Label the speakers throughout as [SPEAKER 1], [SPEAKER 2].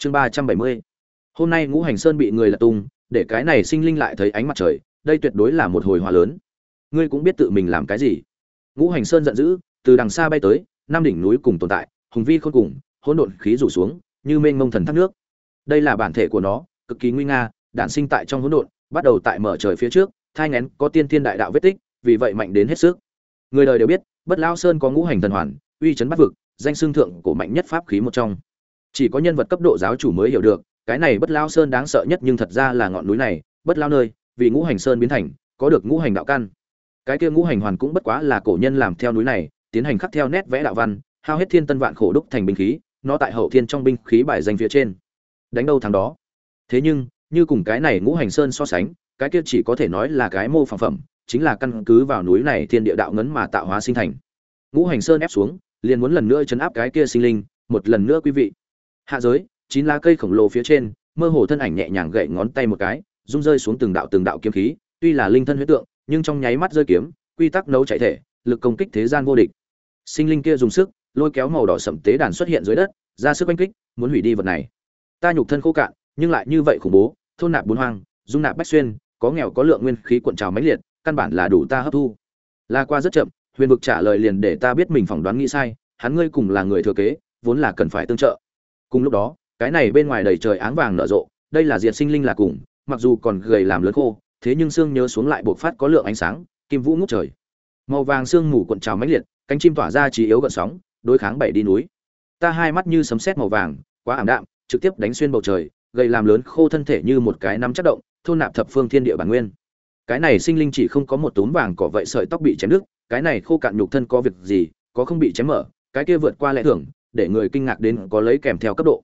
[SPEAKER 1] chương ba trăm bảy mươi. Hôm nay ngũ hành sơn bị người lật tung, để cái này sinh linh lại thấy ánh mặt trời, đây tuyệt đối là một hồi hòa lớn. Ngươi cũng biết tự mình làm cái gì. Ngũ hành sơn giận dữ, từ đằng xa bay tới, năm đỉnh núi cùng tồn tại, hùng vi khôn cùng, hỗn độn khí rủ xuống, như mênh mông thần thác nước. Đây là bản thể của nó, cực kỳ nguy nga, đản sinh tại trong hỗn độn, bắt đầu tại mở trời phía trước, thai ngén có tiên thiên đại đạo vết tích, vì vậy mạnh đến hết sức. Người đời đều biết, bất lao sơn có ngũ hành thần hoàn, uy chấn bắt vực, danh xương thượng cổ mạnh nhất pháp khí một trong chỉ có nhân vật cấp độ giáo chủ mới hiểu được, cái này bất lao sơn đáng sợ nhất nhưng thật ra là ngọn núi này, bất lao nơi, vì ngũ hành sơn biến thành, có được ngũ hành đạo căn. Cái kia ngũ hành hoàn cũng bất quá là cổ nhân làm theo núi này, tiến hành khắc theo nét vẽ đạo văn, hao hết thiên tân vạn khổ đúc thành binh khí, nó tại hậu thiên trong binh khí bài danh phía trên. Đánh đâu thằng đó? Thế nhưng, như cùng cái này ngũ hành sơn so sánh, cái kia chỉ có thể nói là cái mô phẳng phẩm, chính là căn cứ vào núi này thiên địa đạo ngấn mà tạo hóa sinh thành. Ngũ hành sơn ép xuống, liền muốn lần nữa chấn áp cái kia sinh linh, một lần nữa quý vị hạ giới, chín lá cây khổng lồ phía trên, mơ hồ thân ảnh nhẹ nhàng gậy ngón tay một cái, rung rơi xuống từng đạo từng đạo kiếm khí, tuy là linh thân huyết tượng, nhưng trong nháy mắt rơi kiếm, quy tắc nấu chạy thể, lực công kích thế gian vô địch. Sinh linh kia dùng sức, lôi kéo màu đỏ sậm tế đàn xuất hiện dưới đất, ra sức oanh kích, muốn hủy đi vật này. Ta nhục thân khô cạn, nhưng lại như vậy khủng bố, thôn nạp bốn hoang, dung nạp bách xuyên, có nghèo có lượng nguyên khí cuộn trào mãnh liệt, căn bản là đủ ta hấp thu. La qua rất chậm, huyền vực trả lời liền để ta biết mình phỏng đoán nghĩ sai, hắn ngươi cùng là người thừa kế, vốn là cần phải tương trợ cùng lúc đó cái này bên ngoài đầy trời áng vàng nở rộ đây là diệt sinh linh là cùng mặc dù còn gầy làm lớn khô thế nhưng xương nhớ xuống lại bộc phát có lượng ánh sáng kim vũ ngút trời. Màu vàng xương mù cuộn trào mãnh liệt cánh chim tỏa ra trí yếu gợn sóng đối kháng bảy đi núi. Ta hai mắt như sấm sét màu vàng quá ảm đạm trực tiếp đánh xuyên bầu trời gầy làm lớn khô thân thể như một cái nắm chất động thôn nạp thập phương thiên địa bản nguyên. Cái này sinh linh chỉ không có một túm vàng cỏ vậy sợi tóc bị chém nước, cái này khô cạn nhục thân có việc gì có không bị chém mở cái kia vượt qua lẽ thường để người kinh ngạc đến có lấy kèm theo cấp độ.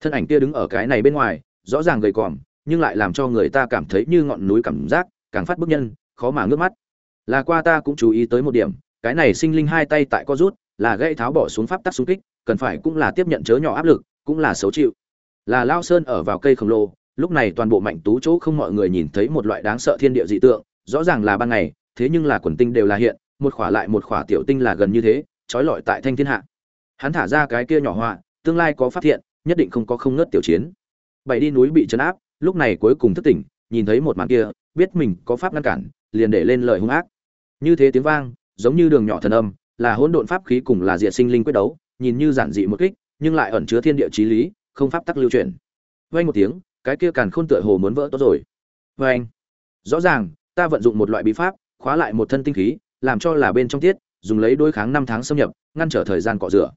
[SPEAKER 1] Thân ảnh kia đứng ở cái này bên ngoài, rõ ràng gầy còm, nhưng lại làm cho người ta cảm thấy như ngọn núi cảm giác, càng phát bức nhân, khó mà ngước mắt. Là qua ta cũng chú ý tới một điểm, cái này sinh linh hai tay tại co rút, là gây tháo bỏ xuống pháp tắc xung kích, cần phải cũng là tiếp nhận chớ nhỏ áp lực, cũng là xấu chịu. Là lao sơn ở vào cây khổng lồ, lúc này toàn bộ mạnh tú chỗ không mọi người nhìn thấy một loại đáng sợ thiên địa dị tượng, rõ ràng là ban ngày, thế nhưng là quần tinh đều là hiện, một khỏa lại một khỏa tiểu tinh là gần như thế, trói lọi tại thanh thiên hạ hắn thả ra cái kia nhỏ họa, tương lai có phát hiện, nhất định không có không ngớt tiểu chiến. Bảy đi núi bị chấn áp, lúc này cuối cùng thức tỉnh, nhìn thấy một màn kia, biết mình có pháp ngăn cản, liền để lên lời hung ác. Như thế tiếng vang, giống như đường nhỏ thần âm, là hỗn độn pháp khí cùng là diệt sinh linh quyết đấu, nhìn như giản dị một kích, nhưng lại ẩn chứa thiên địa chí lý, không pháp tắc lưu truyền. Vang một tiếng, cái kia càn khôn tựa hồ muốn vỡ tốt rồi. Vang rõ ràng, ta vận dụng một loại bí pháp, khóa lại một thân tinh khí, làm cho là bên trong tiết, dùng lấy đối kháng năm tháng xâm nhập, ngăn trở thời gian cọ rửa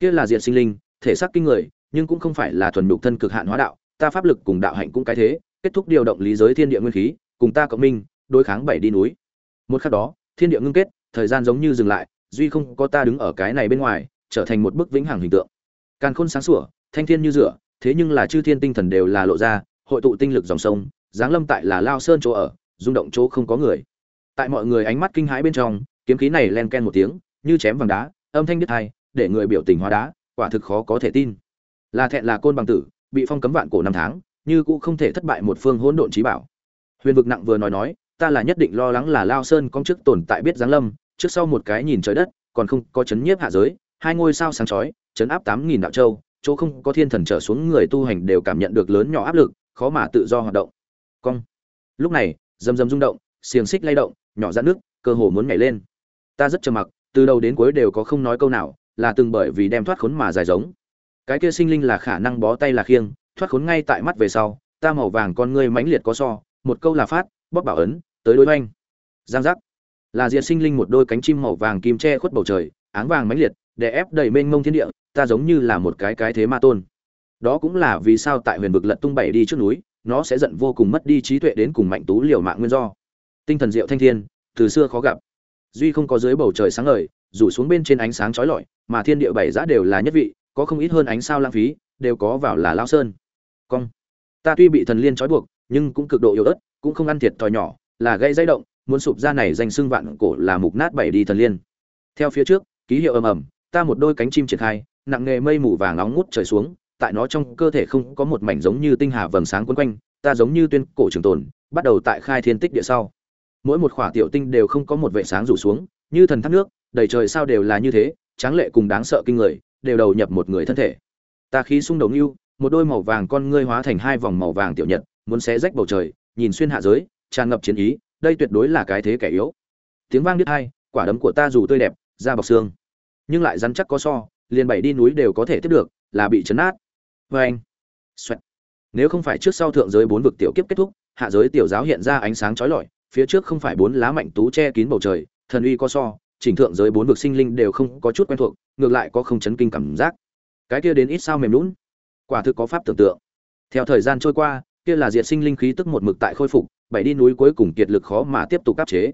[SPEAKER 1] kia là diệt sinh linh, thể xác kinh người, nhưng cũng không phải là thuần nhục thân cực hạn hóa đạo, ta pháp lực cùng đạo hạnh cũng cái thế, kết thúc điều động lý giới thiên địa nguyên khí, cùng ta cộng minh, đối kháng bảy đi núi. Một khắc đó, thiên địa ngưng kết, thời gian giống như dừng lại, duy không có ta đứng ở cái này bên ngoài, trở thành một bức vĩnh hằng hình tượng. Càn khôn sáng sủa, thanh thiên như rửa, thế nhưng là chư thiên tinh thần đều là lộ ra, hội tụ tinh lực dòng sông, giáng lâm tại là lao sơn chỗ ở, rung động chỗ không có người. Tại mọi người ánh mắt kinh hãi bên trong, kiếm khí này len ken một tiếng, như chém vàng đá, âm thanh đứt hai để người biểu tình hóa đá, quả thực khó có thể tin. Là thẹn là côn bằng tử, bị phong cấm vạn cổ năm tháng, như cũng không thể thất bại một phương hỗn độn trí bảo. Huyền vực nặng vừa nói nói, ta là nhất định lo lắng là lao sơn công chức tồn tại biết giáng lâm, trước sau một cái nhìn trời đất, còn không có chấn nhiếp hạ giới, hai ngôi sao sáng chói, chấn áp tám nghìn đạo châu, chỗ không có thiên thần trở xuống người tu hành đều cảm nhận được lớn nhỏ áp lực, khó mà tự do hoạt động. Cong. Lúc này dầm dầm rung động, xiềng xích lay động, nhỏ ra nước, cơ hồ muốn nhảy lên. Ta rất trầm mặc, từ đầu đến cuối đều có không nói câu nào là từng bởi vì đem thoát khốn mà dài giống. Cái kia sinh linh là khả năng bó tay là khiêng, thoát khốn ngay tại mắt về sau, ta màu vàng con ngươi mãnh liệt có so, một câu là phát, bóp bảo ấn, tới đối oanh giang giác. Là diệt sinh linh một đôi cánh chim màu vàng kim che khuất bầu trời, áng vàng mãnh liệt, để ép đầy mênh mông thiên địa, ta giống như là một cái cái thế ma tôn. Đó cũng là vì sao tại huyền vực lật tung bảy đi trước núi, nó sẽ giận vô cùng mất đi trí tuệ đến cùng mạnh tú liều mạng nguyên do. Tinh thần diệu thanh thiên, từ xưa khó gặp. Duy không có dưới bầu trời sáng ngời rủ xuống bên trên ánh sáng chói lọi, mà thiên địa bảy giã đều là nhất vị, có không ít hơn ánh sao lãng phí, đều có vào là lao sơn. Cong. Ta tuy bị thần liên trói buộc, nhưng cũng cực độ yếu ớt, cũng không ăn thiệt thòi nhỏ, là gây dây động, muốn sụp ra này danh xưng vạn cổ là mục nát bảy đi thần liên. Theo phía trước, ký hiệu ầm ầm, ta một đôi cánh chim triển khai, nặng nghề mây mù vàng nóng ngút trời xuống, tại nó trong cơ thể không có một mảnh giống như tinh hà vầng sáng quấn quanh, ta giống như tuyên cổ trường tồn, bắt đầu tại khai thiên tích địa sau. Mỗi một khỏa tiểu tinh đều không có một vệ sáng rủ xuống, như thần thác nước đầy trời sao đều là như thế, tráng lệ cùng đáng sợ kinh người, đều đầu nhập một người thân thể. Ta khí sung đầu lưu một đôi màu vàng con ngươi hóa thành hai vòng màu vàng tiểu nhật, muốn xé rách bầu trời, nhìn xuyên hạ giới, tràn ngập chiến ý, đây tuyệt đối là cái thế kẻ yếu. Tiếng vang đứt hai, quả đấm của ta dù tươi đẹp, da bọc xương. Nhưng lại rắn chắc có so, liền bảy đi núi đều có thể tiếp được, là bị chấn nát vê anh, Xoẹt. nếu không phải trước sau thượng giới bốn vực tiểu kiếp kết thúc, hạ giới tiểu giáo hiện ra ánh sáng chói lọi, phía trước không phải bốn lá mạnh tú che kín bầu trời, thần uy có so chỉnh thượng giới bốn vực sinh linh đều không có chút quen thuộc, ngược lại có không chấn kinh cảm giác. Cái kia đến ít sao mềm lún quả thực có pháp tưởng tượng. Theo thời gian trôi qua, kia là diệt sinh linh khí tức một mực tại khôi phục, bảy đi núi cuối cùng kiệt lực khó mà tiếp tục áp chế.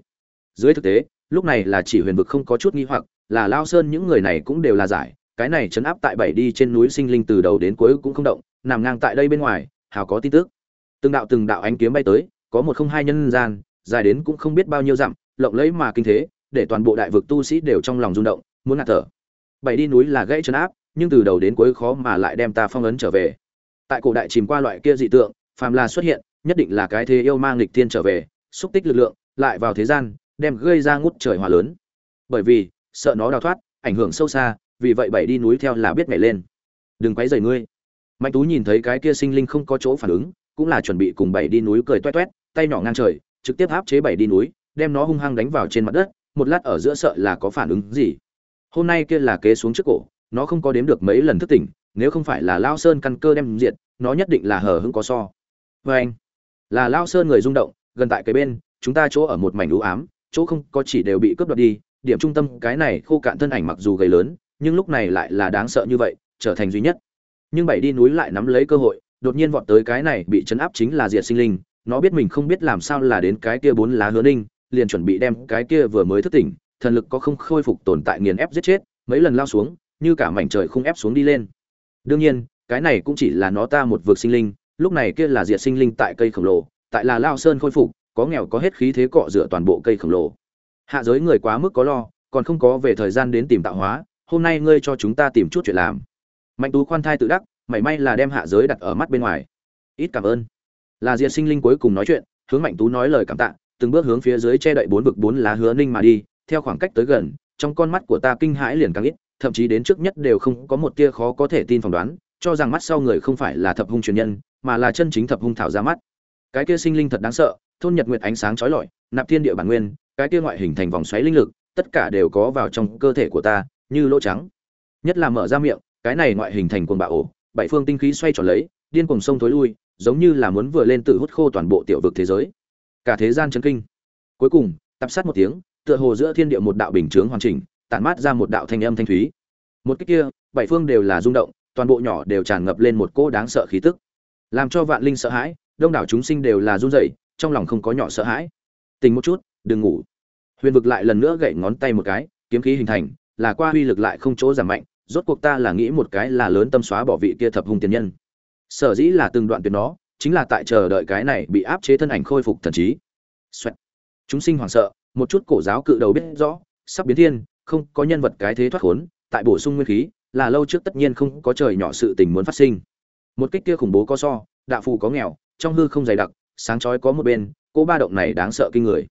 [SPEAKER 1] Dưới thực tế, lúc này là chỉ huyền vực không có chút nghi hoặc, là lao sơn những người này cũng đều là giải, cái này chấn áp tại bảy đi trên núi sinh linh từ đầu đến cuối cũng không động, nằm ngang tại đây bên ngoài, hào có tin tức. Từng đạo từng đạo ánh kiếm bay tới, có một không hai nhân gian, dài đến cũng không biết bao nhiêu dặm, lộng lẫy mà kinh thế để toàn bộ đại vực tu sĩ đều trong lòng rung động, muốn ngạt thở. Bảy đi núi là gãy chấn áp, nhưng từ đầu đến cuối khó mà lại đem ta phong ấn trở về. Tại cổ đại chìm qua loại kia dị tượng, phàm là xuất hiện, nhất định là cái thế yêu mang lịch thiên trở về, xúc tích lực lượng, lại vào thế gian, đem gây ra ngút trời hòa lớn. Bởi vì, sợ nó đào thoát, ảnh hưởng sâu xa, vì vậy bảy đi núi theo là biết nhảy lên. Đừng quấy rầy ngươi. Mạnh tú nhìn thấy cái kia sinh linh không có chỗ phản ứng, cũng là chuẩn bị cùng bảy đi núi cười toét toét, tay nhỏ ngang trời, trực tiếp áp chế bảy đi núi, đem nó hung hăng đánh vào trên mặt đất một lát ở giữa sợ là có phản ứng gì. Hôm nay kia là kế xuống trước cổ, nó không có đếm được mấy lần thức tỉnh, nếu không phải là lao sơn căn cơ đem diệt, nó nhất định là hở hững có so. Vê anh, là lao sơn người rung động, gần tại cái bên, chúng ta chỗ ở một mảnh u ám, chỗ không có chỉ đều bị cướp đoạt đi, điểm trung tâm cái này khô cạn thân ảnh mặc dù gầy lớn, nhưng lúc này lại là đáng sợ như vậy, trở thành duy nhất. Nhưng bảy đi núi lại nắm lấy cơ hội, đột nhiên vọt tới cái này bị chấn áp chính là diệt sinh linh, nó biết mình không biết làm sao là đến cái kia bốn lá hứa ninh liền chuẩn bị đem cái kia vừa mới thức tỉnh, thần lực có không khôi phục tồn tại nghiền ép giết chết, mấy lần lao xuống, như cả mảnh trời không ép xuống đi lên. Đương nhiên, cái này cũng chỉ là nó ta một vực sinh linh, lúc này kia là diệt sinh linh tại cây khổng lồ, tại là lao sơn khôi phục, có nghèo có hết khí thế cọ rửa toàn bộ cây khổng lồ. Hạ giới người quá mức có lo, còn không có về thời gian đến tìm tạo hóa, hôm nay ngươi cho chúng ta tìm chút chuyện làm. Mạnh tú khoan thai tự đắc, mảy may là đem hạ giới đặt ở mắt bên ngoài. Ít cảm ơn. Là diệt sinh linh cuối cùng nói chuyện, hướng mạnh tú nói lời cảm tạ từng bước hướng phía dưới che đậy bốn vực bốn lá hứa ninh mà đi, theo khoảng cách tới gần, trong con mắt của ta kinh hãi liền càng ít, thậm chí đến trước nhất đều không có một tia khó có thể tin phỏng đoán, cho rằng mắt sau người không phải là thập hung truyền nhân, mà là chân chính thập hung thảo ra mắt. Cái kia sinh linh thật đáng sợ, thôn nhật nguyệt ánh sáng chói lọi, nạp thiên địa bản nguyên, cái kia ngoại hình thành vòng xoáy linh lực, tất cả đều có vào trong cơ thể của ta, như lỗ trắng. Nhất là mở ra miệng, cái này ngoại hình thành cuồng bạo ổ, bảy phương tinh khí xoay tròn lấy, điên cuồng sông thối lui, giống như là muốn vừa lên tự hút khô toàn bộ tiểu vực thế giới cả thế gian chấn kinh. Cuối cùng, tập sát một tiếng, tựa hồ giữa thiên địa một đạo bình chướng hoàn chỉnh, tản mát ra một đạo thanh âm thanh thúy. Một cái kia, bảy phương đều là rung động, toàn bộ nhỏ đều tràn ngập lên một cỗ đáng sợ khí tức. Làm cho vạn linh sợ hãi, đông đảo chúng sinh đều là run rẩy, trong lòng không có nhỏ sợ hãi. Tình một chút, đừng ngủ. Huyền vực lại lần nữa gậy ngón tay một cái, kiếm khí hình thành, là qua uy lực lại không chỗ giảm mạnh, rốt cuộc ta là nghĩ một cái là lớn tâm xóa bỏ vị kia thập hung tiền nhân. Sở dĩ là từng đoạn tuyệt nó chính là tại chờ đợi cái này bị áp chế thân ảnh khôi phục thần trí. Xoẹt. chúng sinh hoảng sợ, một chút cổ giáo cự đầu biết rõ, sắp biến thiên, không có nhân vật cái thế thoát khốn, tại bổ sung nguyên khí, là lâu trước tất nhiên không có trời nhỏ sự tình muốn phát sinh. Một kích kia khủng bố có so, đạo phù có nghèo, trong hư không dày đặc, sáng chói có một bên, cô ba động này đáng sợ kinh người.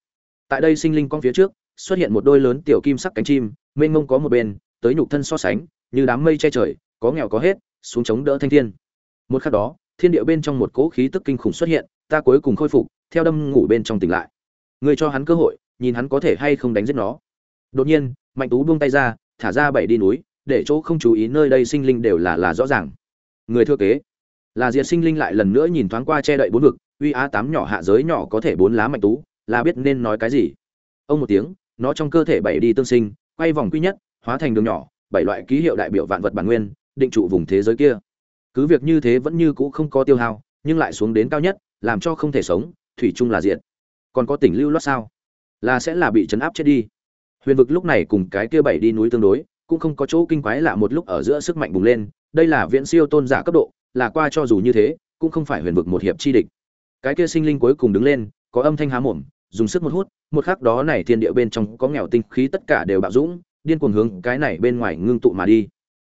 [SPEAKER 1] Tại đây sinh linh con phía trước, xuất hiện một đôi lớn tiểu kim sắc cánh chim, mênh mông có một bên, tới nhục thân so sánh, như đám mây che trời, có nghèo có hết, xuống chống đỡ thanh thiên. Một khắc đó thiên địa bên trong một cỗ khí tức kinh khủng xuất hiện, ta cuối cùng khôi phục, theo đâm ngủ bên trong tỉnh lại. Người cho hắn cơ hội, nhìn hắn có thể hay không đánh giết nó. Đột nhiên, mạnh tú buông tay ra, thả ra bảy đi núi, để chỗ không chú ý nơi đây sinh linh đều là là rõ ràng. Người thừa kế. Là diệt sinh linh lại lần nữa nhìn thoáng qua che đậy bốn vực, uy á tám nhỏ hạ giới nhỏ có thể bốn lá mạnh tú, là biết nên nói cái gì. Ông một tiếng, nó trong cơ thể bảy đi tương sinh, quay vòng quy nhất, hóa thành đường nhỏ, bảy loại ký hiệu đại biểu vạn vật bản nguyên, định trụ vùng thế giới kia cứ việc như thế vẫn như cũ không có tiêu hao, nhưng lại xuống đến cao nhất, làm cho không thể sống, thủy chung là diện còn có tỉnh lưu loát sao? Là sẽ là bị chấn áp chết đi. Huyền vực lúc này cùng cái kia bảy đi núi tương đối, cũng không có chỗ kinh quái lạ một lúc ở giữa sức mạnh bùng lên, đây là viễn siêu tôn giả cấp độ, là qua cho dù như thế, cũng không phải huyền vực một hiệp chi địch. Cái kia sinh linh cuối cùng đứng lên, có âm thanh há mồm, dùng sức một hút, một khắc đó này thiên địa bên trong có nghèo tinh khí tất cả đều bạo dũng, điên cuồng hướng cái này bên ngoài ngưng tụ mà đi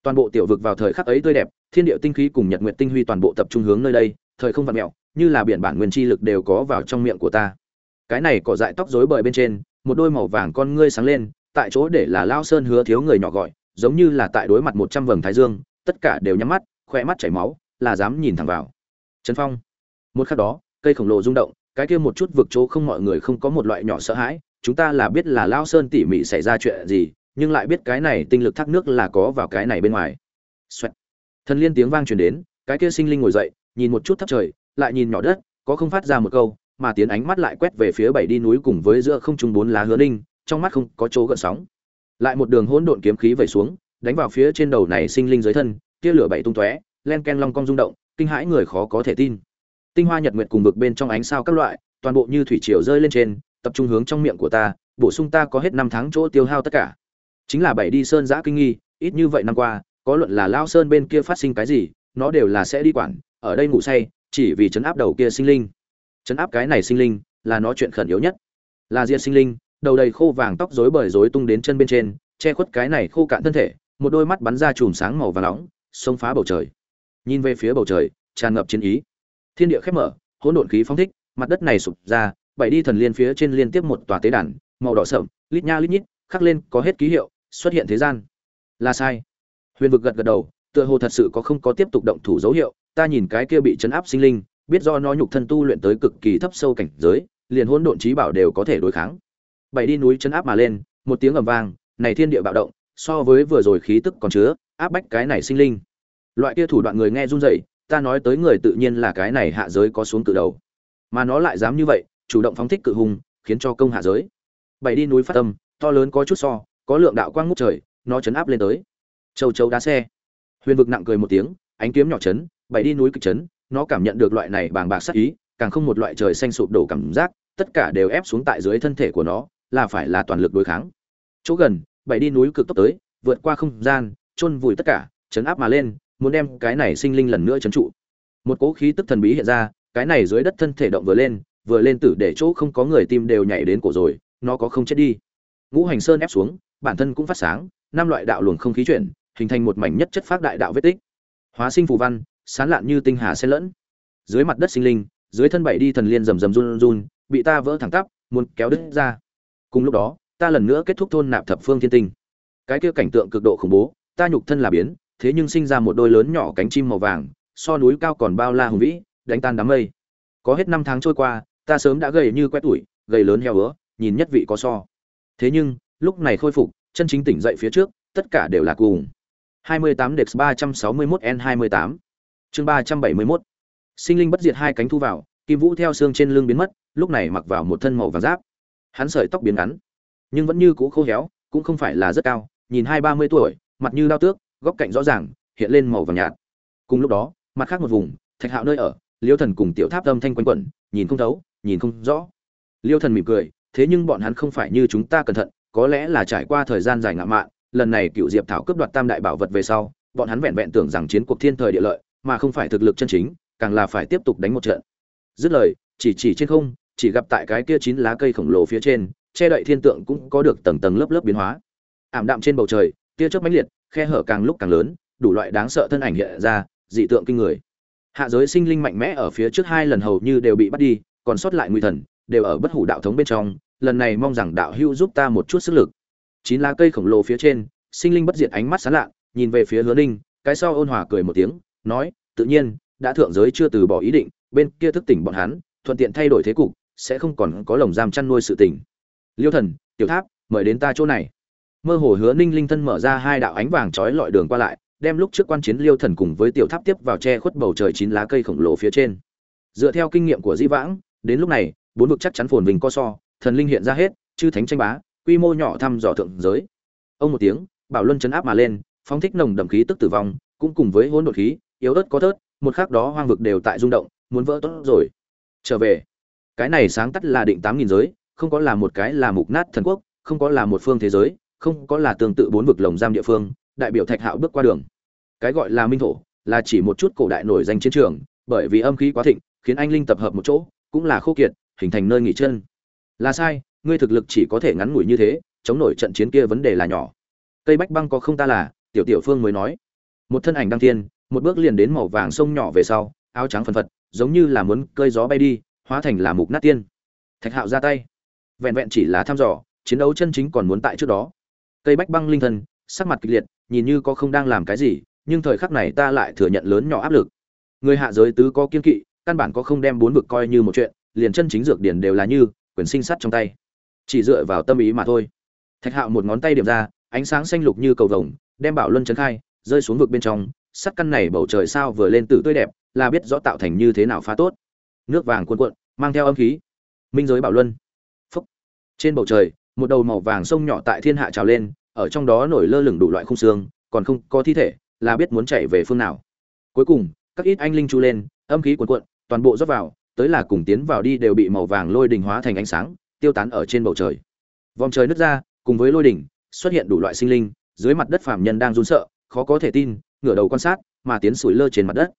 [SPEAKER 1] toàn bộ tiểu vực vào thời khắc ấy tươi đẹp, thiên địa tinh khí cùng nhật nguyện tinh huy toàn bộ tập trung hướng nơi đây, thời không vặn mẹo, như là biển bản nguyên chi lực đều có vào trong miệng của ta. Cái này cỏ dại tóc rối bời bên trên, một đôi màu vàng con ngươi sáng lên, tại chỗ để là lao sơn hứa thiếu người nhỏ gọi, giống như là tại đối mặt một trăm vầng thái dương, tất cả đều nhắm mắt khoe mắt chảy máu, là dám nhìn thẳng vào. Trấn phong. Một khắc đó, cây khổng lồ rung động, cái kia một chút vực chỗ không mọi người không có một loại nhỏ sợ hãi, chúng ta là biết là lao sơn tỉ mỉ xảy ra chuyện gì nhưng lại biết cái này tinh lực thác nước là có vào cái này bên ngoài. Xoẹt. thần liên tiếng vang truyền đến, cái kia sinh linh ngồi dậy, nhìn một chút thấp trời, lại nhìn nhỏ đất, có không phát ra một câu, mà tiến ánh mắt lại quét về phía bảy đi núi cùng với giữa không trung bốn lá hứa đinh, trong mắt không có chỗ gợn sóng. Lại một đường hỗn độn kiếm khí vẩy xuống, đánh vào phía trên đầu này sinh linh dưới thân, tia lửa bảy tung tóe, len ken long cong rung động, kinh hãi người khó có thể tin. Tinh hoa nhật nguyệt cùng vực bên trong ánh sao các loại, toàn bộ như thủy triều rơi lên trên, tập trung hướng trong miệng của ta, bổ sung ta có hết năm tháng chỗ tiêu hao tất cả chính là bảy đi sơn giã kinh nghi, ít như vậy năm qua, có luận là lao sơn bên kia phát sinh cái gì, nó đều là sẽ đi quản, ở đây ngủ say, chỉ vì chấn áp đầu kia sinh linh. Chấn áp cái này sinh linh, là nó chuyện khẩn yếu nhất. Là diệt sinh linh, đầu đầy khô vàng tóc rối bời rối tung đến chân bên trên, che khuất cái này khô cạn thân thể, một đôi mắt bắn ra chùm sáng màu và nóng, xông phá bầu trời. Nhìn về phía bầu trời, tràn ngập chiến ý. Thiên địa khép mở, hỗn độn khí phóng thích, mặt đất này sụp ra, bảy đi thần liên phía trên liên tiếp một tòa tế đàn, màu đỏ sậm, lít nha lít nhít, khắc lên có hết ký hiệu xuất hiện thế gian. Là sai. Huyền vực gật gật đầu, tựa hồ thật sự có không có tiếp tục động thủ dấu hiệu, ta nhìn cái kia bị chấn áp sinh linh, biết do nó nhục thân tu luyện tới cực kỳ thấp sâu cảnh giới, liền hỗn độn trí bảo đều có thể đối kháng. Bảy đi núi chấn áp mà lên, một tiếng ầm vang, này thiên địa bạo động, so với vừa rồi khí tức còn chứa, áp bách cái này sinh linh. Loại kia thủ đoạn người nghe run rẩy, ta nói tới người tự nhiên là cái này hạ giới có xuống từ đầu. Mà nó lại dám như vậy, chủ động phóng thích cự hùng, khiến cho công hạ giới. Bảy đi núi phát tâm to lớn có chút so có lượng đạo quang ngút trời, nó chấn áp lên tới. Châu châu đá xe. Huyền vực nặng cười một tiếng, ánh kiếm nhỏ chấn, bảy đi núi kịch chấn, nó cảm nhận được loại này bàng bạc sắc ý, càng không một loại trời xanh sụp đổ cảm giác, tất cả đều ép xuống tại dưới thân thể của nó, là phải là toàn lực đối kháng. Chỗ gần, bảy đi núi cực tốc tới, vượt qua không gian, chôn vùi tất cả, chấn áp mà lên, muốn đem cái này sinh linh lần nữa chấn trụ. Một cỗ khí tức thần bí hiện ra, cái này dưới đất thân thể động vừa lên vừa lên tử để chỗ không có người tim đều nhảy đến cổ rồi, nó có không chết đi. Ngũ hành sơn ép xuống bản thân cũng phát sáng, năm loại đạo luồng không khí chuyển, hình thành một mảnh nhất chất phát đại đạo vết tích. Hóa sinh phù văn, sán lạn như tinh hà xen lẫn. Dưới mặt đất sinh linh, dưới thân bảy đi thần liên rầm rầm run run bị ta vỡ thẳng tắp, muốn kéo đứt ra. Cùng lúc đó, ta lần nữa kết thúc thôn nạp thập phương thiên tinh. Cái kia cảnh tượng cực độ khủng bố, ta nhục thân là biến, thế nhưng sinh ra một đôi lớn nhỏ cánh chim màu vàng, so núi cao còn bao la hùng vĩ, đánh tan đám mây. Có hết năm tháng trôi qua, ta sớm đã gầy như quét tuổi, gầy lớn heo ứa nhìn nhất vị có so. Thế nhưng lúc này khôi phục chân chính tỉnh dậy phía trước tất cả đều là cùng 28 Dex 361 N28 chương 371 Sinh linh bất diệt hai cánh thu vào, Kim Vũ theo xương trên lưng biến mất, lúc này mặc vào một thân màu vàng giáp. Hắn sợi tóc biến ngắn, nhưng vẫn như cũ khô héo, cũng không phải là rất cao, nhìn hai ba mươi tuổi, mặt như đao tước, góc cạnh rõ ràng, hiện lên màu vàng nhạt. Cùng lúc đó, mặt khác một vùng, Thạch Hạo nơi ở, Liêu Thần cùng Tiểu Tháp âm thanh quanh quẩn, nhìn không thấu, nhìn không rõ. Liêu Thần mỉm cười, thế nhưng bọn hắn không phải như chúng ta cẩn thận, có lẽ là trải qua thời gian dài ngạo mạn, lần này Cựu Diệp Thảo cướp đoạt Tam đại bảo vật về sau, bọn hắn vẹn vẹn tưởng rằng chiến cuộc thiên thời địa lợi, mà không phải thực lực chân chính, càng là phải tiếp tục đánh một trận. Dứt lời, chỉ chỉ trên không, chỉ gặp tại cái kia chín lá cây khổng lồ phía trên, che đậy thiên tượng cũng có được tầng tầng lớp lớp biến hóa. Ảm đạm trên bầu trời, tia chớp mãnh liệt, khe hở càng lúc càng lớn, đủ loại đáng sợ thân ảnh hiện ra, dị tượng kinh người. Hạ giới sinh linh mạnh mẽ ở phía trước hai lần hầu như đều bị bắt đi, còn sót lại nguy thần, đều ở bất hủ đạo thống bên trong, lần này mong rằng đạo hữu giúp ta một chút sức lực. Chín lá cây khổng lồ phía trên, sinh linh bất diệt ánh mắt sáng lạ, nhìn về phía Hứa Ninh, cái sau ôn hòa cười một tiếng, nói, tự nhiên, đã thượng giới chưa từ bỏ ý định, bên kia thức tỉnh bọn hắn, thuận tiện thay đổi thế cục, sẽ không còn có lồng giam chăn nuôi sự tình. Liêu Thần, Tiểu Tháp, mời đến ta chỗ này. Mơ hồ Hứa Ninh linh thân mở ra hai đạo ánh vàng chói lọi đường qua lại, đem lúc trước quan chiến Liêu Thần cùng với Tiểu Tháp tiếp vào che khuất bầu trời chín lá cây khổng lồ phía trên. Dựa theo kinh nghiệm của Di Vãng, đến lúc này, bốn vực chắc chắn phồn vinh co so, thần linh hiện ra hết, chư thánh tranh bá, quy mô nhỏ thăm dò thượng giới. Ông một tiếng, Bảo Luân chấn áp mà lên, phóng thích nồng đậm khí tức tử vong, cũng cùng với hỗn độn khí, yếu ớt có tớt, một khắc đó hoang vực đều tại rung động, muốn vỡ tốt rồi. Trở về. Cái này sáng tắt là định 8000 giới, không có là một cái là mục nát thần quốc, không có là một phương thế giới, không có là tương tự bốn vực lồng giam địa phương, đại biểu Thạch Hạo bước qua đường. Cái gọi là minh thổ, là chỉ một chút cổ đại nổi danh chiến trường, bởi vì âm khí quá thịnh, khiến anh linh tập hợp một chỗ, cũng là khô kiệt, hình thành nơi nghỉ chân. Là sai, ngươi thực lực chỉ có thể ngắn ngủi như thế, chống nổi trận chiến kia vấn đề là nhỏ. Cây bách băng có không ta là, tiểu tiểu phương mới nói. Một thân ảnh đăng thiên, một bước liền đến màu vàng sông nhỏ về sau, áo trắng phần phật, giống như là muốn cơi gió bay đi, hóa thành là mục nát tiên. Thạch Hạo ra tay, vẹn vẹn chỉ là thăm dò, chiến đấu chân chính còn muốn tại trước đó. Cây bách băng linh thần, sắc mặt kịch liệt, nhìn như có không đang làm cái gì, nhưng thời khắc này ta lại thừa nhận lớn nhỏ áp lực. người hạ giới tứ có kiên kỵ căn bản có không đem bốn vực coi như một chuyện liền chân chính dược điển đều là như quyền sinh sắt trong tay. Chỉ dựa vào tâm ý mà thôi. Thạch hạo một ngón tay điểm ra, ánh sáng xanh lục như cầu vồng, đem bảo luân trấn khai, rơi xuống vực bên trong, sắt căn này bầu trời sao vừa lên tử tươi đẹp, là biết rõ tạo thành như thế nào phá tốt. Nước vàng cuồn cuộn, mang theo âm khí. Minh giới bảo luân. Phúc. Trên bầu trời, một đầu màu vàng sông nhỏ tại thiên hạ trào lên, ở trong đó nổi lơ lửng đủ loại khung xương, còn không có thi thể, là biết muốn chạy về phương nào. Cuối cùng, các ít anh linh chu lên, âm khí cuồn cuộn, toàn bộ rót vào tới là cùng tiến vào đi đều bị màu vàng lôi đình hóa thành ánh sáng, tiêu tán ở trên bầu trời. Vòng trời nứt ra, cùng với lôi đỉnh xuất hiện đủ loại sinh linh, dưới mặt đất phàm nhân đang run sợ, khó có thể tin, ngửa đầu quan sát, mà tiến sủi lơ trên mặt đất.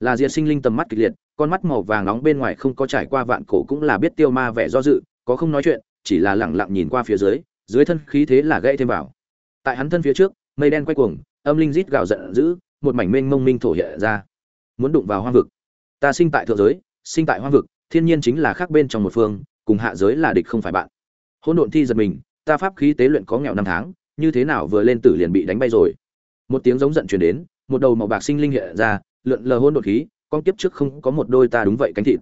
[SPEAKER 1] Là diệt sinh linh tầm mắt kịch liệt, con mắt màu vàng nóng bên ngoài không có trải qua vạn cổ cũng là biết tiêu ma vẻ do dự, có không nói chuyện, chỉ là lẳng lặng nhìn qua phía dưới dưới thân khí thế là gãy thêm vào. Tại hắn thân phía trước, mây đen quay cuồng, âm linh rít gào giận dữ, một mảnh mênh mông minh thổ hiện ra. Muốn đụng vào hoang vực. Ta sinh tại thượng giới sinh tại hoang vực, thiên nhiên chính là khác bên trong một phương, cùng hạ giới là địch không phải bạn. Hỗn độn thi giật mình, ta pháp khí tế luyện có nghèo năm tháng, như thế nào vừa lên tử liền bị đánh bay rồi? Một tiếng giống giận truyền đến, một đầu màu bạc sinh linh hiện ra, lượn lờ hỗn độn khí, con kiếp trước không có một đôi ta đúng vậy cánh thịt.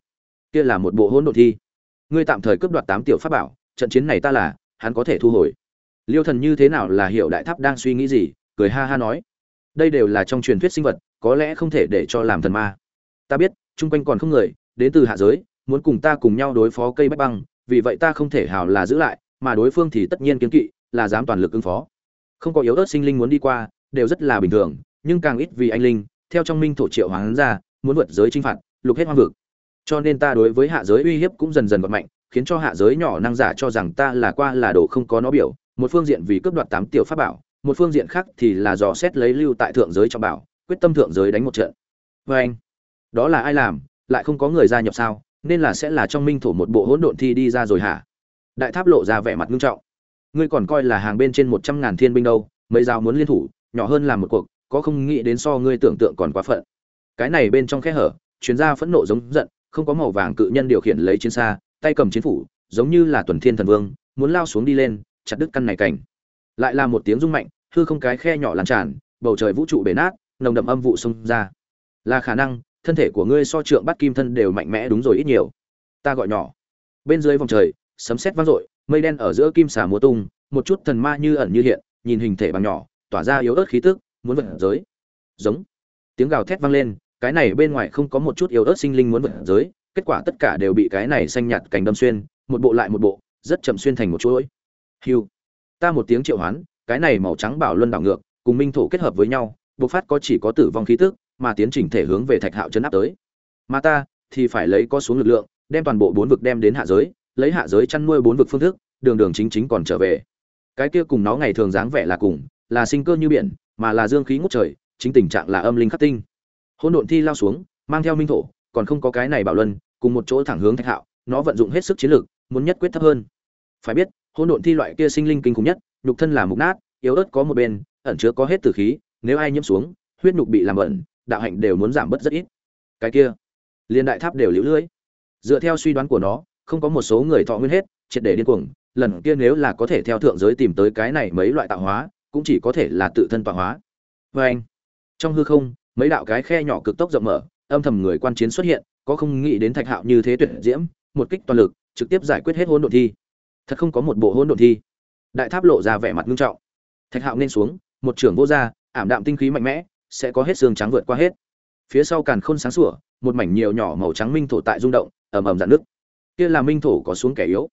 [SPEAKER 1] Kia là một bộ hỗn độn thi. Ngươi tạm thời cướp đoạt tám tiểu pháp bảo, trận chiến này ta là, hắn có thể thu hồi. Liêu thần như thế nào là hiệu đại tháp đang suy nghĩ gì, cười ha ha nói. Đây đều là trong truyền thuyết sinh vật, có lẽ không thể để cho làm thần ma. Ta biết, chung quanh còn không người đến từ hạ giới, muốn cùng ta cùng nhau đối phó cây bách băng, vì vậy ta không thể hào là giữ lại, mà đối phương thì tất nhiên kiên kỵ, là dám toàn lực ứng phó. Không có yếu ớt sinh linh muốn đi qua, đều rất là bình thường, nhưng càng ít vì anh linh, theo trong minh thổ triệu hoàng ra, muốn vượt giới chinh phạt, lục hết hoang vực. Cho nên ta đối với hạ giới uy hiếp cũng dần dần vận mạnh, khiến cho hạ giới nhỏ năng giả cho rằng ta là qua là đồ không có nó biểu, một phương diện vì cướp đoạt tám tiểu pháp bảo, một phương diện khác thì là dò xét lấy lưu tại thượng giới trong bảo, quyết tâm thượng giới đánh một trận. Vê anh đó là ai làm? Lại không có người gia nhập sao, nên là sẽ là trong minh thổ một bộ hỗn độn thi đi ra rồi hả? Đại tháp lộ ra vẻ mặt nghiêm trọng. Ngươi còn coi là hàng bên trên một trăm ngàn thiên binh đâu, mấy giáo muốn liên thủ, nhỏ hơn làm một cuộc, có không nghĩ đến so ngươi tưởng tượng còn quá phận. Cái này bên trong khe hở chuyến gia phẫn nộ giống giận, không có màu vàng cự nhân điều khiển lấy chiến xa, tay cầm chiến phủ, giống như là tuần thiên thần vương, muốn lao xuống đi lên, chặt đứt căn này cảnh. Lại là một tiếng rung mạnh, hư không cái khe nhỏ lan tràn, bầu trời vũ trụ bể nát, nồng đậm âm vụ xông ra. Là khả năng thân thể của ngươi so trượng bắt kim thân đều mạnh mẽ đúng rồi ít nhiều. Ta gọi nhỏ. Bên dưới vòng trời, sấm sét vang dội, mây đen ở giữa kim xà múa tung, một chút thần ma như ẩn như hiện, nhìn hình thể bằng nhỏ, tỏa ra yếu ớt khí tức, muốn vượt giới. Giống. Tiếng gào thét vang lên, cái này bên ngoài không có một chút yếu ớt sinh linh muốn vượt giới, kết quả tất cả đều bị cái này xanh nhạt cành đâm xuyên, một bộ lại một bộ, rất chậm xuyên thành một chuỗi. Hiu. Ta một tiếng triệu hoán, cái này màu trắng bảo luân đảo ngược, cùng minh thổ kết hợp với nhau, bộc phát có chỉ có tử vong khí tức mà tiến trình thể hướng về thạch hạo chấn áp tới. Mà ta thì phải lấy có xuống lực lượng, đem toàn bộ bốn vực đem đến hạ giới, lấy hạ giới chăn nuôi bốn vực phương thức, đường đường chính chính còn trở về. Cái kia cùng nó ngày thường dáng vẻ là cùng, là sinh cơ như biển, mà là dương khí ngút trời, chính tình trạng là âm linh khắc tinh. Hỗn độn thi lao xuống, mang theo minh thổ, còn không có cái này bảo luân, cùng một chỗ thẳng hướng thạch hạo, nó vận dụng hết sức chiến lược muốn nhất quyết thấp hơn. Phải biết, hỗn độn thi loại kia sinh linh kinh khủng nhất, nhục thân là mục nát, yếu ớt có một bên, ẩn chứa có hết tử khí, nếu ai nhiễm xuống, huyết nhục bị làm bẩn đạo hạnh đều muốn giảm bớt rất ít. Cái kia, liên đại tháp đều liễu lưỡi dựa theo suy đoán của nó, không có một số người thọ nguyên hết, triệt để điên cuồng, lần kia nếu là có thể theo thượng giới tìm tới cái này mấy loại tạo hóa, cũng chỉ có thể là tự thân tạo hóa. Vê anh, trong hư không, mấy đạo cái khe nhỏ cực tốc rộng mở, âm thầm người quan chiến xuất hiện, có không nghĩ đến thạch hạo như thế tuyệt diễm, một kích toàn lực, trực tiếp giải quyết hết hỗn độn thi. Thật không có một bộ hỗn độn thi. Đại tháp lộ ra vẻ mặt nghiêm trọng. Thạch hạo nên xuống, một trưởng vô gia, ảm đạm tinh khí mạnh mẽ sẽ có hết xương trắng vượt qua hết. Phía sau càn khôn sáng sủa, một mảnh nhiều nhỏ màu trắng minh thổ tại rung động, ầm ầm dạn nước kia là minh thổ có xuống kẻ yếu.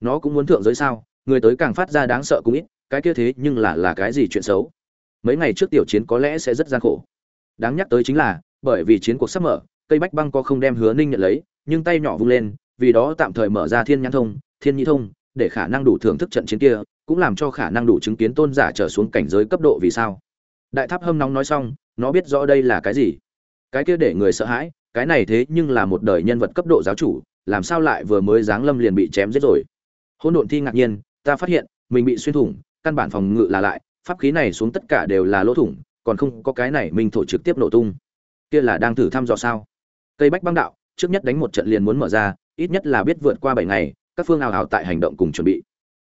[SPEAKER 1] Nó cũng muốn thượng giới sao? Người tới càng phát ra đáng sợ cũng ít, cái kia thế nhưng là là cái gì chuyện xấu? Mấy ngày trước tiểu chiến có lẽ sẽ rất gian khổ. Đáng nhắc tới chính là, bởi vì chiến cuộc sắp mở, cây bách băng có không đem hứa ninh nhận lấy, nhưng tay nhỏ vung lên, vì đó tạm thời mở ra thiên nhãn thông, thiên nhĩ thông, để khả năng đủ thưởng thức trận chiến kia, cũng làm cho khả năng đủ chứng kiến tôn giả trở xuống cảnh giới cấp độ vì sao. Đại tháp hâm nóng nói xong nó biết rõ đây là cái gì. Cái kia để người sợ hãi, cái này thế nhưng là một đời nhân vật cấp độ giáo chủ, làm sao lại vừa mới giáng lâm liền bị chém giết rồi? Hôn độn thi ngạc nhiên, ta phát hiện, mình bị xuyên thủng, căn bản phòng ngự là lại, pháp khí này xuống tất cả đều là lỗ thủng, còn không có cái này mình thổ trực tiếp nổ tung. Kia là đang thử thăm dò sao? Cây bách băng đạo, trước nhất đánh một trận liền muốn mở ra, ít nhất là biết vượt qua bảy ngày, các phương ảo ảo tại hành động cùng chuẩn bị.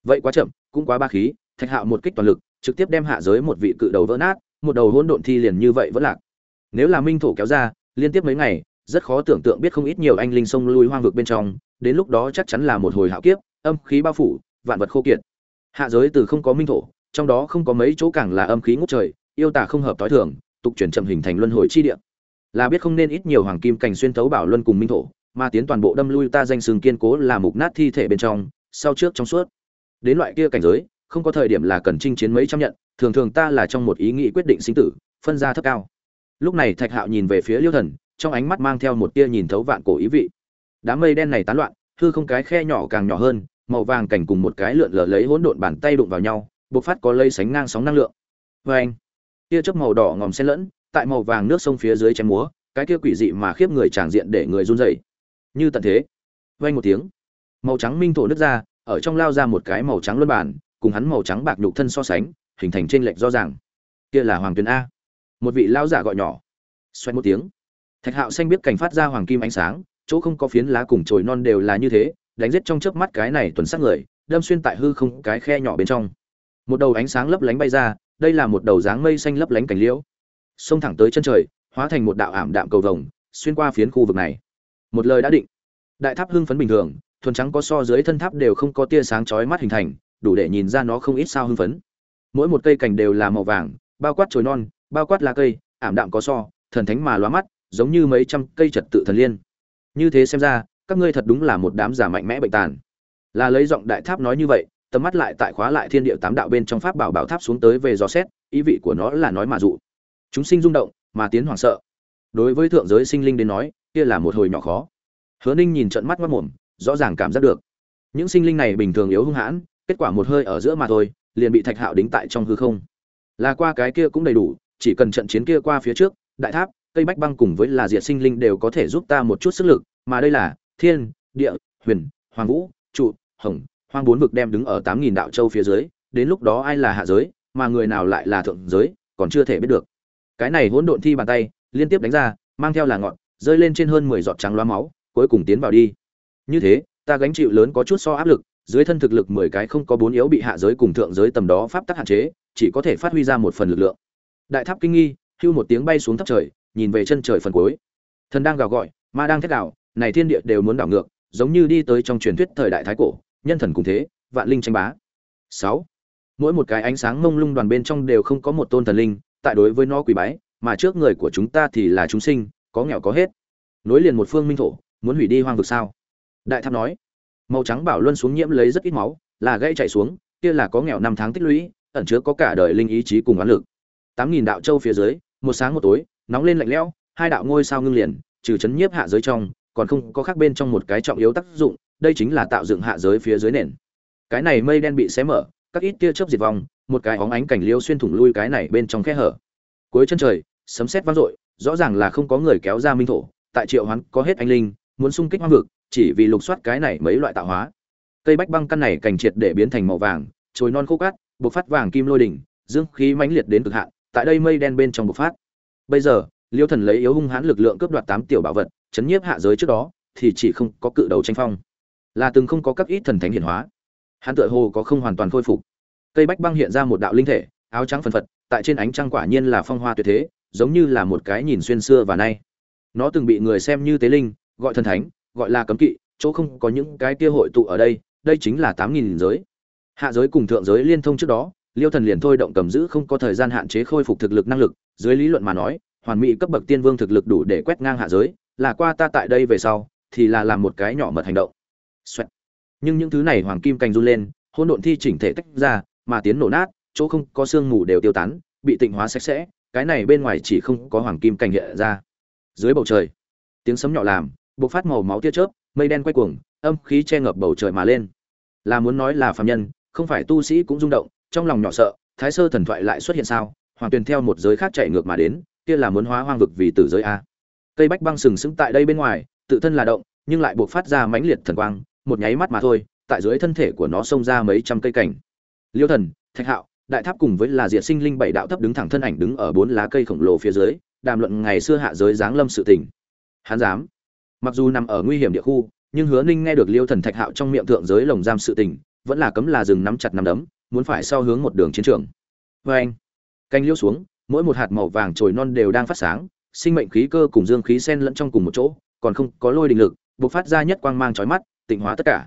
[SPEAKER 1] Vậy quá chậm, cũng quá ba khí, thạch hạo một kích toàn lực, trực tiếp đem hạ giới một vị cự đầu vỡ nát một đầu hỗn độn thi liền như vậy vẫn lạc. Nếu là minh thổ kéo ra, liên tiếp mấy ngày, rất khó tưởng tượng biết không ít nhiều anh linh sông lui hoang vực bên trong, đến lúc đó chắc chắn là một hồi hạo kiếp, âm khí bao phủ, vạn vật khô kiệt. Hạ giới từ không có minh thổ, trong đó không có mấy chỗ càng là âm khí ngút trời, yêu tả không hợp tối thường, tục chuyển chậm hình thành luân hồi chi địa. Là biết không nên ít nhiều hoàng kim cảnh xuyên thấu bảo luân cùng minh thổ, mà tiến toàn bộ đâm lui ta danh sừng kiên cố là mục nát thi thể bên trong, sau trước trong suốt. Đến loại kia cảnh giới không có thời điểm là cần chinh chiến mấy trăm nhận, thường thường ta là trong một ý nghĩ quyết định sinh tử, phân ra thấp cao. Lúc này thạch hạo nhìn về phía liêu thần, trong ánh mắt mang theo một tia nhìn thấu vạn cổ ý vị. Đám mây đen này tán loạn, hư không cái khe nhỏ càng nhỏ hơn, màu vàng cảnh cùng một cái lượn lờ lấy hỗn độn bàn tay đụng vào nhau, bộc phát có lây sánh ngang sóng năng lượng. Vê anh, tia chớp màu đỏ ngòm xen lẫn, tại màu vàng nước sông phía dưới chém múa, cái kia quỷ dị mà khiếp người tràng diện để người run rẩy. Như tận thế. Vây một tiếng, màu trắng minh thổ nứt ra, ở trong lao ra một cái màu trắng luân bản cùng hắn màu trắng bạc nhục thân so sánh, hình thành trên lệch rõ ràng. Kia là hoàng tuyền a. Một vị lao giả gọi nhỏ. Xoay một tiếng. Thạch hạo xanh biết cảnh phát ra hoàng kim ánh sáng, chỗ không có phiến lá cùng chồi non đều là như thế, đánh giết trong chớp mắt cái này tuần sát người, đâm xuyên tại hư không cái khe nhỏ bên trong. Một đầu ánh sáng lấp lánh bay ra, đây là một đầu dáng mây xanh lấp lánh cảnh liễu. Xông thẳng tới chân trời, hóa thành một đạo ảm đạm cầu vồng, xuyên qua phiến khu vực này. Một lời đã định. Đại tháp hưng phấn bình thường, thuần trắng có so dưới thân tháp đều không có tia sáng chói mắt hình thành đủ để nhìn ra nó không ít sao hưng phấn. Mỗi một cây cành đều là màu vàng, bao quát chồi non, bao quát lá cây, ảm đạm có so, thần thánh mà lóa mắt, giống như mấy trăm cây trật tự thần liên. Như thế xem ra, các ngươi thật đúng là một đám giả mạnh mẽ bệnh tàn. Là lấy giọng đại tháp nói như vậy, tầm mắt lại tại khóa lại thiên địa tám đạo bên trong pháp bảo bảo tháp xuống tới về dò xét, ý vị của nó là nói mà dụ. Chúng sinh rung động, mà tiến hoảng sợ. Đối với thượng giới sinh linh đến nói, kia là một hồi nhỏ khó. Hứa ninh nhìn trận mắt mất mồm rõ ràng cảm giác được. Những sinh linh này bình thường yếu hung hãn kết quả một hơi ở giữa mà thôi, liền bị thạch hạo đính tại trong hư không. Là qua cái kia cũng đầy đủ, chỉ cần trận chiến kia qua phía trước, đại tháp, cây bách băng cùng với là diệt sinh linh đều có thể giúp ta một chút sức lực, mà đây là thiên, địa, huyền, hoàng vũ, trụ, hồng, hoang bốn vực đem đứng ở tám nghìn đạo châu phía dưới, đến lúc đó ai là hạ giới, mà người nào lại là thượng giới, còn chưa thể biết được. Cái này hỗn độn thi bàn tay, liên tiếp đánh ra, mang theo là ngọn, rơi lên trên hơn mười giọt trắng loa máu, cuối cùng tiến vào đi. Như thế, ta gánh chịu lớn có chút so áp lực dưới thân thực lực mười cái không có bốn yếu bị hạ giới cùng thượng giới tầm đó pháp tắc hạn chế, chỉ có thể phát huy ra một phần lực lượng. Đại tháp kinh nghi, hưu một tiếng bay xuống thấp trời, nhìn về chân trời phần cuối. Thần đang gào gọi, ma đang thét đảo này thiên địa đều muốn đảo ngược, giống như đi tới trong truyền thuyết thời đại thái cổ, nhân thần cùng thế, vạn linh tranh bá. Sáu. Mỗi một cái ánh sáng mông lung đoàn bên trong đều không có một tôn thần linh, tại đối với nó quỷ bái, mà trước người của chúng ta thì là chúng sinh, có nghèo có hết. Nối liền một phương minh thổ, muốn hủy đi hoang vực sao? Đại tháp nói màu trắng bảo luân xuống nhiễm lấy rất ít máu, là gãy chạy xuống, kia là có nghèo năm tháng tích lũy, ẩn chứa có cả đời linh ý chí cùng oán lực. Tám nghìn đạo châu phía dưới, một sáng một tối, nóng lên lạnh lẽo, hai đạo ngôi sao ngưng liền, trừ chấn nhiếp hạ giới trong, còn không có khác bên trong một cái trọng yếu tác dụng, đây chính là tạo dựng hạ giới phía dưới nền. Cái này mây đen bị xé mở, các ít tia chớp diệt vong, một cái óng ánh cảnh liêu xuyên thủng lui cái này bên trong khe hở. Cuối chân trời, sấm sét vang dội, rõ ràng là không có người kéo ra minh thổ, tại triệu hoán có hết anh linh, muốn xung kích hoang vực chỉ vì lục soát cái này mấy loại tạo hóa. Cây bách băng căn này cảnh triệt để biến thành màu vàng, trồi non khô cát, bộc phát vàng kim lôi đỉnh, dương khí mãnh liệt đến cực hạn, tại đây mây đen bên trong bộc phát. Bây giờ, liêu thần lấy yếu hung hãn lực lượng cướp đoạt tám tiểu bảo vật, chấn nhiếp hạ giới trước đó, thì chỉ không có cự đầu tranh phong. Là từng không có các ít thần thánh hiển hóa. Hắn tựa hồ có không hoàn toàn khôi phục. Cây bách băng hiện ra một đạo linh thể, áo trắng phần phật, tại trên ánh trăng quả nhiên là phong hoa tuyệt thế, giống như là một cái nhìn xuyên xưa và nay. Nó từng bị người xem như tế linh, gọi thần thánh gọi là cấm kỵ, chỗ không có những cái kia hội tụ ở đây đây chính là tám nghìn giới. Hạ giới cùng thượng giới liên thông trước đó, liêu thần liền thôi động cầm giữ không có thời gian hạn chế khôi phục thực lực năng lực, dưới lý luận mà nói, hoàn mỹ cấp bậc tiên vương thực lực đủ để quét ngang hạ giới, là qua ta tại đây về sau, thì là làm một cái nhỏ mật hành động. Xoẹt. nhưng những thứ này hoàng kim cành run lên, hỗn độn thi chỉnh thể tách ra, mà tiến nổ nát, chỗ không có xương mù đều tiêu tán, bị tịnh hóa sạch sẽ, cái này bên ngoài chỉ không có hoàng kim cành hiện ra. Dưới bầu trời, tiếng sấm nhỏ làm bộc phát màu máu tia chớp, mây đen quay cuồng, âm khí che ngập bầu trời mà lên. Là muốn nói là phàm nhân, không phải tu sĩ cũng rung động, trong lòng nhỏ sợ, thái sơ thần thoại lại xuất hiện sao? Hoàng tuyền theo một giới khác chạy ngược mà đến, kia là muốn hóa hoang vực vì tử giới a. Cây bách băng sừng sững tại đây bên ngoài, tự thân là động, nhưng lại buộc phát ra mãnh liệt thần quang, một nháy mắt mà thôi, tại dưới thân thể của nó xông ra mấy trăm cây cảnh. Liêu thần, thạch hạo, đại tháp cùng với là diệt sinh linh bảy đạo thấp đứng thẳng thân ảnh đứng ở bốn lá cây khổng lồ phía dưới, đàm luận ngày xưa hạ giới giáng lâm sự tình. Hắn dám? Mặc dù nằm ở nguy hiểm địa khu, nhưng hứa ninh nghe được liêu thần thạch hạo trong miệng thượng giới lồng giam sự tình, vẫn là cấm là dừng nắm chặt nắm đấm, muốn phải sau hướng một đường chiến trường. Vê anh, canh liêu xuống, mỗi một hạt màu vàng trồi non đều đang phát sáng, sinh mệnh khí cơ cùng dương khí xen lẫn trong cùng một chỗ, còn không có lôi đình lực, bộc phát ra nhất quang mang chói mắt, tịnh hóa tất cả.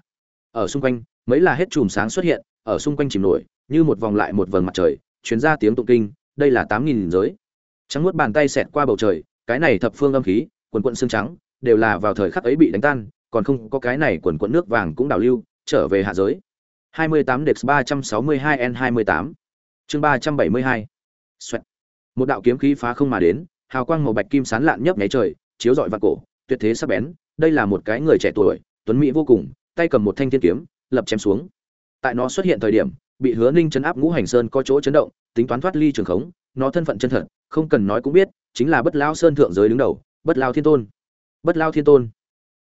[SPEAKER 1] Ở xung quanh, mấy là hết chùm sáng xuất hiện, ở xung quanh chìm nổi, như một vòng lại một vầng mặt trời chuyến ra tiếng tụng kinh, đây là tám nghìn giới. Trắng nuốt bàn tay xẹt qua bầu trời, cái này thập phương âm khí, quần quận xương trắng đều là vào thời khắc ấy bị đánh tan, còn không có cái này quần quần nước vàng cũng đảo lưu, trở về hạ giới. 28 Dex 362 N28 chương 372 Xoẹt. một đạo kiếm khí phá không mà đến, hào quang màu bạch kim sán lạn nhấp nháy trời, chiếu rọi vạn cổ, tuyệt thế sắc bén, đây là một cái người trẻ tuổi, tuấn mỹ vô cùng, tay cầm một thanh thiên kiếm, lập chém xuống. Tại nó xuất hiện thời điểm, bị hứa ninh chấn áp ngũ hành sơn có chỗ chấn động, tính toán thoát ly trường khống, nó thân phận chân thật, không cần nói cũng biết, chính là bất lao sơn thượng giới đứng đầu, bất lao thiên tôn bất lao thiên tôn.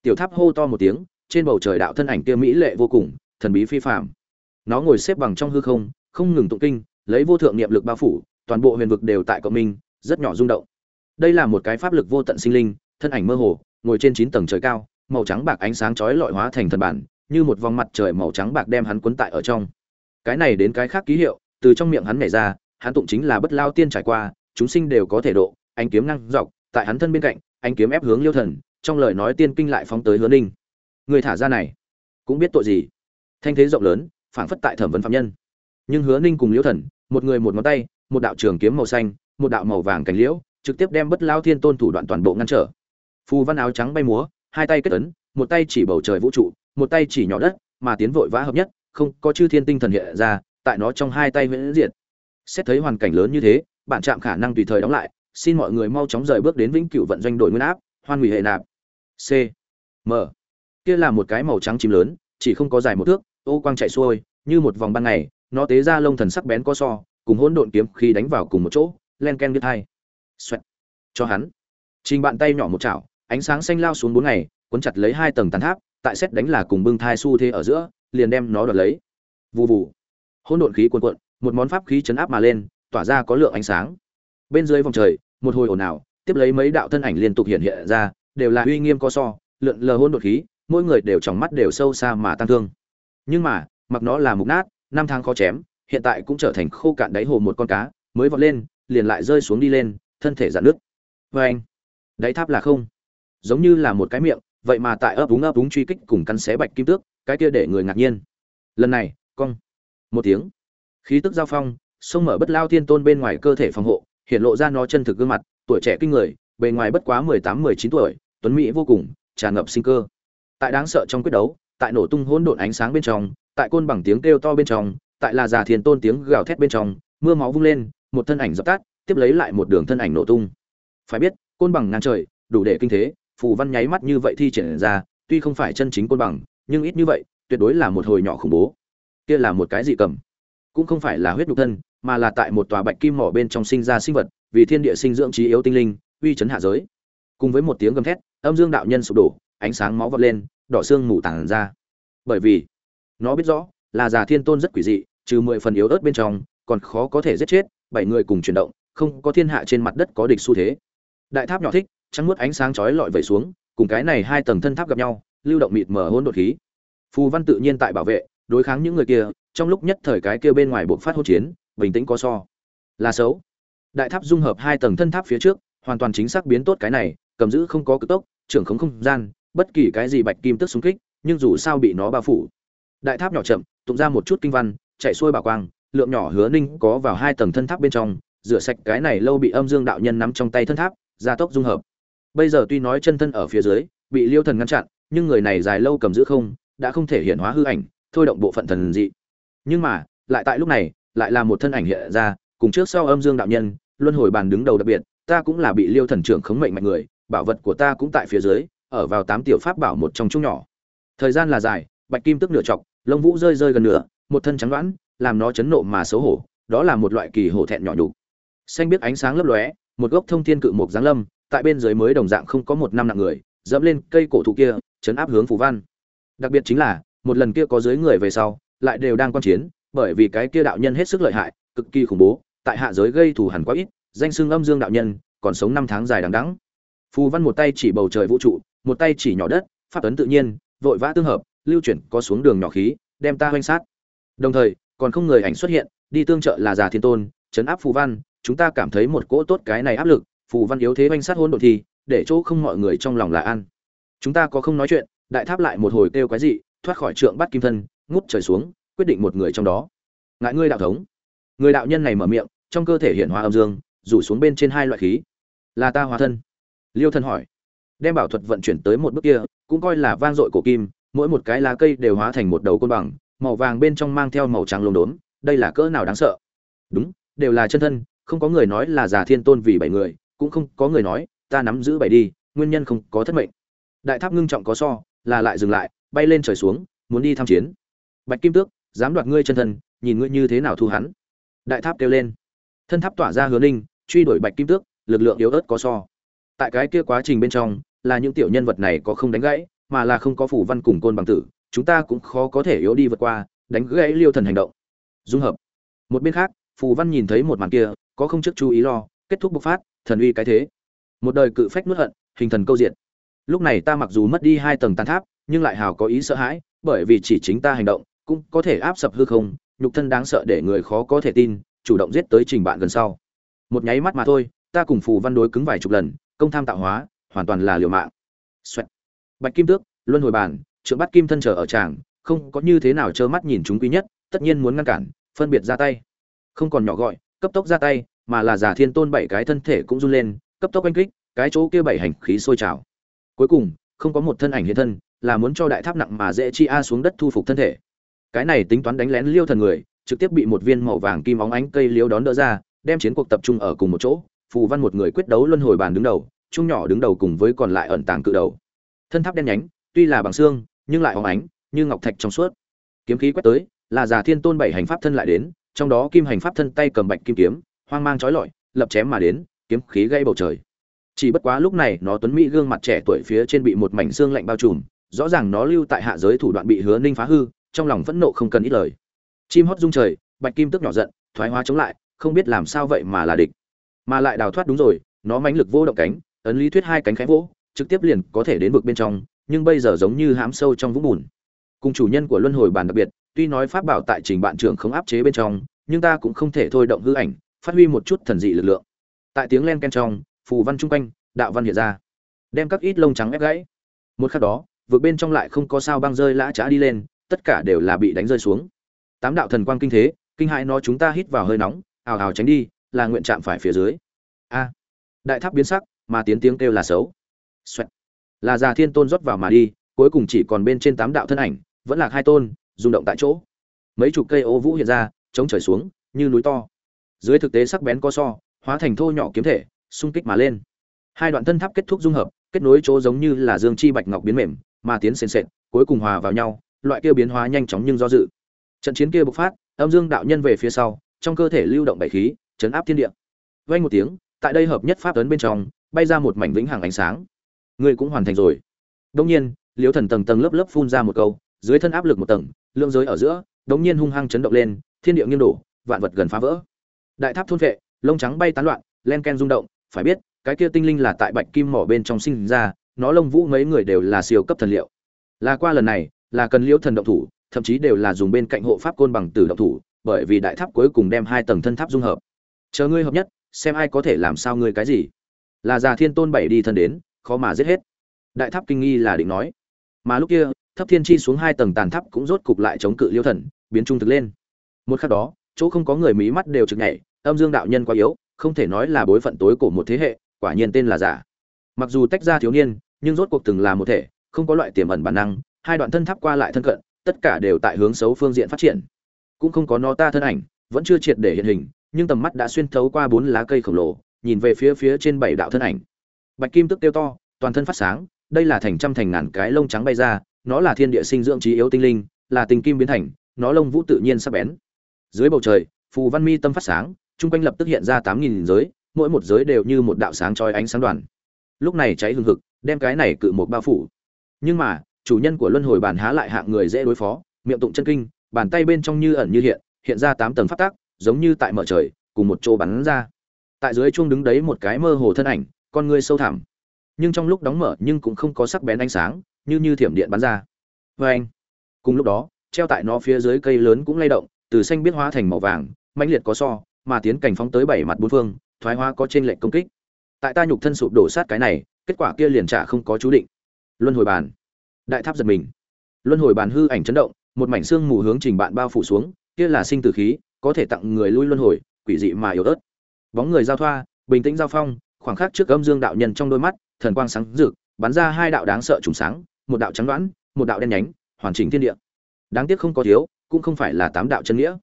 [SPEAKER 1] Tiểu tháp hô to một tiếng, trên bầu trời đạo thân ảnh kia mỹ lệ vô cùng, thần bí phi phạm nó ngồi xếp bằng trong hư không không ngừng tụng kinh, lấy vô thượng niệm lực bao phủ, toàn bộ huyền vực đều tại cộng minh, rất nhỏ rung động. Đây là một cái pháp lực vô tận sinh linh, thân ảnh mơ hồ, ngồi trên chín tầng trời cao, màu trắng bạc ánh sáng chói lọi hóa thành thần bản, như một vòng mặt trời màu trắng bạc đem hắn cuốn tại ở trong. Cái này đến cái khác ký hiệu, từ trong miệng hắn nhảy ra, hắn tụng chính là bất lao tiên trải qua, chúng sinh đều có thể độ anh kiếm năng dọc, tại hắn thân bên cạnh anh kiếm ép hướng liêu thần trong lời nói tiên kinh lại phóng tới hứa ninh. Người thả ra này, cũng biết tội gì. Thanh thế rộng lớn, phảng phất tại thẩm vấn phạm nhân. Nhưng hứa ninh cùng liễu thần, một người một ngón tay, một đạo trường kiếm màu xanh, một đạo màu vàng cánh liễu, trực tiếp đem bất lao thiên tôn thủ đoạn toàn bộ ngăn trở. Phù văn áo trắng bay múa, hai tay kết ấn, một tay chỉ bầu trời vũ trụ, một tay chỉ nhỏ đất, mà tiến vội vã hợp nhất, không có chư thiên tinh thần hiện ra, tại nó trong hai tay huyễn diệt. Xét thấy hoàn cảnh lớn như thế, bạn chạm khả năng tùy thời đóng lại, xin mọi người mau chóng rời bước đến vĩnh cửu vận doanh đổi nguyên áp hoan hủy hệ nạp. C. M. Kia là một cái màu trắng chim lớn, chỉ không có dài một thước, ô quang chạy xuôi, như một vòng ban ngày, nó tế ra lông thần sắc bén có so, cùng hỗn độn kiếm khi đánh vào cùng một chỗ, len ken đứt hai. Xoẹt. Cho hắn. Trình bạn tay nhỏ một chảo, ánh sáng xanh lao xuống bốn ngày, cuốn chặt lấy hai tầng tàn tháp, tại xét đánh là cùng bưng thai su thế ở giữa, liền đem nó đoạt lấy. Vù vù. Hỗn độn khí cuồn cuộn, một món pháp khí chấn áp mà lên, tỏa ra có lượng ánh sáng. Bên dưới vòng trời, một hồi ồn ào tiếp lấy mấy đạo thân ảnh liên tục hiện hiện ra, đều là uy nghiêm có so, lượn lờ hôn đột khí, mỗi người đều trong mắt đều sâu xa mà tăng thương. Nhưng mà, mặc nó là mục nát, năm tháng khó chém, hiện tại cũng trở thành khô cạn đáy hồ một con cá, mới vọt lên, liền lại rơi xuống đi lên, thân thể dạn nước vê anh, đáy tháp là không. Giống như là một cái miệng, vậy mà tại ấp úng ấp úng truy kích cùng căn xé bạch kim tước, cái kia để người ngạc nhiên. Lần này, cong. Một tiếng. Khí tức giao phong xông mở bất lao thiên tôn bên ngoài cơ thể phòng hộ, hiện lộ ra nó chân thực gương mặt tuổi trẻ kinh người, bề ngoài bất quá mười tám, mười chín tuổi, tuấn mỹ vô cùng, tràn ngập sinh cơ. Tại đáng sợ trong quyết đấu, tại nổ tung hỗn độn ánh sáng bên trong, tại côn bằng tiếng kêu to bên trong, tại là già thiên tôn tiếng gào thét bên trong, mưa máu vung lên, một thân ảnh dập tắt, tiếp lấy lại một đường thân ảnh nổ tung. Phải biết, côn bằng ngang trời, đủ để kinh thế, phù văn nháy mắt như vậy thi triển ra, tuy không phải chân chính côn bằng, nhưng ít như vậy, tuyệt đối là một hồi nhỏ khủng bố. Kia là một cái gì cầm. Cũng không phải là huyết nhục thân, mà là tại một tòa bạch kim mỏ bên trong sinh ra sinh vật vì thiên địa sinh dưỡng trí yếu tinh linh, uy chấn hạ giới. Cùng với một tiếng gầm thét, âm dương đạo nhân sụp đổ, ánh sáng máu vọt lên, đỏ xương mù tàng ra. Bởi vì, nó biết rõ, là già thiên tôn rất quỷ dị, trừ mười phần yếu ớt bên trong, còn khó có thể giết chết, bảy người cùng chuyển động, không có thiên hạ trên mặt đất có địch xu thế. Đại tháp nhỏ thích, trắng muốt ánh sáng chói lọi vẩy xuống, cùng cái này hai tầng thân tháp gặp nhau, lưu động mịt mờ hỗn độn khí. Phù văn tự nhiên tại bảo vệ, đối kháng những người kia, trong lúc nhất thời cái kia bên ngoài buộc phát hỗn chiến, bình tĩnh có so. Là xấu đại tháp dung hợp hai tầng thân tháp phía trước, hoàn toàn chính xác biến tốt cái này, cầm giữ không có cực tốc, trưởng không không gian, bất kỳ cái gì bạch kim tức xung kích, nhưng dù sao bị nó bao phủ. Đại tháp nhỏ chậm, tụng ra một chút kinh văn, chạy xuôi bảo quang, lượng nhỏ hứa ninh có vào hai tầng thân tháp bên trong, rửa sạch cái này lâu bị âm dương đạo nhân nắm trong tay thân tháp, gia tốc dung hợp. Bây giờ tuy nói chân thân ở phía dưới, bị liêu thần ngăn chặn, nhưng người này dài lâu cầm giữ không, đã không thể hiện hóa hư ảnh, thôi động bộ phận thần dị. Nhưng mà, lại tại lúc này, lại là một thân ảnh hiện ra, cùng trước sau âm dương đạo nhân luân hồi bàn đứng đầu đặc biệt, ta cũng là bị liêu thần trưởng khống mệnh mạnh người, bảo vật của ta cũng tại phía dưới, ở vào tám tiểu pháp bảo một trong chung nhỏ. Thời gian là dài, bạch kim tức nửa chọc lông vũ rơi rơi gần nửa, một thân trắng đoán làm nó chấn nộ mà xấu hổ, đó là một loại kỳ hổ thẹn nhỏ nhục. Xanh biết ánh sáng lấp lóe, một gốc thông thiên cự mục giáng lâm, tại bên dưới mới đồng dạng không có một năm nặng người, dẫm lên cây cổ thụ kia, chấn áp hướng phù văn. Đặc biệt chính là, một lần kia có dưới người về sau, lại đều đang quan chiến, bởi vì cái kia đạo nhân hết sức lợi hại, cực kỳ khủng bố tại hạ giới gây thù hẳn quá ít, danh xưng âm dương đạo nhân, còn sống năm tháng dài đằng đẵng. Phù văn một tay chỉ bầu trời vũ trụ, một tay chỉ nhỏ đất, pháp ấn tự nhiên, vội vã tương hợp, lưu chuyển, có xuống đường nhỏ khí, đem ta hoanh sát. Đồng thời, còn không người ảnh xuất hiện, đi tương trợ là già thiên tôn, chấn áp phù văn, chúng ta cảm thấy một cỗ tốt cái này áp lực, phù văn yếu thế hoanh sát hôn đột thi để chỗ không mọi người trong lòng là ăn chúng ta có không nói chuyện, đại tháp lại một hồi kêu cái gì thoát khỏi trượng bắt kim thân, ngút trời xuống, quyết định một người trong đó. Ngại ngươi đạo thống. Người đạo nhân này mở miệng trong cơ thể hiện hóa âm dương, rủ xuống bên trên hai loại khí. Là ta hóa thân. Liêu thần hỏi. Đem bảo thuật vận chuyển tới một bước kia, cũng coi là vang dội cổ kim, mỗi một cái lá cây đều hóa thành một đầu côn bằng, màu vàng bên trong mang theo màu trắng lốm đốm, đây là cỡ nào đáng sợ? Đúng, đều là chân thân, không có người nói là già thiên tôn vì bảy người, cũng không có người nói, ta nắm giữ bảy đi, nguyên nhân không có thất mệnh. Đại tháp ngưng trọng có so, là lại dừng lại, bay lên trời xuống, muốn đi tham chiến. Bạch kim tước, dám đoạt ngươi chân thân, nhìn ngươi như thế nào thu hắn? Đại tháp kêu lên thân tháp tỏa ra hứa ninh truy đuổi bạch kim tước, lực lượng yếu ớt có so. Tại cái kia quá trình bên trong, là những tiểu nhân vật này có không đánh gãy, mà là không có phủ văn cùng côn bằng tử, chúng ta cũng khó có thể yếu đi vượt qua, đánh gãy liêu thần hành động. Dung hợp. Một bên khác, phù văn nhìn thấy một màn kia, có không trước chú ý lo, kết thúc bộc phát, thần uy cái thế. Một đời cự phách nuốt hận, hình thần câu diện lúc này ta mặc dù mất đi hai tầng tàn tháp, nhưng lại hào có ý sợ hãi, bởi vì chỉ chính ta hành động, cũng có thể áp sập hư không, nhục thân đáng sợ để người khó có thể tin chủ động giết tới trình bạn gần sau. Một nháy mắt mà thôi, ta cùng phù văn đối cứng vài chục lần, công tham tạo hóa, hoàn toàn là liều mạng. Xoẹt. bạch kim tước, luân hồi bàn trượng bắt kim thân trở ở tràng, không có như thế nào trơ mắt nhìn chúng quý nhất, tất nhiên muốn ngăn cản, phân biệt ra tay. Không còn nhỏ gọi, cấp tốc ra tay, mà là giả thiên tôn bảy cái thân thể cũng run lên, cấp tốc oanh kích, cái chỗ kia bảy hành khí sôi trào. Cuối cùng, không có một thân ảnh hiện thân, là muốn cho đại tháp nặng mà dễ chi a xuống đất thu phục thân thể. Cái này tính toán đánh lén liêu thần người trực tiếp bị một viên màu vàng kim óng ánh cây liếu đón đỡ ra, đem chiến cuộc tập trung ở cùng một chỗ, phù văn một người quyết đấu luân hồi bàn đứng đầu trung nhỏ đứng đầu cùng với còn lại ẩn tàng cự đầu. Thân tháp đen nhánh, tuy là bằng xương, nhưng lại óng ánh, như ngọc thạch trong suốt. Kiếm khí quét tới, là già thiên tôn bảy hành pháp thân lại đến, trong đó kim hành pháp thân tay cầm bạch kim kiếm, hoang mang trói lọi, lập chém mà đến, kiếm khí gây bầu trời. Chỉ bất quá lúc này, nó tuấn mỹ gương mặt trẻ tuổi phía trên bị một mảnh xương lạnh bao trùm, rõ ràng nó lưu tại hạ giới thủ đoạn bị hứa ninh phá hư, trong lòng phẫn nộ không cần ít lời chim hót rung trời, bạch kim tức nhỏ giận, thoái hóa chống lại, không biết làm sao vậy mà là địch. Mà lại đào thoát đúng rồi, nó mãnh lực vô động cánh, ấn lý thuyết hai cánh khẽ vỗ, trực tiếp liền có thể đến vực bên trong, nhưng bây giờ giống như hãm sâu trong vũng bùn. Cùng chủ nhân của luân hồi bàn đặc biệt, tuy nói pháp bảo tại trình bạn trưởng không áp chế bên trong, nhưng ta cũng không thể thôi động hư ảnh, phát huy một chút thần dị lực lượng. Tại tiếng len ken trong, phù văn chung quanh, đạo văn hiện ra. Đem các ít lông trắng ép gãy. Một khắc đó vượt bên trong lại không có sao băng rơi lã trá đi lên, tất cả đều là bị đánh rơi xuống tám đạo thần quang kinh thế, kinh hãi nó chúng ta hít vào hơi nóng, ào ào tránh đi, là nguyện chạm phải phía dưới. A. Đại tháp biến sắc, mà tiến tiếng kêu là xấu. Xoẹt. là già thiên tôn rót vào mà đi, cuối cùng chỉ còn bên trên tám đạo thân ảnh, vẫn là hai tôn, rung động tại chỗ. Mấy chục cây ô vũ hiện ra, chống trời xuống, như núi to. Dưới thực tế sắc bén có so, hóa thành thô nhỏ kiếm thể, xung kích mà lên. Hai đoạn thân tháp kết thúc dung hợp, kết nối chỗ giống như là dương chi bạch ngọc biến mềm, mà tiến sền sệt, cuối cùng hòa vào nhau, loại kia biến hóa nhanh chóng nhưng do dự trận chiến kia bộc phát, âm dương đạo nhân về phía sau, trong cơ thể lưu động bảy khí chấn áp thiên địa. Vang một tiếng, tại đây hợp nhất pháp ấn bên trong, bay ra một mảnh vĩnh hằng ánh sáng. Ngươi cũng hoàn thành rồi. Đông nhiên, liễu thần tầng tầng lớp lớp phun ra một câu, dưới thân áp lực một tầng, lượng giới ở giữa đống nhiên hung hăng chấn động lên, thiên địa nghiêng đổ, vạn vật gần phá vỡ. Đại tháp thôn vệ, lông trắng bay tán loạn, len ken rung động, phải biết, cái kia tinh linh là tại bạch kim mỏ bên trong sinh ra, nó lông vũ mấy người đều là siêu cấp thần liệu. Là qua lần này, là cần liễu thần động thủ thậm chí đều là dùng bên cạnh hộ pháp côn bằng tử động thủ, bởi vì đại tháp cuối cùng đem hai tầng thân tháp dung hợp. Chờ ngươi hợp nhất, xem ai có thể làm sao ngươi cái gì. Là già thiên tôn bảy đi thân đến, khó mà giết hết. Đại tháp kinh nghi là định nói. Mà lúc kia, thấp thiên chi xuống hai tầng tàn tháp cũng rốt cục lại chống cự liêu thần, biến trung thực lên. Một khắc đó, chỗ không có người mí mắt đều trực nhảy, âm dương đạo nhân quá yếu, không thể nói là bối phận tối của một thế hệ, quả nhiên tên là giả. Mặc dù tách ra thiếu niên, nhưng rốt cuộc từng là một thể, không có loại tiềm ẩn bản năng, hai đoạn thân tháp qua lại thân cận tất cả đều tại hướng xấu phương diện phát triển. Cũng không có nó ta thân ảnh, vẫn chưa triệt để hiện hình, nhưng tầm mắt đã xuyên thấu qua bốn lá cây khổng lồ, nhìn về phía phía trên bảy đạo thân ảnh. Bạch kim tức tiêu to, toàn thân phát sáng, đây là thành trăm thành ngàn cái lông trắng bay ra, nó là thiên địa sinh dưỡng trí yếu tinh linh, là tình kim biến thành, nó lông vũ tự nhiên sắc bén. Dưới bầu trời, phù văn mi tâm phát sáng, chung quanh lập tức hiện ra tám nghìn giới, mỗi một giới đều như một đạo sáng trói ánh sáng đoàn. Lúc này cháy hừng hực, đem cái này cự một bao phủ. Nhưng mà chủ nhân của luân hồi bản há lại hạng người dễ đối phó, miệng tụng chân kinh, bàn tay bên trong như ẩn như hiện hiện ra tám tầng phát tác giống như tại mở trời, cùng một chỗ bắn ra. Tại dưới chuông đứng đấy một cái mơ hồ thân ảnh, con người sâu thẳm. Nhưng trong lúc đóng mở nhưng cũng không có sắc bén ánh sáng, như như thiểm điện bắn ra. Vê anh, cùng lúc đó, treo tại nó phía dưới cây lớn cũng lay động, từ xanh biết hóa thành màu vàng, mãnh liệt có so, mà tiến cảnh phóng tới bảy mặt bốn phương, thoái hóa có trên lệnh công kích. Tại ta nhục thân sụp đổ sát cái này, kết quả kia liền trả không có chú định. Luân hồi bàn đại tháp giật mình. Luân hồi bàn hư ảnh chấn động, một mảnh xương mù hướng trình bạn bao phủ xuống, kia là sinh tử khí, có thể tặng người lui luân hồi, quỷ dị mà yếu ớt. Bóng người giao thoa, bình tĩnh giao phong, khoảng khắc trước âm dương đạo nhân trong đôi mắt, thần quang sáng rực, bắn ra hai đạo đáng sợ trùng sáng, một đạo trắng đoán, một đạo đen nhánh, hoàn chỉnh thiên địa. Đáng tiếc không có thiếu, cũng không phải là tám đạo chân nghĩa.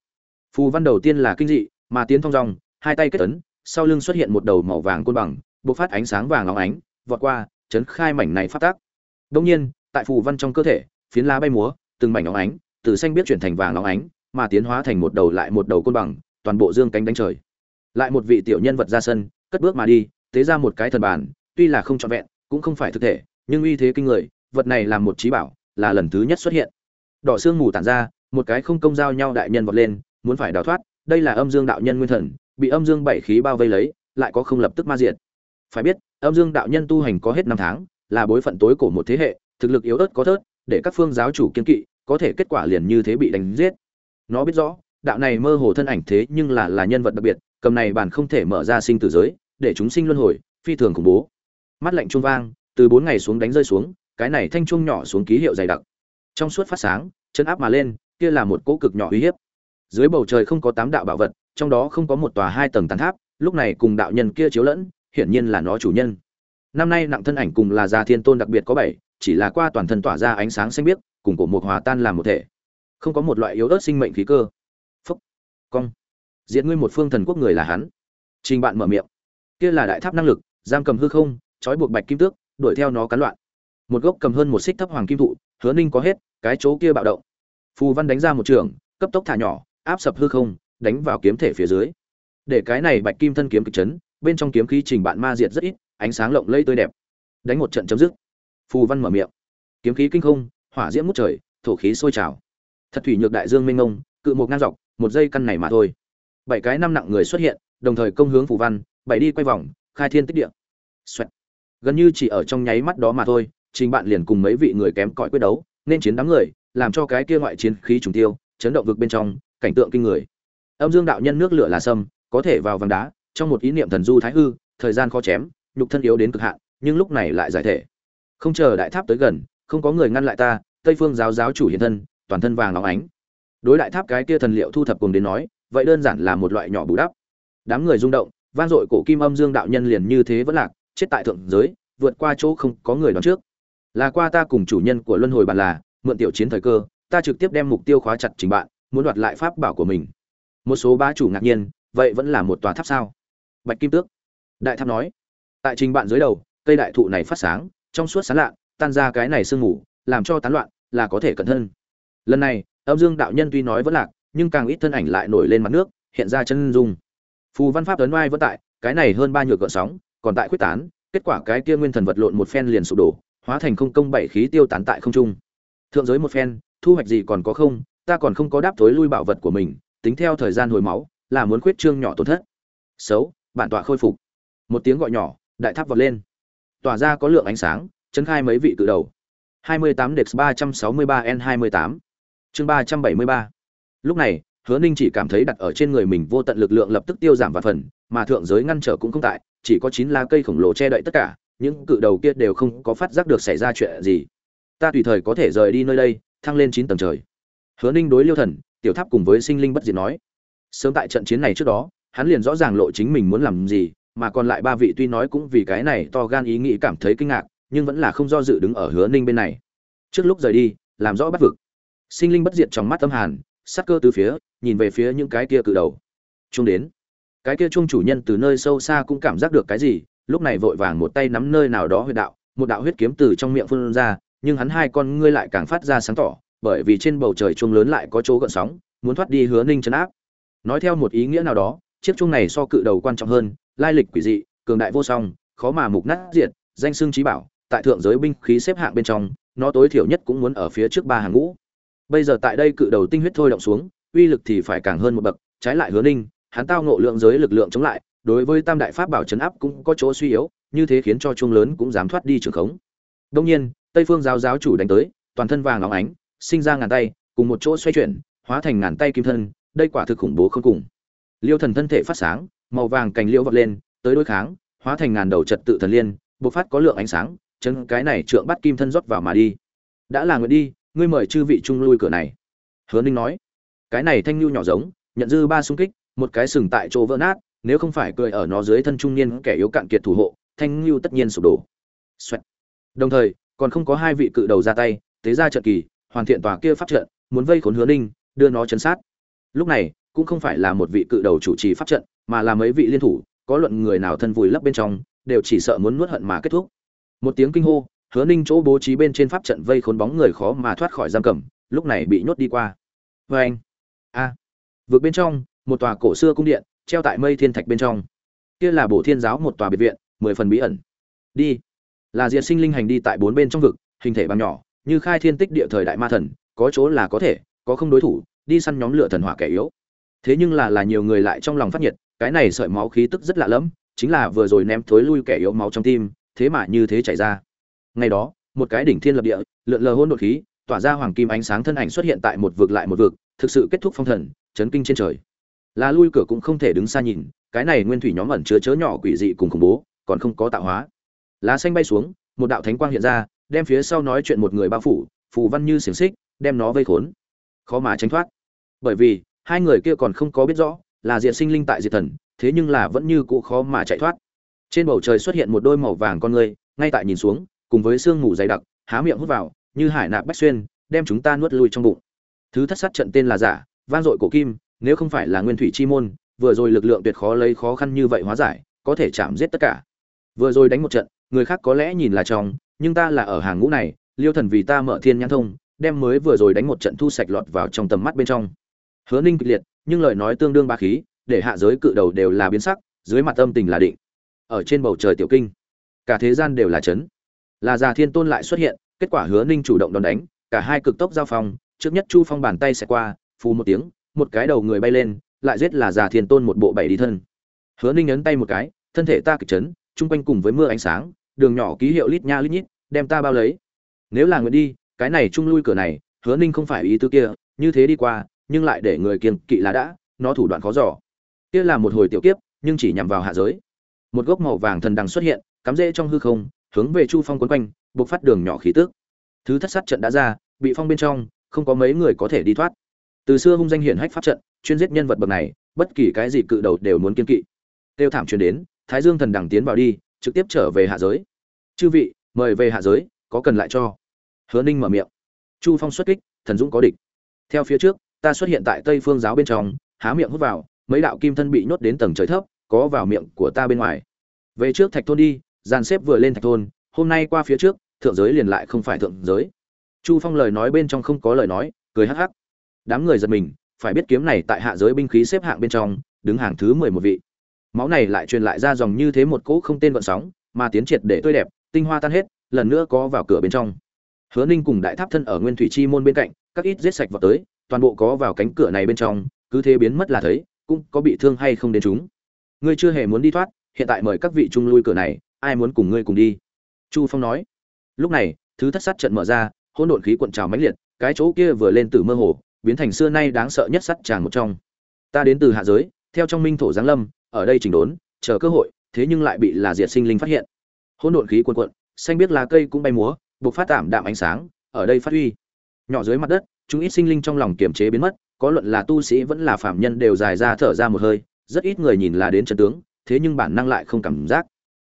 [SPEAKER 1] Phù văn đầu tiên là kinh dị, mà tiến thong dong hai tay kết tấn sau lưng xuất hiện một đầu màu vàng côn bằng, bộc phát ánh sáng vàng óng ánh, vọt qua, chấn khai mảnh này phát tác đông nhiên tại phù văn trong cơ thể, phiến lá bay múa, từng mảnh óng ánh, từ xanh biết chuyển thành vàng óng ánh, mà tiến hóa thành một đầu lại một đầu côn bằng, toàn bộ dương cánh đánh trời. Lại một vị tiểu nhân vật ra sân, cất bước mà đi, tế ra một cái thần bản tuy là không trọn vẹn, cũng không phải thực thể, nhưng uy thế kinh người, vật này là một trí bảo, là lần thứ nhất xuất hiện. Đỏ xương mù tản ra, một cái không công giao nhau đại nhân vọt lên, muốn phải đào thoát, đây là âm dương đạo nhân nguyên thần, bị âm dương bảy khí bao vây lấy, lại có không lập tức ma diệt. Phải biết, âm dương đạo nhân tu hành có hết năm tháng, là bối phận tối cổ một thế hệ thực lực yếu ớt có thớt, để các phương giáo chủ kiên kỵ, có thể kết quả liền như thế bị đánh giết. Nó biết rõ, đạo này mơ hồ thân ảnh thế nhưng là là nhân vật đặc biệt, cầm này bản không thể mở ra sinh tử giới, để chúng sinh luân hồi, phi thường khủng bố. Mắt lạnh trung vang, từ bốn ngày xuống đánh rơi xuống, cái này thanh trung nhỏ xuống ký hiệu dày đặc. Trong suốt phát sáng, chân áp mà lên, kia là một cỗ cực nhỏ uy hiếp. Dưới bầu trời không có tám đạo bảo vật, trong đó không có một tòa hai tầng tàn tháp, lúc này cùng đạo nhân kia chiếu lẫn, hiển nhiên là nó chủ nhân. Năm nay nặng thân ảnh cùng là gia thiên tôn đặc biệt có bảy chỉ là qua toàn thân tỏa ra ánh sáng xanh biếc, cùng cổ một hòa tan làm một thể. Không có một loại yếu ớt sinh mệnh khí cơ. Phúc. Cong. Diện ngươi một phương thần quốc người là hắn. Trình bạn mở miệng. Kia là đại tháp năng lực, giam cầm hư không, trói buộc bạch kim tước, đuổi theo nó cắn loạn. Một gốc cầm hơn một xích thấp hoàng kim thụ, hứa ninh có hết, cái chỗ kia bạo động. Phù văn đánh ra một trường, cấp tốc thả nhỏ, áp sập hư không, đánh vào kiếm thể phía dưới. Để cái này bạch kim thân kiếm kịch chấn, bên trong kiếm khí trình bạn ma diệt rất ít, ánh sáng lộng lẫy tươi đẹp. Đánh một trận chấm dứt phù văn mở miệng. Kiếm khí kinh không, hỏa diễm mút trời, thổ khí sôi trào. Thật thủy nhược đại dương mênh mông, cự một ngang dọc, một dây căn này mà thôi. Bảy cái năm nặng người xuất hiện, đồng thời công hướng phù văn, bảy đi quay vòng, khai thiên tích địa. Xoẹt. gần như chỉ ở trong nháy mắt đó mà thôi, trình bạn liền cùng mấy vị người kém cỏi quyết đấu, nên chiến đám người, làm cho cái kia ngoại chiến khí trùng tiêu, chấn động vực bên trong, cảnh tượng kinh người. Âm dương đạo nhân nước lửa là sâm, có thể vào vàng đá, trong một ý niệm thần du thái hư, thời gian khó chém, nhục thân yếu đến cực hạn, nhưng lúc này lại giải thể không chờ đại tháp tới gần, không có người ngăn lại ta, tây phương giáo giáo chủ hiện thân, toàn thân vàng óng ánh. Đối đại tháp cái kia thần liệu thu thập cùng đến nói, vậy đơn giản là một loại nhỏ bù đắp. Đám người rung động, vang dội cổ kim âm dương đạo nhân liền như thế vẫn lạc, chết tại thượng giới, vượt qua chỗ không có người đón trước. Là qua ta cùng chủ nhân của luân hồi bàn là, mượn tiểu chiến thời cơ, ta trực tiếp đem mục tiêu khóa chặt chính bạn, muốn đoạt lại pháp bảo của mình. Một số bá chủ ngạc nhiên, vậy vẫn là một tòa tháp sao? Bạch kim tước. Đại tháp nói. Tại trình bạn dưới đầu, cây đại thụ này phát sáng trong suốt sáng lạ, tan ra cái này sương mù, làm cho tán loạn, là có thể cẩn thân lần này, âm dương đạo nhân tuy nói vẫn lạc, nhưng càng ít thân ảnh lại nổi lên mặt nước, hiện ra chân dung. Phù văn pháp tấn oai vẫn tại, cái này hơn ba nhược gợn sóng, còn tại quyết tán, kết quả cái kia nguyên thần vật lộn một phen liền sụp đổ, hóa thành không công bảy khí tiêu tán tại không trung. Thượng giới một phen, thu hoạch gì còn có không, ta còn không có đáp tối lui bảo vật của mình, tính theo thời gian hồi máu, là muốn khuyết trương nhỏ tổn thất. Xấu, bản tọa khôi phục. Một tiếng gọi nhỏ, đại tháp vọt lên tỏa ra có lượng ánh sáng, chấn khai mấy vị cự đầu. 28 Dex 363 N28 chương 373 lúc này, hứa ninh chỉ cảm thấy đặt ở trên người mình vô tận lực lượng lập tức tiêu giảm và phần, mà thượng giới ngăn trở cũng không tại, chỉ có chín lá cây khổng lồ che đậy tất cả, những cự đầu kia đều không có phát giác được xảy ra chuyện gì. Ta tùy thời có thể rời đi nơi đây, thăng lên chín tầng trời. Hứa ninh đối liêu thần, tiểu tháp cùng với sinh linh bất diệt nói. Sớm tại trận chiến này trước đó, hắn liền rõ ràng lộ chính mình muốn làm gì mà còn lại ba vị tuy nói cũng vì cái này to gan ý nghĩ cảm thấy kinh ngạc, nhưng vẫn là không do dự đứng ở hứa ninh bên này. Trước lúc rời đi, làm rõ bắt vực. Sinh linh bất diệt trong mắt tâm hàn sắc cơ từ phía, nhìn về phía những cái kia cự đầu. Chung đến. Cái kia chung chủ nhân từ nơi sâu xa cũng cảm giác được cái gì, lúc này vội vàng một tay nắm nơi nào đó huyết đạo, một đạo huyết kiếm từ trong miệng phun ra, nhưng hắn hai con ngươi lại càng phát ra sáng tỏ, bởi vì trên bầu trời chuông lớn lại có chỗ gợn sóng, muốn thoát đi hứa ninh chấn áp. Nói theo một ý nghĩa nào đó, chiếc chuông này so cự đầu quan trọng hơn lai lịch quỷ dị, cường đại vô song, khó mà mục nát diệt, danh xưng trí bảo, tại thượng giới binh khí xếp hạng bên trong, nó tối thiểu nhất cũng muốn ở phía trước ba hàng ngũ. Bây giờ tại đây cự đầu tinh huyết thôi động xuống, uy lực thì phải càng hơn một bậc, trái lại hứa ninh, hắn tao ngộ lượng giới lực lượng chống lại, đối với tam đại pháp bảo chấn áp cũng có chỗ suy yếu, như thế khiến cho chuông lớn cũng dám thoát đi trường khống. Đông nhiên, tây phương giáo giáo chủ đánh tới, toàn thân vàng óng ánh, sinh ra ngàn tay, cùng một chỗ xoay chuyển, hóa thành ngàn tay kim thân, đây quả thực khủng bố không cùng. Liêu thần thân thể phát sáng màu vàng cành liễu vọt lên, tới đối kháng, hóa thành ngàn đầu trật tự thần liên, bộc phát có lượng ánh sáng chân cái này trượng bắt kim thân rót vào mà đi. Đã là nguyện đi, ngươi mời chư vị trung lui cửa này. Hứa ninh nói, cái này thanh lưu nhỏ giống, nhận dư ba xung kích, một cái sừng tại chỗ vỡ nát, nếu không phải cười ở nó dưới thân trung niên kẻ yếu cạn kiệt thủ hộ, thanh lưu tất nhiên sụp đổ. Xoẹt. đồng thời, còn không có hai vị cự đầu ra tay, tế ra trận kỳ, hoàn thiện tòa kia pháp trận, muốn vây khốn hứa ninh, đưa nó chấn sát. Lúc này, cũng không phải là một vị cự đầu chủ trì pháp trận mà là mấy vị liên thủ, có luận người nào thân vùi lấp bên trong, đều chỉ sợ muốn nuốt hận mà kết thúc. Một tiếng kinh hô, hứa ninh chỗ bố trí bên trên pháp trận vây khốn bóng người khó mà thoát khỏi giam cầm, lúc này bị nhốt đi qua. Vê anh, a, vượt bên trong, một tòa cổ xưa cung điện, treo tại mây thiên thạch bên trong. Kia là bổ thiên giáo một tòa biệt viện, mười phần bí ẩn. Đi. Là diệt sinh linh hành đi tại bốn bên trong vực, hình thể bằng nhỏ, như khai thiên tích địa thời đại ma thần, có chỗ là có thể, có không đối thủ, đi săn nhóm lửa thần hỏa kẻ yếu. Thế nhưng là là nhiều người lại trong lòng phát nhiệt cái này sợi máu khí tức rất lạ lẫm, chính là vừa rồi ném thối lui kẻ yếu máu trong tim, thế mà như thế chảy ra. Ngày đó, một cái đỉnh thiên lập địa, lượn lờ hôn đột khí, tỏa ra hoàng kim ánh sáng thân ảnh xuất hiện tại một vực lại một vực, thực sự kết thúc phong thần, chấn kinh trên trời. Là lui cửa cũng không thể đứng xa nhìn, cái này nguyên thủy nhóm ẩn chứa chớ nhỏ quỷ dị cùng khủng bố, còn không có tạo hóa. Lá xanh bay xuống, một đạo thánh quang hiện ra, đem phía sau nói chuyện một người bao phủ, phù văn như xiềng xích, đem nó vây khốn. Khó mà tránh thoát. Bởi vì, hai người kia còn không có biết rõ là diệt sinh linh tại diệt thần, thế nhưng là vẫn như cũ khó mà chạy thoát. Trên bầu trời xuất hiện một đôi màu vàng con người, ngay tại nhìn xuống, cùng với sương mù dày đặc, há miệng hút vào, như hải nạp bách xuyên, đem chúng ta nuốt lui trong bụng. Thứ thất sát trận tên là giả, vang dội cổ kim, nếu không phải là nguyên thủy chi môn, vừa rồi lực lượng tuyệt khó lấy khó khăn như vậy hóa giải, có thể chạm giết tất cả. Vừa rồi đánh một trận, người khác có lẽ nhìn là trong nhưng ta là ở hàng ngũ này, liêu thần vì ta mở thiên nhãn thông, đem mới vừa rồi đánh một trận thu sạch lọt vào trong tầm mắt bên trong. Hứa ninh kịch liệt nhưng lời nói tương đương ba khí, để hạ giới cự đầu đều là biến sắc, dưới mặt âm tình là định. Ở trên bầu trời tiểu kinh, cả thế gian đều là chấn. Là già thiên tôn lại xuất hiện, kết quả hứa ninh chủ động đòn đánh, cả hai cực tốc giao phong, trước nhất chu phong bàn tay sẽ qua, phù một tiếng, một cái đầu người bay lên, lại giết là già thiên tôn một bộ bảy đi thân. Hứa ninh ấn tay một cái, thân thể ta kịch chấn, chung quanh cùng với mưa ánh sáng, đường nhỏ ký hiệu lít nha lít nhít, đem ta bao lấy. Nếu là nguyện đi, cái này chung lui cửa này, hứa ninh không phải ý tư kia, như thế đi qua nhưng lại để người kiêng kỵ là đã nó thủ đoạn khó dò, kia là một hồi tiểu kiếp nhưng chỉ nhằm vào hạ giới. Một gốc màu vàng thần đằng xuất hiện cắm rễ trong hư không hướng về chu phong quấn quanh buộc phát đường nhỏ khí tức. thứ thất sát trận đã ra bị phong bên trong không có mấy người có thể đi thoát. Từ xưa hung danh hiển hách pháp trận chuyên giết nhân vật bậc này bất kỳ cái gì cự đầu đều muốn kiên kỵ. Tiêu thảm truyền đến thái dương thần đằng tiến vào đi trực tiếp trở về hạ giới. Chư vị mời về hạ giới có cần lại cho. Hứa ninh mở miệng. Chu phong xuất kích thần dũng có địch. Theo phía trước ta xuất hiện tại tây phương giáo bên trong, há miệng hút vào, mấy đạo kim thân bị nhốt đến tầng trời thấp, có vào miệng của ta bên ngoài. Về trước thạch thôn đi, dàn xếp vừa lên thạch thôn, hôm nay qua phía trước, thượng giới liền lại không phải thượng giới. Chu phong lời nói bên trong không có lời nói, cười hắc hắc. Đám người giật mình, phải biết kiếm này tại hạ giới binh khí xếp hạng bên trong, đứng hàng thứ mười một vị. Máu này lại truyền lại ra dòng như thế một cỗ không tên vận sóng, mà tiến triệt để tươi đẹp, tinh hoa tan hết, lần nữa có vào cửa bên trong. Hứa ninh cùng đại tháp thân ở nguyên thủy chi môn bên cạnh, các ít giết sạch vào tới toàn bộ có vào cánh cửa này bên trong, cứ thế biến mất là thấy, cũng có bị thương hay không đến chúng. Ngươi chưa hề muốn đi thoát, hiện tại mời các vị trung lui cửa này, ai muốn cùng ngươi cùng đi? Chu phong nói. Lúc này, thứ thất sát trận mở ra, hỗn độn khí cuộn trào mãnh liệt, cái chỗ kia vừa lên từ mơ hồ, biến thành xưa nay đáng sợ nhất sắt tràn một trong. Ta đến từ hạ giới, theo trong minh thổ giáng lâm, ở đây chỉnh đốn, chờ cơ hội, thế nhưng lại bị là diệt sinh linh phát hiện. Hỗn độn khí cuộn cuộn, xanh biết lá cây cũng bay múa buộc phát tạm đạm ánh sáng, ở đây phát huy. Nhỏ dưới mặt đất chúng ít sinh linh trong lòng kiềm chế biến mất, có luận là tu sĩ vẫn là phạm nhân đều dài ra thở ra một hơi, rất ít người nhìn là đến trận tướng, thế nhưng bản năng lại không cảm giác.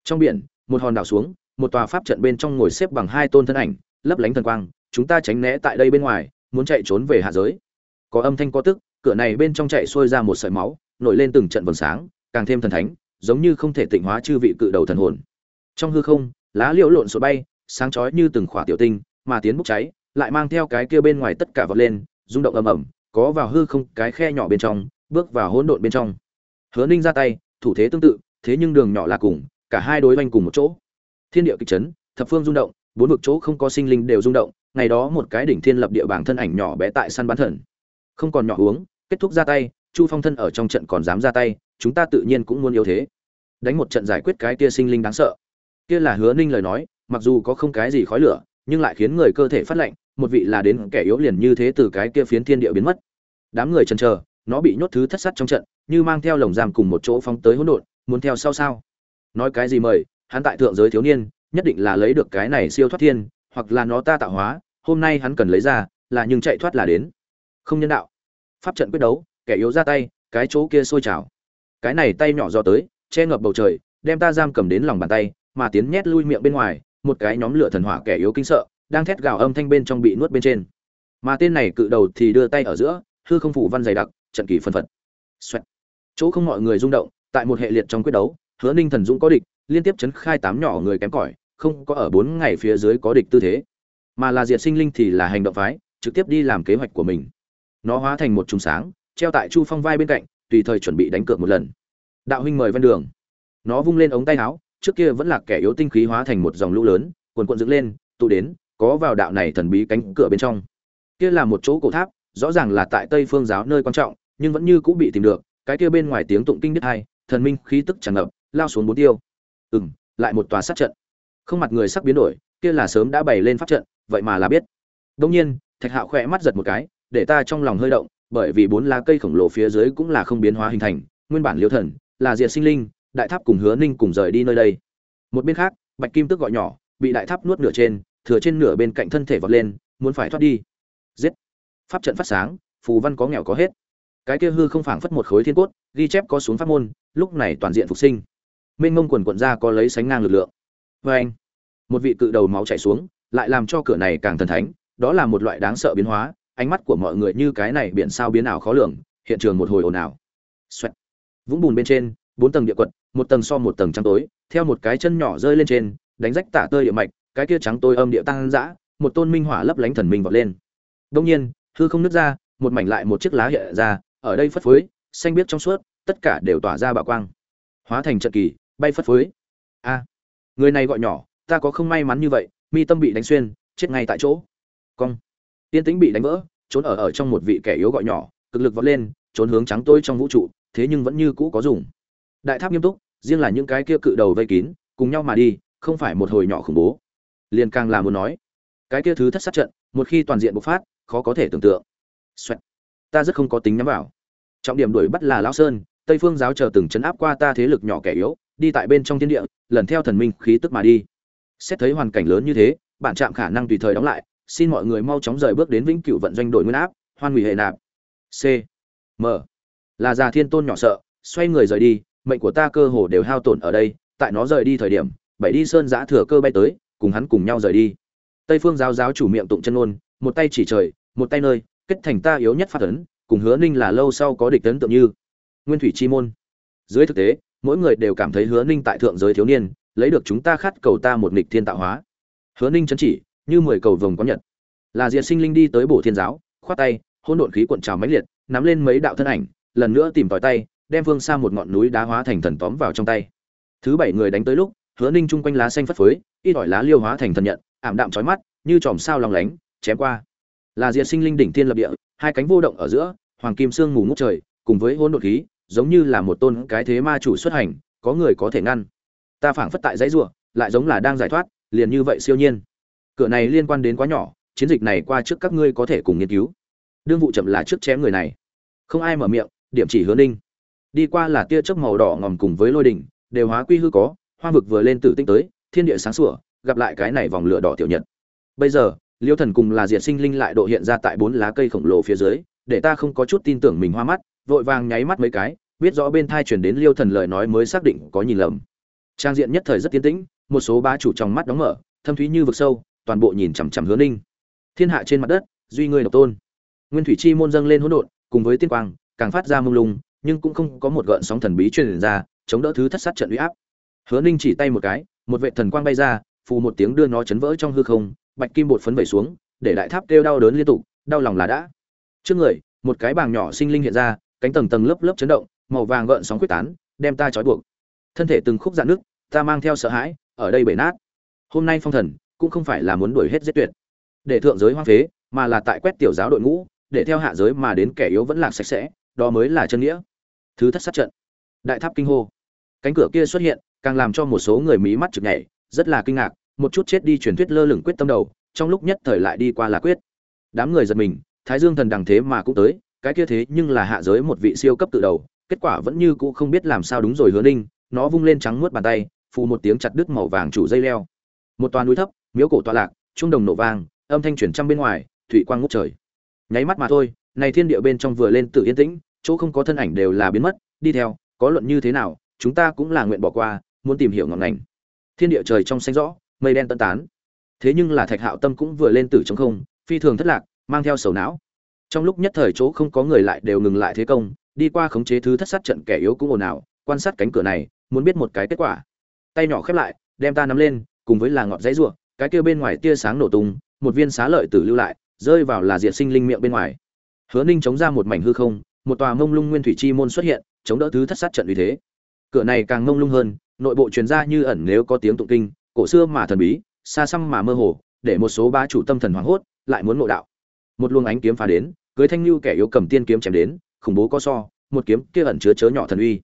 [SPEAKER 1] Trong biển, một hòn đảo xuống, một tòa pháp trận bên trong ngồi xếp bằng hai tôn thân ảnh, lấp lánh thần quang, chúng ta tránh né tại đây bên ngoài, muốn chạy trốn về hạ giới. Có âm thanh có tức, cửa này bên trong chạy xuôi ra một sợi máu, nổi lên từng trận vầng sáng, càng thêm thần thánh, giống như không thể tịnh hóa chư vị cự đầu thần hồn. Trong hư không, lá liễu lộn xộn bay, sáng chói như từng khỏa tiểu tinh, mà tiến bốc cháy lại mang theo cái kia bên ngoài tất cả vọt lên, rung động ầm ầm, có vào hư không, cái khe nhỏ bên trong, bước vào hỗn độn bên trong. Hứa ninh ra tay, thủ thế tương tự, thế nhưng đường nhỏ là cùng, cả hai đối oanh cùng một chỗ. Thiên địa kịch chấn, thập phương rung động, bốn vực chỗ không có sinh linh đều rung động, ngày đó một cái đỉnh thiên lập địa bảng thân ảnh nhỏ bé tại săn bán thần. Không còn nhỏ uống, kết thúc ra tay, chu phong thân ở trong trận còn dám ra tay, chúng ta tự nhiên cũng muốn yếu thế. Đánh một trận giải quyết cái kia sinh linh đáng sợ. Kia là hứa ninh lời nói, mặc dù có không cái gì khói lửa nhưng lại khiến người cơ thể phát lạnh, một vị là đến kẻ yếu liền như thế từ cái kia phiến thiên địa biến mất. Đám người chần chờ, nó bị nhốt thứ thất sắt trong trận, như mang theo lồng giam cùng một chỗ phóng tới hỗn độn, muốn theo sau sao? Nói cái gì mời, hắn tại thượng giới thiếu niên, nhất định là lấy được cái này siêu thoát thiên, hoặc là nó ta tạo hóa, hôm nay hắn cần lấy ra, là nhưng chạy thoát là đến. Không nhân đạo. Pháp trận quyết đấu, kẻ yếu ra tay, cái chỗ kia sôi trào. Cái này tay nhỏ do tới, che ngập bầu trời, đem ta giam cầm đến lòng bàn tay, mà tiến nhét lui miệng bên ngoài một cái nhóm lửa thần hỏa kẻ yếu kinh sợ, đang thét gào âm thanh bên trong bị nuốt bên trên. Mà tên này cự đầu thì đưa tay ở giữa, hư không phủ văn dày đặc, trận kỳ phân phật. Xoẹt. chỗ không mọi người rung động, tại một hệ liệt trong quyết đấu, hứa ninh thần dũng có địch, liên tiếp chấn khai tám nhỏ người kém cỏi, không có ở bốn ngày phía dưới có địch tư thế. Mà là diệt sinh linh thì là hành động phái, trực tiếp đi làm kế hoạch của mình. Nó hóa thành một trùng sáng, treo tại chu phong vai bên cạnh, tùy thời chuẩn bị đánh cược một lần. Đạo huynh mời ven đường. Nó vung lên ống tay áo trước kia vẫn là kẻ yếu tinh khí hóa thành một dòng lũ lớn, cuồn cuộn dựng lên, tụ đến, có vào đạo này thần bí cánh cửa bên trong. Kia là một chỗ cổ tháp, rõ ràng là tại tây phương giáo nơi quan trọng, nhưng vẫn như cũ bị tìm được, cái kia bên ngoài tiếng tụng kinh đứt hai, thần minh khí tức tràn ngập, lao xuống bốn tiêu. Ừm, lại một tòa sát trận. Không mặt người sắc biến đổi, kia là sớm đã bày lên pháp trận, vậy mà là biết. Đương nhiên, thạch hạo khẽ mắt giật một cái, để ta trong lòng hơi động, bởi vì bốn lá cây khổng lồ phía dưới cũng là không biến hóa hình thành, nguyên bản liêu thần, là diệt sinh linh đại tháp cùng hứa ninh cùng rời đi nơi đây. Một bên khác, bạch kim tức gọi nhỏ, bị đại tháp nuốt nửa trên, thừa trên nửa bên cạnh thân thể vọt lên, muốn phải thoát đi. Giết! Pháp trận phát sáng, phù văn có nghèo có hết. Cái kia hư không phảng phất một khối thiên cốt, ghi chép có xuống pháp môn, lúc này toàn diện phục sinh. Mênh mông quần quận ra có lấy sánh ngang lực lượng. Vê anh, một vị cự đầu máu chảy xuống, lại làm cho cửa này càng thần thánh, đó là một loại đáng sợ biến hóa, ánh mắt của mọi người như cái này biển sao biến ảo khó lường, hiện trường một hồi ồn ào. Xoẹt. vũng bùn bên trên bốn tầng địa quật, một tầng so một tầng trắng tối, theo một cái chân nhỏ rơi lên trên, đánh rách tả tơi địa mạch, cái kia trắng tối âm địa tăng dã, một tôn minh hỏa lấp lánh thần minh vọt lên. Đông nhiên, hư không nứt ra, một mảnh lại một chiếc lá hiện ra, ở đây phất phới, xanh biếc trong suốt, tất cả đều tỏa ra bạo quang. Hóa thành trận kỳ, bay phất phới. A, người này gọi nhỏ, ta có không may mắn như vậy, mi tâm bị đánh xuyên, chết ngay tại chỗ. Cong. Tiên tĩnh bị đánh vỡ, trốn ở ở trong một vị kẻ yếu gọi nhỏ, cực lực vọt lên, trốn hướng trắng tôi trong vũ trụ, thế nhưng vẫn như cũ có dùng đại tháp nghiêm túc, riêng là những cái kia cự đầu vây kín, cùng nhau mà đi, không phải một hồi nhỏ khủng bố. Liền càng là muốn nói, cái kia thứ thất sát trận, một khi toàn diện bộc phát, khó có thể tưởng tượng. Xoẹt. ta rất không có tính nhắm vào. Trọng điểm đuổi bắt là lão sơn, tây phương giáo chờ từng chấn áp qua ta thế lực nhỏ kẻ yếu, đi tại bên trong thiên địa, lần theo thần minh khí tức mà đi. Xét thấy hoàn cảnh lớn như thế bản trạm khả năng tùy thời đóng lại, xin mọi người mau chóng rời bước đến vĩnh cửu vận doanh đổi nguyên áp, hoan hủy hệ nạp. C. M. Là già thiên tôn nhỏ sợ, xoay người rời đi mệnh của ta cơ hồ đều hao tổn ở đây, tại nó rời đi thời điểm, bảy đi sơn giã thừa cơ bay tới, cùng hắn cùng nhau rời đi. Tây phương giáo giáo chủ miệng tụng chân ôn một tay chỉ trời, một tay nơi, kết thành ta yếu nhất phát ấn, cùng hứa ninh là lâu sau có địch tấn tượng như. Nguyên thủy chi môn. Dưới thực tế, mỗi người đều cảm thấy hứa ninh tại thượng giới thiếu niên, lấy được chúng ta khát cầu ta một nghịch thiên tạo hóa. Hứa ninh chấn chỉ, như mười cầu vồng có nhật. Là diệt sinh linh đi tới bổ thiên giáo, khoát tay hôn độn khí cuộn trào mãnh liệt, nắm lên mấy đạo thân ảnh, lần nữa tìm tòi tay đem phương xa một ngọn núi đá hóa thành thần tóm vào trong tay. Thứ bảy người đánh tới lúc, hứa ninh chung quanh lá xanh phất phới, ít ỏi lá liêu hóa thành thần nhận, ảm đạm trói mắt, như chòm sao lòng lánh, chém qua. Là diệt sinh linh đỉnh thiên lập địa, hai cánh vô động ở giữa, hoàng kim sương mù ngút trời, cùng với hôn đột khí, giống như là một tôn cái thế ma chủ xuất hành, có người có thể ngăn. Ta phảng phất tại dãy ruộng lại giống là đang giải thoát, liền như vậy siêu nhiên. Cửa này liên quan đến quá nhỏ, chiến dịch này qua trước các ngươi có thể cùng nghiên cứu. Đương vụ chậm là trước chém người này. Không ai mở miệng, điểm chỉ hứa ninh đi qua là tia chớp màu đỏ ngòm cùng với lôi đỉnh, đều hóa quy hư có, hoa vực vừa lên tử tinh tới, thiên địa sáng sủa, gặp lại cái này vòng lửa đỏ tiểu nhật. Bây giờ, liêu thần cùng là diệt sinh linh lại độ hiện ra tại bốn lá cây khổng lồ phía dưới, để ta không có chút tin tưởng mình hoa mắt, vội vàng nháy mắt mấy cái, biết rõ bên thai chuyển đến liêu thần lời nói mới xác định có nhìn lầm. Trang diện nhất thời rất tiến tĩnh, một số bá chủ trong mắt đóng mở, thâm thúy như vực sâu, toàn bộ nhìn chằm chằm hướng ninh. Thiên hạ trên mặt đất, duy người độc tôn. Nguyên thủy chi môn dâng lên hỗn độn, cùng với tiên quang, càng phát ra mông lung nhưng cũng không có một gợn sóng thần bí truyền ra, chống đỡ thứ thất sát trận uy áp. Hứa ninh chỉ tay một cái, một vệ thần quang bay ra, phù một tiếng đưa nó chấn vỡ trong hư không, bạch kim bột phấn vẩy xuống, để đại tháp kêu đau đớn liên tục, đau lòng là đã. Trước người, một cái bàng nhỏ sinh linh hiện ra, cánh tầng tầng lớp lớp chấn động, màu vàng gợn sóng quyết tán, đem ta trói buộc. Thân thể từng khúc dạn nước ta mang theo sợ hãi, ở đây bể nát. Hôm nay phong thần, cũng không phải là muốn đuổi hết giết tuyệt. Để thượng giới hoang phế, mà là tại quét tiểu giáo đội ngũ, để theo hạ giới mà đến kẻ yếu vẫn lạc sạch sẽ, đó mới là chân nghĩa thứ thất sát trận. Đại tháp kinh hô. Cánh cửa kia xuất hiện, càng làm cho một số người mí mắt chực nhảy, rất là kinh ngạc, một chút chết đi truyền thuyết lơ lửng quyết tâm đầu, trong lúc nhất thời lại đi qua là quyết. Đám người giật mình, thái dương thần đằng thế mà cũng tới, cái kia thế nhưng là hạ giới một vị siêu cấp tự đầu, kết quả vẫn như cũ không biết làm sao đúng rồi hứa ninh, nó vung lên trắng muốt bàn tay, phù một tiếng chặt đứt màu vàng chủ dây leo. Một toàn núi thấp, miếu cổ tọa lạc trung đồng nổ vang, âm thanh chuyển trăm bên ngoài, thủy quang ngút trời. Nháy mắt mà thôi, này thiên địa bên trong vừa lên tự yên tĩnh chỗ không có thân ảnh đều là biến mất, đi theo, có luận như thế nào, chúng ta cũng là nguyện bỏ qua, muốn tìm hiểu ngọn ngành. Thiên địa trời trong xanh rõ, mây đen tân tán. Thế nhưng là thạch hạo tâm cũng vừa lên từ trong không, phi thường thất lạc, mang theo sầu não. Trong lúc nhất thời chỗ không có người lại đều ngừng lại thế công, đi qua khống chế thứ thất sát trận kẻ yếu cũng ồn ào, quan sát cánh cửa này, muốn biết một cái kết quả. Tay nhỏ khép lại, đem ta nắm lên, cùng với là ngọt dãy ruộng cái kia bên ngoài tia sáng nổ tung, một viên xá lợi tử lưu lại, rơi vào là diện sinh linh miệng bên ngoài. Hứa ninh chống ra một mảnh hư không một tòa mông lung nguyên thủy chi môn xuất hiện, chống đỡ thứ thất sát trận uy thế. Cửa này càng mông lung hơn, nội bộ truyền ra như ẩn nếu có tiếng tụng kinh, cổ xưa mà thần bí, xa xăm mà mơ hồ, để một số ba chủ tâm thần hoảng hốt, lại muốn ngộ đạo. Một luồng ánh kiếm phá đến, cưới thanh lưu kẻ yếu cầm tiên kiếm chém đến, khủng bố có so, một kiếm kia ẩn chứa chớ nhỏ thần uy.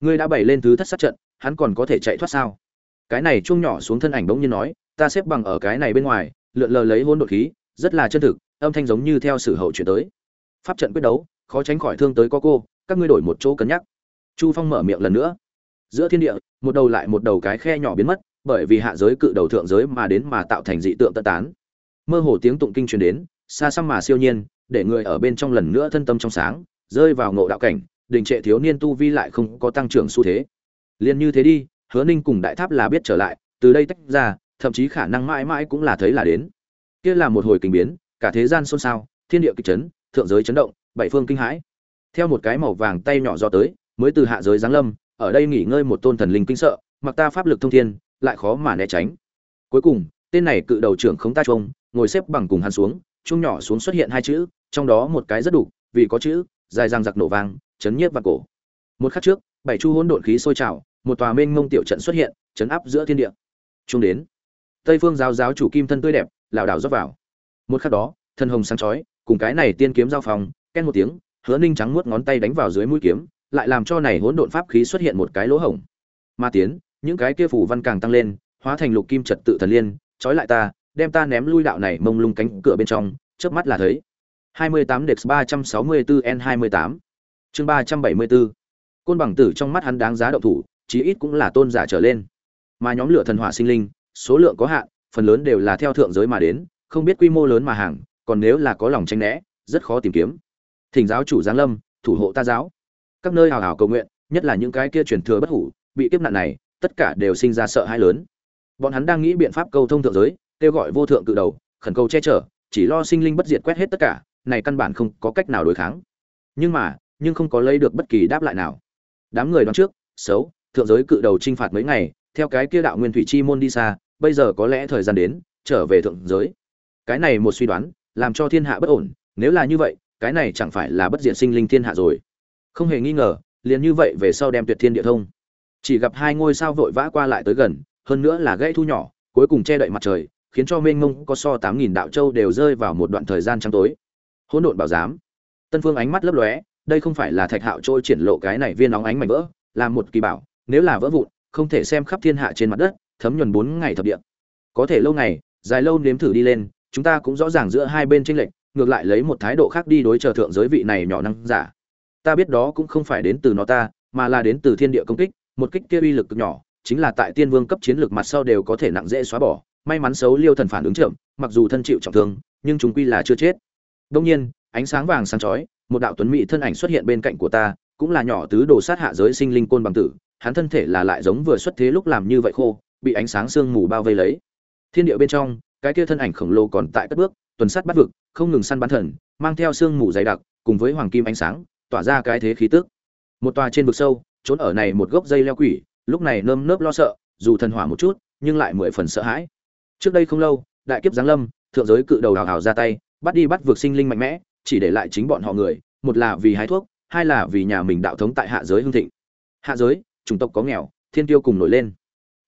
[SPEAKER 1] Ngươi đã bày lên thứ thất sát trận, hắn còn có thể chạy thoát sao? Cái này chuông nhỏ xuống thân ảnh bỗng nhiên nói, ta xếp bằng ở cái này bên ngoài, lượn lờ lấy hôn đột khí, rất là chân thực, âm thanh giống như theo sử hậu chuyển tới. Pháp trận quyết đấu khó tránh khỏi thương tới có cô, các ngươi đổi một chỗ cân nhắc. Chu phong mở miệng lần nữa. Giữa thiên địa, một đầu lại một đầu cái khe nhỏ biến mất, bởi vì hạ giới cự đầu thượng giới mà đến mà tạo thành dị tượng tất tán. Mơ hồ tiếng tụng kinh truyền đến, xa xăm mà siêu nhiên, để người ở bên trong lần nữa thân tâm trong sáng, rơi vào ngộ đạo cảnh, đình trệ thiếu niên tu vi lại không có tăng trưởng xu thế. Liền như thế đi, hứa ninh cùng đại tháp là biết trở lại, từ đây tách ra, thậm chí khả năng mãi mãi cũng là thấy là đến. Kia là một hồi kinh biến, cả thế gian xôn xao, thiên địa kịch chấn, thượng giới chấn động bảy phương kinh hãi. Theo một cái màu vàng tay nhỏ do tới, mới từ hạ giới giáng lâm, ở đây nghỉ ngơi một tôn thần linh kinh sợ, mặc ta pháp lực thông thiên, lại khó mà né tránh. Cuối cùng, tên này cự đầu trưởng không ta trông ngồi xếp bằng cùng hắn xuống chung nhỏ xuống xuất hiện hai chữ, trong đó một cái rất đủ, vì có chữ, dài răng giặc nổ vang, chấn nhiếp và cổ. Một khắc trước, bảy chu hỗn độn khí sôi trào, một tòa mênh mông tiểu trận xuất hiện, chấn áp giữa thiên địa. Chung đến. Tây phương giáo giáo chủ kim thân tươi đẹp, lảo đảo rót vào. Một khắc đó thân hồng sáng chói, cùng cái này tiên kiếm giao phòng ken một tiếng hứa ninh trắng muốt ngón tay đánh vào dưới mũi kiếm lại làm cho này hỗn độn pháp khí xuất hiện một cái lỗ hổng ma tiến những cái kia phủ văn càng tăng lên hóa thành lục kim trật tự thần liên trói lại ta đem ta ném lui đạo này mông lung cánh cửa bên trong chớp mắt là thấy 28 Dex 364 N28 chương 374 Côn bằng tử trong mắt hắn đáng giá động thủ, chí ít cũng là tôn giả trở lên. Mà nhóm lửa thần hỏa sinh linh, số lượng có hạn, phần lớn đều là theo thượng giới mà đến, không biết quy mô lớn mà hàng, còn nếu là có lòng tranh né, rất khó tìm kiếm. Thỉnh giáo chủ giáng lâm, thủ hộ ta giáo. Các nơi hào hào cầu nguyện, nhất là những cái kia truyền thừa bất hủ, bị kiếp nạn này, tất cả đều sinh ra sợ hãi lớn. Bọn hắn đang nghĩ biện pháp câu thông thượng giới, kêu gọi vô thượng cự đầu, khẩn cầu che chở, chỉ lo sinh linh bất diệt quét hết tất cả, này căn bản không có cách nào đối kháng. Nhưng mà, nhưng không có lấy được bất kỳ đáp lại nào. Đám người đoán trước, xấu, thượng giới cự đầu trinh phạt mấy ngày, theo cái kia đạo nguyên thủy chi môn đi xa, bây giờ có lẽ thời gian đến, trở về thượng giới. Cái này một suy đoán, làm cho thiên hạ bất ổn, nếu là như vậy, cái này chẳng phải là bất diệt sinh linh thiên hạ rồi. Không hề nghi ngờ, liền như vậy về sau đem tuyệt thiên địa thông. Chỉ gặp hai ngôi sao vội vã qua lại tới gần, hơn nữa là gãy thu nhỏ, cuối cùng che đậy mặt trời, khiến cho mênh mông có so tám nghìn đạo châu đều rơi vào một đoạn thời gian trắng tối. Hỗn độn bảo giám. Tân Phương ánh mắt lấp lóe, đây không phải là Thạch Hạo trôi triển lộ cái này viên nóng ánh mảnh vỡ, là một kỳ bảo, nếu là vỡ vụn, không thể xem khắp thiên hạ trên mặt đất, thấm nhuần bốn ngày thập địa. Có thể lâu ngày, dài lâu nếm thử đi lên, chúng ta cũng rõ ràng giữa hai bên tranh lệch, ngược lại lấy một thái độ khác đi đối chờ thượng giới vị này nhỏ năng giả. Ta biết đó cũng không phải đến từ nó ta, mà là đến từ thiên địa công kích, một kích kia uy lực cực nhỏ, chính là tại tiên vương cấp chiến lược mặt sau đều có thể nặng dễ xóa bỏ, may mắn xấu liêu thần phản ứng chậm mặc dù thân chịu trọng thương nhưng chúng quy là chưa chết. Đông nhiên ánh sáng vàng sáng chói một đạo tuấn mỹ thân ảnh xuất hiện bên cạnh của ta cũng là nhỏ tứ đồ sát hạ giới sinh linh côn bằng tử hắn thân thể là lại giống vừa xuất thế lúc làm như vậy khô bị ánh sáng sương mù bao vây lấy. Thiên địa bên trong cái kia thân ảnh khổng lồ còn tại cất bước tuần sát bắt vực, không ngừng săn bắn thần, mang theo sương mù dày đặc, cùng với hoàng kim ánh sáng, tỏa ra cái thế khí tức. Một tòa trên vực sâu, trốn ở này một gốc dây leo quỷ, lúc này nơm nớp lo sợ, dù thần hỏa một chút, nhưng lại mười phần sợ hãi. Trước đây không lâu, đại kiếp giáng lâm, thượng giới cự đầu hào hào ra tay, bắt đi bắt vượt sinh linh mạnh mẽ, chỉ để lại chính bọn họ người, một là vì hái thuốc, hai là vì nhà mình đạo thống tại hạ giới hưng thịnh. Hạ giới, chủng tộc có nghèo, thiên tiêu cùng nổi lên.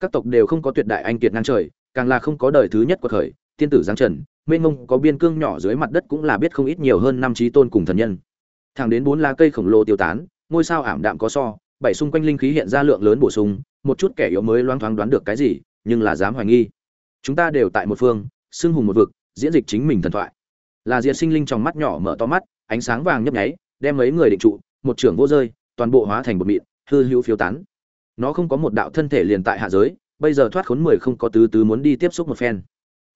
[SPEAKER 1] Các tộc đều không có tuyệt đại anh kiệt ngang trời, càng là không có đời thứ nhất của khởi, tiên tử giáng trần mênh mông có biên cương nhỏ dưới mặt đất cũng là biết không ít nhiều hơn năm trí tôn cùng thần nhân. Thẳng đến bốn lá cây khổng lồ tiêu tán, ngôi sao ảm đạm có so, bảy xung quanh linh khí hiện ra lượng lớn bổ sung, một chút kẻ yếu mới loáng thoáng đoán được cái gì, nhưng là dám hoài nghi. Chúng ta đều tại một phương, xưng hùng một vực, diễn dịch chính mình thần thoại. Là diệt sinh linh trong mắt nhỏ mở to mắt, ánh sáng vàng nhấp nháy, đem mấy người định trụ, một trưởng vô rơi, toàn bộ hóa thành một mịn, hư hữu phiếu tán. Nó không có một đạo thân thể liền tại hạ giới, bây giờ thoát khốn mười không có tứ tứ muốn đi tiếp xúc một phen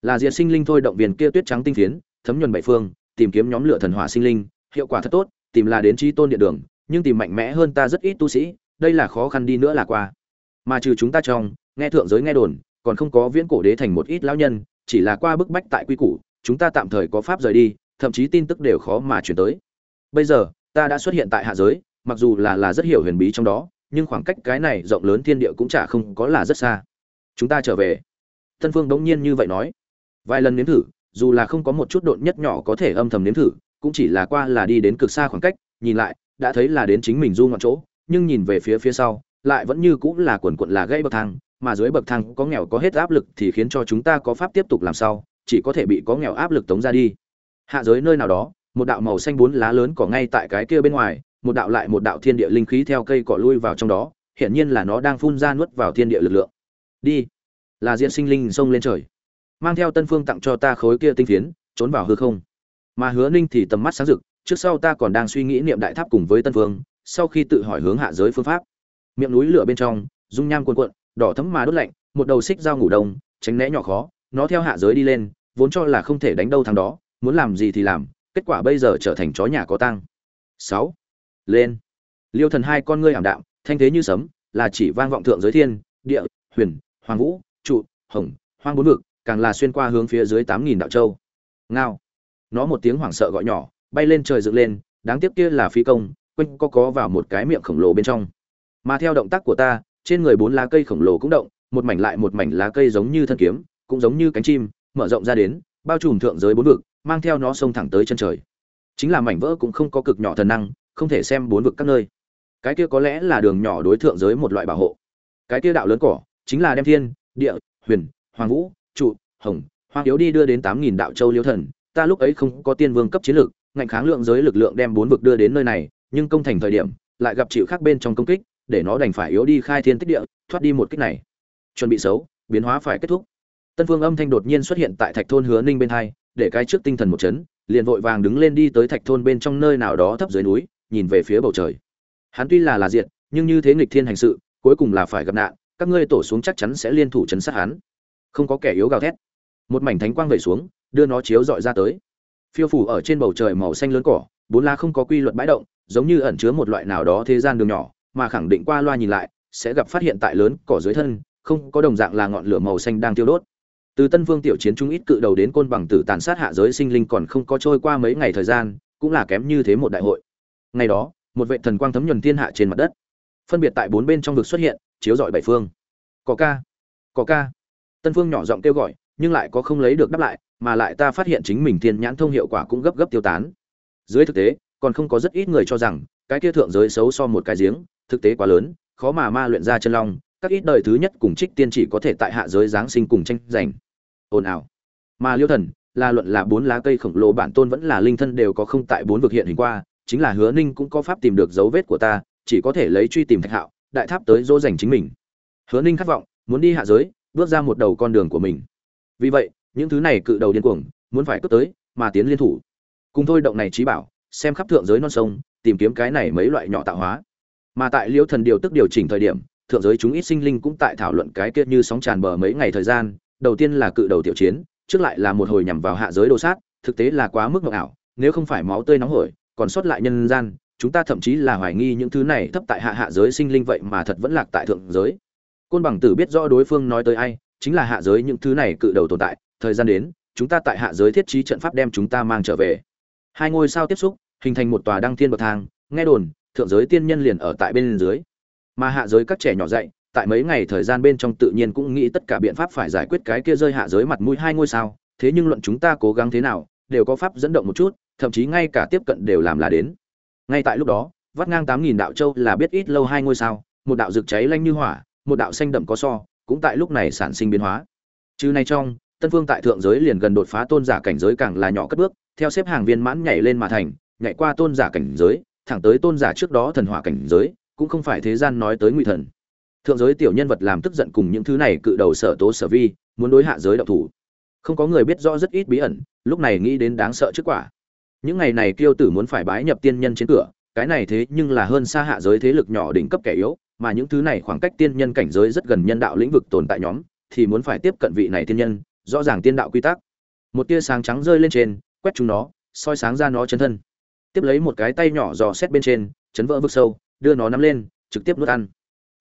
[SPEAKER 1] là diệt sinh linh thôi, động viên kia tuyết trắng tinh phiến, thấm nhuần bảy phương, tìm kiếm nhóm lửa thần hỏa sinh linh, hiệu quả thật tốt, tìm là đến trí tôn địa đường, nhưng tìm mạnh mẽ hơn ta rất ít tu sĩ, đây là khó khăn đi nữa là qua. Mà trừ chúng ta trong, nghe thượng giới nghe đồn, còn không có viễn cổ đế thành một ít lão nhân, chỉ là qua bức bách tại quy củ, chúng ta tạm thời có pháp rời đi, thậm chí tin tức đều khó mà chuyển tới. Bây giờ, ta đã xuất hiện tại hạ giới, mặc dù là là rất hiểu huyền bí trong đó, nhưng khoảng cách cái này rộng lớn thiên địa cũng chả không có là rất xa. Chúng ta trở về. Tân phương đống nhiên như vậy nói vài lần nếm thử, dù là không có một chút độn nhất nhỏ có thể âm thầm nếm thử, cũng chỉ là qua là đi đến cực xa khoảng cách, nhìn lại, đã thấy là đến chính mình du ngọn chỗ, nhưng nhìn về phía phía sau, lại vẫn như cũng là quần quận là gây bậc thang, mà dưới bậc thang có nghèo có hết áp lực thì khiến cho chúng ta có pháp tiếp tục làm sao, chỉ có thể bị có nghèo áp lực tống ra đi. Hạ giới nơi nào đó, một đạo màu xanh bốn lá lớn cỏ ngay tại cái kia bên ngoài, một đạo lại một đạo thiên địa linh khí theo cây cỏ lui vào trong đó, hiển nhiên là nó đang phun ra nuốt vào thiên địa lực lượng. Đi. Là diện sinh linh xông lên trời mang theo tân phương tặng cho ta khối kia tinh phiến, trốn vào hư không. Mà hứa ninh thì tầm mắt sáng rực, trước sau ta còn đang suy nghĩ niệm đại tháp cùng với tân phương, sau khi tự hỏi hướng hạ giới phương pháp. Miệng núi lửa bên trong, dung nham cuồn cuộn, đỏ thấm mà đốt lạnh, một đầu xích dao ngủ đông, tránh né nhỏ khó, nó theo hạ giới đi lên, vốn cho là không thể đánh đâu thằng đó, muốn làm gì thì làm, kết quả bây giờ trở thành chó nhà có tăng sáu. Lên. Liêu thần hai con ngươi ảm đạm, thanh thế như sấm, là chỉ vang vọng thượng giới thiên, địa, huyền, hoàng vũ, trụ, hồng, hoang bốn vực càng là xuyên qua hướng phía dưới tám nghìn đạo châu. Ngao. Nó một tiếng hoảng sợ gọi nhỏ, bay lên trời dựng lên, đáng tiếc kia là phi công, quanh co có vào một cái miệng khổng lồ bên trong. Mà theo động tác của ta, trên người bốn lá cây khổng lồ cũng động, một mảnh lại một mảnh lá cây giống như thân kiếm, cũng giống như cánh chim, mở rộng ra đến, bao trùm thượng giới bốn vực, mang theo nó xông thẳng tới chân trời. Chính là mảnh vỡ cũng không có cực nhỏ thần năng, không thể xem bốn vực các nơi. Cái kia có lẽ là đường nhỏ đối thượng giới một loại bảo hộ. Cái kia đạo lớn cỏ, chính là đem thiên, địa, huyền, hoàng vũ trụ, hồng hoa yếu đi đưa đến tám nghìn đạo châu liêu thần. Ta lúc ấy không có tiên vương cấp chiến lược ngạnh kháng lượng giới lực lượng đem bốn vực đưa đến nơi này, nhưng công thành thời điểm, lại gặp chịu khác bên trong công kích, để nó đành phải yếu đi khai thiên tích địa, thoát đi một kích này. Chuẩn bị xấu, biến hóa phải kết thúc. Tân phương âm thanh đột nhiên xuất hiện tại thạch thôn hứa ninh bên hai, để cái trước tinh thần một chấn, liền vội vàng đứng lên đi tới thạch thôn bên trong nơi nào đó thấp dưới núi, nhìn về phía bầu trời. Hắn tuy là là diện nhưng như thế nghịch thiên hành sự, cuối cùng là phải gặp nạn, các ngươi tổ xuống chắc chắn sẽ liên thủ chấn sát hắn không có kẻ yếu gào thét. Một mảnh thánh quang vẩy xuống, đưa nó chiếu dọi ra tới. Phiêu phủ ở trên bầu trời màu xanh lớn cỏ, bốn lá không có quy luật bãi động, giống như ẩn chứa một loại nào đó thế gian đường nhỏ, mà khẳng định qua loa nhìn lại, sẽ gặp phát hiện tại lớn cỏ dưới thân, không có đồng dạng là ngọn lửa màu xanh đang tiêu đốt. Từ tân vương tiểu chiến trung ít cự đầu đến côn bằng tử tàn sát hạ giới sinh linh còn không có trôi qua mấy ngày thời gian, cũng là kém như thế một đại hội. Ngày đó, một vệ thần quang thấm nhuần thiên hạ trên mặt đất. Phân biệt tại bốn bên trong vực xuất hiện, chiếu rọi bảy phương. Có ca. Có ca tân phương nhỏ giọng kêu gọi, nhưng lại có không lấy được đáp lại, mà lại ta phát hiện chính mình thiên nhãn thông hiệu quả cũng gấp gấp tiêu tán. Dưới thực tế, còn không có rất ít người cho rằng, cái kia thượng giới xấu so một cái giếng, thực tế quá lớn, khó mà ma luyện ra chân long, các ít đời thứ nhất cùng trích tiên chỉ có thể tại hạ giới giáng sinh cùng tranh giành. Ồn ào. Mà liêu thần, là luận là bốn lá cây khổng lồ bản tôn vẫn là linh thân đều có không tại bốn vực hiện hình qua, chính là hứa ninh cũng có pháp tìm được dấu vết của ta, chỉ có thể lấy truy tìm thạch hạo, đại tháp tới dỗ dành chính mình. Hứa ninh khát vọng, muốn đi hạ giới bước ra một đầu con đường của mình. Vì vậy, những thứ này cự đầu điên cuồng, muốn phải cướp tới, mà tiến liên thủ. Cùng thôi động này trí bảo, xem khắp thượng giới non sông, tìm kiếm cái này mấy loại nhỏ tạo hóa. Mà tại liêu thần điều tức điều chỉnh thời điểm, thượng giới chúng ít sinh linh cũng tại thảo luận cái kia như sóng tràn bờ mấy ngày thời gian, đầu tiên là cự đầu tiểu chiến, trước lại là một hồi nhằm vào hạ giới đồ sát, thực tế là quá mức mộng ảo, nếu không phải máu tươi nóng hổi, còn sót lại nhân gian, chúng ta thậm chí là hoài nghi những thứ này thấp tại hạ hạ giới sinh linh vậy mà thật vẫn lạc tại thượng giới côn bằng tử biết rõ đối phương nói tới ai, chính là hạ giới những thứ này cự đầu tồn tại, thời gian đến, chúng ta tại hạ giới thiết trí trận pháp đem chúng ta mang trở về. Hai ngôi sao tiếp xúc, hình thành một tòa đăng thiên bậc thang, nghe đồn, thượng giới tiên nhân liền ở tại bên dưới. Mà hạ giới các trẻ nhỏ dạy, tại mấy ngày thời gian bên trong tự nhiên cũng nghĩ tất cả biện pháp phải giải quyết cái kia rơi hạ giới mặt mũi hai ngôi sao, thế nhưng luận chúng ta cố gắng thế nào, đều có pháp dẫn động một chút, thậm chí ngay cả tiếp cận đều làm là đến. Ngay tại lúc đó, vắt ngang tám nghìn đạo châu là biết ít lâu hai ngôi sao, một đạo rực cháy lanh như hỏa một đạo xanh đậm có so, cũng tại lúc này sản sinh biến hóa. Chứ này trong, tân phương tại thượng giới liền gần đột phá tôn giả cảnh giới càng là nhỏ cất bước, theo xếp hàng viên mãn nhảy lên mà thành, nhảy qua tôn giả cảnh giới, thẳng tới tôn giả trước đó thần hỏa cảnh giới, cũng không phải thế gian nói tới ngụy thần. Thượng giới tiểu nhân vật làm tức giận cùng những thứ này cự đầu sở tố sở vi, muốn đối hạ giới đạo thủ. Không có người biết rõ rất ít bí ẩn, lúc này nghĩ đến đáng sợ trước quả. Những ngày này kiêu tử muốn phải bái nhập tiên nhân trên cửa cái này thế nhưng là hơn xa hạ giới thế lực nhỏ đỉnh cấp kẻ yếu, mà những thứ này khoảng cách tiên nhân cảnh giới rất gần nhân đạo lĩnh vực tồn tại nhóm, thì muốn phải tiếp cận vị này tiên nhân, rõ ràng tiên đạo quy tắc. Một tia sáng trắng rơi lên trên, quét chúng nó, soi sáng ra nó chân thân. Tiếp lấy một cái tay nhỏ dò xét bên trên, chấn vỡ vực sâu, đưa nó nắm lên, trực tiếp nuốt ăn.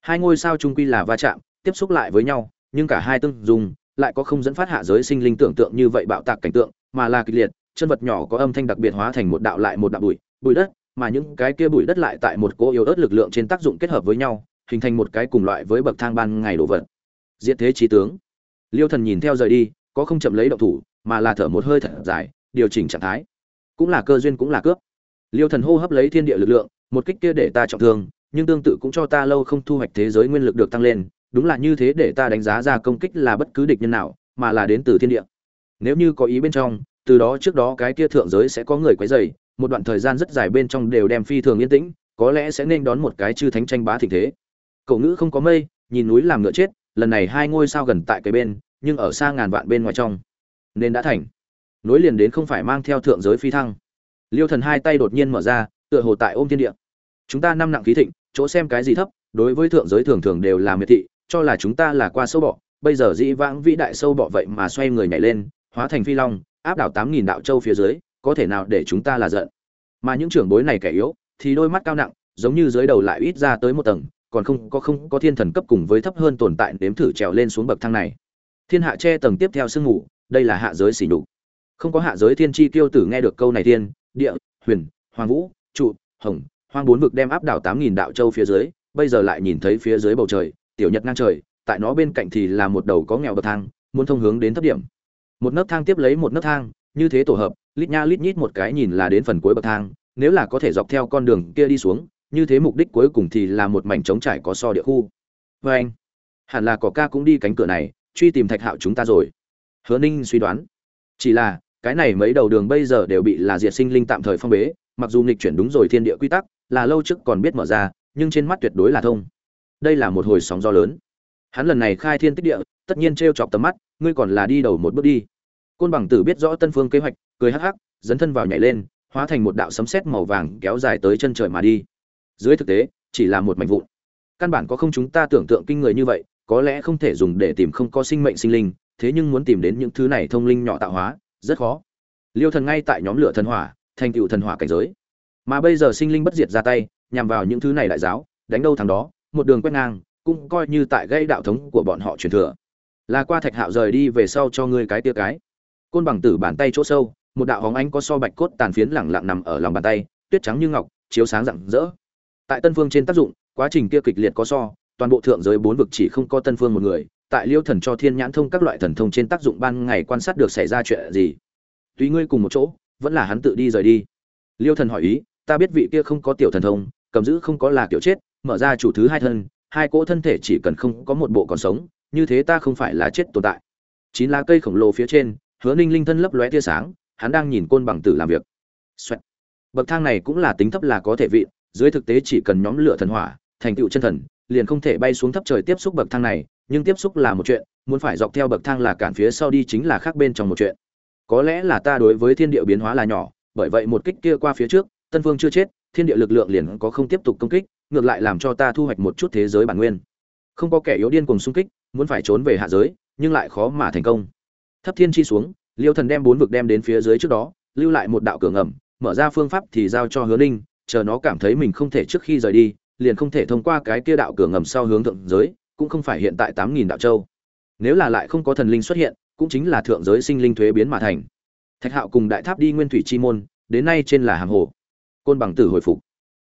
[SPEAKER 1] Hai ngôi sao trung quy là va chạm, tiếp xúc lại với nhau, nhưng cả hai tương dùng, lại có không dẫn phát hạ giới sinh linh tưởng tượng như vậy bạo tạc cảnh tượng, mà là kịch liệt, chân vật nhỏ có âm thanh đặc biệt hóa thành một đạo lại một đạo bụi bụi đất mà những cái kia bụi đất lại tại một cỗ yếu ớt lực lượng trên tác dụng kết hợp với nhau, hình thành một cái cùng loại với bậc thang ban ngày đổ vật. Diệt thế trí tướng. Liêu thần nhìn theo rời đi, có không chậm lấy động thủ, mà là thở một hơi thật dài, điều chỉnh trạng thái. Cũng là cơ duyên cũng là cướp. Liêu thần hô hấp lấy thiên địa lực lượng, một kích kia để ta trọng thương, nhưng tương tự cũng cho ta lâu không thu hoạch thế giới nguyên lực được tăng lên, đúng là như thế để ta đánh giá ra công kích là bất cứ địch nhân nào, mà là đến từ thiên địa. Nếu như có ý bên trong, từ đó trước đó cái kia thượng giới sẽ có người quấy rầy một đoạn thời gian rất dài bên trong đều đem phi thường yên tĩnh, có lẽ sẽ nên đón một cái chư thánh tranh bá thịnh thế. Cậu ngữ không có mây, nhìn núi làm ngựa chết, lần này hai ngôi sao gần tại cái bên, nhưng ở xa ngàn vạn bên ngoài trong, nên đã thành. Nối liền đến không phải mang theo thượng giới phi thăng. Liêu thần hai tay đột nhiên mở ra, tựa hồ tại ôm thiên địa. Chúng ta năm nặng khí thịnh, chỗ xem cái gì thấp, đối với thượng giới thường thường đều là miệt thị, cho là chúng ta là qua sâu bọ. Bây giờ dĩ vãng vĩ đại sâu bọ vậy mà xoay người nhảy lên, hóa thành phi long, áp đảo tám nghìn đạo châu phía dưới có thể nào để chúng ta là giận? Mà những trưởng bối này kẻ yếu, thì đôi mắt cao nặng, giống như dưới đầu lại ít ra tới một tầng, còn không có không có thiên thần cấp cùng với thấp hơn tồn tại nếm thử trèo lên xuống bậc thang này. Thiên hạ che tầng tiếp theo sương ngủ đây là hạ giới xỉ nhục. Không có hạ giới thiên chi tiêu tử nghe được câu này thiên, địa, huyền, hoàng vũ, trụ, hồng, hoang bốn vực đem áp đảo tám nghìn đạo châu phía dưới, bây giờ lại nhìn thấy phía dưới bầu trời, tiểu nhật ngang trời, tại nó bên cạnh thì là một đầu có nghèo bậc thang, muốn thông hướng đến thấp điểm. Một nấc thang tiếp lấy một nấc thang như thế tổ hợp, lít nha lít nhít một cái nhìn là đến phần cuối bậc thang, nếu là có thể dọc theo con đường kia đi xuống, như thế mục đích cuối cùng thì là một mảnh trống trải có so địa khu. Vê anh, hẳn là có ca cũng đi cánh cửa này, truy tìm thạch hạo chúng ta rồi. Hứa ninh suy đoán. Chỉ là, cái này mấy đầu đường bây giờ đều bị là diệt sinh linh tạm thời phong bế, mặc dù nghịch chuyển đúng rồi thiên địa quy tắc, là lâu trước còn biết mở ra, nhưng trên mắt tuyệt đối là thông. Đây là một hồi sóng gió lớn. Hắn lần này khai thiên tích địa, tất nhiên t r e o chọc tầm mắt, ngươi còn là đi đầu một bước đi côn bằng tử biết rõ tân phương kế hoạch, cười hắc hắc, dấn thân vào nhảy lên, hóa thành một đạo sấm sét màu vàng kéo dài tới chân trời mà đi. Dưới thực tế, chỉ là một mảnh vụn. Căn bản có không chúng ta tưởng tượng kinh người như vậy, có lẽ không thể dùng để tìm không có sinh mệnh sinh linh, thế nhưng muốn tìm đến những thứ này thông linh nhỏ tạo hóa, rất khó. Liêu thần ngay tại nhóm lửa thần hỏa, thành tựu thần hỏa cảnh giới. Mà bây giờ sinh linh bất diệt ra tay, nhằm vào những thứ này đại giáo, đánh đâu thằng đó, một đường quét ngang, cũng coi như tại gây đạo thống của bọn họ truyền thừa. Là qua thạch hạo rời đi về sau cho ngươi cái tia cái côn bằng tử bàn tay chỗ sâu, một đạo hóng ánh có so bạch cốt tàn phiến lẳng lặng nằm ở lòng bàn tay, tuyết trắng như ngọc, chiếu sáng rạng rỡ. Tại tân phương trên tác dụng, quá trình kia kịch liệt có so, toàn bộ thượng giới bốn vực chỉ không có tân phương một người, tại liêu thần cho thiên nhãn thông các loại thần thông trên tác dụng ban ngày quan sát được xảy ra chuyện gì. Tùy ngươi cùng một chỗ, vẫn là hắn tự đi rời đi. Liêu thần hỏi ý, ta biết vị kia không có tiểu thần thông, cầm giữ không có là kiểu chết, mở ra chủ thứ hai thân, hai cỗ thân thể chỉ cần không có một bộ còn sống, như thế ta không phải là chết tồn tại. Chín lá cây khổng lồ phía trên hứa ninh linh thân lấp lóe tia sáng, hắn đang nhìn côn bằng tử làm việc. Xoẹt. bậc thang này cũng là tính thấp là có thể vị, dưới thực tế chỉ cần nhóm lửa thần hỏa, thành tựu chân thần, liền không thể bay xuống thấp trời tiếp xúc bậc thang này, nhưng tiếp xúc là một chuyện, muốn phải dọc theo bậc thang là cản phía sau đi chính là khác bên trong một chuyện. Có lẽ là ta đối với thiên địa biến hóa là nhỏ, bởi vậy một kích kia qua phía trước, tân vương chưa chết, thiên địa lực lượng liền có không tiếp tục công kích, ngược lại làm cho ta thu hoạch một chút thế giới bản nguyên. Không có kẻ yếu điên cùng xung kích, muốn phải trốn về hạ giới, nhưng lại khó mà thành công thấp thiên chi xuống, liêu thần đem bốn vực đem đến phía dưới trước đó, lưu lại một đạo cửa ngầm, mở ra phương pháp thì giao cho hứa ninh, chờ nó cảm thấy mình không thể trước khi rời đi, liền không thể thông qua cái kia đạo cửa ngầm sau hướng thượng giới, cũng không phải hiện tại tám nghìn đạo châu. Nếu là lại không có thần linh xuất hiện, cũng chính là thượng giới sinh linh thuế biến mà thành. Thạch hạo cùng đại tháp đi nguyên thủy chi môn, đến nay trên là hàng hồ. Côn bằng tử hồi phục.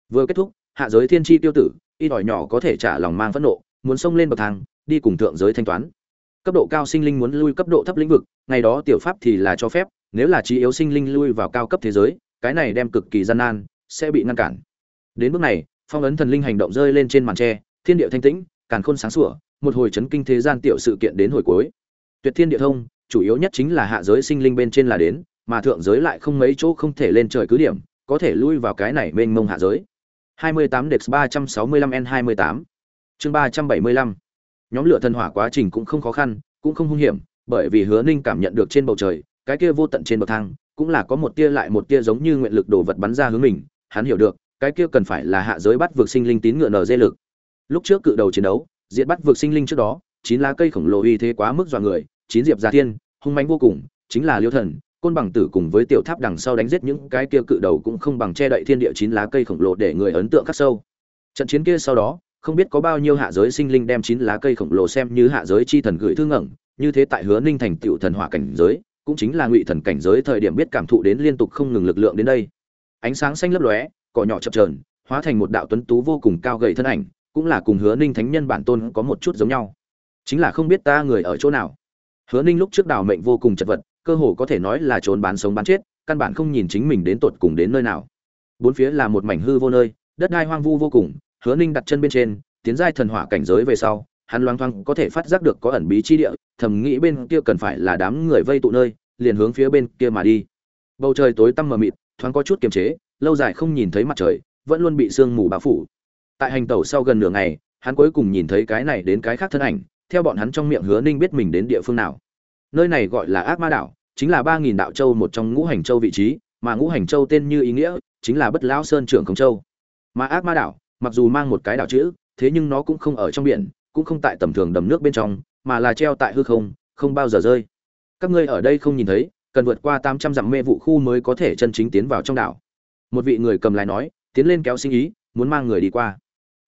[SPEAKER 1] Vừa kết thúc, hạ giới thiên chi tiêu tử y đòi nhỏ có thể trả lòng mang phẫn nộ, muốn xông lên bậc thang, đi cùng thượng giới thanh toán cấp độ cao sinh linh muốn lui cấp độ thấp lĩnh vực, ngày đó tiểu pháp thì là cho phép, nếu là trí yếu sinh linh lui vào cao cấp thế giới, cái này đem cực kỳ gian nan, sẽ bị ngăn cản. Đến bước này, phong ấn thần linh hành động rơi lên trên màn tre, thiên địa thanh tĩnh, càn khôn sáng sủa, một hồi chấn kinh thế gian tiểu sự kiện đến hồi cuối. Tuyệt thiên địa thông, chủ yếu nhất chính là hạ giới sinh linh bên trên là đến, mà thượng giới lại không mấy chỗ không thể lên trời cứ điểm, có thể lui vào cái này mênh mông hạ giới. 28 Dex 365 N28 chương 375 nhóm lửa thần hỏa quá trình cũng không khó khăn, cũng không hung hiểm, bởi vì hứa ninh cảm nhận được trên bầu trời, cái kia vô tận trên bậc thang, cũng là có một tia lại một tia giống như nguyện lực đổ vật bắn ra hướng mình. Hắn hiểu được, cái kia cần phải là hạ giới bắt vượt sinh linh tín ngựa nở dê lực. Lúc trước cự đầu chiến đấu, diệt bắt vực sinh linh trước đó, chín lá cây khổng lồ uy thế quá mức dọa người, chín diệp gia thiên, hung mãnh vô cùng, chính là liêu thần, côn bằng tử cùng với tiểu tháp đằng sau đánh giết những cái kia cự đầu cũng không bằng che đậy thiên địa chín lá cây khổng lồ để người ấn tượng khắc sâu. Trận chiến kia sau đó không biết có bao nhiêu hạ giới sinh linh đem chín lá cây khổng lồ xem như hạ giới chi thần gửi thương ngẩng như thế tại hứa ninh thành tựu thần hỏa cảnh giới, cũng chính là ngụy thần cảnh giới thời điểm biết cảm thụ đến liên tục không ngừng lực lượng đến đây. Ánh sáng xanh lấp lóe, cỏ nhỏ chập trờn hóa thành một đạo tuấn tú vô cùng cao gầy thân ảnh, cũng là cùng hứa ninh thánh nhân bản tôn có một chút giống nhau. Chính là không biết ta người ở chỗ nào. Hứa ninh lúc trước đào mệnh vô cùng chật vật, cơ hồ có thể nói là trốn bán sống bán chết, căn bản không nhìn chính mình đến tột cùng đến nơi nào. Bốn phía là một mảnh hư vô nơi, đất đai hoang vu vô cùng hứa ninh đặt chân bên trên, tiến giai thần hỏa cảnh giới về sau, hắn loáng thoáng có thể phát giác được có ẩn bí chi địa, thầm nghĩ bên kia cần phải là đám người vây tụ nơi, liền hướng phía bên kia mà đi. Bầu trời tối tăm mờ mịt, thoáng có chút kiềm chế, lâu dài không nhìn thấy mặt trời, vẫn luôn bị sương mù bao phủ. Tại hành tẩu sau gần nửa ngày, hắn cuối cùng nhìn thấy cái này đến cái khác thân ảnh, theo bọn hắn trong miệng hứa ninh biết mình đến địa phương nào. Nơi này gọi là ác ma đảo, chính là ba nghìn đạo châu một trong ngũ hành châu vị trí, mà ngũ hành châu tên như ý nghĩa, chính là bất lão sơn trưởng công châu. Mà ác ma đảo mặc dù mang một cái đảo chữ, thế nhưng nó cũng không ở trong biển, cũng không tại tầm thường đầm nước bên trong, mà là treo tại hư không không bao giờ rơi. Các ngươi ở đây không nhìn thấy, cần vượt qua tám trăm dặm mê vụ khu mới có thể chân chính tiến vào trong đảo. Một vị người cầm lái nói, tiến lên kéo sinh ý, muốn mang người đi qua.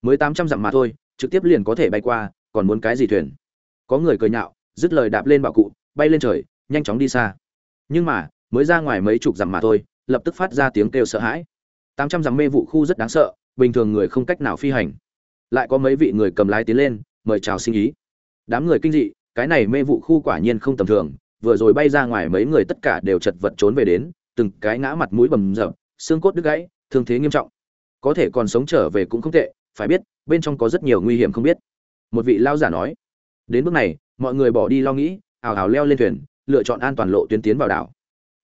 [SPEAKER 1] Mới tám trăm dặm mà thôi, trực tiếp liền có thể bay qua, còn muốn cái gì thuyền? Có người cười nhạo, dứt lời đạp lên bảo cụ, bay lên trời, nhanh chóng đi xa. Nhưng mà, mới ra ngoài mấy chục dặm mà thôi, lập tức phát ra tiếng kêu sợ hãi. Tám trăm dặm mê vụ khu rất đáng sợ bình thường người không cách nào phi hành. Lại có mấy vị người cầm lái tiến lên, mời chào sinh ý. Đám người kinh dị, cái này mê vụ khu quả nhiên không tầm thường, vừa rồi bay ra ngoài mấy người tất cả đều chật vật trốn về đến, từng cái ngã mặt mũi bầm rập xương cốt đứt gãy, thương thế nghiêm trọng. Có thể còn sống trở về cũng không tệ, phải biết, bên trong có rất nhiều nguy hiểm không biết. Một vị lao giả nói, đến bước này, mọi người bỏ đi lo nghĩ ào ào leo lên thuyền, lựa chọn an toàn lộ tuyến tiến vào đảo.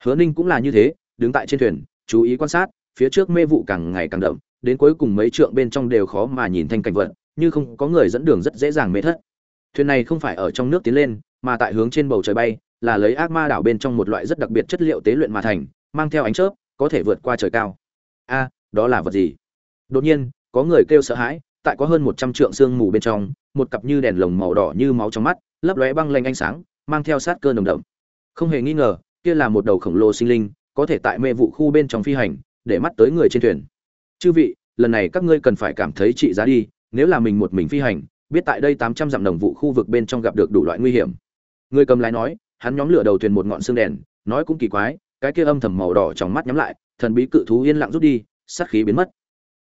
[SPEAKER 1] Hứa ninh cũng là như thế, đứng tại trên thuyền, chú ý quan sát, phía trước mê vụ càng ngày càng đậm đến cuối cùng mấy trượng bên trong đều khó mà nhìn thanh cảnh vật, như không có người dẫn đường rất dễ dàng mê thất. Thuyền này không phải ở trong nước tiến lên, mà tại hướng trên bầu trời bay, là lấy ác ma đảo bên trong một loại rất đặc biệt chất liệu tế luyện mà thành, mang theo ánh chớp, có thể vượt qua trời cao. A, đó là vật gì? Đột nhiên, có người kêu sợ hãi, tại có hơn một trăm trượng sương mù bên trong, một cặp như đèn lồng màu đỏ như máu trong mắt, lấp lóe băng lanh ánh sáng, mang theo sát cơ nồng đậm. Không hề nghi ngờ, kia là một đầu khổng lồ sinh linh, có thể tại mê vụ khu bên trong phi hành, để mắt tới người trên thuyền chư vị, lần này các ngươi cần phải cảm thấy trị giá đi, nếu là mình một mình phi hành, biết tại đây tám trăm dặm đồng vụ khu vực bên trong gặp được đủ loại nguy hiểm. Người cầm lái nói, hắn nhóm lửa đầu thuyền một ngọn xương đèn, nói cũng kỳ quái, cái kia âm thầm màu đỏ trong mắt nhắm lại, thần bí cự thú yên lặng rút đi, sát khí biến mất.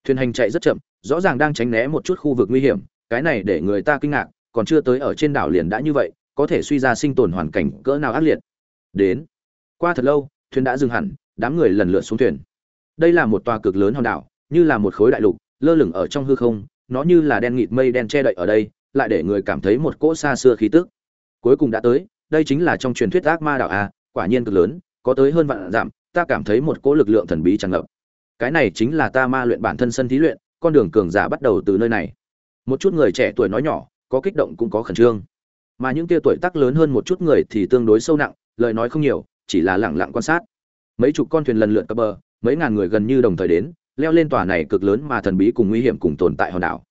[SPEAKER 1] Thuyền hành chạy rất chậm, rõ ràng đang tránh né một chút khu vực nguy hiểm, cái này để người ta kinh ngạc, còn chưa tới ở trên đảo liền đã như vậy, có thể suy ra sinh tồn hoàn cảnh cỡ nào ác liệt. Đến, qua thật lâu, thuyền đã dừng hẳn, đám người lần lượt xuống thuyền. Đây là một tòa cực lớn hòn đảo như là một khối đại lục, lơ lửng ở trong hư không, nó như là đen nghịt mây đen che đậy ở đây, lại để người cảm thấy một cỗ xa xưa khí tức. Cuối cùng đã tới, đây chính là trong truyền thuyết ác ma đảo a, quả nhiên cực lớn, có tới hơn vạn dặm, ta cảm thấy một cỗ lực lượng thần bí tràn ngập. Cái này chính là ta ma luyện bản thân sân thí luyện, con đường cường giả bắt đầu từ nơi này. Một chút người trẻ tuổi nói nhỏ, có kích động cũng có khẩn trương. Mà những tia tuổi tác lớn hơn một chút người thì tương đối sâu nặng, lời nói không nhiều, chỉ là lẳng lặng quan sát. Mấy chục con thuyền lần lượt cập bờ, mấy ngàn người gần như đồng thời đến leo lên tòa này cực lớn mà thần bí cùng nguy hiểm cùng tồn tại hòn đảo.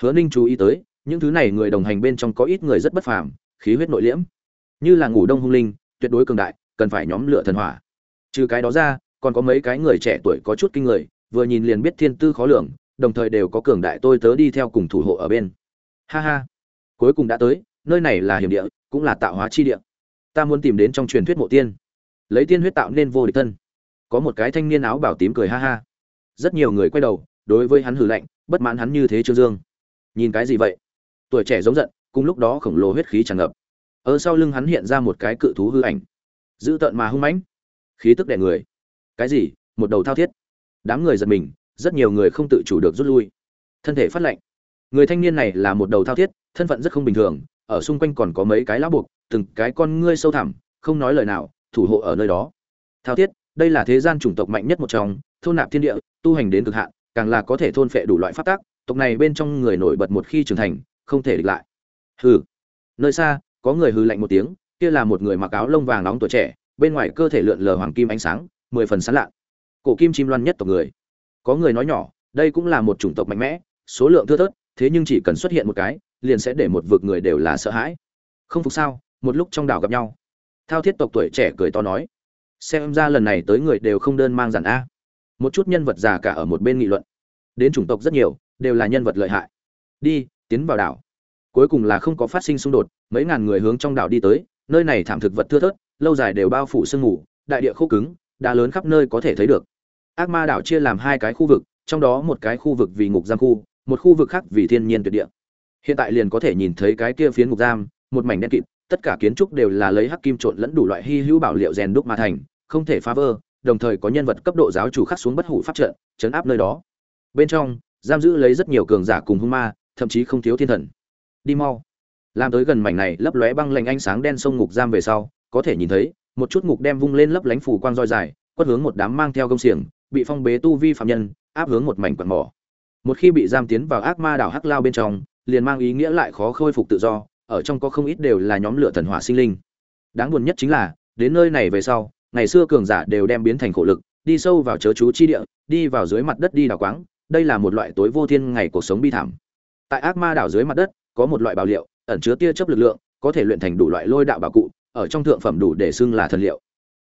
[SPEAKER 1] Hứa ninh chú ý tới, những thứ này người đồng hành bên trong có ít người rất bất phàm, khí huyết nội liễm. Như là ngủ đông hung linh, tuyệt đối cường đại, cần phải nhóm lửa thần hỏa. Trừ cái đó ra, còn có mấy cái người trẻ tuổi có chút kinh người, vừa nhìn liền biết thiên tư khó lường, đồng thời đều có cường đại tôi tớ đi theo cùng thủ hộ ở bên. Ha ha. Cuối cùng đã tới, nơi này là hiểm địa, cũng là tạo hóa chi địa. Ta muốn tìm đến trong truyền thuyết mộ tiên. Lấy tiên huyết tạo nên vô địch thân. Có một cái thanh niên áo bảo tím cười ha ha rất nhiều người quay đầu, đối với hắn hử lạnh, bất mãn hắn như thế trương dương. Nhìn cái gì vậy? Tuổi trẻ giống giận, cùng lúc đó khổng lồ huyết khí tràn ngập. Ở sau lưng hắn hiện ra một cái cự thú hư ảnh. Dữ tợn mà hung mãnh. Khí tức đè người. Cái gì? Một đầu thao thiết. Đám người giật mình, rất nhiều người không tự chủ được rút lui. Thân thể phát lạnh. Người thanh niên này là một đầu thao thiết, thân phận rất không bình thường, ở xung quanh còn có mấy cái lá buộc, từng cái con ngươi sâu thẳm, không nói lời nào, thủ hộ ở nơi đó. Thao thiết đây là thế gian chủng tộc mạnh nhất một trong, thôn nạp thiên địa, tu hành đến cực hạn, càng là có thể thôn phệ đủ loại phát tác tộc này bên trong người nổi bật một khi trưởng thành, không thể địch lại. Hừ. Nơi xa, có người hừ lạnh một tiếng, kia là một người mặc áo lông vàng nóng tuổi trẻ, bên ngoài cơ thể lượn lờ hoàng kim ánh sáng, mười phần sán lạ. Cổ kim chim loan nhất tộc người. Có người nói nhỏ, đây cũng là một chủng tộc mạnh mẽ, số lượng thưa thớt, thế nhưng chỉ cần xuất hiện một cái, liền sẽ để một vực người đều là sợ hãi. Không phục sao, một lúc trong đảo gặp nhau. Thao thiết tộc tuổi trẻ cười to nói xem ra lần này tới người đều không đơn mang giản a. Một chút nhân vật già cả ở một bên nghị luận. Đến chủng tộc rất nhiều, đều là nhân vật lợi hại. Đi, tiến vào đảo. Cuối cùng là không có phát sinh xung đột, mấy ngàn người hướng trong đảo đi tới, nơi này thảm thực vật thưa thớt, lâu dài đều bao phủ sương mù, đại địa khô cứng, đá lớn khắp nơi có thể thấy được. Ác ma đảo chia làm hai cái khu vực, trong đó một cái khu vực vì ngục giam khu, một khu vực khác vì thiên nhiên tuyệt địa. Hiện tại liền có thể nhìn thấy cái kia phiến ngục giam, một mảnh đen kịt tất cả kiến trúc đều là lấy hắc kim trộn lẫn đủ loại hy hữu bảo liệu rèn đúc mà thành, không thể phá vỡ, đồng thời có nhân vật cấp độ giáo chủ khắc xuống bất hủ pháp trận, chấn áp nơi đó. Bên trong, giam giữ lấy rất nhiều cường giả cùng hung ma, thậm chí không thiếu thiên thần. Đi mau. Làm tới gần mảnh này lấp lóe băng lạnh ánh sáng đen sông ngục giam về sau, có thể nhìn thấy, một chút ngục đem vung lên lấp lánh phủ quang roi dài, quất hướng một đám mang theo công xiềng, bị phong bế tu vi phạm nhân, áp hướng một mảnh quần mỏ. Một khi bị giam tiến vào ác ma đảo hắc lao bên trong, liền mang ý nghĩa lại khó khôi phục tự do ở trong có không ít đều là nhóm lửa thần hỏa sinh linh. Đáng buồn nhất chính là, đến nơi này về sau, ngày xưa cường giả đều đem biến thành khổ lực, đi sâu vào chớ chú chi địa, đi vào dưới mặt đất đi đào quáng, đây là một loại tối vô thiên ngày cuộc sống bi thảm. Tại ác ma đảo dưới mặt đất, có một loại bảo liệu, ẩn chứa tia chấp lực lượng, có thể luyện thành đủ loại lôi đạo bảo cụ, ở trong thượng phẩm đủ để xưng là thần liệu.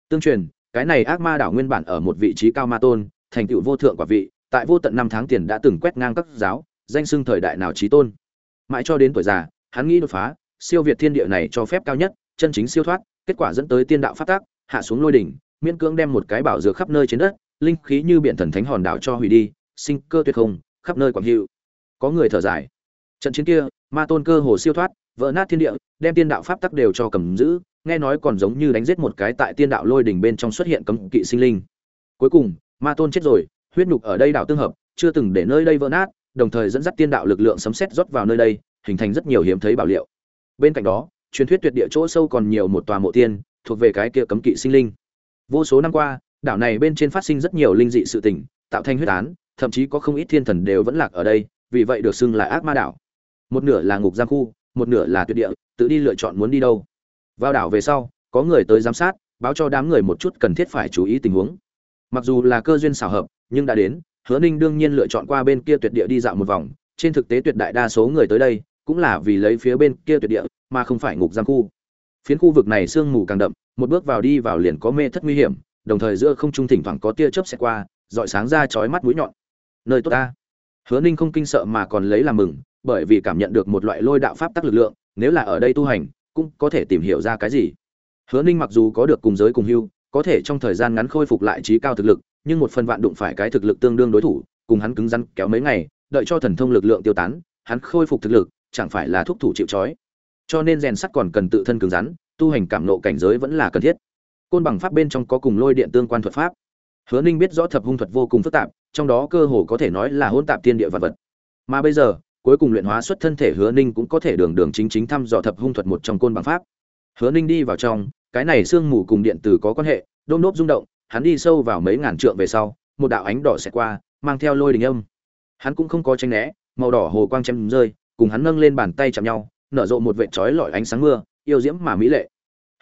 [SPEAKER 1] Tương truyền, cái này ác ma đảo nguyên bản ở một vị trí cao ma tôn, thành tựu vô thượng quả vị, tại vô tận năm tháng tiền đã từng quét ngang các giáo, danh xưng thời đại nào trí tôn. Mãi cho đến tuổi già hắn nghĩ đột phá, siêu việt thiên địa này cho phép cao nhất, chân chính siêu thoát, kết quả dẫn tới tiên đạo phát tác, hạ xuống lôi đỉnh, miễn cưỡng đem một cái bảo dược khắp nơi trên đất, linh khí như biển thần thánh hòn đảo cho hủy đi, sinh cơ tuyệt không, khắp nơi quảng hữu. Có người thở dài. Trận chiến kia, ma tôn cơ hồ siêu thoát, vỡ nát thiên địa, đem tiên đạo pháp tắc đều cho cầm giữ, nghe nói còn giống như đánh giết một cái tại tiên đạo lôi đỉnh bên trong xuất hiện cấm kỵ sinh linh. Cuối cùng, ma tôn chết rồi, huyết nhục ở đây đạo tương hợp, chưa từng để nơi đây vỡ nát, đồng thời dẫn dắt tiên đạo lực lượng sấm sét rót vào nơi đây hình thành rất nhiều hiếm thấy bảo liệu. Bên cạnh đó, truyền thuyết tuyệt địa chỗ sâu còn nhiều một tòa mộ tiên, thuộc về cái kia cấm kỵ sinh linh. Vô số năm qua, đảo này bên trên phát sinh rất nhiều linh dị sự tình, tạo thành huyết án, thậm chí có không ít thiên thần đều vẫn lạc ở đây, vì vậy được xưng là ác ma đảo. Một nửa là ngục giam khu, một nửa là tuyệt địa, tự đi lựa chọn muốn đi đâu. Vào đảo về sau, có người tới giám sát, báo cho đám người một chút cần thiết phải chú ý tình huống. Mặc dù là cơ duyên xảo hợp, nhưng đã đến, hứa ninh đương nhiên lựa chọn qua bên kia tuyệt địa đi dạo một vòng. Trên thực tế tuyệt đại đa số người tới đây cũng là vì lấy phía bên kia tuyệt địa, mà không phải ngục giam khu. Phiến khu vực này sương mù càng đậm, một bước vào đi vào liền có mê thất nguy hiểm, đồng thời giữa không trung thỉnh thoảng có tia chớp xẹt qua dọi sáng ra chói mắt mũi nhọn. Nơi tốt ta. Hứa ninh không kinh sợ mà còn lấy làm mừng, bởi vì cảm nhận được một loại lôi đạo pháp tắc lực lượng, nếu là ở đây tu hành, cũng có thể tìm hiểu ra cái gì. Hứa ninh mặc dù có được cùng giới cùng hưu, có thể trong thời gian ngắn khôi phục lại trí cao thực lực, nhưng một phần vạn đụng phải cái thực lực tương đương đối thủ, cùng hắn cứng rắn kéo mấy ngày, đợi cho thần thông lực lượng tiêu tán, hắn khôi phục thực lực chẳng phải là thúc thủ chịu trói. Cho nên rèn sắt còn cần tự thân cứng rắn, tu hành cảm nộ cảnh giới vẫn là cần thiết. Côn bằng pháp bên trong có cùng lôi điện tương quan thuật pháp. Hứa ninh biết rõ thập hung thuật vô cùng phức tạp, trong đó cơ hồ có thể nói là hỗn tạp tiên địa vật vật. Mà bây giờ, cuối cùng luyện hóa xuất thân thể hứa ninh cũng có thể đường đường chính chính thăm dò thập hung thuật một trong côn bằng pháp. Hứa ninh đi vào trong, cái này sương mù cùng điện tử có quan hệ, đôm nốt rung động, hắn đi sâu vào mấy ngàn trượng về sau, một đạo ánh đỏ xẹt qua, mang theo lôi đình âm. Hắn cũng không có tranh né, màu đỏ hồ quang chém rơi cùng hắn nâng lên bàn tay chạm nhau, nở rộ một vệt chói lọi ánh sáng mưa, yêu diễm mà mỹ lệ.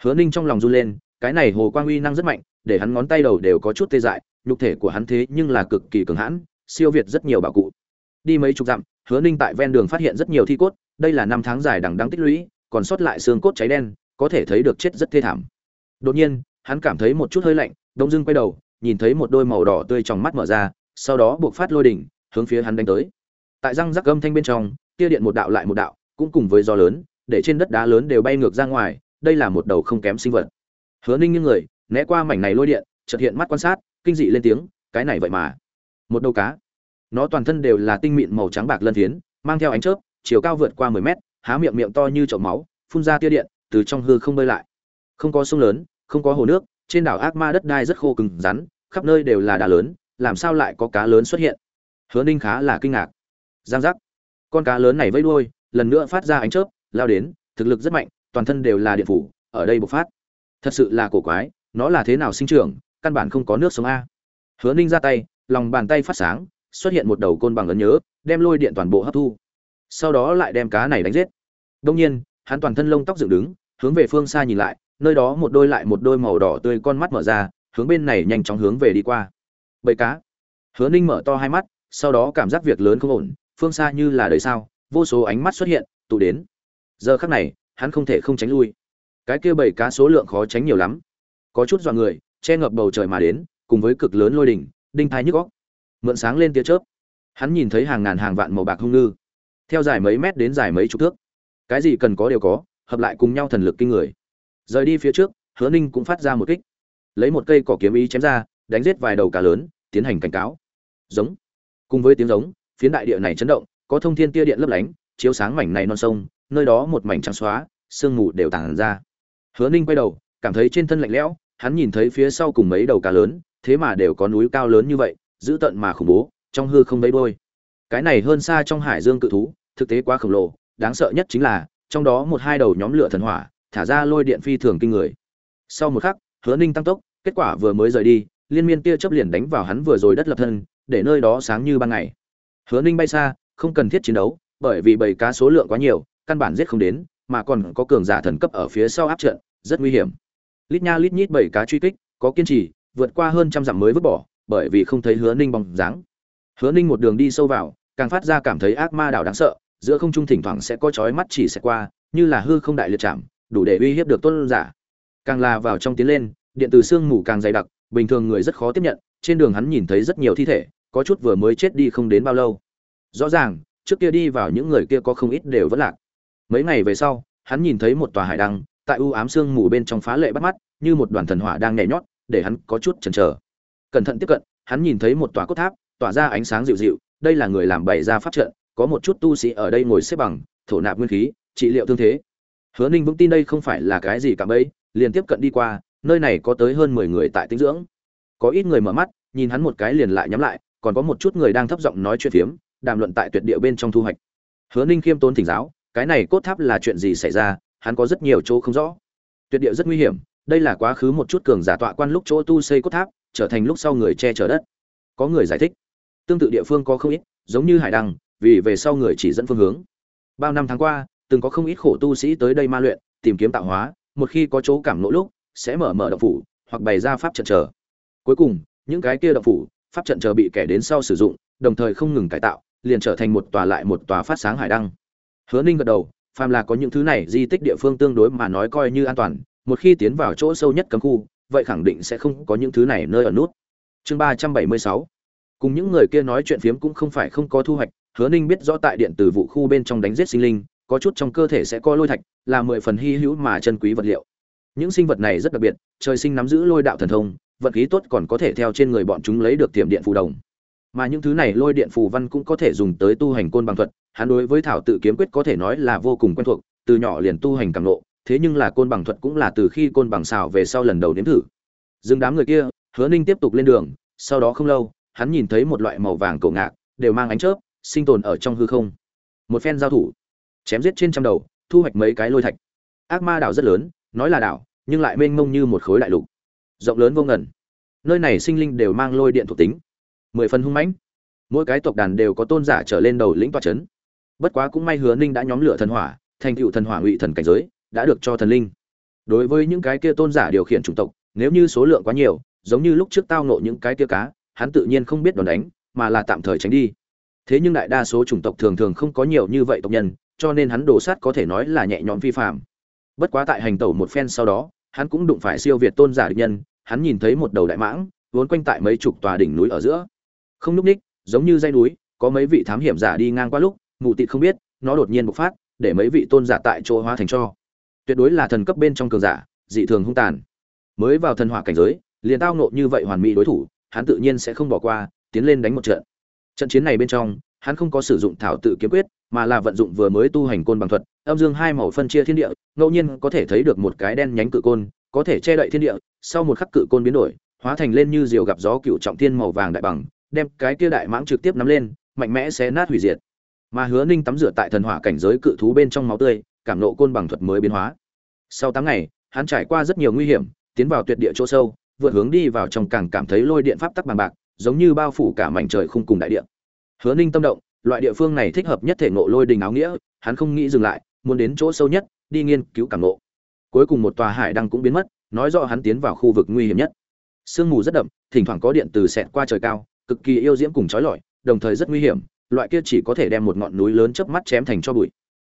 [SPEAKER 1] Hứa ninh trong lòng run lên, cái này hồ quang uy năng rất mạnh, để hắn ngón tay đầu đều có chút tê dại, nhục thể của hắn thế nhưng là cực kỳ cường hãn, siêu việt rất nhiều bảo cụ. Đi mấy chục dặm, hứa ninh tại ven đường phát hiện rất nhiều thi cốt, đây là năm tháng dài đằng đắng tích lũy, còn sót lại xương cốt cháy đen, có thể thấy được chết rất thê thảm. Đột nhiên, hắn cảm thấy một chút hơi lạnh, đông dưng quay đầu, nhìn thấy một đôi màu đỏ tươi trong mắt mở ra, sau đó buộc phát lôi đỉnh, hướng phía hắn đánh tới. Tại răng rắc gâm thanh bên trong tia điện một đạo lại một đạo, cũng cùng với gió lớn, để trên đất đá lớn đều bay ngược ra ngoài, đây là một đầu không kém sinh vật. Hứa ninh như người, né qua mảnh này lôi điện, chợt hiện mắt quan sát, kinh dị lên tiếng, cái này vậy mà, một đầu cá. Nó toàn thân đều là tinh mịn màu trắng bạc lân phiến mang theo ánh chớp, chiều cao vượt qua mười mét, há miệng miệng to như chậu máu, phun ra tia điện, từ trong hư không bơi lại. Không có sông lớn, không có hồ nước, trên đảo ác ma đất đai rất khô cứng rắn, khắp nơi đều là đá lớn, làm sao lại có cá lớn xuất hiện? Hứa ninh khá là kinh ngạc. Giang giác con cá lớn này vẫy đuôi, lần nữa phát ra ánh chớp, lao đến, thực lực rất mạnh, toàn thân đều là điện phủ, ở đây bộc phát. Thật sự là cổ quái, nó là thế nào sinh trưởng, căn bản không có nước sống a. Hứa ninh ra tay, lòng bàn tay phát sáng, xuất hiện một đầu côn bằng ấn nhớ, đem lôi điện toàn bộ hấp thu. Sau đó lại đem cá này đánh giết. Đông nhiên, hắn toàn thân lông tóc dựng đứng, hướng về phương xa nhìn lại, nơi đó một đôi lại một đôi màu đỏ tươi con mắt mở ra, hướng bên này nhanh chóng hướng về đi qua. Bầy cá. Hứa ninh mở to hai mắt, sau đó cảm giác việc lớn không ổn phương xa như là đời sao, vô số ánh mắt xuất hiện, tụ đến. Giờ khắc này, hắn không thể không tránh lui. Cái kia bảy cá số lượng khó tránh nhiều lắm. Có chút dọa người, che ngập bầu trời mà đến, cùng với cực lớn lôi đỉnh, đinh thái nhức góc mượn sáng lên tia chớp. Hắn nhìn thấy hàng ngàn hàng vạn màu bạc hung ngư. Theo dài mấy mét đến dài mấy chục thước. Cái gì cần có đều có, hợp lại cùng nhau thần lực kinh người. Rời đi phía trước, hứa ninh cũng phát ra một kích. Lấy một cây cỏ kiếm ý chém ra, đánh giết vài đầu cá lớn, tiến hành cảnh cáo. Giống. Cùng với tiếng giống phiến đại địa này chấn động, có thông thiên tia điện lấp lánh, chiếu sáng mảnh này non sông, nơi đó một mảnh trắng xóa, sương mù đều tàng ra. Hứa ninh quay đầu, cảm thấy trên thân lạnh lẽo, hắn nhìn thấy phía sau cùng mấy đầu cá lớn, thế mà đều có núi cao lớn như vậy, dữ tận mà khủng bố, trong hư không mấy đôi cái này hơn xa trong hải dương cự thú, thực tế quá khổng lồ, đáng sợ nhất chính là, trong đó một hai đầu nhóm lửa thần hỏa, thả ra lôi điện phi thường kinh người. Sau một khắc, hứa ninh tăng tốc, kết quả vừa mới rời đi, liên miên tia chớp liền đánh vào hắn vừa rồi đất lập thân, để nơi đó sáng như ban ngày hứa ninh bay xa, không cần thiết chiến đấu, bởi vì bầy cá số lượng quá nhiều, căn bản giết không đến, mà còn có cường giả thần cấp ở phía sau áp trận, rất nguy hiểm. Lít nha lít nhít bầy cá truy kích, có kiên trì, vượt qua hơn trăm dặm mới vứt bỏ, bởi vì không thấy hứa ninh bóng dáng. Hứa ninh một đường đi sâu vào, càng phát ra cảm thấy ác ma đảo đáng sợ, giữa không trung thỉnh thoảng sẽ có chói mắt chỉ sẽ qua, như là hư không đại liệt chạm, đủ để uy hiếp được tôn giả. Càng là vào trong tiến lên, điện từ xương mù càng dày đặc, bình thường người rất khó tiếp nhận, trên đường hắn nhìn thấy rất nhiều thi thể có chút vừa mới chết đi không đến bao lâu. Rõ ràng, trước kia đi vào những người kia có không ít đều vẫn lạc. Mấy ngày về sau, hắn nhìn thấy một tòa hải đăng, tại u ám sương mù bên trong phá lệ bắt mắt, như một đoàn thần hỏa đang nhảy nhót, để hắn có chút chần chờ. Cẩn thận tiếp cận, hắn nhìn thấy một tòa cốt tháp, tỏa ra ánh sáng dịu dịu, đây là người làm bày ra pháp trận, có một chút tu sĩ ở đây ngồi xếp bằng, thổ nạp nguyên khí, trị liệu thương thế. Hứa ninh vững tin đây không phải là cái gì cả bấy liền tiếp cận đi qua, nơi này có tới hơn mười người tại tinh dưỡng. Có ít người mở mắt, nhìn hắn một cái liền lại nhắm lại còn có một chút người đang thấp giọng nói chuyện phiếm, đàm luận tại tuyệt địa bên trong thu hoạch. Hứa ninh khiêm tốn thỉnh giáo, cái này cốt tháp là chuyện gì xảy ra, hắn có rất nhiều chỗ không rõ. Tuyệt địa rất nguy hiểm, đây là quá khứ một chút cường giả tọa quan lúc chỗ tu xây cốt tháp, trở thành lúc sau người che chở đất. Có người giải thích, tương tự địa phương có không ít, giống như hải đăng, vì về sau người chỉ dẫn phương hướng. Bao năm tháng qua, từng có không ít khổ tu sĩ tới đây ma luyện, tìm kiếm tạo hóa, một khi có chỗ cảm nỗ lúc, sẽ mở mở động phủ, hoặc bày ra pháp trận chờ cuối cùng, những cái kia động phủ pháp trận chờ bị kẻ đến sau sử dụng, đồng thời không ngừng cải tạo, liền trở thành một tòa lại một tòa phát sáng hải đăng. Hứa ninh gật đầu, phàm là có những thứ này, di tích địa phương tương đối mà nói coi như an toàn, một khi tiến vào chỗ sâu nhất cấm khu, vậy khẳng định sẽ không có những thứ này nơi ở nút. Chương ba trăm bảy mươi sáu. Cùng những người kia nói chuyện phiếm cũng không phải không có thu hoạch, hứa ninh biết rõ tại điện tử vụ khu bên trong đánh giết sinh linh, có chút trong cơ thể sẽ có lôi thạch, là mười phần hy hữu mà chân quý vật liệu. Những sinh vật này rất đặc biệt, trời sinh nắm giữ lôi đạo thần thông Vận khí tốt còn có thể theo trên người bọn chúng lấy được tiệm điện phù đồng. Mà những thứ này lôi điện phù văn cũng có thể dùng tới tu hành côn bằng thuật, hắn đối với thảo tự kiếm quyết có thể nói là vô cùng quen thuộc, từ nhỏ liền tu hành càng lộ, thế nhưng là côn bằng thuật cũng là từ khi côn bằng xào về sau lần đầu nếm thử. Dừng đám người kia, hứa ninh tiếp tục lên đường, sau đó không lâu, hắn nhìn thấy một loại màu vàng cổ ngạc, đều mang ánh chớp, sinh tồn ở trong hư không. Một phen giao thủ, chém giết trên trăm đầu, thu hoạch mấy cái lôi thạch. Ác ma đảo rất lớn, nói là đảo, nhưng lại mênh mông như một khối đại lục rộng lớn vô ngần. Nơi này sinh linh đều mang lôi điện thuộc tính. Mười phần hung mãnh. Mỗi cái tộc đàn đều có tôn giả trở lên đầu lĩnh toa c h ấ n bất quá cũng may hứa ninh đã nhóm lửa thần hỏa, thành cựu thần hỏa ngụy thần cảnh giới, đã được cho thần linh. Đối với những cái kia tôn giả điều khiển chủng tộc, nếu như số lượng quá nhiều, giống như lúc trước tao nộ những cái kia cá, hắn tự nhiên không biết đòn đánh, mà là tạm thời tránh đi. Thế nhưng đại đa số chủng tộc thường thường không có nhiều như vậy tộc nhân, cho nên hắn đồ sát có thể nói là nhẹ nhõm vi phạm bất quá tại hành tẩu một phen sau đó hắn cũng đụng phải siêu việt tôn giả địch nhân, hắn nhìn thấy một đầu đại mãng, vốn quanh tại mấy chục tòa đỉnh núi ở giữa. Không núp ních, giống như dây núi, có mấy vị thám hiểm giả đi ngang qua lúc mụ tịt không biết, nó đột nhiên bộc phát, để mấy vị tôn giả tại chỗ hóa thành cho. Tuyệt đối là thần cấp bên trong cường giả, dị thường hung tàn. Mới vào thần hỏa cảnh giới, liền tao nộ như vậy hoàn mỹ đối thủ, hắn tự nhiên sẽ không bỏ qua, tiến lên đánh một trận. Trận chiến này bên trong, hắn không có sử dụng thảo tự kiếm quyết mà là vận dụng vừa mới tu hành côn bằng thuật, âm dương hai màu phân chia thiên địa, ngẫu nhiên có thể thấy được một cái đen nhánh cự côn, có thể che đậy thiên địa, sau một khắc cự côn biến đổi, hóa thành lên như diều gặp gió cựu trọng thiên màu vàng đại bằng, đem cái kia đại mãng trực tiếp nắm lên, mạnh mẽ xé nát hủy diệt. Mà hứa ninh tắm rửa tại thần hỏa cảnh giới cự thú bên trong máu tươi, cảm nộ côn bằng thuật mới biến hóa. Sau 8 ngày, hắn trải qua rất nhiều nguy hiểm, tiến vào tuyệt địa chỗ sâu, vượt hướng đi vào trong càng cảm thấy lôi điện pháp tắc bằng bạc, giống như bao phủ cả mảnh trời khung cùng đại địa. Hứa ninh tâm động loại địa phương này thích hợp nhất thể ngộ lôi đình áo nghĩa, hắn không nghĩ dừng lại, muốn đến chỗ sâu nhất, đi nghiên cứu cảm ngộ. Cuối cùng một tòa hải đăng cũng biến mất, nói rõ hắn tiến vào khu vực nguy hiểm nhất. Sương mù rất đậm, thỉnh thoảng có điện từ xẹt qua trời cao, cực kỳ yêu diễm cùng trói lọi, đồng thời rất nguy hiểm, loại kia chỉ có thể đem một ngọn núi lớn chớp mắt chém thành cho bụi.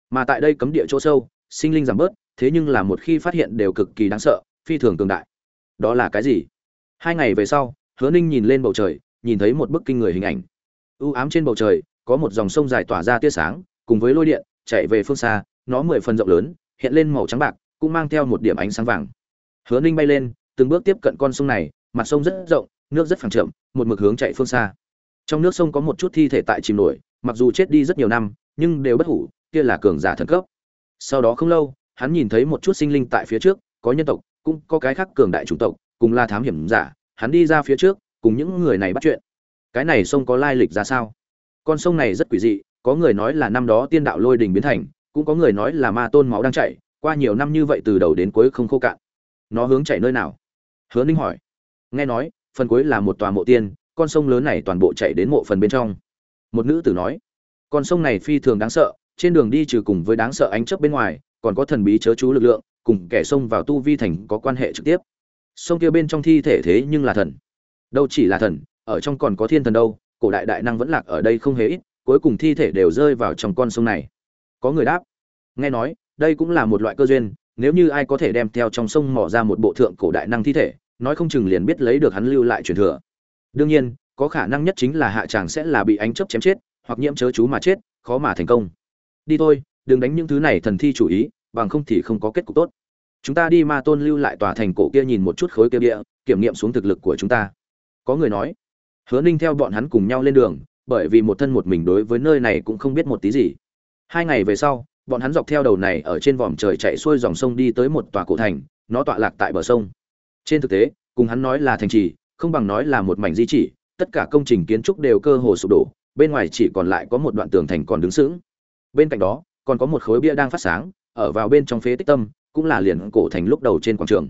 [SPEAKER 1] Mà tại đây cấm địa chỗ sâu, sinh linh giảm bớt, thế nhưng là một khi phát hiện đều cực kỳ đáng sợ, phi thường cường đại. Đó là cái gì? Hai ngày về sau, hứa ninh nhìn lên bầu trời, nhìn thấy một bức kinh người hình ảnh. U ám trên bầu trời có một dòng sông dài tỏa ra tia sáng, cùng với lôi điện, chạy về phương xa, nó mười phần rộng lớn, hiện lên màu trắng bạc, cũng mang theo một điểm ánh sáng vàng. Hứa ninh bay lên, từng bước tiếp cận con sông này, mặt sông rất rộng, nước rất phẳng chậm, một mực hướng chạy phương xa. Trong nước sông có một chút thi thể tại chìm nổi, mặc dù chết đi rất nhiều năm, nhưng đều bất hủ, kia là cường giả thần cấp. Sau đó không lâu, hắn nhìn thấy một chút sinh linh tại phía trước, có nhân tộc, cũng có cái khác cường đại chủng tộc, cùng là thám hiểm giả, hắn đi ra phía trước, cùng những người này bắt chuyện. Cái này sông có lai lịch ra sao? Con sông này rất quỷ dị, có người nói là năm đó tiên đạo lôi đình biến thành, cũng có người nói là ma tôn máu đang chảy, qua nhiều năm như vậy từ đầu đến cuối không khô cạn. Nó hướng chảy nơi nào? Hứa ninh hỏi. Nghe nói, phần cuối là một tòa mộ tiên, con sông lớn này toàn bộ chảy đến mộ phần bên trong. Một nữ tử nói. Con sông này phi thường đáng sợ, trên đường đi trừ cùng với đáng sợ ánh chớp bên ngoài, còn có thần bí chớ chú lực lượng, cùng kẻ sông vào tu vi thành có quan hệ trực tiếp. Sông kia bên trong thi thể thế nhưng là thần. Đâu chỉ là thần, ở trong còn có thiên thần đâu cổ đại đại năng vẫn lạc ở đây không hề ít, cuối cùng thi thể đều rơi vào trong con sông này. Có người đáp, nghe nói, đây cũng là một loại cơ duyên, nếu như ai có thể đem theo trong sông mỏ ra một bộ thượng cổ đại năng thi thể, nói không chừng liền biết lấy được hắn lưu lại truyền thừa. Đương nhiên, có khả năng nhất chính là hạ tràng sẽ là bị ánh chớp chém chết, hoặc nhiễm chớ chú mà chết, khó mà thành công. Đi thôi, đừng đánh những thứ này thần thi chủ ý, bằng không thì không có kết cục tốt. Chúng ta đi ma tôn lưu lại tòa thành cổ kia nhìn một chút khối kia địa kiểm nghiệm xuống thực lực của chúng ta. Có người nói hứa ninh theo bọn hắn cùng nhau lên đường, bởi vì một thân một mình đối với nơi này cũng không biết một tí gì. Hai ngày về sau, bọn hắn dọc theo đầu này ở trên vòm trời chạy xuôi dòng sông đi tới một tòa cổ thành, nó tọa lạc tại bờ sông. Trên thực tế, cùng hắn nói là thành trì, không bằng nói là một mảnh di chỉ, tất cả công trình kiến trúc đều cơ hồ sụp đổ, bên ngoài chỉ còn lại có một đoạn tường thành còn đứng sững. Bên cạnh đó, còn có một khối bia đang phát sáng, ở vào bên trong phế tích tâm, cũng là liền cổ thành lúc đầu trên quảng trường.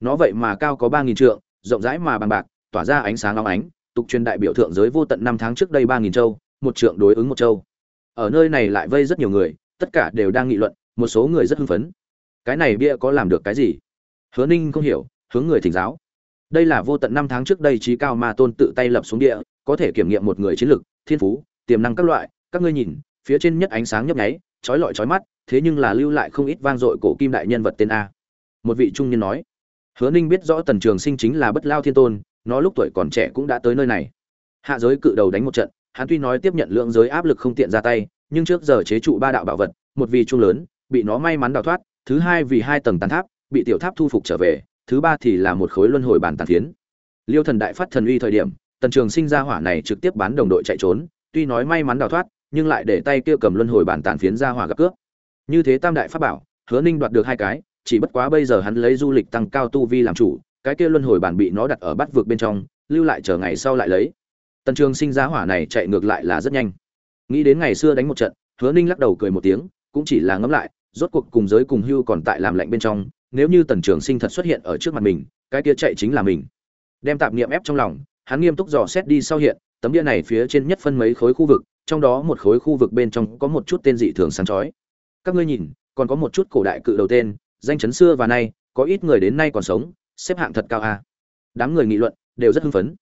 [SPEAKER 1] Nó vậy mà cao có ba nghìn trượng, rộng rãi mà bằng bạc, tỏa ra ánh sáng long ánh tục truyền đại biểu thượng giới vô tận năm tháng trước đây ba nghìn châu, một trượng đối ứng một châu. Ở nơi này lại vây rất nhiều người, tất cả đều đang nghị luận, một số người rất hưng phấn. Cái này bia có làm được cái gì? Hứa ninh không hiểu, hướng người thỉnh giáo. Đây là vô tận năm tháng trước đây trí cao ma tôn tự tay lập xuống địa, có thể kiểm nghiệm một người chiến lực, thiên phú, tiềm năng các loại. Các ngươi nhìn, phía trên nhất ánh sáng nhấp nháy, chói lọi chói mắt, thế nhưng là lưu lại không ít vang dội cổ kim đại nhân vật tên a. Một vị trung niên nói. Hứa ninh biết rõ tần trường sinh chính là bất lao thiên tôn nó lúc tuổi còn trẻ cũng đã tới nơi này. Hạ giới cự đầu đánh một trận, hắn tuy nói tiếp nhận lượng giới áp lực không tiện ra tay, nhưng trước giờ chế trụ ba đạo bảo vật, một vì trung lớn, bị nó may mắn đào thoát, thứ hai vì hai tầng tàn tháp, bị tiểu tháp thu phục trở về, thứ ba thì là một khối luân hồi bản tàn phiến. Liêu thần đại phát thần uy thời điểm, tần trường sinh ra hỏa này trực tiếp bán đồng đội chạy trốn, tuy nói may mắn đào thoát, nhưng lại để tay kia cầm luân hồi bản tàn phiến ra hỏa gặp cướp. Như thế tam đại pháp bảo, hứa ninh đoạt được hai cái, chỉ bất quá bây giờ hắn lấy du lịch tăng cao tu vi làm chủ cái kia luân hồi bản bị nó đặt ở bắt vực bên trong, lưu lại chờ ngày sau lại lấy. Tần trường sinh giá hỏa này chạy ngược lại là rất nhanh. Nghĩ đến ngày xưa đánh một trận, hứa ninh lắc đầu cười một tiếng, cũng chỉ là ngẫm lại, rốt cuộc cùng giới cùng hưu còn tại làm lạnh bên trong, nếu như tần trường sinh thật xuất hiện ở trước mặt mình, cái kia chạy chính là mình. Đem tạp niệm ép trong lòng, hắn nghiêm túc dò xét đi sau hiện, tấm bia này phía trên nhất phân mấy khối khu vực, trong đó một khối khu vực bên trong có một chút tên dị thường sáng chói. Các ngươi nhìn, còn có một chút cổ đại cự đầu tên, danh chấn xưa và nay, có ít người đến nay còn sống xếp hạng thật cao a. Đám người nghị luận đều rất hưng phấn.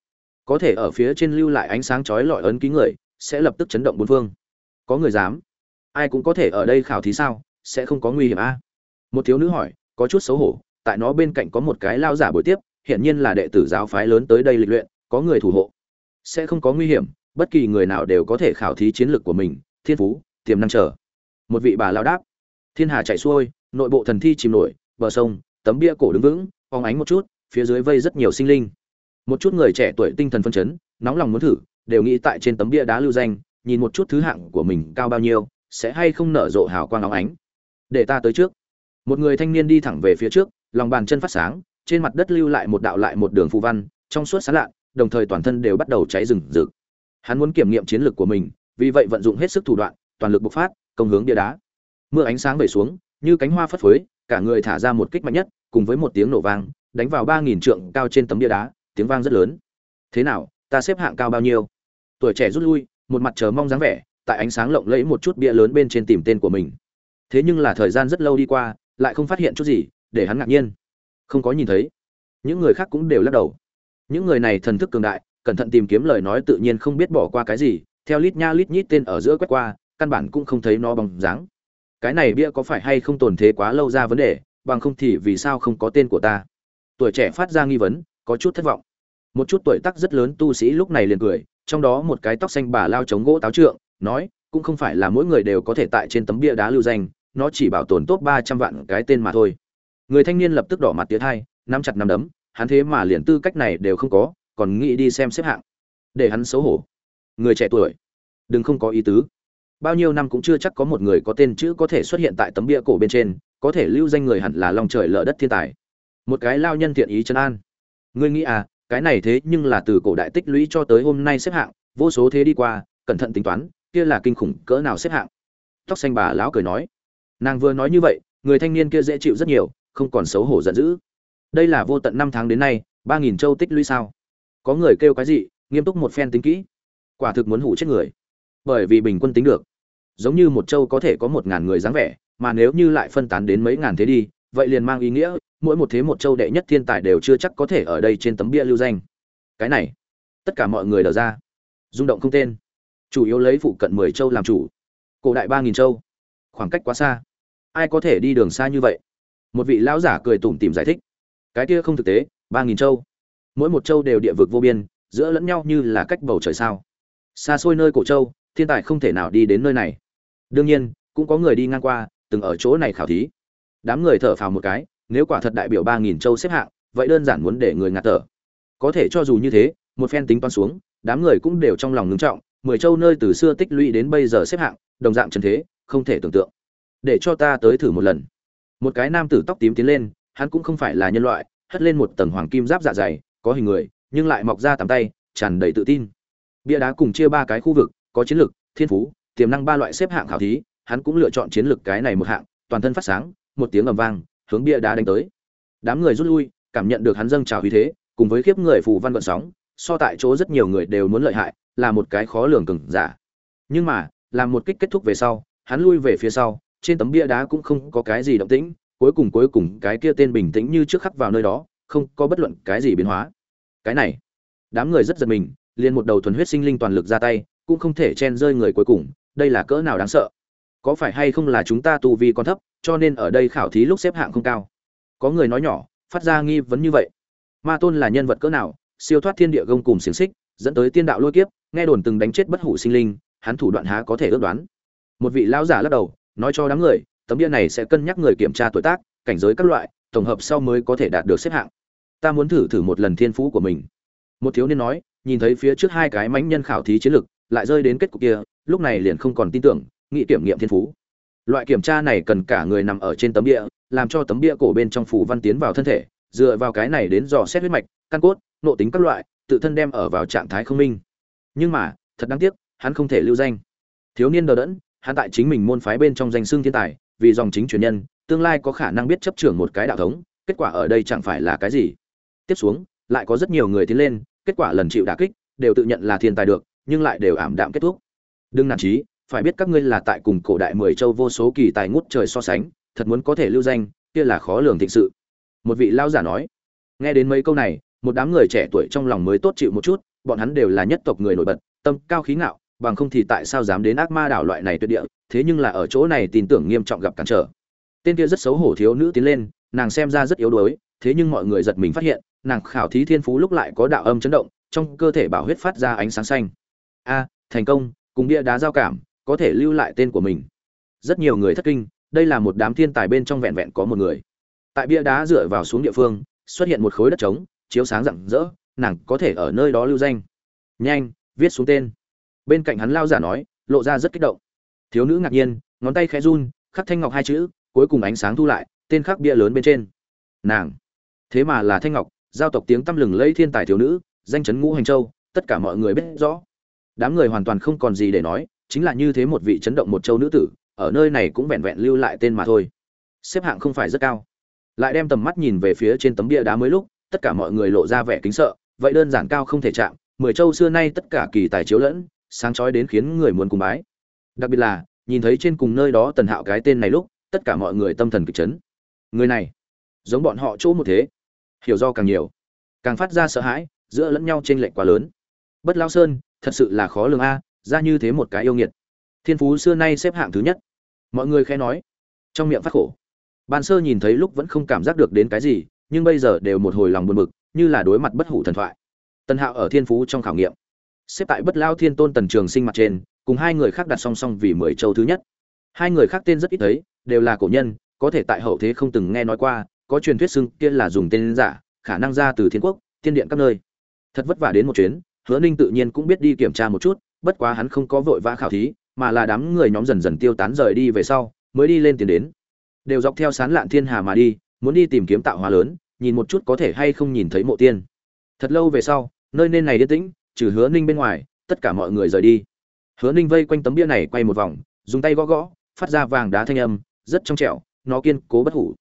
[SPEAKER 1] Có thể ở phía trên lưu lại ánh sáng chói lọi ấn ký người, sẽ lập tức chấn động bốn phương. Có người dám? Ai cũng có thể ở đây khảo thí sao? Sẽ không có nguy hiểm a. Một thiếu nữ hỏi, có chút xấu hổ, tại nó bên cạnh có một cái lao giả buổi tiếp, hiển nhiên là đệ tử giáo phái lớn tới đây lịch luyện, có người thủ hộ. Sẽ không có nguy hiểm, bất kỳ người nào đều có thể khảo thí chiến lược của mình, thiên phú, tiềm năng trở một vị bà lao đáp. Thiên hà chạy xuôi, nội bộ thần thi chìm nổi, bờ sông, tấm bia cổ đứng vững phóng ánh một chút, phía dưới vây rất nhiều sinh linh. Một chút người trẻ tuổi tinh thần phân chấn, nóng lòng muốn thử, đều nghĩ tại trên tấm bia đá lưu danh, nhìn một chút thứ hạng của mình cao bao nhiêu, sẽ hay không nở rộ hào quang óng ánh. Để ta tới trước. Một người thanh niên đi thẳng về phía trước, lòng bàn chân phát sáng, trên mặt đất lưu lại một đạo lại một đường phù văn, trong suốt sáng lạ, đồng thời toàn thân đều bắt đầu cháy rừng rực. Hắn muốn kiểm nghiệm chiến lược của mình, vì vậy vận dụng hết sức thủ đoạn, toàn lực bộc phát, công hướng bia đá. Mưa ánh sáng về xuống, như cánh hoa phất phới, cả người thả ra một kích mạnh nhất cùng với một tiếng nổ vang, đánh vào ba nghìn trượng cao trên tấm bia đá, tiếng vang rất lớn. Thế nào, ta xếp hạng cao bao nhiêu? Tuổi trẻ rút lui, một mặt chờ mong dáng vẻ, tại ánh sáng lộng lẫy một chút bia lớn bên trên tìm tên của mình. Thế nhưng là thời gian rất lâu đi qua, lại không phát hiện chút gì, để hắn ngạc nhiên. Không có nhìn thấy. Những người khác cũng đều lắc đầu. Những người này thần thức cường đại, cẩn thận tìm kiếm lời nói tự nhiên không biết bỏ qua cái gì, theo lít nha lít nhít tên ở giữa quét qua, căn bản cũng không thấy nó bóng dáng. Cái này bia có phải hay không tồn thế quá lâu ra vấn đề bằng không thì vì sao không có tên của ta? Tuổi trẻ phát ra nghi vấn, có chút thất vọng. Một chút tuổi tác rất lớn tu sĩ lúc này liền cười, trong đó một cái tóc xanh bà lao chống gỗ táo trượng, nói, cũng không phải là mỗi người đều có thể tại trên tấm bia đá lưu danh, nó chỉ bảo tồn tốt ba trăm vạn cái tên mà thôi. Người thanh niên lập tức đỏ mặt tía thai nắm chặt nắm đấm, hắn thế mà liền tư cách này đều không có, còn nghĩ đi xem xếp hạng. Để hắn xấu hổ. Người trẻ tuổi, đừng không có ý tứ. Bao nhiêu năm cũng chưa chắc có một người có tên chữ có thể xuất hiện tại tấm bia cổ bên trên có thể lưu danh người hẳn là lòng trời lỡ đất thiên tài. Một cái lao nhân thiện ý chân an. Ngươi nghĩ à cái này thế nhưng là từ cổ đại tích lũy cho tới hôm nay xếp hạng, vô số thế đi qua, cẩn thận tính toán, kia là kinh khủng cỡ nào xếp hạng? Tóc xanh bà lão cười nói. Nàng vừa nói như vậy, người thanh niên kia dễ chịu rất nhiều, không còn xấu hổ giận dữ. Đây là vô tận năm tháng đến nay, ba nghìn châu tích lũy sao? Có người kêu cái gì, nghiêm túc một phen tính kỹ. Quả thực muốn hủ chết người. Bởi vì bình quân tính được. Giống như một châu có thể có một ngàn người dáng vẻ mà nếu như lại phân tán đến mấy ngàn thế đi, vậy liền mang ý nghĩa, mỗi một thế một châu đệ nhất thiên tài đều chưa chắc có thể ở đây trên tấm bia lưu danh. Cái này, tất cả mọi người đờ ra. Rung động không tên. Chủ yếu lấy phụ cận mười châu làm chủ. Cổ đại ba nghìn châu. Khoảng cách quá xa. Ai có thể đi đường xa như vậy? Một vị lão giả cười tủm tỉm giải thích. Cái kia không thực tế, ba nghìn châu. Mỗi một châu đều địa vực vô biên, giữa lẫn nhau như là cách bầu trời sao. Xa xôi nơi cổ châu, thiên tài không thể nào đi đến nơi này. Đương nhiên, cũng có người đi ngang qua từng ở chỗ này khảo thí. Đám người thở phào một cái, nếu quả thật đại biểu ba nghìn châu xếp hạng, vậy đơn giản muốn để người ngạt thở. Có thể cho dù như thế, một phen tính toán xuống, đám người cũng đều trong lòng ngưng trọng, mười châu nơi từ xưa tích lũy đến bây giờ xếp hạng, đồng dạng trần thế, không thể tưởng tượng. Để cho ta tới thử một lần. Một cái nam tử tóc tím tiến lên, hắn cũng không phải là nhân loại, hất lên một tầng hoàng kim giáp dạ dày, có hình người, nhưng lại mọc ra tầm tay, tràn đầy tự tin. Bia đá cùng chia ba cái khu vực, có chiến lược, thiên phú, tiềm năng ba loại xếp hạng khảo thí hắn cũng lựa chọn chiến lược cái này một hạng, toàn thân phát sáng, một tiếng ầm vang, hướng bia đá đánh tới. Đám người rút lui, cảm nhận được hắn dâng trào uy thế, cùng với khiếp người phù văn vận sóng, so tại chỗ rất nhiều người đều muốn lợi hại, là một cái khó lường cường giả. Nhưng mà, làm một kích kết thúc về sau, hắn lui về phía sau, trên tấm bia đá cũng không có cái gì động tĩnh, cuối cùng cuối cùng cái kia tên bình tĩnh như trước khắc vào nơi đó, không có bất luận cái gì biến hóa. Cái này, đám người rất giật mình, liền một đầu thuần huyết sinh linh toàn lực ra tay, cũng không thể chen rơi người cuối cùng, đây là cỡ nào đáng sợ có phải hay không là chúng ta tu vi còn thấp, cho nên ở đây khảo thí lúc xếp hạng không cao. Có người nói nhỏ, phát ra nghi vấn như vậy. Ma tôn là nhân vật cỡ nào, siêu thoát thiên địa gông cùng xiềng xích, dẫn tới tiên đạo lôi kiếp, nghe đồn từng đánh chết bất hủ sinh linh, hắn thủ đoạn há có thể ước đoán. Một vị lão giả lắc đầu, nói cho đám người, tấm bia này sẽ cân nhắc người kiểm tra tuổi tác, cảnh giới các loại, tổng hợp sau mới có thể đạt được xếp hạng. Ta muốn thử thử một lần thiên phú của mình. Một thiếu niên nói, nhìn thấy phía trước hai cái mãnh nhân khảo thí chiến lực lại rơi đến kết cục kia, lúc này liền không còn tin tưởng nghị kiểm nghiệm thiên phú. Loại kiểm tra này cần cả người nằm ở trên tấm bia, làm cho tấm bia cổ bên trong phủ văn tiến vào thân thể, dựa vào cái này đến dò xét huyết mạch, căn cốt, nộ tính các loại, tự thân đem ở vào trạng thái không minh. Nhưng mà, thật đáng tiếc, hắn không thể lưu danh. Thiếu niên đờ đẫn, hắn tại chính mình môn phái bên trong danh xương thiên tài, vì dòng chính truyền nhân, tương lai có khả năng biết chấp trưởng một cái đạo thống, kết quả ở đây chẳng phải là cái gì. Tiếp xuống, lại có rất nhiều người tiến lên, kết quả lần chịu đả kích, đều tự nhận là thiên tài được, nhưng lại đều ảm đạm kết thúc. Đừng nản trí phải biết các ngươi là tại cùng cổ đại mười châu vô số kỳ tài ngút trời so sánh, thật muốn có thể lưu danh, kia là khó lường thịnh sự. Một vị lao giả nói. Nghe đến mấy câu này, một đám người trẻ tuổi trong lòng mới tốt chịu một chút, bọn hắn đều là nhất tộc người nổi bật, tâm cao khí ngạo, bằng không thì tại sao dám đến ác ma đảo loại này tuyệt địa, thế nhưng là ở chỗ này tin tưởng nghiêm trọng gặp cản trở. Tên kia rất xấu hổ thiếu nữ tiến lên, nàng xem ra rất yếu đuối, thế nhưng mọi người giật mình phát hiện, nàng khảo thí thiên phú lúc lại có đạo âm chấn động, trong cơ thể bảo huyết phát ra ánh sáng xanh. A, thành công, cùng bia đá giao cảm có thể lưu lại tên của mình. Rất nhiều người thất kinh, đây là một đám thiên tài bên trong vẹn vẹn có một người. Tại bia đá dựa vào xuống địa phương, xuất hiện một khối đất trống, chiếu sáng rạng rỡ, nàng có thể ở nơi đó lưu danh. Nhanh, viết xuống tên. Bên cạnh hắn lao giả nói, lộ ra rất kích động. Thiếu nữ ngạc nhiên, ngón tay khẽ run, khắc thanh ngọc hai chữ, cuối cùng ánh sáng thu lại, tên khắc bia lớn bên trên. Nàng. Thế mà là thanh ngọc, giao tộc tiếng tăm lừng lẫy thiên tài thiếu nữ, danh chấn ngũ hành châu, tất cả mọi người biết rõ. Đám người hoàn toàn không còn gì để nói chính là như thế một vị chấn động một châu nữ tử, ở nơi này cũng vẹn vẹn lưu lại tên mà thôi. Xếp hạng không phải rất cao. Lại đem tầm mắt nhìn về phía trên tấm bia đá mới lúc, tất cả mọi người lộ ra vẻ kính sợ, vậy đơn giản cao không thể chạm, mười châu xưa nay tất cả kỳ tài chiếu lẫn, sáng chói đến khiến người muốn cùng bái. Đặc biệt là, nhìn thấy trên cùng nơi đó tần hạo cái tên này lúc, tất cả mọi người tâm thần kịch chấn. Người này, giống bọn họ chỗ một thế. Hiểu do càng nhiều, càng phát ra sợ hãi, giữa lẫn nhau trên lệnh quá lớn. Bất lao sơn, thật sự là khó lường a ra như thế một cái yêu nghiệt. Thiên phú xưa nay xếp hạng thứ nhất. Mọi người khẽ nói. Trong miệng phát khổ. Ban sơ nhìn thấy lúc vẫn không cảm giác được đến cái gì, nhưng bây giờ đều một hồi lòng buồn bực, như là đối mặt bất hủ thần thoại. Tần hạo ở thiên phú trong khảo nghiệm. Xếp tại bất lao thiên tôn tần trường sinh mặt trên, cùng hai người khác đặt song song vì mười châu thứ nhất. Hai người khác tên rất ít thấy, đều là cổ nhân, có thể tại hậu thế không từng nghe nói qua, có truyền thuyết xưng kia là dùng tên giả, khả năng ra từ thiên quốc, thiên điện các nơi. Thật vất vả đến một chuyến, hứa ninh tự nhiên cũng biết đi kiểm tra một chút bất quá hắn không có vội vã khảo thí, mà là đám người nhóm dần dần tiêu tán rời đi về sau, mới đi lên tiền đến. Đều dọc theo sán lạn thiên hà mà đi, muốn đi tìm kiếm tạo hóa lớn, nhìn một chút có thể hay không nhìn thấy mộ tiên. Thật lâu về sau, nơi nên này yên tĩnh, trừ hứa ninh bên ngoài, tất cả mọi người rời đi. Hứa ninh vây quanh tấm bia này quay một vòng, dùng tay gõ gõ, phát ra vàng đá thanh âm, rất trong trẻo, nó kiên cố bất hủ.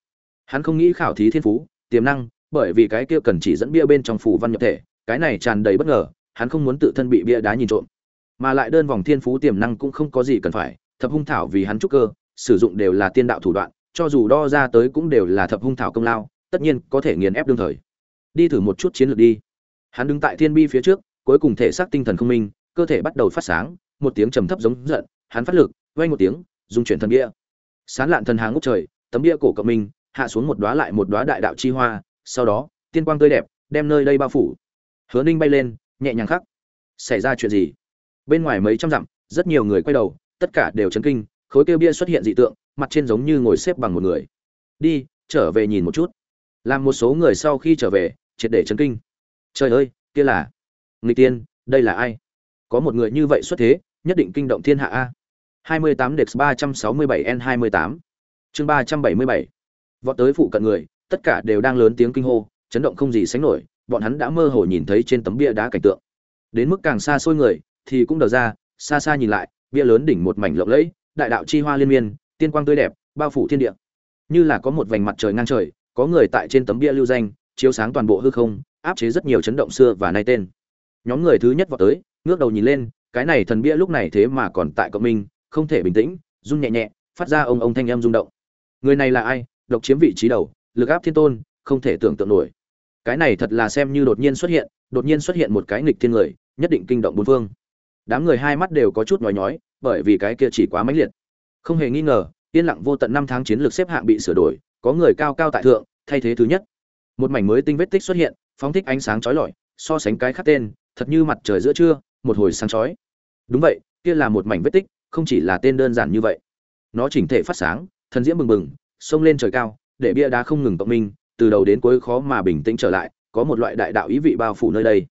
[SPEAKER 1] Hắn không nghĩ khảo thí thiên phú, tiềm năng, bởi vì cái kia cần chỉ dẫn bia bên trong phủ văn nhập thể, cái này tràn đầy bất ngờ, hắn không muốn tự thân bị bia đá nhìn trộm mà lại đơn vòng thiên phú tiềm năng cũng không có gì cần phải, thập hung thảo vì hắn trúc cơ, sử dụng đều là tiên đạo thủ đoạn, cho dù đo ra tới cũng đều là thập hung thảo công lao, tất nhiên có thể nghiền ép đương thời. Đi thử một chút chiến lược đi. Hắn đứng tại thiên bi phía trước, cuối cùng thể xác tinh thần không minh, cơ thể bắt đầu phát sáng, một tiếng trầm thấp giống giận, hắn phát lực vay một tiếng, dùng chuyển thần bia. Sán lạn thần hàng ngút trời, tấm bia cổ cộng minh, hạ xuống một đóa lại một đóa đại đạo chi hoa, sau đó, tiên quang tươi đẹp, đem nơi đây bao phủ. Hứa ninh bay lên, nhẹ nhàng khắc. Xảy ra chuyện gì? Bên ngoài mấy trăm dặm, rất nhiều người quay đầu, tất cả đều chấn kinh, khối kêu bia xuất hiện dị tượng, mặt trên giống như ngồi xếp bằng một người. Đi, trở về nhìn một chút. Làm một số người sau khi trở về, triệt để chấn kinh. Trời ơi, kia là nghịch tiên, đây là ai? Có một người như vậy xuất thế, nhất định kinh động thiên hạ a. 28 Dex 367 N28 chương 377 vọt tới phụ cận người, tất cả đều đang lớn tiếng kinh hô, chấn động không gì sánh nổi, bọn hắn đã mơ hồ nhìn thấy trên tấm bia đá cảnh tượng. Đến mức càng xa xôi người thì cũng đờ ra, xa xa nhìn lại, bia lớn đỉnh một mảnh lộng lẫy, đại đạo chi hoa liên miên, tiên quang tươi đẹp, bao phủ thiên địa. Như là có một vành mặt trời ngang trời, có người tại trên tấm bia lưu danh, chiếu sáng toàn bộ hư không, áp chế rất nhiều chấn động xưa và nay tên. Nhóm người thứ nhất vào tới, ngước đầu nhìn lên, cái này thần bia lúc này thế mà còn tại cộng minh, không thể bình tĩnh, run nhẹ nhẹ, phát ra ông ông thanh em rung động. Người này là ai? Độc chiếm vị trí đầu, lực áp thiên tôn, không thể tưởng tượng nổi. Cái này thật là xem như đột nhiên xuất hiện, đột nhiên xuất hiện một cái nghịch thiên người, nhất định kinh động bốn phương đám người hai mắt đều có chút nhói nhói, bởi vì cái kia chỉ quá mãnh liệt. Không hề nghi ngờ, yên lặng vô tận năm tháng chiến lược xếp hạng bị sửa đổi, có người cao cao tại thượng, thay thế thứ nhất. Một mảnh mới tinh vết tích xuất hiện, phóng thích ánh sáng chói lọi, so sánh cái khác tên, thật như mặt trời giữa trưa, một hồi sáng chói. Đúng vậy, kia là một mảnh vết tích, không chỉ là tên đơn giản như vậy. Nó chỉnh thể phát sáng, thần diễm bừng bừng xông lên trời cao, để bia đá không ngừng cộng minh, từ đầu đến cuối khó mà bình tĩnh trở lại, có một loại đại đạo ý vị bao phủ nơi đây.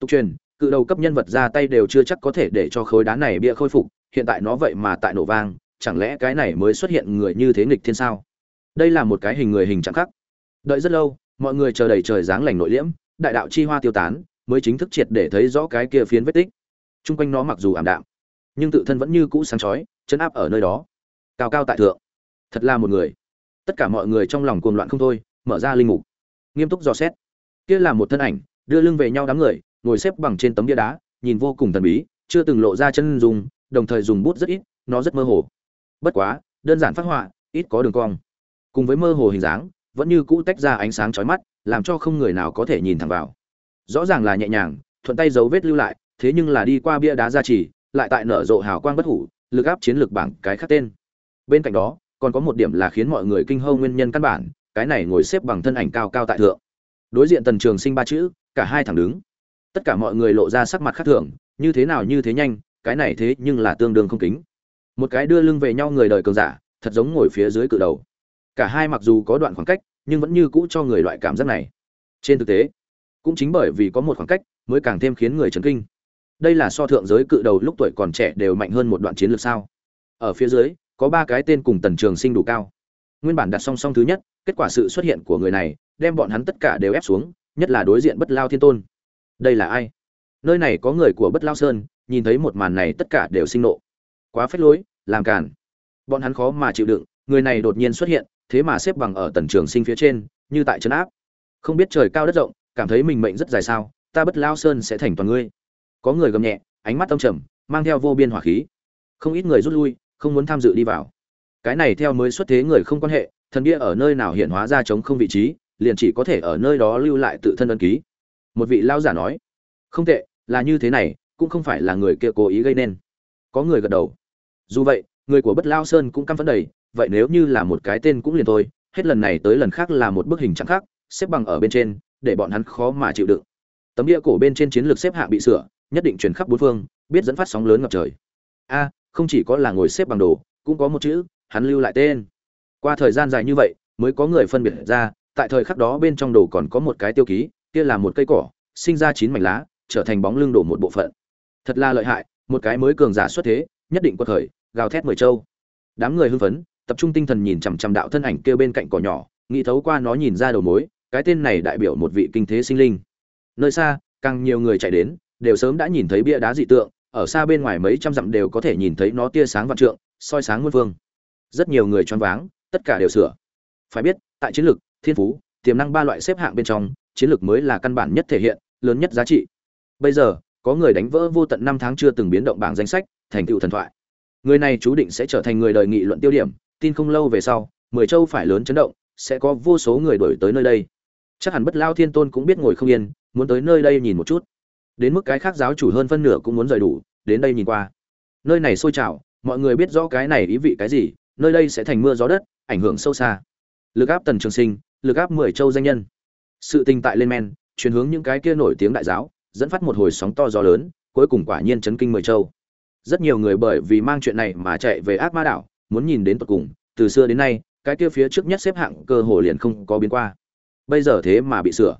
[SPEAKER 1] Tục truyền cự đầu cấp nhân vật ra tay đều chưa chắc có thể để cho khối đá này bia khôi phục, hiện tại nó vậy mà tại nổ vang, chẳng lẽ cái này mới xuất hiện người như thế nghịch thiên sao? Đây là một cái hình người hình trạng khắc. Đợi rất lâu, mọi người chờ đầy trời dáng lành nội liễm, đại đạo chi hoa tiêu tán, mới chính thức triệt để thấy rõ cái kia phiến vết tích. Chung quanh nó mặc dù ảm đạm, nhưng tự thân vẫn như cũ sáng chói, chấn áp ở nơi đó. Cao cao tại thượng. Thật là một người. Tất cả mọi người trong lòng cuồng loạn không thôi, mở ra linh mục. Nghiêm túc dò xét. Kia là một thân ảnh, đưa lưng về nhau đám người ngồi xếp bằng trên tấm bia đá, nhìn vô cùng thần bí, chưa từng lộ ra chân dùng đồng thời dùng bút rất ít, nó rất mơ hồ. Bất quá, đơn giản phát họa, ít có đường cong. Cùng với mơ hồ hình dáng, vẫn như cũ tách ra ánh sáng chói mắt, làm cho không người nào có thể nhìn thẳng vào. Rõ ràng là nhẹ nhàng, thuận tay dấu vết lưu lại, thế nhưng là đi qua bia đá gia trì, lại tại nở rộ hào quang bất hủ, lực áp chiến lược bảng cái khác tên. Bên cạnh đó, còn có một điểm là khiến mọi người kinh hâu nguyên nhân căn bản, cái này ngồi xếp bằng thân ảnh cao cao tại thượng. Đối diện tần trường sinh ba chữ, cả hai thẳng đứng tất cả mọi người lộ ra sắc mặt khác thường, như thế nào như thế nhanh, cái này thế nhưng là tương đương không kính. Một cái đưa lưng về nhau người đời cường giả, thật giống ngồi phía dưới cự đầu. Cả hai mặc dù có đoạn khoảng cách, nhưng vẫn như cũ cho người loại cảm giác này. Trên thực tế, cũng chính bởi vì có một khoảng cách, mới càng thêm khiến người chấn kinh. Đây là so thượng giới cự đầu lúc tuổi còn trẻ đều mạnh hơn một đoạn chiến lược sao? Ở phía dưới, có ba cái tên cùng tần trường sinh đủ cao. Nguyên bản đặt song song thứ nhất, kết quả sự xuất hiện của người này, đem bọn hắn tất cả đều ép xuống, nhất là đối diện bất lao thiên tôn đây là ai? Nơi này có người của bất lao sơn, nhìn thấy một màn này tất cả đều sinh nộ. Quá phết lối, làm cản bọn hắn khó mà chịu đựng, người này đột nhiên xuất hiện, thế mà xếp bằng ở tần trường sinh phía trên, như tại trấn áp. Không biết trời cao đất rộng, cảm thấy mình mệnh rất dài sao, ta bất lao sơn sẽ thành toàn ngươi. Có người gầm nhẹ, ánh mắt tâm trầm, mang theo vô biên hỏa khí. Không ít người rút lui, không muốn tham dự đi vào. Cái này theo mới xuất thế người không quan hệ, thần bia ở nơi nào hiện hóa ra chống không vị trí, liền chỉ có thể ở nơi đó lưu lại tự thân ân ký một vị lao giả nói, không tệ, là như thế này, cũng không phải là người kia cố ý gây nên. Có người gật đầu. Dù vậy, người của bất lao sơn cũng căm phẫn đầy, vậy nếu như là một cái tên cũng liền thôi, hết lần này tới lần khác là một bức hình chẳng khác, xếp bằng ở bên trên, để bọn hắn khó mà chịu đựng. Tấm địa cổ bên trên chiến lược xếp hạng bị sửa, nhất định chuyển khắp bốn phương, biết dẫn phát sóng lớn ngập trời. A, không chỉ có là ngồi xếp bằng đồ, cũng có một chữ, hắn lưu lại tên. Qua thời gian dài như vậy, mới có người phân biệt ra, tại thời khắc đó bên trong đồ còn có một cái tiêu ký kia là một cây cỏ, sinh ra chín mảnh lá, trở thành bóng lưng đổ một bộ phận. Thật là lợi hại, một cái mới cường giả xuất thế, nhất định quật khởi, gào thét mười châu. Đám người hưng phấn, tập trung tinh thần nhìn chằm chằm đạo thân ảnh kia bên cạnh cỏ nhỏ, nghĩ thấu qua nó nhìn ra đầu mối, cái tên này đại biểu một vị kinh thế sinh linh. Nơi xa, càng nhiều người chạy đến, đều sớm đã nhìn thấy bia đá dị tượng, ở xa bên ngoài mấy trăm dặm đều có thể nhìn thấy nó tia sáng vạn trượng, soi sáng muôn vương rất nhiều người choáng váng, tất cả đều sửa. Phải biết, tại chiến lược, thiên phú, tiềm năng ba loại xếp hạng bên trong chiến lược mới là căn bản nhất thể hiện, lớn nhất giá trị. Bây giờ, có người đánh vỡ vô tận năm tháng chưa từng biến động bảng danh sách, thành tựu thần thoại. Người này chú định sẽ trở thành người đời nghị luận tiêu điểm, tin không lâu về sau, mười châu phải lớn chấn động, sẽ có vô số người đổi tới nơi đây. Chắc hẳn bất lao thiên tôn cũng biết ngồi không yên, muốn tới nơi đây nhìn một chút. Đến mức cái khác giáo chủ hơn phân nửa cũng muốn rời đủ, đến đây nhìn qua. Nơi này sôi trào, mọi người biết rõ cái này ý vị cái gì, nơi đây sẽ thành mưa gió đất, ảnh hưởng sâu xa. Lực áp tần trường sinh, lực áp mười châu danh nhân sự tình tại lên men, chuyển hướng những cái kia nổi tiếng đại giáo, dẫn phát một hồi sóng to gió lớn, cuối cùng quả nhiên chấn kinh mười châu. Rất nhiều người bởi vì mang chuyện này mà chạy về ác ma đảo, muốn nhìn đến tận cùng, từ xưa đến nay, cái kia phía trước nhất xếp hạng cơ hồ liền không có biến qua. Bây giờ thế mà bị sửa.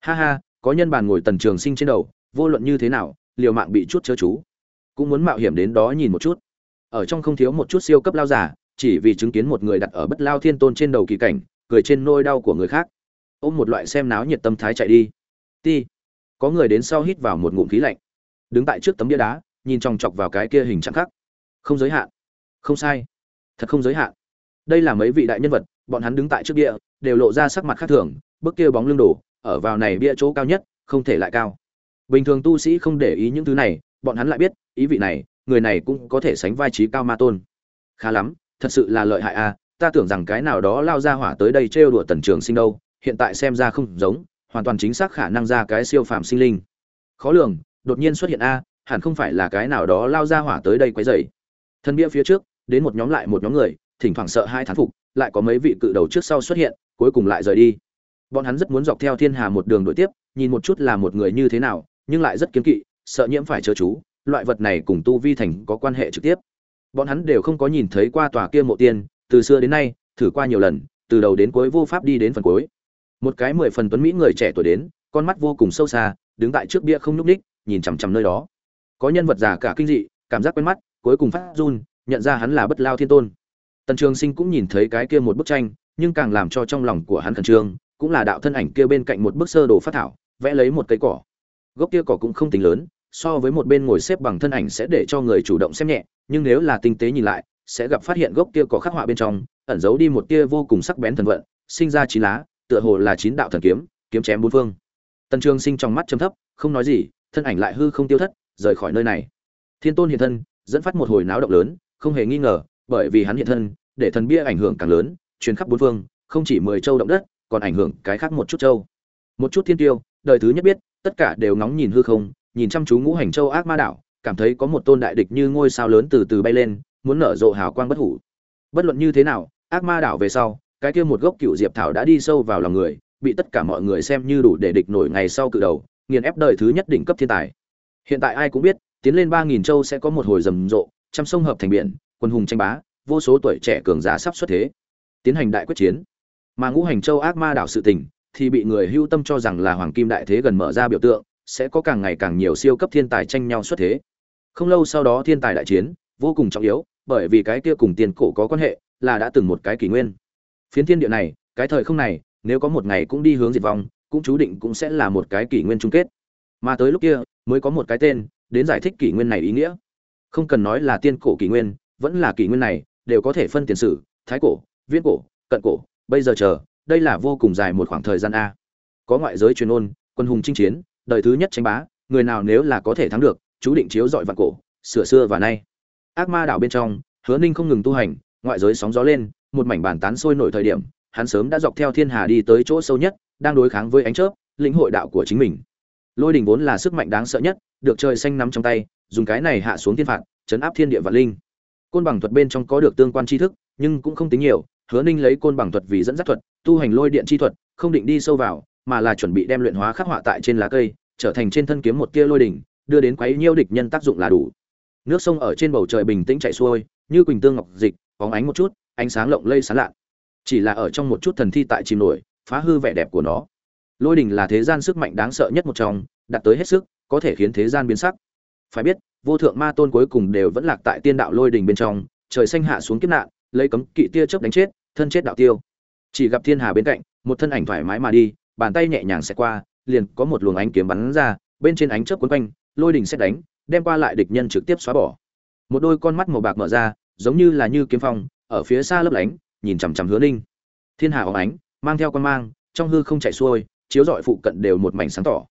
[SPEAKER 1] Ha ha, có nhân bàn ngồi tần trường sinh trên đầu, vô luận như thế nào, liều mạng bị chút chớ chú. Cũng muốn mạo hiểm đến đó nhìn một chút. Ở trong không thiếu một chút siêu cấp lao giả, chỉ vì chứng kiến một người đặt ở bất lao thiên tôn trên đầu kỳ cảnh, cười trên nôi đau của người khác ôm một loại xem náo nhiệt tâm thái chạy đi. Ti, có người đến sau hít vào một ngụm khí lạnh. Đứng tại trước tấm bia đá, nhìn chòng chọc vào cái kia hình trạng khắc. Không giới hạn. Không sai. Thật không giới hạn. Đây là mấy vị đại nhân vật, bọn hắn đứng tại trước bia, đều lộ ra sắc mặt khác thường, bước kia bóng lưng đổ, ở vào này bia chỗ cao nhất, không thể lại cao. Bình thường tu sĩ không để ý những thứ này, bọn hắn lại biết, ý vị này, người này cũng có thể sánh vai trí cao ma tôn. Khá lắm, thật sự là lợi hại à ta tưởng rằng cái nào đó lao ra hỏa tới đây trêu đùa tần trường sinh đâu hiện tại xem ra không giống, hoàn toàn chính xác khả năng ra cái siêu phàm sinh linh. Khó lường, đột nhiên xuất hiện a, hẳn không phải là cái nào đó lao ra hỏa tới đây quấy rầy. Thân bia phía trước, đến một nhóm lại một nhóm người, thỉnh thoảng sợ hai thán phục, lại có mấy vị cự đầu trước sau xuất hiện, cuối cùng lại rời đi. Bọn hắn rất muốn dọc theo thiên hà một đường đổi tiếp, nhìn một chút là một người như thế nào, nhưng lại rất kiêng kỵ, sợ nhiễm phải chớ chú, loại vật này cùng tu vi thành có quan hệ trực tiếp. Bọn hắn đều không có nhìn thấy qua tòa kia mộ tiên, từ xưa đến nay, thử qua nhiều lần, từ đầu đến cuối vô pháp đi đến phần cuối một cái mười phần tuấn mỹ người trẻ tuổi đến, con mắt vô cùng sâu xa, đứng tại trước bia không nhúc ních nhìn chằm chằm nơi đó. Có nhân vật già cả kinh dị, cảm giác quen mắt, cuối cùng phát run, nhận ra hắn là bất lao thiên tôn. Tần trường sinh cũng nhìn thấy cái kia một bức tranh, nhưng càng làm cho trong lòng của hắn khẩn trương, cũng là đạo thân ảnh kia bên cạnh một bức sơ đồ phát thảo, vẽ lấy một cây cỏ. Gốc kia cỏ cũng không tính lớn, so với một bên ngồi xếp bằng thân ảnh sẽ để cho người chủ động xem nhẹ, nhưng nếu là tinh tế nhìn lại, sẽ gặp phát hiện gốc kia cỏ khắc họa bên trong, ẩn giấu đi một tia vô cùng sắc bén thần vận, sinh ra chín lá tựa hồ là chín đạo thần kiếm kiếm chém bốn phương. Tần trường sinh trong mắt trầm thấp, không nói gì, thân ảnh lại hư không tiêu thất, rời khỏi nơi này. Thiên tôn hiện thân, dẫn phát một hồi náo động lớn, không hề nghi ngờ, bởi vì hắn hiện thân, để thần bia ảnh hưởng càng lớn, truyền khắp bốn phương, không chỉ mười châu động đất, còn ảnh hưởng cái khác một chút châu. Một chút thiên tiêu, đời thứ nhất biết, tất cả đều ngóng nhìn hư không, nhìn chăm chú ngũ hành châu ác ma đảo cảm thấy có một tôn đại địch như ngôi sao lớn từ từ bay lên, muốn nở rộ hào quang bất hủ. Bất luận như thế nào, ác ma đảo về sau cái kia một gốc cựu diệp thảo đã đi sâu vào lòng người, bị tất cả mọi người xem như đủ để địch nổi ngày sau cự đầu, nghiền ép đời thứ nhất đỉnh cấp thiên tài. Hiện tại ai cũng biết, tiến lên ba nghìn châu sẽ có một hồi rầm rộ, trăm sông hợp thành biển, quân hùng tranh bá, vô số tuổi trẻ cường giả sắp xuất thế. Tiến hành đại quyết chiến. Mà ngũ hành châu ác ma đảo sự tình, thì bị người hưu tâm cho rằng là hoàng kim đại thế gần mở ra biểu tượng, sẽ có càng ngày càng nhiều siêu cấp thiên tài tranh nhau xuất thế. Không lâu sau đó thiên tài đại chiến, vô cùng trọng yếu, bởi vì cái kia cùng tiền cổ có quan hệ, là đã từng một cái kỷ nguyên phiến thiên địa này, cái thời không này, nếu có một ngày cũng đi hướng diệt vong, cũng chú định cũng sẽ là một cái kỷ nguyên chung kết. Mà tới lúc kia, mới có một cái tên, đến giải thích kỷ nguyên này ý nghĩa. Không cần nói là tiên cổ kỷ nguyên, vẫn là kỷ nguyên này, đều có thể phân tiền sử, thái cổ, viễn cổ, cận cổ, bây giờ chờ, đây là vô cùng dài một khoảng thời gian a. Có ngoại giới truyền ôn, quân hùng chinh chiến, đời thứ nhất tranh bá, người nào nếu là có thể thắng được, chú định chiếu dọi vạn cổ, sửa xưa và nay. Ác ma đảo bên trong, hứa ninh không ngừng tu hành, ngoại giới sóng gió lên một mảnh bàn tán sôi nổi thời điểm, hắn sớm đã dọc theo thiên hà đi tới chỗ sâu nhất, đang đối kháng với ánh chớp, lĩnh hội đạo của chính mình. Lôi đỉnh vốn là sức mạnh đáng sợ nhất, được trời xanh nắm trong tay, dùng cái này hạ xuống thiên phạt, chấn áp thiên địa và linh. Côn bằng thuật bên trong có được tương quan tri thức, nhưng cũng không tính nhiều, hứa ninh lấy côn bằng thuật vì dẫn dắt thuật, tu hành lôi điện chi thuật, không định đi sâu vào, mà là chuẩn bị đem luyện hóa khắc họa tại trên lá cây, trở thành trên thân kiếm một tia lôi đỉnh, đưa đến quấy nhiêu địch nhân tác dụng là đủ. Nước sông ở trên bầu trời bình tĩnh chảy xuôi, như quỳnh tương ngọc dịch bóng ánh một chút ánh sáng lộng lây sáng lạ chỉ là ở trong một chút thần thi tại chìm nổi, phá hư vẻ đẹp của nó. Lôi đình là thế gian sức mạnh đáng sợ nhất một trong, đạt tới hết sức, có thể khiến thế gian biến sắc. Phải biết, vô thượng ma tôn cuối cùng đều vẫn lạc tại tiên đạo lôi đình bên trong, trời xanh hạ xuống kiếp nạn, lấy cấm kỵ tia chớp đánh chết, thân chết đạo tiêu. Chỉ gặp thiên hà bên cạnh, một thân ảnh thoải mái mà đi, bàn tay nhẹ nhàng sẽ qua, liền có một luồng ánh kiếm bắn ra, bên trên ánh chớp quấn quanh, lôi đình xét đánh, đem qua lại địch nhân trực tiếp xóa bỏ. Một đôi con mắt màu bạc mở ra, giống như là như kiếm phong ở phía xa lấp lánh, nhìn chằm chằm hứa ninh. Thiên hà óng ánh, mang theo con mang, trong hư không chạy xuôi, chiếu rọi phụ cận đều một mảnh sáng tỏ.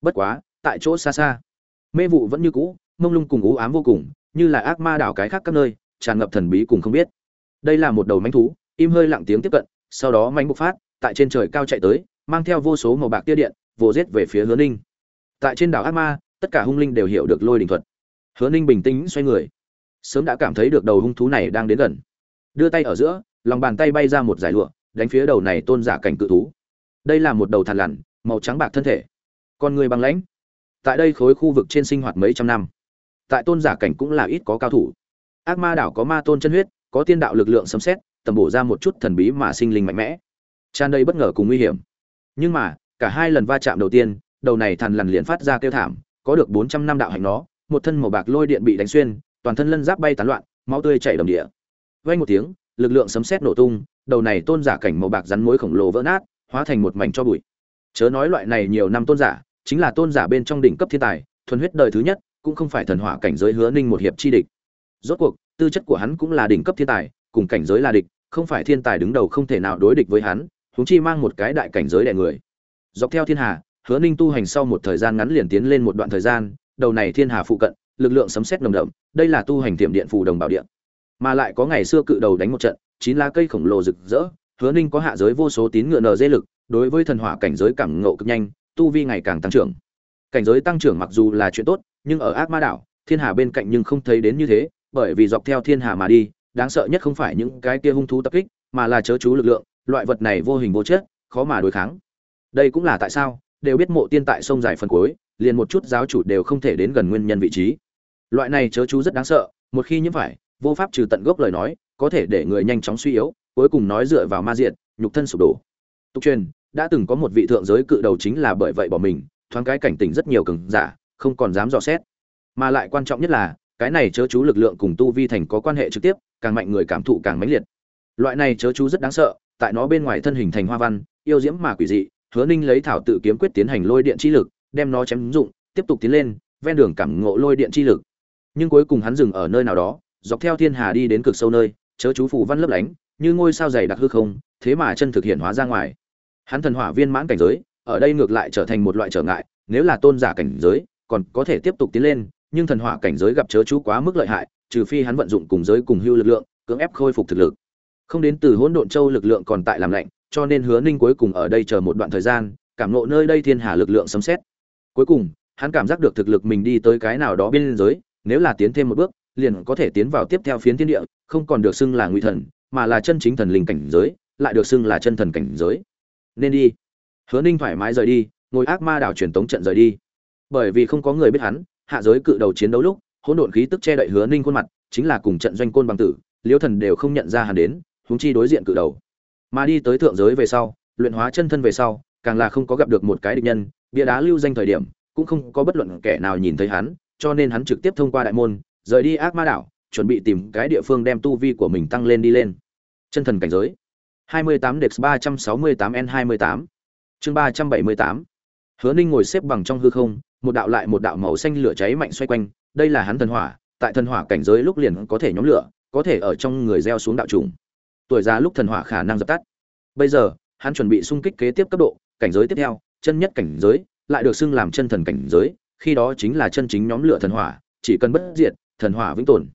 [SPEAKER 1] Bất quá, tại chỗ xa xa, mê vụ vẫn như cũ, mông lung cùng ú ám vô cùng, như là ác ma đảo cái khác các nơi, tràn ngập thần bí cùng không biết. Đây là một đầu manh thú, im hơi lặng tiếng tiếp cận, sau đó manh bộc phát, tại trên trời cao chạy tới, mang theo vô số màu bạc tia điện, vồ giết về phía hứa ninh. Tại trên đảo ác ma, tất cả hung linh đều hiểu được lôi đình thuật. Hứa ninh bình tĩnh xoay người, sớm đã cảm thấy được đầu hung thú này đang đến gần đưa tay ở giữa, lòng bàn tay bay ra một giải lụa, đánh phía đầu này tôn giả cảnh cự thú. Đây là một đầu thằn lằn, màu trắng bạc thân thể. Con người bằng lãnh. Tại đây khối khu vực trên sinh hoạt mấy trăm năm. Tại tôn giả cảnh cũng là ít có cao thủ. Ác ma đảo có ma tôn chân huyết, có tiên đạo lực lượng sấm xét tầm bổ ra một chút thần bí mà sinh linh mạnh mẽ. Tràn đầy bất ngờ cùng nguy hiểm. Nhưng mà, cả hai lần va chạm đầu tiên, đầu này thằn lằn liền phát ra kêu thảm, có được bốn trăm năm đạo hành nó, một thân màu bạc lôi điện bị đánh xuyên, toàn thân lân giáp bay tán loạn, máu tươi chảy đầm địa vang một tiếng, lực lượng sấm sét nổ tung, đầu này tôn giả cảnh màu bạc rắn mối khổng lồ vỡ nát, hóa thành một mảnh cho bụi. Chớ nói loại này nhiều năm tôn giả, chính là tôn giả bên trong đỉnh cấp thiên tài, thuần huyết đời thứ nhất, cũng không phải thần hỏa cảnh giới hứa ninh một hiệp chi địch. Rốt cuộc, tư chất của hắn cũng là đỉnh cấp thiên tài, cùng cảnh giới là địch, không phải thiên tài đứng đầu không thể nào đối địch với hắn, huống chi mang một cái đại cảnh giới đè người. Dọc theo thiên hà, hứa ninh tu hành sau một thời gian ngắn liền tiến lên một đoạn thời gian, đầu này thiên hà phụ cận, lực lượng sấm sét nồng đậm, đây là tu hành tiệm điện phù đồng bảo điện mà lại có ngày xưa cự đầu đánh một trận, chín lá cây khổng lồ rực rỡ, hứa ninh có hạ giới vô số tín ngựa nở dê lực, đối với thần hỏa cảnh giới cảm ngộ cực nhanh, tu vi ngày càng tăng trưởng. Cảnh giới tăng trưởng mặc dù là chuyện tốt, nhưng ở ác ma đảo, thiên hà bên cạnh nhưng không thấy đến như thế, bởi vì dọc theo thiên hà mà đi, đáng sợ nhất không phải những cái kia hung thú tập kích, mà là chớ chú lực lượng, loại vật này vô hình vô chất, khó mà đối kháng. Đây cũng là tại sao, đều biết mộ tiên tại sông dài phần cuối, liền một chút giáo chủ đều không thể đến gần nguyên nhân vị trí. Loại này chớ chú rất đáng sợ, một khi nhiễm phải vô pháp trừ tận gốc lời nói, có thể để người nhanh chóng suy yếu, cuối cùng nói dựa vào ma diện nhục thân sụp đổ. Tục truyền, đã từng có một vị thượng giới cự đầu chính là bởi vậy bỏ mình, thoáng cái cảnh tỉnh rất nhiều cường giả, không còn dám dò xét. Mà lại quan trọng nhất là, cái này chớ chú lực lượng cùng tu vi thành có quan hệ trực tiếp, càng mạnh người cảm thụ càng mãnh liệt. Loại này chớ chú rất đáng sợ, tại nó bên ngoài thân hình thành hoa văn, yêu diễm mà quỷ dị, hứa ninh lấy thảo tự kiếm quyết tiến hành lôi điện chi lực, đem nó chém dụng, tiếp tục tiến lên, ven đường cảm ngộ lôi điện chi lực. Nhưng cuối cùng hắn dừng ở nơi nào đó dọc theo thiên hà đi đến cực sâu nơi, chớ chú phù văn lấp lánh, như ngôi sao dày đặc hư không, thế mà chân thực hiện hóa ra ngoài. Hắn thần hỏa viên mãn cảnh giới, ở đây ngược lại trở thành một loại trở ngại, nếu là tôn giả cảnh giới, còn có thể tiếp tục tiến lên, nhưng thần hỏa cảnh giới gặp chớ chú quá mức lợi hại, trừ phi hắn vận dụng cùng giới cùng hưu lực lượng, cưỡng ép khôi phục thực lực. Không đến từ hỗn độn châu lực lượng còn tại làm lạnh, cho nên hứa ninh cuối cùng ở đây chờ một đoạn thời gian, cảm nộ nơi đây thiên hà lực lượng sấm xét cuối cùng, hắn cảm giác được thực lực mình đi tới cái nào đó biên giới nếu là tiến thêm một bước liền có thể tiến vào tiếp theo phiến thiên địa, không còn được xưng là ngụy thần, mà là chân chính thần linh cảnh giới, lại được xưng là chân thần cảnh giới. Nên đi. Hứa ninh thoải mái rời đi, ngồi ác ma đảo truyền tống trận rời đi. Bởi vì không có người biết hắn, hạ giới cự đầu chiến đấu lúc, hỗn độn khí tức che đậy hứa ninh khuôn mặt, chính là cùng trận doanh côn bằng tử, liễu thần đều không nhận ra hắn đến, huống chi đối diện cự đầu. Mà đi tới thượng giới về sau, luyện hóa chân thân về sau, càng là không có gặp được một cái địch nhân, bia đá lưu danh thời điểm, cũng không có bất luận kẻ nào nhìn thấy hắn, cho nên hắn trực tiếp thông qua đại môn rời đi ác ma đảo, chuẩn bị tìm cái địa phương đem tu vi của mình tăng lên đi lên. Chân thần cảnh giới 28 Dex 368 N28 chương 378 Hứa Ninh ngồi xếp bằng trong hư không, một đạo lại một đạo màu xanh lửa cháy mạnh xoay quanh, đây là hắn thần hỏa, tại thần hỏa cảnh giới lúc liền có thể nhóm lửa, có thể ở trong người gieo xuống đạo trùng. Tuổi già lúc thần hỏa khả năng dập tắt. Bây giờ, hắn chuẩn bị xung kích kế tiếp cấp độ, cảnh giới tiếp theo, chân nhất cảnh giới, lại được xưng làm chân thần cảnh giới, khi đó chính là chân chính nhóm lửa thần hỏa, chỉ cần bất diệt thần hỏa vĩnh tồn.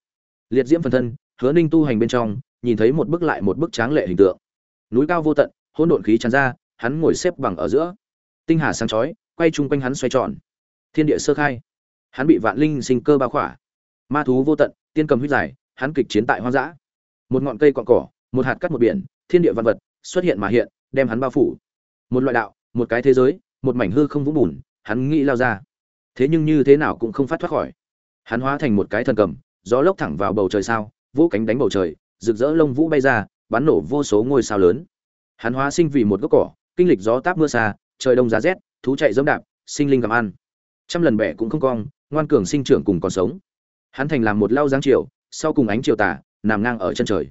[SPEAKER 1] Liệt diễm phần thân, hứa ninh tu hành bên trong, nhìn thấy một bức lại một bức tráng lệ hình tượng. Núi cao vô tận, hỗn độn khí tràn ra, hắn ngồi xếp bằng ở giữa. Tinh hà sáng chói, quay chung quanh hắn xoay tròn. Thiên địa sơ khai. Hắn bị vạn linh sinh cơ bao khỏa. Ma thú vô tận, tiên cầm huyết giải, hắn kịch chiến tại hoang dã. Một ngọn cây cọn cỏ, một hạt cắt một biển, thiên địa văn vật xuất hiện mà hiện, đem hắn bao phủ. Một loại đạo, một cái thế giới, một mảnh hư không vũng bùn, hắn nghĩ lao ra. Thế nhưng như thế nào cũng không phát thoát khỏi hắn hóa thành một cái thần cầm, gió lốc thẳng vào bầu trời sao, vũ cánh đánh bầu trời, rực rỡ lông vũ bay ra, bắn nổ vô số ngôi sao lớn. Hắn hóa sinh vì một gốc cỏ, kinh lịch gió táp mưa xa, trời đông giá rét, thú chạy dẫm đạp, sinh linh cầm ăn. Trăm lần bẻ cũng không cong, ngoan cường sinh trưởng cùng còn sống. Hắn thành làm một lao giáng chiều, sau cùng ánh chiều tà, nằm ngang ở chân trời.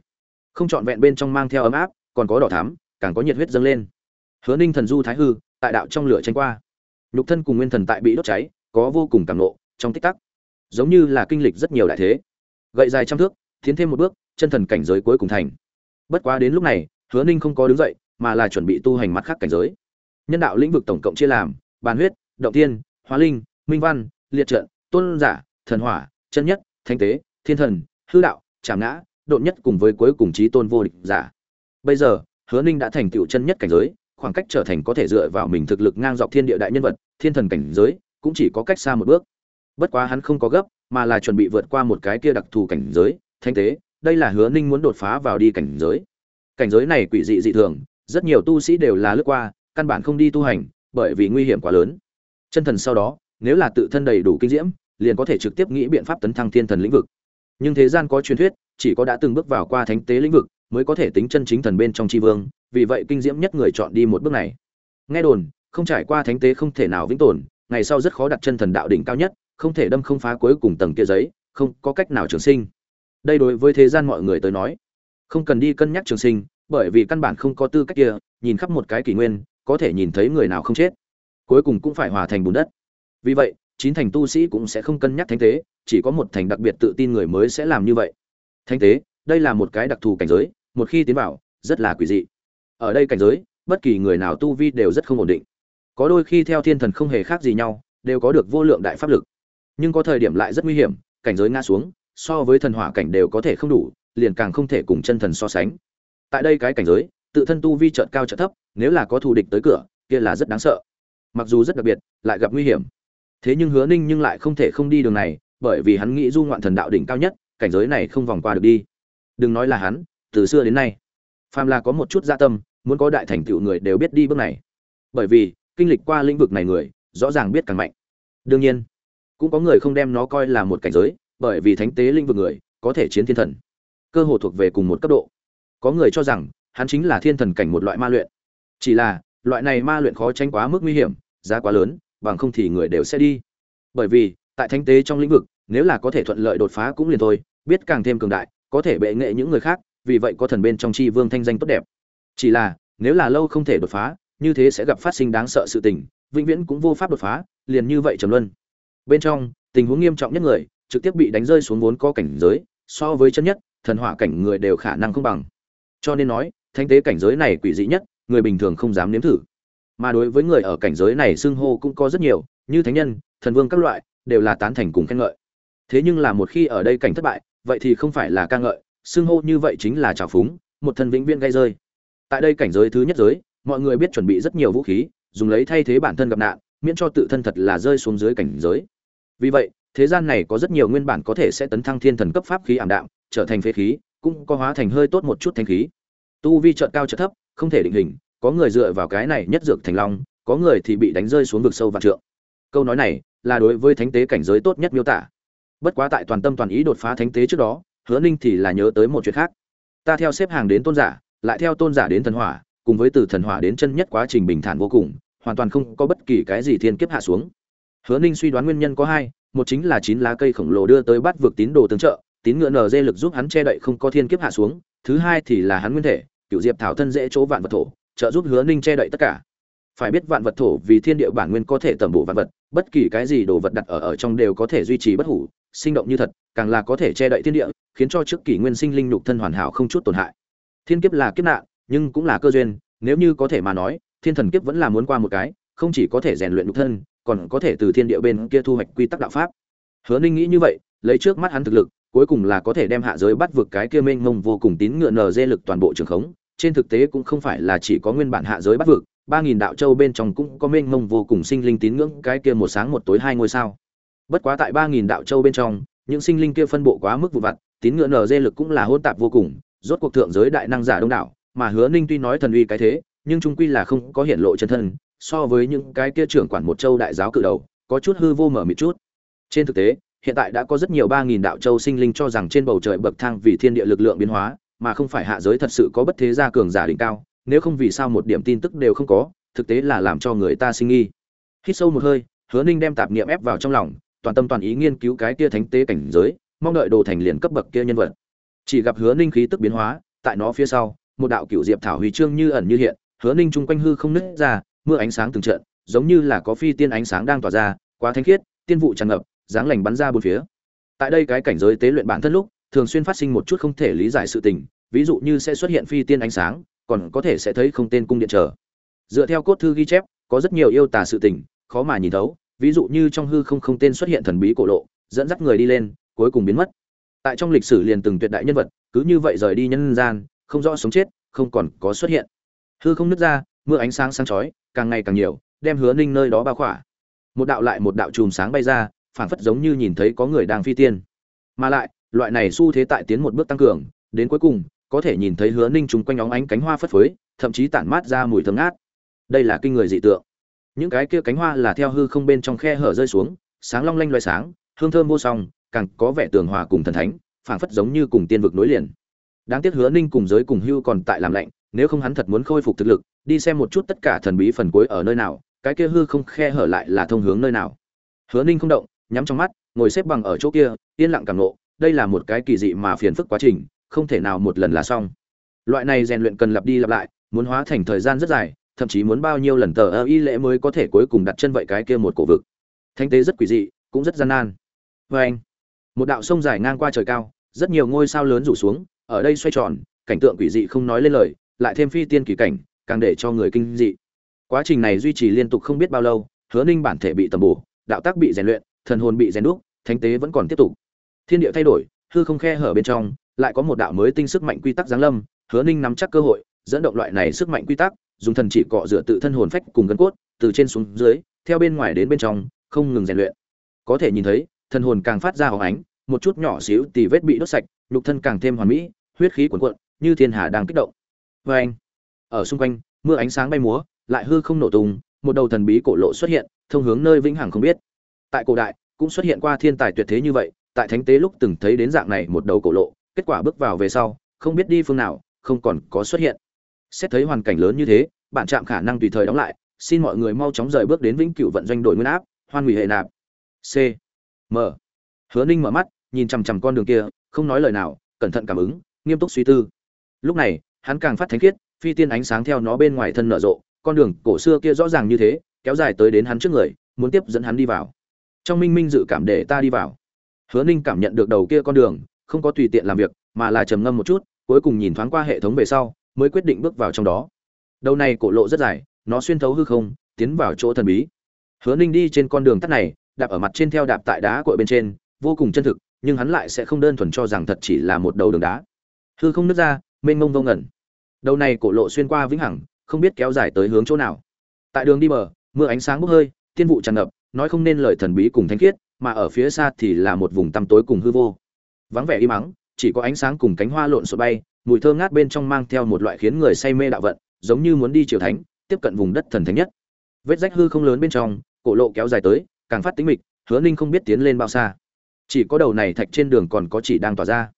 [SPEAKER 1] Không trọn vẹn bên trong mang theo ấm áp, còn có đỏ thắm, càng có nhiệt huyết dâng lên. Hứa ninh thần du thái hư, tại đạo trong lửa tranh qua. Nhục thân cùng nguyên thần tại bị đốt cháy, có vô cùng cảm nộ, trong tích tắc giống như là kinh lịch rất nhiều đại thế. Gậy dài trăm thước, tiến thêm một bước, chân thần cảnh giới cuối cùng thành. Bất quá đến lúc này, hứa ninh không có đứng dậy, mà là chuẩn bị tu hành mắt khác cảnh giới. Nhân đạo lĩnh vực tổng cộng chia làm, bàn huyết, động tiên, hóa linh, minh văn, liệt trận, tôn giả, thần hỏa, chân nhất thanh tế, thiên thần, hư đạo, trảm ngã, độn nhất cùng với cuối cùng trí tôn vô địch giả. Bây giờ, hứa ninh đã thành tựu chân nhất cảnh giới, khoảng cách trở thành có thể dựa vào mình thực lực ngang dọc thiên địa đại nhân vật, thiên thần cảnh giới, cũng chỉ có cách xa một bước bất quá hắn không có gấp, mà là chuẩn bị vượt qua một cái kia đặc thù cảnh giới. Thanh tế, đây là hứa ninh muốn đột phá vào đi cảnh giới. Cảnh giới này quỷ dị dị thường, rất nhiều tu sĩ đều là lướt qua, căn bản không đi tu hành, bởi vì nguy hiểm quá lớn. Chân thần sau đó, nếu là tự thân đầy đủ kinh diễm, liền có thể trực tiếp nghĩ biện pháp tấn thăng thiên thần lĩnh vực. Nhưng thế gian có truyền thuyết, chỉ có đã từng bước vào qua thánh tế lĩnh vực, mới có thể tính chân chính thần bên trong tri vương, vì vậy kinh diễm nhất người chọn đi một bước này. Nghe đồn, không trải qua thánh tế không thể nào vĩnh tồn, ngày sau rất khó đặt chân thần đạo đỉnh cao nhất không thể đâm không phá cuối cùng tầng kia giấy, không có cách nào trường sinh. Đây đối với thế gian mọi người tới nói, không cần đi cân nhắc trường sinh, bởi vì căn bản không có tư cách kia, nhìn khắp một cái kỷ nguyên, có thể nhìn thấy người nào không chết. Cuối cùng cũng phải hòa thành bùn đất. Vì vậy, chín thành tu sĩ cũng sẽ không cân nhắc thánh tế, chỉ có một thành đặc biệt tự tin người mới sẽ làm như vậy. Thánh tế, đây là một cái đặc thù cảnh giới, một khi tiến vào, rất là quỷ dị. Ở đây cảnh giới, bất kỳ người nào tu vi đều rất không ổn định. Có đôi khi theo thiên thần không hề khác gì nhau, đều có được vô lượng đại pháp lực nhưng có thời điểm lại rất nguy hiểm, cảnh giới ngã xuống, so với thần hỏa cảnh đều có thể không đủ, liền càng không thể cùng chân thần so sánh. Tại đây cái cảnh giới, tự thân tu vi trợn cao trợn thấp, nếu là có thù địch tới cửa, kia là rất đáng sợ. Mặc dù rất đặc biệt, lại gặp nguy hiểm. Thế nhưng hứa ninh nhưng lại không thể không đi đường này, bởi vì hắn nghĩ du ngoạn thần đạo đỉnh cao nhất, cảnh giới này không vòng qua được đi. Đừng nói là hắn, từ xưa đến nay, phàm là có một chút gia tâm, muốn có đại thành tựu người đều biết đi bước này. Bởi vì, kinh lịch qua lĩnh vực này người, rõ ràng biết càng mạnh. Đương nhiên cũng có người không đem nó coi là một cảnh giới, bởi vì thánh tế linh vực người, có thể chiến thiên thần. Cơ hồ thuộc về cùng một cấp độ. Có người cho rằng, hắn chính là thiên thần cảnh một loại ma luyện. Chỉ là, loại này ma luyện khó tránh quá mức nguy hiểm, giá quá lớn, bằng không thì người đều sẽ đi. Bởi vì, tại thánh tế trong lĩnh vực, nếu là có thể thuận lợi đột phá cũng liền thôi, biết càng thêm cường đại, có thể bệ nghệ những người khác, vì vậy có thần bên trong chi vương thanh danh tốt đẹp. Chỉ là, nếu là lâu không thể đột phá, như thế sẽ gặp phát sinh đáng sợ sự tình, vĩnh viễn cũng vô pháp đột phá, liền như vậy trầm luân bên trong, tình huống nghiêm trọng nhất người trực tiếp bị đánh rơi xuống vốn có cảnh giới, so với chân nhất, thần hỏa cảnh người đều khả năng không bằng. Cho nên nói thanh tế cảnh giới này quỷ dị nhất, người bình thường không dám nếm thử. Mà đối với người ở cảnh giới này xưng hô cũng có rất nhiều, như thánh nhân, thần vương các loại, đều là tán thành cùng khen ngợi. Thế nhưng là một khi ở đây cảnh thất bại, vậy thì không phải là ca ngợi, xưng hô như vậy chính là trào phúng, một thần vĩnh viễn gây rơi. Tại đây cảnh giới thứ nhất giới, mọi người biết chuẩn bị rất nhiều vũ khí, dùng lấy thay thế bản thân gặp nạn, miễn cho tự thân thật là rơi xuống dưới cảnh giới vì vậy, thế gian này có rất nhiều nguyên bản có thể sẽ tấn thăng thiên thần cấp pháp khí ảm đạm, trở thành phế khí, cũng có hóa thành hơi tốt một chút thanh khí. Tu vi trợn cao trợ thấp, không thể định hình, có người dựa vào cái này nhất dược thành long, có người thì bị đánh rơi xuống vực sâu vạn trượng. Câu nói này là đối với thánh tế cảnh giới tốt nhất miêu tả. Bất quá tại toàn tâm toàn ý đột phá thánh tế trước đó, hứa ninh thì là nhớ tới một chuyện khác. Ta theo xếp hàng đến tôn giả, lại theo tôn giả đến thần hỏa, cùng với từ thần hỏa đến chân nhất quá trình bình thản vô cùng, hoàn toàn không có bất kỳ cái gì thiên kiếp hạ xuống hứa ninh suy đoán nguyên nhân có hai, một chính là chín lá cây khổng lồ đưa tới bắt vực tín đồ tương trợ, tín ngựa nở dê lực giúp hắn che đậy không có thiên kiếp hạ xuống, thứ hai thì là hắn nguyên thể cựu diệp thảo thân dễ chỗ vạn vật thổ, trợ giúp hứa ninh che đậy tất cả. Phải biết vạn vật thổ vì thiên địa bản nguyên có thể tẩm bổ vạn vật, bất kỳ cái gì đồ vật đặt ở ở trong đều có thể duy trì bất hủ, sinh động như thật, càng là có thể che đậy thiên địa, khiến cho trước kỷ nguyên sinh linh nhục thân hoàn hảo không chút tổn hại. Thiên kiếp là kiếp nạn, nhưng cũng là cơ duyên, nếu như có thể mà nói, thiên thần kiếp vẫn là muốn qua một cái, không chỉ có thể rèn luyện nhục thân còn có thể từ thiên địa bên kia thu hoạch quy tắc đạo pháp. Hứa ninh nghĩ như vậy, lấy trước mắt hắn thực lực, cuối cùng là có thể đem hạ giới bắt vực cái kia mênh mông vô cùng tín ngựa nở dê lực toàn bộ trường khống, trên thực tế cũng không phải là chỉ có nguyên bản hạ giới bắt vực, ba nghìn đạo châu bên trong cũng có mênh mông vô cùng sinh linh tín ngưỡng cái kia một sáng một tối hai ngôi sao. Bất quá tại ba nghìn đạo châu bên trong, những sinh linh kia phân bộ quá mức vụ vặt, tín ngưỡng nở dê lực cũng là hỗn tạp vô cùng, rốt cuộc thượng giới đại năng giả đông đảo, mà hứa ninh tuy nói thần uy cái thế, nhưng trung quy là không có hiện lộ chân thân so với những cái kia trưởng quản một châu đại giáo cự đầu, có chút hư vô mở mịt chút. Trên thực tế, hiện tại đã có rất nhiều ba nghìn đạo châu sinh linh cho rằng trên bầu trời bậc thang vì thiên địa lực lượng biến hóa, mà không phải hạ giới thật sự có bất thế gia cường giả đỉnh cao, nếu không vì sao một điểm tin tức đều không có, thực tế là làm cho người ta sinh nghi. Hít sâu một hơi, hứa ninh đem tạp niệm ép vào trong lòng, toàn tâm toàn ý nghiên cứu cái kia thánh tế cảnh giới, mong đợi đồ thành liền cấp bậc kia nhân vật. Chỉ gặp hứa ninh khí tức biến hóa, tại nó phía sau, một đạo cựu diệp thảo huy chương như ẩn như hiện, hứa ninh chung quanh hư không nứt ra mưa ánh sáng từng trận, giống như là có phi tiên ánh sáng đang tỏa ra, quá thánh khiết, tiên vụ tràn ngập, dáng lành bắn ra bốn phía. Tại đây cái cảnh giới tế luyện bản thân lúc, thường xuyên phát sinh một chút không thể lý giải sự tình, ví dụ như sẽ xuất hiện phi tiên ánh sáng, còn có thể sẽ thấy không tên cung điện trở dựa theo cốt thư ghi chép, có rất nhiều yêu tà sự tình, khó mà nhìn thấu, ví dụ như trong hư không không tên xuất hiện thần bí cổ lộ, dẫn dắt người đi lên, cuối cùng biến mất. Tại trong lịch sử liền từng tuyệt đại nhân vật, cứ như vậy rời đi nhân gian, không rõ sống chết, không còn có xuất hiện. Hư không nứt ra, mưa ánh sáng sáng chói càng ngày càng nhiều, đem hứa ninh nơi đó bao khỏa. Một đạo lại một đạo chùm sáng bay ra, phảng phất giống như nhìn thấy có người đang phi tiên. Mà lại, loại này xu thế tại tiến một bước tăng cường, đến cuối cùng, có thể nhìn thấy hứa ninh chung quanh óng ánh cánh hoa phất phới, thậm chí tản mát ra mùi thơm ngát. Đây là kinh người dị tượng. Những cái kia cánh hoa là theo hư không bên trong khe hở rơi xuống, sáng long lanh loài sáng, hương thơm vô song, càng có vẻ tường hòa cùng thần thánh, phảng phất giống như cùng tiên vực nối liền. Đáng tiếc hứa ninh cùng giới cùng hưu còn tại làm lạnh, nếu không hắn thật muốn khôi phục thực lực đi xem một chút tất cả thần bí phần cuối ở nơi nào, cái kia hư không khe hở lại là thông hướng nơi nào. Hứa ninh không động, nhắm trong mắt, ngồi xếp bằng ở chỗ kia, yên lặng càng ngộ, đây là một cái kỳ dị mà phiền phức quá trình, không thể nào một lần là xong. Loại này rèn luyện cần lặp đi lặp lại, muốn hóa thành thời gian rất dài, thậm chí muốn bao nhiêu lần tờ ơ y lễ mới có thể cuối cùng đặt chân vậy cái kia một cổ vực. Thanh tế rất quỷ dị, cũng rất gian nan. Vê anh, một đạo sông dài ngang qua trời cao, rất nhiều ngôi sao lớn rủ xuống, ở đây xoay tròn, cảnh tượng quỷ dị không nói lên lời, lại thêm phi tiên kỳ cảnh càng để cho người kinh dị. Quá trình này duy trì liên tục không biết bao lâu, hứa ninh bản thể bị tầm bổ, đạo tác bị rèn luyện, thần hồn bị rèn đúc, thánh tế vẫn còn tiếp tục. Thiên địa thay đổi, hư không khe hở bên trong, lại có một đạo mới tinh sức mạnh quy tắc giáng lâm, hứa ninh nắm chắc cơ hội, dẫn động loại này sức mạnh quy tắc, dùng thần chỉ cọ rửa tự thân hồn phách cùng gân cốt, từ trên xuống dưới, theo bên ngoài đến bên trong, không ngừng rèn luyện. Có thể nhìn thấy, thần hồn càng phát ra hóng ánh, một chút nhỏ xíu tì vết bị đốt sạch, nhục thân càng thêm hoàn mỹ, huyết khí cuồn cuộn, như thiên hà đang kích động. Vê anh ở xung quanh, mưa ánh sáng bay múa, lại hư không nổ tung, một đầu thần bí cổ lộ xuất hiện, thông hướng nơi vĩnh hằng không biết. Tại cổ đại, cũng xuất hiện qua thiên tài tuyệt thế như vậy, tại thánh tế lúc từng thấy đến dạng này một đầu cổ lộ, kết quả bước vào về sau, không biết đi phương nào, không còn có xuất hiện. Xét thấy hoàn cảnh lớn như thế, bạn chạm khả năng tùy thời đóng lại, xin mọi người mau chóng rời bước đến vĩnh cửu vận doanh đổi nguyên áp, hoan hủy hệ nạp. C. M. Hứa ninh mở mắt, nhìn chằm chằm con đường kia, không nói lời nào, cẩn thận cảm ứng, nghiêm túc suy tư. Lúc này, hắn càng phát thánh khiết phi tiên ánh sáng theo nó bên ngoài thân nở rộ, con đường cổ xưa kia rõ ràng như thế, kéo dài tới đến hắn trước người, muốn tiếp dẫn hắn đi vào. Trong minh minh dự cảm để ta đi vào. Hứa ninh cảm nhận được đầu kia con đường, không có tùy tiện làm việc, mà là trầm ngâm một chút, cuối cùng nhìn thoáng qua hệ thống về sau, mới quyết định bước vào trong đó. Đầu này cổ lộ rất dài, nó xuyên thấu hư không, tiến vào chỗ thần bí. Hứa ninh đi trên con đường tắt này, đạp ở mặt trên theo đạp tại đá cội bên trên, vô cùng chân thực, nhưng hắn lại sẽ không đơn thuần cho rằng thật chỉ là một đầu đường đá. Hư không nứt ra, mênh mông vô ngẩn đầu này cổ lộ xuyên qua vĩnh hằng, không biết kéo dài tới hướng chỗ nào. Tại đường đi bờ, mưa ánh sáng bốc hơi tiên vụ tràn ngập, nói không nên lời thần bí cùng thanh khiết, mà ở phía xa thì là một vùng tăm tối cùng hư vô. Vắng vẻ im mắng chỉ có ánh sáng cùng cánh hoa lộn xộn bay, mùi thơ ngát bên trong mang theo một loại khiến người say mê đạo vận, giống như muốn đi triều thánh, tiếp cận vùng đất thần thánh nhất. Vết rách hư không lớn bên trong, cổ lộ kéo dài tới, càng phát tính mịch, hứa ninh không biết tiến lên bao xa. Chỉ có đầu này thạch trên đường còn có chỉ đang tỏa ra.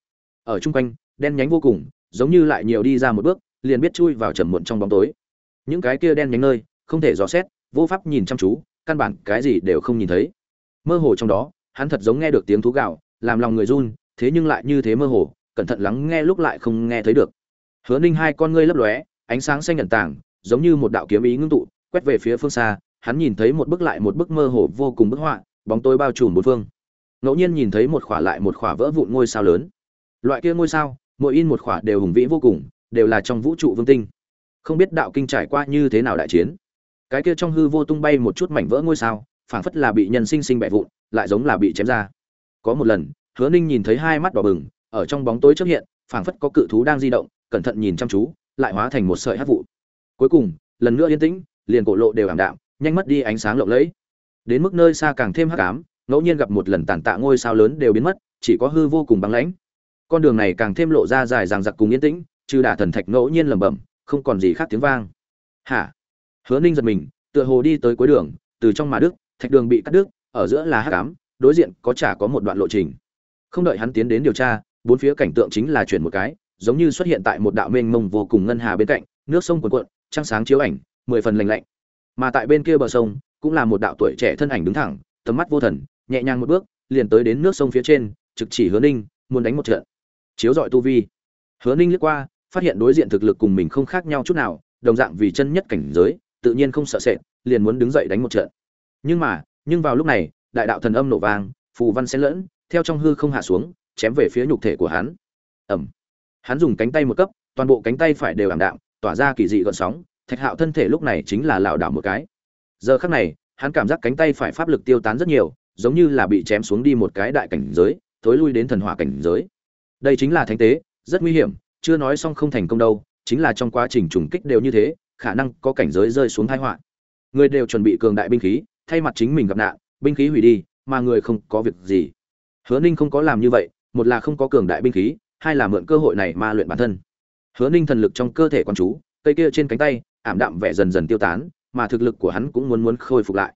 [SPEAKER 1] Ở chung quanh, đen nhánh vô cùng, giống như lại nhiều đi ra một bước liền biết chui vào trầm muộn trong bóng tối. Những cái kia đen nhánh nơi, không thể dò xét, vô pháp nhìn chăm chú, căn bản cái gì đều không nhìn thấy. Mơ hồ trong đó, hắn thật giống nghe được tiếng thú gạo làm lòng người run, thế nhưng lại như thế mơ hồ, cẩn thận lắng nghe lúc lại không nghe thấy được. Hứa ninh hai con ngươi lấp lóe, ánh sáng xanh nhận tảng giống như một đạo kiếm ý ngưng tụ, quét về phía phương xa, hắn nhìn thấy một bức lại một bức mơ hồ vô cùng bức họa, bóng tối bao trùm bốn phương. Ngẫu nhiên nhìn thấy một khỏa lại một khỏa vỡ vụn ngôi sao lớn. Loại kia ngôi sao, mỗi in một khỏa đều hùng vĩ vô cùng đều là trong vũ trụ vương tinh. Không biết đạo kinh trải qua như thế nào đại chiến. Cái kia trong hư vô tung bay một chút mảnh vỡ ngôi sao, phảng phất là bị nhân sinh sinh bẻ vụn, lại giống là bị chém ra. Có một lần, hứa ninh nhìn thấy hai mắt đỏ bừng, ở trong bóng tối xuất hiện, phảng phất có cự thú đang di động, cẩn thận nhìn chăm chú, lại hóa thành một sợi hát vụ. Cuối cùng, lần nữa yên tĩnh, liền cổ lộ đều ảm đạm, nhanh mất đi ánh sáng lộng lẫy. Đến mức nơi xa càng thêm hắc ám, ngẫu nhiên gặp một lần tàn tạ ngôi sao lớn đều biến mất, chỉ có hư vô cùng băng lãnh. Con đường này càng thêm lộ ra dài dằng dặc cùng yên tĩnh trừ đả thần thạch ngẫu nhiên lẩm bẩm, không còn gì khác tiếng vang. Hả? Hứa ninh giật mình, tựa hồ đi tới cuối đường, từ trong mà đức, thạch đường bị cắt đứt, ở giữa là hắc ám, đối diện có chả có một đoạn lộ trình. Không đợi hắn tiến đến điều tra, bốn phía cảnh tượng chính là chuyển một cái, giống như xuất hiện tại một đạo mênh mông vô cùng ngân hà bên cạnh, nước sông cuồn cuộn, trăng sáng chiếu ảnh, mười phần lạnh lạnh. Mà tại bên kia bờ sông, cũng là một đạo tuổi trẻ thân ảnh đứng thẳng, tầm mắt vô thần, nhẹ nhàng một bước, liền tới đến nước sông phía trên, trực chỉ hứa ninh, muốn đánh một trận. Chiếu dọi tu vi. Hứa ninh liếc qua phát hiện đối diện thực lực cùng mình không khác nhau chút nào, đồng dạng vì chân nhất cảnh giới, tự nhiên không sợ sệt, liền muốn đứng dậy đánh một trận. Nhưng mà, nhưng vào lúc này, đại đạo thần âm nổ vang, phù văn xen lẫn, theo trong hư không hạ xuống, chém về phía nhục thể của hắn. Ầm. Hắn dùng cánh tay một cấp, toàn bộ cánh tay phải đều ảm đạm, tỏa ra kỳ dị gợn sóng, thạch hạo thân thể lúc này chính là lảo đảo một cái. Giờ khắc này, hắn cảm giác cánh tay phải pháp lực tiêu tán rất nhiều, giống như là bị chém xuống đi một cái đại cảnh giới, thối lui đến thần hỏa cảnh giới. Đây chính là thánh tế, rất nguy hiểm chưa nói xong không thành công đâu, chính là trong quá trình trùng kích đều như thế, khả năng có cảnh giới rơi xuống thái họa. Người đều chuẩn bị cường đại binh khí, thay mặt chính mình gặp nạn, binh khí hủy đi, mà người không có việc gì. Hứa ninh không có làm như vậy, một là không có cường đại binh khí, hai là mượn cơ hội này ma luyện bản thân. Hứa ninh thần lực trong cơ thể quan chú, cây kia trên cánh tay, ảm đạm vẻ dần dần tiêu tán, mà thực lực của hắn cũng muốn muốn khôi phục lại.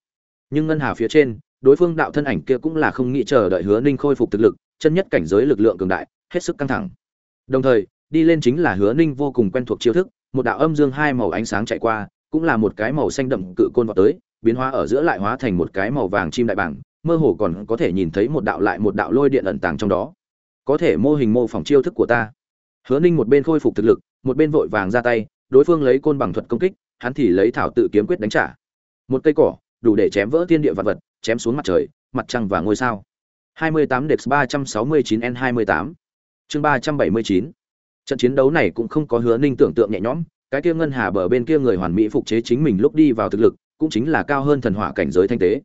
[SPEAKER 1] Nhưng ngân hà phía trên, đối phương đạo thân ảnh kia cũng là không nghĩ chờ đợi hứa ninh khôi phục thực lực, chân nhất cảnh giới lực lượng cường đại, hết sức căng thẳng. Đồng thời đi lên chính là hứa ninh vô cùng quen thuộc chiêu thức, một đạo âm dương hai màu ánh sáng chạy qua, cũng là một cái màu xanh đậm cự côn vào tới, biến hóa ở giữa lại hóa thành một cái màu vàng chim đại bảng, mơ hồ còn có thể nhìn thấy một đạo lại một đạo lôi điện ẩn tàng trong đó. Có thể mô hình mô phỏng chiêu thức của ta. Hứa ninh một bên khôi phục thực lực, một bên vội vàng ra tay, đối phương lấy côn bằng thuật công kích, hắn thì lấy thảo tự kiếm quyết đánh trả. Một cây cỏ, đủ để chém vỡ thiên địa vật vật, chém xuống mặt trời, mặt trăng và ngôi sao. 28 Dex 369 N28 chương 379 trận chiến đấu này cũng không có hứa ninh tưởng tượng nhẹ nhõm, cái kia ngân hà bờ bên kia người hoàn mỹ phục chế chính mình lúc đi vào thực lực, cũng chính là cao hơn thần hỏa cảnh giới thanh tế.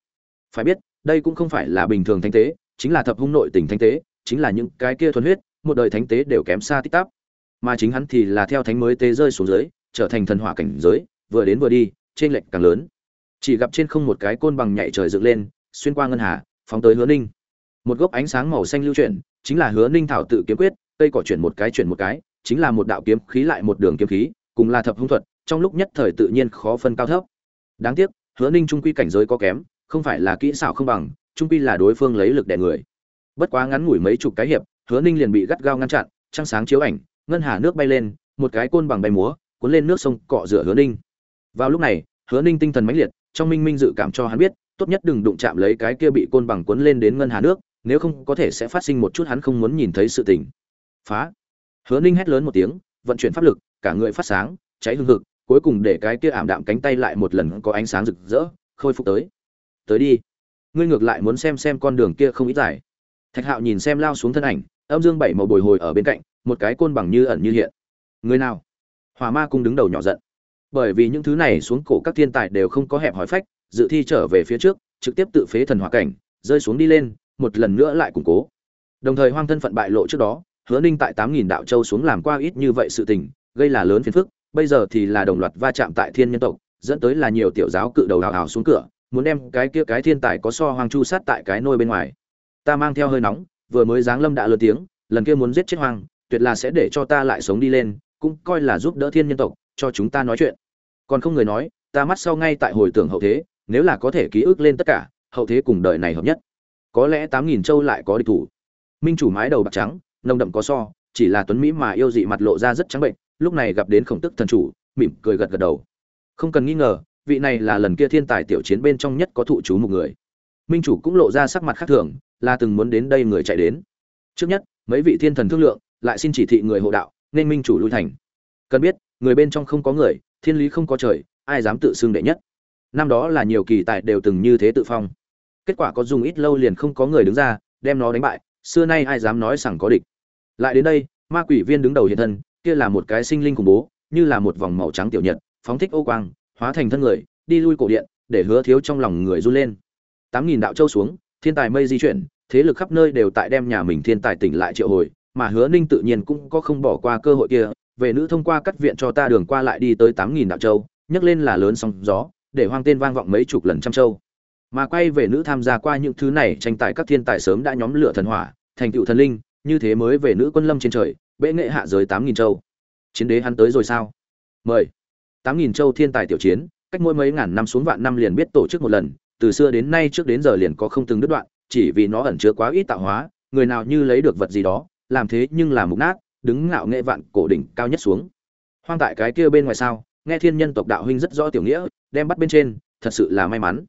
[SPEAKER 1] Phải biết, đây cũng không phải là bình thường thanh tế, chính là thập hung nội tình thanh tế, chính là những cái kia thuần huyết, một đời thánh tế đều kém xa tích tắp. Mà chính hắn thì là theo thánh mới tế rơi xuống dưới, trở thành thần hỏa cảnh giới, vừa đến vừa đi trên lệnh càng lớn. Chỉ gặp trên không một cái côn bằng nhảy trời dựng lên, xuyên qua ngân hà, phóng tới hứa ninh. Một gốc ánh sáng màu xanh lưu chuyển, chính là hứa ninh thảo tự kiếm quyết, cây cỏ chuyển một cái chuyển một cái chính là một đạo kiếm khí lại một đường kiếm khí, cùng là thập hung thuật, trong lúc nhất thời tự nhiên khó phân cao thấp. Đáng tiếc, hứa ninh trung quy cảnh giới có kém, không phải là kỹ xảo không bằng, trung quy là đối phương lấy lực đè người. Bất quá ngắn ngủi mấy chục cái hiệp, hứa ninh liền bị gắt gao ngăn chặn, trăng sáng chiếu ảnh, ngân hà nước bay lên, một cái côn bằng bay múa, cuốn lên nước sông cọ rửa hứa ninh. Vào lúc này, hứa ninh tinh thần mãnh liệt, trong minh minh dự cảm cho hắn biết, tốt nhất đừng đụng chạm lấy cái kia bị côn bằng cuốn lên đến ngân hà nước, nếu không có thể sẽ phát sinh một chút hắn không muốn nhìn thấy sự tình. Phá! Hứa ninh hét lớn một tiếng, vận chuyển pháp lực, cả người phát sáng, cháy hương hực, cuối cùng để cái kia ảm đạm cánh tay lại một lần có ánh sáng rực rỡ, khôi phục tới. Tới đi, ngươi ngược lại muốn xem xem con đường kia không ít dài. Thạch hạo nhìn xem lao xuống thân ảnh, âm dương bảy màu bồi hồi ở bên cạnh, một cái côn bằng như ẩn như hiện. Người nào? Hỏa ma cung đứng đầu nhỏ giận. Bởi vì những thứ này xuống cổ các thiên tài đều không có hẹp hỏi phách, dự thi trở về phía trước, trực tiếp tự phế thần hỏa cảnh, rơi xuống đi lên, một lần nữa lại củng cố. Đồng thời hoang thân phận bại lộ trước đó hứa ninh tại tám nghìn đạo châu xuống làm qua ít như vậy sự tình, gây là lớn phiền phức, bây giờ thì là đồng loạt va chạm tại thiên nhân tộc, dẫn tới là nhiều tiểu giáo cự đầu hào hào xuống cửa, muốn đem cái kia cái thiên tài có so hoang chu sát tại cái nôi bên ngoài. Ta mang theo hơi nóng, vừa mới giáng lâm đã lớn tiếng, lần kia muốn giết chết hoang, tuyệt là sẽ để cho ta lại sống đi lên, cũng coi là giúp đỡ thiên nhân tộc, cho chúng ta nói chuyện. Còn không người nói, ta mắt sau ngay tại hồi tưởng hậu thế, nếu là có thể ký ức lên tất cả, hậu thế cùng đời này hợp nhất. Có lẽ tám nghìn châu lại có địch thủ. Minh chủ mái đầu bạc trắng nồng đậm có so, chỉ là tuấn mỹ mà yêu dị mặt lộ ra rất trắng bệnh, lúc này gặp đến khổng tức thần chủ, mỉm cười gật gật đầu. Không cần nghi ngờ, vị này là lần kia thiên tài tiểu chiến bên trong nhất có thụ chú một người. Minh chủ cũng lộ ra sắc mặt khác thường, là từng muốn đến đây người chạy đến. Trước nhất, mấy vị thiên thần thương lượng, lại xin chỉ thị người hộ đạo, nên minh chủ lui thành. Cần biết, người bên trong không có người, thiên lý không có trời, ai dám tự xưng đệ nhất. Năm đó là nhiều kỳ tài đều từng như thế tự phong. Kết quả có dùng ít lâu liền không có người đứng ra, đem nó đánh bại, xưa nay ai dám nói rằng có địch lại đến đây, ma quỷ viên đứng đầu hiện thân, kia là một cái sinh linh khủng bố, như là một vòng màu trắng tiểu nhật, phóng thích ô quang, hóa thành thân người, đi lui cổ điện, để hứa thiếu trong lòng người run lên. Tám nghìn đạo châu xuống, thiên tài mây di chuyển, thế lực khắp nơi đều tại đem nhà mình thiên tài tỉnh lại triệu hồi, mà hứa ninh tự nhiên cũng có không bỏ qua cơ hội kia, về nữ thông qua cắt viện cho ta đường qua lại đi tới tám nghìn đạo châu, nhấc lên là lớn sóng gió, để hoang tên vang vọng mấy chục lần trăm châu. Mà quay về nữ tham gia qua những thứ này, tranh tài các thiên tài sớm đã nhóm lửa thần hỏa, thành tựu thần linh như thế mới về nữ quân lâm trên trời, bệ nghệ hạ giới tám nghìn châu. Chiến đế hắn tới rồi sao? Mời. Tám nghìn châu thiên tài tiểu chiến, cách mỗi mấy ngàn năm xuống vạn năm liền biết tổ chức một lần, từ xưa đến nay trước đến giờ liền có không từng đứt đoạn, chỉ vì nó ẩn chứa quá ít tạo hóa, người nào như lấy được vật gì đó, làm thế nhưng là mục nát, đứng ngạo nghệ vạn cổ đỉnh cao nhất xuống. Hoang tại cái kia bên ngoài sao, nghe thiên nhân tộc đạo huynh rất rõ tiểu nghĩa, đem bắt bên trên, thật sự là may mắn.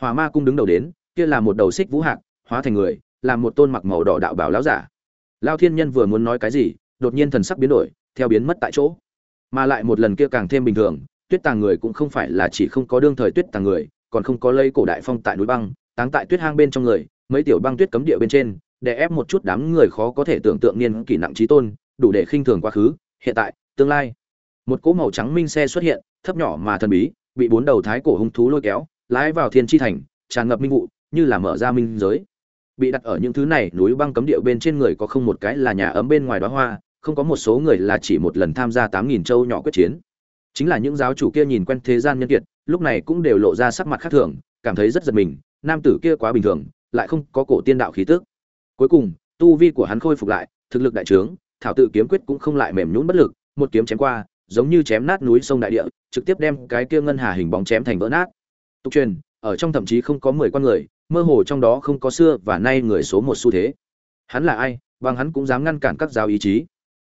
[SPEAKER 1] Hòa ma cung đứng đầu đến, kia là một đầu xích vũ hạc, hóa thành người làm một tôn mặc màu đỏ đạo bảo láo giả lao thiên nhân vừa muốn nói cái gì, đột nhiên thần sắc biến đổi, theo biến mất tại chỗ. Mà lại một lần kia càng thêm bình thường, tuyết tàng người cũng không phải là chỉ không có đương thời tuyết tàng người, còn không có lây cổ đại phong tại núi băng, táng tại tuyết hang bên trong người, mấy tiểu băng tuyết cấm địa bên trên, để ép một chút đám người khó có thể tưởng tượng niên kỷ nặng trí tôn, đủ để khinh thường quá khứ, hiện tại, tương lai. Một cỗ màu trắng minh xe xuất hiện, thấp nhỏ mà thần bí, bị bốn đầu thái cổ hung thú lôi kéo, lái vào thiên tri thành, tràn ngập minh vụ, như là mở ra minh giới bị đặt ở những thứ này, núi băng cấm địa bên trên người có không một cái là nhà ấm bên ngoài đó hoa, không có một số người là chỉ một lần tham gia tám nghìn châu nhỏ quyết chiến. Chính là những giáo chủ kia nhìn quen thế gian nhân kiệt, lúc này cũng đều lộ ra sắc mặt khác thường, cảm thấy rất giật mình, nam tử kia quá bình thường, lại không có cổ tiên đạo khí tức. Cuối cùng, tu vi của hắn khôi phục lại, thực lực đại trướng, thảo tự kiếm quyết cũng không lại mềm nhũn bất lực, một kiếm chém qua, giống như chém nát núi sông đại địa, trực tiếp đem cái kia ngân hà hình bóng chém thành vỡ nát. Tục truyền, ở trong thậm chí không có mười con người mơ hồ trong đó không có xưa và nay người số một xu thế. Hắn là ai, bằng hắn cũng dám ngăn cản các giáo ý chí.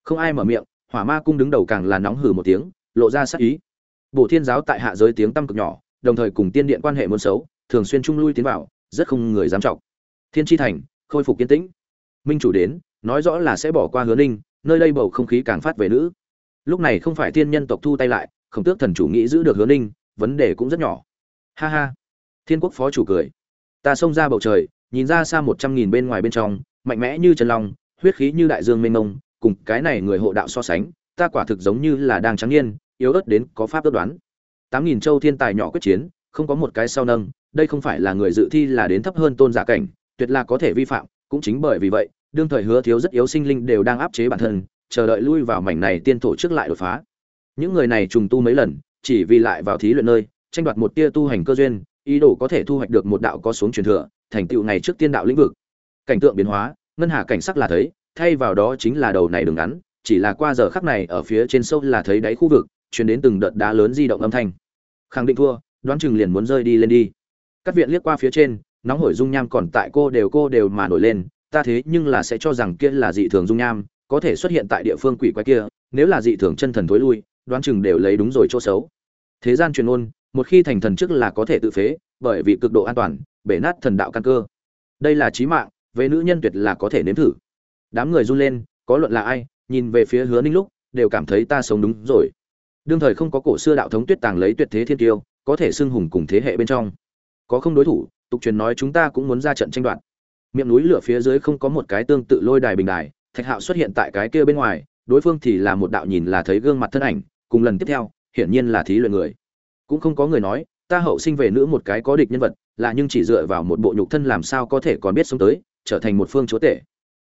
[SPEAKER 1] Không ai mở miệng, hỏa ma cung đứng đầu càng là nóng hử một tiếng, lộ ra sắc ý. Bổ thiên giáo tại hạ giới tiếng tăm cực nhỏ, đồng thời cùng tiên điện quan hệ muốn xấu, thường xuyên trung lui tiến vào, rất không người dám trọng thiên tri thành, khôi phục kiên tĩnh. Minh chủ đến, nói rõ là sẽ bỏ qua hứa ninh, nơi đây bầu không khí càng phát về nữ. Lúc này không phải thiên nhân tộc thu tay lại, khổng tước thần chủ nghĩ giữ được hứa ninh, vấn đề cũng rất nhỏ. Ha ha. Thiên quốc phó chủ cười ta xông ra bầu trời, nhìn ra xa một trăm nghìn bên ngoài bên trong, mạnh mẽ như trần long, huyết khí như đại dương mênh mông, cùng cái này người hộ đạo so sánh, ta quả thực giống như là đang trắng niên, yếu ớt đến có pháp ước đoán. tám nghìn châu thiên tài nhỏ quyết chiến, không có một cái sau nâng, đây không phải là người dự thi là đến thấp hơn tôn giả cảnh, tuyệt là có thể vi phạm, cũng chính bởi vì vậy, đương thời hứa thiếu rất yếu sinh linh đều đang áp chế bản thân, chờ đợi lui vào mảnh này tiên tổ trước lại đột phá. Những người này trùng tu mấy lần, chỉ vì lại vào thí luyện nơi, tranh đoạt một tia tu hành cơ duyên ý đồ có thể thu hoạch được một đạo có xuống truyền thừa, thành tựu này trước tiên đạo lĩnh vực. Cảnh tượng biến hóa, ngân hà cảnh sắc là thấy, thay vào đó chính là đầu này đường ngắn, chỉ là qua giờ khắc này ở phía trên sâu là thấy đáy khu vực, truyền đến từng đợt đá lớn di động âm thanh. Khẳng định thua, đoán chừng liền muốn rơi đi lên đi. Các viện liếc qua phía trên, nóng hổi dung nham còn tại cô đều cô đều mà nổi lên, ta thế nhưng là sẽ cho rằng kia là dị thường dung nham, có thể xuất hiện tại địa phương quỷ quái kia, nếu là dị thường chân thần thối lui, đoán chừng đều lấy đúng rồi chỗ xấu. Thế gian truyền ôn một khi thành thần trước là có thể tự phế, bởi vì cực độ an toàn, bể nát thần đạo căn cơ. Đây là trí mạng, về nữ nhân tuyệt là có thể nếm thử. Đám người run lên, có luận là ai, nhìn về phía hứa ninh lúc, đều cảm thấy ta sống đúng rồi. Đương thời không có cổ xưa đạo thống tuyết tàng lấy tuyệt thế thiên tiêu, có thể xưng hùng cùng thế hệ bên trong. Có không đối thủ, tục truyền nói chúng ta cũng muốn ra trận tranh đoạt. Miệng núi lửa phía dưới không có một cái tương tự lôi đài bình đài, thạch hạo xuất hiện tại cái kia bên ngoài, đối phương thì là một đạo nhìn là thấy gương mặt thân ảnh, cùng lần tiếp theo, hiển nhiên là thí luyện người cũng không có người nói, ta hậu sinh về nữ một cái có địch nhân vật, là nhưng chỉ dựa vào một bộ nhục thân làm sao có thể còn biết sống tới, trở thành một phương chúa tể.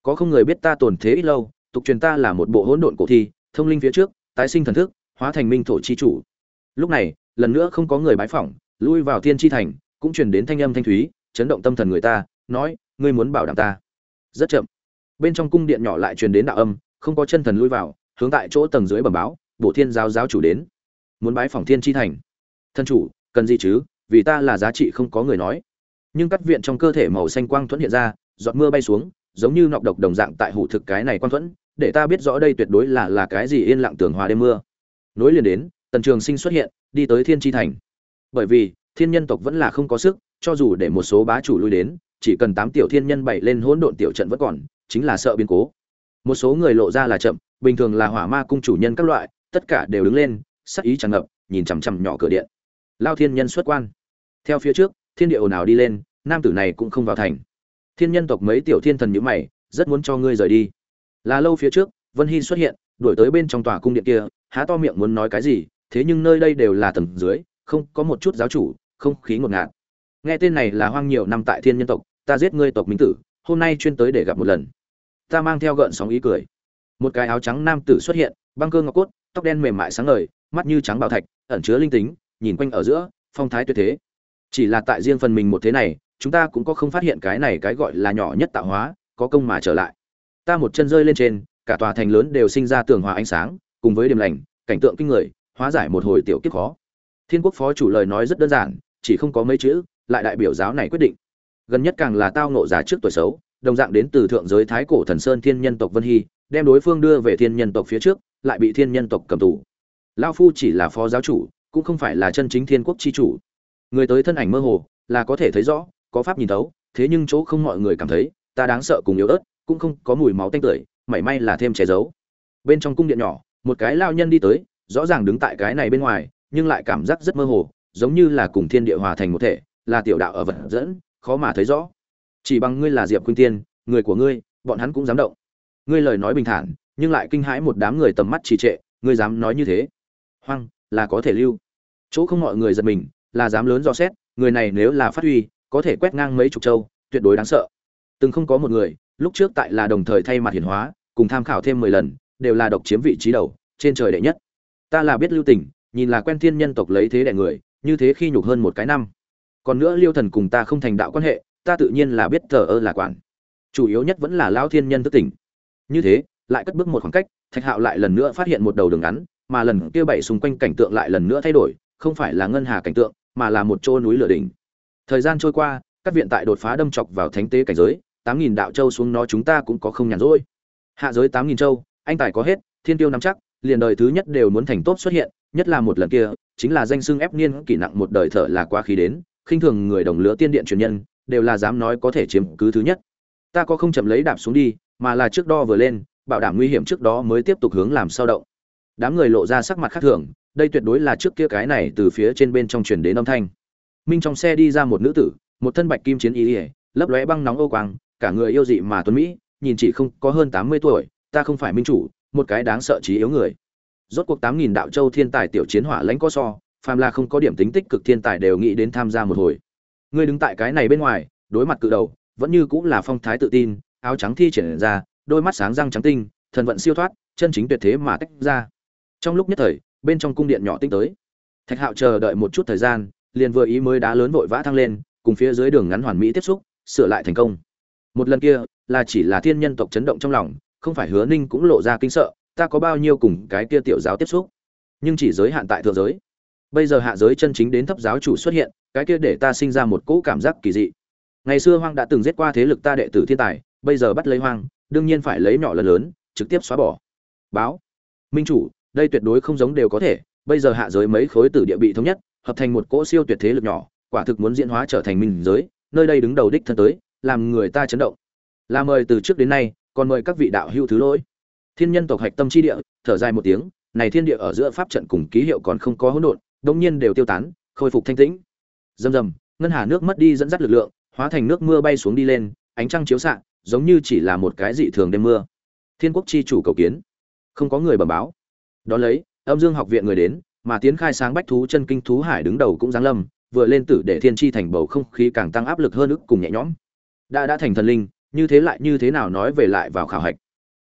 [SPEAKER 1] Có không người biết ta tồn thế ít lâu, tục truyền ta là một bộ hỗn độn cổ thi, thông linh phía trước, tái sinh thần thức, hóa thành minh thổ chi chủ. Lúc này, lần nữa không có người bái phỏng, lui vào thiên chi thành, cũng truyền đến thanh âm thanh thúy, chấn động tâm thần người ta, nói, ngươi muốn bảo đảm ta. Rất chậm. Bên trong cung điện nhỏ lại truyền đến đạo âm, không có chân thần lui vào, hướng tại chỗ tầng dưới bẩm báo bộ thiên giáo giáo chủ đến. Muốn bái phỏng thiên chi thành thân chủ, cần gì chứ? Vì ta là giá trị không có người nói. Nhưng cắt viện trong cơ thể màu xanh quang thuẫn hiện ra, giọt mưa bay xuống, giống như nọc độc đồng dạng tại hủ thực cái này quang thuẫn, để ta biết rõ đây tuyệt đối là là cái gì yên lặng tưởng hòa đêm mưa. Nối liền đến, tần trường sinh xuất hiện, đi tới thiên tri thành. Bởi vì, thiên nhân tộc vẫn là không có sức, cho dù để một số bá chủ lui đến, chỉ cần tám tiểu thiên nhân bảy lên hỗn độn tiểu trận vẫn còn, chính là sợ biến cố. Một số người lộ ra là chậm, bình thường là hỏa ma cung chủ nhân các loại, tất cả đều đứng lên, sắc ý tràn ngập, nhìn chằm chằm nhỏ cửa điện lao thiên nhân xuất quan. Theo phía trước, thiên địa ồn ào đi lên, nam tử này cũng không vào thành. Thiên nhân tộc mấy tiểu thiên thần nhữ mày, rất muốn cho ngươi rời đi. Là lâu phía trước, vân hy xuất hiện, đuổi tới bên trong tòa cung điện kia, há to miệng muốn nói cái gì, thế nhưng nơi đây đều là tầng dưới, không có một chút giáo chủ, không khí ngột ngạt. Nghe tên này là hoang nhiều năm tại thiên nhân tộc, ta giết ngươi tộc minh tử, hôm nay chuyên tới để gặp một lần. Ta mang theo gợn sóng ý cười. Một cái áo trắng nam tử xuất hiện, băng cơ ngọc cốt, tóc đen mềm mại sáng ngời, mắt như trắng bảo thạch, ẩn chứa linh tính nhìn quanh ở giữa, phong thái tuyệt thế. Chỉ là tại riêng phần mình một thế này, chúng ta cũng có không phát hiện cái này cái gọi là nhỏ nhất tạo hóa, có công mà trở lại. Ta một chân rơi lên trên, cả tòa thành lớn đều sinh ra tường hòa ánh sáng, cùng với điểm lành, cảnh tượng kinh người, hóa giải một hồi tiểu kiếp khó. Thiên quốc phó chủ lời nói rất đơn giản, chỉ không có mấy chữ, lại đại biểu giáo này quyết định. Gần nhất càng là tao nộ giá trước tuổi xấu, đồng dạng đến từ thượng giới thái cổ thần sơn thiên nhân tộc vân hy, đem đối phương đưa về thiên nhân tộc phía trước, lại bị thiên nhân tộc cầm tù. Lao phu chỉ là phó giáo chủ cũng không phải là chân chính thiên quốc chi chủ. Người tới thân ảnh mơ hồ, là có thể thấy rõ, có pháp nhìn thấu, thế nhưng chỗ không mọi người cảm thấy, ta đáng sợ cùng yếu ớt, cũng không có mùi máu tanh tưởi, mảy may là thêm che giấu. Bên trong cung điện nhỏ, một cái lao nhân đi tới, rõ ràng đứng tại cái này bên ngoài, nhưng lại cảm giác rất mơ hồ, giống như là cùng thiên địa hòa thành một thể, là tiểu đạo ở vật dẫn, khó mà thấy rõ. Chỉ bằng ngươi là diệp khuynh tiên, người của ngươi, bọn hắn cũng dám động. Ngươi lời nói bình thản, nhưng lại kinh hãi một đám người tầm mắt trì trệ, ngươi dám nói như thế. Hoang, là có thể lưu chỗ không mọi người giật mình, là dám lớn do xét, người này nếu là phát huy, có thể quét ngang mấy chục châu, tuyệt đối đáng sợ. Từng không có một người, lúc trước tại là đồng thời thay mặt hiển hóa, cùng tham khảo thêm mười lần, đều là độc chiếm vị trí đầu, trên trời đệ nhất. Ta là biết lưu tình nhìn là quen thiên nhân tộc lấy thế đẻ người, như thế khi nhục hơn một cái năm. Còn nữa liêu thần cùng ta không thành đạo quan hệ, ta tự nhiên là biết thờ ơ là quản. Chủ yếu nhất vẫn là lao thiên nhân thức tỉnh. Như thế, lại cất bước một khoảng cách, thạch hạo lại lần nữa phát hiện một đầu đường ngắn, mà lần kia bảy xung quanh cảnh tượng lại lần nữa thay đổi không phải là ngân hà cảnh tượng, mà là một chỗ núi lửa đỉnh. Thời gian trôi qua, các viện tại đột phá đâm chọc vào thánh tế cảnh giới, tám nghìn đạo châu xuống nó chúng ta cũng có không nhàn rỗi. Hạ giới tám nghìn châu, anh tài có hết, thiên tiêu nắm chắc, liền đời thứ nhất đều muốn thành tốt xuất hiện, nhất là một lần kia, chính là danh xưng ép niên kỷ nặng một đời thở là quá khí đến, khinh thường người đồng lứa tiên điện truyền nhân, đều là dám nói có thể chiếm cứ thứ nhất. Ta có không chậm lấy đạp xuống đi, mà là trước đo vừa lên, bảo đảm nguy hiểm trước đó mới tiếp tục hướng làm sao động. Đám người lộ ra sắc mặt khác thường đây tuyệt đối là trước kia cái này từ phía trên bên trong truyền đến âm thanh. Minh trong xe đi ra một nữ tử, một thân bạch kim chiến y ỉa lấp lóe băng nóng ô quang, cả người yêu dị mà tuấn mỹ, nhìn chỉ không có hơn tám mươi tuổi, ta không phải minh chủ, một cái đáng sợ trí yếu người. Rốt cuộc tám nghìn đạo châu thiên tài tiểu chiến hỏa lãnh có so, phàm là không có điểm tính tích cực thiên tài đều nghĩ đến tham gia một hồi. Ngươi đứng tại cái này bên ngoài, đối mặt cự đầu, vẫn như cũng là phong thái tự tin, áo trắng thi triển ra, đôi mắt sáng răng trắng tinh, thần vận siêu thoát, chân chính tuyệt thế mà tách ra. Trong lúc nhất thời bên trong cung điện nhỏ tinh tới. Thạch hạo chờ đợi một chút thời gian, liền vừa ý mới đá lớn vội vã thăng lên, cùng phía dưới đường ngắn hoàn mỹ tiếp xúc, sửa lại thành công. Một lần kia, là chỉ là thiên nhân tộc chấn động trong lòng, không phải hứa ninh cũng lộ ra kinh sợ, ta có bao nhiêu cùng cái kia tiểu giáo tiếp xúc. Nhưng chỉ giới hạn tại thượng giới. Bây giờ hạ giới chân chính đến thấp giáo chủ xuất hiện, cái kia để ta sinh ra một cỗ cảm giác kỳ dị. Ngày xưa hoang đã từng giết qua thế lực ta đệ tử thiên tài, bây giờ bắt lấy hoang, đương nhiên phải lấy nhỏ lần lớn, trực tiếp xóa bỏ. Báo. Minh chủ đây tuyệt đối không giống đều có thể, bây giờ hạ giới mấy khối tử địa bị thống nhất, hợp thành một cỗ siêu tuyệt thế lực nhỏ, quả thực muốn diễn hóa trở thành minh giới, nơi đây đứng đầu đích thân tới, làm người ta chấn động. Là mời từ trước đến nay, còn mời các vị đạo hữu thứ lỗi. Thiên nhân tộc hạch tâm chi địa, thở dài một tiếng, này thiên địa ở giữa pháp trận cùng ký hiệu còn không có hỗn độn đông nhiên đều tiêu tán, khôi phục thanh tĩnh. Rầm rầm, ngân hà nước mất đi dẫn dắt lực lượng, hóa thành nước mưa bay xuống đi lên, ánh trăng chiếu xạ, giống như chỉ là một cái dị thường đêm mưa. Thiên quốc chi chủ cầu kiến. Không có người bẩm báo đó lấy, âm dương học viện người đến, mà tiến khai sáng bách thú chân kinh thú hải đứng đầu cũng giáng lâm, vừa lên tử để thiên chi thành bầu không khí càng tăng áp lực hơn ức cùng nhẹ nhõm. Đã đã thành thần linh, như thế lại như thế nào nói về lại vào khảo hạch?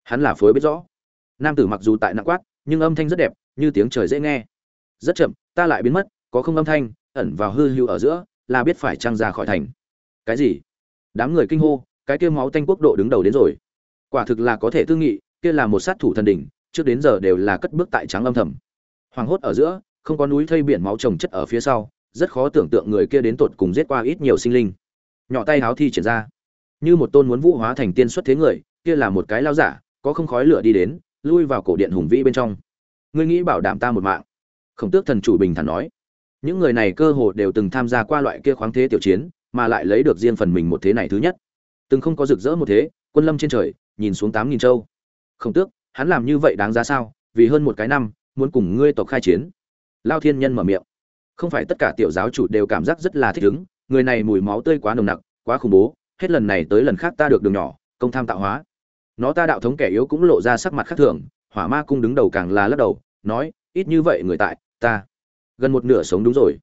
[SPEAKER 1] Hắn là phối biết rõ. Nam tử mặc dù tại nặng quát, nhưng âm thanh rất đẹp, như tiếng trời dễ nghe. Rất chậm, ta lại biến mất, có không âm thanh, ẩn vào hư hữu ở giữa, là biết phải trăng ra khỏi thành. Cái gì? Đám người kinh hô, cái kia máu tanh quốc độ đứng đầu đến rồi. Quả thực là có thể tư nghị, kia là một sát thủ thần đỉnh trước đến giờ đều là cất bước tại trắng âm thầm. Hoàng hốt ở giữa, không có núi thây biển máu trồng chất ở phía sau, rất khó tưởng tượng người kia đến tột cùng giết qua ít nhiều sinh linh. Nhỏ tay háo thi triển ra. Như một tôn muốn vũ hóa thành tiên xuất thế người, kia là một cái lao giả, có không khói lửa đi đến, lui vào cổ điện hùng vĩ bên trong. Ngươi nghĩ bảo đảm ta một mạng? Khổng tước thần chủ bình thản nói. Những người này cơ hồ đều từng tham gia qua loại kia khoáng thế tiểu chiến, mà lại lấy được riêng phần mình một thế này thứ nhất. Từng không có rực rỡ một thế, quân lâm trên trời, nhìn xuống tám nghìn châu. Khổng tước hắn làm như vậy đáng giá sao? Vì hơn một cái năm, muốn cùng ngươi tộc khai chiến. Lao thiên nhân mở miệng. Không phải tất cả tiểu giáo chủ đều cảm giác rất là thích ứng, người này mùi máu tươi quá nồng nặc, quá khủng bố, hết lần này tới lần khác ta được đường nhỏ, công tham tạo hóa. Nó ta đạo thống kẻ yếu cũng lộ ra sắc mặt khác thường, hỏa ma cung đứng đầu càng là lắc đầu, nói, ít như vậy người tại, ta gần một nửa sống đúng rồi.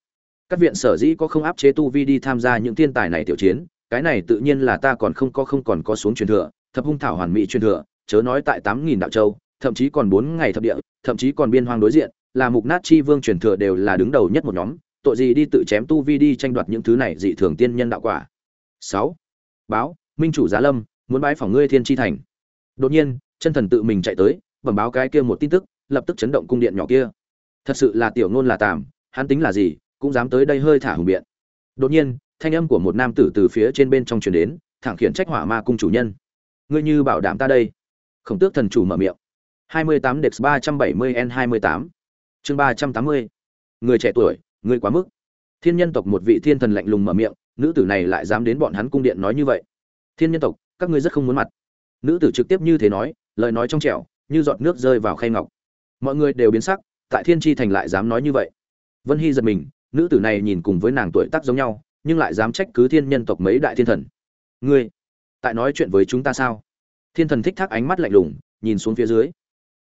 [SPEAKER 1] Các viện sở dĩ có không áp chế tu vi đi tham gia những thiên tài này tiểu chiến, cái này tự nhiên là ta còn không có không còn có xuống truyền thừa, thập hung thảo hoàn mỹ truyền thừa chớ nói tại tám nghìn đạo châu, thậm chí còn bốn ngày thập địa, thậm chí còn biên hoang đối diện, là mục nát chi vương truyền thừa đều là đứng đầu nhất một nhóm, tội gì đi tự chém tu vi đi tranh đoạt những thứ này dị thường tiên nhân đạo quả. Sáu, báo, minh chủ giá lâm, muốn bái phỏng ngươi thiên tri thành. Đột nhiên, chân thần tự mình chạy tới, bẩm báo cái kia một tin tức, lập tức chấn động cung điện nhỏ kia. Thật sự là tiểu ngôn là tàm, hắn tính là gì, cũng dám tới đây hơi thả hùng biện. Đột nhiên, thanh âm của một nam tử từ phía trên bên trong truyền đến, thẳng khiển trách hỏa ma cung chủ nhân. Ngươi như bảo đảm ta đây khổng tước thần chủ mở miệng. 28 Dex 370 N 28 chương 380 người trẻ tuổi, người quá mức. Thiên nhân tộc một vị thiên thần lạnh lùng mở miệng, nữ tử này lại dám đến bọn hắn cung điện nói như vậy. Thiên nhân tộc, các ngươi rất không muốn mặt. Nữ tử trực tiếp như thế nói, lời nói trong trẻo, như giọt nước rơi vào khay ngọc. Mọi người đều biến sắc, tại thiên tri thành lại dám nói như vậy. Vân hy giật mình, nữ tử này nhìn cùng với nàng tuổi tác giống nhau, nhưng lại dám trách cứ thiên nhân tộc mấy đại thiên thần. Ngươi, tại nói chuyện với chúng ta sao? Thiên thần thích thác ánh mắt lạnh lùng, nhìn xuống phía dưới.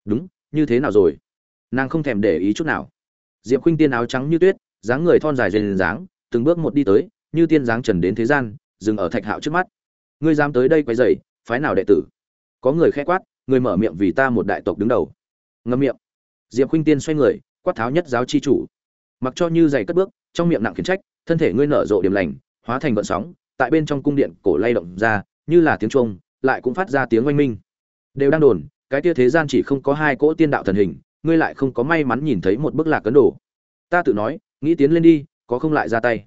[SPEAKER 1] Đúng, như thế nào rồi? Nàng không thèm để ý chút nào. Diệp khuynh tiên áo trắng như tuyết, dáng người thon dài dền dáng, từng bước một đi tới, như tiên dáng trần đến thế gian, dừng ở thạch hạo trước mắt. Ngươi dám tới đây quay dày phái nào đệ tử? Có người khẽ quát, người mở miệng vì ta một đại tộc đứng đầu. Ngâm miệng. Diệp khuynh tiên xoay người, quát tháo nhất giáo chi chủ. Mặc cho như giày cất bước, trong miệng nặng khiến trách, thân thể ngươi nở rộ điểm lành, hóa thành vận sóng, tại bên trong cung điện cổ lay động ra, như là tiếng trung lại cũng phát ra tiếng oanh minh. Đều đang đồn, cái tia thế gian chỉ không có hai cỗ tiên đạo thần hình, ngươi lại không có may mắn nhìn thấy một bức lạc cấn đồ. Ta tự nói, nghĩ tiến lên đi, có không lại ra tay.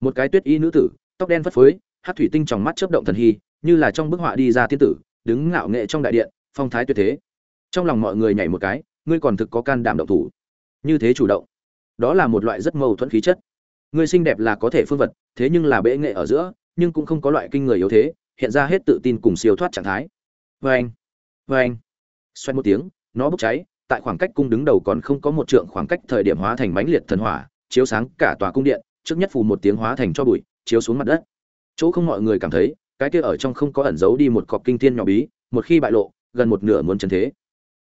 [SPEAKER 1] Một cái tuyết y nữ tử, tóc đen phất phới, hát thủy tinh trong mắt chớp động thần hy, như là trong bức họa đi ra tiên tử, đứng ngạo nghệ trong đại điện, phong thái tuyệt thế. Trong lòng mọi người nhảy một cái, ngươi còn thực có can đảm động thủ. Như thế chủ động, đó là một loại rất mâu thuẫn khí chất. Ngươi xinh đẹp là có thể phương vật, thế nhưng là bệ nghệ ở giữa, nhưng cũng không có loại kinh người yếu thế hiện ra hết tự tin cùng siêu thoát trạng thái. Vê anh vê anh. Xoay một tiếng, nó bốc cháy, tại khoảng cách cung đứng đầu còn không có một trượng khoảng cách thời điểm hóa thành mãnh liệt thần hỏa, chiếu sáng cả tòa cung điện, trước nhất phù một tiếng hóa thành cho bụi, chiếu xuống mặt đất. Chỗ không mọi người cảm thấy, cái kia ở trong không có ẩn giấu đi một cọc kinh thiên nhỏ bí, một khi bại lộ, gần một nửa muốn chân thế.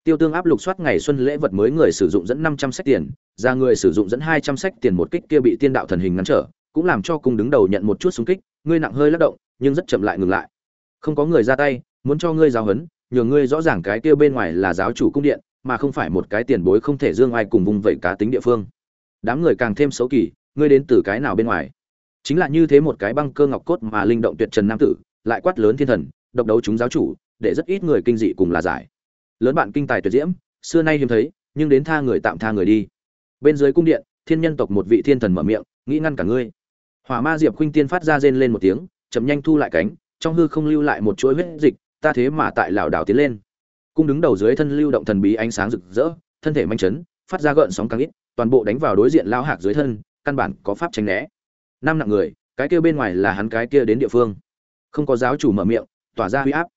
[SPEAKER 1] Tiêu tương áp lục soát ngày xuân lễ vật mới người sử dụng dẫn năm trăm sách tiền, ra người sử dụng dẫn hai trăm sách tiền một kích kia bị tiên đạo thần hình ngăn trở, cũng làm cho cung đứng đầu nhận một chút xung kích ngươi nặng hơi lắc động nhưng rất chậm lại ngừng lại. Không có người ra tay, muốn cho ngươi giáo huấn nhường ngươi rõ ràng cái kia bên ngoài là giáo chủ cung điện, mà không phải một cái tiền bối không thể dương ai cùng vùng vẫy cá tính địa phương. Đám người càng thêm xấu kỳ, ngươi đến từ cái nào bên ngoài? Chính là như thế một cái băng cơ ngọc cốt mà linh động tuyệt trần nam tử, lại quát lớn thiên thần, độc đấu chúng giáo chủ, để rất ít người kinh dị cùng là giải. Lớn bạn kinh tài tuyệt diễm, xưa nay hiếm thấy, nhưng đến tha người tạm tha người đi. Bên dưới cung điện, thiên nhân tộc một vị thiên thần mở miệng, nghĩ ngăn cả ngươi. Hỏa ma diệp khuynh tiên phát ra rên lên một tiếng chậm nhanh thu lại cánh, trong hư không lưu lại một chuỗi huyết dịch, ta thế mà tại lảo đảo tiến lên. Cung đứng đầu dưới thân lưu động thần bí ánh sáng rực rỡ, thân thể manh chấn, phát ra gợn sóng càng ít, toàn bộ đánh vào đối diện lao hạc dưới thân, căn bản có pháp tránh né. Năm nặng người, cái kia bên ngoài là hắn cái kia đến địa phương. Không có giáo chủ mở miệng, tỏa ra huy áp.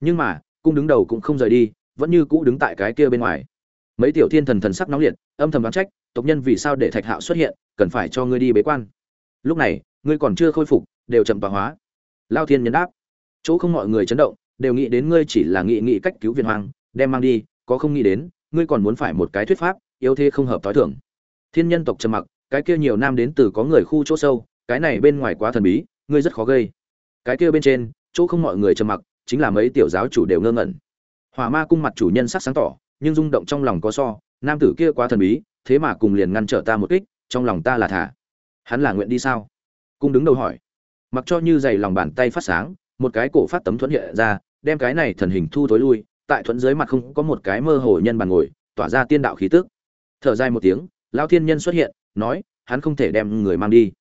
[SPEAKER 1] Nhưng mà, cung đứng đầu cũng không rời đi, vẫn như cũ đứng tại cái kia bên ngoài. Mấy tiểu thiên thần thần sắc nóng liệt, âm thầm đoán trách, tộc nhân vì sao để thạch hạo xuất hiện, cần phải cho ngươi đi bế quan. Lúc này, ngươi còn chưa khôi phục đều chậm tọa hóa. Lao thiên nhấn đáp. Chỗ không mọi người chấn động, đều nghĩ đến ngươi chỉ là nghị nghị cách cứu viên hoàng đem mang đi, có không nghĩ đến, ngươi còn muốn phải một cái thuyết pháp, yếu thế không hợp thói thường. Thiên nhân tộc trầm mặc, cái kia nhiều nam đến từ có người khu chỗ sâu, cái này bên ngoài quá thần bí, ngươi rất khó gây. Cái kia bên trên, chỗ không mọi người trầm mặc, chính là mấy tiểu giáo chủ đều ngơ ngẩn. Hỏa ma cung mặt chủ nhân sắc sáng tỏ, nhưng rung động trong lòng có so, nam tử kia quá thần bí, thế mà cùng liền ngăn trở ta một kích, trong lòng ta là thả. Hắn là nguyện đi sao? Cung đứng đầu hỏi mặc cho như dày lòng bàn tay phát sáng, một cái cổ phát tấm thuẫn hiện ra, đem cái này thần hình thu tối lui, tại thuẫn dưới mặt không có một cái mơ hồ nhân bàn ngồi, tỏa ra tiên đạo khí tức. Thở dài một tiếng, lão thiên nhân xuất hiện, nói, hắn không thể đem người mang đi.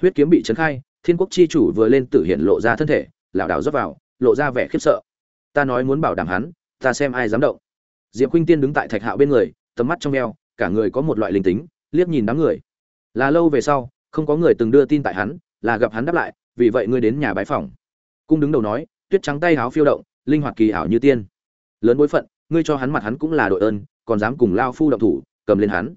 [SPEAKER 1] Huyết kiếm bị trấn khai, thiên quốc chi chủ vừa lên tự hiện lộ ra thân thể lảo đảo rót vào, lộ ra vẻ khiếp sợ. Ta nói muốn bảo đảm hắn, ta xem ai dám động. Diệp khuynh tiên đứng tại thạch hạo bên người, tầm mắt trong veo, cả người có một loại linh tính, liếc nhìn đám người. Là lâu về sau, không có người từng đưa tin tại hắn, là gặp hắn đáp lại vì vậy ngươi đến nhà bái phòng cung đứng đầu nói, tuyết trắng tay háo phiêu động, linh hoạt kỳ ảo như tiên. Lớn bối phận, ngươi cho hắn mặt hắn cũng là đội ơn, còn dám cùng lao phu động thủ, cầm lên hắn.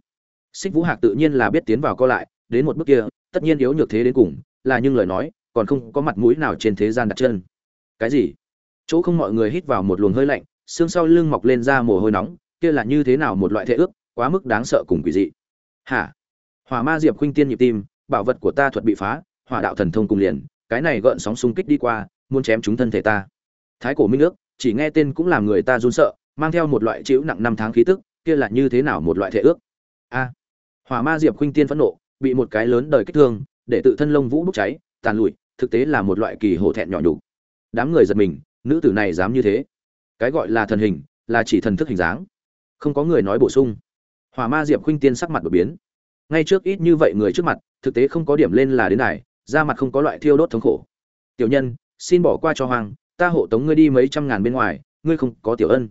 [SPEAKER 1] Xích vũ hạc tự nhiên là biết tiến vào co lại, đến một bước kia, tất nhiên yếu nhược thế đến cùng, là nhưng lời nói, còn không có mặt mũi nào trên thế gian đặt chân. Cái gì? Chỗ không mọi người hít vào một luồng hơi lạnh, xương sau lưng mọc lên ra mồ hôi nóng, kia là như thế nào một loại thể ước, quá mức đáng sợ cùng quỷ dị. Hả? Hỏa ma diệp khuynh tiên nhịp tim, bảo vật của ta thuật bị phá, hỏa đạo thần thông cùng liền cái này gợn sóng xung kích đi qua, muốn chém chúng thân thể ta. Thái cổ minh ước, chỉ nghe tên cũng làm người ta run sợ, mang theo một loại chịu nặng năm tháng khí tức, kia là như thế nào một loại thể ước? A. À, Hỏa ma diệp khuynh tiên phẫn nộ, bị một cái lớn đời kích thương, để tự thân lông vũ bốc cháy, tàn lụi, thực tế là một loại kỳ hổ thẹn nhỏ nhục. Đám người giật mình, nữ tử này dám như thế. Cái gọi là thần hình, là chỉ thần thức hình dáng. Không có người nói bổ sung. Hỏa ma diệp khuynh tiên sắc mặt đột biến. Ngay trước ít như vậy người trước mặt, thực tế không có điểm lên là đến này da mặt không có loại thiêu đốt thống khổ. Tiểu nhân, xin bỏ qua cho hoàng, ta hộ tống ngươi đi mấy trăm ngàn bên ngoài, ngươi không có tiểu ân.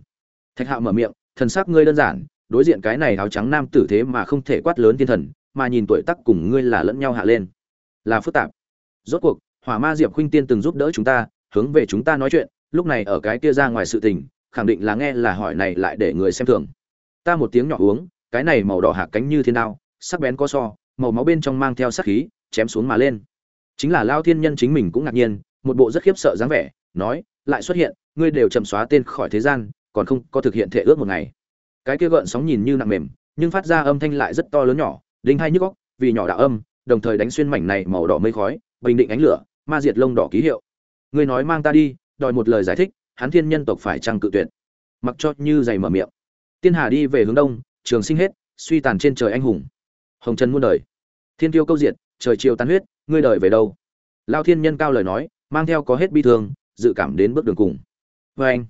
[SPEAKER 1] Thạch hạo mở miệng, thần sắc ngươi đơn giản, đối diện cái này áo trắng nam tử thế mà không thể quát lớn thiên thần, mà nhìn tuổi tác cùng ngươi là lẫn nhau hạ lên. Là phức tạp. Rốt cuộc, hỏa ma diệp khuynh tiên từng giúp đỡ chúng ta, hướng về chúng ta nói chuyện, lúc này ở cái kia ra ngoài sự tình, khẳng định là nghe là hỏi này lại để người xem thường. Ta một tiếng nhỏ uống, cái này màu đỏ hạ cánh như thiên đao, sắc bén có so, màu máu bên trong mang theo sắc khí, chém xuống mà lên chính là lao thiên nhân chính mình cũng ngạc nhiên, một bộ rất khiếp sợ dáng vẻ, nói, lại xuất hiện, ngươi đều chậm xóa tên khỏi thế gian, còn không có thực hiện thể ước một ngày. Cái kia gợn sóng nhìn như nặng mềm, nhưng phát ra âm thanh lại rất to lớn nhỏ, đinh hai nhức góc vì nhỏ đạo âm, đồng thời đánh xuyên mảnh này màu đỏ mây khói, bình định ánh lửa, ma diệt lông đỏ ký hiệu. Ngươi nói mang ta đi, đòi một lời giải thích, hắn thiên nhân tộc phải trăng cự tuyệt? Mặc cho như giày mở miệng. Tiên hà đi về hướng đông, trường sinh hết, suy tàn trên trời anh hùng. Hồng trần muôn đời. Thiên tiêu câu diệt, trời chiều tan huyết ngươi đợi về đâu? Lao thiên nhân cao lời nói, mang theo có hết bi thương, dự cảm đến bước đường cùng. Vê anh,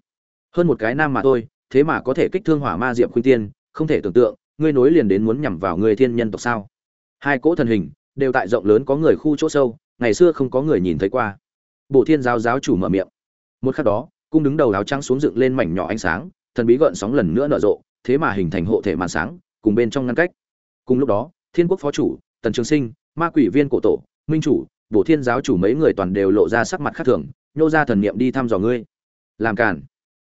[SPEAKER 1] hơn một cái nam mà thôi, thế mà có thể kích thương hỏa ma diệp khuynh tiên, không thể tưởng tượng, ngươi nối liền đến muốn nhằm vào người thiên nhân tộc sao? Hai cỗ thần hình, đều tại rộng lớn có người khu chỗ sâu, ngày xưa không có người nhìn thấy qua. Bộ thiên giáo giáo chủ mở miệng. Một khắc đó, cung đứng đầu áo trắng xuống dựng lên mảnh nhỏ ánh sáng, thần bí gợn sóng lần nữa nở rộ, thế mà hình thành hộ thể màn sáng, cùng bên trong ngăn cách. Cùng lúc đó, thiên quốc phó chủ, tần trường sinh, ma quỷ viên cổ tổ minh chủ, bổ thiên giáo chủ mấy người toàn đều lộ ra sắc mặt khác thường, nhô ra thần niệm đi thăm dò ngươi. Làm cản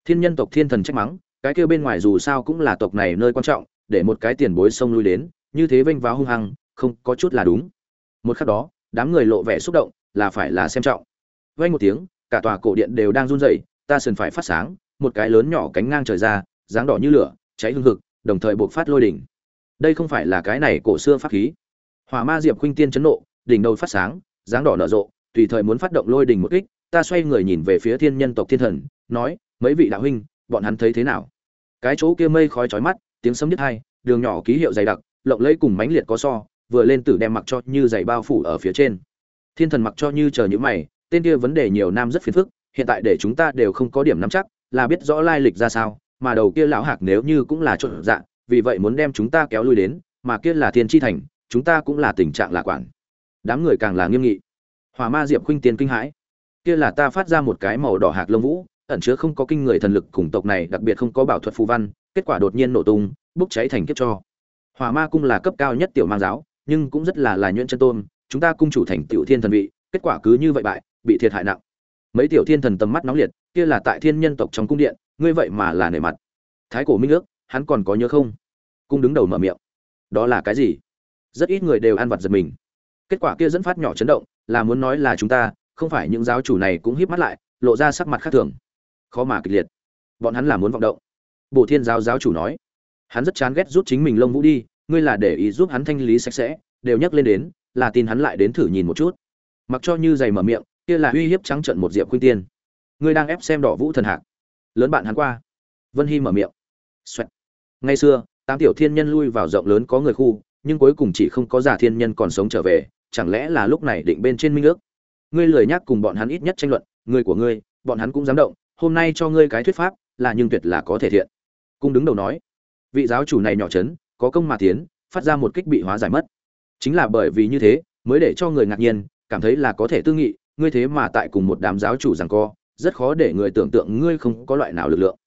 [SPEAKER 1] thiên nhân tộc thiên thần trách mắng, cái kêu bên ngoài dù sao cũng là tộc này nơi quan trọng, để một cái tiền bối sông lui đến, như thế vênh váo hung hăng, không có chút là đúng. Một khắc đó, đám người lộ vẻ xúc động, là phải là xem trọng. Vay một tiếng, cả tòa cổ điện đều đang run rẩy, ta sần phải phát sáng, một cái lớn nhỏ cánh ngang trời ra, dáng đỏ như lửa, cháy hương hực, đồng thời buộc phát lôi đỉnh. Đây không phải là cái này cổ xưa pháp khí. Hỏa ma diệp khuynh tiên chấn nộ đỉnh đầu phát sáng, dáng đỏ nở rộ, tùy thời muốn phát động lôi đỉnh một kích, ta xoay người nhìn về phía thiên nhân tộc thiên thần, nói, mấy vị đạo huynh, bọn hắn thấy thế nào? Cái chỗ kia mây khói chói mắt, tiếng sấm nhất hai, đường nhỏ ký hiệu dày đặc, lộng lẫy cùng mãnh liệt có so, vừa lên tử đem mặc cho như giày bao phủ ở phía trên. Thiên thần mặc cho như chờ những mày, tên kia vấn đề nhiều nam rất phiền phức, hiện tại để chúng ta đều không có điểm nắm chắc, là biết rõ lai lịch ra sao, mà đầu kia lão hạc nếu như cũng là trộn dạng vì vậy muốn đem chúng ta kéo lui đến, mà kia là thiên chi thành, chúng ta cũng là tình trạng lạc quản đám người càng là nghiêm nghị. Hỏa ma diệp khuynh tiên kinh hãi. Kia là ta phát ra một cái màu đỏ hạc lông vũ, ẩn chứa không có kinh người thần lực cùng tộc này đặc biệt không có bảo thuật phù văn, kết quả đột nhiên nổ tung, bốc cháy thành kiếp cho. Hỏa ma cung là cấp cao nhất tiểu mang giáo, nhưng cũng rất là là nhuyễn chân tôn, chúng ta cung chủ thành tiểu thiên thần vị, kết quả cứ như vậy bại, bị thiệt hại nặng. Mấy tiểu thiên thần tầm mắt nóng liệt, kia là tại thiên nhân tộc trong cung điện, ngươi vậy mà là nể mặt. Thái cổ minh ước, hắn còn có nhớ không? Cung đứng đầu mở miệng. Đó là cái gì? Rất ít người đều ăn vặt giật mình kết quả kia dẫn phát nhỏ chấn động, là muốn nói là chúng ta, không phải những giáo chủ này cũng híp mắt lại, lộ ra sắc mặt khác thường. Khó mà kịch liệt. Bọn hắn là muốn vọng động. Bổ thiên giáo giáo chủ nói. Hắn rất chán ghét rút chính mình lông vũ đi, ngươi là để ý giúp hắn thanh lý sạch sẽ, đều nhắc lên đến, là tin hắn lại đến thử nhìn một chút. Mặc cho như giày mở miệng, kia là uy hiếp trắng trận một diệp khuyên tiên. Ngươi đang ép xem đỏ vũ thần hạc. Lớn bạn hắn qua. Vân hy mở miệng. Xoẹt. ngay xưa, tám tiểu thiên nhân lui vào rộng lớn có người khu, nhưng cuối cùng chỉ không có giả thiên nhân còn sống trở về chẳng lẽ là lúc này định bên trên minh ước? Ngươi lười nhắc cùng bọn hắn ít nhất tranh luận, người của ngươi, bọn hắn cũng dám động, hôm nay cho ngươi cái thuyết pháp là nhưng tuyệt là có thể thiện. Cung đứng đầu nói, vị giáo chủ này nhỏ chấn có công mà tiến, phát ra một kích bị hóa giải mất. Chính là bởi vì như thế, mới để cho người ngạc nhiên, cảm thấy là có thể tư nghị, ngươi thế mà tại cùng một đám giáo chủ rằng co, rất khó để người tưởng tượng ngươi không có loại nào lực lượng.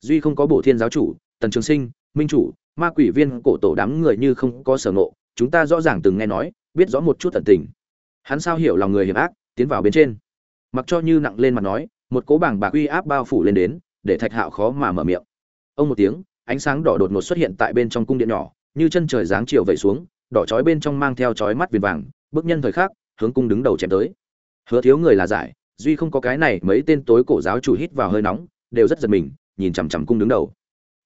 [SPEAKER 1] Duy không có bổ thiên giáo chủ, tần trường sinh, minh chủ, ma quỷ viên cổ tổ đám người như không có sở ngộ, chúng ta rõ ràng từng nghe nói biết rõ một chút tận tình. Hắn sao hiểu lòng người hiểm ác, tiến vào bên trên. Mặc cho như nặng lên mặt nói, một cố bảng bạc uy áp bao phủ lên đến, để thạch hạo khó mà mở miệng. Ông một tiếng, ánh sáng đỏ đột ngột xuất hiện tại bên trong cung điện nhỏ, như chân trời giáng chiều vẩy xuống, đỏ chói bên trong mang theo chói mắt viền vàng, bước nhân thời khắc, hướng cung đứng đầu chém tới. Hứa thiếu người là giải, duy không có cái này, mấy tên tối cổ giáo chủ hít vào hơi nóng, đều rất giật mình, nhìn chằm chằm cung đứng đầu.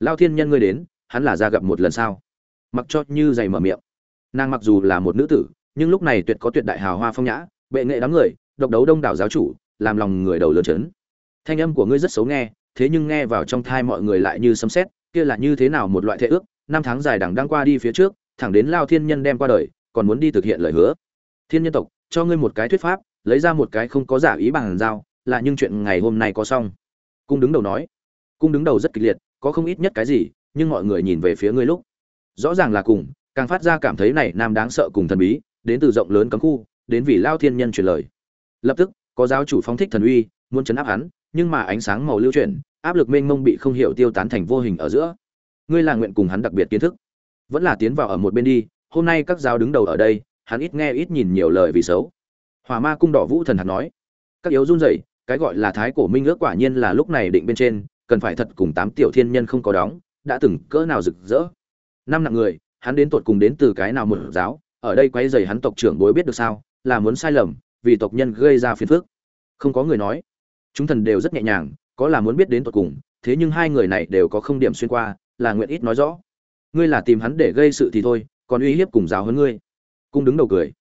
[SPEAKER 1] Lao thiên nhân ngươi đến, hắn là ra gặp một lần sao? Mặc cho như dày mở miệng. Nàng mặc dù là một nữ tử nhưng lúc này tuyệt có tuyệt đại hào hoa phong nhã, bệ nghệ đám người, độc đấu đông đảo giáo chủ, làm lòng người đầu lớn chấn. Thanh âm của ngươi rất xấu nghe, thế nhưng nghe vào trong thai mọi người lại như sấm sét, kia là như thế nào một loại thệ ước, năm tháng dài đằng đang qua đi phía trước, thẳng đến lao thiên nhân đem qua đời, còn muốn đi thực hiện lời hứa. Thiên nhân tộc, cho ngươi một cái thuyết pháp, lấy ra một cái không có giả ý bằng dao, là nhưng chuyện ngày hôm nay có xong. Cung đứng đầu nói. Cung đứng đầu rất kịch liệt, có không ít nhất cái gì, nhưng mọi người nhìn về phía ngươi lúc. Rõ ràng là cùng, càng phát ra cảm thấy này nam đáng sợ cùng thần bí đến từ rộng lớn cấm khu, đến vì lao thiên nhân truyền lời. Lập tức, có giáo chủ phóng thích thần uy, muốn chấn áp hắn, nhưng mà ánh sáng màu lưu chuyển, áp lực mênh mông bị không hiểu tiêu tán thành vô hình ở giữa. Ngươi là nguyện cùng hắn đặc biệt kiến thức, vẫn là tiến vào ở một bên đi, hôm nay các giáo đứng đầu ở đây, hắn ít nghe ít nhìn nhiều lời vì xấu. Hỏa ma cung đỏ vũ thần hạt nói, các yếu run rẩy, cái gọi là thái cổ minh ước quả nhiên là lúc này định bên trên, cần phải thật cùng tám tiểu thiên nhân không có đóng, đã từng cỡ nào rực rỡ. Năm nặng người, hắn đến tột cùng đến từ cái nào một giáo ở đây quay rầy hắn tộc trưởng bối biết được sao, là muốn sai lầm, vì tộc nhân gây ra phiền phức. Không có người nói. Chúng thần đều rất nhẹ nhàng, có là muốn biết đến tột cùng, thế nhưng hai người này đều có không điểm xuyên qua, là nguyện ít nói rõ. Ngươi là tìm hắn để gây sự thì thôi, còn uy hiếp cùng giáo huấn ngươi. Cung đứng đầu cười.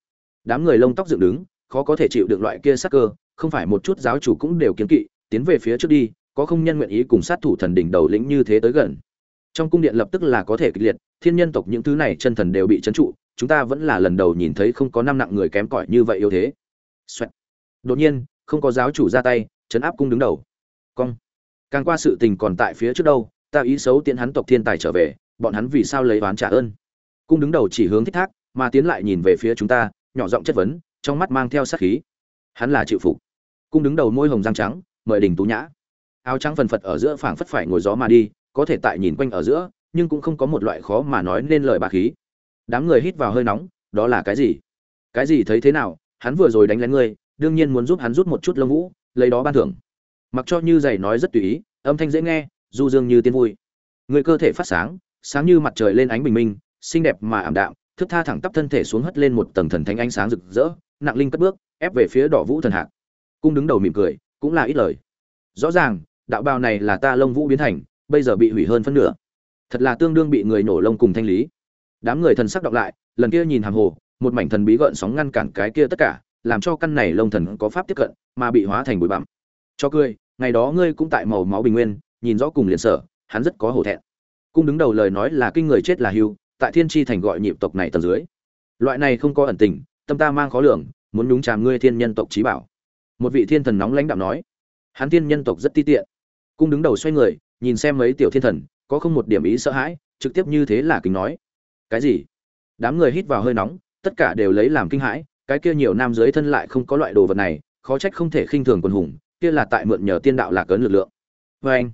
[SPEAKER 1] Đám người lông tóc dựng đứng, khó có thể chịu được loại kia sắc cơ, không phải một chút giáo chủ cũng đều kiến kỵ, tiến về phía trước đi, có không nhân nguyện ý cùng sát thủ thần đỉnh đầu lĩnh như thế tới gần. Trong cung điện lập tức là có thể kịch liệt, thiên nhân tộc những thứ này chân thần đều bị trấn trụ chúng ta vẫn là lần đầu nhìn thấy không có năm nặng người kém cỏi như vậy yếu thế. Xoẹt. đột nhiên, không có giáo chủ ra tay chấn áp cung đứng đầu. Cong. Càng qua sự tình còn tại phía trước đâu, ta ý xấu tiện hắn tộc thiên tài trở về, bọn hắn vì sao lấy oán trả ơn? Cung đứng đầu chỉ hướng thích thác, mà tiến lại nhìn về phía chúng ta, nhỏ giọng chất vấn, trong mắt mang theo sát khí. Hắn là chịu phục. Cung đứng đầu môi hồng răng trắng, mời đỉnh tú nhã. Áo trắng phần phật ở giữa phảng phất phải ngồi gió mà đi, có thể tại nhìn quanh ở giữa, nhưng cũng không có một loại khó mà nói nên lời bà khí đám người hít vào hơi nóng, đó là cái gì? Cái gì thấy thế nào? Hắn vừa rồi đánh lén ngươi, đương nhiên muốn giúp hắn rút một chút lông vũ, lấy đó ban thưởng. Mặc cho như giày nói rất tùy ý, âm thanh dễ nghe, du dương như tiên vui. Người cơ thể phát sáng sáng như mặt trời lên ánh bình minh, xinh đẹp mà ảm đạm, thức tha thẳng tắp thân thể xuống hất lên một tầng thần thánh ánh sáng rực rỡ, nặng linh cất bước, ép về phía đỏ vũ thần hạc. Cung đứng đầu mỉm cười, cũng là ít lời. Rõ ràng, đạo bào này là ta lông vũ biến thành, bây giờ bị hủy hơn phân nửa. Thật là tương đương bị người nổ lông cùng thanh lý đám người thần sắc đọc lại, lần kia nhìn hàng hồ, một mảnh thần bí gợn sóng ngăn cản cái kia tất cả, làm cho căn này lông thần có pháp tiếp cận, mà bị hóa thành bụi bặm. Cho cười, ngày đó ngươi cũng tại màu máu bình nguyên, nhìn rõ cùng liền sở, hắn rất có hổ thẹn. Cung đứng đầu lời nói là kinh người chết là hưu, tại thiên tri thành gọi nhịp tộc này tầng dưới. Loại này không có ẩn tình, tâm ta mang khó lường, muốn nhúng chàm ngươi thiên nhân tộc trí bảo. Một vị thiên thần nóng lãnh đạo nói, hắn thiên nhân tộc rất ti tiện. Cung đứng đầu xoay người, nhìn xem mấy tiểu thiên thần, có không một điểm ý sợ hãi, trực tiếp như thế là kính nói cái gì? Đám người hít vào hơi nóng, tất cả đều lấy làm kinh hãi, cái kia nhiều nam giới thân lại không có loại đồ vật này, khó trách không thể khinh thường quần hùng, kia là tại mượn nhờ tiên đạo lạc ấn lực lượng. Vê anh.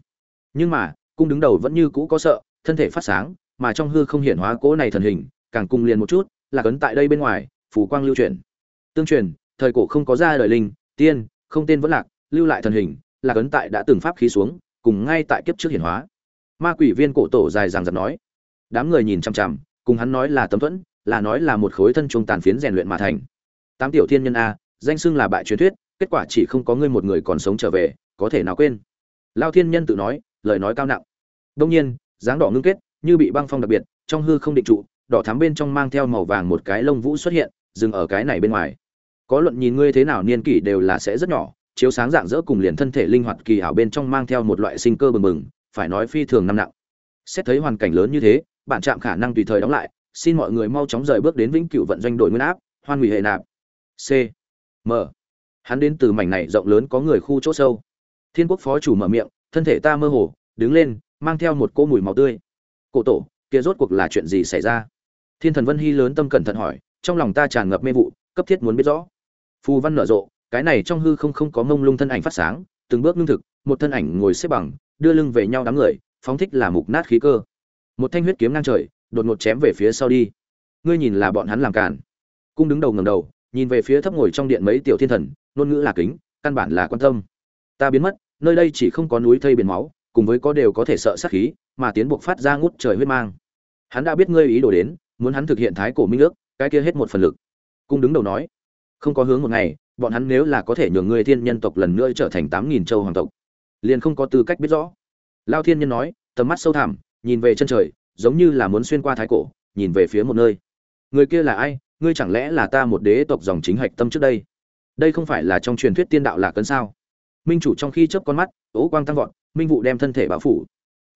[SPEAKER 1] Nhưng mà, cung đứng đầu vẫn như cũ có sợ, thân thể phát sáng, mà trong hư không hiển hóa cỗ này thần hình, càng cung liền một chút, lạc ấn tại đây bên ngoài phủ quang lưu truyền tương truyền, thời cổ không có ra đời linh, tiên, không tên vẫn lạc, lưu lại thần hình, lạc ấn tại đã từng pháp khí xuống, cùng ngay tại kiếp trước hiển hóa. Ma quỷ viên cổ tổ dài dằng dặc nói. Đám người nhìn chằm chằm cùng hắn nói là tấm thuẫn, là nói là một khối thân chuông tàn phiến rèn luyện mà thành. Tám tiểu thiên nhân a, danh xưng là bại truyền thuyết, kết quả chỉ không có ngươi một người còn sống trở về, có thể nào quên? Lao thiên nhân tự nói, lời nói cao nặng. Đông nhiên, dáng đỏ ngưng kết, như bị băng phong đặc biệt, trong hư không định trụ, đỏ thắm bên trong mang theo màu vàng một cái lông vũ xuất hiện, dừng ở cái này bên ngoài. Có luận nhìn ngươi thế nào niên kỷ đều là sẽ rất nhỏ, chiếu sáng dạng dỡ cùng liền thân thể linh hoạt kỳ ảo bên trong mang theo một loại sinh cơ bừng bừng, phải nói phi thường năm nặng. Xét thấy hoàn cảnh lớn như thế bản trạm khả năng tùy thời đóng lại, xin mọi người mau chóng rời bước đến vĩnh cửu vận doanh đổi nguyên áp, hoan hủy hệ nạp. C. M. Hắn đến từ mảnh này rộng lớn có người khu chỗ sâu. Thiên quốc phó chủ mở miệng, thân thể ta mơ hồ, đứng lên, mang theo một cỗ mùi máu tươi. Cổ tổ, kia rốt cuộc là chuyện gì xảy ra? Thiên thần vân hy lớn tâm cẩn thận hỏi, trong lòng ta tràn ngập mê vụ, cấp thiết muốn biết rõ. Phù văn nở rộ, cái này trong hư không không có mông lung thân ảnh phát sáng, từng bước ngưng thực, một thân ảnh ngồi xếp bằng, đưa lưng về nhau đám người, phóng thích là mục nát khí cơ một thanh huyết kiếm ngang trời, đột ngột chém về phía sau đi. Ngươi nhìn là bọn hắn làm cản cung đứng đầu ngầm đầu, nhìn về phía thấp ngồi trong điện mấy tiểu thiên thần, ngôn ngữ là kính, căn bản là quan tâm. Ta biến mất, nơi đây chỉ không có núi thây biển máu, cùng với có đều có thể sợ sát khí, mà tiến buộc phát ra ngút trời huyết mang. Hắn đã biết ngươi ý đồ đến, muốn hắn thực hiện thái cổ minh ước, cái kia hết một phần lực. Cung đứng đầu nói, không có hướng một ngày, bọn hắn nếu là có thể nhường ngươi thiên nhân tộc lần nữa trở thành tám nghìn châu hoàng tộc, liền không có tư cách biết rõ. Lao thiên nhân nói, tầm mắt sâu thẳm nhìn về chân trời, giống như là muốn xuyên qua thái cổ, nhìn về phía một nơi. Người kia là ai? Ngươi chẳng lẽ là ta một đế tộc dòng chính hạch tâm trước đây? Đây không phải là trong truyền thuyết tiên đạo là cấn sao? Minh chủ trong khi chớp con mắt ố quang tăng vọt, minh vụ đem thân thể bao phủ.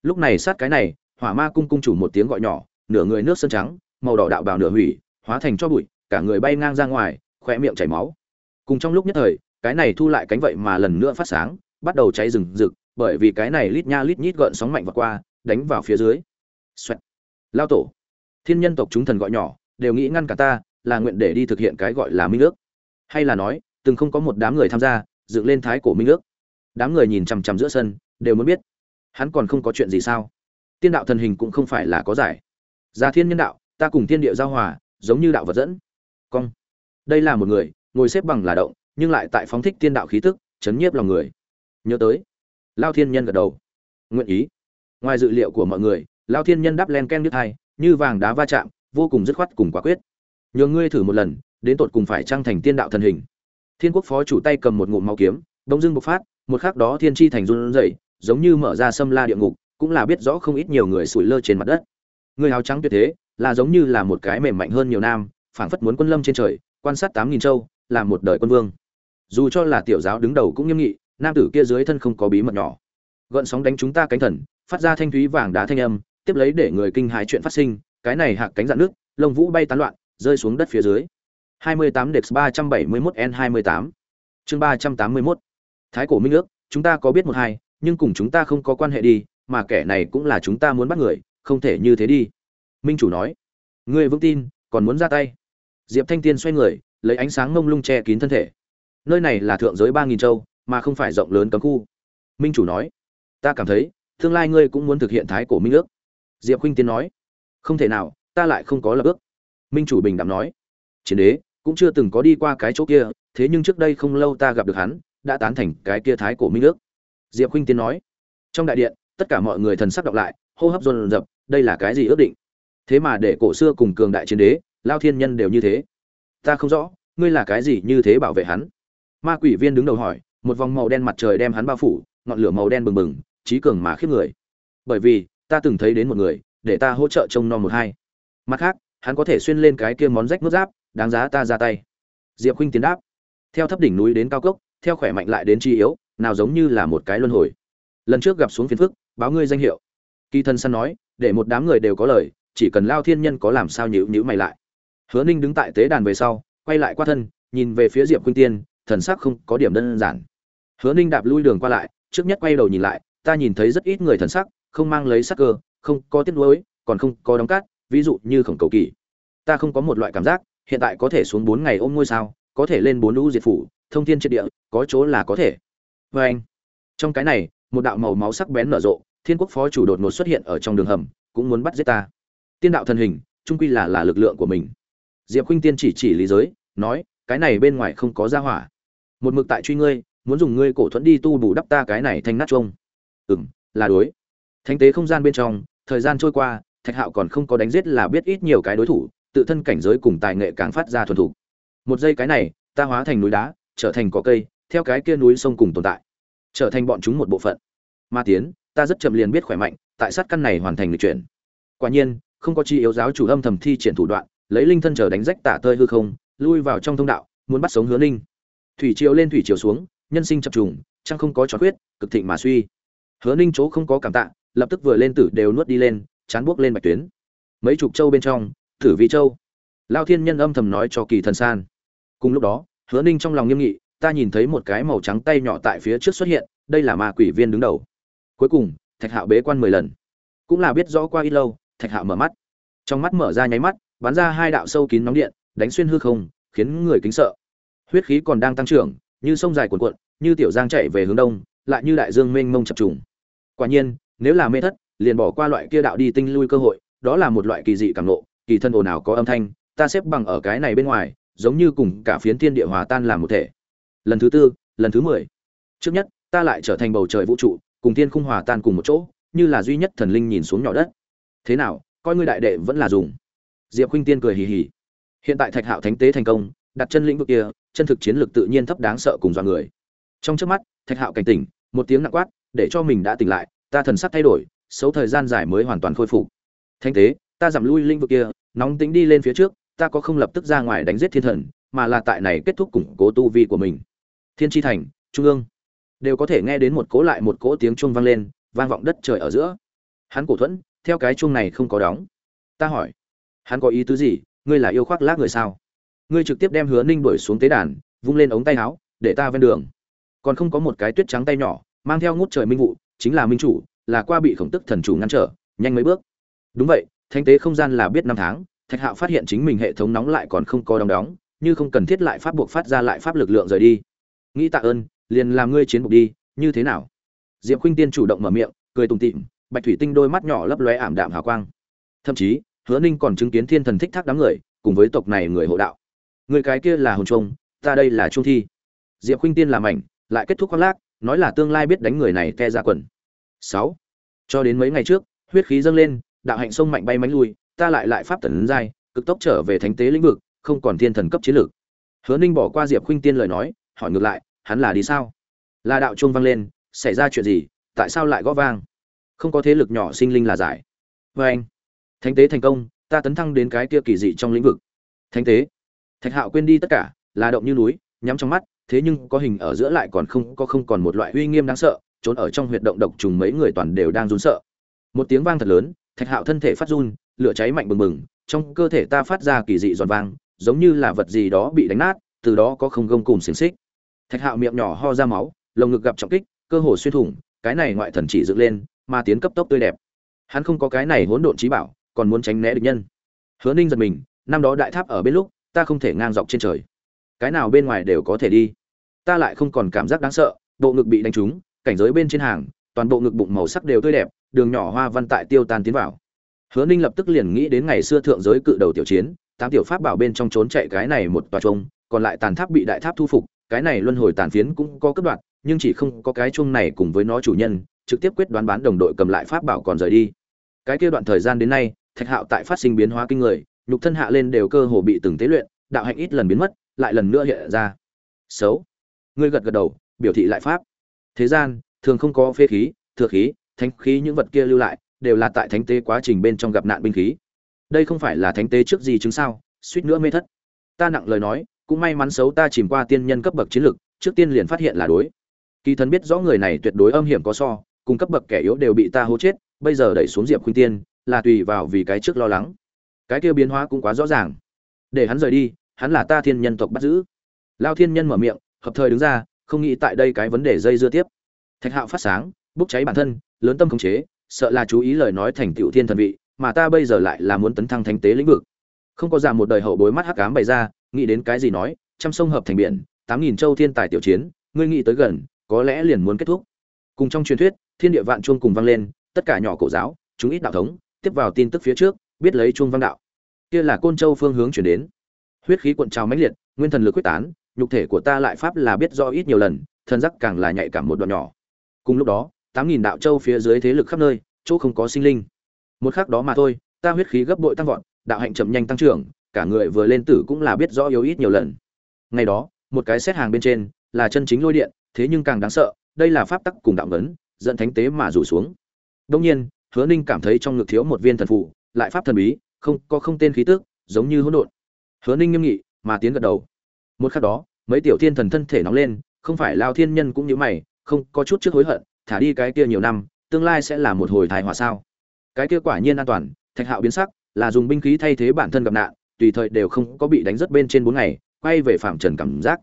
[SPEAKER 1] Lúc này sát cái này, hỏa ma cung cung chủ một tiếng gọi nhỏ, nửa người nước sơn trắng, màu đỏ đạo bào nửa hủy, hóa thành cho bụi, cả người bay ngang ra ngoài khỏe miệng chảy máu. Cùng trong lúc nhất thời, cái này thu lại cánh vậy mà lần nữa phát sáng, bắt đầu cháy rừng rực, bởi vì cái này lít nha lít nhít gợn sóng mạnh vượt qua đánh vào phía dưới. Xoẹt. lao tổ. Thiên nhân tộc chúng thần gọi nhỏ, đều nghĩ ngăn cả ta, là nguyện để đi thực hiện cái gọi là minh ước. Hay là nói, từng không có một đám người tham gia, dựng lên thái cổ minh ước. Đám người nhìn chằm chằm giữa sân, đều muốn biết, hắn còn không có chuyện gì sao? Tiên đạo thần hình cũng không phải là có giải. Gia thiên nhân đạo, ta cùng thiên địa giao hòa, giống như đạo vật dẫn. Cong. Đây là một người, ngồi xếp bằng là động, nhưng lại tại phóng thích tiên đạo khí tức, chấn nhiếp lòng người. Nhớ tới. Lao thiên nhân gật đầu. Nguyện ý ngoài dự liệu của mọi người, lao thiên nhân đáp len ken đứt hai, như vàng đá va chạm, vô cùng dứt khoát cùng quả quyết. Nhường ngươi thử một lần, đến tột cùng phải trang thành tiên đạo thần hình. Thiên quốc phó chủ tay cầm một ngụm máu kiếm, bỗng dưng bộc phát, một khắc đó thiên chi thành run rẩy, giống như mở ra sâm la địa ngục, cũng là biết rõ không ít nhiều người sủi lơ trên mặt đất. Người áo trắng tuyệt thế, là giống như là một cái mềm mạnh hơn nhiều nam, phảng phất muốn quân lâm trên trời, quan sát tám nghìn châu, là một đời quân vương. Dù cho là tiểu giáo đứng đầu cũng nghiêm nghị, nam tử kia dưới thân không có bí mật nhỏ. Gợn sóng đánh chúng ta cánh thần phát ra thanh thúy vàng đá thanh âm, tiếp lấy để người kinh hãi chuyện phát sinh, cái này hạc cánh dạn nước, lông vũ bay tán loạn, rơi xuống đất phía dưới. 28 Dex 371 N28 chương 381 Thái cổ minh ước, chúng ta có biết một hai, nhưng cùng chúng ta không có quan hệ đi, mà kẻ này cũng là chúng ta muốn bắt người, không thể như thế đi. Minh chủ nói. Ngươi vững tin, còn muốn ra tay. Diệp thanh tiên xoay người, lấy ánh sáng mông lung che kín thân thể. Nơi này là thượng giới ba nghìn châu, mà không phải rộng lớn cấm khu. Minh chủ nói. Ta cảm thấy tương lai ngươi cũng muốn thực hiện thái cổ minh ước. Diệp khuynh tiên nói. Không thể nào, ta lại không có lập ước. Minh chủ bình đẳng nói. Chiến đế, cũng chưa từng có đi qua cái chỗ kia, thế nhưng trước đây không lâu ta gặp được hắn, đã tán thành cái kia thái cổ minh ước. Diệp khuynh tiên nói. Trong đại điện, tất cả mọi người thần sắc đọc lại, hô hấp dồn dập, đây là cái gì ước định? Thế mà để cổ xưa cùng cường đại chiến đế, lao thiên nhân đều như thế. Ta không rõ, ngươi là cái gì như thế bảo vệ hắn? Ma quỷ viên đứng đầu hỏi, một vòng màu đen mặt trời đem hắn bao phủ, ngọn lửa màu đen bừng bừng trí cường mà khiếp người. Bởi vì, ta từng thấy đến một người, để ta hỗ trợ trông nom một hai. Mặt khác, hắn có thể xuyên lên cái kia món rách nước giáp, đáng giá ta ra tay. Diệp khuynh tiến đáp. Theo thấp đỉnh núi đến cao cốc, theo khỏe mạnh lại đến chi yếu, nào giống như là một cái luân hồi. Lần trước gặp xuống phiền phức, báo ngươi danh hiệu. Kỳ thân săn nói, để một đám người đều có lời, chỉ cần lao thiên nhân có làm sao nhữ nhữ mày lại. Hứa ninh đứng tại tế đàn về sau, quay lại qua thân, nhìn về phía diệp khuynh tiên, thần sắc không có điểm đơn giản. Hứa ninh đạp lui đường qua lại, trước nhất quay đầu nhìn lại ta nhìn thấy rất ít người thần sắc, không mang lấy sắc cơ, không có tiếc nuối, còn không có đóng cát, ví dụ như khổng cầu kỳ. Ta không có một loại cảm giác, hiện tại có thể xuống bốn ngày ôm ngôi sao, có thể lên bốn lũ diệt phủ, thông thiên triệt địa, có chỗ là có thể. Vê anh, trong cái này, một đạo màu máu sắc bén nở rộ, thiên quốc phó chủ đột ngột xuất hiện ở trong đường hầm, cũng muốn bắt giết ta. Tiên đạo thần hình, trung quy là là lực lượng của mình. Diệp khuynh tiên chỉ chỉ lý giới, nói, cái này bên ngoài không có gia hỏa. Một mực tại truy ngươi, muốn dùng ngươi cổ thuẫn đi tu bù đắp ta cái này thành nát trông ừm, là đối. Thánh tế không gian bên trong, thời gian trôi qua, thạch hạo còn không có đánh giết là biết ít nhiều cái đối thủ, tự thân cảnh giới cùng tài nghệ càng phát ra thuần thủ một giây cái này, ta hóa thành núi đá, trở thành cỏ cây, theo cái kia núi sông cùng tồn tại. Trở thành bọn chúng một bộ phận. Ma tiến, ta rất chậm liền biết khỏe mạnh, tại sát căn này hoàn thành lịch chuyển. Quả nhiên, không có chi yếu giáo chủ âm thầm thi triển thủ đoạn, lấy linh thân chờ đánh rách tả tơi hư không, lui vào trong thông đạo, muốn bắt sống hứa ninh. Thủy triều lên thủy triều xuống, nhân sinh chập trùng chẳng không có trò khuyết cực thịnh mà suy hứa ninh chỗ không có cảm tạ, lập tức vừa lên tử đều nuốt đi lên, chán buốc lên bạch tuyến. Mấy chục châu bên trong thử vị châu. Lao thiên nhân âm thầm nói cho kỳ thần san. Cùng lúc đó, hứa ninh trong lòng nghiêm nghị, ta nhìn thấy một cái màu trắng tay nhỏ tại phía trước xuất hiện, đây là ma quỷ viên đứng đầu. Cuối cùng, thạch hạo bế quan mười lần. Cũng là biết rõ qua ít lâu, thạch hạo mở mắt. Trong mắt mở ra nháy mắt, bắn ra hai đạo sâu kín nóng điện, đánh xuyên hư không, khiến người kính sợ. Huyết khí còn đang tăng trưởng, như sông dài cuồn cuộn, như tiểu giang chạy về hướng đông, lại như đại dương mênh mông chập trùng quả nhiên, nếu là mê thất, liền bỏ qua loại kia đạo đi tinh lui cơ hội, đó là một loại kỳ dị cảm nộ kỳ thân ồn ào có âm thanh, ta xếp bằng ở cái này bên ngoài, giống như cùng cả phiến thiên địa hòa tan làm một thể. Lần thứ tư, lần thứ mười. Trước nhất, ta lại trở thành bầu trời vũ trụ, cùng thiên khung hòa tan cùng một chỗ, như là duy nhất thần linh nhìn xuống nhỏ đất. Thế nào, coi ngươi đại đệ vẫn là dùng. Diệp khuynh tiên cười hì hì. Hiện tại thạch hạo thánh tế thành công, đặt chân lĩnh vực kia, chân thực chiến lược tự nhiên thấp đáng sợ cùng dọa người. Trong trước mắt, thạch hạo cảnh tỉnh, một tiếng nặng quát để cho mình đã tỉnh lại ta thần sắc thay đổi xấu thời gian dài mới hoàn toàn khôi phục. Thanh thế, ta giảm lui lĩnh vực kia nóng tính đi lên phía trước ta có không lập tức ra ngoài đánh giết thiên thần mà là tại này kết thúc củng cố tu vi của mình. Thiên tri thành trung ương. Đều có thể nghe đến một cố lại một cỗ tiếng chuông vang lên vang vọng đất trời ở giữa. Hắn cổ thuẫn theo cái chuông này không có đóng. Ta hỏi hắn có ý tứ gì ngươi là yêu khoác lác người sao? Ngươi trực tiếp đem hứa ninh đuổi xuống tế đàn vung lên ống tay áo để ta ven đường. Còn không có một cái tuyết trắng tay nhỏ mang theo ngút trời minh vụ, chính là minh chủ, là qua bị khổng tức thần chủ ngăn trở, nhanh mấy bước. Đúng vậy, thánh tế không gian là biết năm tháng, thạch hạo phát hiện chính mình hệ thống nóng lại còn không có đóng đóng, như không cần thiết lại pháp buộc phát ra lại pháp lực lượng rời đi. Nghĩ tạ ơn, liền làm ngươi chiến buộc đi, như thế nào? Diệp khuynh tiên chủ động mở miệng, cười tùng tịm bạch thủy tinh đôi mắt nhỏ lấp lóe ảm đạm hào quang. Thậm chí, hứa ninh còn chứng kiến thiên thần thích thác đám người, cùng với tộc này người hộ đạo. Người cái kia là hồn trung ta đây là trung thi. Diệp khuynh tiên làm ảnh, lại kết thúc khoác lác nói là tương lai biết đánh người này te ra quần. Sáu. Cho đến mấy ngày trước, huyết khí dâng lên, đạo hạnh sông mạnh bay mánh lui, ta lại lại pháp tần giai, cực tốc trở về thánh tế lĩnh vực, không còn thiên thần cấp chiến lược. Hứa ninh bỏ qua diệp khuynh tiên lời nói, hỏi ngược lại, hắn là đi sao? Là đạo chuông vang lên, xảy ra chuyện gì, tại sao lại gõ vang? Không có thế lực nhỏ sinh linh là giải. Vê anh, thánh tế thành công, ta tấn thăng đến cái kia kỳ dị trong lĩnh vực. Thánh tế, thạch hạo quên đi tất cả, là động như núi, nhắm trong mắt thế nhưng có hình ở giữa lại còn không, có không còn một loại uy nghiêm đáng sợ, trốn ở trong huyệt động độc trùng mấy người toàn đều đang run sợ. Một tiếng vang thật lớn, thạch hạo thân thể phát run, lửa cháy mạnh bừng bừng, trong cơ thể ta phát ra kỳ dị giòn vang, giống như là vật gì đó bị đánh nát, từ đó có không gông cùng xiềng xích. Thạch hạo miệng nhỏ ho ra máu, lồng ngực gặp trọng kích, cơ hồ xuyên thủng, cái này ngoại thần chỉ dựng lên, mà tiến cấp tốc tươi đẹp. Hắn không có cái này hỗn độn trí bảo, còn muốn tránh né địch nhân. Hứa ninh giật mình, năm đó đại tháp ở bên lúc, ta không thể ngang dọc trên trời. Cái nào bên ngoài đều có thể đi ta lại không còn cảm giác đáng sợ, bộ ngực bị đánh trúng, cảnh giới bên trên hàng, toàn bộ ngực bụng màu sắc đều tươi đẹp, đường nhỏ hoa văn tại tiêu tan tiến vào. Hứa ninh lập tức liền nghĩ đến ngày xưa thượng giới cự đầu tiểu chiến, tám tiểu pháp bảo bên trong trốn chạy cái này một tòa trông còn lại tàn tháp bị đại tháp thu phục, cái này luân hồi tàn phiến cũng có cấp đoạn nhưng chỉ không có cái chuông này cùng với nó chủ nhân, trực tiếp quyết đoán bán đồng đội cầm lại pháp bảo còn rời đi. Cái kia đoạn thời gian đến nay, thạch hạo tại phát sinh biến hóa kinh người, nhục thân hạ lên đều cơ hồ bị từng tế luyện, đạo hạnh ít lần biến mất, lại lần nữa hiện ra. Xấu ngươi gật gật đầu, biểu thị lại pháp. Thế gian, thường không có phế khí, thừa khí, thánh khí những vật kia lưu lại, đều là tại thánh tế quá trình bên trong gặp nạn binh khí. Đây không phải là thánh tế trước gì chứng sao, suýt nữa mê thất. Ta nặng lời nói, cũng may mắn xấu ta chìm qua tiên nhân cấp bậc chiến lực, trước tiên liền phát hiện là đối. Kỳ thần biết rõ người này tuyệt đối âm hiểm có so, cùng cấp bậc kẻ yếu đều bị ta hố chết, bây giờ đẩy xuống diệp khuynh tiên, là tùy vào vì cái trước lo lắng. Cái kia biến hóa cũng quá rõ ràng. Để hắn rời đi, hắn là ta thiên nhân tộc bắt giữ. Lao thiên nhân mở miệng hợp thời đứng ra, không nghĩ tại đây cái vấn đề dây dưa tiếp. Thạch hạo phát sáng, bốc cháy bản thân, lớn tâm khống chế, sợ là chú ý lời nói thành tựu thiên thần vị, mà ta bây giờ lại là muốn tấn thăng thánh tế lĩnh vực. Không có giảm một đời hậu bối mắt hắc ám bày ra, nghĩ đến cái gì nói, trăm sông hợp thành biển, tám nghìn châu thiên tài tiểu chiến, ngươi nghĩ tới gần, có lẽ liền muốn kết thúc. Cùng trong truyền thuyết, thiên địa vạn chuông cùng vang lên, tất cả nhỏ cổ giáo, chúng ít đạo thống, tiếp vào tin tức phía trước, biết lấy chuông vang đạo. Kia là côn châu phương hướng chuyển đến. Huyết khí cuộn trào mãnh liệt, nguyên thần lực quyết tán nhục thể của ta lại pháp là biết do ít nhiều lần, thân giác càng là nhạy cảm một đoạn nhỏ. Cùng lúc đó, tám nghìn đạo châu phía dưới thế lực khắp nơi, chỗ không có sinh linh. Một khắc đó mà thôi, ta huyết khí gấp bội tăng vọt, đạo hạnh chậm nhanh tăng trưởng, cả người vừa lên tử cũng là biết rõ yếu ít nhiều lần. Ngày đó, một cái xét hàng bên trên, là chân chính lôi điện, thế nhưng càng đáng sợ, đây là pháp tắc cùng đạo vấn dẫn thánh tế mà rủ xuống. Đương nhiên, hứa ninh cảm thấy trong ngực thiếu một viên thần phụ lại pháp thần bí, không, có không tên khí tức, giống như hỗn độn. Hứa ninh nghiêm nghị, mà tiến gật đầu một khắc đó, mấy tiểu thiên thần thân thể nóng lên, không phải lao thiên nhân cũng như mày, không, có chút trước hối hận, thả đi cái kia nhiều năm, tương lai sẽ là một hồi thái họa sao? Cái kia quả nhiên an toàn, thạch hạo biến sắc, là dùng binh khí thay thế bản thân gặp nạn, tùy thời đều không có bị đánh rất bên trên bốn ngày, quay về phạm trần cảm giác.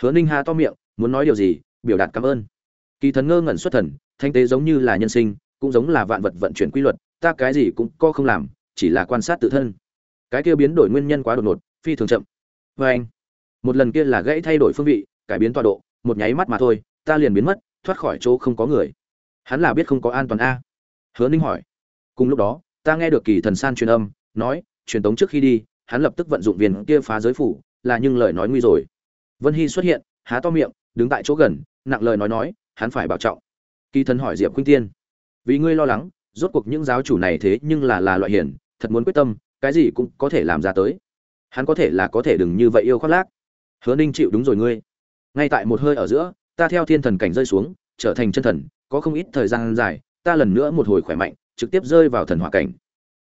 [SPEAKER 1] Hứa ninh hà to miệng, muốn nói điều gì, biểu đạt cảm ơn. Kỳ thần ngơ ngẩn xuất thần thanh tế giống như là nhân sinh, cũng giống là vạn vật vận chuyển quy luật, ta cái gì cũng có không làm, chỉ là quan sát tự thân. Cái kia biến đổi nguyên nhân quá đột ngột, phi thường chậm. Vê anh một lần kia là gãy thay đổi phương vị, cải biến tọa độ, một nháy mắt mà thôi, ta liền biến mất, thoát khỏi chỗ không có người. Hắn là biết không có an toàn a? Hứa ninh hỏi. Cùng lúc đó, ta nghe được kỳ thần san truyền âm, nói, truyền tống trước khi đi, hắn lập tức vận dụng viên kia phá giới phủ, là nhưng lời nói nguy rồi. Vân hy xuất hiện, há to miệng, đứng tại chỗ gần, nặng lời nói nói, hắn phải bảo trọng. Kỳ thần hỏi diệp khuynh tiên. Vì ngươi lo lắng, rốt cuộc những giáo chủ này thế nhưng là là loại hiền, thật muốn quyết tâm, cái gì cũng có thể làm ra tới. Hắn có thể là có thể đừng như vậy yêu khoác lác hứa ninh chịu đúng rồi ngươi. Ngay tại một hơi ở giữa, ta theo thiên thần cảnh rơi xuống, trở thành chân thần, có không ít thời gian dài, ta lần nữa một hồi khỏe mạnh, trực tiếp rơi vào thần hỏa cảnh.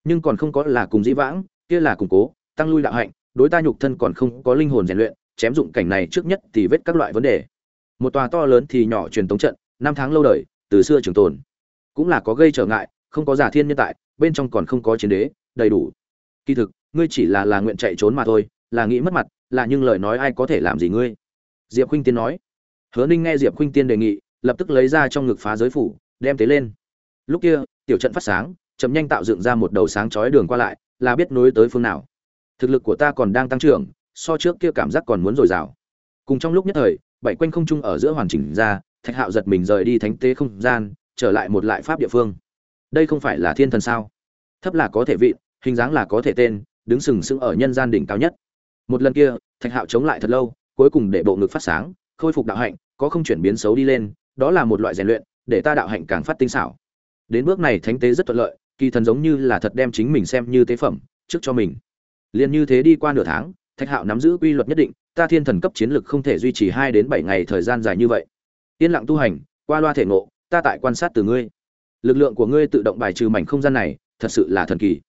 [SPEAKER 1] Nhưng còn không có là cùng dĩ vãng, kia là củng cố, tăng lui đạo hạnh, đối ta nhục thân còn không có linh hồn rèn luyện, chém dụng cảnh này trước nhất thì vết các loại vấn đề. Một tòa to lớn thì nhỏ truyền tống trận, năm tháng lâu đời, từ xưa trường tồn. Cũng là có gây trở ngại, không có giả thiên nhân tại, bên trong còn không có chiến đế, đầy đủ. Kỳ thực, ngươi chỉ là là nguyện chạy trốn mà thôi, là nghĩ mất mặt là nhưng lời nói ai có thể làm gì ngươi? Diệp khuynh tiên nói. Hứa ninh nghe diệp khuynh tiên đề nghị, lập tức lấy ra trong ngực phá giới phủ, đem tế lên. Lúc kia, tiểu trận phát sáng, chậm nhanh tạo dựng ra một đầu sáng chói đường qua lại, là biết nối tới phương nào. Thực lực của ta còn đang tăng trưởng, so trước kia cảm giác còn muốn dồi dào. Cùng trong lúc nhất thời, bảy quanh không trung ở giữa hoàn chỉnh ra, thạch hạo giật mình rời đi thánh tế không gian, trở lại một lại pháp địa phương. Đây không phải là thiên thần sao? Thấp là có thể vị, hình dáng là có thể tên, đứng sừng sững ở nhân gian đỉnh cao nhất một lần kia, thạch hạo chống lại thật lâu, cuối cùng để bộ ngực phát sáng, khôi phục đạo hạnh, có không chuyển biến xấu đi lên, đó là một loại rèn luyện, để ta đạo hạnh càng phát tinh xảo. Đến bước này thánh tế rất thuận lợi, kỳ thần giống như là thật đem chính mình xem như tế phẩm, trước cho mình. Liền như thế đi qua nửa tháng, thạch hạo nắm giữ quy luật nhất định, ta thiên thần cấp chiến lực không thể duy trì hai đến bảy ngày thời gian dài như vậy. Yên lặng tu hành, qua loa thể ngộ, ta tại quan sát từ ngươi. Lực lượng của ngươi tự động bài trừ mảnh không gian này, thật sự là thần kỳ.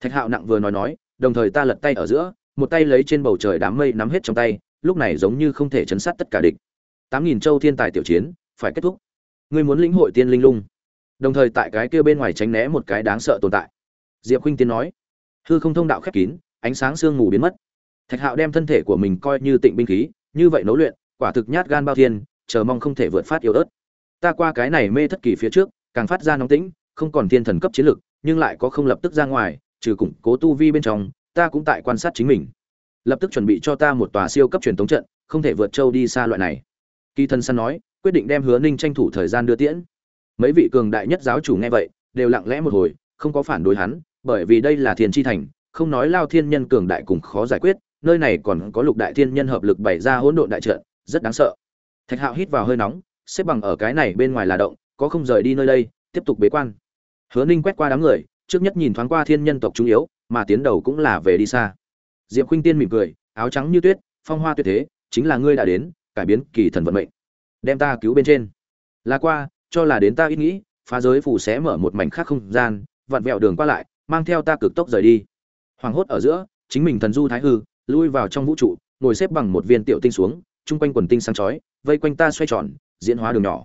[SPEAKER 1] Thạch hạo nặng vừa nói nói, đồng thời ta lật tay ở giữa một tay lấy trên bầu trời đám mây nắm hết trong tay, lúc này giống như không thể chấn sát tất cả địch. Tám nghìn châu thiên tài tiểu chiến, phải kết thúc. Ngươi muốn lĩnh hội tiên linh lung. Đồng thời tại cái kia bên ngoài tránh né một cái đáng sợ tồn tại. Diệp khuynh tiên nói. Hư không thông đạo khép kín, ánh sáng sương mù biến mất. Thạch hạo đem thân thể của mình coi như tịnh binh khí, như vậy nấu luyện, quả thực nhát gan bao thiên, chờ mong không thể vượt phát yếu ớt. Ta qua cái này mê thất kỳ phía trước, càng phát ra nóng tĩnh, không còn thiên thần cấp chiến lực, nhưng lại có không lập tức ra ngoài, trừ củng cố tu vi bên trong ta cũng tại quan sát chính mình. Lập tức chuẩn bị cho ta một tòa siêu cấp truyền tống trận, không thể vượt châu đi xa loại này. Kỳ thân săn nói, quyết định đem hứa ninh tranh thủ thời gian đưa tiễn. Mấy vị cường đại nhất giáo chủ nghe vậy, đều lặng lẽ một hồi, không có phản đối hắn, bởi vì đây là thiên tri thành, không nói lao thiên nhân cường đại cùng khó giải quyết, nơi này còn có lục đại thiên nhân hợp lực bày ra hỗn độn đại trận, rất đáng sợ. Thạch hạo hít vào hơi nóng, xếp bằng ở cái này bên ngoài là động, có không rời đi nơi đây, tiếp tục bế quan. Hứa ninh quét qua đám người trước nhất nhìn thoáng qua thiên nhân tộc trung yếu, mà tiến đầu cũng là về đi xa. Diệp khuynh tiên mỉm cười, áo trắng như tuyết, phong hoa tuyệt thế, chính là ngươi đã đến, cải biến kỳ thần vận mệnh. Đem ta cứu bên trên. Là qua, cho là đến ta ít nghĩ, phá giới phủ sẽ mở một mảnh khác không gian, vặn vẹo đường qua lại, mang theo ta cực tốc rời đi. Hoàng hốt ở giữa, chính mình thần du thái hư, lui vào trong vũ trụ, ngồi xếp bằng một viên tiểu tinh xuống, chung quanh quần tinh sáng chói, vây quanh ta xoay tròn, diễn hóa đường nhỏ.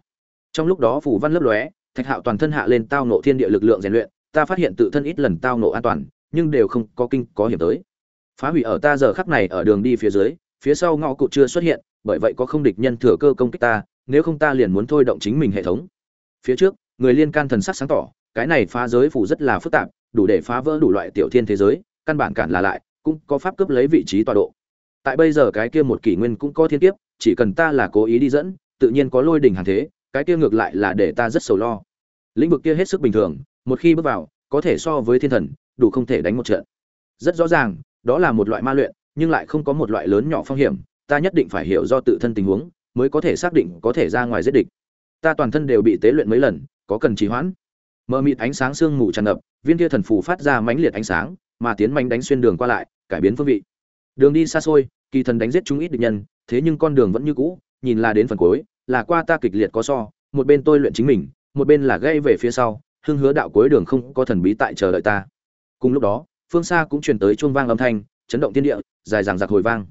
[SPEAKER 1] Trong lúc đó phủ văn lấp lóe, thạch hạo toàn thân hạ lên tao nộ thiên địa lực lượng rèn luyện ta phát hiện tự thân ít lần tao nộ an toàn, nhưng đều không có kinh, có hiểm tới. Phá hủy ở ta giờ khắc này ở đường đi phía dưới, phía sau ngõ cụt chưa xuất hiện, bởi vậy có không địch nhân thừa cơ công kích ta, nếu không ta liền muốn thôi động chính mình hệ thống. Phía trước, người liên can thần sắc sáng tỏ, cái này phá giới phủ rất là phức tạp, đủ để phá vỡ đủ loại tiểu thiên thế giới, căn bản cản là lại, cũng có pháp cướp lấy vị trí tọa độ. Tại bây giờ cái kia một kỷ nguyên cũng có thiên kiếp, chỉ cần ta là cố ý đi dẫn, tự nhiên có lôi đỉnh hàng thế, cái kia ngược lại là để ta rất sầu lo. Lĩnh vực kia hết sức bình thường một khi bước vào, có thể so với thiên thần, đủ không thể đánh một trận. Rất rõ ràng, đó là một loại ma luyện, nhưng lại không có một loại lớn nhỏ phong hiểm, ta nhất định phải hiểu do tự thân tình huống, mới có thể xác định có thể ra ngoài giết địch. Ta toàn thân đều bị tế luyện mấy lần, có cần trì hoãn? Mờ mịt ánh sáng sương mù tràn ngập, viên kia thần phù phát ra mãnh liệt ánh sáng, mà tiến manh đánh xuyên đường qua lại, cải biến phương vị. Đường đi xa xôi, kỳ thần đánh giết chúng ít địch nhân, thế nhưng con đường vẫn như cũ, nhìn là đến phần cuối, là qua ta kịch liệt có so, một bên tôi luyện chính mình, một bên là gây về phía sau hưng hứa đạo cuối đường không có thần bí tại chờ đợi ta. Cùng lúc đó, phương xa cũng truyền tới chuông vang âm thanh, chấn động thiên địa, dài dằng dặc hồi vang.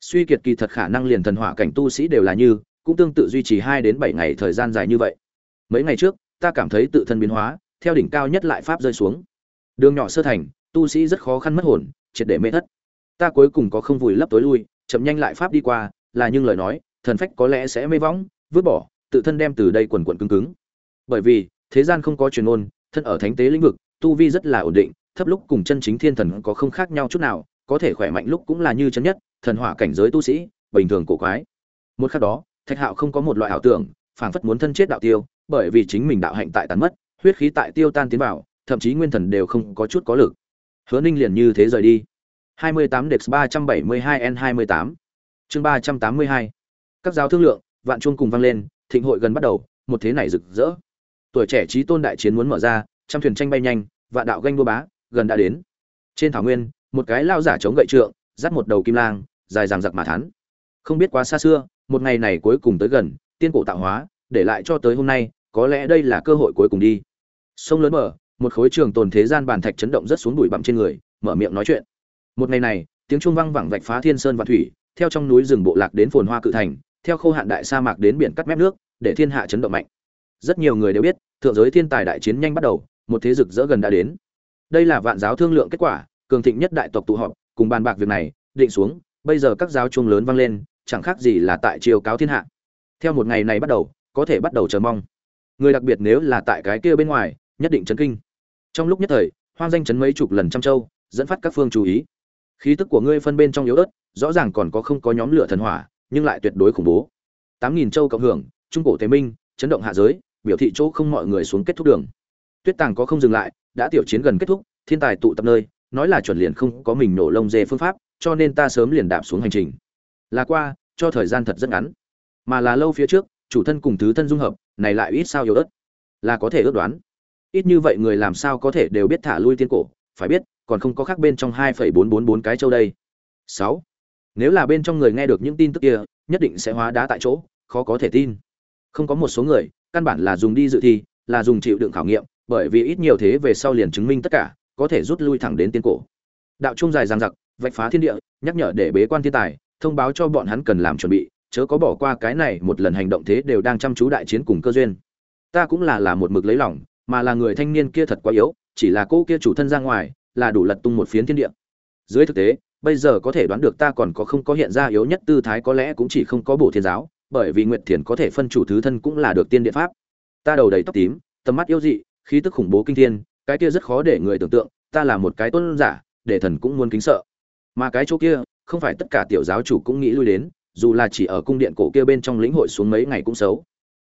[SPEAKER 1] Suy kiệt kỳ thật khả năng liền thần hỏa cảnh tu sĩ đều là như, cũng tương tự duy trì hai đến bảy ngày thời gian dài như vậy. Mấy ngày trước, ta cảm thấy tự thân biến hóa, theo đỉnh cao nhất lại pháp rơi xuống. Đường nhỏ sơ thành, tu sĩ rất khó khăn mất hồn, triệt để mê thất. Ta cuối cùng có không vùi lấp tối lui, chậm nhanh lại pháp đi qua, là nhưng lời nói, thần phách có lẽ sẽ mê võng, vứt bỏ, tự thân đem từ đây quần quần cứng cứng. Bởi vì thế gian không có truyền ngôn, thân ở thánh tế lĩnh vực tu vi rất là ổn định thấp lúc cùng chân chính thiên thần có không khác nhau chút nào có thể khỏe mạnh lúc cũng là như chân nhất thần hỏa cảnh giới tu sĩ bình thường cổ quái. Một khắc đó thạch hạo không có một loại ảo tưởng phảng phất muốn thân chết đạo tiêu bởi vì chính mình đạo hạnh tại tàn mất huyết khí tại tiêu tan tiến vào thậm chí nguyên thần đều không có chút có lực. Hứa ninh liền như thế rời đi. 28 Dex 372 N28 chương 382 các giáo thương lượng vạn chuông cùng vang lên thịnh hội gần bắt đầu một thế này rực rỡ tuổi trẻ trí tôn đại chiến muốn mở ra, trăm thuyền tranh bay nhanh, vạn đạo ganh đua bá, gần đã đến. Trên thảo nguyên, một cái lao giả chống gậy trượng, dắt một đầu kim lang, dài dằng giặc mà thắn. Không biết quá xa xưa, một ngày này cuối cùng tới gần, tiên cổ tạo hóa, để lại cho tới hôm nay, có lẽ đây là cơ hội cuối cùng đi. Sông lớn mở, một khối trường tồn thế gian bàn thạch chấn động rất xuống đùi bặm trên người, mở miệng nói chuyện. Một ngày này, tiếng trung vang vẳng vạch phá thiên sơn và thủy, theo trong núi rừng bộ lạc đến phồn hoa cự thành, theo khô hạn đại sa mạc đến biển cắt mép nước, để thiên hạ chấn động mạnh rất nhiều người đều biết, thượng giới thiên tài đại chiến nhanh bắt đầu, một thế rực rỡ gần đã đến. Đây là vạn giáo thương lượng kết quả, cường thịnh nhất đại tộc tụ họp, cùng bàn bạc việc này, định xuống, bây giờ các giáo chuông lớn vang lên, chẳng khác gì là tại chiều cáo thiên hạ. Theo một ngày này bắt đầu, có thể bắt đầu chờ mong. Người đặc biệt nếu là tại cái kia bên ngoài, nhất định chấn kinh. Trong lúc nhất thời, hoang danh chấn mấy chục lần trăm châu, dẫn phát các phương chú ý. Khí tức của ngươi phân bên trong yếu ớt, rõ ràng còn có không có nhóm lửa thần hỏa, nhưng lại tuyệt đối khủng bố. Tám nghìn châu cộng hưởng, trung cổ thế minh chấn động hạ giới, biểu thị chỗ không mọi người xuống kết thúc đường. Tuyết tàng có không dừng lại, đã tiểu chiến gần kết thúc, thiên tài tụ tập nơi, nói là chuẩn liền không có mình nổ lông dê phương pháp, cho nên ta sớm liền đạp xuống hành trình. Là qua, cho thời gian thật rất ngắn. Mà là lâu phía trước, chủ thân cùng thứ thân dung hợp, này lại ít sao yếu ớt. Là có thể ước đoán. Ít như vậy người làm sao có thể đều biết thả lui tiên cổ, phải biết, còn không có khác bên trong hai phẩy bốn bốn bốn cái châu đây. Sáu. Nếu là bên trong người nghe được những tin tức kia, nhất định sẽ hóa đá tại chỗ, khó có thể tin không có một số người, căn bản là dùng đi dự thi, là dùng chịu đựng khảo nghiệm, bởi vì ít nhiều thế về sau liền chứng minh tất cả, có thể rút lui thẳng đến tiên cổ. Đạo trung dài giang giặc vạch phá thiên địa, nhắc nhở để bế quan thiên tài, thông báo cho bọn hắn cần làm chuẩn bị, chớ có bỏ qua cái này một lần hành động thế đều đang chăm chú đại chiến cùng cơ duyên. Ta cũng là là một mực lấy lòng, mà là người thanh niên kia thật quá yếu, chỉ là cô kia chủ thân ra ngoài, là đủ lật tung một phiến thiên địa. Dưới thực tế, bây giờ có thể đoán được ta còn có không có hiện ra yếu nhất tư thái có lẽ cũng chỉ không có bổ thiên giáo bởi vì nguyệt thiền có thể phân chủ thứ thân cũng là được tiên địa pháp. Ta đầu đầy tóc tím, tầm mắt yêu dị, khí tức khủng bố kinh thiên, cái kia rất khó để người tưởng tượng, ta là một cái tôn giả, để thần cũng muốn kính sợ. Mà cái chỗ kia, không phải tất cả tiểu giáo chủ cũng nghĩ lui đến, dù là chỉ ở cung điện cổ kia bên trong lĩnh hội xuống mấy ngày cũng xấu.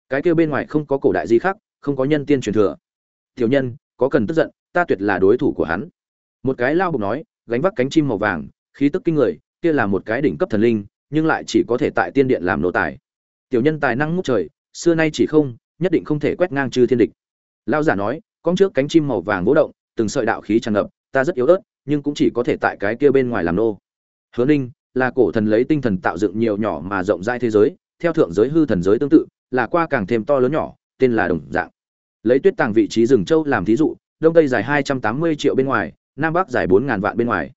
[SPEAKER 1] Cái kia bên ngoài không có cổ đại di khác không có nhân tiên truyền thừa. Tiểu nhân, có cần tức giận, ta tuyệt là đối thủ của hắn. Một cái lao bục nói, gánh vác cánh chim màu vàng, khí tức kinh người, kia là một cái đỉnh cấp thần linh, nhưng lại chỉ có thể tại tiên điện làm nô tài tiểu nhân tài năng ngút trời, xưa nay chỉ không, nhất định không thể quét ngang trừ thiên địch. Lao giả nói, con trước cánh chim màu vàng vỗ động, từng sợi đạo khí tràn ngập, ta rất yếu ớt, nhưng cũng chỉ có thể tại cái kia bên ngoài làm nô. Hứa ninh, là cổ thần lấy tinh thần tạo dựng nhiều nhỏ mà rộng rãi thế giới, theo thượng giới hư thần giới tương tự, là qua càng thêm to lớn nhỏ, tên là đồng dạng. Lấy tuyết tàng vị trí rừng châu làm thí dụ, đông tây dài hai trăm tám mươi triệu bên ngoài, nam bắc dài bốn ngàn vạn bên ngoài.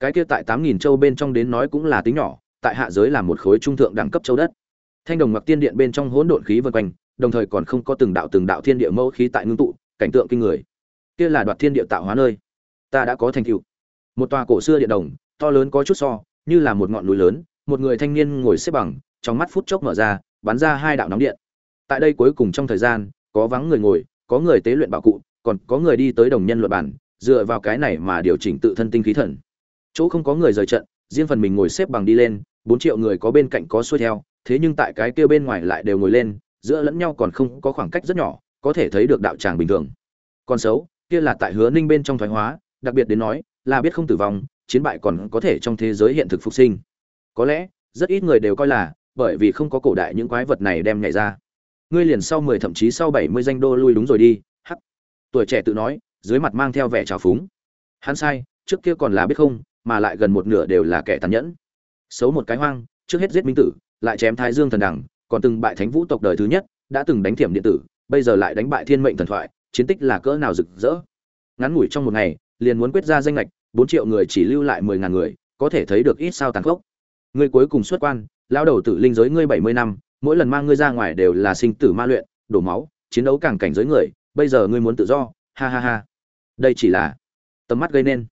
[SPEAKER 1] Cái kia tại tám nghìn châu bên trong đến nói cũng là tính nhỏ, tại hạ giới là một khối trung thượng đẳng cấp châu đất thanh đồng mặc tiên điện bên trong hỗn độn khí vân quanh, đồng thời còn không có từng đạo từng đạo thiên địa mẫu khí tại ngưng tụ, cảnh tượng kinh người. Kia là đoạt thiên địa tạo hóa nơi. Ta đã có thành tựu. Một tòa cổ xưa điện đồng, to lớn có chút so, như là một ngọn núi lớn, một người thanh niên ngồi xếp bằng, trong mắt phút chốc mở ra, bắn ra hai đạo nóng điện. Tại đây cuối cùng trong thời gian, có vắng người ngồi, có người tế luyện bảo cụ, còn có người đi tới đồng nhân luật bản dựa vào cái này mà điều chỉnh tự thân tinh khí thần. Chỗ không có người rời trận, riêng phần mình ngồi xếp bằng đi lên, bốn triệu người có bên cạnh có xuôi theo thế nhưng tại cái kia bên ngoài lại đều ngồi lên, giữa lẫn nhau còn không có khoảng cách rất nhỏ, có thể thấy được đạo tràng bình thường. Còn xấu, kia là tại hứa ninh bên trong thoái hóa, đặc biệt đến nói, là biết không tử vong, chiến bại còn có thể trong thế giới hiện thực phục sinh. Có lẽ, rất ít người đều coi là, bởi vì không có cổ đại những quái vật này đem nhảy ra. Ngươi liền sau mười, thậm chí sau bảy mươi danh đô lui đúng rồi đi, hắc. Tuổi trẻ tự nói, dưới mặt mang theo vẻ trào phúng. Hắn sai, trước kia còn là biết không, mà lại gần một nửa đều là kẻ tàn nhẫn. Xấu một cái hoang, trước hết giết minh tử lại chém thái dương thần đẳng, còn từng bại thánh vũ tộc đời thứ nhất, đã từng đánh thiểm điện tử, bây giờ lại đánh bại thiên mệnh thần thoại, chiến tích là cỡ nào rực rỡ. Ngắn ngủi trong một ngày, liền muốn quyết ra danh lệch, bốn triệu người chỉ lưu lại mười ngàn người, có thể thấy được ít sao tàn khốc. Ngươi cuối cùng xuất quan lao đầu tử linh giới ngươi bảy mươi năm, mỗi lần mang ngươi ra ngoài đều là sinh tử ma luyện, đổ máu, chiến đấu càng cảnh giới người, bây giờ ngươi muốn tự do, ha ha ha. Đây chỉ là tầm mắt gây nên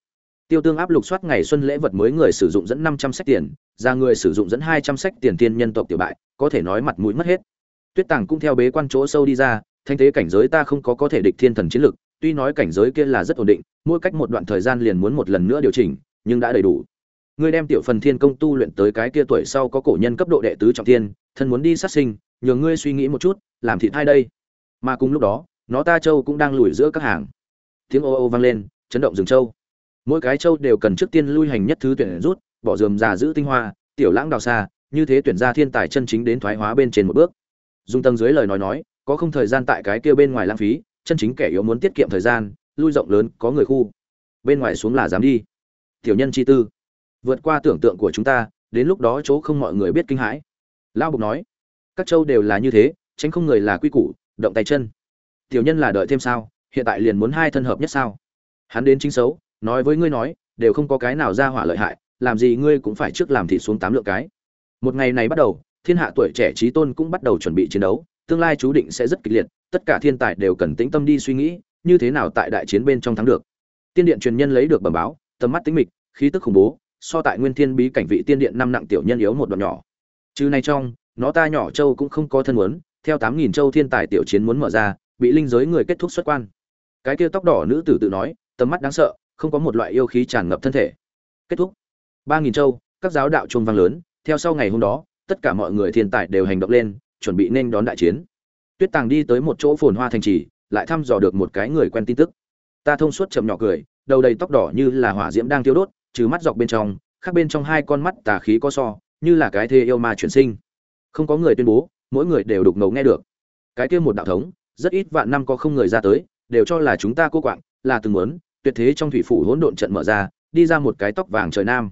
[SPEAKER 1] tiêu tương áp lục soát ngày xuân lễ vật mới người sử dụng dẫn năm trăm sách tiền ra người sử dụng dẫn hai trăm sách tiền tiên nhân tộc tiểu bại, có thể nói mặt mũi mất hết. Tuyết tàng cũng theo bế quan chỗ sâu đi ra, thanh thế cảnh giới ta không có có thể địch thiên thần chiến lực, tuy nói cảnh giới kia là rất ổn định, mỗi cách một đoạn thời gian liền muốn một lần nữa điều chỉnh, nhưng đã đầy đủ. Ngươi đem tiểu phần thiên công tu luyện tới cái kia tuổi sau có cổ nhân cấp độ đệ tứ trọng thiên, thân muốn đi sát sinh, nhờ ngươi suy nghĩ một chút, làm thịt hai đây. Mà cùng lúc đó, nó ta châu cũng đang lùi giữa các hàng. Tiếng ô ô vang lên, chấn động rừng châu mỗi cái châu đều cần trước tiên lui hành nhất thứ tuyển rút, bỏ dườm già giữ tinh hoa, tiểu lãng đào xa, như thế tuyển ra thiên tài chân chính đến thoái hóa bên trên một bước. Dung tầng dưới lời nói nói, có không thời gian tại cái kia bên ngoài lãng phí, chân chính kẻ yếu muốn tiết kiệm thời gian, lui rộng lớn, có người khu. Bên ngoài xuống là dám đi. Tiểu nhân chi tư. Vượt qua tưởng tượng của chúng ta, đến lúc đó chỗ không mọi người biết kinh hãi. Lao bục nói, các châu đều là như thế, tránh không người là quy củ, động tay chân. Tiểu nhân là đợi thêm sao, hiện tại liền muốn hai thân hợp nhất sao? Hắn đến chính xấu nói với ngươi nói, đều không có cái nào ra hỏa lợi hại, làm gì ngươi cũng phải trước làm thịt xuống tám lượng cái. Một ngày này bắt đầu, thiên hạ tuổi trẻ trí tôn cũng bắt đầu chuẩn bị chiến đấu, tương lai chú định sẽ rất kịch liệt, tất cả thiên tài đều cần tĩnh tâm đi suy nghĩ, như thế nào tại đại chiến bên trong thắng được. Tiên điện truyền nhân lấy được bẩm báo, tầm mắt tính mịch, khí tức khủng bố, so tại nguyên thiên bí cảnh vị tiên điện năm nặng tiểu nhân yếu một đoạn nhỏ. Chứ này trong, nó ta nhỏ châu cũng không có thân muốn, theo tám nghìn châu thiên tài tiểu chiến muốn mở ra, bị linh giới người kết thúc xuất quan. Cái kia tóc đỏ nữ tử tự nói, tầm mắt đáng sợ không có một loại yêu khí tràn ngập thân thể. Kết thúc. Ba nghìn châu, các giáo đạo chuông vang lớn, theo sau ngày hôm đó, tất cả mọi người thiên tài đều hành động lên, chuẩn bị nên đón đại chiến. Tuyết tàng đi tới một chỗ phồn hoa thành trì, lại thăm dò được một cái người quen tin tức. Ta thông suốt chậm nhỏ cười, đầu đầy tóc đỏ như là hỏa diễm đang thiêu đốt, trừ mắt dọc bên trong, khác bên trong hai con mắt tà khí có so, như là cái thê yêu ma chuyển sinh. Không có người tuyên bố, mỗi người đều đục ngầu nghe được. Cái kia một đạo thống, rất ít vạn năm có không người ra tới, đều cho là chúng ta cô quạng, là từng muốn tuyệt thế trong thủy phủ hỗn độn trận mở ra, đi ra một cái tóc vàng trời nam.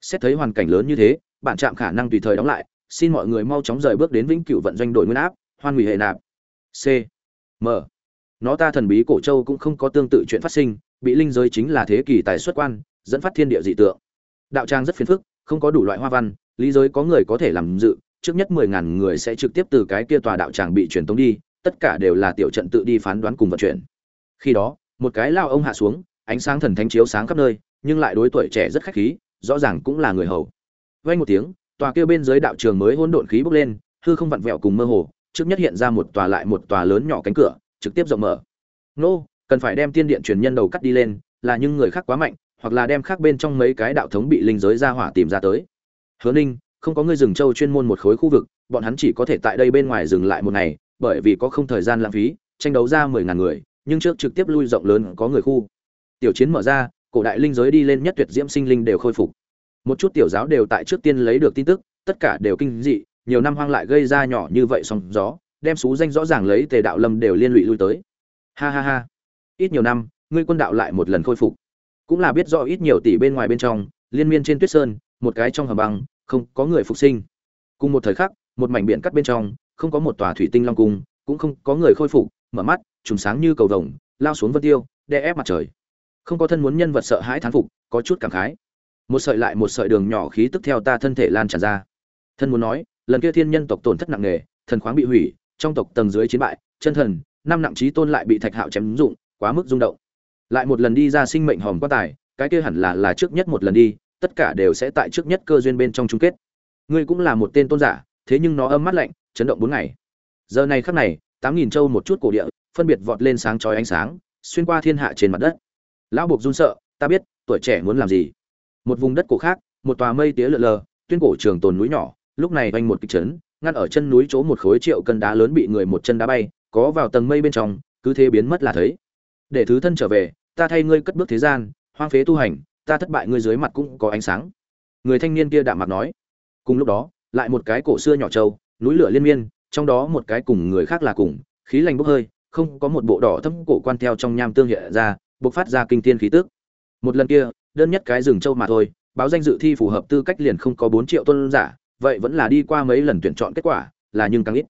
[SPEAKER 1] Xét thấy hoàn cảnh lớn như thế, bạn chạm khả năng tùy thời đóng lại, xin mọi người mau chóng rời bước đến vĩnh cửu vận doanh đổi nguyên áp, hoan hủy hệ nạp. C. M. Nó ta thần bí cổ châu cũng không có tương tự chuyện phát sinh, bị linh giới chính là thế kỷ tài xuất quan, dẫn phát thiên địa dị tượng. Đạo trang rất phiền phức, không có đủ loại hoa văn, lý giới có người có thể làm dự, trước nhất mười ngàn người sẽ trực tiếp từ cái kia tòa đạo tràng bị truyền tống đi, tất cả đều là tiểu trận tự đi phán đoán cùng vận chuyển. Khi đó một cái lao ông hạ xuống, ánh sáng thần thánh chiếu sáng khắp nơi, nhưng lại đối tuổi trẻ rất khách khí, rõ ràng cũng là người hầu. Vay một tiếng, tòa kia bên dưới đạo trường mới hỗn độn khí bốc lên, hư không vặn vẹo cùng mơ hồ, trước nhất hiện ra một tòa lại một tòa lớn nhỏ cánh cửa, trực tiếp rộng mở. Nô, cần phải đem tiên điện truyền nhân đầu cắt đi lên, là những người khác quá mạnh, hoặc là đem khác bên trong mấy cái đạo thống bị linh giới ra hỏa tìm ra tới. Hứa ninh, không có người rừng châu chuyên môn một khối khu vực, bọn hắn chỉ có thể tại đây bên ngoài dừng lại một ngày, bởi vì có không thời gian lãng phí, tranh đấu ra mười ngàn người nhưng trước trực tiếp lui rộng lớn có người khu. Tiểu chiến mở ra, cổ đại linh giới đi lên nhất tuyệt diễm sinh linh đều khôi phục. Một chút tiểu giáo đều tại trước tiên lấy được tin tức, tất cả đều kinh dị, nhiều năm hoang lại gây ra nhỏ như vậy sóng gió, đem xú danh rõ ràng lấy tề đạo lâm đều liên lụy lui tới. Ha ha ha. Ít nhiều năm, ngươi quân đạo lại một lần khôi phục. Cũng là biết rõ ít nhiều tỷ bên ngoài bên trong, liên miên trên tuyết sơn, một cái trong hầm băng, không có người phục sinh. Cùng một thời khắc, một mảnh biển cắt bên trong, không có một tòa thủy tinh long cung, cũng không có người khôi phục, mở mắt trùng sáng như cầu vồng, lao xuống vân tiêu, đè ép mặt trời. Không có thân muốn nhân vật sợ hãi thán phục, có chút cảm khái. Một sợi lại một sợi đường nhỏ khí tức theo ta thân thể lan tràn ra. Thân muốn nói, lần kia thiên nhân tộc tổn thất nặng nề, thần khoáng bị hủy, trong tộc tầng dưới chiến bại, chân thần, năm nặng trí tôn lại bị thạch hạo chém dụng, quá mức rung động. Lại một lần đi ra sinh mệnh hòm quan tài, cái kia hẳn là là trước nhất một lần đi, tất cả đều sẽ tại trước nhất cơ duyên bên trong chung kết. Ngươi cũng là một tên tôn giả, thế nhưng nó âm mắt lạnh, chấn động bốn ngày. Giờ này khắc này, tám nghìn châu một chút cổ địa phân biệt vọt lên sáng chói ánh sáng, xuyên qua thiên hạ trên mặt đất. Lão buộc run sợ, ta biết, tuổi trẻ muốn làm gì? Một vùng đất cổ khác, một tòa mây tía lượn lờ, tuyên cổ trường tồn núi nhỏ, lúc này vanh một kịch trấn ngăn ở chân núi chỗ một khối triệu cân đá lớn bị người một chân đá bay, có vào tầng mây bên trong, cứ thế biến mất là thấy. Để thứ thân trở về, ta thay ngươi cất bước thế gian, hoang phế tu hành, ta thất bại ngươi dưới mặt cũng có ánh sáng. Người thanh niên kia đạm mặt nói. Cùng lúc đó, lại một cái cổ xưa nhỏ trâu, núi lửa liên miên, trong đó một cái cùng người khác là cùng, khí lành bốc hơi không có một bộ đỏ thâm cổ quan theo trong nham tương hiện ra, bộc phát ra kinh thiên khí tức. Một lần kia, đơn nhất cái rừng châu mà thôi, báo danh dự thi phù hợp tư cách liền không có bốn triệu tôn giả, vậy vẫn là đi qua mấy lần tuyển chọn kết quả, là nhưng càng ít.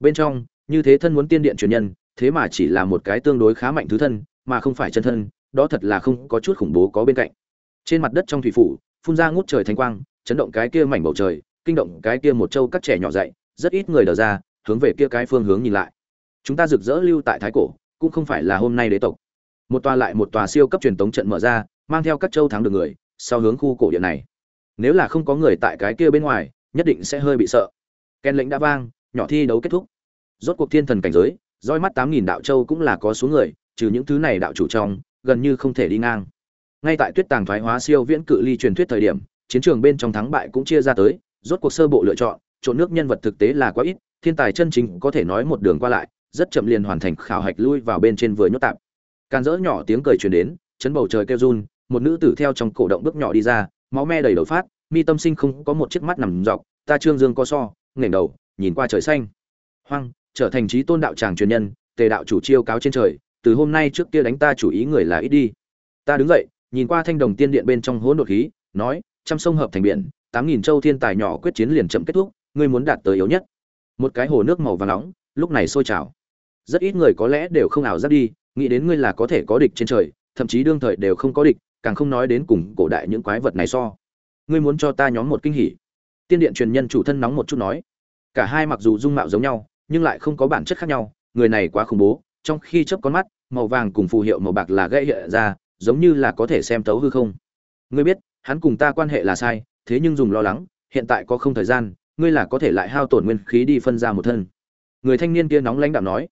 [SPEAKER 1] Bên trong, như thế thân muốn tiên điện truyền nhân, thế mà chỉ là một cái tương đối khá mạnh thứ thân, mà không phải chân thân, đó thật là không có chút khủng bố có bên cạnh. Trên mặt đất trong thủy phủ, phun ra ngút trời thanh quang, chấn động cái kia mảnh bầu trời, kinh động cái kia một châu các trẻ nhỏ dậy, rất ít người đờ ra, hướng về kia cái phương hướng nhìn lại chúng ta rực rỡ lưu tại thái cổ, cũng không phải là hôm nay đế tộc. Một tòa lại một tòa siêu cấp truyền tống trận mở ra, mang theo các châu thắng được người, sau hướng khu cổ điện này. Nếu là không có người tại cái kia bên ngoài, nhất định sẽ hơi bị sợ. Ken lệnh đã vang, nhỏ thi đấu kết thúc. Rốt cuộc thiên thần cảnh giới, roi mắt tám nghìn đạo châu cũng là có số người, trừ những thứ này đạo chủ trong, gần như không thể đi ngang. Ngay tại tuyết tàng thoái hóa siêu viễn cự ly truyền thuyết thời điểm, chiến trường bên trong thắng bại cũng chia ra tới, rốt cuộc sơ bộ lựa chọn, trộn nước nhân vật thực tế là quá ít, thiên tài chân chính có thể nói một đường qua lại rất chậm liền hoàn thành khảo hạch lui vào bên trên vừa nhốt tạm can dỡ nhỏ tiếng cười truyền đến, chấn bầu trời kêu run, một nữ tử theo trong cổ động bước nhỏ đi ra, máu me đầy đầu phát, mi tâm sinh không có một chiếc mắt nằm dọc, ta trương dương co so ngẩng đầu, nhìn qua trời xanh. Hoang, trở thành trí tôn đạo tràng truyền nhân, tề đạo chủ chiêu cáo trên trời, từ hôm nay trước kia đánh ta chủ ý người là ít đi. Ta đứng dậy, nhìn qua thanh đồng tiên điện bên trong hỗn độn khí, nói, trăm sông hợp thành biển, tám nghìn châu thiên tài nhỏ quyết chiến liền chậm kết thúc, ngươi muốn đạt tới yếu nhất. Một cái hồ nước màu vàng nóng, lúc này sôi trào rất ít người có lẽ đều không ảo giác đi, nghĩ đến ngươi là có thể có địch trên trời, thậm chí đương thời đều không có địch, càng không nói đến cùng cổ đại những quái vật này so. Ngươi muốn cho ta nhóm một kinh hỉ? Tiên điện truyền nhân chủ thân nóng một chút nói. Cả hai mặc dù dung mạo giống nhau, nhưng lại không có bản chất khác nhau, người này quá khủng bố, trong khi chớp con mắt, màu vàng cùng phù hiệu màu bạc là gây hiện ra, giống như là có thể xem tấu hư không. Ngươi biết, hắn cùng ta quan hệ là sai, thế nhưng dùng lo lắng, hiện tại có không thời gian, ngươi là có thể lại hao tổn nguyên khí đi phân ra một thân. Người thanh niên kia nóng lãnh đạo nói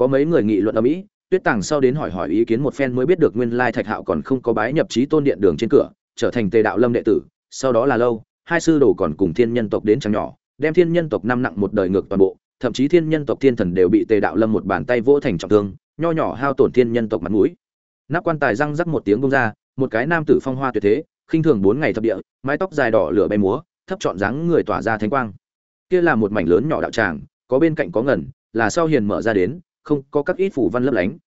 [SPEAKER 1] có mấy người nghị luận ở mỹ, tuyết tàng sau đến hỏi hỏi ý kiến một phen mới biết được nguyên lai thạch hạo còn không có bái nhập trí tôn điện đường trên cửa, trở thành tề đạo lâm đệ tử, sau đó là lâu, hai sư đồ còn cùng thiên nhân tộc đến chẳng nhỏ, đem thiên nhân tộc năm nặng một đời ngược toàn bộ, thậm chí thiên nhân tộc thiên thần đều bị tề đạo lâm một bàn tay vỗ thành trọng thương, nho nhỏ hao tổn thiên nhân tộc mặt mũi. Nắp quan tài răng rắc một tiếng bông ra, một cái nam tử phong hoa tuyệt thế, khinh thường bốn ngày thập địa, mái tóc dài đỏ lửa bay múa, thấp trọn dáng người tỏa ra thánh quang. Kia là một mảnh lớn nhỏ đạo tràng, có bên cạnh có ngẩn, là sau hiền mở ra đến không có các ít phủ văn lấp lánh.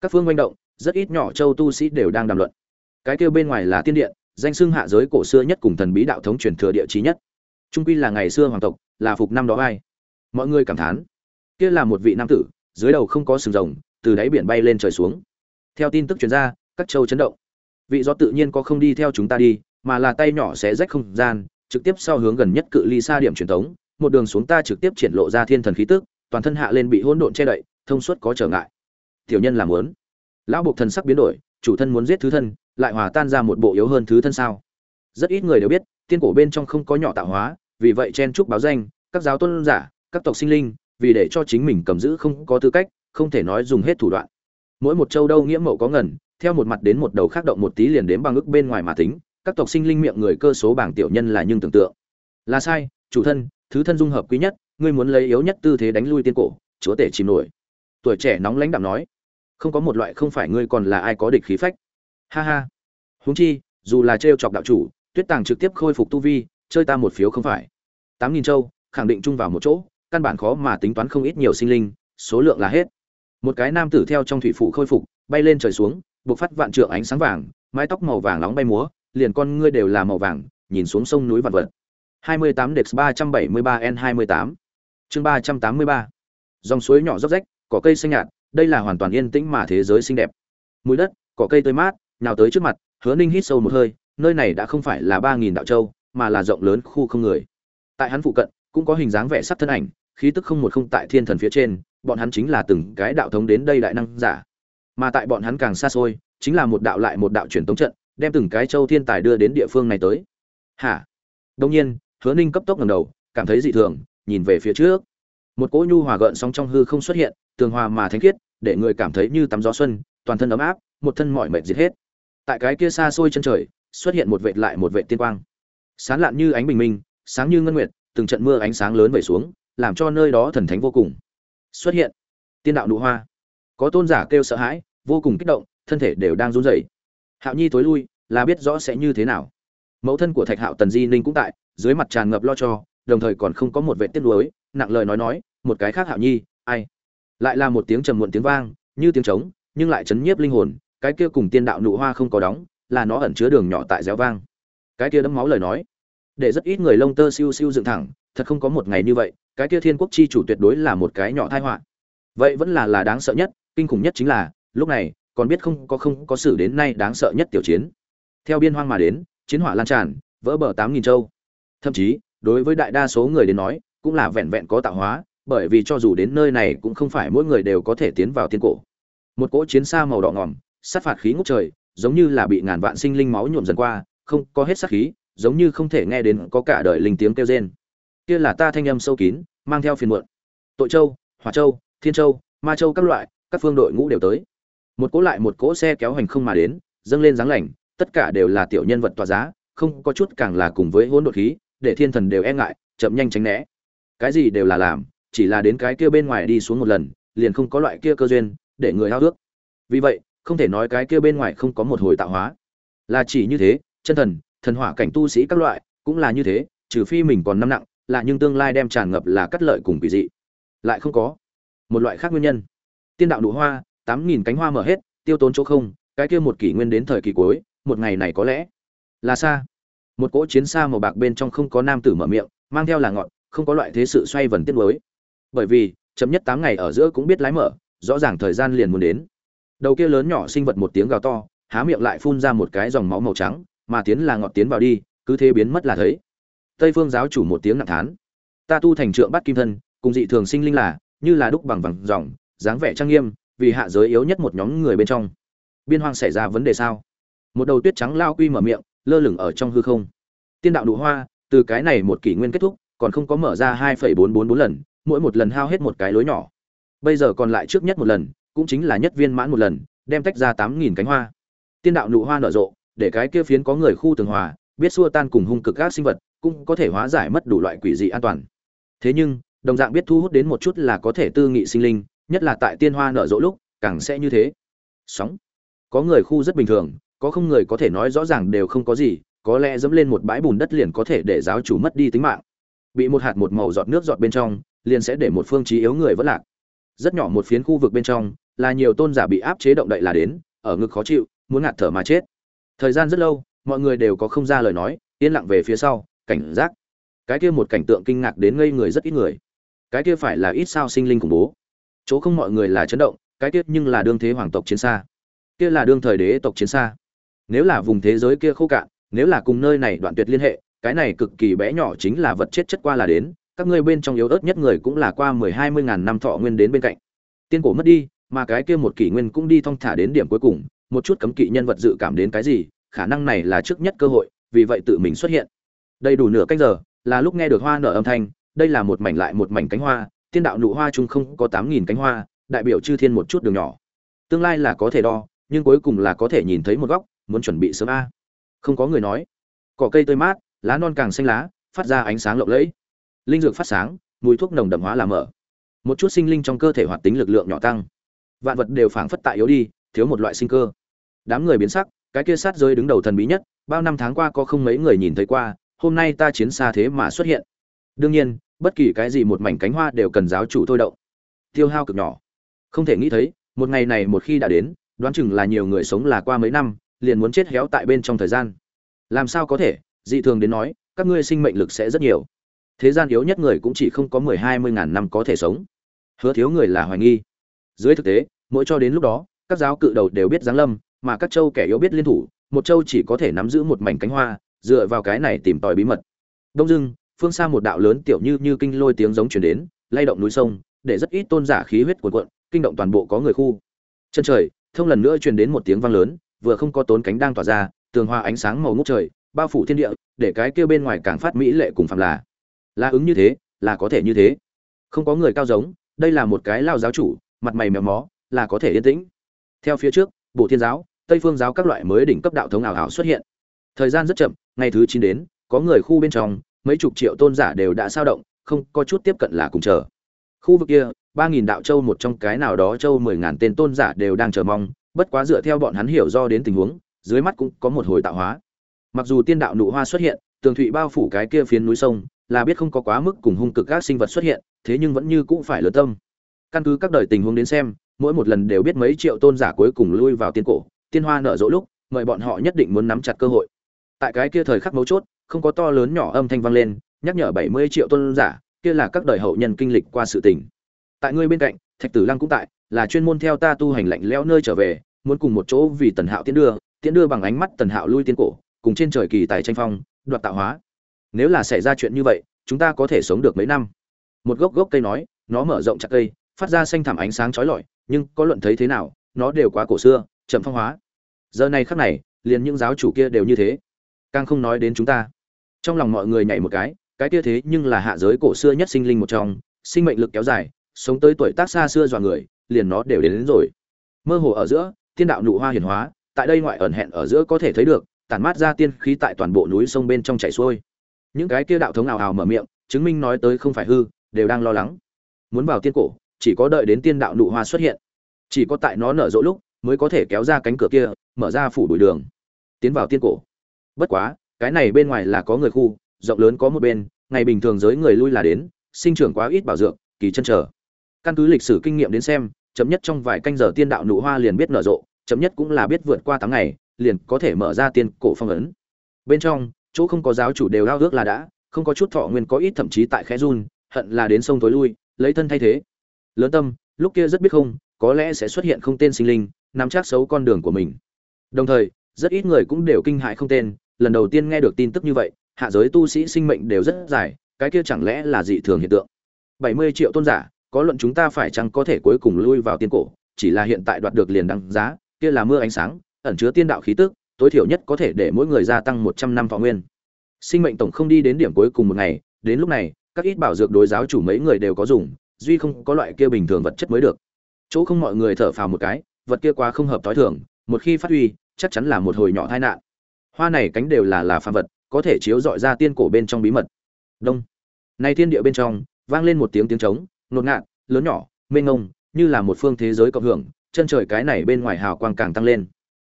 [SPEAKER 1] Các phương manh động, rất ít nhỏ châu tu sĩ đều đang đàm luận. Cái kêu bên ngoài là tiên điện, danh xưng hạ giới cổ xưa nhất cùng thần bí đạo thống truyền thừa địa trí nhất. Trung quy là ngày xưa hoàng tộc, là phục năm đó ai mọi người cảm thán. Kia là một vị nam tử, dưới đầu không có sừng rồng, từ đáy biển bay lên trời xuống. Theo tin tức truyền ra, các châu chấn động. Vị do tự nhiên có không đi theo chúng ta đi, mà là tay nhỏ sẽ rách không gian, trực tiếp sau hướng gần nhất cự ly xa điểm truyền thống, một đường xuống ta trực tiếp triển lộ ra thiên thần khí tức, toàn thân hạ lên bị hỗn độn che đậy thông suốt có trở ngại. Tiểu nhân làm muốn. Lão buộc thần sắc biến đổi, chủ thân muốn giết thứ thân, lại hòa tan ra một bộ yếu hơn thứ thân sao? Rất ít người đều biết, tiên cổ bên trong không có nhỏ tạo hóa, vì vậy chen chúc báo danh, các giáo tôn giả, các tộc sinh linh, vì để cho chính mình cầm giữ không có tư cách, không thể nói dùng hết thủ đoạn. Mỗi một châu đâu nghĩa mậu có ngần, theo một mặt đến một đầu khác động một tí liền đến bằng ức bên ngoài mà tính, các tộc sinh linh miệng người cơ số bảng tiểu nhân là nhưng tưởng tượng. Là sai, chủ thân, thứ thân dung hợp quý nhất, ngươi muốn lấy yếu nhất tư thế đánh lui tiên cổ, chúa tể chìm nổi tuổi trẻ nóng lãnh đạm nói, không có một loại không phải ngươi còn là ai có địch khí phách. Ha ha. Huống chi, dù là trêu chọc đạo chủ, tuyết tàng trực tiếp khôi phục tu vi, chơi ta một phiếu không phải. Tám nghìn châu, khẳng định chung vào một chỗ, căn bản khó mà tính toán không ít nhiều sinh linh, số lượng là hết. Một cái nam tử theo trong thủy phủ khôi phục, bay lên trời xuống, buộc phát vạn trượng ánh sáng vàng, mái tóc màu vàng nóng bay múa, liền con ngươi đều là màu vàng, nhìn xuống sông núi vạn vật. 28 Dex 373 N28 chương 383 dòng suối nhỏ róc rách cỏ cây xanh nhạt, đây là hoàn toàn yên tĩnh mà thế giới xinh đẹp. Mùi đất, cỏ cây tươi mát nào tới trước mặt, hứa ninh hít sâu một hơi, nơi này đã không phải là ba nghìn đạo châu, mà là rộng lớn khu không người. Tại hắn phụ cận, cũng có hình dáng vẻ sắc thân ảnh, khí tức không một không tại thiên thần phía trên, bọn hắn chính là từng cái đạo thống đến đây đại năng giả. Mà tại bọn hắn càng xa xôi, chính là một đạo lại một đạo truyền tống trận, đem từng cái châu thiên tài đưa đến địa phương này tới. Hả? Đông nhiên, hứa ninh cấp tốc ngầm đầu, cảm thấy dị thường, nhìn về phía trước. Một cỗ nhu hòa gợn sóng trong hư không xuất hiện tường hòa mà thánh khiết để người cảm thấy như tắm gió xuân toàn thân ấm áp một thân mỏi mệt diệt hết. Tại cái kia xa xôi chân trời xuất hiện một vệt lại một vệt tiên quang. Sáng lạn như ánh bình minh sáng như ngân nguyệt từng trận mưa ánh sáng lớn vẩy xuống làm cho nơi đó thần thánh vô cùng. Xuất hiện tiên đạo nụ hoa. Có tôn giả kêu sợ hãi vô cùng kích động thân thể đều đang run rẩy. Hạo nhi tối lui là biết rõ sẽ như thế nào. Mẫu thân của thạch hạo tần di ninh cũng tại dưới mặt tràn ngập lo cho đồng thời còn không có một vệ tiết lối, nặng lời nói nói một cái khác hạo nhi ai? Lại là một tiếng trầm muộn tiếng vang, như tiếng trống, nhưng lại chấn nhiếp linh hồn, cái kia cùng tiên đạo nụ hoa không có đóng, là nó ẩn chứa đường nhỏ tại réo vang. Cái kia đấm máu lời nói, để rất ít người lông tơ siêu siêu dựng thẳng, thật không có một ngày như vậy, cái kia thiên quốc chi chủ tuyệt đối là một cái nhỏ thai họa. Vậy vẫn là là đáng sợ nhất, kinh khủng nhất chính là, lúc này, còn biết không có không có xử đến nay đáng sợ nhất tiểu chiến. Theo biên hoang mà đến, chiến hỏa lan tràn, vỡ bờ tám nghìn châu. Thậm chí, đối với đại đa số người đến nói, cũng là vẹn vẹn có tạo hóa bởi vì cho dù đến nơi này cũng không phải mỗi người đều có thể tiến vào tiên cổ. Một cỗ chiến xa màu đỏ ngòm, sát phạt khí ngút trời, giống như là bị ngàn vạn sinh linh máu nhuộm dần qua, không, có hết sát khí, giống như không thể nghe đến có cả đời linh tiếng kêu rên. Kia là ta thanh âm sâu kín, mang theo phiền muộn. Tội châu, hỏa châu, thiên châu, ma châu các loại, các phương đội ngũ đều tới. Một cỗ lại một cỗ xe kéo hành không mà đến, dâng lên dáng lành, tất cả đều là tiểu nhân vật tỏa giá, không có chút càng là cùng với hỗn độn khí, để thiên thần đều e ngại, chậm nhanh tránh né. Cái gì đều là làm chỉ là đến cái kia bên ngoài đi xuống một lần, liền không có loại kia cơ duyên để người hao ước. Vì vậy, không thể nói cái kia bên ngoài không có một hồi tạo hóa. Là chỉ như thế, chân thần thần hỏa cảnh tu sĩ các loại, cũng là như thế, trừ phi mình còn năm nặng, là nhưng tương lai đem tràn ngập là cắt lợi cùng quỷ dị. Lại không có. Một loại khác nguyên nhân. Tiên đạo đủ hoa, tám nghìn cánh hoa mở hết, tiêu tốn chỗ không, cái kia một kỷ nguyên đến thời kỳ cuối, một ngày này có lẽ là xa. Một cỗ chiến xa màu bạc bên trong không có nam tử mở miệng, mang theo là ngọn, không có loại thế sự xoay vần tiết mới bởi vì chấm nhất tám ngày ở giữa cũng biết lái mở, rõ ràng thời gian liền muốn đến. Đầu kia lớn nhỏ sinh vật một tiếng gào to, há miệng lại phun ra một cái dòng máu màu trắng, mà tiến là ngọt tiến vào đi, cứ thế biến mất là thấy. Tây phương giáo chủ một tiếng nặng thán. Ta tu thành trượng bắt kim thân, cùng dị thường sinh linh là, như là đúc bằng vàng dòng, dáng vẻ trang nghiêm, vì hạ giới yếu nhất một nhóm người bên trong. Biên hoang xảy ra vấn đề sao? Một đầu tuyết trắng lao quy mở miệng, lơ lửng ở trong hư không. Tiên đạo nụ hoa, từ cái này một kỷ nguyên kết thúc, còn không có mở ra hai phẩy bốn bốn bốn lần mỗi một lần hao hết một cái lối nhỏ. Bây giờ còn lại trước nhất một lần, cũng chính là nhất viên mãn một lần, đem tách ra tám nghìn cánh hoa. Tiên đạo nụ hoa nở rộ, để cái kia phiến có người khu tường hòa, biết xua tan cùng hung cực các sinh vật, cũng có thể hóa giải mất đủ loại quỷ dị an toàn. Thế nhưng, đồng dạng biết thu hút đến một chút là có thể tư nghị sinh linh, nhất là tại tiên hoa nở rộ lúc, càng sẽ như thế. Sóng. Có người khu rất bình thường, có không người có thể nói rõ ràng đều không có gì, có lẽ dẫm lên một bãi bùn đất liền có thể để giáo chủ mất đi tính mạng. Bị một hạt một màu giọt nước giọt bên trong liền sẽ để một phương trí yếu người vẫn lạc. Rất nhỏ một phiến khu vực bên trong, là nhiều tôn giả bị áp chế động đậy là đến, ở ngực khó chịu, muốn ngạt thở mà chết. Thời gian rất lâu, mọi người đều có không ra lời nói, yên lặng về phía sau, cảnh giác. Cái kia một cảnh tượng kinh ngạc đến ngây người rất ít người. Cái kia phải là ít sao sinh linh khủng bố. Chỗ không mọi người là chấn động, cái kia nhưng là đương thế hoàng tộc chiến xa. Kia là đương thời đế tộc chiến xa. Nếu là vùng thế giới kia khô cạn, nếu là cùng nơi này đoạn tuyệt liên hệ, cái này cực kỳ bé nhỏ chính là vật chết chất qua là đến các ngươi bên trong yếu ớt nhất người cũng là qua mười hai mươi ngàn năm thọ nguyên đến bên cạnh. Tiên cổ mất đi, mà cái kia một kỷ nguyên cũng đi thong thả đến điểm cuối cùng, một chút cấm kỵ nhân vật dự cảm đến cái gì, khả năng này là trước nhất cơ hội, vì vậy tự mình xuất hiện. Đầy đủ nửa canh giờ, là lúc nghe được hoa nở âm thanh, đây là một mảnh lại một mảnh cánh hoa, tiên đạo nụ hoa chung không có tám nghìn cánh hoa, đại biểu chư thiên một chút đường nhỏ. Tương lai là có thể đo, nhưng cuối cùng là có thể nhìn thấy một góc, muốn chuẩn bị sớm a. Không có người nói. Cỏ cây tươi mát, lá non càng xanh lá, phát ra ánh sáng lộng lẫy linh dược phát sáng, mùi thuốc nồng đậm hóa làm mở. Một chút sinh linh trong cơ thể hoạt tính lực lượng nhỏ tăng. Vạn vật đều phảng phất tại yếu đi, thiếu một loại sinh cơ. Đám người biến sắc, cái kia sát rơi đứng đầu thần bí nhất, bao năm tháng qua có không mấy người nhìn thấy qua, hôm nay ta chiến xa thế mà xuất hiện. Đương nhiên, bất kỳ cái gì một mảnh cánh hoa đều cần giáo chủ thôi động. Tiêu hao cực nhỏ. Không thể nghĩ thấy, một ngày này một khi đã đến, đoán chừng là nhiều người sống là qua mấy năm, liền muốn chết héo tại bên trong thời gian. Làm sao có thể? Dị thường đến nói, các ngươi sinh mệnh lực sẽ rất nhiều thế gian yếu nhất người cũng chỉ không có mười hai mươi ngàn năm có thể sống. Hứa thiếu người là hoài nghi. Dưới thực tế, mỗi cho đến lúc đó, các giáo cự đầu đều biết giáng lâm, mà các châu kẻ yếu biết liên thủ, một châu chỉ có thể nắm giữ một mảnh cánh hoa, dựa vào cái này tìm tòi bí mật. Đông dưng phương xa một đạo lớn tiểu như như kinh lôi tiếng giống truyền đến, lay động núi sông, để rất ít tôn giả khí huyết cuộn cuộn, kinh động toàn bộ có người khu. Chân trời, thông lần nữa truyền đến một tiếng vang lớn, vừa không có tốn cánh đang tỏa ra, tường hoa ánh sáng màu ngút trời, bao phủ thiên địa, để cái kia bên ngoài càng phát mỹ lệ cùng phạm là là ứng như thế, là có thể như thế. Không có người cao giống, đây là một cái lao giáo chủ, mặt mày mèo mó, là có thể yên tĩnh. Theo phía trước bộ thiên giáo, tây phương giáo các loại mới đỉnh cấp đạo thống ảo ảo xuất hiện. Thời gian rất chậm, ngày thứ chín đến, có người khu bên trong, mấy chục triệu tôn giả đều đã sao động, không có chút tiếp cận là cùng chờ. Khu vực kia, ba nghìn đạo châu một trong cái nào đó châu mười ngàn tên tôn giả đều đang chờ mong, bất quá dựa theo bọn hắn hiểu do đến tình huống, dưới mắt cũng có một hồi tạo hóa. Mặc dù tiên đạo nụ hoa xuất hiện, tường thụy bao phủ cái kia phiến núi sông là biết không có quá mức cùng hung cực các sinh vật xuất hiện, thế nhưng vẫn như cũng phải lớn tâm. Căn cứ các đời tình huống đến xem, mỗi một lần đều biết mấy triệu tôn giả cuối cùng lui vào tiên cổ, tiên hoa nở rộ lúc, mời bọn họ nhất định muốn nắm chặt cơ hội. Tại cái kia thời khắc mấu chốt, không có to lớn nhỏ âm thanh vang lên, nhắc nhở bảy mươi triệu tôn giả, kia là các đời hậu nhân kinh lịch qua sự tình. Tại ngươi bên cạnh, thạch tử lăng cũng tại, là chuyên môn theo ta tu hành lạnh lẽo nơi trở về, muốn cùng một chỗ vì tần hạo tiến đưa tiến đưa bằng ánh mắt tần hạo lui tiên cổ, cùng trên trời kỳ tài tranh phong, đoạt tạo hóa nếu là xảy ra chuyện như vậy chúng ta có thể sống được mấy năm. Một gốc gốc cây nói nó mở rộng chặt cây phát ra xanh thảm ánh sáng chói lọi nhưng có luận thấy thế nào nó đều quá cổ xưa chậm phong hóa. Giờ này khắc này liền những giáo chủ kia đều như thế. Càng không nói đến chúng ta. Trong lòng mọi người nhảy một cái cái kia thế nhưng là hạ giới cổ xưa nhất sinh linh một trong sinh mệnh lực kéo dài sống tới tuổi tác xa xưa dọa người liền nó đều đến, đến rồi. Mơ hồ ở giữa tiên đạo nụ hoa hiển hóa tại đây ngoại ẩn hẹn ở giữa có thể thấy được tản mát ra tiên khí tại toàn bộ núi sông bên trong chảy xuôi những cái kia đạo thống ảo ảo mở miệng, chứng minh nói tới không phải hư, đều đang lo lắng. Muốn vào tiên cổ, chỉ có đợi đến tiên đạo nụ hoa xuất hiện. Chỉ có tại nó nở rộ lúc, mới có thể kéo ra cánh cửa kia, mở ra phủ bụi đường. Tiến vào tiên cổ. Bất quá, cái này bên ngoài là có người khu, rộng lớn có một bên, ngày bình thường giới người lui là đến, sinh trưởng quá ít bảo dược, kỳ chân trở. Căn cứ lịch sử kinh nghiệm đến xem chấm nhất trong vài canh giờ tiên đạo nụ hoa liền biết nở rộ chấm nhất cũng là biết vượt qua tám ngày, liền có thể mở ra tiên cổ phong ấn. Bên trong chỗ không có giáo chủ đều lao ước là đã, không có chút thọ nguyên có ít, thậm chí tại khẽ run, hận là đến sông tối lui, lấy thân thay thế. Lớn tâm, lúc kia rất biết không, có lẽ sẽ xuất hiện không tên sinh linh, nắm chắc xấu con đường của mình. Đồng thời, rất ít người cũng đều kinh hại không tên, lần đầu tiên nghe được tin tức như vậy, hạ giới tu sĩ sinh mệnh đều rất dài, cái kia chẳng lẽ là dị thường hiện tượng? Bảy mươi triệu tôn giả, có luận chúng ta phải chăng có thể cuối cùng lui vào tiên cổ, chỉ là hiện tại đoạt được liền đăng giá, kia là mưa ánh sáng, ẩn chứa tiên đạo khí tức tối thiểu nhất có thể để mỗi người gia tăng một trăm năm thọ nguyên. Sinh mệnh tổng không đi đến điểm cuối cùng một ngày, đến lúc này, các ít bảo dược đối giáo chủ mấy người đều có dùng, duy không có loại kia bình thường vật chất mới được. Chỗ không mọi người thở phào một cái, vật kia quá không hợp thói thường, một khi phát huy, chắc chắn là một hồi nhỏ tai nạn. Hoa này cánh đều là là phàm vật, có thể chiếu dọi ra tiên cổ bên trong bí mật. Đông. Nay thiên địa bên trong, vang lên một tiếng tiếng trống, ngột ngạt, lớn nhỏ, mênh ngông như là một phương thế giới cộng hưởng, chân trời cái này bên ngoài hào quang càng tăng lên.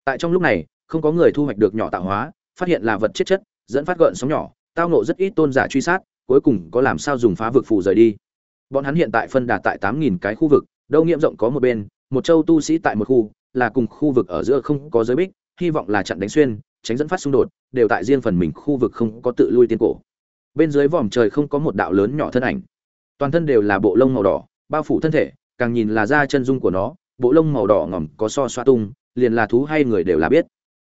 [SPEAKER 1] Tại trong lúc này không có người thu hoạch được nhỏ tạo hóa, phát hiện là vật chết chất, dẫn phát gợn sóng nhỏ, tao nộ rất ít tôn giả truy sát, cuối cùng có làm sao dùng phá vực phù rời đi. Bọn hắn hiện tại phân đạt tại tám nghìn cái khu vực, đâu nghiệm rộng có một bên, một châu tu sĩ tại một khu, là cùng khu vực ở giữa không có giới bích, hy vọng là chặn đánh xuyên, tránh dẫn phát xung đột, đều tại riêng phần mình khu vực không có tự lui tiên cổ. Bên dưới vòm trời không có một đạo lớn nhỏ thân ảnh. Toàn thân đều là bộ lông màu đỏ, bao phủ thân thể, càng nhìn là da chân dung của nó, bộ lông màu đỏ ngỏm có so xoa tung, liền là thú hay người đều là biết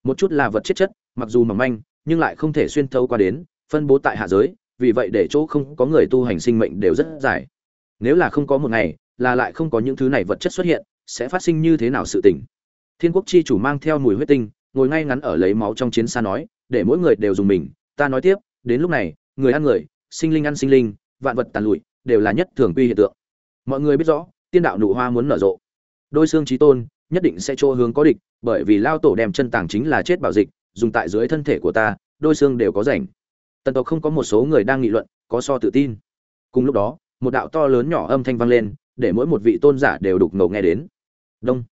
[SPEAKER 1] một chút là vật chết chất, mặc dù mỏng manh, nhưng lại không thể xuyên thấu qua đến, phân bố tại hạ giới, vì vậy để chỗ không có người tu hành sinh mệnh đều rất dài. Nếu là không có một ngày, là lại không có những thứ này vật chất xuất hiện, sẽ phát sinh như thế nào sự tình? Thiên quốc chi chủ mang theo mùi huyết tinh, ngồi ngay ngắn ở lấy máu trong chiến xa nói, để mỗi người đều dùng mình, ta nói tiếp, đến lúc này, người ăn người, sinh linh ăn sinh linh, vạn vật tàn lụi, đều là nhất thường quy hiện tượng. Mọi người biết rõ, tiên đạo nụ hoa muốn nở rộ. Đôi xương trí tôn nhất định sẽ chỗ hướng có địch, bởi vì lao tổ đem chân tàng chính là chết bảo dịch, dùng tại dưới thân thể của ta, đôi xương đều có rảnh. Tần tộc không có một số người đang nghị luận, có so tự tin. Cùng lúc đó, một đạo to lớn nhỏ âm thanh vang lên, để mỗi một vị tôn giả đều đục ngầu nghe đến. Đông.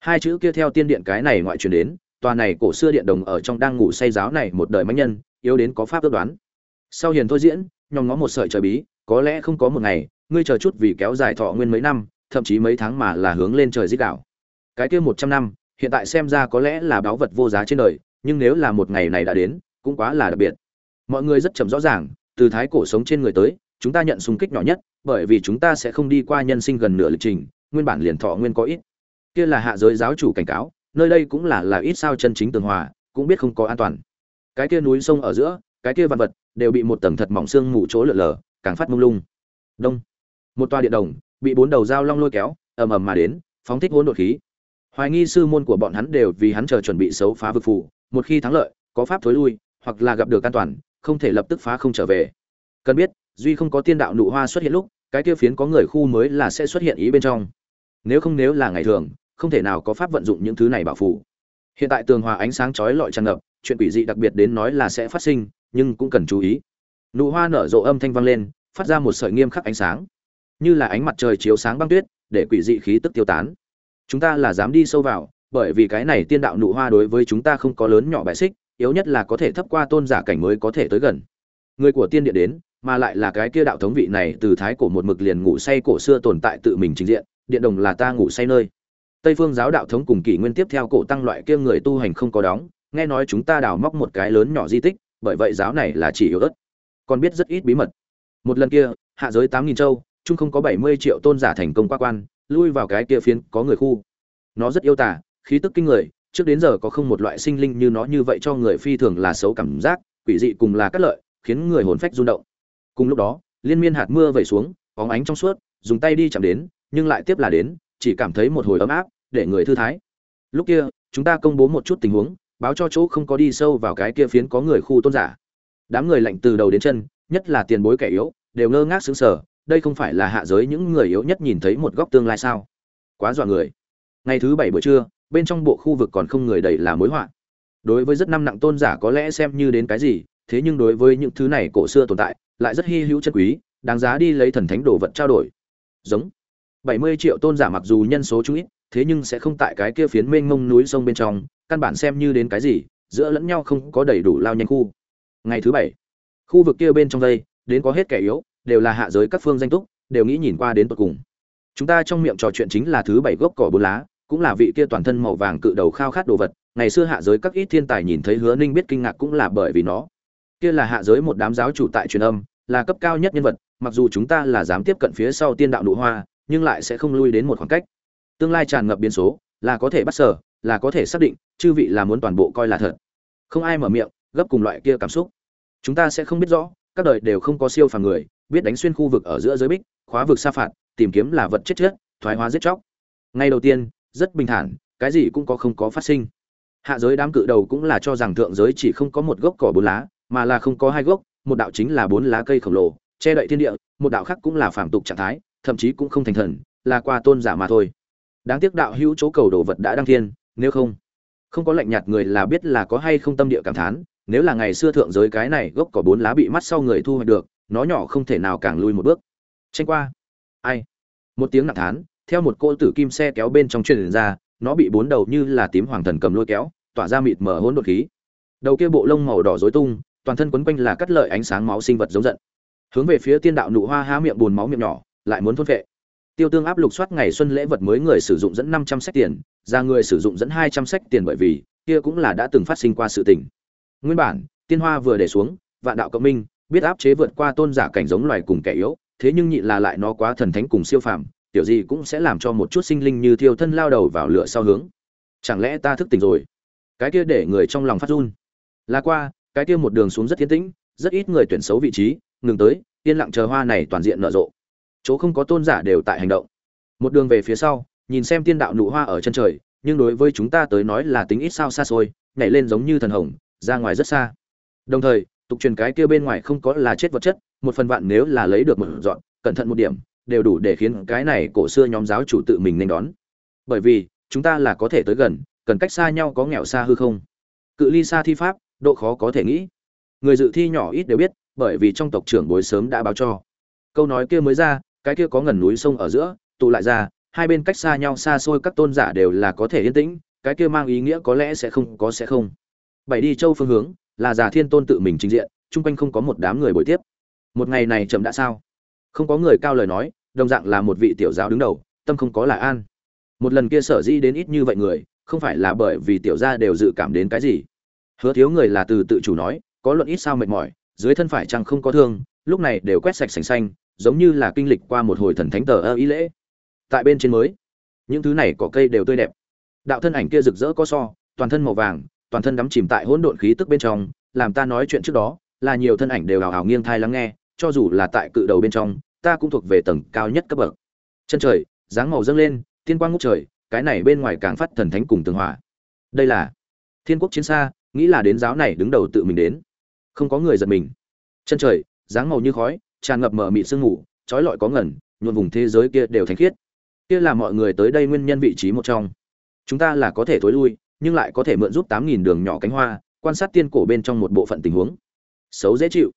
[SPEAKER 1] Hai chữ kia theo tiên điện cái này ngoại truyền đến, tòa này cổ xưa điện đồng ở trong đang ngủ say giáo này một đời mãnh nhân, yếu đến có pháp ước đoán. Sau hiền thôi diễn, nhòm ngó một sợi trời bí, có lẽ không có một ngày, ngươi chờ chút vì kéo dài thọ nguyên mấy năm, thậm chí mấy tháng mà là hướng lên trời dích đạo cái kia một trăm năm, hiện tại xem ra có lẽ là báu vật vô giá trên đời, nhưng nếu là một ngày này đã đến, cũng quá là đặc biệt. Mọi người rất chậm rõ ràng, từ thái cổ sống trên người tới, chúng ta nhận xung kích nhỏ nhất, bởi vì chúng ta sẽ không đi qua nhân sinh gần nửa lịch trình, nguyên bản liền thọ nguyên có ít. Kia là hạ giới giáo chủ cảnh cáo, nơi đây cũng là là ít sao chân chính tường hòa, cũng biết không có an toàn. Cái kia núi sông ở giữa, cái kia vật vật, đều bị một tầng thật mỏng xương mù chỗ lở lở, càng phát mông lung. Đông. Một toa điện đồng, bị bốn đầu dao long lôi kéo, ầm ầm mà đến, phóng thích hỗn độn khí hoài nghi sư môn của bọn hắn đều vì hắn chờ chuẩn bị xấu phá vực phủ một khi thắng lợi, có pháp thối lui, hoặc là gặp được an toàn, không thể lập tức phá không trở về. Cần biết, duy không có tiên đạo nụ hoa xuất hiện lúc, cái tiêu phiến có người khu mới là sẽ xuất hiện ý bên trong. Nếu không nếu là ngày thường, không thể nào có pháp vận dụng những thứ này bảo phủ hiện tại tường hòa ánh sáng chói lọi tràn ngập, chuyện quỷ dị đặc biệt đến nói là sẽ phát sinh, nhưng cũng cần chú ý. Nụ hoa nở rộ âm thanh vang lên, phát ra một sợi nghiêm khắc ánh sáng. Như là ánh mặt trời chiếu sáng băng tuyết, để quỷ dị khí tức tiêu tán chúng ta là dám đi sâu vào, bởi vì cái này tiên đạo nụ hoa đối với chúng ta không có lớn nhỏ bài xích, yếu nhất là có thể thấp qua tôn giả cảnh mới có thể tới gần. Người của tiên điện đến, mà lại là cái kia đạo thống vị này từ thái cổ một mực liền ngủ say cổ xưa tồn tại tự mình trình diện, điện đồng là ta ngủ say nơi. Tây phương giáo đạo thống cùng kỷ nguyên tiếp theo cổ tăng loại kia người tu hành không có đóng, nghe nói chúng ta đào móc một cái lớn nhỏ di tích, bởi vậy giáo này là chỉ yếu ớt. Còn biết rất ít bí mật. Một lần kia, hạ giới tám nghìn châu, chung không có bảy mươi triệu tôn giả thành công qua quan lui vào cái kia phiến, có người khu. Nó rất yêu tả khí tức kinh người, trước đến giờ có không một loại sinh linh như nó như vậy cho người phi thường là xấu cảm giác, quỷ dị cùng là cắt lợi, khiến người hồn phách rung động. Cùng lúc đó, liên miên hạt mưa vẩy xuống, bóng ánh trong suốt, dùng tay đi chạm đến, nhưng lại tiếp là đến, chỉ cảm thấy một hồi ấm áp, để người thư thái. Lúc kia, chúng ta công bố một chút tình huống, báo cho chỗ không có đi sâu vào cái kia phiến có người khu tôn giả. Đám người lạnh từ đầu đến chân, nhất là tiền bối kẻ yếu, đều ngơ ngác sững sờ đây không phải là hạ giới những người yếu nhất nhìn thấy một góc tương lai sao? Quá dọa người. Ngày thứ bảy buổi trưa, bên trong bộ khu vực còn không người đầy là mối họa. Đối với rất năm nặng tôn giả có lẽ xem như đến cái gì, thế nhưng đối với những thứ này cổ xưa tồn tại, lại rất hy hữu chân quý, đáng giá đi lấy thần thánh đồ vật trao đổi. Giống. Bảy mươi triệu tôn giả mặc dù nhân số chú ít, thế nhưng sẽ không tại cái kia phiến mênh mông núi sông bên trong, căn bản xem như đến cái gì, giữa lẫn nhau không có đầy đủ lao nhanh khu. Ngày thứ bảy, khu vực kia bên trong đây, đến có hết kẻ yếu đều là hạ giới các phương danh túc, đều nghĩ nhìn qua đến tận cùng. Chúng ta trong miệng trò chuyện chính là thứ bảy gốc cỏ bốn lá, cũng là vị kia toàn thân màu vàng cự đầu khao khát đồ vật, ngày xưa hạ giới các ít thiên tài nhìn thấy hứa ninh biết kinh ngạc cũng là bởi vì nó. Kia là hạ giới một đám giáo chủ tại truyền âm, là cấp cao nhất nhân vật, mặc dù chúng ta là dám tiếp cận phía sau tiên đạo nụ hoa, nhưng lại sẽ không lui đến một khoảng cách. Tương lai tràn ngập biến số, là có thể bắt sở, là có thể xác định, chư vị là muốn toàn bộ coi là thật. Không ai mở miệng, gấp cùng loại kia cảm xúc. Chúng ta sẽ không biết rõ, các đời đều không có siêu phàm người biết đánh xuyên khu vực ở giữa giới bích, khóa vực sa phạt, tìm kiếm là vật chết chết, thoái hóa giết chóc. Ngay đầu tiên, rất bình thản, cái gì cũng có không có phát sinh. Hạ giới đám cự đầu cũng là cho rằng thượng giới chỉ không có một gốc cỏ bốn lá, mà là không có hai gốc, một đạo chính là bốn lá cây khổng lồ, che đậy thiên địa, một đạo khác cũng là phạm tục trạng thái, thậm chí cũng không thành thần, là qua tôn giả mà thôi. Đáng tiếc đạo hữu chỗ cầu đồ vật đã đăng thiên, nếu không không có lạnh nhạt người là biết là có hay không tâm địa cảm thán, nếu là ngày xưa thượng giới cái này gốc cỏ bốn lá bị mắt sau người thu hoạch được nó nhỏ không thể nào càng lui một bước. Tranh qua. Ai? Một tiếng nặng thán, theo một cô tử kim xe kéo bên trong truyền ra, nó bị bốn đầu như là tím hoàng thần cầm lôi kéo, tỏa ra mịt mờ hỗn độn khí. Đầu kia bộ lông màu đỏ rối tung, toàn thân quấn quanh là cắt lợi ánh sáng máu sinh vật giống giận. Hướng về phía tiên đạo nụ hoa há miệng buồn máu miệng nhỏ, lại muốn thôn vệ tiêu tương áp lục soát ngày xuân lễ vật mới người sử dụng dẫn năm trăm sách tiền, ra người sử dụng dẫn hai trăm sách tiền bởi vì, kia cũng là đã từng phát sinh qua sự tình. Nguyên bản, tiên hoa vừa để xuống, vạn đạo cộng minh biết áp chế vượt qua tôn giả cảnh giống loài cùng kẻ yếu, thế nhưng nhị là lại nó quá thần thánh cùng siêu phàm, tiểu gì cũng sẽ làm cho một chút sinh linh như thiêu thân lao đầu vào lửa sau hướng. Chẳng lẽ ta thức tỉnh rồi? Cái kia để người trong lòng phát run. Là qua, cái kia một đường xuống rất thiên tĩnh, rất ít người tuyển xấu vị trí, ngừng tới, yên lặng chờ hoa này toàn diện nở rộ. Chỗ không có tôn giả đều tại hành động. Một đường về phía sau, nhìn xem tiên đạo nụ hoa ở chân trời, nhưng đối với chúng ta tới nói là tính ít sao xa xôi, nhảy lên giống như thần hồng, ra ngoài rất xa. Đồng thời tục truyền cái kia bên ngoài không có là chết vật chất, một phần vạn nếu là lấy được một dọn, cẩn thận một điểm, đều đủ để khiến cái này cổ xưa nhóm giáo chủ tự mình nên đón. Bởi vì, chúng ta là có thể tới gần, cần cách xa nhau có nghèo xa hư không? Cự ly xa thi pháp, độ khó có thể nghĩ. Người dự thi nhỏ ít đều biết, bởi vì trong tộc trưởng bối sớm đã báo cho. Câu nói kia mới ra, cái kia có ngần núi sông ở giữa, tụ lại ra, hai bên cách xa nhau xa xôi các tôn giả đều là có thể yên tĩnh, cái kia mang ý nghĩa có lẽ sẽ không, có sẽ không. Bảy đi châu phương hướng là già thiên tôn tự mình trình diện, chung quanh không có một đám người buổi tiếp. Một ngày này chậm đã sao? Không có người cao lời nói, đồng dạng là một vị tiểu giáo đứng đầu, tâm không có là an. Một lần kia sở dĩ đến ít như vậy người, không phải là bởi vì tiểu gia đều dự cảm đến cái gì. Hứa thiếu người là từ tự chủ nói, có luận ít sao mệt mỏi, dưới thân phải chăng không có thương, lúc này đều quét sạch sành xanh, giống như là kinh lịch qua một hồi thần thánh tờ ơ ý lễ. Tại bên trên mới, những thứ này có cây đều tươi đẹp. Đạo thân ảnh kia rực rỡ có so, toàn thân màu vàng toàn thân đắm chìm tại hỗn độn khí tức bên trong, làm ta nói chuyện trước đó, là nhiều thân ảnh đều ào ào nghiêng thai lắng nghe, cho dù là tại cự đầu bên trong, ta cũng thuộc về tầng cao nhất cấp bậc. Chân trời, dáng màu dâng lên tiên quang ngút trời, cái này bên ngoài càng phát thần thánh cùng tường hòa. Đây là thiên quốc chiến xa, nghĩ là đến giáo này đứng đầu tự mình đến. Không có người giật mình. Chân trời, dáng màu như khói, tràn ngập mở mịt sương mù chói lọi có ngẩn nhuộn vùng thế giới kia đều thánh khiết. Kia là mọi người tới đây nguyên nhân vị trí một trong. Chúng ta là có thể thối lui nhưng lại có thể mượn giúp tám nghìn đường nhỏ cánh hoa, quan sát tiên cổ bên trong một bộ phận tình huống. Xấu dễ chịu.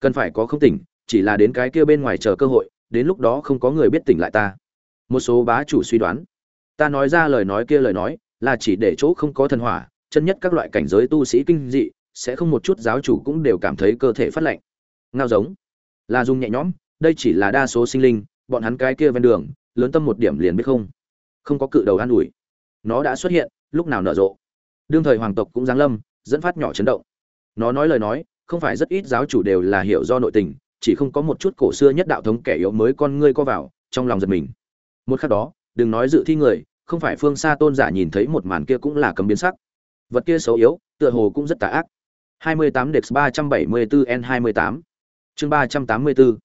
[SPEAKER 1] Cần phải có không tỉnh, chỉ là đến cái kia bên ngoài chờ cơ hội, đến lúc đó không có người biết tỉnh lại ta. Một số bá chủ suy đoán. Ta nói ra lời nói kia lời nói, là chỉ để chỗ không có thần hỏa, chân nhất các loại cảnh giới tu sĩ kinh dị, sẽ không một chút giáo chủ cũng đều cảm thấy cơ thể phát lạnh. Ngao giống. Là dùng nhẹ nhõm, đây chỉ là đa số sinh linh, bọn hắn cái kia ven đường, lớn tâm một điểm liền biết không. Không có cự đầu an ủi. Nó đã xuất hiện lúc nào nở rộ. Đương thời hoàng tộc cũng giáng lâm, dẫn phát nhỏ chấn động. Nó nói lời nói, không phải rất ít giáo chủ đều là hiểu do nội tình, chỉ không có một chút cổ xưa nhất đạo thống kẻ yếu mới con ngươi co vào, trong lòng giật mình. Một khắc đó, đừng nói dự thi người, không phải phương xa tôn giả nhìn thấy một màn kia cũng là cấm biến sắc. Vật kia xấu yếu, tựa hồ cũng rất tà ác. 28 Dex 374 N28 chương 384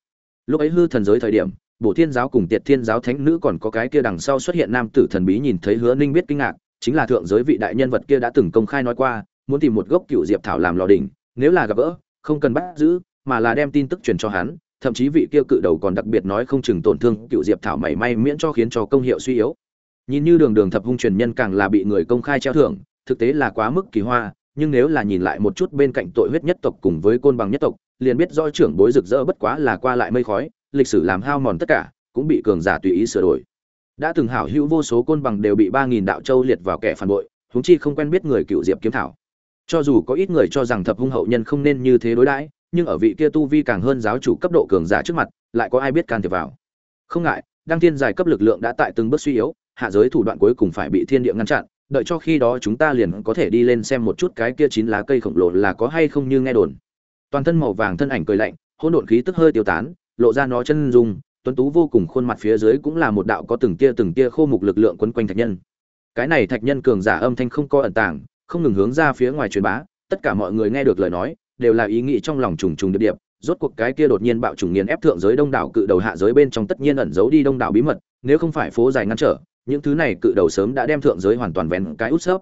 [SPEAKER 1] lúc ấy hư thần giới thời điểm, bổ thiên giáo cùng tiệt thiên giáo thánh nữ còn có cái kia đằng sau xuất hiện nam tử thần bí nhìn thấy hứa ninh biết kinh ngạc chính là thượng giới vị đại nhân vật kia đã từng công khai nói qua, muốn tìm một gốc cựu diệp thảo làm lò đỉnh, nếu là gặp gỡ, không cần bắt giữ, mà là đem tin tức truyền cho hắn, thậm chí vị kia cự đầu còn đặc biệt nói không chừng tổn thương cựu diệp thảo mảy may miễn cho khiến cho công hiệu suy yếu. Nhìn như đường đường thập hung truyền nhân càng là bị người công khai treo thưởng, thực tế là quá mức kỳ hoa, nhưng nếu là nhìn lại một chút bên cạnh tội huyết nhất tộc cùng với côn bằng nhất tộc, liền biết rõ trưởng bối rực rỡ bất quá là qua lại mây khói, lịch sử làm hao mòn tất cả, cũng bị cường giả tùy ý sửa đổi đã từng hảo hữu vô số côn bằng đều bị ba nghìn đạo châu liệt vào kẻ phản bội, huống chi không quen biết người cựu diệp kiếm thảo. Cho dù có ít người cho rằng thập hung hậu nhân không nên như thế đối đãi, nhưng ở vị kia tu vi càng hơn giáo chủ cấp độ cường giả trước mặt, lại có ai biết can thiệp vào. Không ngại, đăng thiên giải cấp lực lượng đã tại từng bước suy yếu, hạ giới thủ đoạn cuối cùng phải bị thiên địa ngăn chặn, đợi cho khi đó chúng ta liền có thể đi lên xem một chút cái kia chín lá cây khổng lồ là có hay không như nghe đồn. Toàn thân màu vàng thân ảnh cười lạnh, hỗn độn khí tức hơi tiêu tán, lộ ra nó chân dung tuấn tú vô cùng khuôn mặt phía dưới cũng là một đạo có từng tia từng tia khô mục lực lượng quấn quanh thạch nhân. Cái này thạch nhân cường giả âm thanh không có ẩn tàng, không ngừng hướng ra phía ngoài truyền bá, tất cả mọi người nghe được lời nói, đều là ý nghĩ trong lòng trùng trùng điệp điệp. Rốt cuộc cái kia đột nhiên bạo trùng nghiền ép thượng giới đông đảo cự đầu hạ giới bên trong tất nhiên ẩn giấu đi đông đảo bí mật, nếu không phải phố dài ngăn trở, những thứ này cự đầu sớm đã đem thượng giới hoàn toàn vén cái út xớp.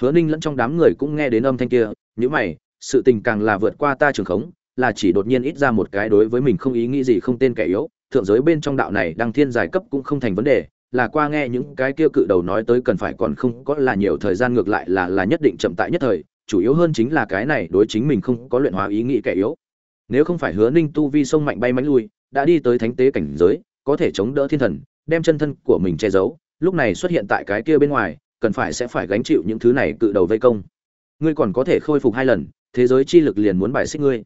[SPEAKER 1] Hứa ninh lẫn trong đám người cũng nghe đến âm thanh kia nhữ mày, sự tình càng là vượt qua ta trường khống, là chỉ đột nhiên ít ra một cái đối với mình không ý nghĩ gì không tên kẻ yếu thượng giới bên trong đạo này đăng thiên giải cấp cũng không thành vấn đề, là qua nghe những cái kia cự đầu nói tới cần phải còn không có là nhiều thời gian ngược lại là là nhất định chậm tại nhất thời, chủ yếu hơn chính là cái này đối chính mình không có luyện hóa ý nghĩ kẻ yếu. Nếu không phải hứa ninh tu vi sông mạnh bay mánh lui, đã đi tới thánh tế cảnh giới, có thể chống đỡ thiên thần, đem chân thân của mình che giấu, lúc này xuất hiện tại cái kia bên ngoài, cần phải sẽ phải gánh chịu những thứ này cự đầu vây công. Ngươi còn có thể khôi phục hai lần, thế giới chi lực liền muốn bài xích ngươi.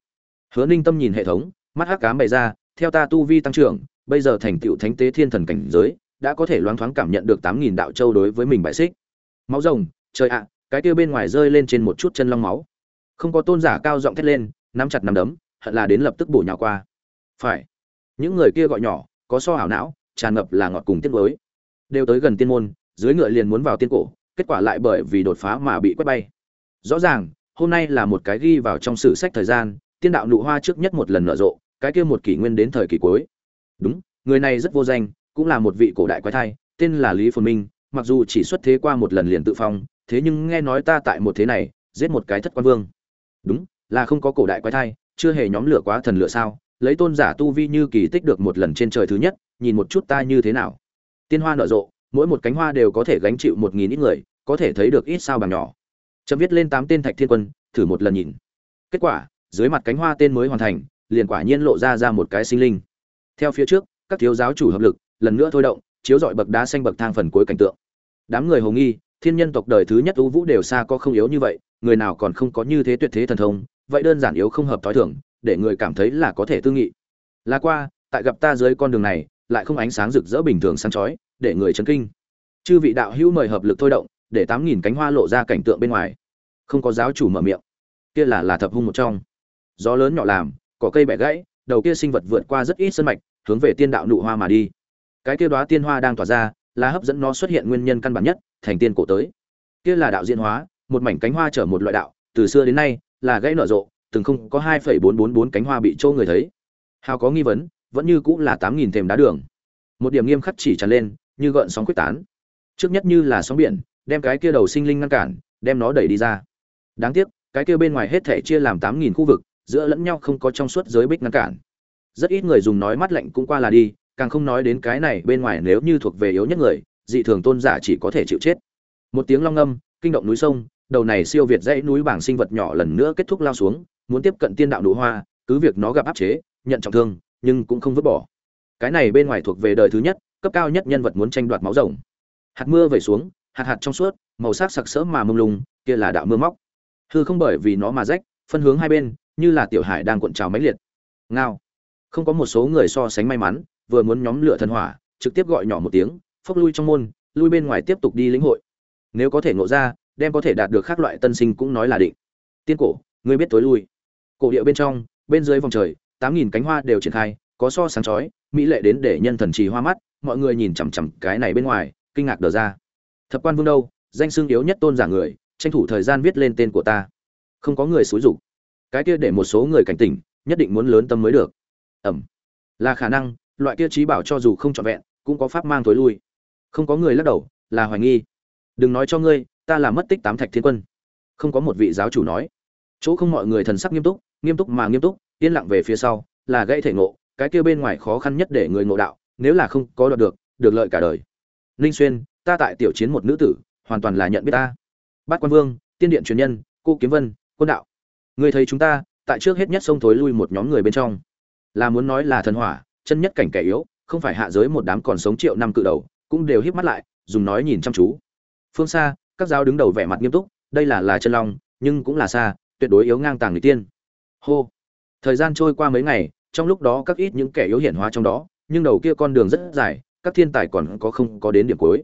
[SPEAKER 1] Hứa ninh tâm nhìn hệ thống, mắt hắc cám bày ra theo ta tu vi tăng trưởng, bây giờ thành tựu thánh tế thiên thần cảnh giới, đã có thể loáng thoáng cảm nhận được tám nghìn đạo châu đối với mình bại xích. Máu rồng, trời ạ, cái kia bên ngoài rơi lên trên một chút chân long máu. Không có tôn giả cao giọng thét lên, nắm chặt nắm đấm, hận là đến lập tức bổ nhào qua. Phải. Những người kia gọi nhỏ, có so hảo não, tràn ngập là ngọt cùng tiết mới đều tới gần tiên môn, dưới ngựa liền muốn vào tiên cổ, kết quả lại bởi vì đột phá mà bị quét bay. Rõ ràng, hôm nay là một cái ghi vào trong sử sách thời gian, tiên đạo nụ hoa trước nhất một lần nở rộ cái kia một kỷ nguyên đến thời kỳ cuối. Đúng, người này rất vô danh, cũng là một vị cổ đại quái thai, tên là lý phồn minh, mặc dù chỉ xuất thế qua một lần liền tự phong, thế nhưng nghe nói ta tại một thế này, giết một cái thất quan vương. Đúng, là không có cổ đại quái thai, chưa hề nhóm lửa quá thần lửa sao, lấy tôn giả tu vi như kỳ tích được một lần trên trời thứ nhất, nhìn một chút ta như thế nào. Tiên hoa nở rộ, mỗi một cánh hoa đều có thể gánh chịu một nghìn ít người, có thể thấy được ít sao bằng nhỏ. Chấm viết lên tám tên thạch thiên quân, thử một lần nhìn. Kết quả, dưới mặt cánh hoa tên mới hoàn thành liền quả nhiên lộ ra ra một cái sinh linh. Theo phía trước, các thiếu giáo chủ hợp lực, lần nữa thôi động, chiếu dọi bậc đá xanh bậc thang phần cuối cảnh tượng. Đám người hùng nghi, thiên nhân tộc đời thứ nhất ưu vũ đều xa có không yếu như vậy, người nào còn không có như thế tuyệt thế thần thông, vậy đơn giản yếu không hợp thói thường, để người cảm thấy là có thể tư nghị. Là qua, tại gặp ta dưới con đường này, lại không ánh sáng rực rỡ bình thường sáng chói, để người chấn kinh. Chư vị đạo hữu mời hợp lực thôi động, để tám nghìn cánh hoa lộ ra cảnh tượng bên ngoài. Không có giáo chủ mở miệng. Kia là là thập hung một trong. Gió lớn nhỏ làm cỏ cây bẻ gãy, đầu kia sinh vật vượt qua rất ít sân mạch, hướng về tiên đạo nụ hoa mà đi. Cái kia đóa tiên hoa đang tỏa ra, là hấp dẫn nó xuất hiện nguyên nhân căn bản nhất, thành tiên cổ tới. Kia là đạo diễn hóa, một mảnh cánh hoa trở một loại đạo, từ xưa đến nay, là gãy nở rộ, từng không có hai phẩy bốn bốn bốn cánh hoa bị trâu người thấy. Hào có nghi vấn, vẫn như cũng là tám nghìn thềm đá đường. Một điểm nghiêm khắc chỉ tràn lên, như gợn sóng quyết tán. Trước nhất như là sóng biển, đem cái kia đầu sinh linh ngăn cản, đem nó đẩy đi ra. Đáng tiếc, cái kia bên ngoài hết thể chia làm tám nghìn khu vực giữa lẫn nhau không có trong suốt giới bích ngăn cản. Rất ít người dùng nói mắt lạnh cũng qua là đi, càng không nói đến cái này bên ngoài nếu như thuộc về yếu nhất người, dị thường tôn giả chỉ có thể chịu chết. Một tiếng long âm kinh động núi sông, đầu này siêu việt dãy núi bảng sinh vật nhỏ lần nữa kết thúc lao xuống, muốn tiếp cận tiên đạo nụ hoa, cứ việc nó gặp áp chế, nhận trọng thương, nhưng cũng không vứt bỏ. Cái này bên ngoài thuộc về đời thứ nhất, cấp cao nhất nhân vật muốn tranh đoạt máu rồng. Hạt mưa về xuống, hạt hạt trong suốt, màu sắc sặc sỡ mà mông lung, kia là đạo mưa móc. Hư không bởi vì nó mà rách, phân hướng hai bên như là tiểu hải đang cuộn trào mãnh liệt. Ngao. Không có một số người so sánh may mắn, vừa muốn nhóm lửa thần hỏa, trực tiếp gọi nhỏ một tiếng, phốc lui trong môn, lui bên ngoài tiếp tục đi lĩnh hội. Nếu có thể ngộ ra, đem có thể đạt được các loại tân sinh cũng nói là định. Tiên cổ, ngươi biết tối lui. Cổ địa bên trong, bên dưới vòng trời, tám nghìn cánh hoa đều triển khai, có so sáng chói, mỹ lệ đến để nhân thần trì hoa mắt, mọi người nhìn chằm chằm cái này bên ngoài, kinh ngạc đờ ra. Thập quan vương đâu, danh xưng yếu nhất tôn giả người, tranh thủ thời gian viết lên tên của ta. Không có người xúi dục cái kia để một số người cảnh tỉnh, nhất định muốn lớn tâm mới được. Ẩm. Là khả năng, loại kia trí bảo cho dù không trọn vẹn, cũng có pháp mang thối lui. Không có người lắc đầu, là hoài nghi. Đừng nói cho ngươi, ta là mất tích tám thạch thiên quân. Không có một vị giáo chủ nói. Chỗ không mọi người thần sắc nghiêm túc nghiêm túc mà nghiêm túc, yên lặng về phía sau, là gãy thể ngộ, cái kia bên ngoài khó khăn nhất để người ngộ đạo, nếu là không có đoạt được được lợi cả đời. Ninh xuyên, ta tại tiểu chiến một nữ tử, hoàn toàn là nhận biết ta. Bát quan vương, tiên điện truyền nhân, cô kiếm vân, quân đạo người thấy chúng ta, tại trước hết nhất sông thối lui một nhóm người bên trong. Là muốn nói là thần hỏa, chân nhất cảnh kẻ yếu, không phải hạ giới một đám còn sống triệu năm cự đầu, cũng đều híp mắt lại, dùng nói nhìn chăm chú. Phương xa, các giáo đứng đầu vẻ mặt nghiêm túc, đây là là chân long, nhưng cũng là xa, tuyệt đối yếu ngang tàng người tiên. Hô. Thời gian trôi qua mấy ngày, trong lúc đó các ít những kẻ yếu hiển hóa trong đó, nhưng đầu kia con đường rất dài, các thiên tài còn có không có đến điểm cuối.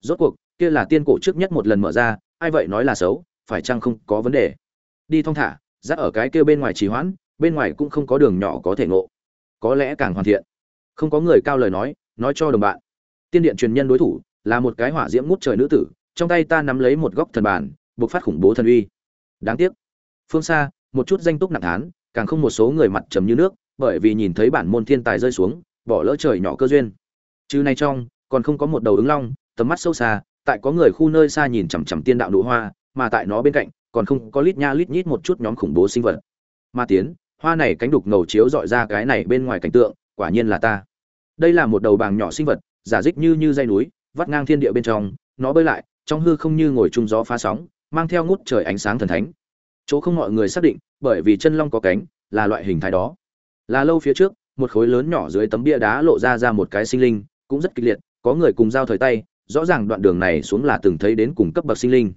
[SPEAKER 1] Rốt cuộc, kia là tiên cổ trước nhất một lần mở ra, ai vậy nói là xấu, phải chăng không có vấn đề? Đi thong thả dắt ở cái kia bên ngoài trì hoãn, bên ngoài cũng không có đường nhỏ có thể ngộ. Có lẽ càng hoàn thiện. Không có người cao lời nói nói cho đồng bạn. Tiên điện truyền nhân đối thủ là một cái hỏa diễm ngút trời nữ tử, trong tay ta nắm lấy một góc thần bản buộc phát khủng bố thần uy. Đáng tiếc. Phương xa, một chút danh túc nặng thán, càng không một số người mặt trầm như nước, bởi vì nhìn thấy bản môn thiên tài rơi xuống, bỏ lỡ trời nhỏ cơ duyên. Chứ này trong, còn không có một đầu ứng long, tầm mắt sâu xa, tại có người khu nơi xa nhìn chằm chằm tiên đạo nụ hoa, mà tại nó bên cạnh còn không có lít nha lít nhít một chút nhóm khủng bố sinh vật. Ma tiến, hoa này cánh đục ngầu chiếu dọi ra cái này bên ngoài cảnh tượng, quả nhiên là ta. Đây là một đầu bàng nhỏ sinh vật, giả dích như như dây núi, vắt ngang thiên địa bên trong, nó bơi lại, trong hư không như ngồi chung gió phá sóng, mang theo ngút trời ánh sáng thần thánh. Chỗ không mọi người xác định, bởi vì chân long có cánh, là loại hình thái đó. Là lâu phía trước, một khối lớn nhỏ dưới tấm bia đá lộ ra ra một cái sinh linh, cũng rất kịch liệt, có người cùng giao thời tay, rõ ràng đoạn đường này xuống là từng thấy đến cùng cấp bậc sinh linh.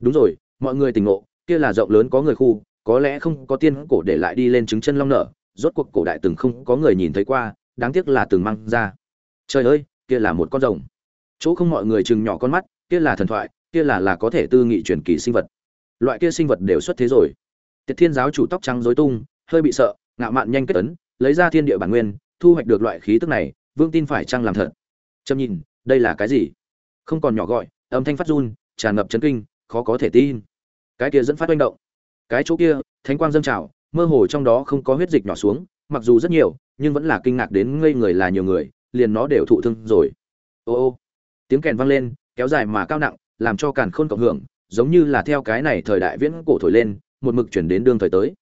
[SPEAKER 1] Đúng rồi mọi người tỉnh ngộ, kia là rộng lớn có người khu, có lẽ không có tiên cổ để lại đi lên trứng chân long nở, rốt cuộc cổ đại từng không có người nhìn thấy qua, đáng tiếc là từng mang ra. Trời ơi, kia là một con rồng. Chỗ không mọi người chừng nhỏ con mắt, kia là thần thoại, kia là là có thể tư nghị truyền kỳ sinh vật. Loại kia sinh vật đều xuất thế rồi. Tiệt thiên giáo chủ tóc trắng rối tung, hơi bị sợ, ngạo mạn nhanh kết tấn lấy ra thiên địa bản nguyên, thu hoạch được loại khí tức này, vương tin phải chăng làm thật? Châm nhìn, đây là cái gì? Không còn nhỏ gọi, âm thanh phát run, tràn ngập chấn kinh khó có thể tin. Cái kia dẫn phát manh động. Cái chỗ kia, thánh quang dâng trào, mơ hồ trong đó không có huyết dịch nhỏ xuống, mặc dù rất nhiều, nhưng vẫn là kinh ngạc đến ngây người là nhiều người, liền nó đều thụ thương rồi. Ô ô. Tiếng kèn vang lên, kéo dài mà cao nặng, làm cho càn khôn cộng hưởng, giống như là theo cái này thời đại viễn cổ thổi lên, một mực chuyển đến đương thời tới.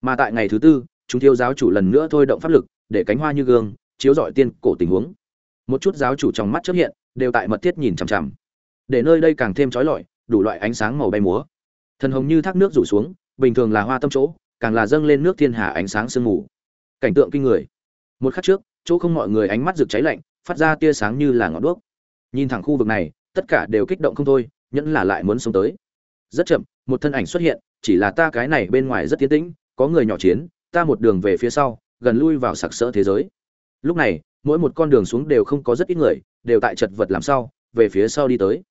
[SPEAKER 1] Mà tại ngày thứ tư, chúng thiếu giáo chủ lần nữa thôi động pháp lực, để cánh hoa như gương, chiếu rọi tiên cổ tình huống. Một chút giáo chủ trong mắt xuất hiện, đều tại mật thiết nhìn chằm chằm. Để nơi đây càng thêm trói lọi đủ loại ánh sáng màu bay múa. Thần hồng như thác nước rủ xuống, bình thường là hoa tâm chỗ, càng là dâng lên nước thiên hà ánh sáng sương mù. Cảnh tượng kinh người. Một khắc trước, chỗ không mọi người ánh mắt rực cháy lạnh, phát ra tia sáng như là ngọn đuốc. Nhìn thẳng khu vực này, tất cả đều kích động không thôi, nhẫn là lại muốn sống tới. Rất chậm, một thân ảnh xuất hiện, chỉ là ta cái này bên ngoài rất tiến tĩnh, có người nhỏ chiến, ta một đường về phía sau, gần lui vào sặc sỡ thế giới. Lúc này, mỗi một con đường xuống đều không có rất ít người, đều tại chật vật làm sao, về phía sau đi tới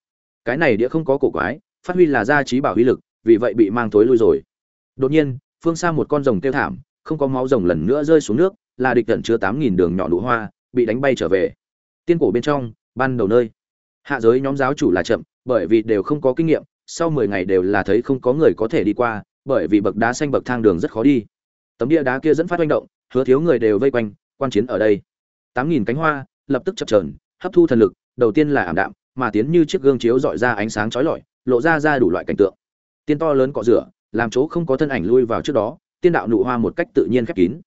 [SPEAKER 1] cái này đĩa không có cổ quái, phát huy là gia trí bảo huy lực, vì vậy bị mang thối lui rồi. Đột nhiên, phương xa một con rồng tiêu thảm, không có máu rồng lần nữa rơi xuống nước, là địch tận chứa tám nghìn đường nhỏ nụ hoa, bị đánh bay trở về. Tiên cổ bên trong, ban đầu nơi. Hạ giới nhóm giáo chủ là chậm, bởi vì đều không có kinh nghiệm, sau mười ngày đều là thấy không có người có thể đi qua, bởi vì bậc đá xanh bậc thang đường rất khó đi. Tấm địa đá kia dẫn phát manh động, hứa thiếu người đều vây quanh, quan chiến ở đây. Tám nghìn cánh hoa, lập tức chập trờn hấp thu thần lực, đầu tiên là ảm đạm mà tiến như chiếc gương chiếu dọi ra ánh sáng chói lọi, lộ ra ra đủ loại cảnh tượng. Tiên to lớn cọ rửa, làm chỗ không có thân ảnh lui vào trước đó, tiên đạo nụ hoa một cách tự nhiên khép kín.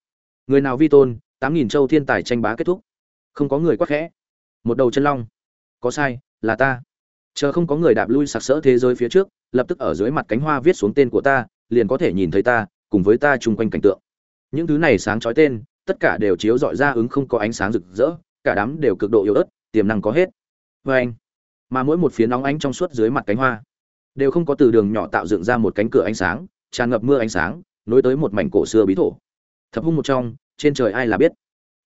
[SPEAKER 1] Người nào vi tôn, tám nghìn châu thiên tài tranh bá kết thúc. Không có người quắc khẽ. Một đầu chân long. Có sai, là ta. Chờ không có người đạp lui sặc sỡ thế giới phía trước, lập tức ở dưới mặt cánh hoa viết xuống tên của ta, liền có thể nhìn thấy ta, cùng với ta chung quanh cảnh tượng. Những thứ này sáng chói tên, tất cả đều chiếu dọi ra ứng không có ánh sáng rực rỡ, cả đám đều cực độ yếu ớt, tiềm năng có hết. Vê anh mà mỗi một phía nóng ánh trong suốt dưới mặt cánh hoa đều không có từ đường nhỏ tạo dựng ra một cánh cửa ánh sáng, tràn ngập mưa ánh sáng, nối tới một mảnh cổ xưa bí thổ. Thập hung một trong, trên trời ai là biết?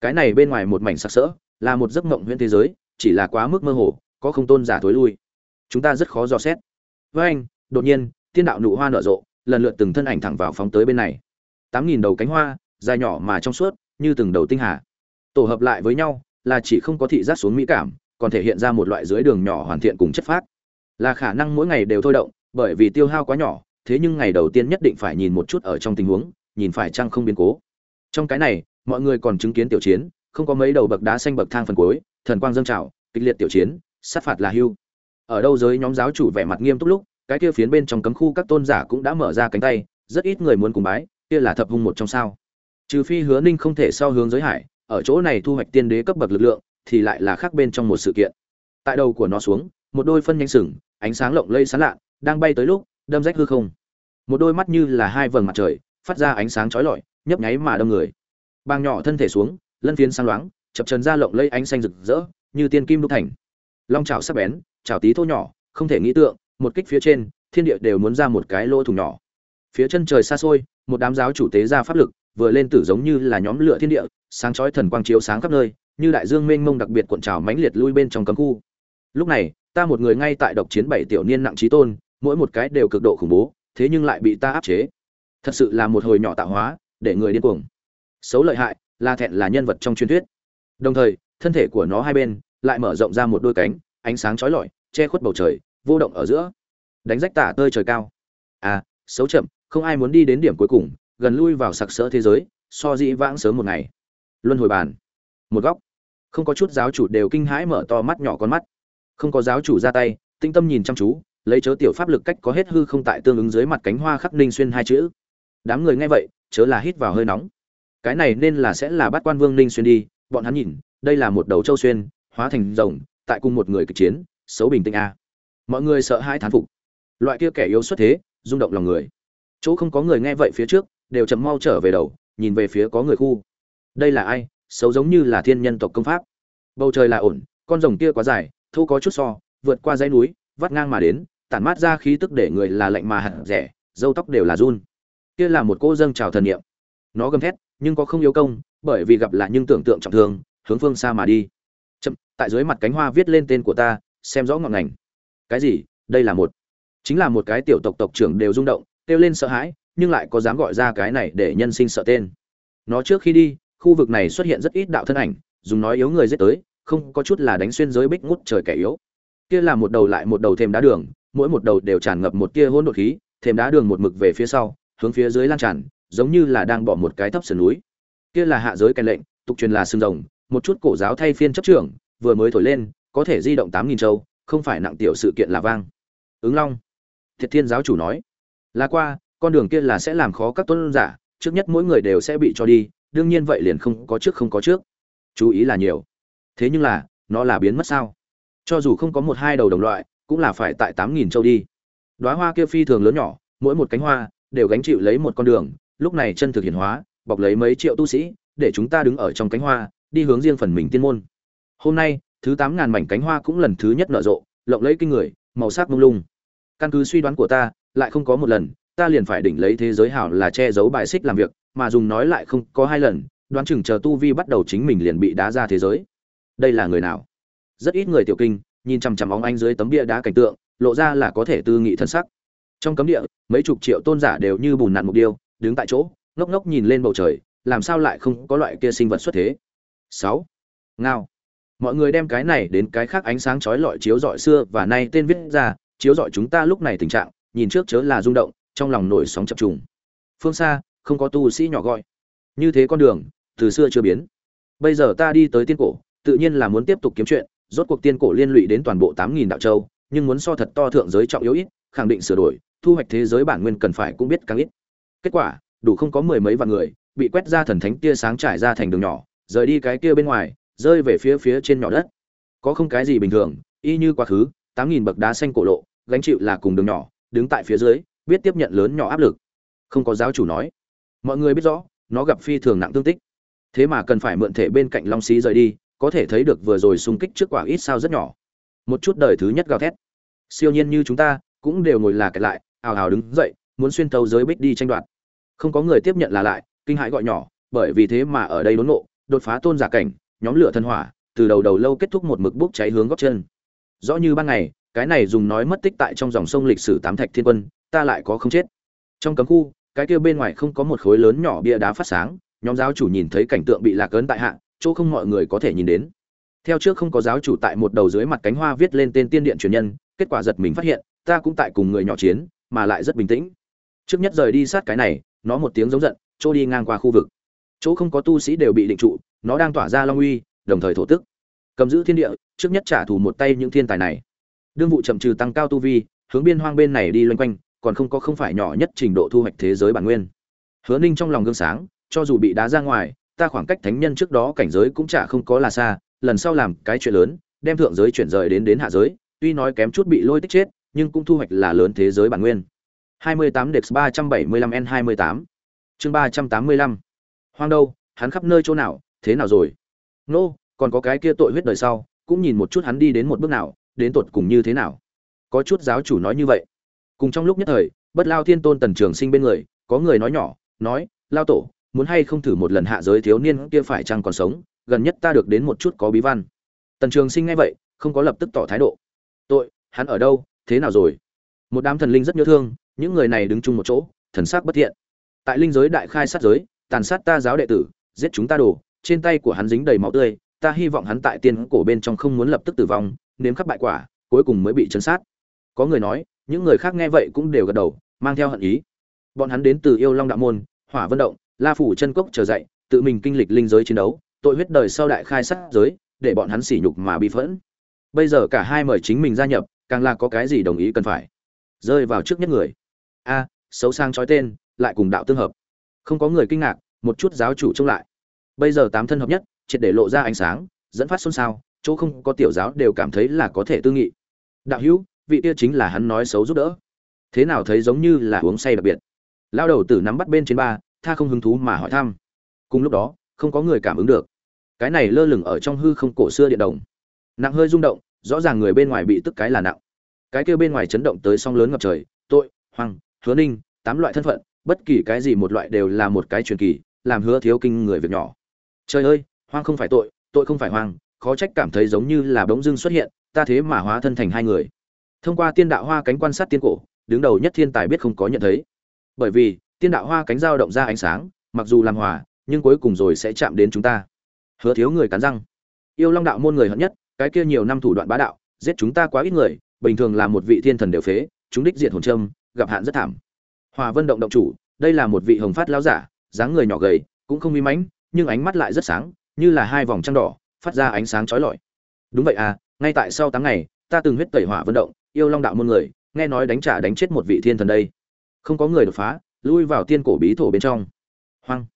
[SPEAKER 1] Cái này bên ngoài một mảnh sặc sỡ, là một giấc mộng huyễn thế giới, chỉ là quá mức mơ hồ, có không tôn giả thối lui. Chúng ta rất khó dò xét. Với anh, đột nhiên, tiên đạo nụ hoa nở rộ, lần lượt từng thân ảnh thẳng vào phóng tới bên này. Tám nghìn đầu cánh hoa, dài nhỏ mà trong suốt, như từng đầu tinh hà. Tổ hợp lại với nhau, là chỉ không có thị giác xuống mỹ cảm còn thể hiện ra một loại dưới đường nhỏ hoàn thiện cùng chất phát là khả năng mỗi ngày đều thôi động, bởi vì tiêu hao quá nhỏ, thế nhưng ngày đầu tiên nhất định phải nhìn một chút ở trong tình huống, nhìn phải chăng không biến cố. Trong cái này, mọi người còn chứng kiến tiểu chiến, không có mấy đầu bậc đá xanh bậc thang phần cuối, thần quang dâng trào, kịch liệt tiểu chiến, sát phạt là hưu. Ở đâu giới nhóm giáo chủ vẻ mặt nghiêm túc lúc, cái kia phiến bên trong cấm khu các tôn giả cũng đã mở ra cánh tay, rất ít người muốn cùng bái, kia là thập hung một trong sao. Trừ phi hứa ninh không thể sau hướng giới hải, ở chỗ này thu hoạch tiên đế cấp bậc lực lượng thì lại là khác bên trong một sự kiện. Tại đầu của nó xuống, một đôi phân nhánh sừng, ánh sáng lộng lây sáng lạ đang bay tới lúc, đâm rách hư không. Một đôi mắt như là hai vầng mặt trời, phát ra ánh sáng chói lọi, nhấp nháy mà đâm người. Bang nhỏ thân thể xuống, lân phiến sáng loáng, chập trần ra lộng lây ánh xanh rực rỡ, như tiên kim đúc thành. Long trào sắc bén trào tí thô nhỏ, không thể nghĩ tượng, một kích phía trên, thiên địa đều muốn ra một cái lỗ thủng nhỏ. Phía chân trời xa xôi, một đám giáo chủ tế ra pháp lực, vừa lên tử giống như là nhóm lửa thiên địa, sáng chói thần quang chiếu sáng khắp nơi như đại dương mênh mông đặc biệt cuộn trào mãnh liệt lui bên trong cấm khu. Lúc này, ta một người ngay tại độc chiến bảy tiểu niên nặng trí tôn, mỗi một cái đều cực độ khủng bố, thế nhưng lại bị ta áp chế. Thật sự là một hồi nhỏ tạo hóa, để người điên cuồng. Xấu lợi hại là thẹn là nhân vật trong truyền thuyết. Đồng thời, thân thể của nó hai bên lại mở rộng ra một đôi cánh, ánh sáng chói lọi, che khuất bầu trời, vô động ở giữa. Đánh rách tả tơi trời cao. À xấu chậm, không ai muốn đi đến điểm cuối cùng, gần lui vào sặc sỡ thế giới, so dĩ vãng sớm một ngày. Luân hồi bàn. Một góc không có chút giáo chủ đều kinh hãi mở to mắt nhỏ con mắt. Không có giáo chủ ra tay, tinh tâm nhìn chăm chú, lấy chớ tiểu pháp lực cách có hết hư không tại tương ứng dưới mặt cánh hoa khắc ninh xuyên hai chữ. Đám người nghe vậy, chớ là hít vào hơi nóng. Cái này nên là sẽ là bắt quan vương ninh xuyên đi, bọn hắn nhìn, đây là một đầu châu xuyên, hóa thành rồng, tại cùng một người kịch chiến, xấu bình tĩnh a. Mọi người sợ hãi thán phục. Loại kia kẻ yếu xuất thế, rung động lòng người. Chỗ không có người nghe vậy phía trước, đều chậm mau trở về đầu, nhìn về phía có người khu. Đây là ai? Xấu giống như là thiên nhân tộc công pháp. Bầu trời là ổn, con rồng kia quá dài thu có chút so, vượt qua dãy núi, vắt ngang mà đến, tản mát ra khí tức để người là lạnh mà hận rẻ dâu tóc đều là run. Kia là một cô dâng trào thần niệm. Nó gầm thét, nhưng có không yếu công, bởi vì gặp là nhưng tưởng tượng trọng thương, hướng phương xa mà đi. Chậm, tại dưới mặt cánh hoa viết lên tên của ta, xem rõ ngọn ngành. Cái gì? Đây là một. Chính là một cái tiểu tộc tộc trưởng đều rung động, kêu lên sợ hãi, nhưng lại có dám gọi ra cái này để nhân sinh sợ tên. Nó trước khi đi khu vực này xuất hiện rất ít đạo thân ảnh, dùng nói yếu người giết tới, không có chút là đánh xuyên giới bích ngút trời kẻ yếu. Kia là một đầu lại một đầu thêm đá đường, mỗi một đầu đều tràn ngập một tia hỗn độn khí thêm đá đường một mực về phía sau, hướng phía dưới lan tràn, giống như là đang bỏ một cái thấp sườn núi. Kia là hạ giới cái lệnh, tục truyền là xương rồng, một chút cổ giáo thay phiên chấp trưởng, vừa mới thổi lên, có thể di động tám nghìn châu, không phải nặng tiểu sự kiện là vang. Ứng long, thiệt thiên giáo chủ nói, là qua, con đường kia là sẽ làm khó các tôn giả, trước nhất mỗi người đều sẽ bị cho đi đương nhiên vậy liền không có trước không có trước. Chú ý là nhiều. Thế nhưng là, nó là biến mất sao? Cho dù không có một hai đầu đồng loại, cũng là phải tại tám nghìn châu đi. Đoá hoa kia phi thường lớn nhỏ, mỗi một cánh hoa đều gánh chịu lấy một con đường, lúc này chân thực hiện hóa, bọc lấy mấy triệu tu sĩ, để chúng ta đứng ở trong cánh hoa, đi hướng riêng phần mình tiên môn. Hôm nay, thứ tám ngàn mảnh cánh hoa cũng lần thứ nhất nở rộ, lộng lấy kinh người, màu sắc mông lung. Căn cứ suy đoán của ta, lại không có một lần, ta liền phải đỉnh lấy thế giới hảo là che giấu bài xích làm việc mà dùng nói lại không có hai lần, đoán chừng chờ tu vi bắt đầu chính mình liền bị đá ra thế giới. Đây là người nào? Rất ít người tiểu kinh, nhìn chằm chằm óng anh dưới tấm bia đá cảnh tượng, lộ ra là có thể tư nghị thân sắc. Trong cấm địa, mấy chục triệu tôn giả đều như bùn nặn mục điêu, đứng tại chỗ, ngốc ngốc nhìn lên bầu trời, làm sao lại không có loại kia sinh vật xuất thế? Sáu. Ngao. Mọi người đem cái này đến cái khác ánh sáng chói lọi chiếu rọi xưa và nay tên viết ra, chiếu rọi chúng ta lúc này tình trạng, nhìn trước chớ là rung động, trong lòng nổi sóng chập trùng. Phương xa không có tu sĩ nhỏ gọi. Như thế con đường, từ xưa chưa biến. Bây giờ ta đi tới tiên cổ, tự nhiên là muốn tiếp tục kiếm chuyện, rốt cuộc tiên cổ liên lụy đến toàn bộ tám nghìn đạo châu, nhưng muốn so thật to thượng giới trọng yếu ít, khẳng định sửa đổi, thu hoạch thế giới bản nguyên cần phải cũng biết càng ít. Kết quả, đủ không có mười mấy vạn người, bị quét ra thần thánh tia sáng trải ra thành đường nhỏ, rời đi cái kia bên ngoài, rơi về phía phía trên nhỏ đất. Có không cái gì bình thường, y như quá khứ, tám nghìn bậc đá xanh cổ lộ, gánh chịu là cùng đường nhỏ, đứng tại phía dưới, biết tiếp nhận lớn nhỏ áp lực. Không có giáo chủ nói mọi người biết rõ, nó gặp phi thường nặng tương tích. Thế mà cần phải mượn thể bên cạnh long xí rời đi, có thể thấy được vừa rồi xung kích trước quả ít sao rất nhỏ. Một chút đời thứ nhất gào thét. Siêu nhiên như chúng ta, cũng đều ngồi là kẹt lại, ào ào đứng dậy, muốn xuyên tấu giới bích đi tranh đoạt. Không có người tiếp nhận là lại, kinh hãi gọi nhỏ, bởi vì thế mà ở đây đốn ngộ, đột phá tôn giả cảnh, nhóm lửa thân hỏa, từ đầu đầu lâu kết thúc một mực bốc cháy hướng góc chân. Rõ như ban ngày, cái này dùng nói mất tích tại trong dòng sông lịch sử tám thạch thiên quân, ta lại có không chết. Trong cấm khu cái kia bên ngoài không có một khối lớn nhỏ bia đá phát sáng, nhóm giáo chủ nhìn thấy cảnh tượng bị lạc ấn tại hạ, chỗ không mọi người có thể nhìn đến. Theo trước không có giáo chủ tại một đầu dưới mặt cánh hoa viết lên tên tiên điện truyền nhân, kết quả giật mình phát hiện, ta cũng tại cùng người nhỏ chiến, mà lại rất bình tĩnh. Trước nhất rời đi sát cái này, nó một tiếng giống giận, chỗ đi ngang qua khu vực. Chỗ không có tu sĩ đều bị định trụ, nó đang tỏa ra long uy, đồng thời thổ tức. Cầm giữ thiên địa, trước nhất trả thù một tay những thiên tài này. Đương vụ chậm trừ tăng cao tu vi, hướng biên hoang bên này đi loanh quanh còn không có không phải nhỏ nhất trình độ thu hoạch thế giới bản nguyên hứa ninh trong lòng gương sáng cho dù bị đá ra ngoài ta khoảng cách thánh nhân trước đó cảnh giới cũng chả không có là xa lần sau làm cái chuyện lớn đem thượng giới chuyển rời đến đến hạ giới tuy nói kém chút bị lôi tích chết nhưng cũng thu hoạch là lớn thế giới bản nguyên 28 Dex 375 N28 chương 385 Hoang đâu, hắn khắp nơi chỗ nào, thế nào rồi? Nô, no, còn có cái kia tội huyết đời sau, cũng nhìn một chút hắn đi đến một bước nào, đến tột cùng như thế nào. Có chút giáo chủ nói như vậy. Cùng trong lúc nhất thời, Bất Lao Thiên Tôn Tần Trường Sinh bên người, có người nói nhỏ, nói, Lao tổ, muốn hay không thử một lần hạ giới thiếu niên kia phải chăng còn sống, gần nhất ta được đến một chút có bí văn. Tần Trường Sinh nghe vậy, không có lập tức tỏ thái độ. Tội, hắn ở đâu, thế nào rồi? Một đám thần linh rất nhớ thương, những người này đứng chung một chỗ, thần sắc bất thiện. Tại linh giới đại khai sát giới, tàn sát ta giáo đệ tử, giết chúng ta đồ, trên tay của hắn dính đầy máu tươi, ta hy vọng hắn tại tiên cổ bên trong không muốn lập tức tử vong, nếm khắp bại quả, cuối cùng mới bị chấn sát. Có người nói, những người khác nghe vậy cũng đều gật đầu, mang theo hận ý. Bọn hắn đến từ Yêu Long đạo môn, Hỏa Vân động, La phủ chân cốc chờ dậy, tự mình kinh lịch linh giới chiến đấu, tội huyết đời sau đại khai sát giới, để bọn hắn sỉ nhục mà bị phẫn. Bây giờ cả hai mời chính mình gia nhập, càng là có cái gì đồng ý cần phải. Rơi vào trước nhất người. A, xấu sang chói tên, lại cùng đạo tương hợp. Không có người kinh ngạc, một chút giáo chủ trông lại. Bây giờ tám thân hợp nhất, triệt để lộ ra ánh sáng, dẫn phát xôn xao chỗ không có tiểu giáo đều cảm thấy là có thể tư nghị đạo hữu vị kia chính là hắn nói xấu giúp đỡ. Thế nào thấy giống như là uống say đặc biệt. Lao đầu tử nắm bắt bên trên ba, tha không hứng thú mà hỏi thăm. Cùng lúc đó, không có người cảm ứng được. Cái này lơ lửng ở trong hư không cổ xưa điện đồng. Nặng hơi rung động, rõ ràng người bên ngoài bị tức cái là nặng. Cái kia bên ngoài chấn động tới song lớn ngập trời, tội hoàng hứa ninh, tám loại thân phận, bất kỳ cái gì một loại đều là một cái truyền kỳ, làm hứa thiếu kinh người việc nhỏ. Trời ơi, hoang không phải tội tội không phải hoang, khó trách cảm thấy giống như là bỗng dưng xuất hiện, ta thế mà hóa thân thành hai người thông qua tiên đạo hoa cánh quan sát tiên cổ, đứng đầu nhất thiên tài biết không có nhận thấy. Bởi vì, tiên đạo hoa cánh dao động ra ánh sáng, mặc dù làm hòa, nhưng cuối cùng rồi sẽ chạm đến chúng ta. Hứa thiếu người cắn răng. Yêu long đạo môn người hận nhất, cái kia nhiều năm thủ đoạn bá đạo, giết chúng ta quá ít người, bình thường là một vị thiên thần đều phế, chúng đích diệt hồn trâm gặp hạn rất thảm. Hòa vân động động chủ, đây là một vị hồng phát lão giả, dáng người nhỏ gầy, cũng không uy mãnh, nhưng ánh mắt lại rất sáng, như là hai vòng trăng đỏ, phát ra ánh sáng chói lọi. Đúng vậy à ngay tại sau tám ngày, ta từng huyết tẩy hỏa vận động yêu long đạo môn người, nghe nói đánh trả đánh chết một vị thiên thần đây. Không có người đột phá, lui vào tiên cổ bí thổ bên trong. Hoang.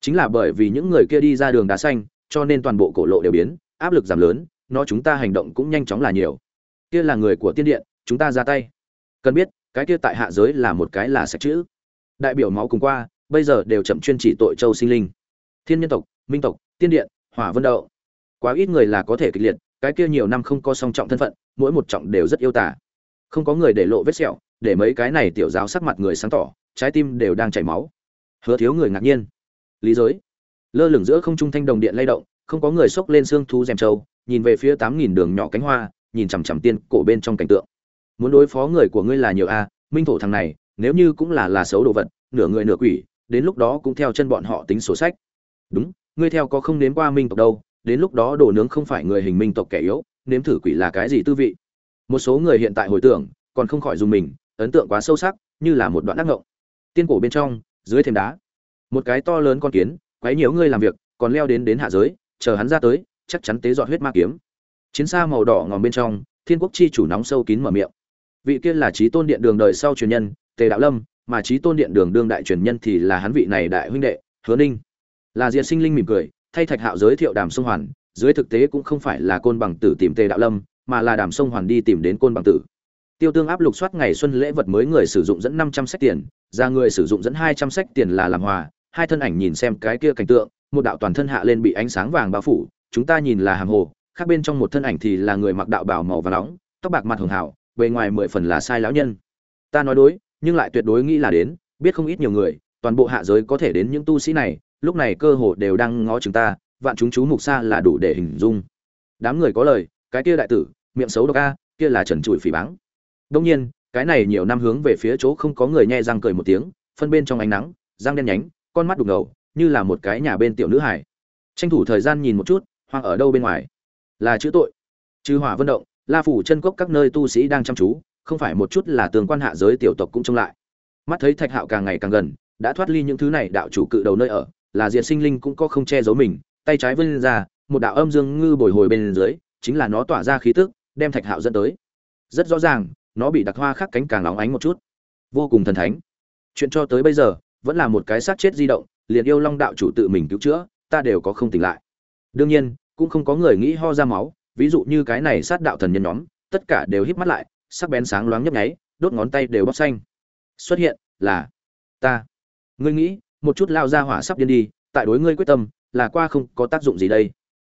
[SPEAKER 1] Chính là bởi vì những người kia đi ra đường đá xanh, cho nên toàn bộ cổ lộ đều biến, áp lực giảm lớn, nó chúng ta hành động cũng nhanh chóng là nhiều. Kia là người của tiên điện, chúng ta ra tay. Cần biết, cái kia tại hạ giới là một cái là sạch chữ. Đại biểu máu cùng qua, bây giờ đều chậm chuyên chỉ tội châu sinh linh. Thiên nhân tộc, minh tộc, tiên điện, hỏa vân đậu. Quá ít người là có thể kịch liệt, cái kia nhiều năm không có song trọng thân phận, mỗi một trọng đều rất yêu tả không có người để lộ vết sẹo, để mấy cái này tiểu giáo sắc mặt người sáng tỏ, trái tim đều đang chảy máu. Hứa thiếu người ngạc nhiên. Lý giới. Lơ lửng giữa không trung thanh đồng điện lay động, không có người xốc lên xương thú rèm trâu, nhìn về phía tám nghìn đường nhỏ cánh hoa, nhìn chằm chằm tiên cổ bên trong cảnh tượng. Muốn đối phó người của ngươi là nhiều a, minh thổ thằng này, nếu như cũng là là xấu đồ vật, nửa người nửa quỷ, đến lúc đó cũng theo chân bọn họ tính sổ sách. Đúng, ngươi theo có không nếm qua minh tộc đâu, đến lúc đó đồ nướng không phải người hình minh tộc kẻ yếu, nếm thử quỷ là cái gì tư vị? Một số người hiện tại hồi tưởng, còn không khỏi dùng mình, ấn tượng quá sâu sắc, như là một đoạn ác ngộng. Tiên cổ bên trong, dưới thềm đá, một cái to lớn con kiến, quấy nhiều ngươi làm việc, còn leo đến đến hạ giới, chờ hắn ra tới, chắc chắn tế dọn huyết ma kiếm. Chiến xa màu đỏ ngòm bên trong, thiên quốc chi chủ nóng sâu kín mở miệng. Vị kia là trí tôn điện đường đời sau truyền nhân, tề đạo lâm, mà trí tôn điện đường đương đại truyền nhân thì là hắn vị này đại huynh đệ, hứa ninh. Là diệt sinh linh mỉm cười, thay thạch hạo giới thiệu đàm sông hoàn, dưới thực tế cũng không phải là côn bằng tử tìm tề đạo lâm mà là đàm sông hoàn đi tìm đến côn bằng tử. Tiêu tương áp lục soát ngày xuân lễ vật mới người sử dụng dẫn năm trăm sách tiền, ra người sử dụng dẫn hai trăm sách tiền là làm hòa. Hai thân ảnh nhìn xem cái kia cảnh tượng, một đạo toàn thân hạ lên bị ánh sáng vàng bao phủ, chúng ta nhìn là hàng hồ, khác bên trong một thân ảnh thì là người mặc đạo bảo màu và nóng, tóc bạc mặt hường hảo bề ngoài mười phần là sai lão nhân. Ta nói đối, nhưng lại tuyệt đối nghĩ là đến, biết không ít nhiều người, toàn bộ hạ giới có thể đến những tu sĩ này, lúc này cơ hồ đều đang ngó chúng ta, vạn chúng chú mục xa là đủ để hình dung. Đám người có lời, cái kia đại tử miệng xấu độc a, kia là trần trụi phỉ báng. Đông nhiên, cái này nhiều năm hướng về phía chỗ không có người nhẹ răng cười một tiếng, phân bên trong ánh nắng, răng đen nhánh, con mắt đục ngầu, như là một cái nhà bên tiểu nữ hải tranh thủ thời gian nhìn một chút hoang ở đâu bên ngoài? Là chữ tội. Trừ hỏa vận động, la phủ chân cốc các nơi tu sĩ đang chăm chú, không phải một chút là tường quan hạ giới tiểu tộc cũng trông lại. Mắt thấy thạch hạo càng ngày càng gần, đã thoát ly những thứ này đạo chủ cự đầu nơi ở, là diệt sinh linh cũng có không che giấu mình, tay trái vươn ra, một đạo âm dương ngư bồi hồi bên dưới, chính là nó tỏa ra khí tức đem thạch hạo dẫn tới. Rất rõ ràng, nó bị đặc hoa khắc cánh càng nóng ánh một chút. Vô cùng thần thánh. Chuyện cho tới bây giờ, vẫn là một cái xác chết di động, liền yêu long đạo chủ tự mình cứu chữa, ta đều có không tỉnh lại. Đương nhiên, cũng không có người nghĩ ho ra máu, ví dụ như cái này sát đạo thần nhân nhóm, tất cả đều híp mắt lại, sắc bén sáng loáng nhấp nháy, đốt ngón tay đều bóc xanh. Xuất hiện là ta. Ngươi nghĩ, một chút lao ra hỏa sắp điên đi, tại đối ngươi quyết tâm, là qua không có tác dụng gì đây.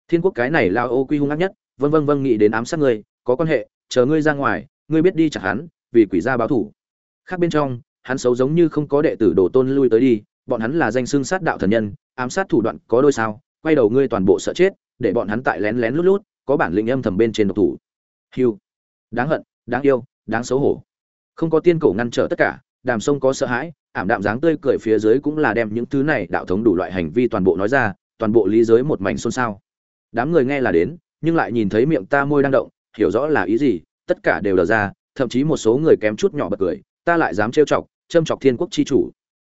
[SPEAKER 1] Thiên quốc cái này lao ô quy hung ác nhất, vân vân vân nghĩ đến ám sát ngươi có quan hệ, chờ ngươi ra ngoài, ngươi biết đi chặt hắn, vì quỷ gia báo thủ khác bên trong, hắn xấu giống như không có đệ tử đồ tôn lui tới đi, bọn hắn là danh xưng sát đạo thần nhân, ám sát thủ đoạn có đôi sao, quay đầu ngươi toàn bộ sợ chết, để bọn hắn tại lén lén lút lút, có bản lĩnh âm thầm bên trên độc thủ. Hiu. Đáng hận, đáng yêu, đáng xấu hổ. Không có tiên cổ ngăn trở tất cả, đàm sông có sợ hãi, ảm đạm dáng tươi cười phía dưới cũng là đem những thứ này đạo thống đủ loại hành vi toàn bộ nói ra, toàn bộ lý giới một mảnh xôn xao. Đám người nghe là đến, nhưng lại nhìn thấy miệng ta môi đang động hiểu rõ là ý gì, tất cả đều đờ ra, thậm chí một số người kém chút nhỏ bật cười, ta lại dám trêu chọc, châm chọc thiên quốc chi chủ.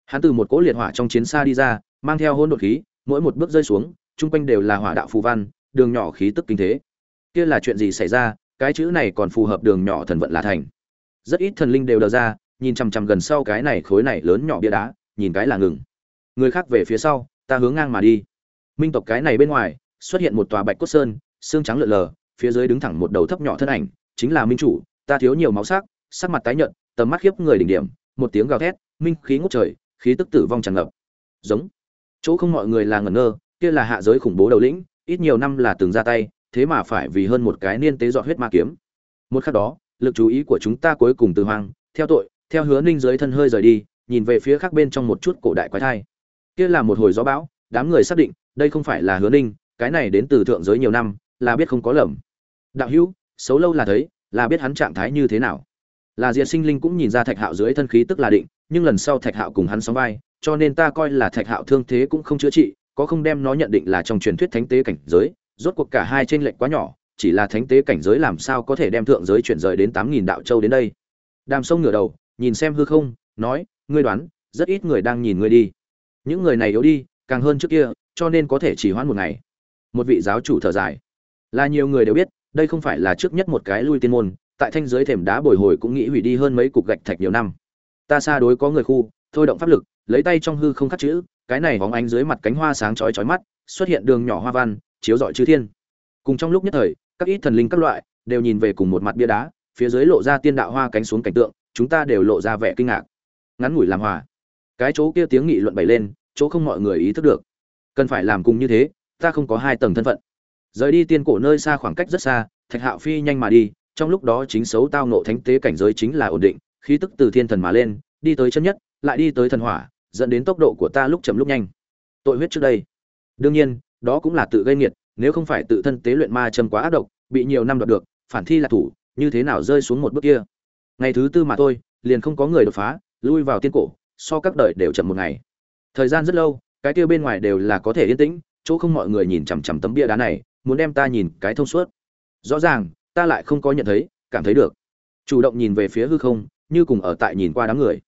[SPEAKER 1] Hắn từ một cỗ liệt hỏa trong chiến xa đi ra, mang theo hôn đột khí, mỗi một bước rơi xuống, chung quanh đều là hỏa đạo phù văn, đường nhỏ khí tức kinh thế. Kia là chuyện gì xảy ra, cái chữ này còn phù hợp đường nhỏ thần vận là thành. Rất ít thần linh đều đờ ra, nhìn chằm chằm gần sau cái này khối này lớn nhỏ bia đá, nhìn cái là ngừng. Người khác về phía sau, ta hướng ngang mà đi. Minh tộc cái này bên ngoài, xuất hiện một tòa bạch cốt sơn, xương trắng lượn lờ phía dưới đứng thẳng một đầu thấp nhỏ thân ảnh, chính là minh chủ, ta thiếu nhiều máu sắc sắc mặt tái nhợt, tầm mắt khiếp người đỉnh điểm, một tiếng gào thét, minh khí ngút trời, khí tức tử vong tràn ngập. Giống. Chỗ không mọi người là ngẩn ngơ, kia là hạ giới khủng bố đầu lĩnh, ít nhiều năm là từng ra tay, thế mà phải vì hơn một cái niên tế dọn huyết ma kiếm. Một khắc đó, lực chú ý của chúng ta cuối cùng từ hoang, theo tội, theo hứa ninh dưới thân hơi rời đi, nhìn về phía khác bên trong một chút cổ đại quái thai. Kia là một hồi gió bão, đám người xác định, đây không phải là hứa ninh, cái này đến từ thượng giới nhiều năm, là biết không có lầm đạo hữu, xấu lâu là thấy, là biết hắn trạng thái như thế nào. Là diệt sinh linh cũng nhìn ra thạch hạo dưới thân khí tức là định, nhưng lần sau thạch hạo cùng hắn sóng vai, cho nên ta coi là thạch hạo thương thế cũng không chữa trị, có không đem nó nhận định là trong truyền thuyết thánh tế cảnh giới, rốt cuộc cả hai trên lệnh quá nhỏ, chỉ là thánh tế cảnh giới làm sao có thể đem thượng giới chuyển rời đến tám nghìn đạo châu đến đây. Đàm sông ngửa đầu, nhìn xem hư không, nói, ngươi đoán, rất ít người đang nhìn ngươi đi. Những người này yếu đi, càng hơn trước kia, cho nên có thể chỉ hoãn một ngày. Một vị giáo chủ thở dài. Là nhiều người đều biết đây không phải là trước nhất một cái lui tiên môn, tại thanh giới thềm đá bồi hồi cũng nghĩ hủy đi hơn mấy cục gạch thạch nhiều năm. Ta xa đối có người khu, thôi động pháp lực, lấy tay trong hư không khắc chữ, cái này bóng ánh dưới mặt cánh hoa sáng chói chói mắt, xuất hiện đường nhỏ hoa văn, chiếu rọi chư thiên. Cùng trong lúc nhất thời, các ít thần linh các loại đều nhìn về cùng một mặt bia đá, phía dưới lộ ra tiên đạo hoa cánh xuống cảnh tượng, chúng ta đều lộ ra vẻ kinh ngạc. Ngắn ngủi làm hòa. Cái chỗ kia tiếng nghị luận bày lên, chỗ không mọi người ý thức được. Cần phải làm cùng như thế, ta không có hai tầng thân phận rời đi tiên cổ nơi xa khoảng cách rất xa, thạch hạo phi nhanh mà đi, trong lúc đó chính xấu tao nộ thánh tế cảnh giới chính là ổn định, khí tức từ thiên thần mà lên, đi tới chân nhất, lại đi tới thần hỏa, dẫn đến tốc độ của ta lúc chậm lúc nhanh. Tội huyết trước đây. Đương nhiên, đó cũng là tự gây nghiệt, nếu không phải tự thân tế luyện ma châm quá ác độc, bị nhiều năm đoạt được, phản thi là thủ, như thế nào rơi xuống một bước kia? Ngày thứ tư mà thôi, liền không có người đột phá, lui vào tiên cổ, so các đời đều chậm một ngày. Thời gian rất lâu, cái kia bên ngoài đều là có thể yên tĩnh, chỗ không mọi người nhìn chằm chằm tấm bia đá này muốn đem ta nhìn cái thông suốt. Rõ ràng, ta lại không có nhận thấy, cảm thấy được. Chủ động nhìn về phía hư không, như cùng ở tại nhìn qua đám người.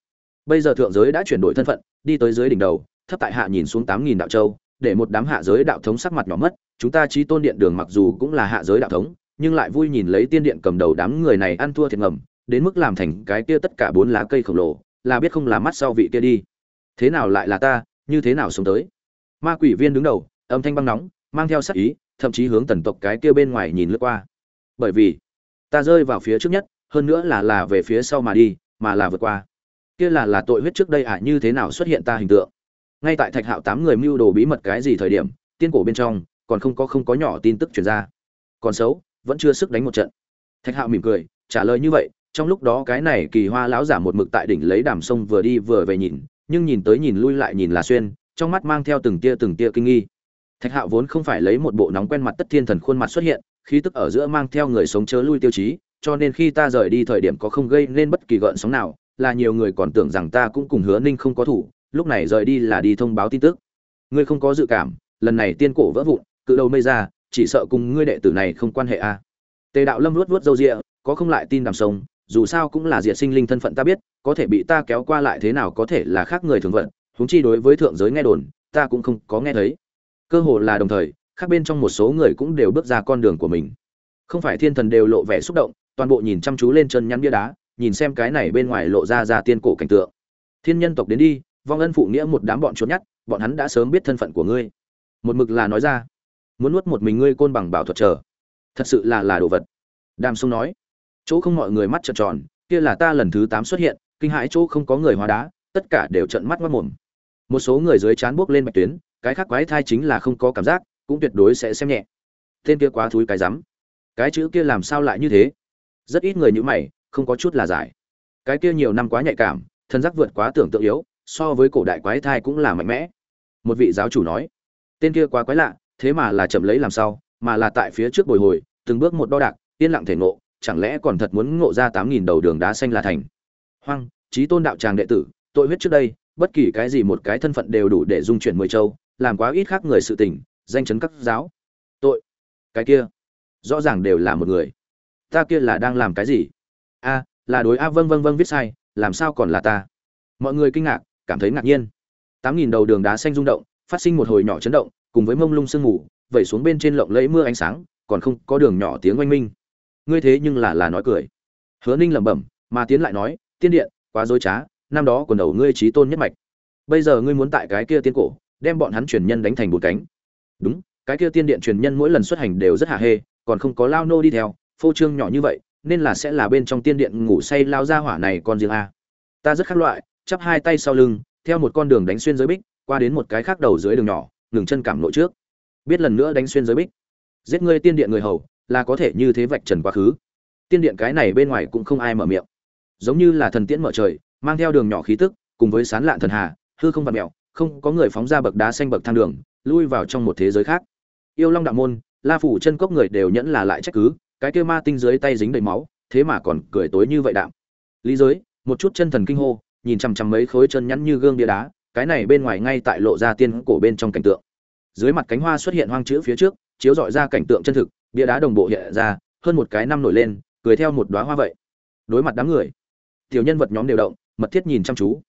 [SPEAKER 1] Bây giờ thượng giới đã chuyển đổi thân phận, đi tới dưới đỉnh đầu, thấp tại hạ nhìn xuống tám nghìn đạo châu, để một đám hạ giới đạo thống sắc mặt nhỏ mất. Chúng ta trí tôn điện đường mặc dù cũng là hạ giới đạo thống, nhưng lại vui nhìn lấy tiên điện cầm đầu đám người này ăn thua thiệt ngầm, đến mức làm thành cái kia tất cả bốn lá cây khổng lồ, là biết không làm mắt sau vị kia đi. Thế nào lại là ta, như thế nào sống tới? Ma quỷ viên đứng đầu, âm thanh băng nóng, mang theo sắc ý thậm chí hướng tần tộc cái kia bên ngoài nhìn lướt qua. Bởi vì, ta rơi vào phía trước nhất, hơn nữa là là về phía sau mà đi, mà là vượt qua. Kia là là tội huyết trước đây à như thế nào xuất hiện ta hình tượng? Ngay tại thạch hạo tám người mưu đồ bí mật cái gì thời điểm, tiên cổ bên trong, còn không có không có nhỏ tin tức truyền ra. Còn xấu, vẫn chưa sức đánh một trận. Thạch hạo mỉm cười, trả lời như vậy, trong lúc đó cái này kỳ hoa lão giả một mực tại đỉnh lấy đàm sông vừa đi vừa về nhìn, nhưng nhìn tới nhìn lui lại nhìn là xuyên, trong mắt mang theo từng tia từng tia kinh nghi thạch hạo vốn không phải lấy một bộ nóng quen mặt tất thiên thần khuôn mặt xuất hiện khí tức ở giữa mang theo người sống chớ lui tiêu chí cho nên khi ta rời đi thời điểm có không gây nên bất kỳ gợn sóng nào là nhiều người còn tưởng rằng ta cũng cùng hứa ninh không có thủ lúc này rời đi là đi thông báo tin tức ngươi không có dự cảm lần này tiên cổ vỡ vụn cự đầu mây ra chỉ sợ cùng ngươi đệ tử này không quan hệ a à. tề đạo lâm luốt luốt râu ria, có không lại tin đàm sông dù sao cũng là diệt sinh linh thân phận ta biết có thể bị ta kéo qua lại thế nào có thể là khác người thường vận huống chi đối với thượng giới nghe đồn ta cũng không có nghe thấy cơ hồ là đồng thời, khác bên trong một số người cũng đều bước ra con đường của mình. Không phải thiên thần đều lộ vẻ xúc động, toàn bộ nhìn chăm chú lên chân nhắn bia đá, nhìn xem cái này bên ngoài lộ ra ra tiên cổ cảnh tượng. Thiên nhân tộc đến đi, vong ân phụ nghĩa một đám bọn trốn nhát bọn hắn đã sớm biết thân phận của ngươi. Một mực là nói ra. Muốn nuốt một mình ngươi côn bằng bảo thuật chờ. Thật sự là là đồ vật. Đàm sông nói. Chỗ không mọi người mắt trợn tròn, kia là ta lần thứ tám xuất hiện, kinh hãi chỗ không có người hóa đá, tất cả đều trợn mắt mất mồm. Một số người dưới chán buốc lên bạch tuyến cái khác quái thai chính là không có cảm giác, cũng tuyệt đối sẽ xem nhẹ. Tên kia quá thúi cái rắm. Cái chữ kia làm sao lại như thế? Rất ít người như mày, không có chút là giải. Cái kia nhiều năm quá nhạy cảm, thân giác vượt quá tưởng tượng yếu, so với cổ đại quái thai cũng là mạnh mẽ. Một vị giáo chủ nói, tên kia quá quái lạ, thế mà là chậm lấy làm sao, mà là tại phía trước bồi hồi, từng bước một đo đạc, yên lặng thể ngộ, chẳng lẽ còn thật muốn ngộ ra tám nghìn đầu đường đá xanh là thành? Hoang trí tôn đạo tràng đệ tử, tội huyết trước đây, bất kỳ cái gì một cái thân phận đều đủ để dung chuyển mười châu làm quá ít khác người sự tình, danh chấn các giáo. Tội. Cái kia. Rõ ràng đều là một người. Ta kia là đang làm cái gì? A, là đối a vâng vâng vâng viết sai, làm sao còn là ta? Mọi người kinh ngạc, cảm thấy ngạc nhiên. Tám nghìn đầu đường đá xanh rung động, phát sinh một hồi nhỏ chấn động, cùng với mông lung sương mù, vẩy xuống bên trên lộng lẫy mưa ánh sáng, còn không có đường nhỏ tiếng oanh minh. Ngươi thế nhưng là là nói cười. Hứa ninh lẩm bẩm, mà tiến lại nói, tiên điện, quá dối trá, năm đó quần đầu ngươi trí tôn nhất mạch. Bây giờ ngươi muốn tại cái kia tiên cổ đem bọn hắn truyền nhân đánh thành bột cánh. Đúng, cái kia tiên điện truyền nhân mỗi lần xuất hành đều rất hạ hê, còn không có lao nô đi theo, phô trương nhỏ như vậy, nên là sẽ là bên trong tiên điện ngủ say lao ra hỏa này con riêng a. Ta rất khác loại, chắp hai tay sau lưng, theo một con đường đánh xuyên giới bích, qua đến một cái khác đầu dưới đường nhỏ, ngừng chân cảm nội trước. Biết lần nữa đánh xuyên giới bích. Giết ngươi tiên điện người hầu, là có thể như thế vạch trần quá khứ. Tiên điện cái này bên ngoài cũng không ai mở miệng. Giống như là thần tiễn mở trời, mang theo đường nhỏ khí tức, cùng với sán lạn thần hà, hư không vặt mẹo không có người phóng ra bậc đá xanh bậc thang đường, lui vào trong một thế giới khác. Yêu long đạo môn, la phủ chân cốc người đều nhẫn là lại trách cứ, cái kia ma tinh dưới tay dính đầy máu, thế mà còn cười tối như vậy đạm. Lý giới, một chút chân thần kinh hô, nhìn chằm chằm mấy khối chân nhắn như gương bia đá, cái này bên ngoài ngay tại lộ ra tiên cổ bên trong cảnh tượng. Dưới mặt cánh hoa xuất hiện hoang chữ phía trước, chiếu dọi ra cảnh tượng chân thực, bia đá đồng bộ hiện ra, hơn một cái năm nổi lên, cười theo một đóa hoa vậy. Đối mặt đám người, tiểu nhân vật nhóm đều động, mật thiết nhìn chăm chú.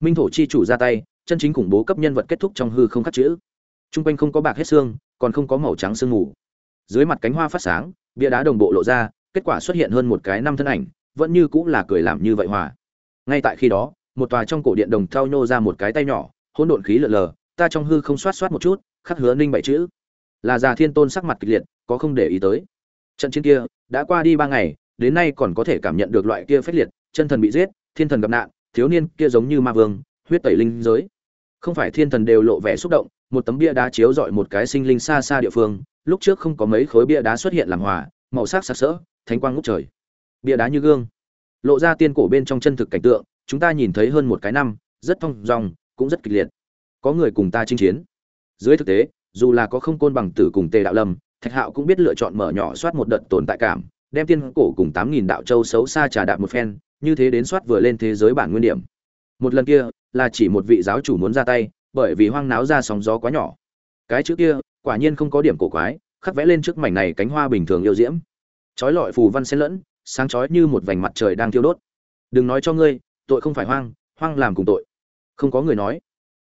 [SPEAKER 1] Minh thổ chi chủ ra tay chân chính khủng bố cấp nhân vật kết thúc trong hư không khắc chữ. Trung quanh không có bạc hết xương, còn không có màu trắng sương mù. Dưới mặt cánh hoa phát sáng, bia đá đồng bộ lộ ra, kết quả xuất hiện hơn một cái năm thân ảnh, vẫn như cũng là cười làm như vậy hòa. Ngay tại khi đó, một tòa trong cổ điện đồng thao nhô ra một cái tay nhỏ, hỗn độn khí lợn lờ, ta trong hư không xoát xoát một chút, khắc hứa ninh bảy chữ. Là già thiên tôn sắc mặt kịch liệt, có không để ý tới. Trận chiến kia, đã qua đi ba ngày, đến nay còn có thể cảm nhận được loại kia phách liệt, chân thần bị giết, thiên thần gặp nạn, thiếu niên kia giống như ma vương, huyết tẩy linh giới không phải thiên thần đều lộ vẻ xúc động, một tấm bia đá chiếu dọi một cái sinh linh xa xa địa phương, lúc trước không có mấy khối bia đá xuất hiện làm hòa, màu sắc sặc sỡ, thánh quang ngút trời. Bia đá như gương. Lộ ra tiên cổ bên trong chân thực cảnh tượng, chúng ta nhìn thấy hơn một cái năm, rất thong dong cũng rất kịch liệt. Có người cùng ta chinh chiến. Dưới thực tế, dù là có không côn bằng tử cùng tề đạo lâm, thạch hạo cũng biết lựa chọn mở nhỏ soát một đợt tồn tại cảm, đem tiên cổ cùng tám nghìn đạo châu xấu xa trà đạp một phen, như thế đến soát vừa lên thế giới bản nguyên điểm. Một lần kia là chỉ một vị giáo chủ muốn ra tay, bởi vì hoang náo ra sóng gió quá nhỏ. Cái chữ kia, quả nhiên không có điểm cổ quái, khắc vẽ lên trước mảnh này cánh hoa bình thường yêu diễm. Chói lọi phù văn xen lẫn, sáng chói như một vành mặt trời đang thiêu đốt. Đừng nói cho ngươi, tội không phải hoang hoang làm cùng tội. Không có người nói.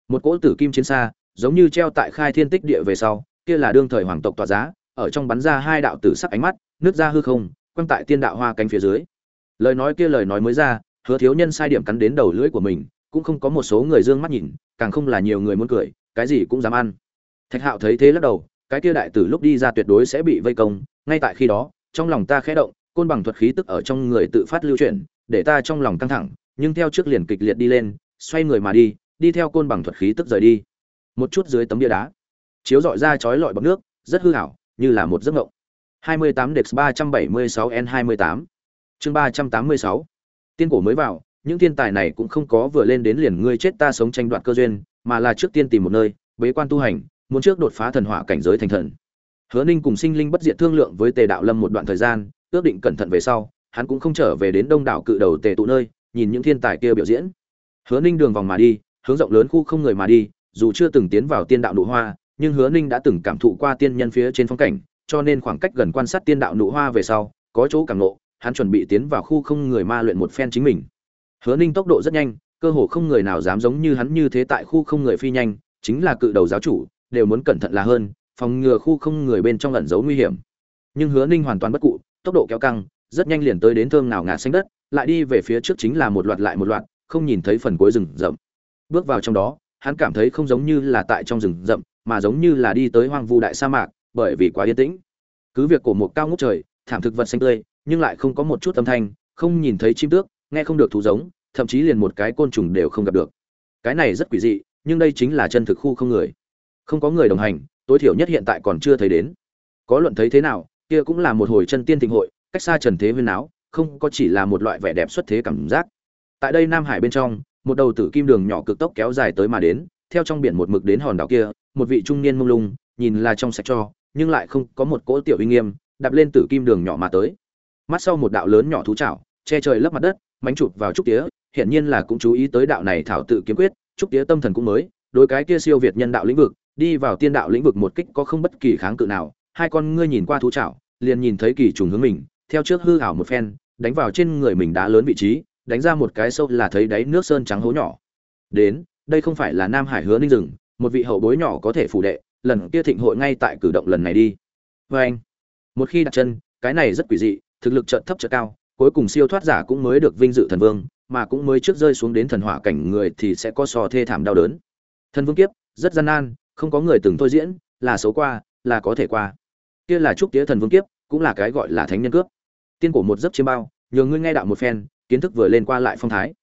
[SPEAKER 1] Một cỗ tử kim chiến xa, giống như treo tại khai thiên tích địa về sau, kia là đương thời hoàng tộc tỏa giá, ở trong bắn ra hai đạo tử sắc ánh mắt, nước ra hư không, quăng tại tiên đạo hoa cánh phía dưới. Lời nói kia lời nói mới ra, hứa thiếu nhân sai điểm cắn đến đầu lưỡi của mình cũng không có một số người dương mắt nhìn càng không là nhiều người muốn cười cái gì cũng dám ăn. Thạch hạo thấy thế lắc đầu cái kia đại tử lúc đi ra tuyệt đối sẽ bị vây công ngay tại khi đó trong lòng ta khẽ động côn bằng thuật khí tức ở trong người tự phát lưu chuyển để ta trong lòng căng thẳng nhưng theo trước liền kịch liệt đi lên xoay người mà đi đi theo côn bằng thuật khí tức rời đi. Một chút dưới tấm bia đá chiếu dọi ra chói lọi bọc nước rất hư hảo như là một giấc ngộng 28 Dex 376 N28 chương 386 Tiên cổ mới vào, những thiên tài này cũng không có vừa lên đến liền ngươi chết ta sống tranh đoạt cơ duyên, mà là trước tiên tìm một nơi, bế quan tu hành, muốn trước đột phá thần hỏa cảnh giới thành thần. Hứa Ninh cùng Sinh Linh bất diệt thương lượng với Tề Đạo Lâm một đoạn thời gian, ước định cẩn thận về sau, hắn cũng không trở về đến Đông đảo cự đầu Tề tụ nơi, nhìn những thiên tài kia biểu diễn. Hứa Ninh đường vòng mà đi, hướng rộng lớn khu không người mà đi, dù chưa từng tiến vào tiên đạo nụ hoa, nhưng Hứa Ninh đã từng cảm thụ qua tiên nhân phía trên phong cảnh, cho nên khoảng cách gần quan sát tiên đạo nụ hoa về sau, có chỗ cảm ngộ, hắn chuẩn bị tiến vào khu không người ma luyện một phen chính mình. Hứa Ninh tốc độ rất nhanh, cơ hồ không người nào dám giống như hắn như thế tại khu không người phi nhanh, chính là cự đầu giáo chủ, đều muốn cẩn thận là hơn, phòng ngừa khu không người bên trong ẩn giấu nguy hiểm. Nhưng Hứa Ninh hoàn toàn bất cụ, tốc độ kéo căng, rất nhanh liền tới đến thơm nào ngả xanh đất, lại đi về phía trước chính là một loạt lại một loạt, không nhìn thấy phần cuối rừng rậm. Bước vào trong đó, hắn cảm thấy không giống như là tại trong rừng rậm, mà giống như là đi tới hoang vu đại sa mạc, bởi vì quá yên tĩnh. Cứ việc cổ một cao ngút trời, thảm thực vật xanh tươi, nhưng lại không có một chút âm thanh, không nhìn thấy chim tước, nghe không được thú giống, thậm chí liền một cái côn trùng đều không gặp được. Cái này rất quỷ dị, nhưng đây chính là chân thực khu không người. Không có người đồng hành, tối thiểu nhất hiện tại còn chưa thấy đến. Có luận thấy thế nào, kia cũng là một hồi chân tiên thịnh hội, cách xa trần thế huyên áo, không có chỉ là một loại vẻ đẹp xuất thế cảm giác. Tại đây Nam Hải bên trong, một đầu tử kim đường nhỏ cực tốc kéo dài tới mà đến, theo trong biển một mực đến hòn đảo kia, một vị trung niên mông lung, nhìn là trong sạch cho, nhưng lại không có một cỗ tiểu uy nghiêm, đạp lên tử kim đường nhỏ mà tới. Mắt sau một đạo lớn nhỏ thú chảo, che trời lấp mặt đất, mánh chụp vào trúc tía, hiển nhiên là cũng chú ý tới đạo này thảo tự kiếm quyết, trúc tía tâm thần cũng mới, đối cái kia siêu việt nhân đạo lĩnh vực, đi vào tiên đạo lĩnh vực một kích có không bất kỳ kháng cự nào, hai con ngươi nhìn qua thú chảo, liền nhìn thấy kỳ trùng hướng mình, theo trước hư ảo một phen, đánh vào trên người mình đá lớn vị trí, đánh ra một cái sâu là thấy đáy nước sơn trắng hố nhỏ. Đến, đây không phải là Nam Hải Hứa Ninh rừng, một vị hậu bối nhỏ có thể phủ đệ, lần kia thịnh hội ngay tại cử động lần này đi. vê anh, một khi đặt chân, cái này rất quỷ dị, thực lực chợt thấp chợt cao, cuối cùng siêu thoát giả cũng mới được vinh dự thần vương, mà cũng mới trước rơi xuống đến thần hỏa cảnh người thì sẽ có so thê thảm đau đớn. Thần vương kiếp, rất gian nan, không có người từng thôi diễn, là xấu qua, là có thể qua. Kia là trúc tía thần vương kiếp cũng là cái gọi là thánh nhân cướp. Tiên cổ một giấc chiêm bao nhờ ngươi nghe đạo một phen kiến thức vừa lên qua lại phong thái.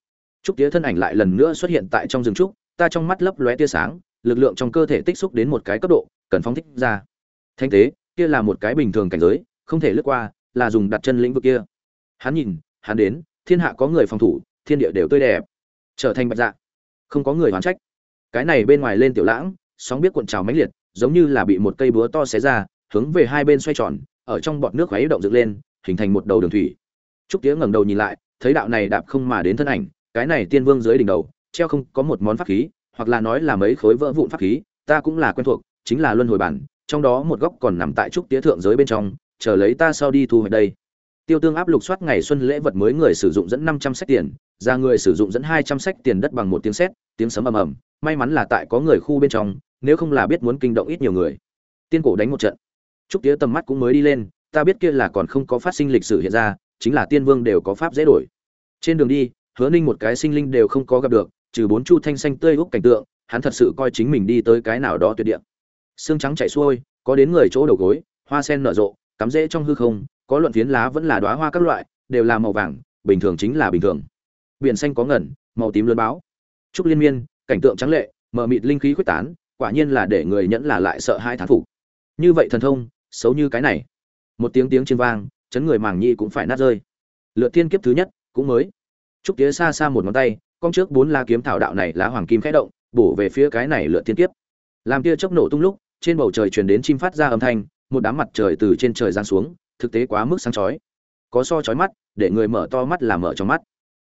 [SPEAKER 1] Trúc tía thân ảnh lại lần nữa xuất hiện tại trong rừng trúc ta trong mắt lấp lóe tia sáng lực lượng trong cơ thể tích xúc đến một cái cấp độ cần phóng thích ra. Thanh tế kia là một cái bình thường cảnh giới không thể lướt qua là dùng đặt chân lĩnh vực kia hắn nhìn, hắn đến, thiên hạ có người phòng thủ, thiên địa đều tươi đẹp. Trở thành bạch dạ. Không có người hoán trách. Cái này bên ngoài lên tiểu lãng, sóng biết cuộn trào mãnh liệt, giống như là bị một cây búa to xé ra, hướng về hai bên xoay tròn, ở trong bọt nước khuấy động dựng lên, hình thành một đầu đường thủy. Trúc tía ngẩng đầu nhìn lại, thấy đạo này đạp không mà đến thân ảnh, cái này tiên vương dưới đỉnh đầu, treo không có một món pháp khí, hoặc là nói là mấy khối vỡ vụn pháp khí, ta cũng là quen thuộc, chính là luân hồi bản, trong đó một góc còn nằm tại trúc tía thượng giới bên trong, chờ lấy ta sau đi thu hồi đây tiêu tương áp lục soát ngày xuân lễ vật mới người sử dụng dẫn năm trăm sách tiền ra người sử dụng dẫn hai trăm sách tiền đất bằng một tiếng sét, tiếng sấm ầm ầm. May mắn là tại có người khu bên trong, nếu không là biết muốn kinh động ít nhiều người. Tiên cổ đánh một trận. Trúc tiếu tầm mắt cũng mới đi lên, ta biết kia là còn không có phát sinh lịch sử hiện ra, chính là tiên vương đều có pháp dễ đổi. Trên đường đi, hứa ninh một cái sinh linh đều không có gặp được, trừ bốn chu thanh xanh tươi úc cảnh tượng, hắn thật sự coi chính mình đi tới cái nào đó tuyệt địa. Xương trắng chảy xuôi, có đến người chỗ đầu gối, hoa sen nở rộ, cắm rễ trong hư không có luận phiến lá vẫn là đóa hoa các loại, đều là màu vàng, bình thường chính là bình thường. Biển xanh có ngẩn, màu tím lớn báo. Trúc liên miên, cảnh tượng trắng lệ, mờ mịt linh khí khuếch tán, quả nhiên là để người nhẫn là lại sợ hai thán phục. Như vậy thần thông, xấu như cái này. Một tiếng tiếng trên vang, chấn người màng nhi cũng phải nát rơi. Lựa thiên kiếp thứ nhất, cũng mới. Trúc tía xa xa một ngón tay, con trước bốn la kiếm thảo đạo này lá hoàng kim khẽ động, bổ về phía cái này lựa thiên kiếp. Làm tia chốc nổ tung lúc, trên bầu trời truyền đến chim phát ra âm thanh, một đám mặt trời từ trên trời giáng xuống thực tế quá mức sáng chói. Có so chói mắt, để người mở to mắt là mở trong mắt.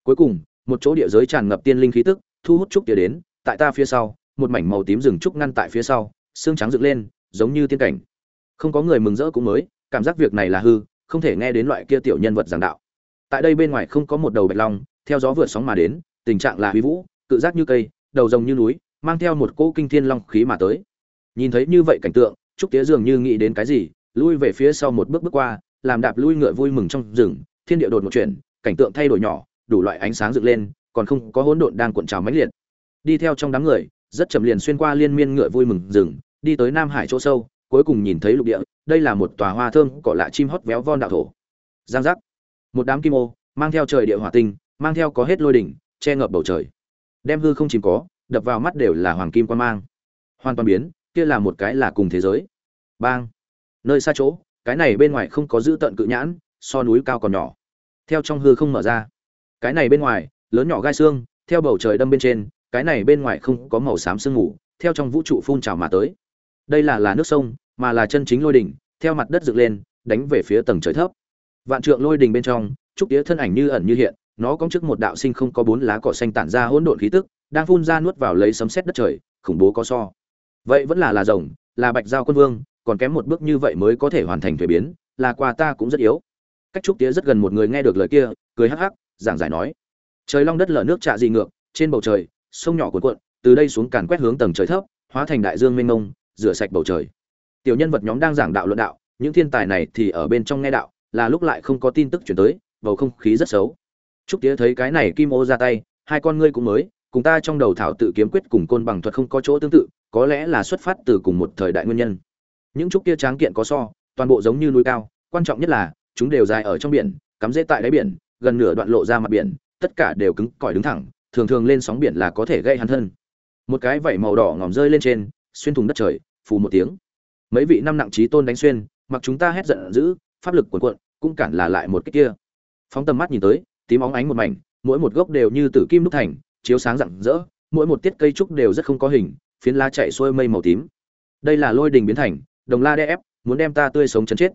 [SPEAKER 1] Cuối cùng, một chỗ địa giới tràn ngập tiên linh khí tức, thu hút trúc tía đến, tại ta phía sau, một mảnh màu tím rừng trúc ngăn tại phía sau, xương trắng dựng lên, giống như tiên cảnh. Không có người mừng rỡ cũng mới, cảm giác việc này là hư, không thể nghe đến loại kia tiểu nhân vật giảng đạo. Tại đây bên ngoài không có một đầu bạch long, theo gió vượt sóng mà đến, tình trạng là huy vũ, cự giác như cây, đầu rồng như núi, mang theo một cỗ kinh thiên long khí mà tới. Nhìn thấy như vậy cảnh tượng, trúc tía dường như nghĩ đến cái gì lui về phía sau một bước bước qua, làm đạp lui ngựa vui mừng trong rừng, thiên địa đột một chuyển, cảnh tượng thay đổi nhỏ, đủ loại ánh sáng dựng lên, còn không có hỗn độn đang cuộn trào mãnh liệt. Đi theo trong đám người, rất chậm liền xuyên qua liên miên ngựa vui mừng rừng, đi tới nam hải chỗ sâu, cuối cùng nhìn thấy lục địa, đây là một tòa hoa thơm, cỏ lạ chim hót véo von đạo thổ. Giang giác. Một đám kim ô, mang theo trời địa hỏa tinh, mang theo có hết lôi đỉnh, che ngập bầu trời. Đem hư không chìm có, đập vào mắt đều là hoàng kim quan mang. Hoàn toàn biến, kia là một cái là cùng thế giới. Bang nơi xa chỗ, cái này bên ngoài không có giữ tận cự nhãn, so núi cao còn nhỏ. Theo trong hư không mở ra. Cái này bên ngoài, lớn nhỏ gai xương, theo bầu trời đâm bên trên, cái này bên ngoài không có màu xám sương mù, theo trong vũ trụ phun trào mà tới. Đây là là nước sông, mà là chân chính lôi đỉnh, theo mặt đất dựng lên, đánh về phía tầng trời thấp. Vạn trượng lôi đỉnh bên trong, trúc tía thân ảnh như ẩn như hiện, nó có trước một đạo sinh không có bốn lá cỏ xanh tản ra hỗn độn khí tức, đang phun ra nuốt vào lấy sấm sét đất trời, khủng bố có so. Vậy vẫn là là rồng, là bạch giao quân vương còn kém một bước như vậy mới có thể hoàn thành thuế biến, là quà ta cũng rất yếu. Cách trúc tía rất gần một người nghe được lời kia, cười hắc hắc, giảng giải nói. Trời long đất lở nước trạ dị ngược, trên bầu trời, sông nhỏ cuộn cuộn, từ đây xuống càn quét hướng tầng trời thấp, hóa thành đại dương mênh mông, rửa sạch bầu trời. Tiểu nhân vật nhóm đang giảng đạo luận đạo, những thiên tài này thì ở bên trong nghe đạo, là lúc lại không có tin tức chuyển tới, bầu không khí rất xấu. Trúc tía thấy cái này kim ô ra tay, hai con ngươi cũng mới, cùng ta trong đầu thảo tự kiếm quyết cùng côn bằng thuật không có chỗ tương tự, có lẽ là xuất phát từ cùng một thời đại nguyên nhân những trúc kia tráng kiện có so, toàn bộ giống như núi cao, quan trọng nhất là, chúng đều dài ở trong biển, cắm rễ tại đáy biển, gần nửa đoạn lộ ra mặt biển, tất cả đều cứng cỏi đứng thẳng, thường thường lên sóng biển là có thể gây hắn thân. Một cái vảy màu đỏ ngòm rơi lên trên, xuyên thủng đất trời, phù một tiếng. Mấy vị năm nặng trí tôn đánh xuyên, mặc chúng ta hét giận dữ, pháp lực cuồn cuộn, cũng cản là lại một cái kia. Phóng tầm mắt nhìn tới, tím óng ánh một mảnh, mỗi một gốc đều như tử kim đúc thành, chiếu sáng rạng rỡ, mỗi một tiết cây trúc đều rất không có hình, phiến lá chạy xuôi mây màu tím. Đây là lôi đình biến thành đồng la đe ép, muốn đem ta tươi sống chấn chết.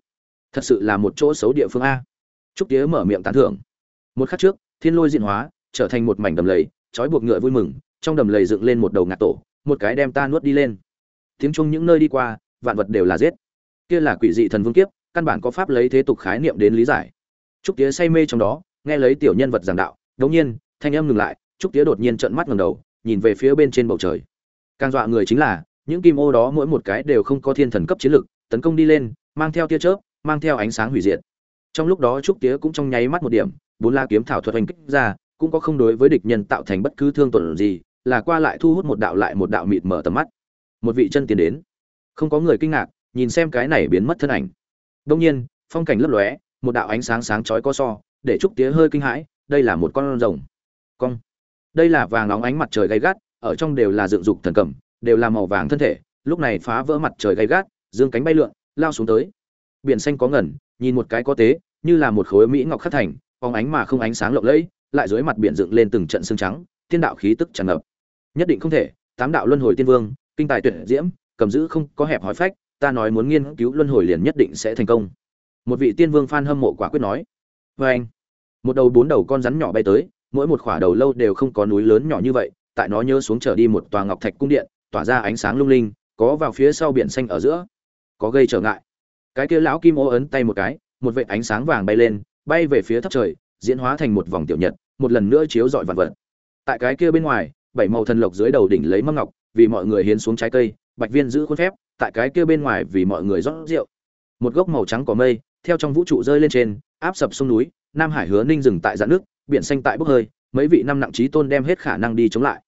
[SPEAKER 1] Thật sự là một chỗ xấu địa phương a. Trúc tía mở miệng tán thưởng. Một khắc trước, thiên lôi diện hóa, trở thành một mảnh đầm lầy, trói buộc ngựa vui mừng, trong đầm lầy dựng lên một đầu ngạt tổ, một cái đem ta nuốt đi lên. Tiếng chung những nơi đi qua, vạn vật đều là giết. Kia là quỷ dị thần vương kiếp, căn bản có pháp lấy thế tục khái niệm đến lý giải. Trúc tía say mê trong đó, nghe lấy tiểu nhân vật giảng đạo, đống nhiên, thanh âm ngừng lại, trúc tía đột nhiên trợn mắt ngẩng đầu, nhìn về phía bên trên bầu trời. Càng dọa người chính là những kim ô đó mỗi một cái đều không có thiên thần cấp chiến lực, tấn công đi lên, mang theo tia chớp, mang theo ánh sáng hủy diệt. Trong lúc đó trúc tía cũng trong nháy mắt một điểm, bốn la kiếm thảo thuật hành kích ra, cũng có không đối với địch nhân tạo thành bất cứ thương tổn gì, là qua lại thu hút một đạo lại một đạo mịt mở tầm mắt. Một vị chân tiến đến. Không có người kinh ngạc, nhìn xem cái này biến mất thân ảnh. Đông nhiên, phong cảnh lấp lóe, một đạo ánh sáng sáng chói có so, để trúc tía hơi kinh hãi, đây là một con rồng. Cong. Đây là vàng óng ánh mặt trời gay gắt, ở trong đều là dựng dục thần cầm đều là màu vàng thân thể, lúc này phá vỡ mặt trời gay gắt, dương cánh bay lượn, lao xuống tới. Biển xanh có ngẩn, nhìn một cái có tế, như là một khối mỹ ngọc khắc thành, phóng ánh mà không ánh sáng lộng lẫy, lại dưới mặt biển dựng lên từng trận xương trắng, thiên đạo khí tức tràn ngập. Nhất định không thể, tám đạo luân hồi tiên vương, kinh tài tuyệt diễm, cầm giữ không có hẹp hỏi phách, ta nói muốn nghiên cứu luân hồi liền nhất định sẽ thành công. Một vị tiên vương phan hâm mộ quả quyết nói. Vê anh, một đầu bốn đầu con rắn nhỏ bay tới, mỗi một khỏa đầu lâu đều không có núi lớn nhỏ như vậy, tại nó nhớ xuống trở đi một tòa ngọc thạch cung điện tỏa ra ánh sáng lung linh, có vào phía sau biển xanh ở giữa. Có gây trở ngại. Cái kia lão kim ô ấn tay một cái, một vệ ánh sáng vàng bay lên, bay về phía thấp trời, diễn hóa thành một vòng tiểu nhật, một lần nữa chiếu rọi vạn vật. Tại cái kia bên ngoài, bảy màu thần lộc dưới đầu đỉnh lấy mâm ngọc, vì mọi người hiến xuống trái cây, bạch viên giữ khuôn phép, tại cái kia bên ngoài vì mọi người rót rượu. Một gốc màu trắng có mây, theo trong vũ trụ rơi lên trên, áp sập sông núi, nam hải hứa ninh dừng tại dạn nước, biển xanh tại bốc hơi, mấy vị năm nặng trí tôn đem hết khả năng đi chống lại.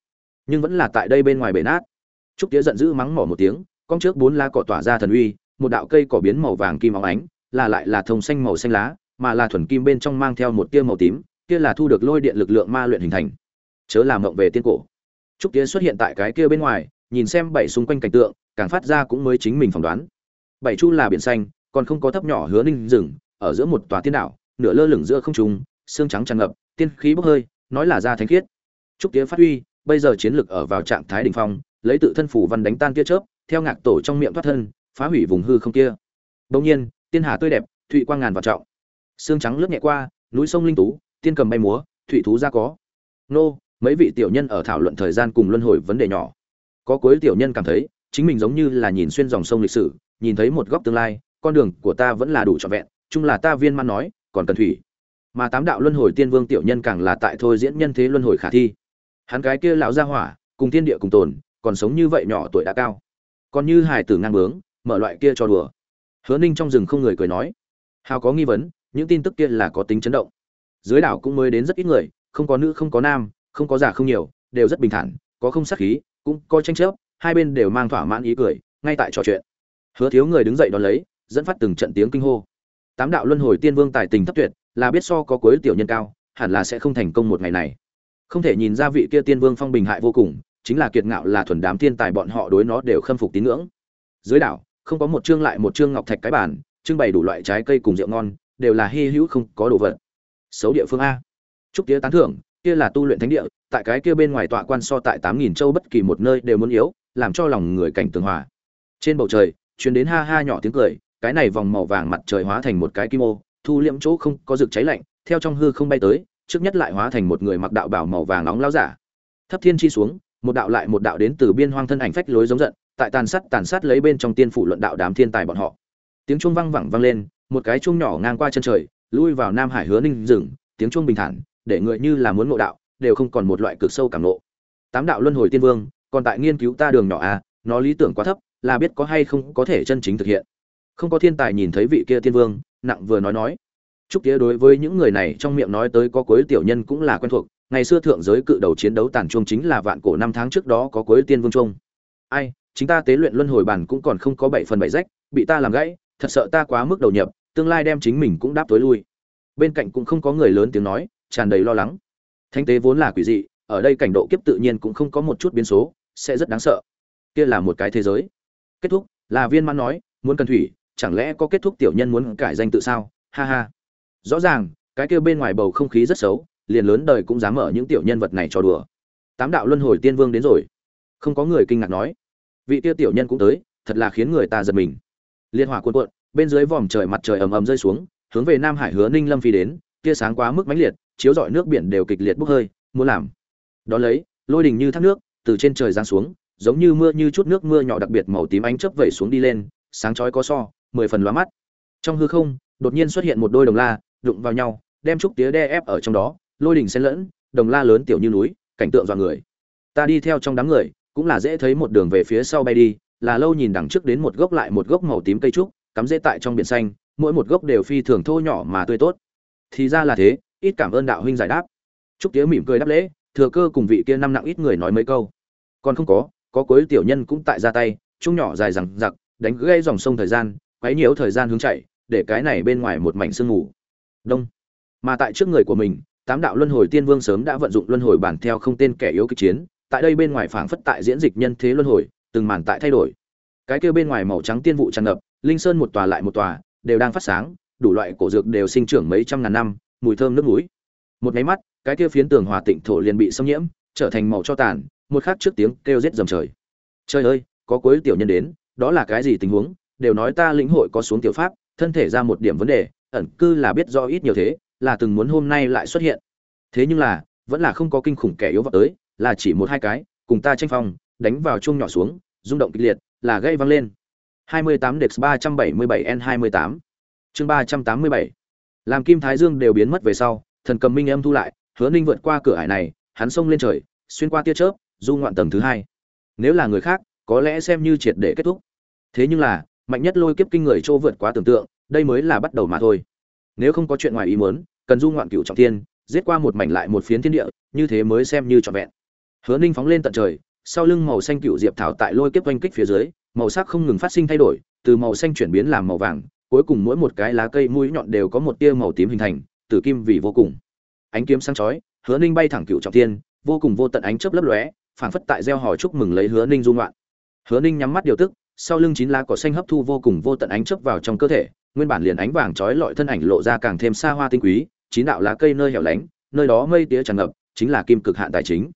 [SPEAKER 1] Nhưng vẫn là tại đây bên ngoài bể nát trúc tía giận dữ mắng mỏ một tiếng, con trước bốn lá cỏ tỏa ra thần uy, một đạo cây cỏ biến màu vàng kim óng ánh, là lại là thông xanh màu xanh lá, mà là thuần kim bên trong mang theo một tia màu tím, kia là thu được lôi điện lực lượng ma luyện hình thành. Chớ làm mộng về tiên cổ. Trúc tía xuất hiện tại cái kia bên ngoài, nhìn xem bảy xung quanh cảnh tượng, càng phát ra cũng mới chính mình phỏng đoán. Bảy chu là biển xanh, còn không có thấp nhỏ hứa ninh rừng, ở giữa một tòa tiên đảo, nửa lơ lửng giữa không trung, xương trắng tràn ngập, tiên khí bốc hơi, nói là ra thánh khiết. Trúc tía phát huy, bây giờ chiến lực ở vào trạng thái đỉnh phong lấy tự thân phủ văn đánh tan tia chớp, theo ngạc tổ trong miệng thoát thân, phá hủy vùng hư không kia. Đông nhiên, tiên hà tươi đẹp, thụy quang ngàn vạn trọng. Xương trắng lướt nhẹ qua, núi sông linh tú, tiên cầm bay múa, thụy thú ra có. Nô, mấy vị tiểu nhân ở thảo luận thời gian cùng luân hồi vấn đề nhỏ. Có cuối tiểu nhân cảm thấy, chính mình giống như là nhìn xuyên dòng sông lịch sử, nhìn thấy một góc tương lai, con đường của ta vẫn là đủ trọn vẹn, chung là ta viên man nói, còn cần thủy. Mà tám đạo luân hồi tiên vương tiểu nhân càng là tại thôi diễn nhân thế luân hồi khả thi. Hắn cái kia lão gia hỏa, cùng thiên địa cùng tồn còn sống như vậy nhỏ tuổi đã cao. Còn như hải tử ngang bướng, mở loại kia cho đùa. Hứa ninh trong rừng không người cười nói. Hào có nghi vấn, những tin tức kia là có tính chấn động. Dưới đảo cũng mới đến rất ít người, không có nữ, không có nam, không có già không nhiều, đều rất bình thản, có không sát khí, cũng có tranh chấp, hai bên đều mang thỏa mãn ý cười, ngay tại trò chuyện. Hứa thiếu người đứng dậy đón lấy, dẫn phát từng trận tiếng kinh hô. Tám đạo luân hồi tiên vương tài tình thấp tuyệt, là biết so có cuối tiểu nhân cao, hẳn là sẽ không thành công một ngày này. Không thể nhìn ra vị kia tiên vương phong bình hại vô cùng chính là kiệt ngạo là thuần đám thiên tài bọn họ đối nó đều khâm phục tín ngưỡng. Dưới đảo, không có một chương lại một chương ngọc thạch cái bản trưng bày đủ loại trái cây cùng rượu ngon, đều là hy hữu không có đồ vật. Xấu địa phương a. Trúc tía tán thưởng, kia là tu luyện thánh địa, tại cái kia bên ngoài tọa quan so tại tám nghìn châu bất kỳ một nơi đều muốn yếu, làm cho lòng người cảnh tường hòa. Trên bầu trời chuyến đến ha ha nhỏ tiếng cười, cái này vòng màu vàng mặt trời hóa thành một cái kim ô, thu liễm chỗ không có rực cháy lạnh, theo trong hư không bay tới, trước nhất lại hóa thành một người mặc đạo bảo màu vàng nóng lao giả. Thấp thiên chi xuống một đạo lại một đạo đến từ biên hoang thân ảnh phách lối giống giận tại tàn sát tàn sát lấy bên trong tiên phủ luận đạo đám thiên tài bọn họ. Tiếng chuông vang vẳng vang lên một cái chuông nhỏ ngang qua chân trời lui vào nam hải hứa ninh rừng tiếng chuông bình thản để người như là muốn ngộ đạo đều không còn một loại cực sâu cảm ngộ. Tám đạo luân hồi tiên vương còn tại nghiên cứu ta đường nhỏ a nó lý tưởng quá thấp là biết có hay không có thể chân chính thực hiện. Không có thiên tài nhìn thấy vị kia tiên vương nặng vừa nói nói. Trúc Tía đối với những người này trong miệng nói tới có cuối tiểu nhân cũng là quen thuộc, ngày xưa thượng giới cự đầu chiến đấu tàn trung chính là vạn cổ năm tháng trước đó có cuối tiên vương trung. Ai, chính ta tế luyện luân hồi bản cũng còn không có bảy phần bảy rách, bị ta làm gãy, thật sợ ta quá mức đầu nhập, tương lai đem chính mình cũng đáp tối lui. Bên cạnh cũng không có người lớn tiếng nói, tràn đầy lo lắng. Thánh tế vốn là quỷ dị, ở đây cảnh độ kiếp tự nhiên cũng không có một chút biến số, sẽ rất đáng sợ. Kia là một cái thế giới. Kết thúc, là viên mãn nói, muốn cần thủy, chẳng lẽ có kết thúc tiểu nhân muốn cải danh tự sao? Ha ha rõ ràng cái kia bên ngoài bầu không khí rất xấu liền lớn đời cũng dám mở những tiểu nhân vật này cho đùa. Tám đạo luân hồi tiên vương đến rồi. Không có người kinh ngạc nói. Vị kia tiểu nhân cũng tới, thật là khiến người ta giật mình. Liên hỏa cuộn cuộn, bên dưới vòm trời mặt trời ầm ầm rơi xuống, hướng về nam hải hứa ninh lâm phi đến, tia sáng quá mức mãnh liệt, chiếu rọi nước biển đều kịch liệt bốc hơi, muốn làm. Đó lấy, lôi đình như thác nước, từ trên trời giáng xuống, giống như mưa như chút nước mưa nhỏ đặc biệt màu tím ánh chớp vẩy xuống đi lên, sáng chói có so, mười phần lóa mắt. Trong hư không, đột nhiên xuất hiện một đôi đồng la, đụng vào nhau, đem trúc tía đe ép ở trong đó lôi đình xen lẫn, đồng la lớn tiểu như núi, cảnh tượng dọa người. Ta đi theo trong đám người, cũng là dễ thấy một đường về phía sau bay đi, là lâu nhìn đằng trước đến một gốc lại một gốc màu tím cây trúc, cắm dễ tại trong biển xanh, mỗi một gốc đều phi thường thô nhỏ mà tươi tốt. Thì ra là thế, ít cảm ơn đạo huynh giải đáp. Trúc tía mỉm cười đáp lễ, thừa cơ cùng vị kia năm nặng ít người nói mấy câu. Còn không có có cuối tiểu nhân cũng tại ra tay, chung nhỏ dài rằng giặc, đánh gây dòng sông thời gian, quấy nhiễu thời gian hướng chạy, để cái này bên ngoài một mảnh sương ngủ đông. Mà tại trước người của mình tám đạo luân hồi tiên vương sớm đã vận dụng luân hồi bản theo không tên kẻ yếu kịch chiến, tại đây bên ngoài phảng phất tại diễn dịch nhân thế luân hồi, từng màn tại thay đổi. Cái kia bên ngoài màu trắng tiên vụ tràn ngập, linh sơn một tòa lại một tòa, đều đang phát sáng, đủ loại cổ dược đều sinh trưởng mấy trăm ngàn năm, mùi thơm nước mũi. Một máy mắt, cái kia phiến tường hòa tịnh thổ liền bị xâm nhiễm, trở thành màu cho tàn, một khắc trước tiếng kêu rết dầm trời. Trời ơi, có cuối tiểu nhân đến, đó là cái gì tình huống? Đều nói ta lĩnh hội có xuống tiểu pháp, thân thể ra một điểm vấn đề, ẩn cư là biết do ít nhiều thế là từng muốn hôm nay lại xuất hiện. Thế nhưng là, vẫn là không có kinh khủng kẻ yếu vào tới, là chỉ một hai cái, cùng ta tranh phong, đánh vào chuông nhỏ xuống, rung động kịch liệt, là gây văng lên. 28 Dex 377 N28 chương 387 làm kim thái dương đều biến mất về sau, thần cầm minh âm thu lại, hứa ninh vượt qua cửa ải này, hắn xông lên trời, xuyên qua tia chớp, du ngoạn tầng thứ hai. Nếu là người khác, có lẽ xem như triệt để kết thúc. Thế nhưng là, mạnh nhất lôi kiếp kinh người chỗ vượt quá tưởng tượng, đây mới là bắt đầu mà thôi. Nếu không có chuyện ngoài ý muốn cần du ngoạn cựu trọng thiên, giết qua một mảnh lại một phiến thiên địa, như thế mới xem như trọn vẹn. Hứa ninh phóng lên tận trời, sau lưng màu xanh cựu diệp thảo tại lôi kiếp oanh kích phía dưới, màu sắc không ngừng phát sinh thay đổi, từ màu xanh chuyển biến làm màu vàng, cuối cùng mỗi một cái lá cây mũi nhọn đều có một tia màu tím hình thành, tử kim vì vô cùng. Ánh kiếm sáng chói, hứa ninh bay thẳng cựu trọng thiên, vô cùng vô tận ánh chớp lấp lóe, phảng phất tại gieo hò chúc mừng lấy hứa ninh dung loạn hứa ninh nhắm mắt điều tức, sau lưng chín lá cỏ xanh hấp thu vô cùng vô tận ánh chớp vào trong cơ thể, nguyên bản liền ánh vàng chói lọi thân ảnh lộ ra càng thêm xa hoa tinh quý chín đạo lá cây nơi hẻo lánh, nơi đó mây tía tràn ngập, chính là kim cực hạn tài chính.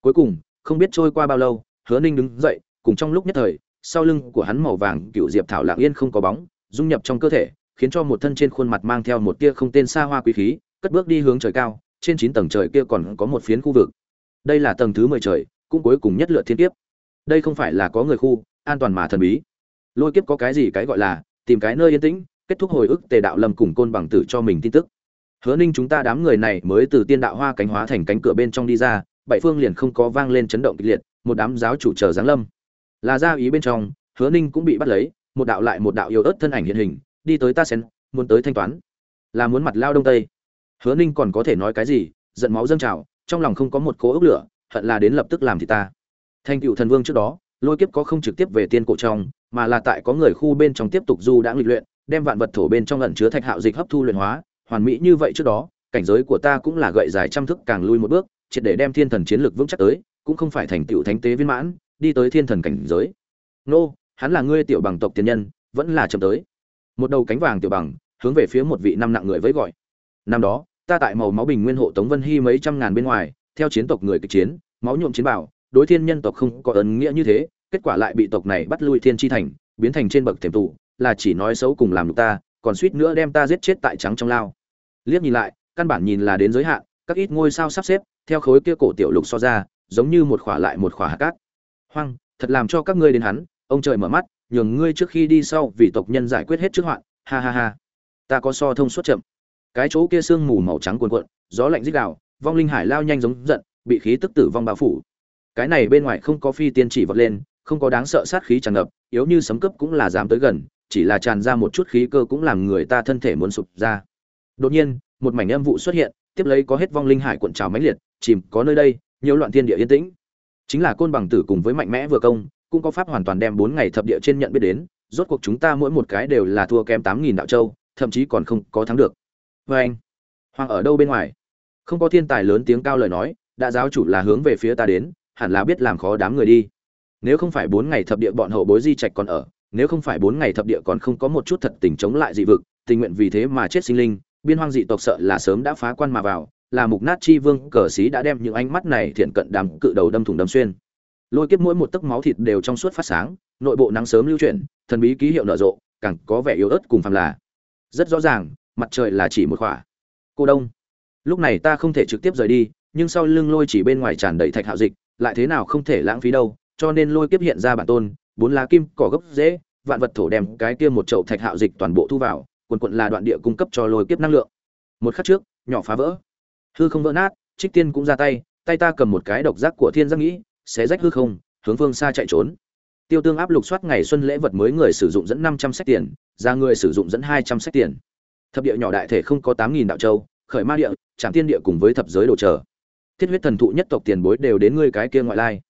[SPEAKER 1] Cuối cùng, không biết trôi qua bao lâu, hứa ninh đứng dậy, cùng trong lúc nhất thời, sau lưng của hắn màu vàng cựu diệp thảo lạng yên không có bóng, dung nhập trong cơ thể, khiến cho một thân trên khuôn mặt mang theo một tia không tên xa hoa quý khí, cất bước đi hướng trời cao, trên chín tầng trời kia còn có một phiến khu vực. Đây là tầng thứ mười trời, cũng cuối cùng nhất lựa thiên kiếp. Đây không phải là có người khu, an toàn mà thần bí. Lôi kiếp có cái gì cái gọi là, tìm cái nơi yên tĩnh, kết thúc hồi ức tề đạo lâm cùng côn bằng tử cho mình tin tức hứa ninh chúng ta đám người này mới từ tiên đạo hoa cánh hóa thành cánh cửa bên trong đi ra, bảy phương liền không có vang lên chấn động kịch liệt, một đám giáo chủ chờ giáng lâm. Là ra ý bên trong, hứa ninh cũng bị bắt lấy, một đạo lại một đạo yếu ớt thân ảnh hiện hình, đi tới ta sen, muốn tới thanh toán. Là muốn mặt lao đông tây. Hứa ninh còn có thể nói cái gì, giận máu dâng trào, trong lòng không có một cố ốc lửa, hận là đến lập tức làm thì ta. Thanh cựu thần vương trước đó, lôi kiếp có không trực tiếp về tiên cổ trong, mà là tại có người khu bên trong tiếp tục du đã lịch luyện, đem vạn vật thổ bên trong ẩn chứa thạch hạo dịch hấp thu luyện hóa hoàn mỹ như vậy trước đó cảnh giới của ta cũng là gậy dài trăm thức càng lui một bước triệt để đem thiên thần chiến lực vững chắc tới cũng không phải thành tựu thánh tế viên mãn đi tới thiên thần cảnh giới. Nô hắn là ngươi tiểu bằng tộc tiền nhân vẫn là chậm tới. Một đầu cánh vàng tiểu bằng hướng về phía một vị năm nặng người với gọi. Năm đó ta tại màu máu bình nguyên hộ tống vân hy mấy trăm ngàn bên ngoài theo chiến tộc người kịch chiến máu nhuộm chiến bảo đối thiên nhân tộc không có ấn nghĩa như thế kết quả lại bị tộc này bắt lui thiên chi thành biến thành trên bậc thềm tụ, là chỉ nói xấu cùng làm nhục ta còn suýt nữa đem ta giết chết tại trắng trong lao liếc nhìn lại, căn bản nhìn là đến giới hạn, các ít ngôi sao sắp xếp, theo khối kia cổ tiểu lục so ra, giống như một khỏa lại một khỏa hạt cát. Hoang, thật làm cho các ngươi đến hắn, ông trời mở mắt, nhường ngươi trước khi đi sau vì tộc nhân giải quyết hết trước hoạn, ha ha ha. Ta có so thông suốt chậm. Cái chỗ kia sương mù màu trắng cuồn cuộn, gió lạnh rít gào, vong linh hải lao nhanh giống giận, bị khí tức tử vong bao phủ. Cái này bên ngoài không có phi tiên chỉ vọt lên, không có đáng sợ sát khí tràn ngập, yếu như sấm cấp cũng là dám tới gần, chỉ là tràn ra một chút khí cơ cũng làm người ta thân thể muốn sụp ra đột nhiên, một mảnh âm vụ xuất hiện, tiếp lấy có hết vong linh hải cuộn trào mãnh liệt, chìm, có nơi đây nhiều loạn thiên địa yên tĩnh. Chính là côn bằng tử cùng với mạnh mẽ vừa công, cũng có pháp hoàn toàn đem bốn ngày thập địa trên nhận biết đến, rốt cuộc chúng ta mỗi một cái đều là thua kém tám nghìn đạo châu, thậm chí còn không có thắng được. Vê anh hoàng ở đâu bên ngoài? Không có thiên tài lớn tiếng cao lời nói, đã giáo chủ là hướng về phía ta đến, hẳn là biết làm khó đám người đi. Nếu không phải bốn ngày thập địa bọn hậu bối di trạch còn ở, nếu không phải bốn ngày thập địa còn không có một chút thật tình chống lại dị vực, tình nguyện vì thế mà chết sinh linh biên hoang dị tộc sợ là sớm đã phá quan mà vào, là mục nát chi vương, cờ sĩ đã đem những ánh mắt này thiện cận đàm cự đầu đâm thủng đâm xuyên. Lôi kiếp mỗi một tấc máu thịt đều trong suốt phát sáng, nội bộ nắng sớm lưu chuyển, thần bí ký hiệu nở rộ, càng có vẻ yếu ớt cùng phàm là. Rất rõ ràng, mặt trời là chỉ một khỏa. Cô đông, lúc này ta không thể trực tiếp rời đi, nhưng sau lưng lôi chỉ bên ngoài tràn đầy thạch hạo dịch, lại thế nào không thể lãng phí đâu, cho nên lôi kiếp hiện ra bản tôn, bốn lá kim, cỏ gốc dễ vạn vật thổ đem cái kia một chậu thạch hạo dịch toàn bộ thu vào quần quận là đoạn địa cung cấp cho lôi kiếp năng lượng. Một khắc trước, nhỏ phá vỡ. Hư không vỡ nát, trích tiên cũng ra tay tay ta cầm một cái độc giác của thiên giác nghĩ, xé rách hư không, hướng phương xa chạy trốn. Tiêu tương áp lục soát ngày xuân lễ vật mới người sử dụng dẫn năm trăm sách tiền, ra người sử dụng dẫn hai trăm sách tiền. Thập địa nhỏ đại thể không có tám nghìn đạo châu, khởi ma địa trạm tiên địa cùng với thập giới đồ chờ. Thiết huyết thần thụ nhất tộc tiền bối đều đến ngươi cái kia ngoại lai.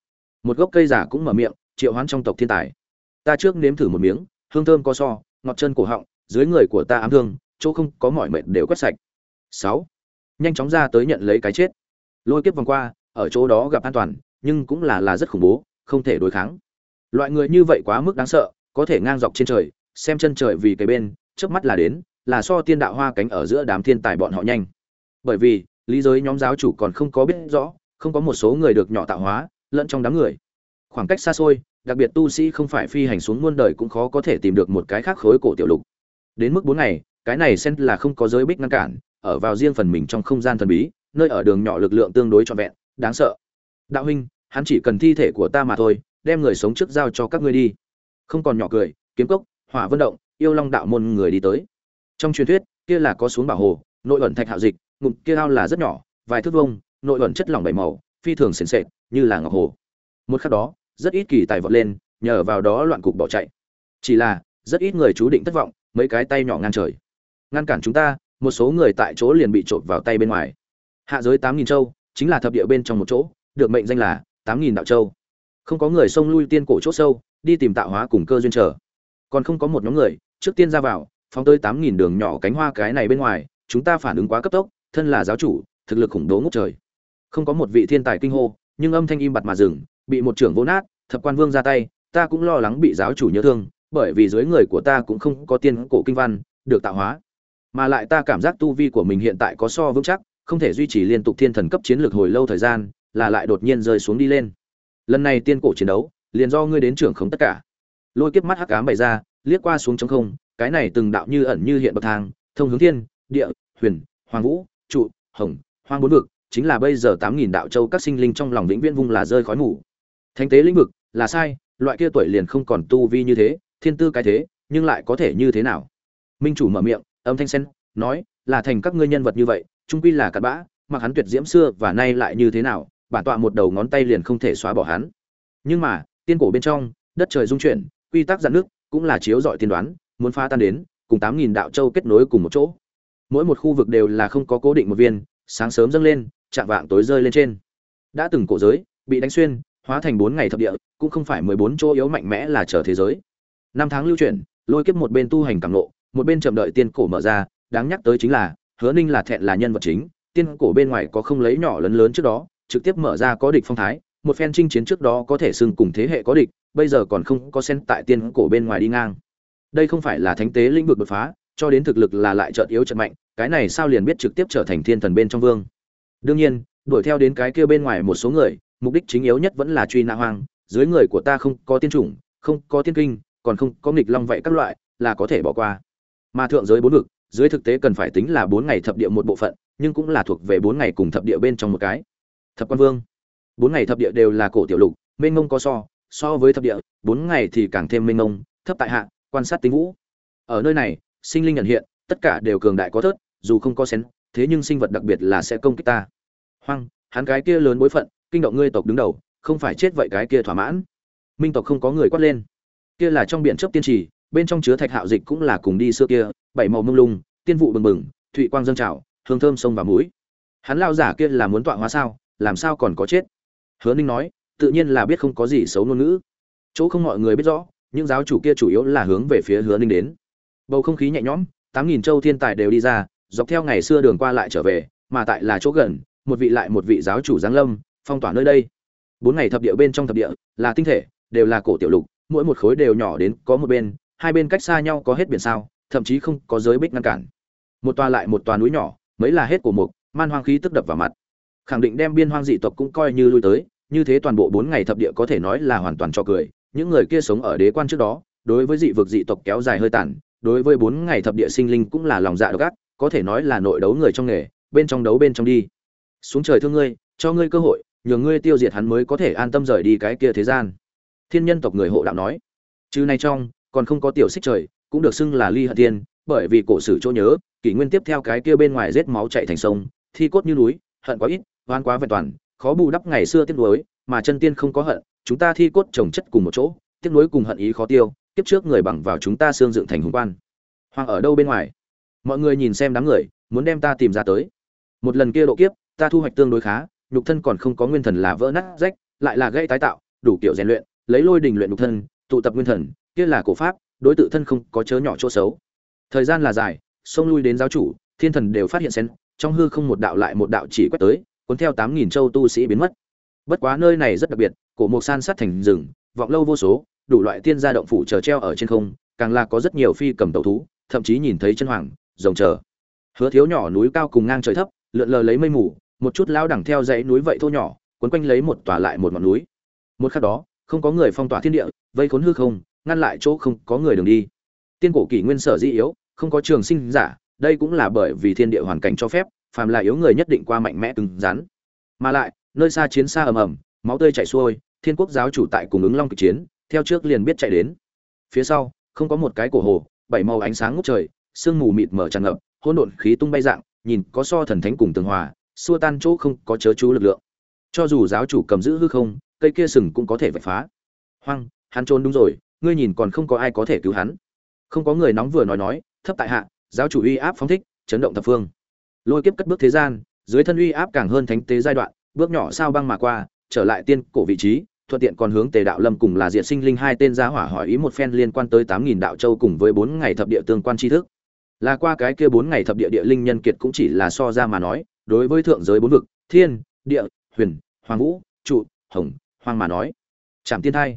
[SPEAKER 1] Một gốc cây giả cũng mở miệng, triệu hoán trong tộc thiên tài. Ta trước nếm thử một miếng, hương thơm có so, ngọt chân cổ họng dưới người của ta ám thương, chỗ không có mọi mệt đều quét sạch. Sáu. Nhanh chóng ra tới nhận lấy cái chết. Lôi kiếp vòng qua, ở chỗ đó gặp an toàn, nhưng cũng là là rất khủng bố, không thể đối kháng. Loại người như vậy quá mức đáng sợ, có thể ngang dọc trên trời, xem chân trời vì cái bên trước mắt là đến, là so tiên đạo hoa cánh ở giữa đám thiên tài bọn họ nhanh. Bởi vì, lý giới nhóm giáo chủ còn không có biết rõ, không có một số người được nhỏ tạo hóa, lẫn trong đám người. Khoảng cách xa xôi, đặc biệt tu sĩ không phải phi hành xuống muôn đời cũng khó có thể tìm được một cái khác khối cổ tiểu lục đến mức bốn ngày, cái này sen là không có giới bích ngăn cản, ở vào riêng phần mình trong không gian thần bí, nơi ở đường nhỏ lực lượng tương đối trọn vẹn, đáng sợ. Đạo huynh, hắn chỉ cần thi thể của ta mà thôi, đem người sống trước giao cho các ngươi đi. Không còn nhỏ cười, kiếm cốc, hỏa vân động, yêu long đạo môn người đi tới. Trong truyền thuyết, kia là có xuống bảo hồ, nội ẩn thạch hạo dịch, ngụm kia ao là rất nhỏ, vài thước vông nội ẩn chất lỏng bảy màu, phi thường sền sệt, như là ngọc hồ. Một khắc đó, rất ít kỳ tài vọt lên, nhờ vào đó loạn cục bỏ chạy. Chỉ là, rất ít người chú định thất vọng mấy cái tay nhỏ ngang trời. Ngăn cản chúng ta, một số người tại chỗ liền bị trộm vào tay bên ngoài. Hạ giới tám nghìn châu, chính là thập địa bên trong một chỗ, được mệnh danh là tám nghìn đạo châu. Không có người xông lui tiên cổ chỗ sâu, đi tìm tạo hóa cùng cơ duyên trở còn không có một nhóm người, trước tiên ra vào, phóng tới tám nghìn đường nhỏ cánh hoa cái này bên ngoài, chúng ta phản ứng quá cấp tốc, thân là giáo chủ, thực lực khủng bố ngốc trời. Không có một vị thiên tài kinh hô, nhưng âm thanh im bặt mà dừng, bị một trưởng vỗ nát, thập quan vương ra tay, ta cũng lo lắng bị giáo chủ nhớ thương bởi vì dưới người của ta cũng không có tiên cổ kinh văn, được tạo hóa. Mà lại ta cảm giác tu vi của mình hiện tại có so vững chắc, không thể duy trì liên tục thiên thần cấp chiến lược hồi lâu thời gian, là lại đột nhiên rơi xuống đi lên. Lần này tiên cổ chiến đấu, liền do ngươi đến trưởng khống tất cả. Lôi kiếp mắt hắc ám bày ra, liếc qua xuống trống không, cái này từng đạo như ẩn như hiện bậc thang, thông hướng thiên, địa, huyền, hoàng vũ, trụ, hồng, hoang bốn vực, chính là bây giờ tám nghìn đạo châu các sinh linh trong lòng vĩnh viễn vung là rơi khói mù. Thánh tế lĩnh vực, là sai, loại kia tuổi liền không còn tu vi như thế thiên tư cái thế, nhưng lại có thể như thế nào? Minh chủ mở miệng, âm thanh sen, nói, là thành các ngươi nhân vật như vậy trung quy là cặn bã, mặc hắn tuyệt diễm xưa và nay lại như thế nào, bản tọa một đầu ngón tay liền không thể xóa bỏ hắn. Nhưng mà, tiên cổ bên trong, đất trời dung chuyển, quy tắc giãn nước cũng là chiếu dọi tiên đoán, muốn phá tan đến, cùng tám nghìn đạo châu kết nối cùng một chỗ. Mỗi một khu vực đều là không có cố định một viên, sáng sớm dâng lên, chạm vạng tối rơi lên trên. Đã từng cổ giới, bị đánh xuyên, hóa thành bốn ngày thập địa, cũng không phải mười bốn chỗ yếu mạnh mẽ là trở thế giới năm tháng lưu chuyển, lôi kiếp một bên tu hành cảm nộ một bên chậm đợi tiên cổ mở ra, đáng nhắc tới chính là, hứa ninh là thẹn là nhân vật chính, tiên cổ bên ngoài có không lấy nhỏ lớn lớn trước đó, trực tiếp mở ra có địch phong thái, một phen chinh chiến trước đó có thể xưng cùng thế hệ có địch, bây giờ còn không có sen tại tiên cổ bên ngoài đi ngang. Đây không phải là thánh tế lĩnh vực đột phá, cho đến thực lực là lại chợt yếu chợt mạnh, cái này sao liền biết trực tiếp trở thành thiên thần bên trong vương. Đương nhiên, đuổi theo đến cái kia bên ngoài một số người, mục đích chính yếu nhất vẫn là truy nã hoang, dưới người của ta không có tiên chủng, không có tiên kinh còn không có nghịch long vậy các loại, là có thể bỏ qua. Mà thượng giới bốn vực, dưới thực tế cần phải tính là bốn ngày thập địa một bộ phận, nhưng cũng là thuộc về bốn ngày cùng thập địa bên trong một cái. Thập quan vương. Bốn ngày thập địa đều là cổ tiểu lục, mênh mông có so so với thập địa, bốn ngày thì càng thêm mênh mông, thấp tại hạ, quan sát tính vũ. Ở nơi này, sinh linh nhận hiện, tất cả đều cường đại có thớt, dù không có xén, thế nhưng sinh vật đặc biệt là sẽ công kích ta. Hoang, hắn cái kia lớn bối phận, kinh động ngươi tộc đứng đầu, không phải chết vậy cái kia thỏa mãn. Minh tộc không có người quát lên kia là trong biển chớp tiên trì, bên trong chứa thạch hạo dịch cũng là cùng đi xưa kia, bảy màu mông lung, tiên vụ bừng bừng, thụy quang dâng trào, hương thơm sông và mũi. Hắn lao giả kia là muốn tọa hóa sao, làm sao còn có chết? Hứa ninh nói, tự nhiên là biết không có gì xấu ngôn ngữ. Chỗ không mọi người biết rõ, những giáo chủ kia chủ yếu là hướng về phía hứa ninh đến. Bầu không khí nhẹ nhõm, tám nghìn châu thiên tài đều đi ra, dọc theo ngày xưa đường qua lại trở về, mà tại là chỗ gần, một vị lại một vị giáo chủ giáng lâm, phong tỏa nơi đây. Bốn ngày thập địa bên trong thập địa, là tinh thể, đều là cổ tiểu lục mỗi một khối đều nhỏ đến có một bên, hai bên cách xa nhau có hết biển sao, thậm chí không có giới bích ngăn cản. Một toa lại một toa núi nhỏ, mấy là hết của mục, man hoang khí tức đập vào mặt. Khẳng định đem biên hoang dị tộc cũng coi như lui tới, như thế toàn bộ bốn ngày thập địa có thể nói là hoàn toàn cho cười. Những người kia sống ở đế quan trước đó, đối với dị vực dị tộc kéo dài hơi tàn, đối với bốn ngày thập địa sinh linh cũng là lòng dạ độc ác, có thể nói là nội đấu người trong nghề, bên trong đấu bên trong đi. Xuống trời thương ngươi, cho ngươi cơ hội, nhờ ngươi tiêu diệt hắn mới có thể an tâm rời đi cái kia thế gian thiên nhân tộc người hộ đạo nói, chứ này trong, còn không có tiểu xích trời, cũng được xưng là ly hận tiên bởi vì cổ sử chỗ nhớ, kỷ nguyên tiếp theo cái kia bên ngoài rết máu chạy thành sông, thi cốt như núi, hận quá ít oan quá vẹn toàn, khó bù đắp ngày xưa tiếc nuối, mà chân tiên không có hận, chúng ta thi cốt trồng chất cùng một chỗ, tiếc nuối cùng hận ý khó tiêu tiếp trước người bằng vào chúng ta xương dựng thành hùng quan. Hoàng ở đâu bên ngoài? Mọi người nhìn xem đám người, muốn đem ta tìm ra tới. Một lần kia độ kiếp, ta thu hoạch tương đối khá, nhục thân còn không có nguyên thần là vỡ nát rách, lại là gây tái tạo, đủ kiểu rèn luyện lấy lôi đình luyện nhục thân, tụ tập nguyên thần, kia là cổ pháp, đối tự thân không có chớ nhỏ chỗ xấu. Thời gian là dài xông lui đến giáo chủ, thiên thần đều phát hiện xen trong hư không một đạo lại một đạo chỉ quét tới, cuốn theo tám nghìn châu tu sĩ biến mất. Bất quá nơi này rất đặc biệt, cổ mộc san sát thành rừng, vọng lâu vô số, đủ loại tiên gia động phủ chờ treo ở trên không, càng là có rất nhiều phi cầm tẩu thú, thậm chí nhìn thấy chân hoàng, rồng chờ. Hứa thiếu nhỏ núi cao cùng ngang trời thấp, lượn lờ lấy mây mù, một chút lao đẳng theo dãy núi vậy thô nhỏ, quấn quanh lấy một tòa lại một ngọn núi. Một khắc đó không có người phong tỏa thiên địa, vây khốn hư không, ngăn lại chỗ không có người đường đi. Tiên cổ kỷ nguyên sở di yếu, không có trường sinh giả, đây cũng là bởi vì thiên địa hoàn cảnh cho phép, phàm là yếu người nhất định qua mạnh mẽ cứng rắn. Mà lại, nơi xa chiến xa ầm ầm, máu tươi chảy xuôi, thiên quốc giáo chủ tại cùng ứng long kịch chiến, theo trước liền biết chạy đến. Phía sau, không có một cái cổ hồ, bảy màu ánh sáng ngút trời, sương mù mịt mở tràn ngập, hỗn độn khí tung bay dạng, nhìn có so thần thánh cùng tường hòa, xua tan chỗ không có chớ chú lực lượng. Cho dù giáo chủ cầm giữ hư không cây kia sừng cũng có thể vạch phá. Hoang, hắn trốn đúng rồi, ngươi nhìn còn không có ai có thể cứu hắn. Không có người nóng vừa nói nói, thấp tại hạ, giáo chủ uy áp phóng thích, chấn động thập phương. Lôi kiếp cất bước thế gian, dưới thân uy áp càng hơn thánh tế giai đoạn, bước nhỏ sao băng mà qua, trở lại tiên cổ vị trí, thuận tiện còn hướng tề đạo lâm cùng là diện sinh linh hai tên gia hỏa hỏi ý một phen liên quan tới tám nghìn đạo châu cùng với bốn ngày thập địa tương quan tri thức. Là qua cái kia bốn ngày thập địa địa linh nhân kiệt cũng chỉ là so ra mà nói, đối với thượng giới bốn vực, thiên, địa, huyền, hoàng vũ, trụ, hồng Hoang mà nói. Trảm tiên thai.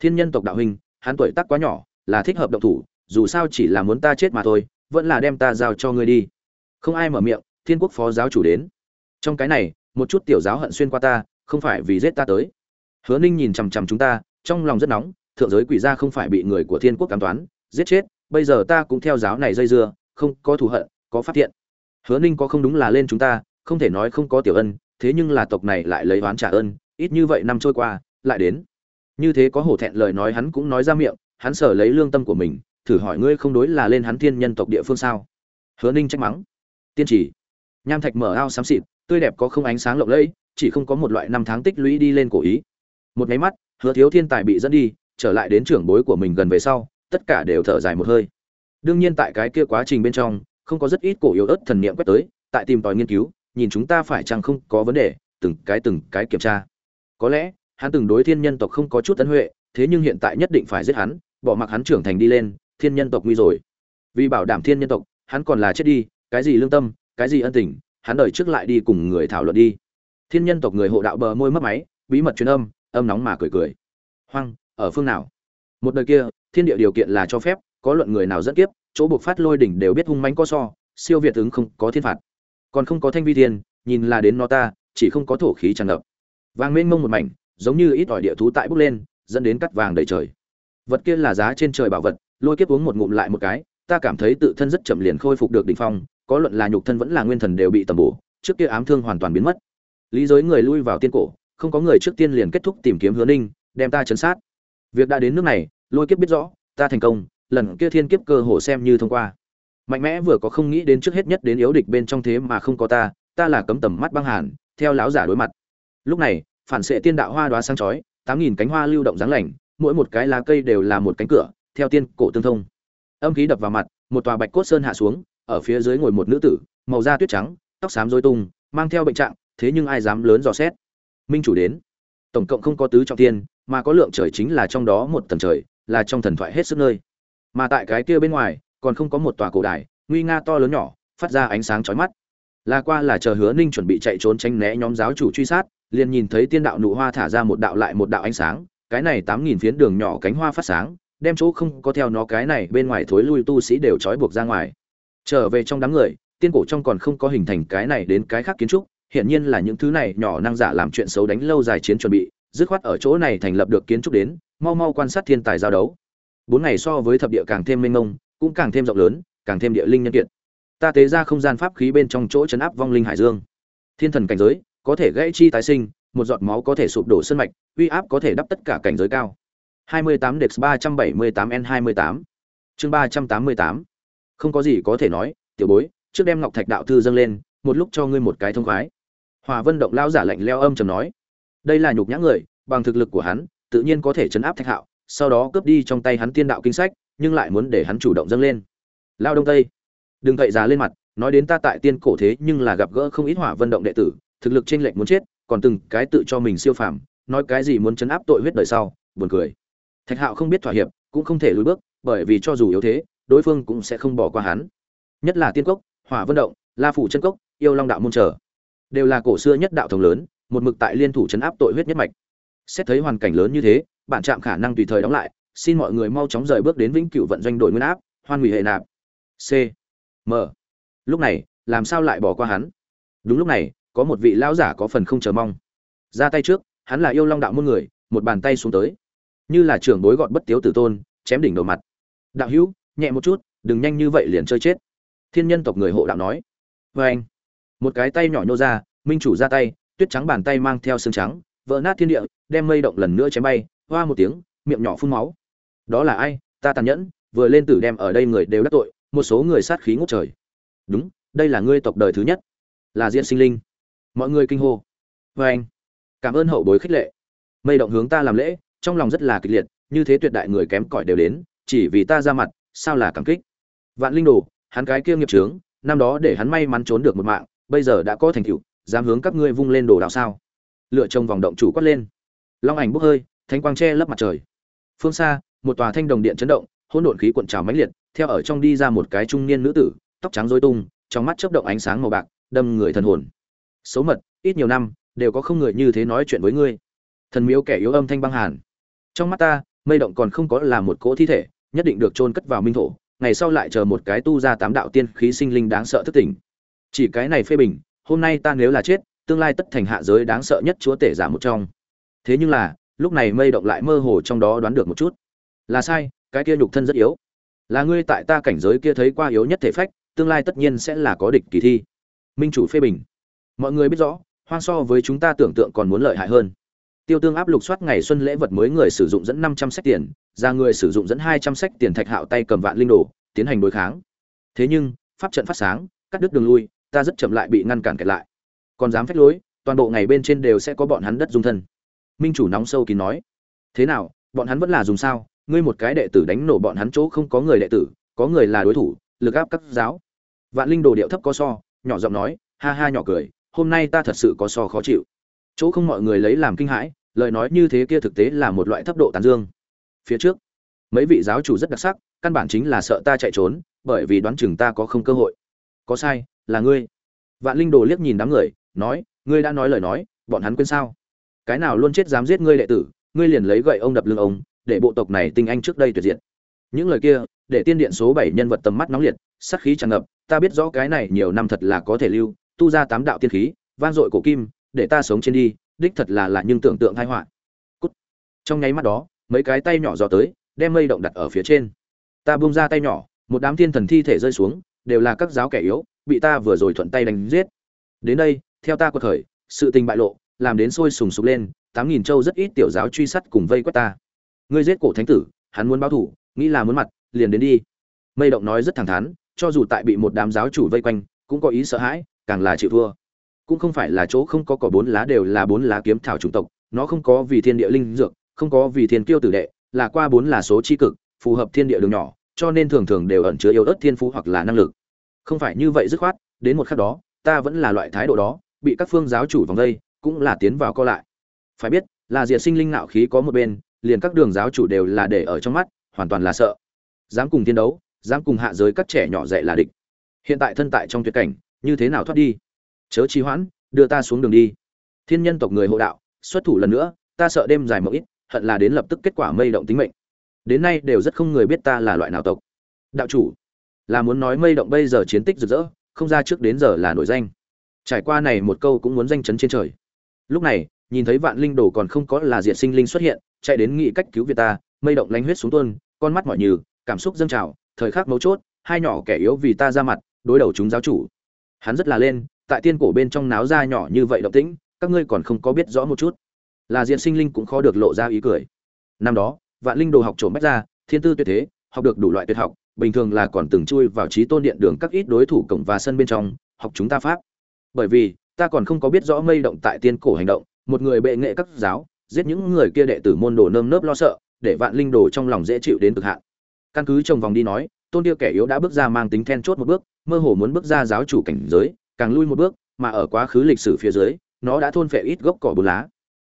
[SPEAKER 1] Thiên nhân tộc đạo huynh, hắn tuổi tác quá nhỏ, là thích hợp động thủ, dù sao chỉ là muốn ta chết mà thôi, vẫn là đem ta giao cho ngươi đi. Không ai mở miệng, thiên quốc phó giáo chủ đến. Trong cái này, một chút tiểu giáo hận xuyên qua ta, không phải vì giết ta tới. Hứa ninh nhìn chằm chằm chúng ta, trong lòng rất nóng, thượng giới quỷ gia không phải bị người của thiên quốc cám toán, giết chết, bây giờ ta cũng theo giáo này dây dưa, không có thù hận, có phát hiện. Hứa ninh có không đúng là lên chúng ta, không thể nói không có tiểu ân, thế nhưng là tộc này lại lấy oán trả ơn ít như vậy năm trôi qua, lại đến. Như thế có hổ thẹn lời nói hắn cũng nói ra miệng, hắn sở lấy lương tâm của mình, thử hỏi ngươi không đối là lên hắn thiên nhân tộc địa phương sao? Hứa ninh trách mắng. Tiên chỉ. Nham thạch mở ao xám xịt, tươi đẹp có không ánh sáng lộng lẫy, chỉ không có một loại năm tháng tích lũy đi lên cổ ý. Một máy mắt, hứa thiếu thiên tài bị dẫn đi, trở lại đến trưởng bối của mình gần về sau, tất cả đều thở dài một hơi. Đương nhiên tại cái kia quá trình bên trong, không có rất ít cổ yếu ớt thần niệm quét tới, tại tìm tòi nghiên cứu, nhìn chúng ta phải chăng không có vấn đề, từng cái từng cái kiểm tra có lẽ, hắn từng đối thiên nhân tộc không có chút tấn huệ, thế nhưng hiện tại nhất định phải giết hắn, bỏ mặc hắn trưởng thành đi lên, thiên nhân tộc nguy rồi. Vì bảo đảm thiên nhân tộc, hắn còn là chết đi, cái gì lương tâm, cái gì ân tình, hắn đợi trước lại đi cùng người thảo luận đi. Thiên nhân tộc người hộ đạo bờ môi mất máy, bí mật truyền âm âm nóng mà cười cười. Hoang, ở phương nào? Một đời kia, thiên địa điều kiện là cho phép, có luận người nào dẫn kiếp, chỗ buộc phát lôi đỉnh đều biết hung mãnh có so, siêu việt ứng không có thiên phạt. Còn không có thanh vi thiên, nhìn là đến nó ta, chỉ không có thổ khí tràn ngập vàng mênh mông một mảnh, giống như ít ỏi địa thú tại bốc lên, dẫn đến cắt vàng đầy trời. Vật kia là giá trên trời bảo vật, lôi kiếp uống một ngụm lại một cái, ta cảm thấy tự thân rất chậm liền khôi phục được đỉnh phong, có luận là nhục thân vẫn là nguyên thần đều bị tầm bổ, trước kia ám thương hoàn toàn biến mất. Lý giới người lui vào tiên cổ, không có người trước tiên liền kết thúc tìm kiếm hứa ninh, đem ta chấn sát. Việc đã đến nước này, lôi kiếp biết rõ, ta thành công, lần kia thiên kiếp cơ hồ xem như thông qua. Mạnh mẽ vừa có không nghĩ đến trước hết nhất đến yếu địch bên trong thế mà không có ta ta là cấm tầm mắt băng hàn, theo láo giả đối mặt lúc này, phản xệ tiên đạo hoa đoá sang chói, tám nghìn cánh hoa lưu động dáng lành, mỗi một cái lá cây đều là một cánh cửa, theo tiên cổ tương thông. Âm khí đập vào mặt, một tòa bạch cốt sơn hạ xuống, ở phía dưới ngồi một nữ tử, màu da tuyết trắng, tóc xám dối tung, mang theo bệnh trạng, thế nhưng ai dám lớn dò xét? Minh chủ đến. Tổng cộng không có tứ trọng tiên, mà có lượng trời chính là trong đó một tầng trời, là trong thần thoại hết sức nơi. Mà tại cái kia bên ngoài, còn không có một tòa cổ đài, nguy nga to lớn nhỏ, phát ra ánh sáng chói mắt. Là qua là chờ hứa ninh chuẩn bị chạy trốn tránh né nhóm giáo chủ truy sát liền nhìn thấy tiên đạo nụ hoa thả ra một đạo lại một đạo ánh sáng, cái này tám nghìn phiến đường nhỏ cánh hoa phát sáng, đem chỗ không có theo nó cái này bên ngoài thối lui tu sĩ đều trói buộc ra ngoài. Trở về trong đám người, tiên cổ trong còn không có hình thành cái này đến cái khác kiến trúc hiện nhiên là những thứ này nhỏ năng giả làm chuyện xấu đánh lâu dài chiến chuẩn bị, dứt khoát ở chỗ này thành lập được kiến trúc đến, mau mau quan sát thiên tài giao đấu. Bốn ngày so với thập địa càng thêm mênh mông, cũng càng thêm rộng lớn, càng thêm địa linh nhân kiện ta tế ra không gian pháp khí bên trong chỗ chấn áp vong linh hải dương. Thiên thần cảnh giới có thể gãy chi tái sinh, một giọt máu có thể sụp đổ sơn mạch, uy áp có thể đắp tất cả cảnh giới cao. 28 Dex 378 N28 chương 388 không có gì có thể nói, tiểu bối, trước đem ngọc thạch đạo thư dâng lên, một lúc cho ngươi một cái thông khoái. Hòa vân động lao giả lạnh leo âm trầm nói, đây là nhục nhã người, bằng thực lực của hắn, tự nhiên có thể chấn áp thạch hạo, sau đó cướp đi trong tay hắn tiên đạo kinh sách, nhưng lại muốn để hắn chủ động dâng lên. Lao đông tây, đừng cậy giá lên mặt, nói đến ta tại tiên cổ thế nhưng là gặp gỡ không ít hỏa vân động đệ tử thực lực trên lệnh muốn chết, còn từng cái tự cho mình siêu phàm, nói cái gì muốn chấn áp tội huyết đời sau, buồn cười. Thạch hạo không biết thỏa hiệp, cũng không thể lùi bước, bởi vì cho dù yếu thế, đối phương cũng sẽ không bỏ qua hắn. Nhất là tiên cốc, hỏa vân động, la phủ chân cốc, yêu long đạo môn trở đều là cổ xưa nhất đạo thống lớn, một mực tại liên thủ chấn áp tội huyết nhất mạch. Xét thấy hoàn cảnh lớn như thế, bạn chạm khả năng tùy thời đóng lại, xin mọi người mau chóng rời bước đến vĩnh cửu vận doanh đội nguyên áp, hoan hủy hệ nạp. C. M. Lúc này, làm sao lại bỏ qua hắn? Đúng lúc này có một vị lão giả có phần không chờ mong. Ra tay trước, hắn là yêu long đạo môn người, một bàn tay xuống tới. Như là trưởng bối gọn bất tiếu tử tôn, chém đỉnh đầu mặt. Đạo hữu, nhẹ một chút, đừng nhanh như vậy liền chơi chết. Thiên nhân tộc người hộ đạo nói. Vê anh một cái tay nhỏ nhô ra, minh chủ ra tay, tuyết trắng bàn tay mang theo xương trắng, vỡ nát thiên địa, đem mây động lần nữa chém bay, hoa một tiếng, miệng nhỏ phun máu. Đó là ai? Ta tàn nhẫn, vừa lên tử đem ở đây người đều đắc tội, một số người sát khí ngút trời. Đúng, đây là ngươi tộc đời thứ nhất. Là diễn sinh linh mọi người kinh hô. Vê anh, cảm ơn hậu bối khích lệ. Mây động hướng ta làm lễ, trong lòng rất là kịch liệt, như thế tuyệt đại người kém cỏi đều đến, chỉ vì ta ra mặt, sao là cảm kích? Vạn linh đồ, hắn cái kia nghiệp trướng năm đó để hắn may mắn trốn được một mạng, bây giờ đã có thành tựu, dám hướng các ngươi vung lên đồ đào sao? Lựa trông vòng động chủ quát lên. Long ảnh bốc hơi thanh quang che lấp mặt trời. Phương xa, một tòa thanh đồng điện chấn động, hỗn độn khí cuộn trào mãnh liệt, theo ở trong đi ra một cái trung niên nữ tử, tóc trắng rối tung, trong mắt chớp động ánh sáng màu bạc, đâm người thần hồn xấu mật, ít nhiều năm, đều có không người như thế nói chuyện với ngươi. Thần miếu kẻ yếu âm thanh băng hàn. Trong mắt ta, mây động còn không có là một cỗ thi thể, nhất định được chôn cất vào minh thổ, ngày sau lại chờ một cái tu ra tám đạo tiên khí sinh linh đáng sợ thức tỉnh. Chỉ cái này phê bình, hôm nay ta nếu là chết, tương lai tất thành hạ giới đáng sợ nhất chúa tể giả một trong. Thế nhưng là, lúc này mây động lại mơ hồ trong đó đoán được một chút. Là sai, cái kia nhục thân rất yếu. Là ngươi tại ta cảnh giới kia thấy qua yếu nhất thể phách, tương lai tất nhiên sẽ là có địch kỳ thi. Minh chủ phê bình mọi người biết rõ, hoang so với chúng ta tưởng tượng còn muốn lợi hại hơn. Tiêu tương áp lục soát ngày xuân lễ vật mới người sử dụng dẫn năm trăm sách tiền, ra người sử dụng dẫn hai trăm sách tiền thạch hạo tay cầm vạn linh đồ, tiến hành đối kháng. Thế nhưng, pháp trận phát sáng, cắt đứt đường lui, ta rất chậm lại bị ngăn cản kẹt lại. Còn dám phách lối, toàn bộ ngày bên trên đều sẽ có bọn hắn đất dung thân. Minh chủ nóng sâu kín nói. Thế nào, bọn hắn vẫn là dùng sao? Ngươi một cái đệ tử đánh nổ bọn hắn chỗ không có người đệ tử, có người là đối thủ, lực áp các giáo. Vạn linh đồ điệu thấp có so, nhỏ giọng nói, ha ha nhỏ cười hôm nay ta thật sự có so khó chịu. Chỗ không mọi người lấy làm kinh hãi, lời nói như thế kia thực tế là một loại thấp độ tàn dương. Phía trước, mấy vị giáo chủ rất đặc sắc, căn bản chính là sợ ta chạy trốn, bởi vì đoán chừng ta có không cơ hội. Có sai, là ngươi. Vạn linh đồ liếc nhìn đám người, nói, ngươi đã nói lời nói, bọn hắn quên sao? Cái nào luôn chết dám giết ngươi đệ tử, ngươi liền lấy gậy ông đập lưng ông, để bộ tộc này tinh anh trước đây tuyệt diệt. Những lời kia, để tiên điện số bảy nhân vật tầm mắt nóng liệt sắc khí tràn ngập, ta biết rõ cái này nhiều năm thật là có thể lưu tu ra tám đạo tiên khí, vang dội cổ kim, để ta sống trên đi, đích thật là lạ nhưng tưởng tượng tai họa. Cút. Trong nháy mắt đó, mấy cái tay nhỏ dò tới, đem mây động đặt ở phía trên. Ta buông ra tay nhỏ, một đám thiên thần thi thể rơi xuống, đều là các giáo kẻ yếu, bị ta vừa rồi thuận tay đánh giết. Đến đây, theo ta quật khởi, sự tình bại lộ, làm đến sôi sùng sục lên, tám nghìn châu rất ít tiểu giáo truy sát cùng vây quét ta. Ngươi giết cổ thánh tử, hắn muốn báo thủ, nghĩ là muốn mặt, liền đến đi. Mây động nói rất thẳng thắn, cho dù tại bị một đám giáo chủ vây quanh, cũng có ý sợ hãi càng là chịu thua. Cũng không phải là chỗ không có cỏ bốn lá đều là bốn lá kiếm thảo chủng tộc, nó không có vì thiên địa linh dược, không có vì thiên kiêu tử đệ, là qua bốn là số chi cực, phù hợp thiên địa đường nhỏ, cho nên thường thường đều ẩn chứa yếu ớt thiên phú hoặc là năng lực. Không phải như vậy dứt khoát, đến một khắc đó, ta vẫn là loại thái độ đó, bị các phương giáo chủ vòng đây, cũng là tiến vào co lại. Phải biết, là diệt sinh linh nạo khí có một bên, liền các đường giáo chủ đều là để ở trong mắt, hoàn toàn là sợ. Dám cùng thiên đấu, dám cùng hạ giới các trẻ nhỏ dạy là địch. Hiện tại thân tại trong tuyệt cảnh như thế nào thoát đi? Chớ trì hoãn, đưa ta xuống đường đi. Thiên nhân tộc người hộ đạo, xuất thủ lần nữa, ta sợ đêm dài một ít, hận là đến lập tức kết quả mây động tính mệnh. Đến nay đều rất không người biết ta là loại nào tộc. Đạo chủ, là muốn nói mây động bây giờ chiến tích rực rỡ, không ra trước đến giờ là nổi danh. Trải qua này một câu cũng muốn danh chấn trên trời. Lúc này, nhìn thấy vạn linh đồ còn không có là diện sinh linh xuất hiện, chạy đến nghị cách cứu việt ta, mây động lánh huyết xuống tuôn, con mắt mỏi như cảm xúc dâng trào, thời khắc mấu chốt, hai nhỏ kẻ yếu vì ta ra mặt, đối đầu chúng giáo chủ hắn rất là lên, tại tiên cổ bên trong náo ra nhỏ như vậy động tĩnh, các ngươi còn không có biết rõ một chút. Là diện sinh linh cũng khó được lộ ra ý cười. Năm đó, vạn linh đồ học trộm bách ra, thiên tư tuyệt thế, học được đủ loại tuyệt học, bình thường là còn từng chui vào trí tôn điện đường các ít đối thủ cổng và sân bên trong, học chúng ta pháp. Bởi vì, ta còn không có biết rõ mây động tại tiên cổ hành động, một người bệ nghệ các giáo, giết những người kia đệ tử môn đồ nơm nớp lo sợ, để vạn linh đồ trong lòng dễ chịu đến cực hạn. Căn cứ trong vòng đi nói tôn kia kẻ yếu đã bước ra mang tính then chốt một bước, mơ hồ muốn bước ra giáo chủ cảnh giới, càng lui một bước, mà ở quá khứ lịch sử phía dưới, nó đã thôn phệ ít gốc cỏ bốn lá.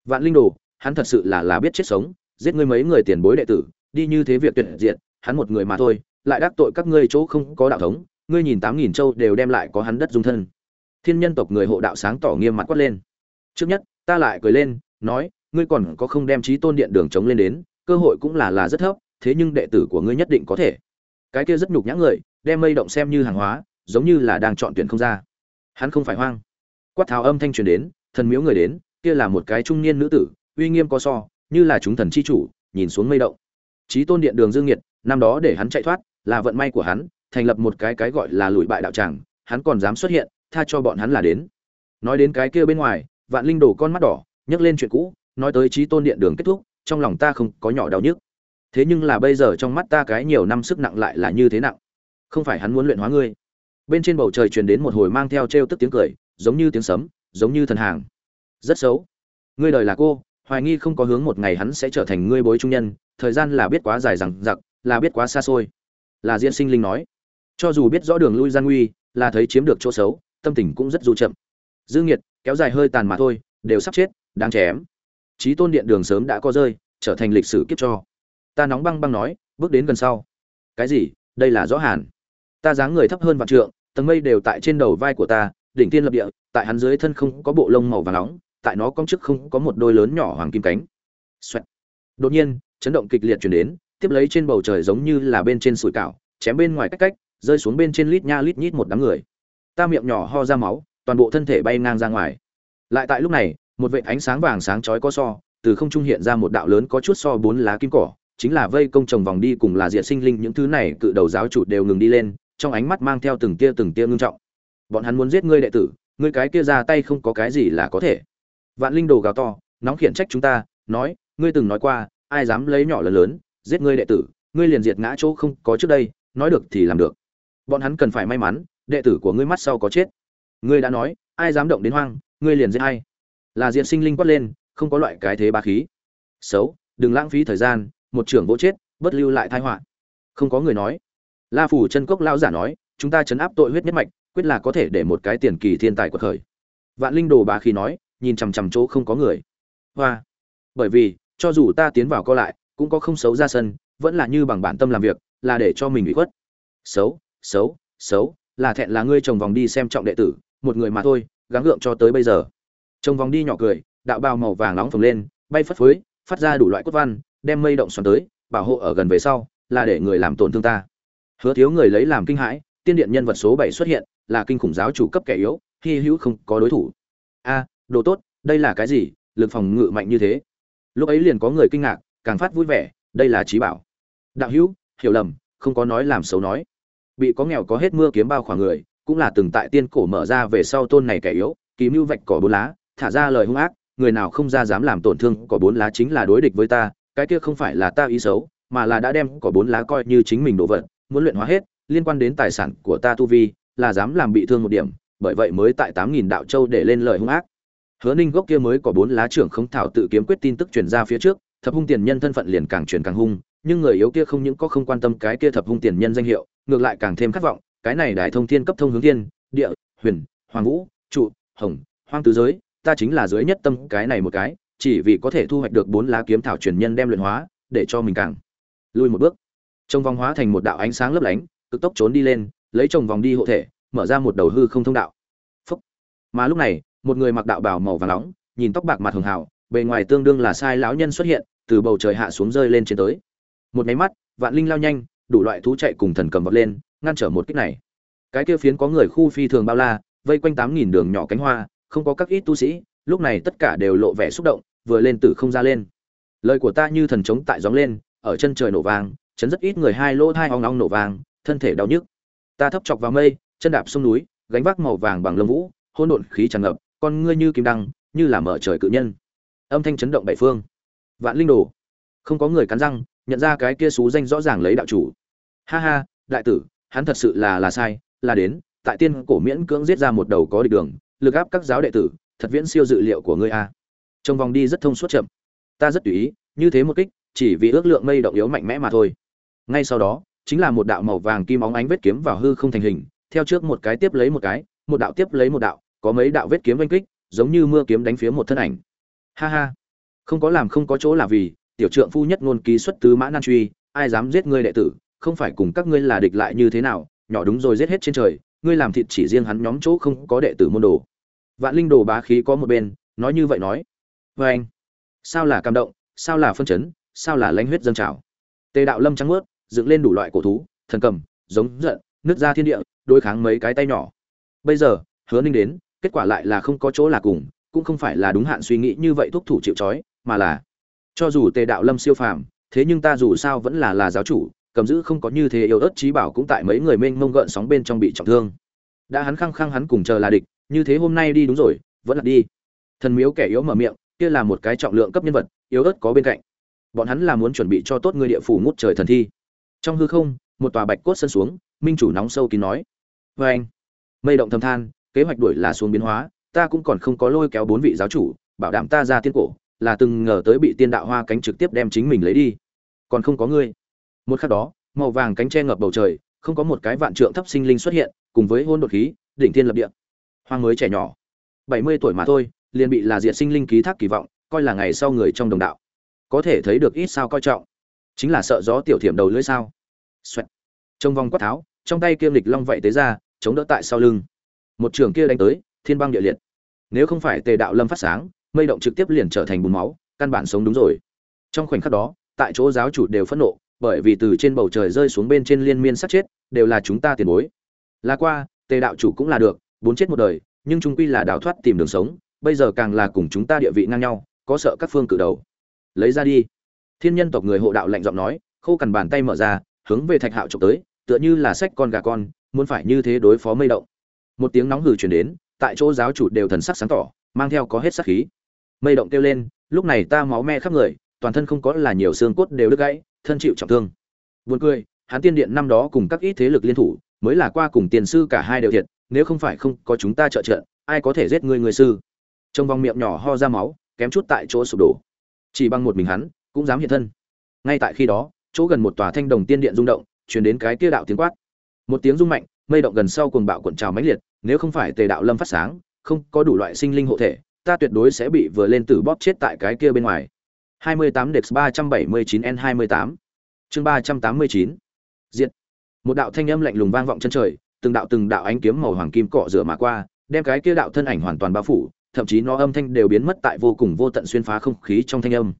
[SPEAKER 1] Vạn linh đồ, hắn thật sự là là biết chết sống, giết ngươi mấy người tiền bối đệ tử, đi như thế việc tuyệt diệt, hắn một người mà thôi, lại đắc tội các ngươi chỗ không có đạo thống, ngươi nhìn tám nghìn châu đều đem lại có hắn đất dung thân. Thiên nhân tộc người hộ đạo sáng tỏ nghiêm mặt quát lên. Trước nhất, ta lại cười lên, nói, ngươi còn có không đem trí tôn điện đường chống lên đến, cơ hội cũng là là rất thấp, thế nhưng đệ tử của ngươi nhất định có thể cái kia rất nhục nhã người, đem mây động xem như hàng hóa, giống như là đang chọn tuyển không ra. Hắn không phải hoang. Quát tháo âm thanh truyền đến, thần miếu người đến, kia là một cái trung niên nữ tử, uy nghiêm có so, như là chúng thần chi chủ, nhìn xuống mây động. Trí tôn điện đường dương nhiệt năm đó để hắn chạy thoát, là vận may của hắn, thành lập một cái cái gọi là lùi bại đạo tràng, hắn còn dám xuất hiện, tha cho bọn hắn là đến. Nói đến cái kia bên ngoài, vạn linh đổ con mắt đỏ, nhấc lên chuyện cũ, nói tới trí tôn điện đường kết thúc, trong lòng ta không có nhỏ đau nhức thế nhưng là bây giờ trong mắt ta cái nhiều năm sức nặng lại là như thế nặng. Không phải hắn muốn luyện hóa ngươi. Bên trên bầu trời truyền đến một hồi mang theo t r e o tức tiếng cười, giống như tiếng sấm, giống như thần hàng. Rất xấu. Ngươi đời là cô, hoài nghi không có hướng một ngày hắn sẽ trở thành ngươi bối trung nhân, thời gian là biết quá dài rằng giặc là biết quá xa xôi. Là diễn sinh linh nói. Cho dù biết rõ đường lui gian nguy, là thấy chiếm được chỗ xấu, tâm tình cũng rất dù chậm. Dương nhiệt kéo dài hơi tàn mà thôi, đều sắp chết, đáng chém. Trí tôn điện đường sớm đã có rơi, trở thành lịch sử kiếp cho ta nóng băng băng nói, bước đến gần sau. Cái gì? Đây là rõ hàn. Ta dáng người thấp hơn vạn trượng, tầng mây đều tại trên đầu vai của ta, đỉnh tiên lập địa, tại hắn dưới thân không có bộ lông màu vàng nóng, tại nó cong trước không có một đôi lớn nhỏ hoàng kim cánh. Xoẹt. đột nhiên, chấn động kịch liệt chuyển đến, tiếp lấy trên bầu trời giống như là bên trên sủi cảo, chém bên ngoài cách cách, rơi xuống bên trên lít nha lít nhít một đám người. Ta miệng nhỏ ho ra máu, toàn bộ thân thể bay ngang ra ngoài. Lại tại lúc này, một vệt ánh sáng vàng sáng chói có so, từ không trung hiện ra một đạo lớn có chút so bốn lá kim cỏ chính là vây công trồng vòng đi cùng là diệt sinh linh, những thứ này cự đầu giáo chủ đều ngừng đi lên, trong ánh mắt mang theo từng tia từng tia ngưng trọng. Bọn hắn muốn giết ngươi đệ tử, ngươi cái kia ra tay không có cái gì là có thể. Vạn linh đồ gào to, nóng khiển trách chúng ta, nói, ngươi từng nói qua, ai dám lấy nhỏ lớn lớn, giết ngươi đệ tử, ngươi liền diệt ngã chỗ không có trước đây, nói được thì làm được. Bọn hắn cần phải may mắn, đệ tử của ngươi mắt sau có chết. Ngươi đã nói, ai dám động đến hoang, ngươi liền giết hay là diện sinh linh quát lên, không có loại cái thế ba khí. Xấu, đừng lãng phí thời gian một trưởng vỗ chết, bất lưu lại thai họa. Không có người nói. La phủ chân cốc lao giả nói, chúng ta chấn áp tội huyết nhất mạch, quyết là có thể để một cái tiền kỳ thiên tài của khởi. Vạn linh đồ bà khi nói, nhìn chằm chằm chỗ không có người. Hoa. Bởi vì, cho dù ta tiến vào co lại, cũng có không xấu ra sân, vẫn là như bằng bản tâm làm việc, là để cho mình bị khuất. Xấu xấu xấu, là thẹn là ngươi chồng vòng đi xem trọng đệ tử, một người mà thôi, gắng gượng cho tới bây giờ. Chồng vòng đi nhỏ cười, đạo bào màu vàng nóng phồng lên, bay phất phới, phát ra đủ loại cốt văn đem mây động xoắn tới, bảo hộ ở gần về sau, là để người làm tổn thương ta. Hứa thiếu người lấy làm kinh hãi, tiên điện nhân vật số bảy xuất hiện, là kinh khủng giáo chủ cấp kẻ yếu, hy hữu không có đối thủ. A, đồ tốt, đây là cái gì? Lực phòng ngự mạnh như thế. Lúc ấy liền có người kinh ngạc, càng phát vui vẻ, đây là trí bảo. Đạo hữu, hiểu lầm, không có nói làm xấu nói. Bị có nghèo có hết mưa kiếm bao khoảng người, cũng là từng tại tiên cổ mở ra về sau tôn này kẻ yếu ký mưu vạch cỏ bốn lá, thả ra lời hung ác, người nào không ra dám làm tổn thương cỏ bốn lá chính là đối địch với ta cái kia không phải là ta ý xấu, mà là đã đem cỏ bốn lá coi như chính mình đồ vật, muốn luyện hóa hết, liên quan đến tài sản của ta tu vi, là dám làm bị thương một điểm, bởi vậy mới tại tám nghìn đạo châu để lên lời hung ác. Hứa ninh gốc kia mới có bốn lá trưởng không thảo tự kiếm quyết tin tức truyền ra phía trước, thập hung tiền nhân thân phận liền càng truyền càng hung, nhưng người yếu kia không những có không quan tâm cái kia thập hung tiền nhân danh hiệu, ngược lại càng thêm khát vọng, cái này đại thông thiên cấp thông hướng thiên, địa, huyền, hoàng vũ, trụ, hồng, hoang tứ giới, ta chính là dưới nhất tâm cái này một cái chỉ vì có thể thu hoạch được bốn lá kiếm thảo truyền nhân đem luyện hóa, để cho mình càng lui một bước. Trong vòng hóa thành một đạo ánh sáng lấp lánh, cực tốc trốn đi lên, lấy chồng vòng đi hộ thể, mở ra một đầu hư không thông đạo. Phúc. mà lúc này, một người mặc đạo bào màu vàng nóng, nhìn tóc bạc mặt hường hào bề ngoài tương đương là sai lão nhân xuất hiện, từ bầu trời hạ xuống rơi lên trên tới. Một máy mắt, vạn linh lao nhanh, đủ loại thú chạy cùng thần cầm vọt lên, ngăn trở một kích này. Cái kia phiến có người khu phi thường bao la, vây quanh tám nghìn đường nhỏ cánh hoa, không có các ít tu sĩ, lúc này tất cả đều lộ vẻ xúc động vừa lên tử không ra lên. Lời của ta như thần trống tại gióng lên ở chân trời nổ vàng, chấn rất ít người hai lỗ hai ong ong nổ vàng, thân thể đau nhức. Ta thấp chọc vào mây chân đạp sông núi gánh vác màu vàng bằng lông vũ hỗn độn khí tràn ngập con ngươi như kim đăng như là mở trời cự nhân. Âm thanh chấn động bảy phương. Vạn linh đồ. Không có người cắn răng nhận ra cái kia xú danh rõ ràng lấy đạo chủ. Ha ha đại tử hắn thật sự là là sai là đến tại tiên cổ miễn cưỡng giết ra một đầu có địch đường lực áp các giáo đệ tử thật viễn siêu dự liệu của ngươi a trong vòng đi rất thông suốt chậm. Ta rất tùy ý, như thế một kích, chỉ vì ước lượng mây động yếu mạnh mẽ mà thôi. Ngay sau đó, chính là một đạo màu vàng kim óng ánh vết kiếm vào hư không thành hình, theo trước một cái tiếp lấy một cái, một đạo tiếp lấy một đạo, có mấy đạo vết kiếm oanh kích, giống như mưa kiếm đánh phía một thân ảnh. Ha ha. Không có làm không có chỗ là vì, tiểu trượng phu nhất ngôn ký xuất tứ mã nan truy, ai dám giết ngươi đệ tử, không phải cùng các ngươi là địch lại như thế nào, nhỏ đúng rồi giết hết trên trời, ngươi làm thịt chỉ riêng hắn nhóm chỗ không có đệ tử môn đồ. Vạn linh đồ bá khí có một bên, nói như vậy nói vê anh. Sao là cảm động, sao là phân chấn, sao là lãnh huyết dâng trào? Tề đạo lâm trắng ướt dựng lên đủ loại cổ thú, thần cầm, giống giận, nứt ra thiên địa, đối kháng mấy cái tay nhỏ. Bây giờ, hứa ninh đến, kết quả lại là không có chỗ là cùng, cũng không phải là đúng hạn suy nghĩ như vậy thúc thủ chịu trói, mà là, cho dù tề đạo lâm siêu phàm, thế nhưng ta dù sao vẫn là là giáo chủ, cầm giữ không có như thế yêu ớt trí bảo cũng tại mấy người mênh mông gợn sóng bên trong bị trọng thương. Đã hắn khăng khăng hắn cùng chờ là địch, như thế hôm nay đi đúng rồi, vẫn là đi. Thần miếu kẻ yếu mở miệng kia là một cái trọng lượng cấp nhân vật, yếu ớt có bên cạnh. Bọn hắn là muốn chuẩn bị cho tốt người địa phủ ngút trời thần thi. Trong hư không, một tòa bạch cốt sân xuống, minh chủ nóng sâu kín nói. Vê anh, mây động thầm than, kế hoạch đuổi là xuống biến hóa, ta cũng còn không có lôi kéo bốn vị giáo chủ, bảo đảm ta ra tiên cổ, là từng ngờ tới bị tiên đạo hoa cánh trực tiếp đem chính mình lấy đi. Còn không có ngươi. Một khắc đó, màu vàng cánh che ngập bầu trời, không có một cái vạn trượng thấp sinh linh xuất hiện, cùng với hôn đột khí, đỉnh thiên lập địa. Hoang mới trẻ nhỏ. Bảy mươi tuổi mà thôi liền bị là diệt sinh linh ký thác kỳ vọng, coi là ngày sau người trong đồng đạo. Có thể thấy được ít sao coi trọng. Chính là sợ gió tiểu thiểm đầu lưỡi sao. Xoẹt. trong vòng quát tháo, trong tay kiêm lịch long vậy tế ra, chống đỡ tại sau lưng. Một trường kia đánh tới, thiên băng địa liệt. Nếu không phải tề đạo lâm phát sáng, mây động trực tiếp liền trở thành bùn máu, căn bản sống đúng rồi. Trong khoảnh khắc đó, tại chỗ giáo chủ đều phẫn nộ, bởi vì từ trên bầu trời rơi xuống bên trên liên miên sát chết, đều là chúng ta tiền bối. Là qua, tề đạo chủ cũng là được, bốn chết một đời, nhưng chúng quy là đào thoát tìm đường sống bây giờ càng là cùng chúng ta địa vị ngang nhau, có sợ các phương cử đầu. Lấy ra đi. Thiên nhân tộc người hộ đạo lạnh giọng nói, khô cằn bàn tay mở ra, hướng về thạch hạo trộm tới, tựa như là sách con gà con, muốn phải như thế đối phó mây động. Một tiếng nóng hừ chuyển đến, tại chỗ giáo chủ đều thần sắc sáng tỏ, mang theo có hết sắc khí. Mây động kêu lên, lúc này ta máu me khắp người, toàn thân không có là nhiều xương cốt đều đứt gãy, thân chịu trọng thương. Buồn cười, hắn tiên điện năm đó cùng các ít thế lực liên thủ, mới là qua cùng tiền sư cả hai đều thiệt, nếu không phải không có chúng ta trợ trợ, ai có thể giết ngươi người sư? Trong vòng miệng nhỏ ho ra máu, kém chút tại chỗ sụp đổ. Chỉ bằng một mình hắn, cũng dám hiện thân. Ngay tại khi đó, chỗ gần một tòa thanh đồng tiên điện rung động chuyển đến cái kia đạo tiếng quát. Một tiếng rung mạnh, mây động gần sau cuồng bạo cuộn trào mãnh liệt, nếu không phải tề đạo lâm phát sáng, không có đủ loại sinh linh hộ thể, ta tuyệt đối sẽ bị vừa lên tử bóp chết tại cái kia bên ngoài. 28 Dex 379 N28 chương 389 Diệt. Một đạo thanh âm lạnh lùng vang vọng chân trời, từng đạo từng đạo ánh kiếm màu hoàng kim cọ rửa mà qua, đem cái kia đạo thân ảnh hoàn toàn bao phủ thậm chí nó âm thanh đều biến mất tại vô cùng vô tận xuyên phá không khí trong thanh âm.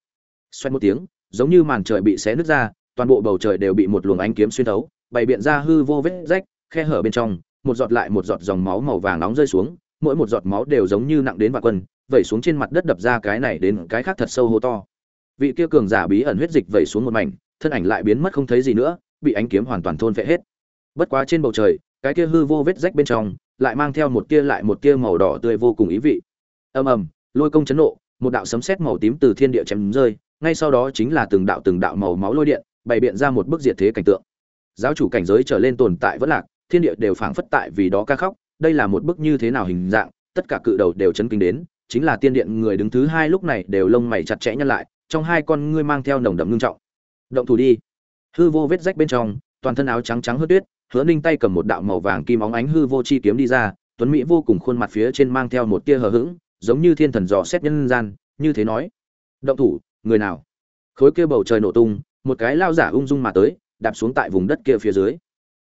[SPEAKER 1] Xoay một tiếng, giống như màn trời bị xé nứt ra, toàn bộ bầu trời đều bị một luồng ánh kiếm xuyên thấu, bày biện ra hư vô vết rách, khe hở bên trong, một giọt lại một giọt dòng máu màu vàng nóng rơi xuống, mỗi một giọt máu đều giống như nặng đến vạn quân, vẩy xuống trên mặt đất đập ra cái này đến cái khác thật sâu hô to. Vị kia cường giả bí ẩn huyết dịch vẩy xuống một mảnh, thân ảnh lại biến mất không thấy gì nữa, bị ánh kiếm hoàn toàn thôn phệ hết. Bất quá trên bầu trời, cái kia hư vô vết rách bên trong, lại mang theo một kia lại một kia màu đỏ tươi vô cùng ý vị ầm ầm, lôi công chấn nộ, một đạo sấm sét màu tím từ thiên địa chém rơi, ngay sau đó chính là từng đạo từng đạo màu máu lôi điện, bày biện ra một bức diệt thế cảnh tượng. Giáo chủ cảnh giới trở lên tồn tại vẫn lạc, thiên địa đều phảng phất tại vì đó ca khóc, đây là một bức như thế nào hình dạng, tất cả cự đầu đều chấn kinh đến, chính là tiên điện người đứng thứ hai lúc này đều lông mày chặt chẽ nhăn lại, trong hai con ngươi mang theo nồng đậm ngưng trọng. Động thủ đi. Hư vô vết rách bên trong, toàn thân áo trắng trắng hớt tuyết, hứa ninh tay cầm một đạo màu vàng kim óng ánh hư vô chi kiếm đi ra, tuấn mỹ vô cùng khuôn mặt phía trên mang theo một tia hờ hững giống như thiên thần dò xét nhân gian, như thế nói. Động thủ, người nào? Khối kia bầu trời nổ tung, một cái lao giả ung dung mà tới, đạp xuống tại vùng đất kia phía dưới.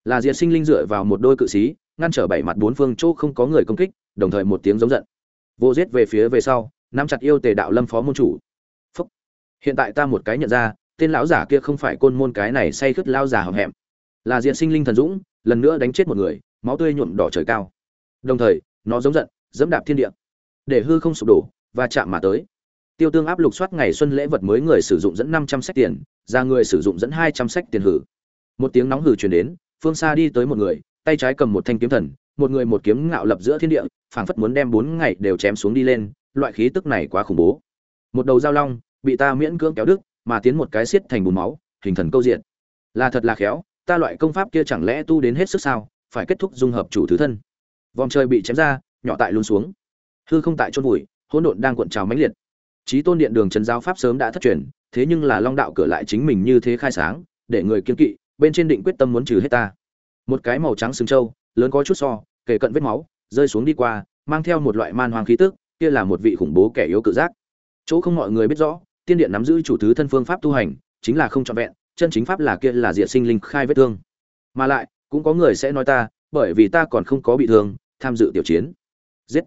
[SPEAKER 1] Là diệt sinh linh dựa vào một đôi cự sĩ, ngăn trở bảy mặt bốn phương chỗ không có người công kích, đồng thời một tiếng giống giận. Vô giết về phía về sau, nắm chặt yêu tề đạo lâm phó môn chủ. Phúc. hiện tại ta một cái nhận ra, tên lão giả kia không phải côn môn cái này say khướt lao giả hậm hẹm. Là diệt sinh linh thần dũng, lần nữa đánh chết một người, máu tươi nhuộm đỏ trời cao. Đồng thời, nó giống giận, dẫm đạp thiên địa để hư không sụp đổ và chạm mà tới. Tiêu tương áp lục soát ngày xuân lễ vật mới người sử dụng dẫn năm trăm sách tiền, ra người sử dụng dẫn hai trăm sách tiền hử. Một tiếng nóng hử truyền đến, phương xa đi tới một người, tay trái cầm một thanh kiếm thần, một người một kiếm ngạo lập giữa thiên địa, phảng phất muốn đem bốn ngày đều chém xuống đi lên, loại khí tức này quá khủng bố. Một đầu dao long, bị ta miễn cưỡng kéo đứt, mà tiến một cái xiết thành bùn máu, hình thần câu diện là thật là khéo, ta loại công pháp kia chẳng lẽ tu đến hết sức sao, phải kết thúc dung hợp chủ thứ thân. Vòng trời bị chém ra, nhỏ tại luôn xuống hư không tại chôn vùi, hỗn độn đang cuộn trào mãnh liệt. Trí tôn điện đường trấn giáo pháp sớm đã thất truyền, thế nhưng là long đạo cửa lại chính mình như thế khai sáng, để người kiên kỵ, bên trên định quyết tâm muốn trừ hết ta. Một cái màu trắng sừng trâu, lớn có chút so kể cận vết máu, rơi xuống đi qua, mang theo một loại man hoang khí tức, kia là một vị khủng bố kẻ yếu cự giác. Chỗ không mọi người biết rõ, tiên điện nắm giữ chủ thứ thân phương pháp tu hành, chính là không trọn vẹn, chân chính pháp là kia là diệt sinh linh khai vết thương. Mà lại, cũng có người sẽ nói ta, bởi vì ta còn không có bị thương, tham dự tiểu chiến. Giết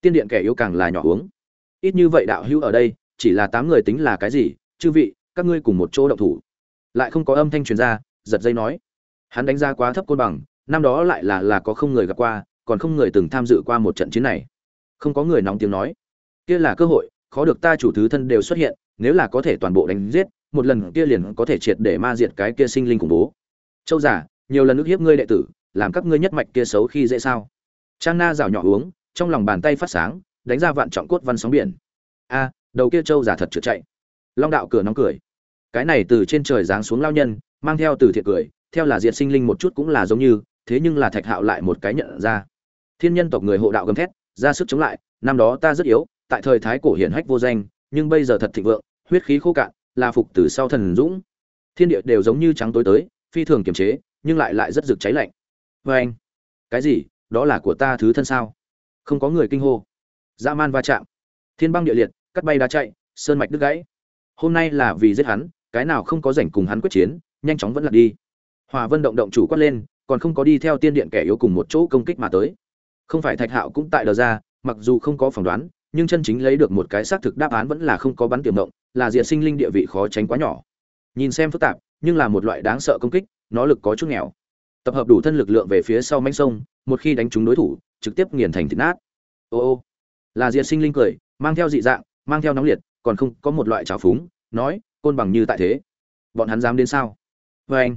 [SPEAKER 1] tiên điện kẻ yếu càng là nhỏ uống. Ít như vậy đạo hữu ở đây, chỉ là tám người tính là cái gì? Chư vị, các ngươi cùng một chỗ động thủ. Lại không có âm thanh truyền ra, giật dây nói. Hắn đánh giá quá thấp côn bằng, năm đó lại là là có không người gặp qua, còn không người từng tham dự qua một trận chiến này. Không có người nóng tiếng nói. Kia là cơ hội, khó được ta chủ thứ thân đều xuất hiện, nếu là có thể toàn bộ đánh giết, một lần kia liền có thể triệt để ma diệt cái kia sinh linh khủng bố. Châu giả nhiều lần ức hiếp ngươi đệ tử, làm các ngươi nhất mạch kia xấu khi dễ sao? Trang na rào nhỏ uống trong lòng bàn tay phát sáng, đánh ra vạn trọng cốt văn sóng biển. A, đầu kia châu giả thật trượt chạy. Long đạo cửa nóng cười. Cái này từ trên trời giáng xuống lao nhân, mang theo từ thiệt cười, theo là diệt sinh linh một chút cũng là giống như, thế nhưng là thạch hạo lại một cái nhận ra. Thiên nhân tộc người hộ đạo gầm thét, ra sức chống lại, năm đó ta rất yếu, tại thời thái cổ hiển hách vô danh, nhưng bây giờ thật thịnh vượng, huyết khí khô cạn, là phục từ sau thần dũng. Thiên địa đều giống như trắng tối tới, phi thường kiềm chế, nhưng lại lại rất rực cháy lạnh. Vê anh cái gì? Đó là của ta thứ thân sao? Không có người kinh hô. Dã man va chạm. Thiên băng địa liệt, cắt bay đá chạy, sơn mạch đứt gãy. Hôm nay là vì giết hắn, cái nào không có rảnh cùng hắn quyết chiến, nhanh chóng vẫn lật đi. Hòa vân động động chủ quát lên, còn không có đi theo tiên điện kẻ yếu cùng một chỗ công kích mà tới. Không phải thạch hạo cũng tại đờ ra, mặc dù không có phỏng đoán, nhưng chân chính lấy được một cái xác thực đáp án vẫn là không có bắn tiềm động, là diệt sinh linh địa vị khó tránh quá nhỏ. Nhìn xem phức tạp, nhưng là một loại đáng sợ công kích, nó lực có chút nghèo. Tập hợp đủ thân lực lượng về phía sau manh sông, một khi đánh trúng đối thủ trực tiếp nghiền thành thịt nát. Ô ô. Là diệt sinh linh cười, mang theo dị dạng, mang theo nóng liệt, còn không có một loại trào phúng, nói, côn bằng như tại thế. Bọn hắn dám đến sao? Vê anh.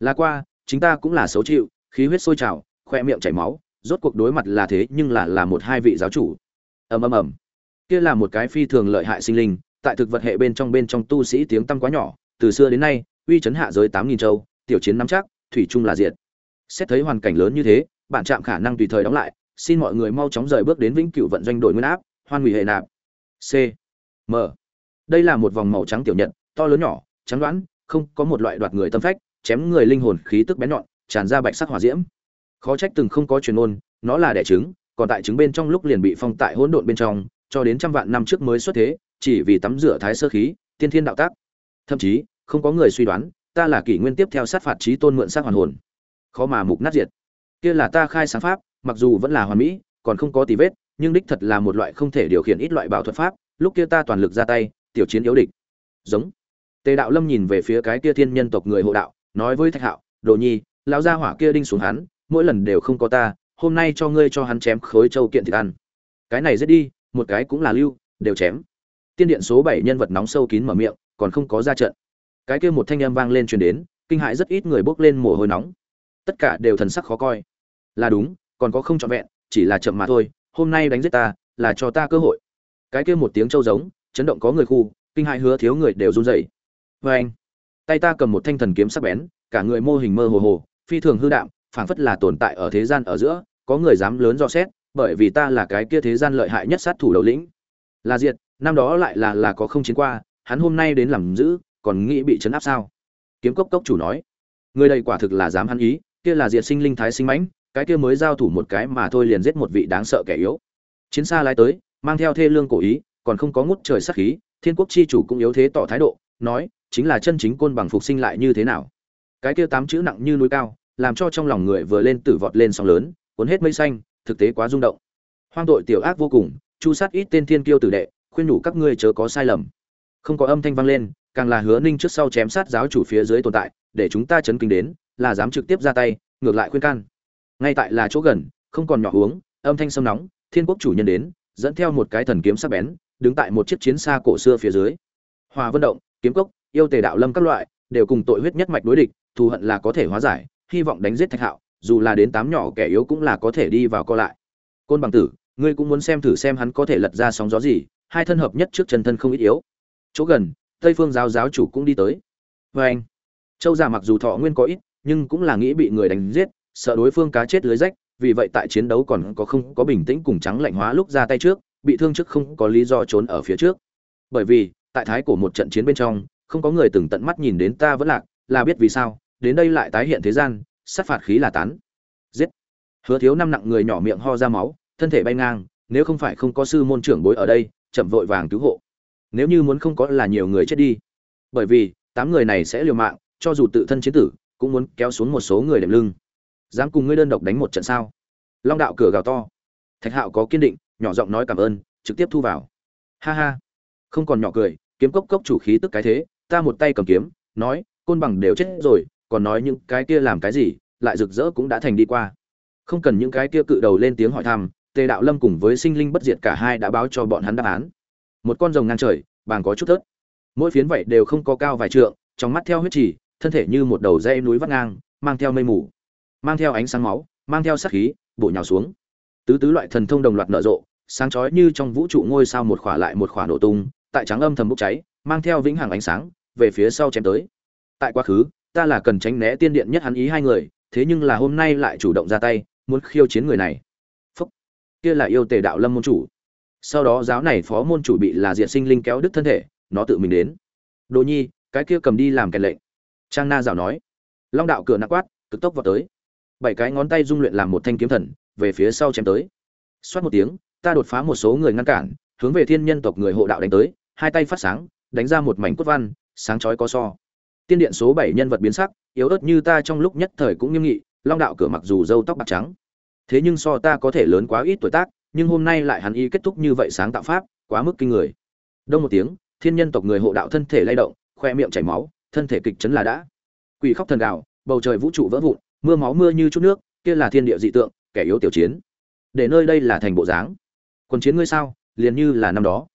[SPEAKER 1] Là qua, chính ta cũng là xấu chịu, khí huyết sôi trào, khoe miệng chảy máu, rốt cuộc đối mặt là thế nhưng là là một hai vị giáo chủ. Ầm ầm ầm. Kia là một cái phi thường lợi hại sinh linh, tại thực vật hệ bên trong bên trong tu sĩ tiếng tăm quá nhỏ, từ xưa đến nay, uy chấn hạ giới tám nghìn châu, tiểu chiến nắm chắc, thủy chung là diệt. Xét thấy hoàn cảnh lớn như thế bản trạm khả năng tùy thời đóng lại, xin mọi người mau chóng rời bước đến vĩnh cửu vận doanh đổi nguyên áp, hoan hủy hệ nạp. C. M. Đây là một vòng màu trắng tiểu nhật, to lớn nhỏ, trắng đoán, không có một loại đoạt người tâm phách, chém người linh hồn khí tức bén nhọn, tràn ra bạch sắc hỏa diễm. Khó trách từng không có truyền ôn nó là đẻ trứng, còn tại trứng bên trong lúc liền bị phong tại hỗn độn bên trong, cho đến trăm vạn năm trước mới xuất thế, chỉ vì tắm rửa thái sơ khí, tiên thiên đạo tác. Thậm chí, không có người suy đoán, ta là kỷ nguyên tiếp theo sát phạt trí tôn mượn sát hoàn hồn. Khó mà mục nát diệt kia là ta khai sáng pháp, mặc dù vẫn là hoàn mỹ, còn không có tì vết, nhưng đích thật là một loại không thể điều khiển ít loại bảo thuật pháp, lúc kia ta toàn lực ra tay, tiểu chiến yếu địch. Giống. Tề đạo lâm nhìn về phía cái kia thiên nhân tộc người hộ đạo, nói với thạch hạo, đồ nhi, lão gia hỏa kia đinh xuống hắn, mỗi lần đều không có ta, hôm nay cho ngươi cho hắn chém khối châu kiện thịt ăn. Cái này giết đi, một cái cũng là lưu, đều chém. Tiên điện số bảy nhân vật nóng sâu kín mở miệng, còn không có ra trận. Cái kia một thanh âm vang lên truyền đến, kinh hại rất ít người bốc lên mồ hôi nóng. Tất cả đều thần sắc khó coi là đúng, còn có không trọn vẹn, chỉ là chậm mà thôi, hôm nay đánh giết ta, là cho ta cơ hội. Cái kia một tiếng trâu giống, chấn động có người khu, kinh hại hứa thiếu người đều run rẩy. Vê anh, tay ta cầm một thanh thần kiếm sắc bén, cả người mô hình mơ hồ hồ, phi thường hư đạm, phảng phất là tồn tại ở thế gian ở giữa, có người dám lớn do xét, bởi vì ta là cái kia thế gian lợi hại nhất sát thủ đầu lĩnh. Là diệt, năm đó lại là là có không chiến qua, hắn hôm nay đến làm giữ, còn nghĩ bị chấn áp sao? Kiếm cốc cốc chủ nói. Người đây quả thực là dám hắn ý, kia là diệt sinh linh thái sinh mãnh cái kia mới giao thủ một cái mà thôi liền giết một vị đáng sợ kẻ yếu. Chiến xa lái tới, mang theo thê lương cổ ý, còn không có ngút trời sát khí, thiên quốc chi chủ cũng yếu thế tỏ thái độ, nói, chính là chân chính côn bằng phục sinh lại như thế nào? Cái kia tám chữ nặng như núi cao, làm cho trong lòng người vừa lên tử vọt lên sóng lớn, cuốn hết mây xanh, thực tế quá rung động. Hoang tội tiểu ác vô cùng, chu sát ít tên thiên kiêu tử đệ, khuyên nhủ các ngươi chớ có sai lầm. Không có âm thanh vang lên, càng là hứa ninh trước sau chém sát giáo chủ phía dưới tồn tại, để chúng ta chấn kinh đến, là dám trực tiếp ra tay, ngược lại khuyên can ngay tại là chỗ gần, không còn nhỏ uống, âm thanh sâm nóng, thiên quốc chủ nhân đến, dẫn theo một cái thần kiếm sắc bén, đứng tại một chiếc chiến xa cổ xưa phía dưới. Hòa vân động, kiếm cốc, yêu tề đạo lâm các loại, đều cùng tội huyết nhất mạch đối địch, thù hận là có thể hóa giải, hy vọng đánh giết thạch hạo, dù là đến tám nhỏ kẻ yếu cũng là có thể đi vào co lại. Côn bằng tử, ngươi cũng muốn xem thử xem hắn có thể lật ra sóng gió gì, hai thân hợp nhất trước chân thân không ít yếu. Chỗ gần, tây phương giáo giáo chủ cũng đi tới. Vê anh châu già mặc dù thọ nguyên có ít, nhưng cũng là nghĩ bị người đánh giết sợ đối phương cá chết lưới rách, vì vậy tại chiến đấu còn có không có bình tĩnh cùng trắng lạnh hóa lúc ra tay trước, bị thương trước không có lý do trốn ở phía trước. Bởi vì, tại thái của một trận chiến bên trong, không có người từng tận mắt nhìn đến ta vẫn lạc, là biết vì sao, đến đây lại tái hiện thế gian, sát phạt khí là tán. Giết. Hứa thiếu năm nặng người nhỏ miệng ho ra máu, thân thể bay ngang, nếu không phải không có sư môn trưởng bối ở đây, chậm vội vàng cứu hộ. Nếu như muốn không có là nhiều người chết đi. Bởi vì, tám người này sẽ liều mạng, cho dù tự thân chiến tử, cũng muốn kéo xuống một số người đệm lưng dám cùng ngươi đơn độc đánh một trận sao? Long đạo cửa gào to. Thạch hạo có kiên định, nhỏ giọng nói cảm ơn, trực tiếp thu vào. Ha ha. Không còn nhỏ cười, kiếm cốc cốc chủ khí tức cái thế, ta một tay cầm kiếm, nói, côn bằng đều chết rồi, còn nói những cái kia làm cái gì, lại rực rỡ cũng đã thành đi qua. Không cần những cái kia cự đầu lên tiếng hỏi thăm, tề đạo lâm cùng với sinh linh bất diệt cả hai đã báo cho bọn hắn đáp án. Một con rồng ngang trời, bàng có chút thớt. Mỗi phiến vậy đều không có cao vài trượng, trong mắt theo huyết chỉ thân thể như một đầu dây núi vắt ngang, mang theo mây mù mang theo ánh sáng máu, mang theo sát khí, bổ nhào xuống. Tứ tứ loại thần thông đồng loạt nở rộ, sáng chói như trong vũ trụ ngôi sao một khỏa lại một khỏa nổ tung, tại trắng âm thầm bốc cháy, mang theo vĩnh hằng ánh sáng, về phía sau chém tới. Tại quá khứ, ta là cần tránh né tiên điện nhất hắn ý hai người, thế nhưng là hôm nay lại chủ động ra tay, muốn khiêu chiến người này. Phúc. Kia là yêu tề đạo lâm môn chủ. Sau đó giáo này phó môn chủ bị là diện sinh linh kéo đứt thân thể, nó tự mình đến. Đồ nhi, cái kia cầm đi làm kèn lệnh. Trang na rào nói. Long đạo cửa nặng quát, cực tốc vào tới bảy cái ngón tay dung luyện làm một thanh kiếm thần, về phía sau chém tới. Xoát một tiếng, ta đột phá một số người ngăn cản, hướng về thiên nhân tộc người hộ đạo đánh tới, hai tay phát sáng, đánh ra một mảnh cốt văn, sáng chói có so. Tiên điện số bảy nhân vật biến sắc, yếu ớt như ta trong lúc nhất thời cũng nghiêm nghị, long đạo cửa mặc dù râu tóc bạc trắng. Thế nhưng so ta có thể lớn quá ít tuổi tác, nhưng hôm nay lại hắn y kết thúc như vậy sáng tạo pháp, quá mức kinh người. Đông một tiếng, thiên nhân tộc người hộ đạo thân thể lay động, khoe miệng chảy máu, thân thể kịch chấn là đã. Quỷ khóc thần đạo bầu trời vũ trụ vỡ vụn mưa máu mưa như chút nước, kia là thiên địa dị tượng, kẻ yếu tiểu chiến. Để nơi đây là thành bộ dáng. Còn chiến ngươi sao? Liền như là năm đó.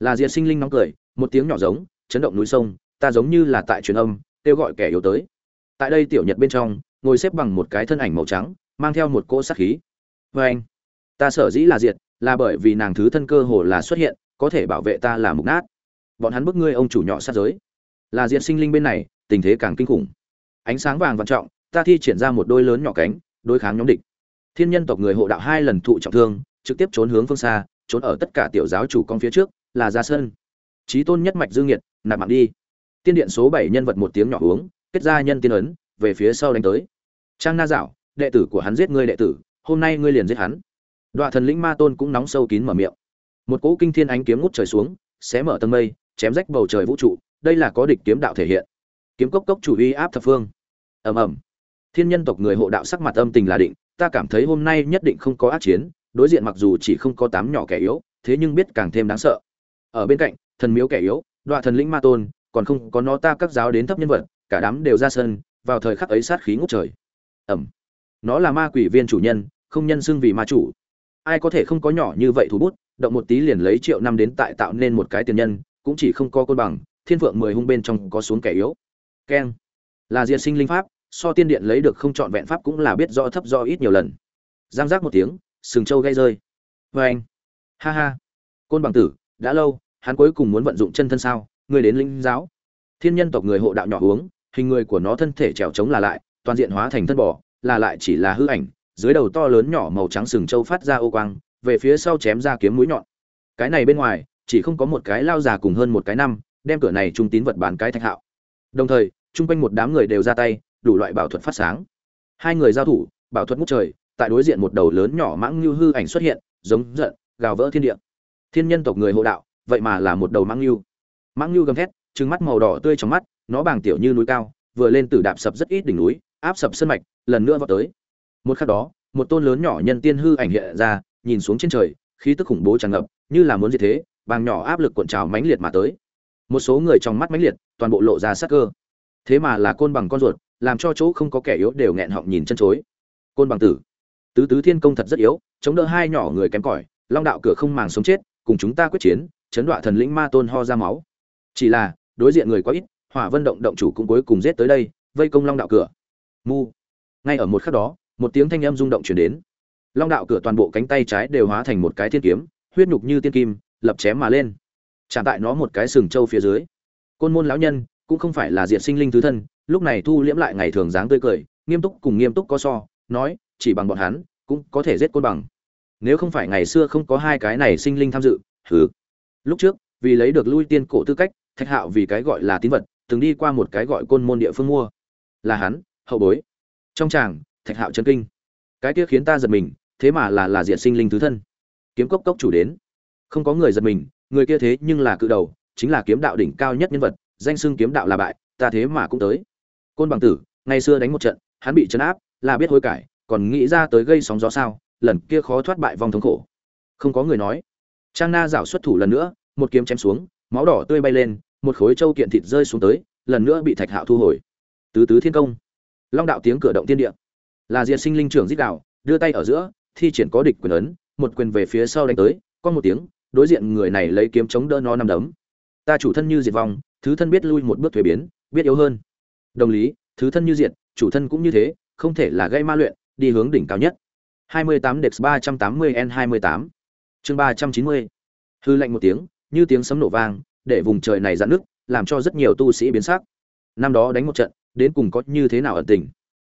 [SPEAKER 1] Là diệt sinh linh nóng cười, một tiếng nhỏ giống, chấn động núi sông, ta giống như là tại truyền âm, kêu gọi kẻ yếu tới. Tại đây tiểu nhật bên trong, ngồi xếp bằng một cái thân ảnh màu trắng, mang theo một cỗ sát khí. Vê anh, ta sở dĩ là diệt, là bởi vì nàng thứ thân cơ hồ là xuất hiện, có thể bảo vệ ta là mục nát. Bọn hắn bức ngươi ông chủ nhỏ sát giới. Là diệt sinh linh bên này, tình thế càng kinh khủng. Ánh sáng vàng vạn trọng ta thi triển ra một đôi lớn nhỏ cánh, đối kháng nhóm địch. Thiên nhân tộc người hộ đạo hai lần thụ trọng thương, trực tiếp trốn hướng phương xa, trốn ở tất cả tiểu giáo chủ con phía trước, là ra sân trí tôn nhất mạch dương nhiệt nạp mạng đi. Tiên điện số bảy nhân vật một tiếng nhỏ uống, kết ra nhân tiên ấn, về phía sau đánh tới. Trang na dạo, đệ tử của hắn giết ngươi đệ tử, hôm nay ngươi liền giết hắn. Đoạn thần lĩnh ma tôn cũng nóng sâu kín mở miệng. Một cỗ kinh thiên ánh kiếm ngút trời xuống, xé mở tầng mây, chém rách bầu trời vũ trụ, đây là có địch kiếm đạo thể hiện. Kiếm cốc cốc chủ uy áp thập phương. Ầm ầm thiên nhân tộc người hộ đạo sắc mặt âm tình là định, ta cảm thấy hôm nay nhất định không có ác chiến, đối diện mặc dù chỉ không có tám nhỏ kẻ yếu, thế nhưng biết càng thêm đáng sợ. Ở bên cạnh, thần miếu kẻ yếu đoạ thần lĩnh ma tôn, còn không có nó ta các giáo đến thấp nhân vật, cả đám đều ra sân, vào thời khắc ấy sát khí ngút trời. Ẩm. Nó là ma quỷ viên chủ nhân, không nhân xưng vì ma chủ. Ai có thể không có nhỏ như vậy thủ bút, động một tí liền lấy triệu năm đến tại tạo nên một cái tiền nhân, cũng chỉ không có côn bằng, thiên phượng mười hung bên trong có xuống kẻ yếu. Keng. Là diệt sinh linh pháp so tiên điện lấy được không chọn vẹn pháp cũng là biết rõ thấp do ít nhiều lần. Giang giác một tiếng, sừng trâu gây rơi. Vê anh. Ha ha. Côn bằng tử, đã lâu, hắn cuối cùng muốn vận dụng chân thân sao? Người đến linh giáo. Thiên nhân tộc người hộ đạo nhỏ uống, hình người của nó thân thể trèo trống là lại, toàn diện hóa thành thân bò, là lại chỉ là hư ảnh, dưới đầu to lớn nhỏ màu trắng sừng trâu phát ra ô quang, về phía sau chém ra kiếm mũi nhọn. Cái này bên ngoài, chỉ không có một cái lao già cùng hơn một cái năm, đem cửa này trung tín vật bán cái thạch hạo. Đồng thời, chung quanh một đám người đều ra tay đủ loại bảo thuật phát sáng. Hai người giao thủ, bảo thuật ngút trời, tại đối diện một đầu lớn nhỏ mãng như hư ảnh xuất hiện, giống giận, gào vỡ thiên địa. Thiên nhân tộc người hộ đạo, vậy mà là một đầu mãng như. Mãng như gầm thét, trừng mắt màu đỏ tươi trong mắt, nó bàng tiểu như núi cao, vừa lên từ đạp sập rất ít đỉnh núi, áp sập sân mạch, lần nữa vào tới. Một khắc đó, một tôn lớn nhỏ nhân tiên hư ảnh hiện ra, nhìn xuống trên trời, khí tức khủng bố tràn ngập, như là muốn gì thế, bàng nhỏ áp lực cuộn trào mãnh liệt mà tới. Một số người trong mắt mãnh liệt, toàn bộ lộ ra sắc cơ thế mà là côn bằng con ruột, làm cho chỗ không có kẻ yếu đều nghẹn họng nhìn chân chối. Côn bằng tử. Tứ tứ thiên công thật rất yếu, chống đỡ hai nhỏ người kém cỏi, long đạo cửa không màng sống chết, cùng chúng ta quyết chiến, chấn đoạn thần lĩnh ma tôn ho ra máu. Chỉ là, đối diện người quá ít, hỏa vân động động chủ cũng cuối cùng giết tới đây, vây công long đạo cửa. Mu. Ngay ở một khắc đó, một tiếng thanh âm rung động chuyển đến. Long đạo cửa toàn bộ cánh tay trái đều hóa thành một cái thiên kiếm, huyết nhục như tiên kim, lập chém mà lên. Chạm tại nó một cái sừng trâu phía dưới. Côn môn lão nhân cũng không phải là diệt sinh linh thứ thân, lúc này thu liễm lại ngày thường dáng tươi cười, nghiêm túc cùng nghiêm túc có so, nói, chỉ bằng bọn hắn, cũng có thể giết côn bằng. Nếu không phải ngày xưa không có hai cái này sinh linh tham dự, hừ. Lúc trước, vì lấy được lui tiên cổ tư cách, thạch hạo vì cái gọi là tín vật, từng đi qua một cái gọi côn môn địa phương mua. Là hắn, hậu bối. Trong tràng, thạch hạo chân kinh. Cái kia khiến ta giật mình, thế mà là là diện sinh linh thứ thân. Kiếm cốc cốc chủ đến. Không có người giật mình, người kia thế nhưng là cự đầu, chính là kiếm đạo đỉnh cao nhất nhân vật danh xưng kiếm đạo là bại, ta thế mà cũng tới. Côn bằng tử, ngày xưa đánh một trận, hắn bị chấn áp, là biết hối cải, còn nghĩ ra tới gây sóng gió sao, lần kia khó thoát bại vòng thống khổ. Không có người nói. Trang na giảo xuất thủ lần nữa, một kiếm chém xuống, máu đỏ tươi bay lên, một khối châu kiện thịt rơi xuống tới, lần nữa bị thạch hạo thu hồi. Tứ tứ thiên công. Long đạo tiếng cửa động tiên địa. Là diệt sinh linh trưởng giết đạo, đưa tay ở giữa, thi triển có địch quyền ấn, một quyền về phía sau đánh tới con một tiếng, đối diện người này lấy kiếm chống đỡ nó năm đấm. Ta chủ thân như diệt vong thứ thân biết lui một bước thuế biến, biết yếu hơn. Đồng lý, thứ thân như diện chủ thân cũng như thế, không thể là gây ma luyện, đi hướng đỉnh cao nhất. 28 Dex 380 N28 chương 390 hư lạnh một tiếng, như tiếng sấm nổ vang, để vùng trời này giãn nước, làm cho rất nhiều tu sĩ biến sắc. Năm đó đánh một trận, đến cùng có như thế nào ẩn tình?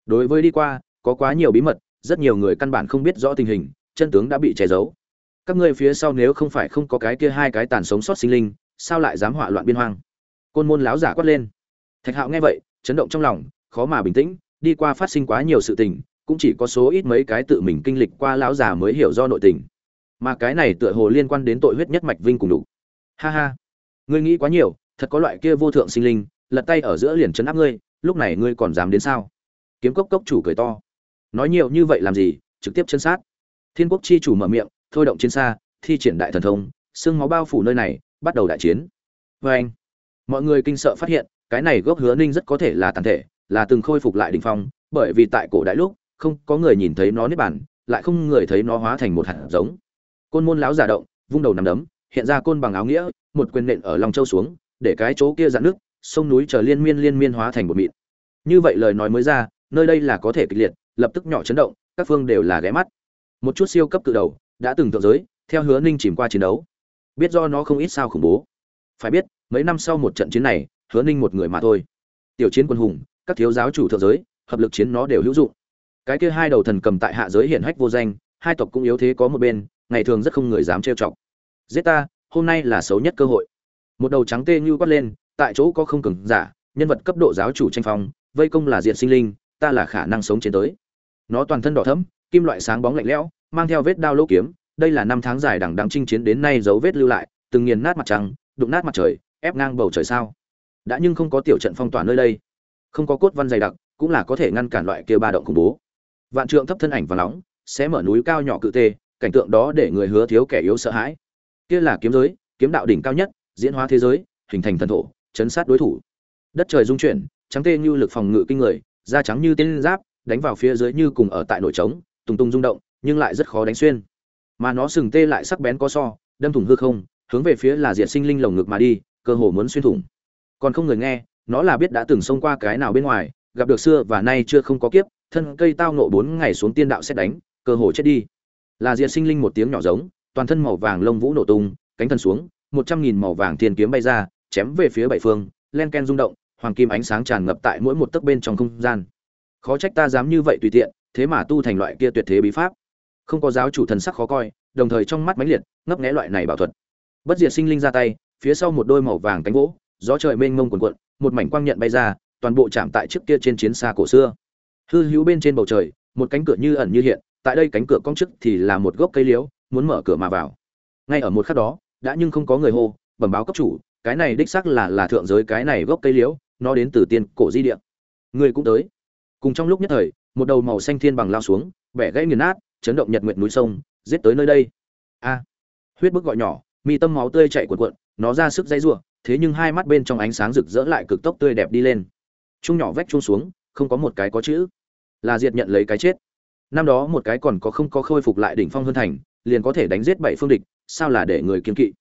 [SPEAKER 1] Đối với đi qua, có quá nhiều bí mật, rất nhiều người căn bản không biết rõ tình hình, chân tướng đã bị che giấu. Các ngươi phía sau nếu không phải không có cái kia hai cái tàn sống sót sinh linh, sao lại dám hỏa loạn biên hoang? Côn môn láo giả quát lên. Thạch hạo nghe vậy, chấn động trong lòng, khó mà bình tĩnh, đi qua phát sinh quá nhiều sự tình, cũng chỉ có số ít mấy cái tự mình kinh lịch qua lão già mới hiểu do nội tình. Mà cái này tựa hồ liên quan đến tội huyết nhất mạch vinh cùng đủ ha ha, ngươi nghĩ quá nhiều, thật có loại kia vô thượng sinh linh, lật tay ở giữa liền chấn áp ngươi, lúc này ngươi còn dám đến sao? Kiếm cốc cốc chủ cười to. Nói nhiều như vậy làm gì, trực tiếp chân sát. Thiên quốc chi chủ mở miệng, thôi động chiến xa, thi triển đại thần thông, xương máu bao phủ nơi này, bắt đầu đại chiến. Vê anh mọi người kinh sợ phát hiện, cái này gốc hứa ninh rất có thể là tàn thể, là từng khôi phục lại đ ỉ n h phong, bởi vì tại cổ đại lúc, không có người nhìn thấy nó nếp bản lại không người thấy nó hóa thành một hạt giống. Côn môn lão giả động, vung đầu nằm đấm, hiện ra côn bằng áo nghĩa, một quyền nện ở lòng châu xuống, để cái chỗ kia dạn nước, sông núi chờ liên miên liên miên hóa thành một mịn. Như vậy lời nói mới ra, nơi đây là có thể kịch liệt, lập tức nhỏ chấn động, các phương đều là ghé mắt. Một chút siêu cấp cự đầu, đã từng thượng giới, theo hứa ninh chìm qua chiến đấu. Biết do nó không ít sao khủng bố. Phải biết mấy năm sau một trận chiến này, hứa ninh một người mà thôi. Tiểu chiến quân hùng, các thiếu giáo chủ thượng giới, hợp lực chiến nó đều hữu dụng. Cái kia hai đầu thần cầm tại hạ giới hiển hách vô danh, hai tộc cũng yếu thế có một bên, ngày thường rất không người dám trêu chọc. Giết ta, hôm nay là xấu nhất cơ hội. Một đầu trắng tê như quát lên, tại chỗ có không cường giả, nhân vật cấp độ giáo chủ tranh phong, vây công là diện sinh linh, ta là khả năng sống chiến tới. Nó toàn thân đỏ thẫm, kim loại sáng bóng lạnh lẽo, mang theo vết đao lỗ kiếm, đây là năm tháng dài đằng đằng chinh chiến đến nay dấu vết lưu lại, từng nghiền nát mặt trăng, đụng nát mặt trời ép ngang bầu trời sao? Đã nhưng không có tiểu trận phong tỏa nơi đây. Không có cốt văn dày đặc, cũng là có thể ngăn cản loại kia ba động khủng bố. Vạn trượng thấp thân ảnh và nóng, sẽ mở núi cao nhỏ cự tê, cảnh tượng đó để người hứa thiếu kẻ yếu sợ hãi. Kia là kiếm giới, kiếm đạo đỉnh cao nhất, diễn hóa thế giới, hình thành thần thổ, chấn sát đối thủ. Đất trời dung chuyển, trắng tê như lực phòng ngự kinh người, da trắng như tên giáp, đánh vào phía dưới như cùng ở tại nội trống tung tung rung động, nhưng lại rất khó đánh xuyên. Mà nó sừng tê lại sắc bén có so, đâm thủng hư không, hướng về phía là diệt sinh linh lồng ngực mà đi cơ hồ muốn xuyên thủng. Còn không người nghe, nó là biết đã từng xông qua cái nào bên ngoài, gặp được xưa và nay chưa không có kiếp, thân cây tao nộ bốn ngày xuống tiên đạo xét đánh, cơ hồ chết đi. Là diệt sinh linh một tiếng nhỏ giống, toàn thân màu vàng lông vũ nổ tung, cánh thân xuống, một trăm nghìn màu vàng thiên kiếm bay ra, chém về phía bảy phương, len ken rung động, hoàng kim ánh sáng tràn ngập tại mỗi một tấc bên trong không gian. Khó trách ta dám như vậy tùy tiện, thế mà tu thành loại kia tuyệt thế bí pháp. Không có giáo chủ thần sắc khó coi, đồng thời trong mắt mãnh liệt, ngấp nghé loại này bảo thuật. Bất diệt sinh linh ra tay phía sau một đôi màu vàng cánh gỗ gió trời mênh mông cuồn cuộn, một mảnh quang nhận bay ra, toàn bộ chạm tại trước kia trên chiến xa cổ xưa. Hư hữu bên trên bầu trời, một cánh cửa như ẩn như hiện, tại đây cánh cửa cong trước thì là một gốc cây liễu, muốn mở cửa mà vào. Ngay ở một khắc đó, đã nhưng không có người hô, bẩm báo cấp chủ, cái này đích xác là là thượng giới cái này gốc cây liễu, nó đến từ tiên cổ di địa. Người cũng tới. Cùng trong lúc nhất thời, một đầu màu xanh thiên bằng lao xuống, vẻ gãy nghiền nát, chấn động nhật nguyện núi sông, giết tới nơi đây. A. Huyết bức gọi nhỏ, mi tâm máu tươi chạy cuộn cuộn nó ra sức dây rủa, thế nhưng hai mắt bên trong ánh sáng rực rỡ lại cực tốc tươi đẹp đi lên. Chung nhỏ vách chung xuống, không có một cái có chữ. Là diệt nhận lấy cái chết. Năm đó một cái còn có không có khôi phục lại đỉnh phong hơn thành, liền có thể đánh giết bảy phương địch, sao là để người kiên kỵ?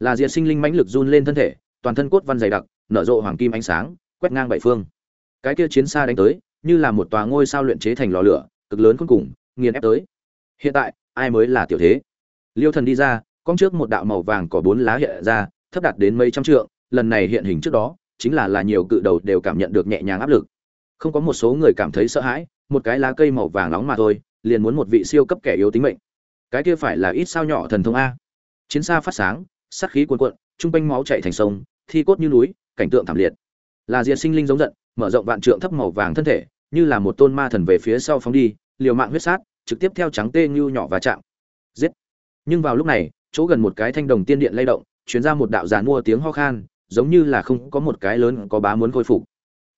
[SPEAKER 1] Là diệt sinh linh mãnh lực run lên thân thể, toàn thân cốt văn dày đặc, nở rộ hoàng kim ánh sáng, quét ngang bảy phương. Cái kia chiến xa đánh tới, như là một tòa ngôi sao luyện chế thành lò lửa, cực lớn cuối cùng, nghiền ép tới. Hiện tại, ai mới là tiểu thế? Liêu thần đi ra, con trước một đạo màu vàng có bốn lá hiện ra thấp đạt đến mấy trăm trượng, lần này hiện hình trước đó, chính là là nhiều cự đầu đều cảm nhận được nhẹ nhàng áp lực. Không có một số người cảm thấy sợ hãi, một cái lá cây màu vàng nóng mà thôi, liền muốn một vị siêu cấp kẻ yếu tính mệnh. Cái kia phải là ít sao nhỏ thần thông a. Chiến xa phát sáng, sát khí cuồn cuộn, trung quanh máu chảy thành sông, thi cốt như núi, cảnh tượng thảm liệt. Là diệt sinh linh giống giận, mở rộng vạn trượng thấp màu vàng thân thể, như là một tôn ma thần về phía sau phóng đi, liều mạng huyết sát, trực tiếp theo trắng tê như nhỏ và chạm. Giết. Nhưng vào lúc này, chỗ gần một cái thanh đồng tiên điện lay động chuyển ra một đạo giàn mua tiếng ho khan, giống như là không có một cái lớn có bá muốn khôi phục.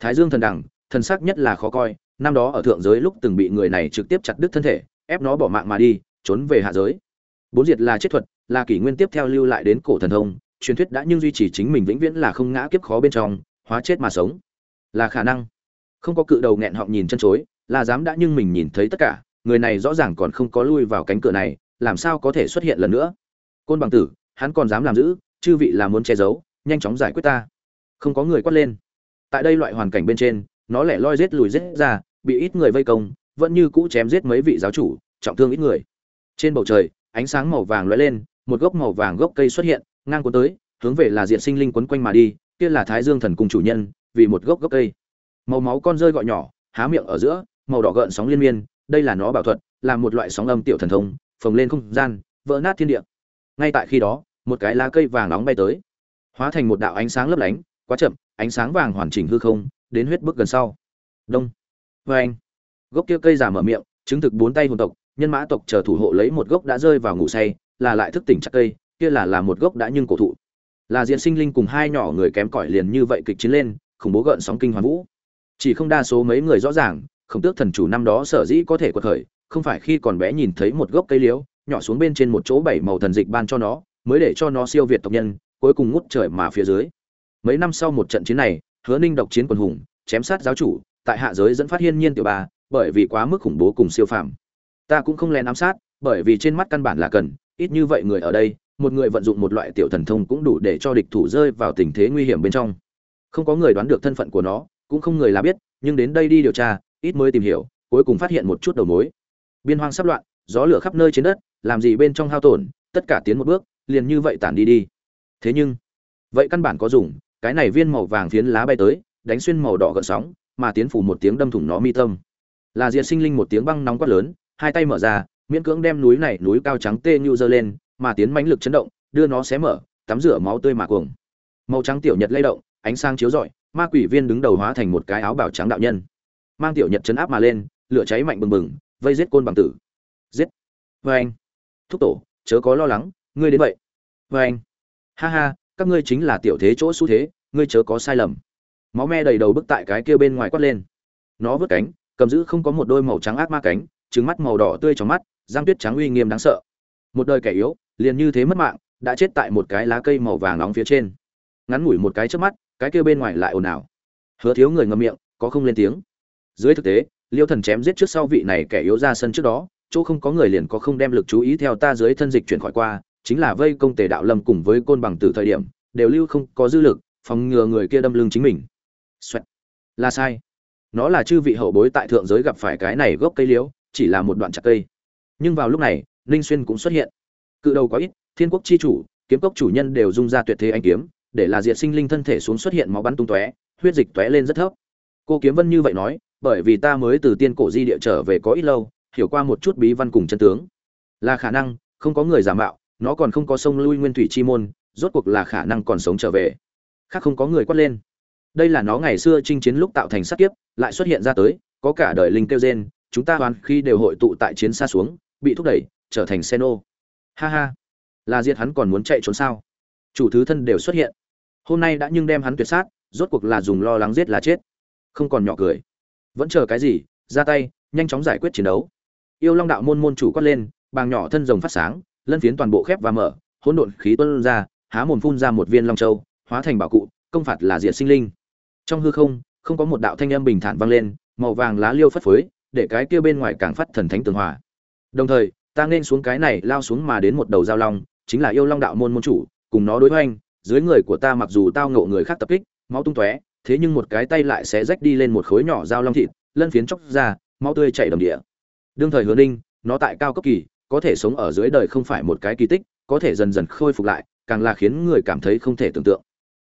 [SPEAKER 1] Thái dương thần đẳng, thần sắc nhất là khó coi, năm đó ở thượng giới lúc từng bị người này trực tiếp chặt đứt thân thể, ép nó bỏ mạng mà đi, trốn về hạ giới. Bốn diệt là chết thuật, là kỷ nguyên tiếp theo lưu lại đến cổ thần thông, truyền thuyết đã nhưng duy trì chính mình vĩnh viễn là không ngã kiếp khó bên trong, hóa chết mà sống. Là khả năng. Không có cự đầu nghẹn họng nhìn chân chối, là dám đã nhưng mình nhìn thấy tất cả, người này rõ ràng còn không có lui vào cánh cửa này, làm sao có thể xuất hiện lần nữa? Côn bằng tử hắn còn dám làm giữ, chư vị là muốn che giấu, nhanh chóng giải quyết ta. Không có người quát lên. Tại đây loại hoàn cảnh bên trên, nó lẻ loi rết lùi rết ra, bị ít người vây công, vẫn như cũ chém giết mấy vị giáo chủ, trọng thương ít người. Trên bầu trời, ánh sáng màu vàng lóe lên, một gốc màu vàng gốc cây xuất hiện, ngang cuốn tới, hướng về là diện sinh linh quấn quanh mà đi, kia là thái dương thần cung chủ nhân, vì một gốc gốc cây. Màu máu con rơi gọi nhỏ, há miệng ở giữa, màu đỏ gợn sóng liên miên, đây là nó bảo thuật, là một loại sóng âm tiểu thần thông, phồng lên không gian, vỡ nát thiên địa. Ngay tại khi đó một cái lá cây vàng nóng bay tới. Hóa thành một đạo ánh sáng lấp lánh, quá chậm, ánh sáng vàng hoàn chỉnh hư không, đến huyết bức gần sau. Đông. Vê anh gốc kia cây giả mở miệng, chứng thực bốn tay hồn tộc, nhân mã tộc chờ thủ hộ lấy một gốc đã rơi vào ngủ say, là lại thức tỉnh chắc cây, kia là là một gốc đã nhưng cổ thụ. Là diện sinh linh cùng hai nhỏ người kém cỏi liền như vậy kịch chiến lên, khủng bố gợn sóng kinh hoàn vũ. Chỉ không đa số mấy người rõ ràng, khổng tước thần chủ năm đó sở dĩ có thể quật khởi, không phải khi còn bé nhìn thấy một gốc cây liễu, nhỏ xuống bên trên một chỗ bảy màu thần dịch ban cho nó mới để cho nó siêu việt tộc nhân, cuối cùng ngút trời mà phía dưới. Mấy năm sau một trận chiến này, hứa ninh độc chiến quần hùng, chém sát giáo chủ, tại hạ giới dẫn phát hiên nhiên tiểu ba bởi vì quá mức khủng bố cùng siêu phàm. Ta cũng không lén ám sát, bởi vì trên mắt căn bản là cần, ít như vậy người ở đây, một người vận dụng một loại tiểu thần thông cũng đủ để cho địch thủ rơi vào tình thế nguy hiểm bên trong. Không có người đoán được thân phận của nó, cũng không người là biết, nhưng đến đây đi điều tra, ít mới tìm hiểu, cuối cùng phát hiện một chút đầu mối. Biên hoang sắp loạn, gió lửa khắp nơi trên đất, làm gì bên trong hao tổn, tất cả tiến một bước liền như vậy tản đi đi. Thế nhưng, vậy căn bản có dùng, cái này viên màu vàng phiến lá bay tới, đánh xuyên màu đỏ gợn sóng, mà tiến phủ một tiếng đâm thủng nó mi tâm. Là diệt sinh linh một tiếng băng nóng quát lớn, hai tay mở ra, miễn cưỡng đem núi này núi cao trắng tê như dơ lên, mà tiến mãnh lực chấn động, đưa nó xé mở, tắm rửa máu tươi mà cuồng. Màu trắng tiểu nhật lay động, ánh sáng chiếu rọi, ma quỷ viên đứng đầu hóa thành một cái áo bào trắng đạo nhân. Mang tiểu nhật chấn áp mà lên, lửa cháy mạnh bừng bừng, vây giết côn bằng tử. Giết. Vê anh thúc tổ, chớ có lo lắng ngươi đến vậy. Vê anh. Ha ha, các ngươi chính là tiểu thế chỗ xu thế, ngươi chớ có sai lầm. Máu me đầy đầu bức tại cái kia bên ngoài quát lên. Nó vớt cánh, cầm giữ không có một đôi màu trắng ác ma cánh trứng mắt màu đỏ tươi trong mắt giang tuyết trắng uy nghiêm đáng sợ. Một đời kẻ yếu, liền như thế mất mạng, đã chết tại một cái lá cây màu vàng nóng phía trên. Ngắn ngủi một cái trước mắt, cái kia bên ngoài lại ồn ào. Hứa thiếu người ngậm miệng, có không lên tiếng. Dưới thực tế, liêu thần chém giết trước sau vị này kẻ yếu ra sân trước đó, chỗ không có người liền có không đem lực chú ý theo ta dưới thân dịch chuyển khỏi qua chính là vây công tề đạo lâm cùng với côn bằng từ thời điểm, đều lưu không có dư lực, phòng ngừa người kia đâm lưng chính mình. Xoẹt. là sai. Nó là chư vị hậu bối tại thượng giới gặp phải cái này gốc cây liễu, chỉ là một đoạn chặt cây. Nhưng vào lúc này, ninh xuyên cũng xuất hiện. Cự đầu có ít, thiên quốc chi chủ, kiếm cốc chủ nhân đều dung ra tuyệt thế anh kiếm, để là diệt sinh linh thân thể xuống xuất hiện máu bắn tung tóe, huyết dịch tóe lên rất thấp. Cô kiếm vân như vậy nói, bởi vì ta mới từ tiên cổ di địa trở về có ít lâu, hiểu qua một chút bí văn cùng chân tướng. Là khả năng, không có người giả mạo nó còn không có sông lui nguyên thủy chi môn, rốt cuộc là khả năng còn sống trở về. Khác không có người quát lên. Đây là nó ngày xưa chinh chiến lúc tạo thành sát kiếp, lại xuất hiện ra tới, có cả đời linh kêu gen chúng ta hoàn khi đều hội tụ tại chiến xa xuống, bị thúc đẩy, trở thành xe nô ha ha. Là diệt hắn còn muốn chạy trốn sao? Chủ thứ thân đều xuất hiện. Hôm nay đã nhưng đem hắn tuyệt sát, rốt cuộc là dùng lo lắng giết là chết. Không còn nhỏ cười. Vẫn chờ cái gì? Ra tay, nhanh chóng giải quyết chiến đấu. Yêu long đạo môn môn chủ quát lên, bàng nhỏ thân rồng phát sáng lân phiến toàn bộ khép và mở, hỗn độn khí tuôn ra, há mồm phun ra một viên long châu, hóa thành bảo cụ, công phạt là diệt sinh linh. Trong hư không không có một đạo thanh âm bình thản vang lên, màu vàng lá liêu phất phới, để cái kia bên ngoài càng phát thần thánh tường hòa. Đồng thời, ta nên xuống cái này lao xuống mà đến một đầu giao long, chính là yêu long đạo môn môn chủ, cùng nó đối hoành, dưới người của ta mặc dù tao ngộ người khác tập kích, máu tung tóe, thế nhưng một cái tay lại sẽ rách đi lên một khối nhỏ dao long thịt, lân phiến chóc ra, máu tươi chảy đầm địa. Đương thời hứa ninh, nó tại cao cấp kỳ có thể sống ở dưới đời không phải một cái kỳ tích, có thể dần dần khôi phục lại, càng là khiến người cảm thấy không thể tưởng tượng.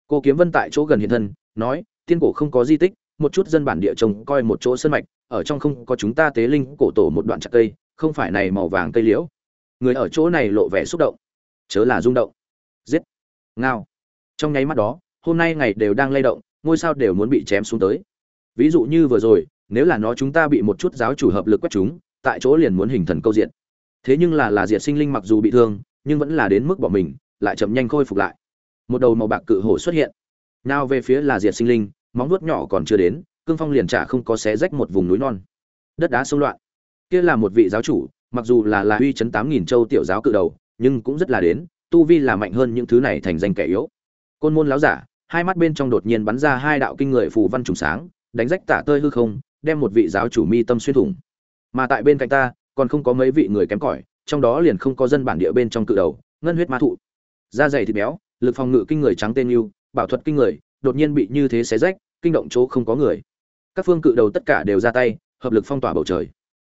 [SPEAKER 1] Cô kiếm vân tại chỗ gần hiện thân, nói, tiên cổ không có di tích, một chút dân bản địa trồng coi một chỗ sân mạch, ở trong không có chúng ta tế linh cổ tổ một đoạn chặt cây, không phải này màu vàng cây liễu. Người ở chỗ này lộ vẻ xúc động, chớ là rung động. Giết. Ngao. Trong nháy mắt đó, hôm nay ngày đều đang lay động, ngôi sao đều muốn bị chém xuống tới. Ví dụ như vừa rồi, nếu là nó chúng ta bị một chút giáo chủ hợp lực quét chúng, tại chỗ liền muốn hình thần câu diện thế nhưng là là diệt sinh linh mặc dù bị thương, nhưng vẫn là đến mức bỏ mình, lại chậm nhanh khôi phục lại. Một đầu màu bạc cự hổ xuất hiện. Nào về phía là diệt sinh linh, móng nuốt nhỏ còn chưa đến, cương phong liền trả không có xé rách một vùng núi non. Đất đá sông loạn. Kia là một vị giáo chủ, mặc dù là là uy chấn tám nghìn châu tiểu giáo cự đầu, nhưng cũng rất là đến, tu vi là mạnh hơn những thứ này thành danh kẻ yếu. Côn môn láo giả, hai mắt bên trong đột nhiên bắn ra hai đạo kinh người phù văn trùng sáng, đánh rách tả tơi hư không, đem một vị giáo chủ mi tâm xuyên thủng. Mà tại bên cạnh ta còn không có mấy vị người kém cỏi, trong đó liền không có dân bản địa bên trong cự đầu, ngân huyết ma thụ. Da dày thịt béo, lực phòng ngự kinh người trắng tên yêu, bảo thuật kinh người, đột nhiên bị như thế xé rách, kinh động chỗ không có người. Các phương cự đầu tất cả đều ra tay, hợp lực phong tỏa bầu trời.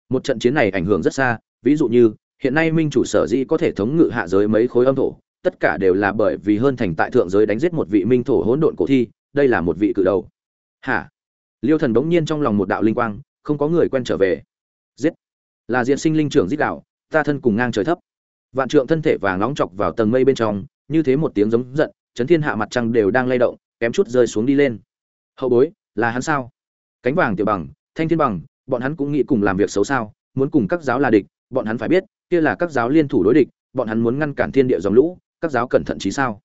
[SPEAKER 1] Một trận chiến này ảnh hưởng rất xa, ví dụ như, hiện nay minh chủ sở dĩ có thể thống ngự hạ giới mấy khối âm thổ, tất cả đều là bởi vì hơn thành tại thượng giới đánh giết một vị minh thổ hỗn độn cổ thi, đây là một vị cự đầu. Hả? Liêu thần bỗng nhiên trong lòng một đạo linh quang, không có người quen trở về. Giết! Là diện sinh linh trưởng giết đạo, ta thân cùng ngang trời thấp. Vạn trượng thân thể vàng nóng chọc vào tầng mây bên trong, như thế một tiếng giống giận, chấn thiên hạ mặt trăng đều đang lay động, kém chút rơi xuống đi lên. Hậu bối, là hắn sao? Cánh vàng tiểu bằng, thanh thiên bằng, bọn hắn cũng nghĩ cùng làm việc xấu sao, muốn cùng các giáo là địch, bọn hắn phải biết, kia là các giáo liên thủ đối địch, bọn hắn muốn ngăn cản thiên địa dòng lũ, các giáo cẩn thận chí sao?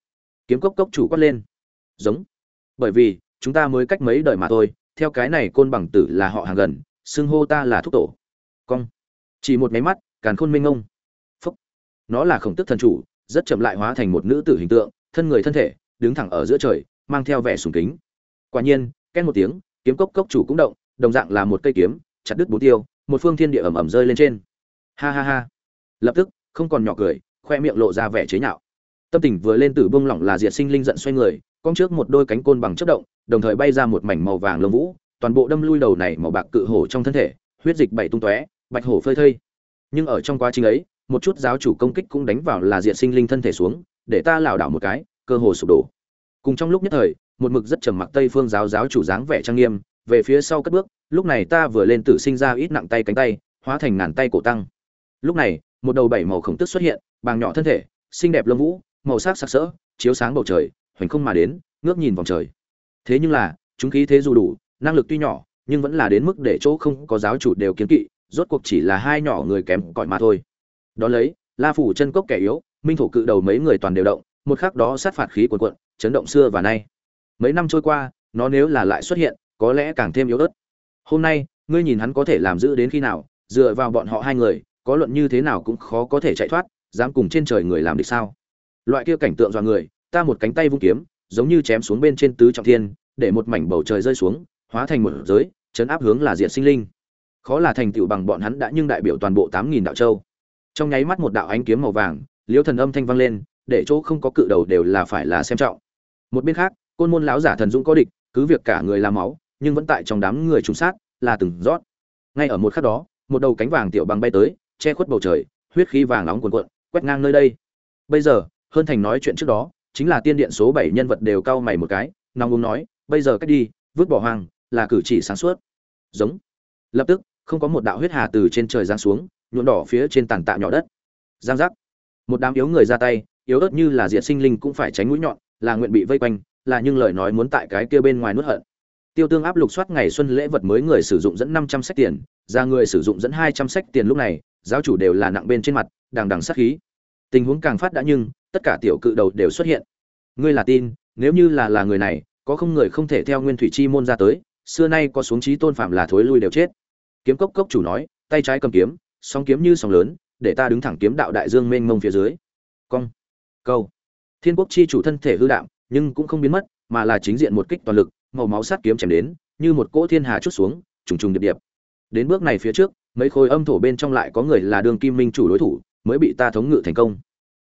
[SPEAKER 1] Kiếm cốc cốc chủ quát lên. Giống. Bởi vì, chúng ta mới cách mấy đời mà thôi, theo cái này côn bằng tử là họ hàng gần, xưng hô ta là thúc tổ. Cong chỉ một máy mắt, càn khôn minh ngông phúc. Nó là khổng tức thần chủ, rất chậm lại hóa thành một nữ tử hình tượng, thân người thân thể, đứng thẳng ở giữa trời, mang theo vẻ sùng kính. Quả nhiên, két một tiếng, kiếm cốc cốc chủ cũng động, đồng dạng là một cây kiếm, chặt đứt bốn tiêu, một phương thiên địa ẩm ẩm rơi lên trên. Ha ha ha. Lập tức, không còn nhỏ cười, khoe miệng lộ ra vẻ chế nhạo. Tâm tình vừa lên từ bông lỏng là diệt sinh linh giận xoay người cong trước một đôi cánh côn bằng chất động, đồng thời bay ra một mảnh màu vàng lông vũ, toàn bộ đâm lui đầu này màu bạc cự hổ trong thân thể, huyết dịch bảy tung tóe bạch hổ phơi thây. Nhưng ở trong quá trình ấy, một chút giáo chủ công kích cũng đánh vào là diệt sinh linh thân thể xuống, để ta lảo đảo một cái, cơ hồ sụp đổ. Cùng trong lúc nhất thời, một mực rất trầm mặc tây phương giáo giáo chủ dáng vẻ trang nghiêm, về phía sau cất bước, lúc này ta vừa lên tử sinh ra ít nặng tay cánh tay, hóa thành ngàn tay cổ tăng. Lúc này, một đầu bảy màu khổng tức xuất hiện, bàng nhỏ thân thể, xinh đẹp lông vũ, màu sắc sặc sỡ, chiếu sáng bầu trời, hoành không mà đến, ngước nhìn vòng trời. Thế nhưng là, chúng khí thế dù đủ, năng lực tuy nhỏ, nhưng vẫn là đến mức để chỗ không có giáo chủ đều kiến kỵ rốt cuộc chỉ là hai nhỏ người kém cỏi mà thôi. Đó lấy, la phủ chân cốc kẻ yếu, minh thủ cự đầu mấy người toàn đều động, một khắc đó sát phạt khí cuồn cuộn, chấn động xưa và nay. Mấy năm trôi qua, nó nếu là lại xuất hiện, có lẽ càng thêm yếu ớt. Hôm nay, ngươi nhìn hắn có thể làm giữ đến khi nào, dựa vào bọn họ hai người, có luận như thế nào cũng khó có thể chạy thoát, dám cùng trên trời người làm được sao? Loại kia cảnh tượng dọa người, ta một cánh tay vung kiếm, giống như chém xuống bên trên tứ trọng thiên, để một mảnh bầu trời rơi xuống, hóa thành một giới, chấn áp hướng là diện sinh linh khó là thành tựu bằng bọn hắn đã nhưng đại biểu toàn bộ tám nghìn đạo châu. Trong nháy mắt một đạo ánh kiếm màu vàng liễu thần âm thanh vang lên, để chỗ không có cự đầu đều là phải là xem trọng. Một bên khác, côn môn lão giả thần dũng có địch, cứ việc cả người làm máu, nhưng vẫn tại trong đám người trùng sát, là từng rót ngay ở một khắc đó, một đầu cánh vàng tiểu bằng bay tới, che khuất bầu trời, huyết khí vàng nóng cuồn cuộn, quét ngang nơi đây. Bây giờ, hơn thành nói chuyện trước đó, chính là tiên điện số bảy nhân vật đều cau mày một cái, nóng uống nói, bây giờ cách đi, vứt bỏ hoàng, là cử chỉ sáng suốt. Giống. Lập tức không có một đạo huyết hà từ trên trời giáng xuống, nhuộm đỏ phía trên tàn tạ nhỏ đất. Giang giác. Một đám yếu người ra tay, yếu ớt như là diệt sinh linh cũng phải tránh mũi nhọn, là nguyện bị vây quanh, là nhưng lời nói muốn tại cái kia bên ngoài nuốt hận. Tiêu tương áp lục soát ngày xuân lễ vật mới người sử dụng dẫn năm trăm sách tiền, ra người sử dụng dẫn hai trăm sách tiền lúc này, giáo chủ đều là nặng bên trên mặt, đằng đằng sát khí. Tình huống càng phát đã nhưng, tất cả tiểu cự đầu đều xuất hiện. Ngươi là tin, nếu như là là người này, có không người không thể theo nguyên thủy chi môn ra tới, xưa nay có xuống trí tôn phạm là thối lui đều chết kiếm cốc cốc chủ nói tay trái cầm kiếm song kiếm như sóng lớn để ta đứng thẳng kiếm đạo đại dương mênh mông phía dưới. Cong. Câu. Thiên quốc chi chủ thân thể hư đạm, nhưng cũng không biến mất mà là chính diện một kích toàn lực màu máu sát kiếm chém đến như một cỗ thiên hà chút xuống trùng trùng điệp điệp. Đến bước này phía trước mấy khối âm thổ bên trong lại có người là đường kim minh chủ đối thủ mới bị ta thống ngự thành công.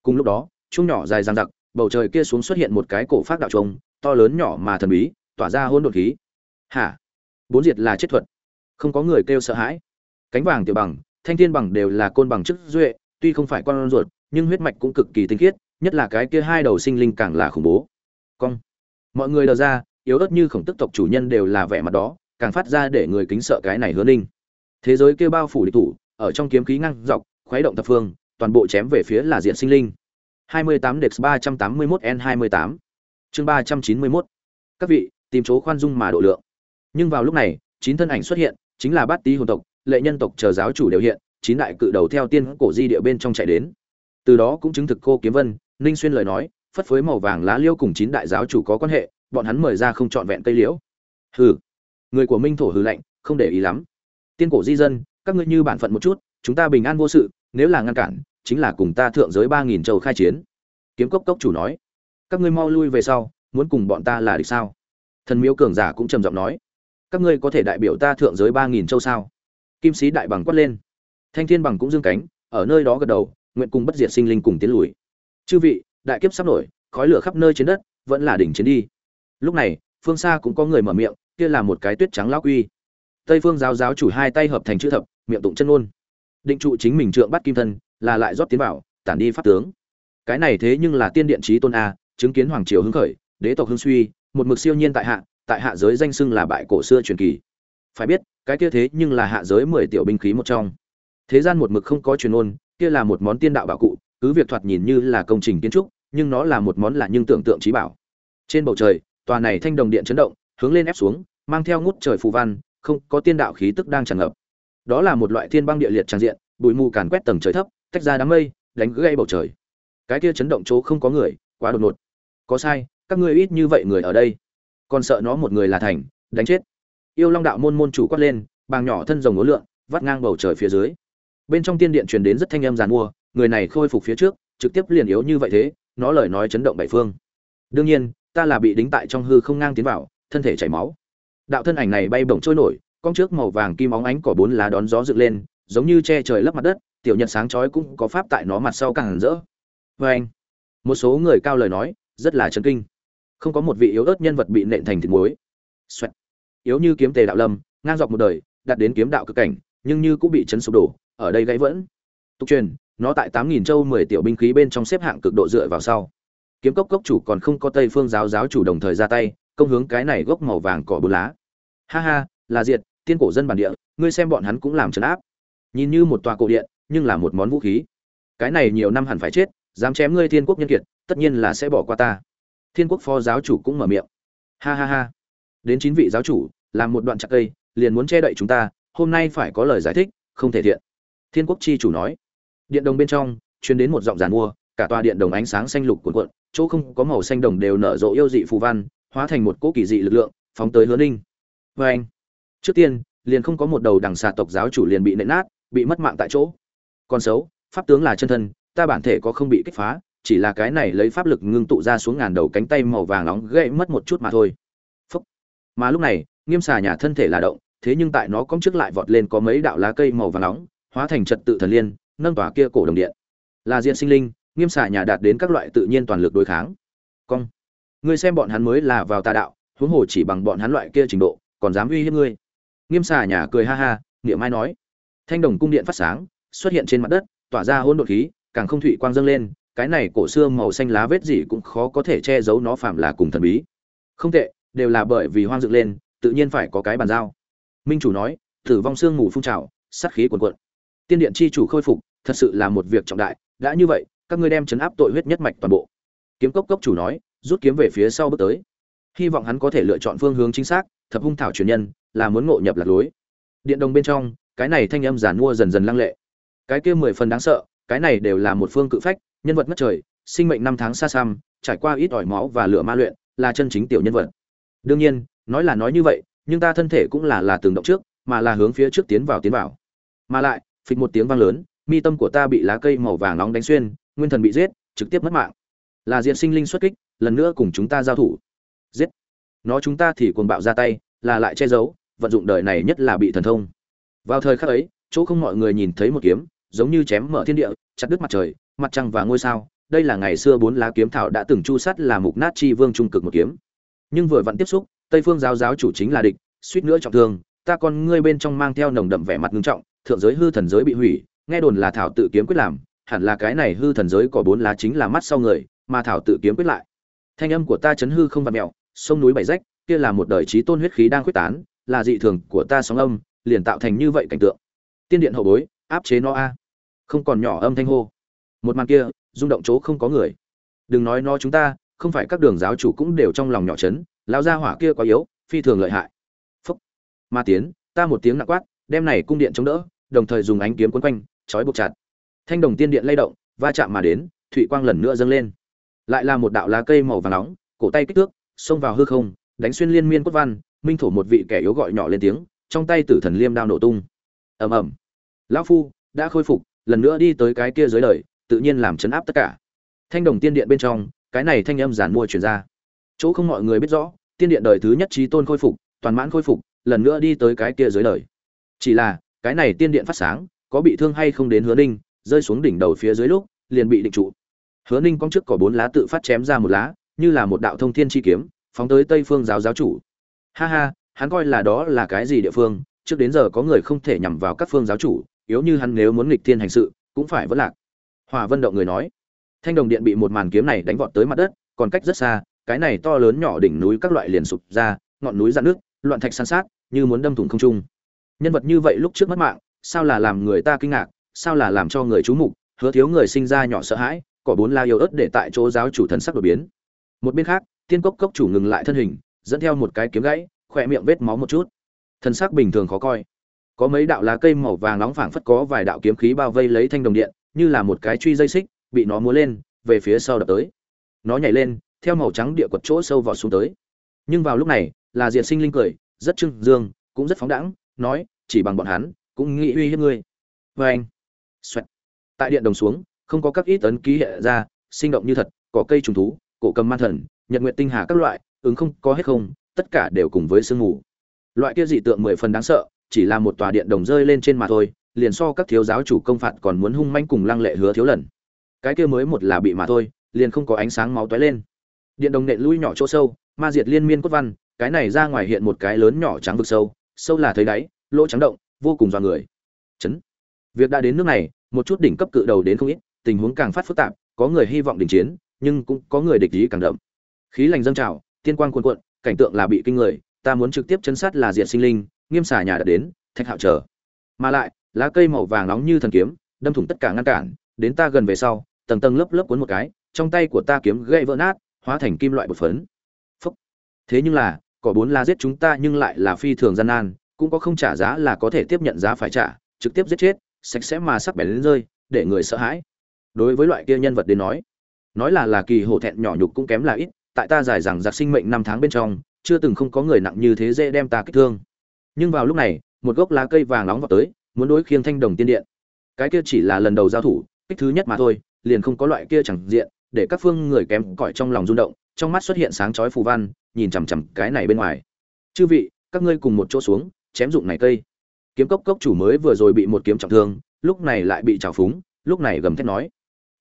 [SPEAKER 1] Cùng lúc đó chung nhỏ dài dang dặc bầu trời kia xuống xuất hiện một cái cổ phát đạo trông to lớn nhỏ mà thần bí tỏa ra hôn đột khí. Hả? Bốn diệt là chết thuật không có người kêu sợ hãi. Cánh vàng tiểu bằng, thanh thiên bằng đều là côn bằng chức duệ, tuy không phải con ruột, nhưng huyết mạch cũng cực kỳ tinh khiết, nhất là cái kia hai đầu sinh linh càng là khủng bố. Cong. Mọi người đờ ra, yếu ớt như khổng tức tộc chủ nhân đều là vẻ mặt đó, càng phát ra để người kính sợ cái này hứa ninh. Thế giới kia bao phủ địch thủ, ở trong kiếm khí ngăn dọc, khuấy động thập phương, toàn bộ chém về phía là diện sinh linh. 28 Dex 381 N28 chương 391 các vị, tìm chỗ khoan dung mà độ lượng. Nhưng vào lúc này, chín thân ảnh xuất hiện chính là bát tý hồn tộc, lệ nhân tộc chờ giáo chủ đều hiện, chín đại cự đầu theo tiên cổ di địa bên trong chạy đến. Từ đó cũng chứng thực cô kiếm vân, ninh xuyên lời nói, phất phới màu vàng lá liêu cùng chín đại giáo chủ có quan hệ, bọn hắn mời ra không trọn vẹn cây liễu. Hừ, người của minh thổ hư lạnh, không để ý lắm. Tiên cổ di dân, các ngươi như bản phận một chút, chúng ta bình an vô sự, nếu là ngăn cản, chính là cùng ta thượng giới ba nghìn châu khai chiến. Kiếm cốc cốc chủ nói, các ngươi mau lui về sau, muốn cùng bọn ta là địch sao? Thần miếu cường giả cũng trầm giọng nói các ngươi có thể đại biểu ta thượng giới ba nghìn châu sao? Kim sĩ đại bằng quát lên. Thanh thiên bằng cũng dương cánh, ở nơi đó gật đầu, nguyện cùng bất diệt sinh linh cùng tiến lùi. Chư vị, đại kiếp sắp nổi, khói lửa khắp nơi trên đất, vẫn là đỉnh chiến đi. Lúc này, phương xa cũng có người mở miệng, kia là một cái tuyết trắng lão quy. Tây phương giáo giáo chủ hai tay hợp thành chữ thập, miệng tụng chân ngôn. Định trụ chính mình trượng bắt kim thân, là lại rót tiến vào, tản đi pháp tướng. Cái này thế nhưng là tiên điện trí tôn a, chứng kiến hoàng triều hưng khởi, đế tộc hưng suy, một mực siêu nhiên tại hạ tại hạ giới danh xưng là bại cổ xưa truyền kỳ. Phải biết, cái kia thế nhưng là hạ giới mười tiểu binh khí một trong. Thế gian một mực không có truyền ôn, kia là một món tiên đạo bảo cụ, cứ việc thoạt nhìn như là công trình kiến trúc, nhưng nó là một món là nhưng tưởng tượng trí bảo. Trên bầu trời, tòa này thanh đồng điện chấn động, hướng lên ép xuống, mang theo ngút trời phù văn, không có tiên đạo khí tức đang tràn ngập. Đó là một loại thiên băng địa liệt tràn diện, bụi mù càn quét tầng trời thấp, tách ra đám mây, đánh gây bầu trời. Cái kia chấn động chỗ không có người, quá đột ngột. Có sai, các ngươi ít như vậy người ở đây còn sợ nó một người là thành, đánh chết. Yêu long đạo môn môn chủ quát lên, bàng nhỏ thân rồng ngố lượn vắt ngang bầu trời phía dưới. Bên trong tiên điện truyền đến rất thanh âm giàn mua, người này khôi phục phía trước, trực tiếp liền yếu như vậy thế, nó lời nói chấn động bảy phương. Đương nhiên, ta là bị đính tại trong hư không ngang tiến vào, thân thể chảy máu. Đạo thân ảnh này bay bổng trôi nổi, con trước màu vàng kim óng ánh cỏ bốn lá đón gió dựng lên, giống như che trời lấp mặt đất, tiểu nhật sáng chói cũng có pháp tại nó mặt sau càng rỡ. Vê anh một số người cao lời nói, rất là chấn kinh không có một vị yếu ớt nhân vật bị nện thành thịt muối. Xoẹt. yếu như kiếm tề đạo lâm, ngang dọc một đời, đạt đến kiếm đạo cực cảnh, nhưng như cũng bị chấn sụp đổ, ở đây gãy vẫn tục truyền, nó tại tám nghìn châu mười tiểu binh khí bên trong xếp hạng cực độ dựa vào sau. Kiếm cốc cốc chủ còn không có tây phương giáo giáo chủ đồng thời ra tay, công hướng cái này gốc màu vàng cỏ bốn lá. Ha ha, là diệt, tiên cổ dân bản địa, ngươi xem bọn hắn cũng làm trấn áp. Nhìn như một tòa cổ điện, nhưng là một món vũ khí. Cái này nhiều năm hẳn phải chết, dám chém ngươi thiên quốc nhân kiệt, tất nhiên là sẽ bỏ qua ta thiên quốc phó giáo chủ cũng mở miệng. Ha ha ha. Đến chín vị giáo chủ, làm một đoạn chặt cây, liền muốn che đậy chúng ta, hôm nay phải có lời giải thích, không thể thiện. Thiên quốc chi chủ nói. Điện đồng bên trong, truyền đến một giọng giàn mua, cả tòa điện đồng ánh sáng xanh lục cuộn cuộn, chỗ không có màu xanh đồng đều nở rộ yêu dị phù văn, hóa thành một cỗ kỳ dị lực lượng, phóng tới hứa ninh. Vê anh, trước tiên, liền không có một đầu đằng xà tộc giáo chủ liền bị nện nát, bị mất mạng tại chỗ. Còn xấu, pháp tướng là chân thân, ta bản thể có không bị kích phá chỉ là cái này lấy pháp lực ngưng tụ ra xuống ngàn đầu cánh tay màu vàng nóng gãy mất một chút mà thôi. Phúc. mà lúc này, nghiêm xà nhà thân thể là động, thế nhưng tại nó cong trước lại vọt lên có mấy đạo lá cây màu vàng nóng, hóa thành trật tự thần liên, nâng tỏa kia cổ đồng điện. Là diện sinh linh, nghiêm xà nhà đạt đến các loại tự nhiên toàn lực đối kháng. Cong. Ngươi xem bọn hắn mới là vào tà đạo, huống hồ chỉ bằng bọn hắn loại kia trình độ, còn dám uy hiếp ngươi. Nghiêm xà nhà cười ha ha, niệm mai nói. Thanh đồng cung điện phát sáng, xuất hiện trên mặt đất, tỏa ra hỗn độn khí, càng không thủy quang dâng lên cái này cổ xưa màu xanh lá vết gì cũng khó có thể che giấu nó phạm là cùng thần bí. Không tệ, đều là bởi vì hoang dựng lên, tự nhiên phải có cái bàn giao. Minh chủ nói, tử vong xương ngủ phun trào, sát khí cuồn cuộn. Tiên điện chi chủ khôi phục, thật sự là một việc trọng đại, đã như vậy, các ngươi đem chấn áp tội huyết nhất mạch toàn bộ. Kiếm cốc cốc chủ nói, rút kiếm về phía sau bước tới. Hy vọng hắn có thể lựa chọn phương hướng chính xác, thập hung thảo truyền nhân, là muốn ngộ nhập lạc lối. Điện đồng bên trong, cái này thanh âm giản mua dần dần lăng lệ. Cái kia mười phần đáng sợ, cái này đều là một phương cự phách nhân vật mất trời, sinh mệnh năm tháng xa xăm, trải qua ít ỏi máu và lửa ma luyện, là chân chính tiểu nhân vật. Đương nhiên, nói là nói như vậy, nhưng ta thân thể cũng là là từng động trước, mà là hướng phía trước tiến vào tiến vào. Mà lại, phịch một tiếng vang lớn, mi tâm của ta bị lá cây màu vàng nóng đánh xuyên, nguyên thần bị giết, trực tiếp mất mạng. Là diện sinh linh xuất kích, lần nữa cùng chúng ta giao thủ. Giết. Nó chúng ta thì cuồng bạo ra tay, là lại che giấu, vận dụng đời này nhất là bị thần thông. Vào thời khắc ấy, chỗ không mọi người nhìn thấy một kiếm, giống như chém mở thiên địa, chặt đứt mặt trời mặt trăng và ngôi sao, đây là ngày xưa bốn lá kiếm thảo đã từng chu sắt là mục nát chi vương trung cực một kiếm. Nhưng vừa vặn tiếp xúc, tây phương giáo giáo chủ chính là địch, suýt nữa trọng thương, ta còn ngươi bên trong mang theo nồng đậm vẻ mặt ngưng trọng, thượng giới hư thần giới bị hủy, nghe đồn là thảo tự kiếm quyết làm, hẳn là cái này hư thần giới có bốn lá chính là mắt sau người, mà thảo tự kiếm quyết lại. Thanh âm của ta chấn hư không vặt mẹo sông núi bảy rách, kia là một đời trí tôn huyết khí đang quyết tán, là dị thường của ta sóng âm, liền tạo thành như vậy cảnh tượng. Tiên điện hậu bối, áp chế nó a. Không còn nhỏ âm thanh hô một màn kia, rung động chỗ không có người. Đừng nói nó chúng ta, không phải các đường giáo chủ cũng đều trong lòng nhỏ chấn lao ra hỏa kia quá yếu, phi thường lợi hại. Phúc. Ma tiến, ta một tiếng nặng quát, đem này cung điện chống đỡ, đồng thời dùng ánh kiếm quấn quanh, trói buộc chặt. Thanh đồng tiên điện lay động, va chạm mà đến thụy quang lần nữa dâng lên. Lại là một đạo lá cây màu vàng nóng, cổ tay kích thước, xông vào hư không, đánh xuyên liên miên cốt văn, minh thổ một vị kẻ yếu gọi nhỏ lên tiếng, trong tay tử thần liêm đao nổ tung. Ầm ầm. Lão phu, đã khôi phục, lần nữa đi tới cái kia dưới đời tự nhiên làm chấn áp tất cả. Thanh đồng tiên điện bên trong, cái này thanh âm giản mua truyền ra. Chỗ không mọi người biết rõ, tiên điện đời thứ nhất trí tôn khôi phục, toàn mãn khôi phục, lần nữa đi tới cái kia dưới đời. Chỉ là, cái này tiên điện phát sáng, có bị thương hay không đến hứa ninh, rơi xuống đỉnh đầu phía dưới lúc, liền bị định trụ. Hứa ninh cong trước có bốn lá tự phát chém ra một lá, như là một đạo thông thiên chi kiếm, phóng tới tây phương giáo giáo chủ. Ha ha, hắn coi là đó là cái gì địa phương, trước đến giờ có người không thể nhằm vào các phương giáo chủ, yếu như hắn nếu muốn nghịch thiên hành sự, cũng phải vất lạc hòa vân động người nói, thanh đồng điện bị một màn kiếm này đánh vọt tới mặt đất, còn cách rất xa, cái này to lớn nhỏ đỉnh núi các loại liền sụp ra, ngọn núi dạn nước loạn thạch san sát, như muốn đâm thủng không trung. Nhân vật như vậy lúc trước mất mạng, sao là làm người ta kinh ngạc, sao là làm cho người chú mục, hứa thiếu người sinh ra nhỏ sợ hãi cỏ bốn la yêu ớt để tại chỗ giáo chủ thần sắc đột biến. Một bên khác, tiên cốc cốc chủ ngừng lại thân hình, dẫn theo một cái kiếm gãy, khỏe miệng vết máu một chút. Thân sắc bình thường khó coi. Có mấy đạo lá cây màu vàng nóng phảng phất có vài đạo kiếm khí bao vây lấy thanh đồng điện như là một cái truy dây xích, bị nó múa lên, về phía sau đập tới. Nó nhảy lên, theo màu trắng địa quật chỗ sâu vào xuống tới. Nhưng vào lúc này, là diệt sinh linh cười, rất trưng dương, cũng rất phóng đẳng nói, chỉ bằng bọn hắn, cũng nghĩ uy hiếp ngươi. Vê anh, Xoẹt. tại điện đồng xuống, không có các ít ấn ký hệ ra, sinh động như thật, cỏ cây trùng thú, cổ cầm man thần, nhật nguyện tinh hà các loại, ứng không có hết không, tất cả đều cùng với sương mù. Loại kia dị tượng mười phần đáng sợ, chỉ là một tòa điện đồng rơi lên trên mà thôi liền so các thiếu giáo chủ công phạt còn muốn hung manh cùng lăng lệ hứa thiếu lần. Cái kia mới một là bị mà thôi, liền không có ánh sáng máu tóe lên. Điện đồng nện lui nhỏ chỗ sâu, ma diệt liên miên cốt văn, cái này ra ngoài hiện một cái lớn nhỏ trắng vực sâu sâu là thấy đáy, lỗ trắng động, vô cùng dọa người. Chấn. Việc đã đến nước này, một chút đỉnh cấp cự đầu đến không ít, tình huống càng phát phức tạp, có người hy vọng đình chiến, nhưng cũng có người địch ý càng đậm. Khí lành dâng trào, tiên quang cuồn cuộn, cảnh tượng là bị kinh người, ta muốn trực tiếp chấn sát là diệt sinh linh, nghiêm xà nhà đã đến, thạch hạo chờ. Mà lại lá cây màu vàng nóng như thần kiếm, đâm thủng tất cả ngăn cản, đến ta gần về sau, tầng tầng lớp lớp cuốn một cái, trong tay của ta kiếm gây vỡ nát, hóa thành kim loại bột phấn. Phúc. thế nhưng là cỏ bốn la giết chúng ta nhưng lại là phi thường gian nan, cũng có không trả giá là có thể tiếp nhận giá phải trả, trực tiếp giết chết, sạch sẽ mà sắc bén lên rơi, để người sợ hãi. Đối với loại kia nhân vật đến nói nói là là kỳ hổ thẹn nhỏ nhục cũng kém là ít, tại ta giải rằng giặc sinh mệnh năm tháng bên trong, chưa từng không có người nặng như thế dễ đem ta kích thương. Nhưng vào lúc này, một gốc lá cây vàng nóng vào tới muốn đối khiêng thanh đồng tiên điện. Cái kia chỉ là lần đầu giao thủ, kích thứ nhất mà thôi, liền không có loại kia chẳng diện, để các phương người kém cỏi trong lòng rung động, trong mắt xuất hiện sáng chói phù văn, nhìn chằm chằm cái này bên ngoài. Chư vị, các ngươi cùng một chỗ xuống, chém dụng này cây. Kiếm cốc cốc chủ mới vừa rồi bị một kiếm trọng thương, lúc này lại bị trào phúng, lúc này gầm thét nói,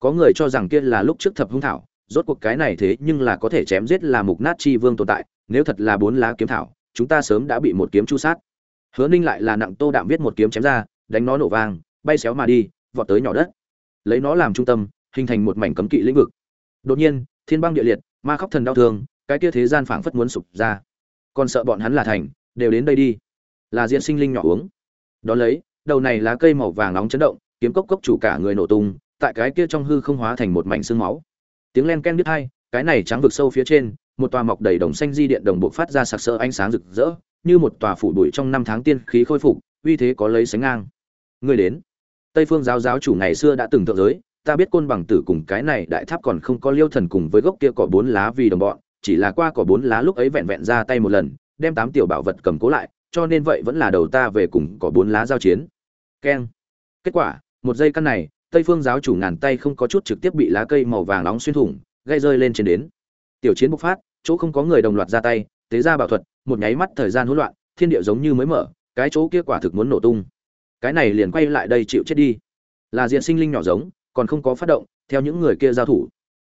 [SPEAKER 1] có người cho rằng kia là lúc trước thập hung thảo, rốt cuộc cái này thế nhưng là có thể chém giết là mục nát chi vương tồn tại, nếu thật là bốn lá kiếm thảo, chúng ta sớm đã bị một kiếm chu sát hứa ninh lại là nặng tô đạm viết một kiếm chém ra, đánh nó nổ vang, bay xéo mà đi, vọt tới nhỏ đất. Lấy nó làm trung tâm, hình thành một mảnh cấm kỵ lĩnh vực. Đột nhiên, thiên băng địa liệt, ma khóc thần đau thương, cái kia thế gian phảng phất muốn sụp ra. Còn sợ bọn hắn là thành, đều đến đây đi. Là diện sinh linh nhỏ uống. Đón lấy, đầu này lá cây màu vàng nóng chấn động, kiếm cốc cốc chủ cả người nổ tung, tại cái kia trong hư không hóa thành một mảnh xương máu. Tiếng len ken đứt hai cái này trắng vực sâu phía trên, một tòa mọc đầy đồng xanh di điện đồng bộ phát ra sặc sỡ ánh sáng rực rỡ như một tòa phủ bụi trong năm tháng tiên khí khôi phục, uy thế có lấy sánh ngang. Người đến. Tây phương giáo giáo chủ ngày xưa đã từng thượng giới, ta biết côn bằng tử cùng cái này đại tháp còn không có liêu thần cùng với gốc kia cỏ bốn lá vì đồng bọn, chỉ là qua cỏ bốn lá lúc ấy vẹn vẹn ra tay một lần, đem tám tiểu bảo vật cầm cố lại, cho nên vậy vẫn là đầu ta về cùng cỏ bốn lá giao chiến. Keng. Kết quả, một giây căn này, tây phương giáo chủ ngàn tay không có chút trực tiếp bị lá cây màu vàng nóng xuyên thủng gây rơi lên trên đến. Tiểu chiến bộc phát, chỗ không có người đồng loạt ra tay tế ra bảo thuật, một nháy mắt thời gian hỗn loạn, thiên địa giống như mới mở, cái chỗ kia quả thực muốn nổ tung. Cái này liền quay lại đây chịu chết đi. Là diện sinh linh nhỏ giống, còn không có phát động, theo những người kia giao thủ.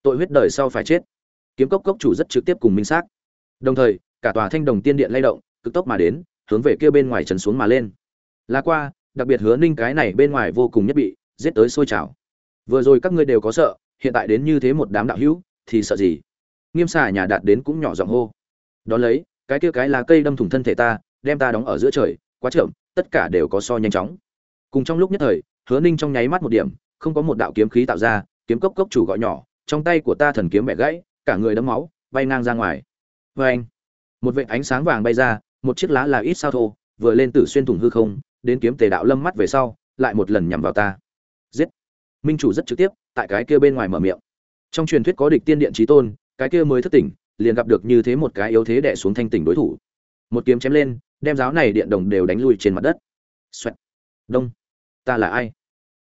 [SPEAKER 1] Tội huyết đời sau phải chết. Kiếm cốc cốc chủ rất trực tiếp cùng minh xác. Đồng thời, cả tòa thanh đồng tiên điện lay động, cực tốc mà đến, hướng về kia bên ngoài trần xuống mà lên. Là qua, đặc biệt hứa ninh cái này bên ngoài vô cùng nhất bị, giết tới sôi trào. Vừa rồi các ngươi đều có sợ, hiện tại đến như thế một đám đạo hữu, thì sợ gì? Nghiêm xà nhà đạt đến cũng nhỏ giọng hô đón lấy, cái kia cái là cây đâm thủng thân thể ta, đem ta đóng ở giữa trời, quá chậm, tất cả đều có so nhanh chóng. Cùng trong lúc nhất thời, hứa ninh trong nháy mắt một điểm, không có một đạo kiếm khí tạo ra, kiếm cốc cốc chủ gọi nhỏ, trong tay của ta thần kiếm bẻ gãy, cả người đấm máu, bay ngang ra ngoài. Vê anh, một vệt ánh sáng vàng bay ra, một chiếc lá là ít sao thô, vừa lên tử xuyên thủng hư không, đến kiếm tề đạo lâm mắt về sau, lại một lần nhằm vào ta. Giết. Minh chủ rất trực tiếp, tại cái kia bên ngoài mở miệng. Trong truyền thuyết có địch tiên điện trí tôn, cái kia mới thất tỉnh liền gặp được như thế một cái yếu thế đè xuống thanh tỉnh đối thủ. Một kiếm chém lên, đem giáo này điện đồng đều đánh lui trên mặt đất. Xoẹt. Đông. Ta là ai?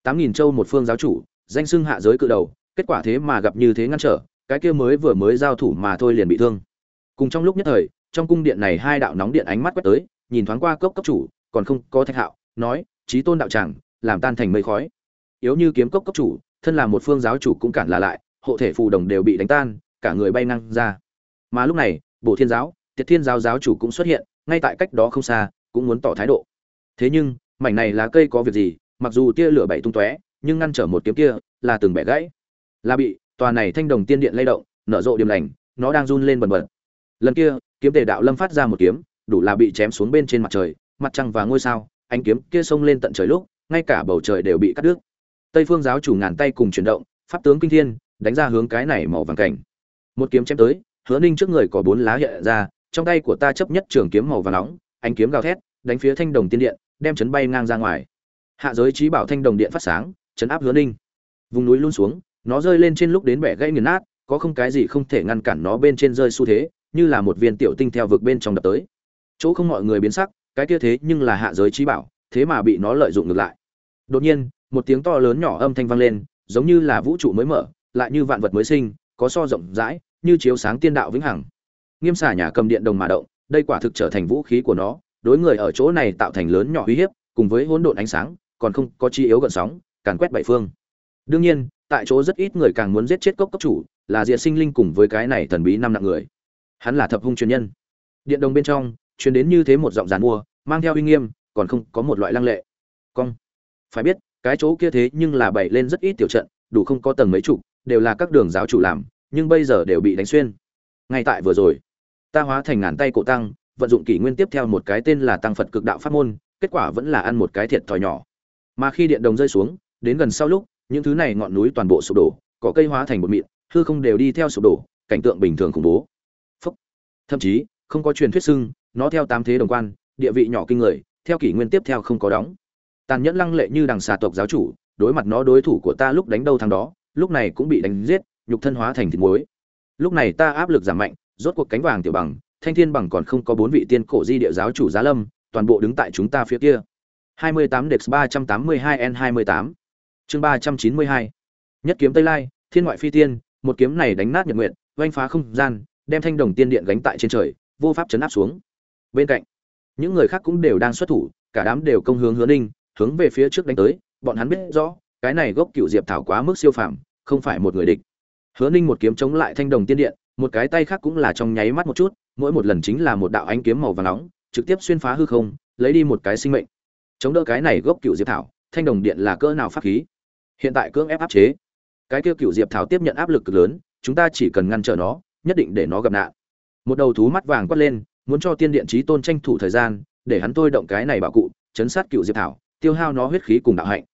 [SPEAKER 1] Tám nghìn châu một phương giáo chủ, danh xưng hạ giới cự đầu, kết quả thế mà gặp như thế ngăn trở, cái kia mới vừa mới giao thủ mà thôi liền bị thương. Cùng trong lúc nhất thời, trong cung điện này hai đạo nóng điện ánh mắt quét tới, nhìn thoáng qua cốc cấp chủ, còn không có thạch hạo, nói trí tôn đạo tràng, làm tan thành mây khói. Yếu như kiếm cốc cấp chủ, thân là một phương giáo chủ cũng cản là lại, hộ thể phù đồng đều bị đánh tan, cả người bay năng ra mà lúc này bộ thiên giáo, tiệt thiên giáo giáo chủ cũng xuất hiện, ngay tại cách đó không xa, cũng muốn tỏ thái độ. Thế nhưng, mảnh này là cây có việc gì, mặc dù tia lửa bảy tung tóe, nhưng ngăn trở một kiếm kia là từng bẻ gãy. Là bị, tòa này thanh đồng tiên điện lay động, nở rộ điểm lành, nó đang run lên bần bật. Lần kia, kiếm tề đạo lâm phát ra một kiếm, đủ là bị chém xuống bên trên mặt trời, mặt trăng và ngôi sao, ánh kiếm kia xông lên tận trời lúc, ngay cả bầu trời đều bị cắt đứt. Tây phương giáo chủ ngàn tay cùng chuyển động, pháp tướng kinh thiên, đánh ra hướng cái này màu vàng cảnh. Một kiếm chém tới hứa ninh trước người có bốn lá hiện ra, trong tay của ta chấp nhất trường kiếm màu vàng nóng, ánh kiếm gào thét, đánh phía thanh đồng tiên điện, đem chấn bay ngang ra ngoài. Hạ giới trí bảo thanh đồng điện phát sáng, chấn áp hứa ninh. Vùng núi luôn xuống, nó rơi lên trên lúc đến bẻ gãy nghiền nát, có không cái gì không thể ngăn cản nó bên trên rơi xu thế, như là một viên tiểu tinh theo vực bên trong đập tới. Chỗ không mọi người biến sắc, cái kia thế nhưng là hạ giới trí bảo, thế mà bị nó lợi dụng ngược lại. Đột nhiên, một tiếng to lớn nhỏ âm thanh vang lên, giống như là vũ trụ mới mở, lại như vạn vật mới sinh, có so rộng rãi như chiếu sáng tiên đạo vĩnh hằng. Nghiêm xả nhà cầm điện đồng mà động, đây quả thực trở thành vũ khí của nó, đối người ở chỗ này tạo thành lớn nhỏ uy hiếp, cùng với hỗn độn ánh sáng, còn không có chi yếu gần sóng, càn quét bảy phương. Đương nhiên, tại chỗ rất ít người càng muốn giết chết cốc cốc chủ, là diệt sinh linh cùng với cái này thần bí năm nặng người. Hắn là thập hung truyền nhân. Điện đồng bên trong, truyền đến như thế một giọng giàn mua, mang theo uy nghiêm, còn không có một loại lăng lệ. Cong. Phải biết, cái chỗ kia thế nhưng là bày lên rất ít tiểu trận, đủ không có tầng mấy chục đều là các đường giáo chủ làm nhưng bây giờ đều bị đánh xuyên. Ngay tại vừa rồi, ta hóa thành ngàn tay cổ tăng, vận dụng kỷ nguyên tiếp theo một cái tên là tăng phật cực đạo pháp môn, kết quả vẫn là ăn một cái thiệt thòi nhỏ. Mà khi điện đồng rơi xuống, đến gần sau lúc, những thứ này ngọn núi toàn bộ sụp đổ, cỏ cây hóa thành một mịn, hư không đều đi theo sụp đổ, cảnh tượng bình thường khủng bố. Phúc. thậm chí, không có truyền thuyết xưng, nó theo tám thế đồng quan, địa vị nhỏ kinh người, theo kỷ nguyên tiếp theo không có đóng. Tàn nhẫn lăng lệ như đằng xà tộc giáo chủ, đối mặt nó đối thủ của ta lúc đánh đâu thằng đó, lúc này cũng bị đánh giết nhục thân hóa thành thịt muối lúc này ta áp lực giảm mạnh rốt cuộc cánh vàng tiểu bằng thanh thiên bằng còn không có bốn vị tiên cổ di địa giáo chủ giá lâm toàn bộ đứng tại chúng ta phía kia 28 Dex 382 N28 chương 392 Nhất kiếm Tây Lai, Thiên ngoại phi tiên, một kiếm này đánh nát nhật nguyện, oanh phá không gian, đem thanh đồng tiên điện gánh tại trên trời, vô pháp chấn áp xuống. Bên cạnh, những người khác cũng đều đang xuất thủ, cả đám đều công hướng Hứa Ninh, hướng về phía trước đánh tới, bọn hắn biết rõ, cái này gốc cựu diệp thảo quá mức siêu phàm, không phải một người địch. Hứa Ninh một kiếm chống lại thanh đồng tiên điện, một cái tay khác cũng là trong nháy mắt một chút, mỗi một lần chính là một đạo ánh kiếm màu vàng nóng, trực tiếp xuyên phá hư không, lấy đi một cái sinh mệnh. Chống đỡ cái này gốc cựu diệp thảo, thanh đồng điện là cỡ nào pháp khí? Hiện tại cưỡng ép áp chế. Cái kia cựu diệp thảo tiếp nhận áp lực cực lớn, chúng ta chỉ cần ngăn trở nó, nhất định để nó gặp nạn. Một đầu thú mắt vàng quát lên, muốn cho tiên điện chí tôn tranh thủ thời gian, để hắn tôi động cái này bảo cụ, chấn sát cựu diệp thảo, tiêu hao nó huyết khí cùng đạo hạnh.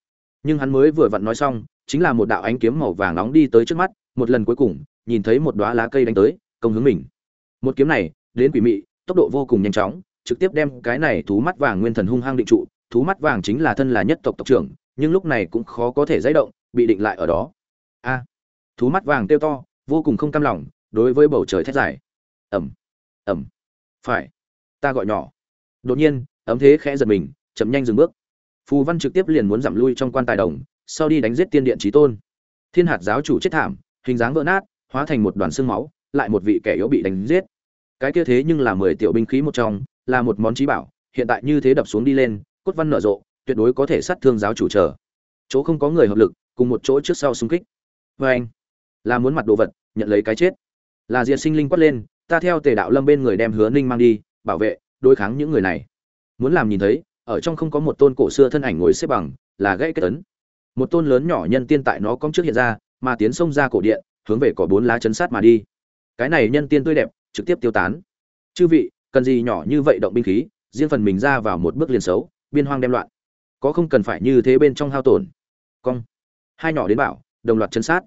[SPEAKER 1] Nhưng hắn mới vừa vặn nói xong, chính là một đạo ánh kiếm màu vàng nóng đi tới trước mắt, một lần cuối cùng, nhìn thấy một đóa lá cây đánh tới, công hướng mình. Một kiếm này, đến quỷ mị, tốc độ vô cùng nhanh chóng, trực tiếp đem cái này thú mắt vàng nguyên thần hung hăng định trụ, thú mắt vàng chính là thân là nhất tộc tộc trưởng, nhưng lúc này cũng khó có thể dãy động, bị định lại ở đó. A! thú mắt vàng tiêu to, vô cùng không cam lòng, đối với bầu trời thét dài. Ầm, ầm. Phải, ta gọi nhỏ. Đột nhiên, ấm thế khẽ giật mình, chậm nhanh dừng bước. Phù Văn trực tiếp liền muốn giảm lui trong quan tài đồng, sau đi đánh giết tiên điện chí tôn. Thiên hạt giáo chủ chết thảm, hình dáng vỡ nát, hóa thành một đoàn xương máu, lại một vị kẻ yếu bị đánh giết. Cái kia thế nhưng là mười tiểu binh khí một trong, là một món chí bảo, hiện tại như thế đập xuống đi lên, cốt văn nở rộ, tuyệt đối có thể sát thương giáo chủ trở Chỗ không có người hợp lực, cùng một chỗ trước sau xung kích. Và anh, là muốn mặt đồ vật, nhận lấy cái chết. Là Diệt Sinh Linh quát lên, ta theo Tề Đạo Lâm bên người đem Hứa Ninh mang đi, bảo vệ, đối kháng những người này. Muốn làm nhìn thấy, ở trong không có một tôn cổ xưa thân ảnh ngồi xếp bằng, là gãy kết tấn Một tôn lớn nhỏ nhân tiên tại nó cong trước hiện ra, mà tiến sông ra cổ điện, hướng về cỏ bốn lá chấn sát mà đi. Cái này nhân tiên tươi đẹp, trực tiếp tiêu tán. Chư vị, cần gì nhỏ như vậy động binh khí, riêng phần mình ra vào một bước liền xấu, biên hoang đem loạn có không cần phải như thế bên trong hao tổn cong hai nhỏ đến bảo đồng loạt chấn sát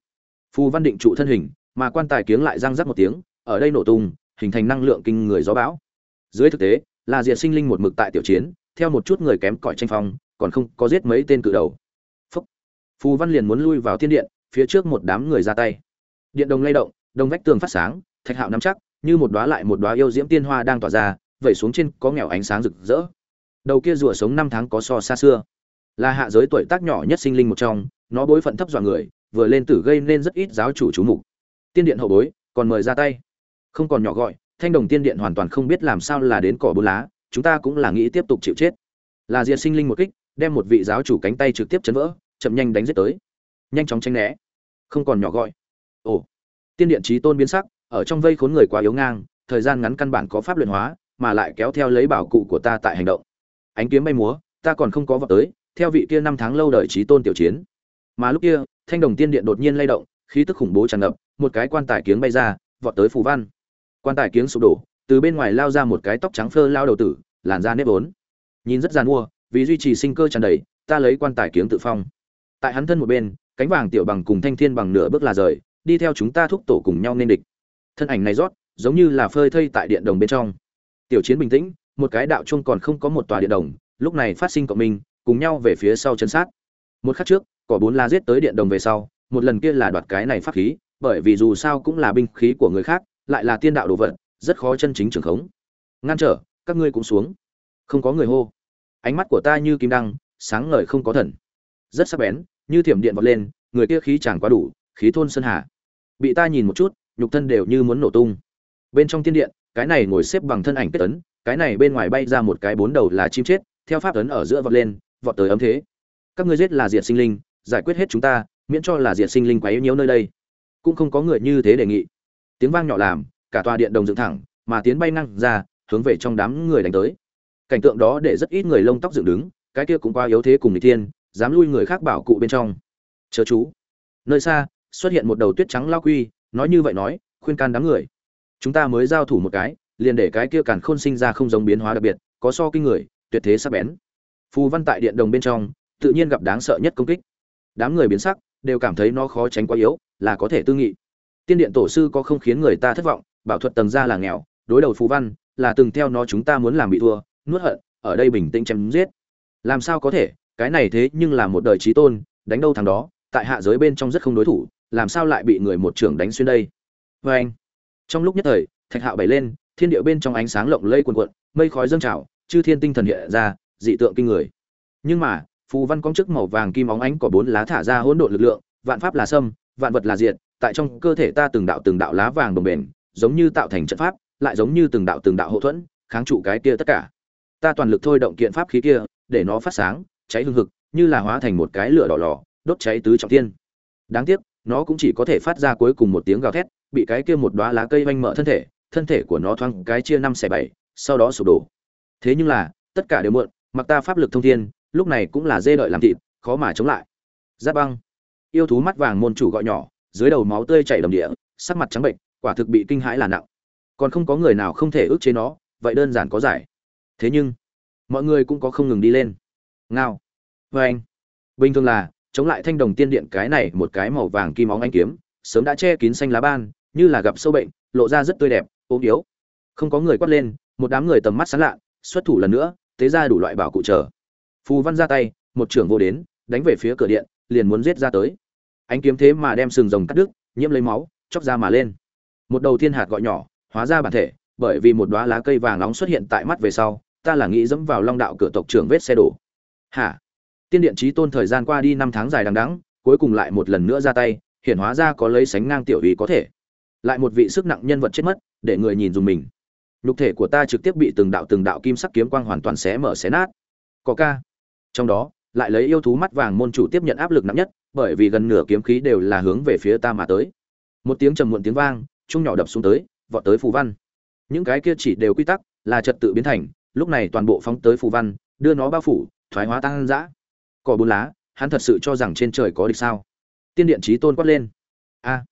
[SPEAKER 1] phù văn định trụ thân hình mà quan tài kiếng lại răng rắc một tiếng ở đây nổ tung hình thành năng lượng kinh người gió bão dưới thực tế là diệt sinh linh một mực tại tiểu chiến theo một chút người kém cỏi tranh phong còn không có giết mấy tên cự đầu Phúc. phù văn liền muốn lui vào thiên điện phía trước một đám người ra tay. Điện đồng lay động, đồng vách tường phát sáng, thạch hạo nắm chắc, như một đóa lại một đóa yêu diễm tiên hoa đang tỏa ra, vẩy xuống trên có nghèo ánh sáng rực rỡ. Đầu kia rùa sống năm tháng có so xa xưa. Là hạ giới tuổi tác nhỏ nhất sinh linh một trong, nó bối phận thấp dọa người, vừa lên tử gây nên rất ít giáo chủ chú mục. Tiên điện hậu bối, còn mời ra tay. Không còn nhỏ gọi, thanh đồng tiên điện hoàn toàn không biết làm sao là đến cỏ bù lá, chúng ta cũng là nghĩ tiếp tục chịu chết. Là diệt sinh linh một kích, đem một vị giáo chủ cánh tay trực tiếp chấn vỡ, chậm nhanh đánh giết tới nhanh chóng tránh né. Không còn nhỏ gọi. Ồ. Tiên điện trí tôn biến sắc, ở trong vây khốn người quá yếu ngang, thời gian ngắn căn bản có pháp luyện hóa, mà lại kéo theo lấy bảo cụ của ta tại hành động. Ánh kiếm bay múa, ta còn không có vọt tới, theo vị kia năm tháng lâu đời trí tôn tiểu chiến. Mà lúc kia, thanh đồng tiên điện đột nhiên lay động, khí tức khủng bố tràn ngập, một cái quan tài kiếng bay ra, vọt tới phù văn. Quan tài kiếng sụp đổ, từ bên ngoài lao ra một cái tóc trắng phơ lao đầu tử, làn da nếp vốn. Nhìn rất giàn mua vì duy trì sinh cơ tràn đầy, ta lấy quan tài kiếng tự phong. Tại hắn thân một bên cánh vàng tiểu bằng cùng thanh thiên bằng nửa bước là rời, đi theo chúng ta thúc tổ cùng nhau nên địch. Thân ảnh này rót, giống như là phơi thây tại điện đồng bên trong. Tiểu chiến bình tĩnh, một cái đạo chung còn không có một tòa điện đồng, lúc này phát sinh cộng minh, cùng nhau về phía sau chân sát. Một khắc trước, cỏ bốn la giết tới điện đồng về sau, một lần kia là đoạt cái này pháp khí, bởi vì dù sao cũng là binh khí của người khác, lại là tiên đạo đồ vật, rất khó chân chính trường khống. Ngăn trở, các ngươi cũng xuống. Không có người hô. Ánh mắt của ta như kim đăng, sáng ngời không có thần. Rất sắc bén như thiểm điện vọt lên, người kia khí chẳng quá đủ, khí thôn sơn hà. Bị ta nhìn một chút, nhục thân đều như muốn nổ tung. Bên trong tiên điện, cái này ngồi xếp bằng thân ảnh kết tấn cái này bên ngoài bay ra một cái bốn đầu là chim chết, theo pháp tấn ở giữa vọt lên, vọt tới ấm thế. Các ngươi giết là diệt sinh linh, giải quyết hết chúng ta, miễn cho là diệt sinh linh quấy nhiễu nơi đây. Cũng không có người như thế đề nghị. Tiếng vang nhỏ làm, cả tòa điện đồng dựng thẳng, mà tiến bay năng ra, hướng về trong đám người đánh tới. Cảnh tượng đó để rất ít người lông tóc dựng đứng, cái kia cũng qua yếu thế cùng lý thiên dám lui người khác bảo cụ bên trong. Chớ chú. Nơi xa, xuất hiện một đầu tuyết trắng lao quy, nói như vậy nói, khuyên can đám người. Chúng ta mới giao thủ một cái, liền để cái kia càn khôn sinh ra không giống biến hóa đặc biệt, có so kinh người, tuyệt thế sắc bén. Phù văn tại điện đồng bên trong, tự nhiên gặp đáng sợ nhất công kích. Đám người biến sắc, đều cảm thấy nó khó tránh quá yếu, là có thể tư nghị. Tiên điện tổ sư có không khiến người ta thất vọng, bảo thuật tầng ra là nghèo, đối đầu phù văn, là từng theo nó chúng ta muốn làm bị thua, nuốt hận, ở đây bình tĩnh chém giết. Làm sao có thể? Cái này thế nhưng là một đời trí tôn, đánh đâu thằng đó, tại hạ giới bên trong rất không đối thủ, làm sao lại bị người một trưởng đánh xuyên đây? Vê anh, trong lúc nhất thời, thạch hạo bảy lên, thiên địa bên trong ánh sáng lộng lây quần quận mây khói dâng trào, chư thiên tinh thần hiện ra, dị tượng kinh người. Nhưng mà, phù văn công chức màu vàng kim óng ánh có bốn lá thả ra hỗn độn lực lượng, vạn pháp là sâm, vạn vật là diệt, tại trong cơ thể ta từng đạo từng đạo lá vàng đồng bền, giống như tạo thành trận pháp, lại giống như từng đạo từng đạo hậu thuẫn, kháng trụ cái kia tất cả. Ta toàn lực thôi động kiện pháp khí kia, để nó phát sáng cháy hương hực, như là hóa thành một cái lửa đỏ lò, đốt cháy tứ trọng thiên. Đáng tiếc, nó cũng chỉ có thể phát ra cuối cùng một tiếng gào thét, bị cái kia một đóa lá cây vanh mở thân thể thân thể của nó thoáng cái chia năm xẻ bảy, sau đó sụp đổ. Thế nhưng là, tất cả đều muộn, mặc ta pháp lực thông thiên, lúc này cũng là dê đợi làm thịt, khó mà chống lại. Giáp băng. Yêu thú mắt vàng môn chủ gọi nhỏ, dưới đầu máu tươi chảy đầm địa, sắc mặt trắng bệnh, quả thực bị kinh hãi là nặng. Còn không có người nào không thể ức chế nó, vậy đơn giản có giải. Thế nhưng, mọi người cũng có không ngừng đi lên ngao. Vê anh. Bình thường là, chống lại thanh đồng tiên điện cái này một cái màu vàng kim óng anh kiếm, sớm đã che kín xanh lá ban, như là gặp sâu bệnh, lộ ra rất tươi đẹp, ốm yếu. Không có người quát lên, một đám người tầm mắt sáng lạ, xuất thủ lần nữa, tế ra đủ loại bảo cụ trở phù văn ra tay, một trưởng vô đến, đánh về phía cửa điện, liền muốn giết ra tới. Ánh kiếm thế mà đem sừng rồng cắt đứt, nhiễm lấy máu, chóc ra mà lên. Một đầu thiên hạt gọi nhỏ, hóa ra bản thể, bởi vì một đóa lá cây vàng nóng xuất hiện tại mắt về sau, ta là nghĩ dẫm vào long đạo cửa tộc trưởng vết xe đổ hả? Tiên điện trí tôn thời gian qua đi năm tháng dài đằng đẵng, cuối cùng lại một lần nữa ra tay hiện hóa ra có lấy sánh ngang tiểu ý có thể. Lại một vị sức nặng nhân vật chết mất, để người nhìn dùng mình. Nhục thể của ta trực tiếp bị từng đạo từng đạo kim sắc kiếm quang hoàn toàn xé mở xé nát. Có ca. Trong đó, lại lấy yêu thú mắt vàng môn chủ tiếp nhận áp lực nặng nhất, bởi vì gần nửa kiếm khí đều là hướng về phía ta mà tới. Một tiếng trầm muộn tiếng vang, chung nhỏ đập xuống tới, vọt tới phù văn. Những cái kia chỉ đều quy tắc, là trật tự biến thành, lúc này toàn bộ phóng tới phù văn, đưa nó bao phủ thoái hóa tăng dã. Cỏ bốn lá, hắn thật sự cho rằng trên trời có địch sao? Tiên điện trí tôn quát lên. A.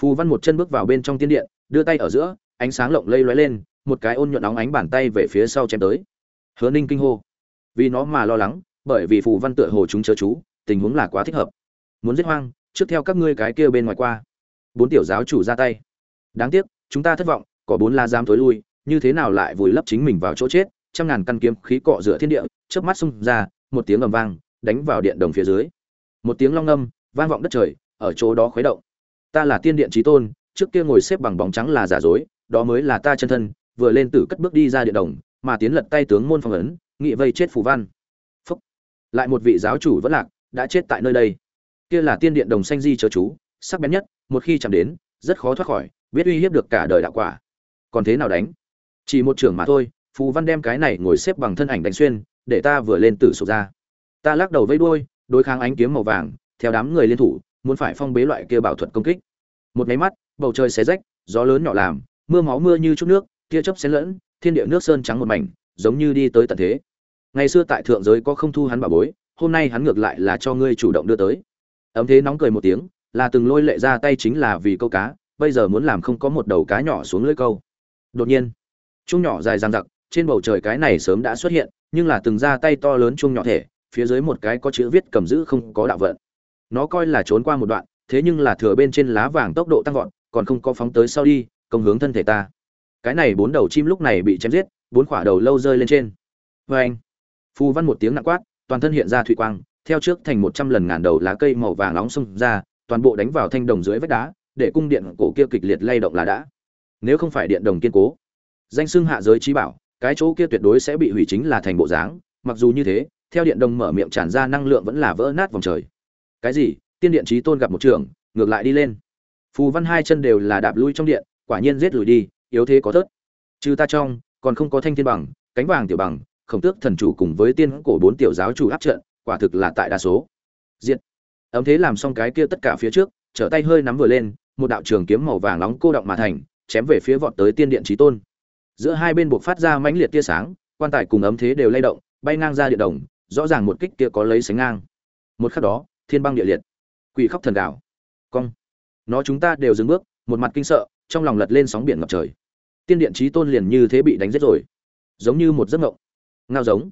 [SPEAKER 1] Phù văn một chân bước vào bên trong tiên điện, đưa tay ở giữa, ánh sáng lộng lây lóe lên, một cái ôn nhuận óng ánh bàn tay về phía sau chém tới. Hứa ninh kinh hô. Vì nó mà lo lắng, bởi vì phù văn tựa hồ chúng chớ chú, tình huống là quá thích hợp. Muốn giết hoang, trước theo các ngươi cái kia bên ngoài qua. Bốn tiểu giáo chủ ra tay. Đáng tiếc, chúng ta thất vọng có bốn la giam tối lui, như thế nào lại vùi lấp chính mình vào chỗ chết? Trăm ngàn căn kiếm khí cọ rửa thiên địa, chớp mắt xung ra, một tiếng ầm vang, đánh vào điện đồng phía dưới. Một tiếng long âm, vang vọng đất trời, ở chỗ đó khuấy động. Ta là tiên điện trí tôn, trước kia ngồi xếp bằng bóng trắng là giả dối, đó mới là ta chân thân, vừa lên tử cất bước đi ra điện đồng, mà tiến lật tay tướng môn phong ấn, nghị vây chết phù văn. Phúc. lại một vị giáo chủ vẫn lạc, đã chết tại nơi đây. Kia là tiên điện đồng xanh di chớ chú, sắc bén nhất, một khi chạm đến, rất khó thoát khỏi, biết uy hiếp được cả đời đạo quả. Còn thế nào đánh? Chỉ một trưởng mà thôi phù văn đem cái này ngồi xếp bằng thân ảnh đánh xuyên, để ta vừa lên tử sụp ra. Ta lắc đầu vây đuôi, đối kháng ánh kiếm màu vàng, theo đám người liên thủ, muốn phải phong bế loại kia bảo thuật công kích. Một máy mắt, bầu trời xé rách, gió lớn nhỏ làm, mưa máu mưa như chút nước, tia chớp xen lẫn, thiên địa nước sơn trắng một mảnh, giống như đi tới tận thế. Ngày xưa tại thượng giới có không thu hắn bảo bối, hôm nay hắn ngược lại là cho ngươi chủ động đưa tới. Ấm thế nóng cười một tiếng, là từng lôi lệ ra tay chính là vì câu cá, bây giờ muốn làm không có một đầu cá nhỏ xuống lưỡi câu. Đột nhiên, chung nhỏ dài dang dặc trên bầu trời cái này sớm đã xuất hiện, nhưng là từng ra tay to lớn chung nhỏ thể, phía dưới một cái có chữ viết cầm giữ không có đạo vận. Nó coi là trốn qua một đoạn, thế nhưng là thừa bên trên lá vàng tốc độ tăng vọt, còn không có phóng tới sau đi, công hướng thân thể ta. Cái này bốn đầu chim lúc này bị chém giết, bốn quả đầu lâu rơi lên trên. Vê anh phù văn một tiếng nặng quát, toàn thân hiện ra thủy quang, theo trước thành một trăm lần ngàn đầu lá cây màu vàng nóng xông ra, toàn bộ đánh vào thanh đồng dưới vách đá, để cung điện cổ kia kịch liệt lay động là đã. Nếu không phải điện đồng kiên cố, danh xưng hạ giới trí bảo cái chỗ kia tuyệt đối sẽ bị hủy chính là thành bộ dáng, mặc dù như thế, theo điện đồng mở miệng tràn ra năng lượng vẫn là vỡ nát vòng trời. Cái gì? Tiên điện trí tôn gặp một trường ngược lại đi lên. Phù văn hai chân đều là đạp lui trong điện, quả nhiên giết lùi đi, yếu thế có thớt. Trừ ta trong, còn không có thanh thiên bằng, cánh vàng tiểu bằng, khổng tước thần chủ cùng với tiên cổ bốn tiểu giáo chủ áp trận, quả thực là tại đa số. Diện ấm thế làm xong cái kia tất cả phía trước, trở tay hơi nắm vừa lên, một đạo trường kiếm màu vàng nóng cô động mà thành, chém về phía vọt tới tiên điện trí tôn giữa hai bên buộc phát ra mãnh liệt tia sáng, quan tài cùng ấm thế đều lay động, bay ngang ra địa đồng, rõ ràng một kích kia có lấy sánh ngang. Một khắc đó, thiên băng địa liệt. Quỷ khóc thần đảo cong. Nó chúng ta đều dừng bước, một mặt kinh sợ, trong lòng lật lên sóng biển ngập trời. Tiên điện trí tôn liền như thế bị đánh giết rồi. Giống như một giấc mộng. Ngao giống.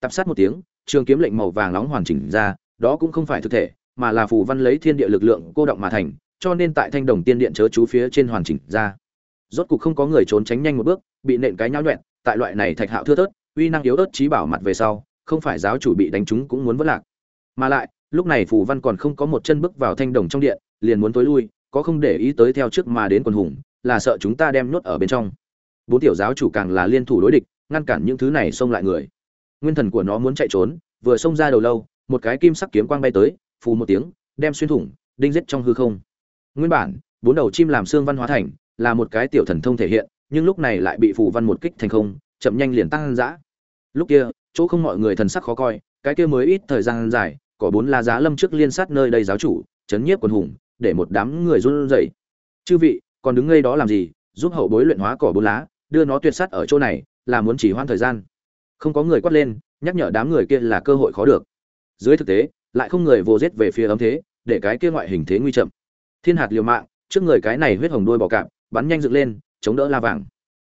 [SPEAKER 1] Tập sát một tiếng, trường kiếm lệnh màu vàng nóng hoàn chỉnh ra, đó cũng không phải thực thể, mà là phù văn lấy thiên địa lực lượng cô động mà thành, cho nên tại thanh đồng tiên điện chớ chú phía trên hoàn chỉnh ra rốt cục không có người trốn tránh nhanh một bước, bị nện cái nhau nhuẹn tại loại này thạch hạo thưa thớt, uy năng yếu ớt trí bảo mặt về sau, không phải giáo chủ bị đánh trúng cũng muốn vỡ lạc. Mà lại, lúc này phù văn còn không có một chân bước vào thanh đồng trong điện, liền muốn tối lui, có không để ý tới theo trước mà đến quần hùng, là sợ chúng ta đem nhốt ở bên trong. Bốn tiểu giáo chủ càng là liên thủ đối địch, ngăn cản những thứ này xông lại người. Nguyên thần của nó muốn chạy trốn, vừa xông ra đầu lâu, một cái kim sắc kiếm quang bay tới, phù một tiếng, đem xuyên thủng, đinh giết trong hư không. Nguyên bản, bốn đầu chim làm xương văn hóa thành là một cái tiểu thần thông thể hiện, nhưng lúc này lại bị phù văn một kích thành không, chậm nhanh liền tăng dã. Lúc kia, chỗ không mọi người thần sắc khó coi, cái kia mới ít thời gian dài, có bốn la giá lâm trước liên sát nơi đây giáo chủ, chấn nhiếp quần hùng, để một đám người run rẩy. Chư vị, còn đứng ngây đó làm gì? Giúp hậu bối luyện hóa cỏ bốn lá, đưa nó tuyệt sát ở chỗ này, là muốn chỉ hoãn thời gian. Không có người quát lên, nhắc nhở đám người kia là cơ hội khó được. Dưới thực tế, lại không người vô giết về phía ấm thế, để cái kia ngoại hình thế nguy chậm. Thiên hạt liều mạng, trước người cái này huyết hồng đuôi bò cạp bắn nhanh dựng lên, chống đỡ la vàng.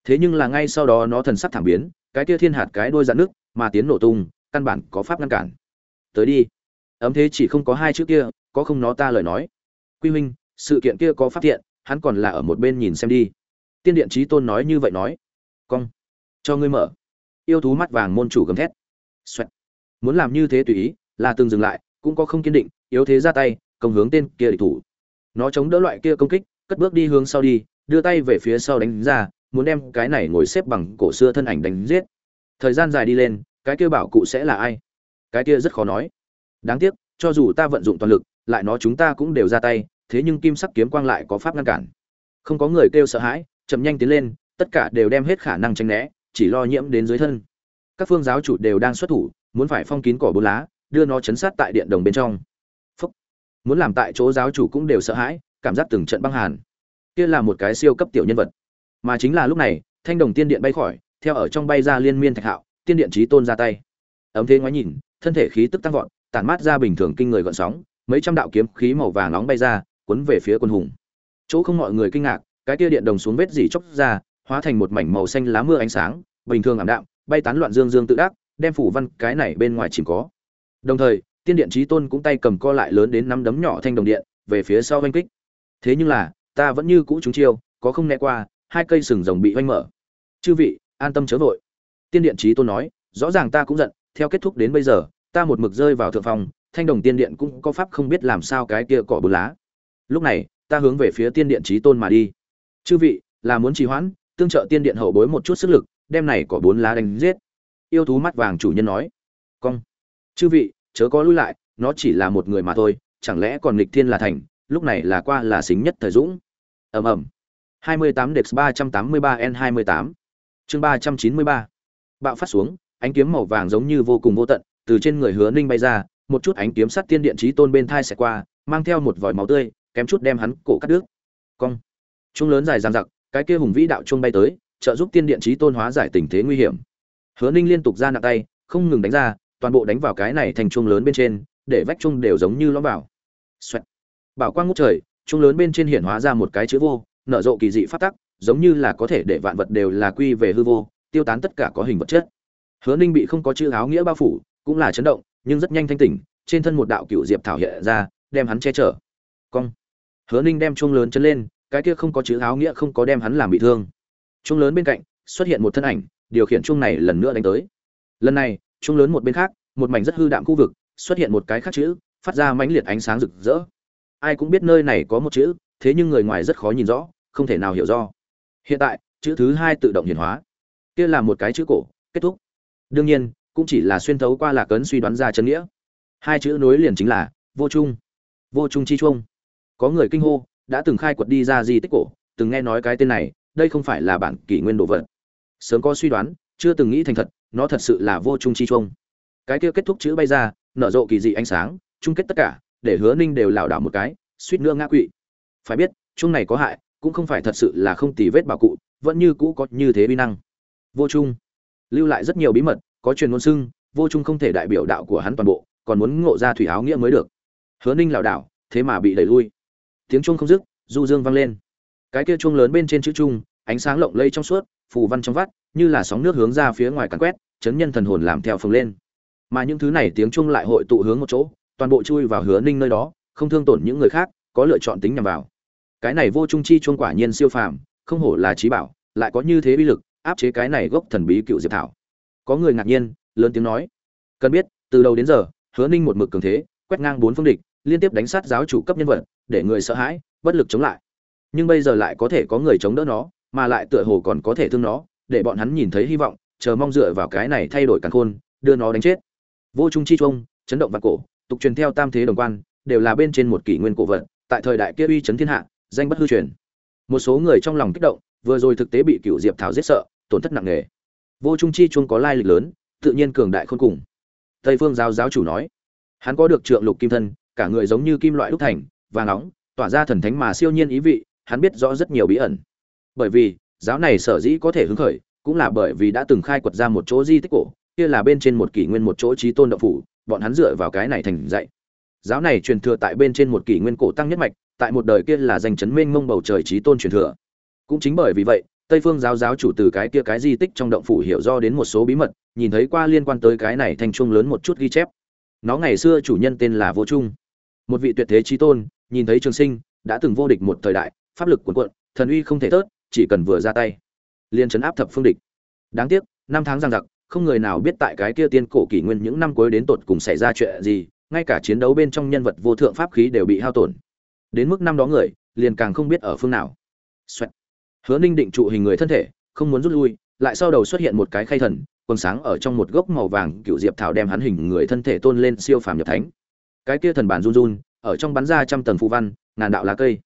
[SPEAKER 1] Thế nhưng là ngay sau đó nó thần sắc thảm biến, cái kia thiên hạt cái đôi dạn nước mà tiến nổ tung, căn bản có pháp ngăn cản. Tới đi. Ấm thế chỉ không có hai chữ kia, có không nó ta lời nói. Quy huynh, sự kiện kia có phát hiện, hắn còn là ở một bên nhìn xem đi. Tiên điện trí tôn nói như vậy nói. Cong. Cho ngươi mở. Yêu thú mắt vàng môn chủ gầm thét. Xoẹt. muốn làm như thế tùy ý, là từng dừng lại, cũng có không kiên định, yếu thế ra tay, công hướng tên kia địch thủ. Nó chống đỡ loại kia công kích, cất bước đi hướng sau đi đưa tay về phía sau đánh ra, muốn đem cái này ngồi xếp bằng cổ xưa thân ảnh đánh giết. Thời gian dài đi lên, cái kia bảo cụ sẽ là ai? Cái kia rất khó nói. Đáng tiếc, cho dù ta vận dụng toàn lực, lại nó chúng ta cũng đều ra tay, thế nhưng kim sắc kiếm quang lại có pháp ngăn cản. Không có người kêu sợ hãi, chậm nhanh tiến lên, tất cả đều đem hết khả năng tránh né, chỉ lo nhiễm đến dưới thân. Các phương giáo chủ đều đang xuất thủ, muốn phải phong kín cỏ bốn lá, đưa nó chấn sát tại điện đồng bên trong. Phúc. muốn làm tại chỗ giáo chủ cũng đều sợ hãi, cảm giác từng trận băng hàn kia là một cái siêu cấp tiểu nhân vật. Mà chính là lúc này, thanh đồng tiên điện bay khỏi, theo ở trong bay ra liên miên thạch hạo, tiên điện trí tôn ra tay. Ấm thế ngoái nhìn, thân thể khí tức tăng vọt, tản mát ra bình thường kinh người gọn sóng, mấy trăm đạo kiếm khí màu vàng nóng bay ra, cuốn về phía quân hùng. Chỗ không mọi người kinh ngạc, cái kia điện đồng xuống vết dỉ chốc ra, hóa thành một mảnh màu xanh lá mưa ánh sáng, bình thường ảm đạm, bay tán loạn dương dương tự đắc, đem phủ văn cái này bên ngoài chìm có. Đồng thời, tiên điện trí tôn cũng tay cầm co lại lớn đến năm đấm nhỏ thanh đồng điện, về phía sau oanh kích. Thế nhưng là ta vẫn như cũ chúng chiêu, có không né qua, hai cây sừng rồng bị oanh mở. Chư vị, an tâm chớ vội. Tiên điện trí tôn nói, rõ ràng ta cũng giận, theo kết thúc đến bây giờ, ta một mực rơi vào thượng phòng thanh đồng tiên điện cũng có pháp không biết làm sao cái kia cỏ bùn lá. Lúc này, ta hướng về phía tiên điện trí tôn mà đi. Chư vị, là muốn trì hoãn, tương trợ tiên điện hậu bối một chút sức lực, đem này cỏ bốn lá đánh giết. Yêu thú mắt vàng chủ nhân nói. Cong. Chư vị, chớ có lui lại, nó chỉ là một người mà thôi, chẳng lẽ còn nghịch thiên là thành lúc này là qua là xính nhất thời dũng. Ầm ầm. 28 Dex 383 N28 chương 393 bạo phát xuống, ánh kiếm màu vàng giống như vô cùng vô tận, từ trên người hứa ninh bay ra, một chút ánh kiếm sắt tiên điện trí tôn bên thai sẽ qua, mang theo một vòi máu tươi, kém chút đem hắn cổ cắt đứt. Cong. Trung lớn dài dằng dặc, cái kia hùng vĩ đạo chuông bay tới, trợ giúp tiên điện trí tôn hóa giải tình thế nguy hiểm. Hứa ninh liên tục ra nặng tay, không ngừng đánh ra, toàn bộ đánh vào cái này thành trung lớn bên trên, để vách trung đều giống như lõm vào. Xoẹt bảo quang ngút trời trung lớn bên trên hiển hóa ra một cái chữ vô, nở rộ kỳ dị phát tắc, giống như là có thể để vạn vật đều là quy về hư vô, tiêu tán tất cả có hình vật chất. Hứa ninh bị không có chữ áo nghĩa bao phủ, cũng là chấn động, nhưng rất nhanh thanh tỉnh, trên thân một đạo cựu diệp thảo hiện ra, đem hắn che chở. Cong. Hứa ninh đem chuông lớn chấn lên, cái kia không có chữ áo nghĩa không có đem hắn làm bị thương. Chuông lớn bên cạnh, xuất hiện một thân ảnh, điều khiển chuông này lần nữa đánh tới. Lần này, chuông lớn một bên khác, một mảnh rất hư đạm khu vực, xuất hiện một cái khác chữ, phát ra mãnh liệt ánh sáng rực rỡ ai cũng biết nơi này có một chữ, thế nhưng người ngoài rất khó nhìn rõ, không thể nào hiểu do. Hiện tại, chữ thứ hai tự động hiển hóa. Kia là một cái chữ cổ, kết thúc. Đương nhiên, cũng chỉ là xuyên thấu qua lạc ấn suy đoán ra chân nghĩa. Hai chữ nối liền chính là vô trung vô trung chi trung có người kinh hô, đã từng khai quật đi ra di tích cổ, từng nghe nói cái tên này, đây không phải là bản kỷ nguyên đồ vật. Sớm có suy đoán, chưa từng nghĩ thành thật, nó thật sự là vô trung chi trung cái kia kết thúc chữ bay ra, nở rộ kỳ dị ánh sáng, chung kết tất cả để hứa ninh đều lảo đảo một cái, suýt nữa ngã quỵ. Phải biết chung này có hại, cũng không phải thật sự là không tì vết bảo cụ, vẫn như cũ có như thế vi năng. Vô trung, lưu lại rất nhiều bí mật, có truyền ngôn xưng, vô trung không thể đại biểu đạo của hắn toàn bộ, còn muốn ngộ ra thủy áo nghĩa mới được. Hứa ninh lảo đảo, thế mà bị đẩy lui. Tiếng chuông không dứt, du dương vang lên. Cái kia chuông lớn bên trên chữ trung, ánh sáng lộng lây trong suốt, phù văn trong vắt, như là sóng nước hướng ra phía ngoài càn quét, chấn nhân thần hồn làm theo phồng lên. Mà những thứ này tiếng chuông lại hội tụ hướng một chỗ toàn bộ chui vào hứa ninh nơi đó, không thương tổn những người khác, có lựa chọn tính nhằm vào. Cái này vô trung chi chuông quả nhiên siêu phàm, không hổ là trí bảo, lại có như thế uy lực, áp chế cái này gốc thần bí cựu diệp thảo. Có người ngạc nhiên, lớn tiếng nói, cần biết, từ đầu đến giờ, hứa ninh một mực cường thế, quét ngang bốn phương địch, liên tiếp đánh sát giáo chủ cấp nhân vật, để người sợ hãi, bất lực chống lại. Nhưng bây giờ lại có thể có người chống đỡ nó, mà lại tựa hồ còn có thể thương nó, để bọn hắn nhìn thấy hy vọng, chờ mong dựa vào cái này thay đổi càn khôn, đưa nó đánh chết. Vô trung chi trung chấn động vạn cổ tục truyền theo tam thế đồng quan, đều là bên trên một kỷ nguyên cổ vật, tại thời đại kia uy chấn thiên hạ, danh bất hư truyền. Một số người trong lòng kích động, vừa rồi thực tế bị cựu diệp thảo giết sợ, tổn thất nặng nề. Vô trung chi chuông có lai lịch lớn, tự nhiên cường đại khôn cùng. Tây phương giáo giáo chủ nói, hắn có được trượng lục kim thân, cả người giống như kim loại đúc thành, vàng nóng, tỏa ra thần thánh mà siêu nhiên ý vị, hắn biết rõ rất nhiều bí ẩn. Bởi vì, giáo này sở dĩ có thể hứng khởi, cũng là bởi vì đã từng khai quật ra một chỗ di tích cổ, kia là bên trên một kỷ nguyên một chỗ trí tôn đậu phủ bọn hắn dựa vào cái này thành dạy. Giáo này truyền thừa tại bên trên một kỷ nguyên cổ tăng nhất mạch, tại một đời kia là danh chấn mênh mông bầu trời trí tôn truyền thừa. Cũng chính bởi vì vậy, tây phương giáo giáo chủ từ cái kia cái di tích trong động phủ hiểu do đến một số bí mật, nhìn thấy qua liên quan tới cái này thành trung lớn một chút ghi chép. Nó ngày xưa chủ nhân tên là vô trung. Một vị tuyệt thế trí tôn, nhìn thấy trường sinh, đã từng vô địch một thời đại, pháp lực cuồn cuộn, thần uy không thể tớt, chỉ cần vừa ra tay, liền chấn áp thập phương địch. Đáng tiếc, năm tháng giang giặc không người nào biết tại cái kia tiên cổ kỷ nguyên những năm cuối đến tột cùng xảy ra chuyện gì, ngay cả chiến đấu bên trong nhân vật vô thượng pháp khí đều bị hao tổn. Đến mức năm đó người, liền càng không biết ở phương nào. Xoẹt. hứa ninh định trụ hình người thân thể, không muốn rút lui, lại sau đầu xuất hiện một cái khay thần, quần sáng ở trong một gốc màu vàng cựu diệp thảo đem hắn hình người thân thể tôn lên siêu phàm nhập thánh. Cái kia thần bản run run, ở trong bắn ra trăm tầng phù văn, ngàn đạo lá cây.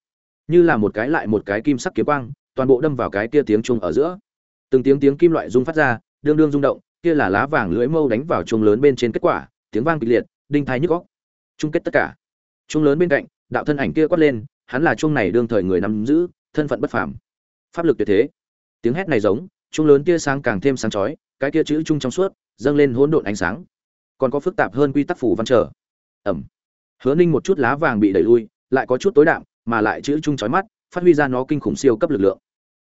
[SPEAKER 1] Như là một cái lại một cái kim sắc kiếm quang, toàn bộ đâm vào cái kia tiếng chuông ở giữa. Từng tiếng tiếng kim loại rung phát ra, đương đương rung động kia là lá vàng lưỡi mâu đánh vào chuông lớn bên trên kết quả, tiếng vang kịch liệt, đinh thái nhức óc. chung kết tất cả. Chuông lớn bên cạnh, đạo thân ảnh kia quát lên, hắn là chuông này đương thời người nắm giữ, thân phận bất phàm. Pháp lực tuyệt thế. Tiếng hét này giống, chuông lớn kia sáng càng thêm sáng chói, cái kia chữ chung trong suốt, dâng lên hỗn độn ánh sáng. Còn có phức tạp hơn quy tắc phủ văn trở. Ẩm. Hứa ninh một chút lá vàng bị đẩy lui, lại có chút tối đạm, mà lại chữ chung chói mắt, phát huy ra nó kinh khủng siêu cấp lực lượng.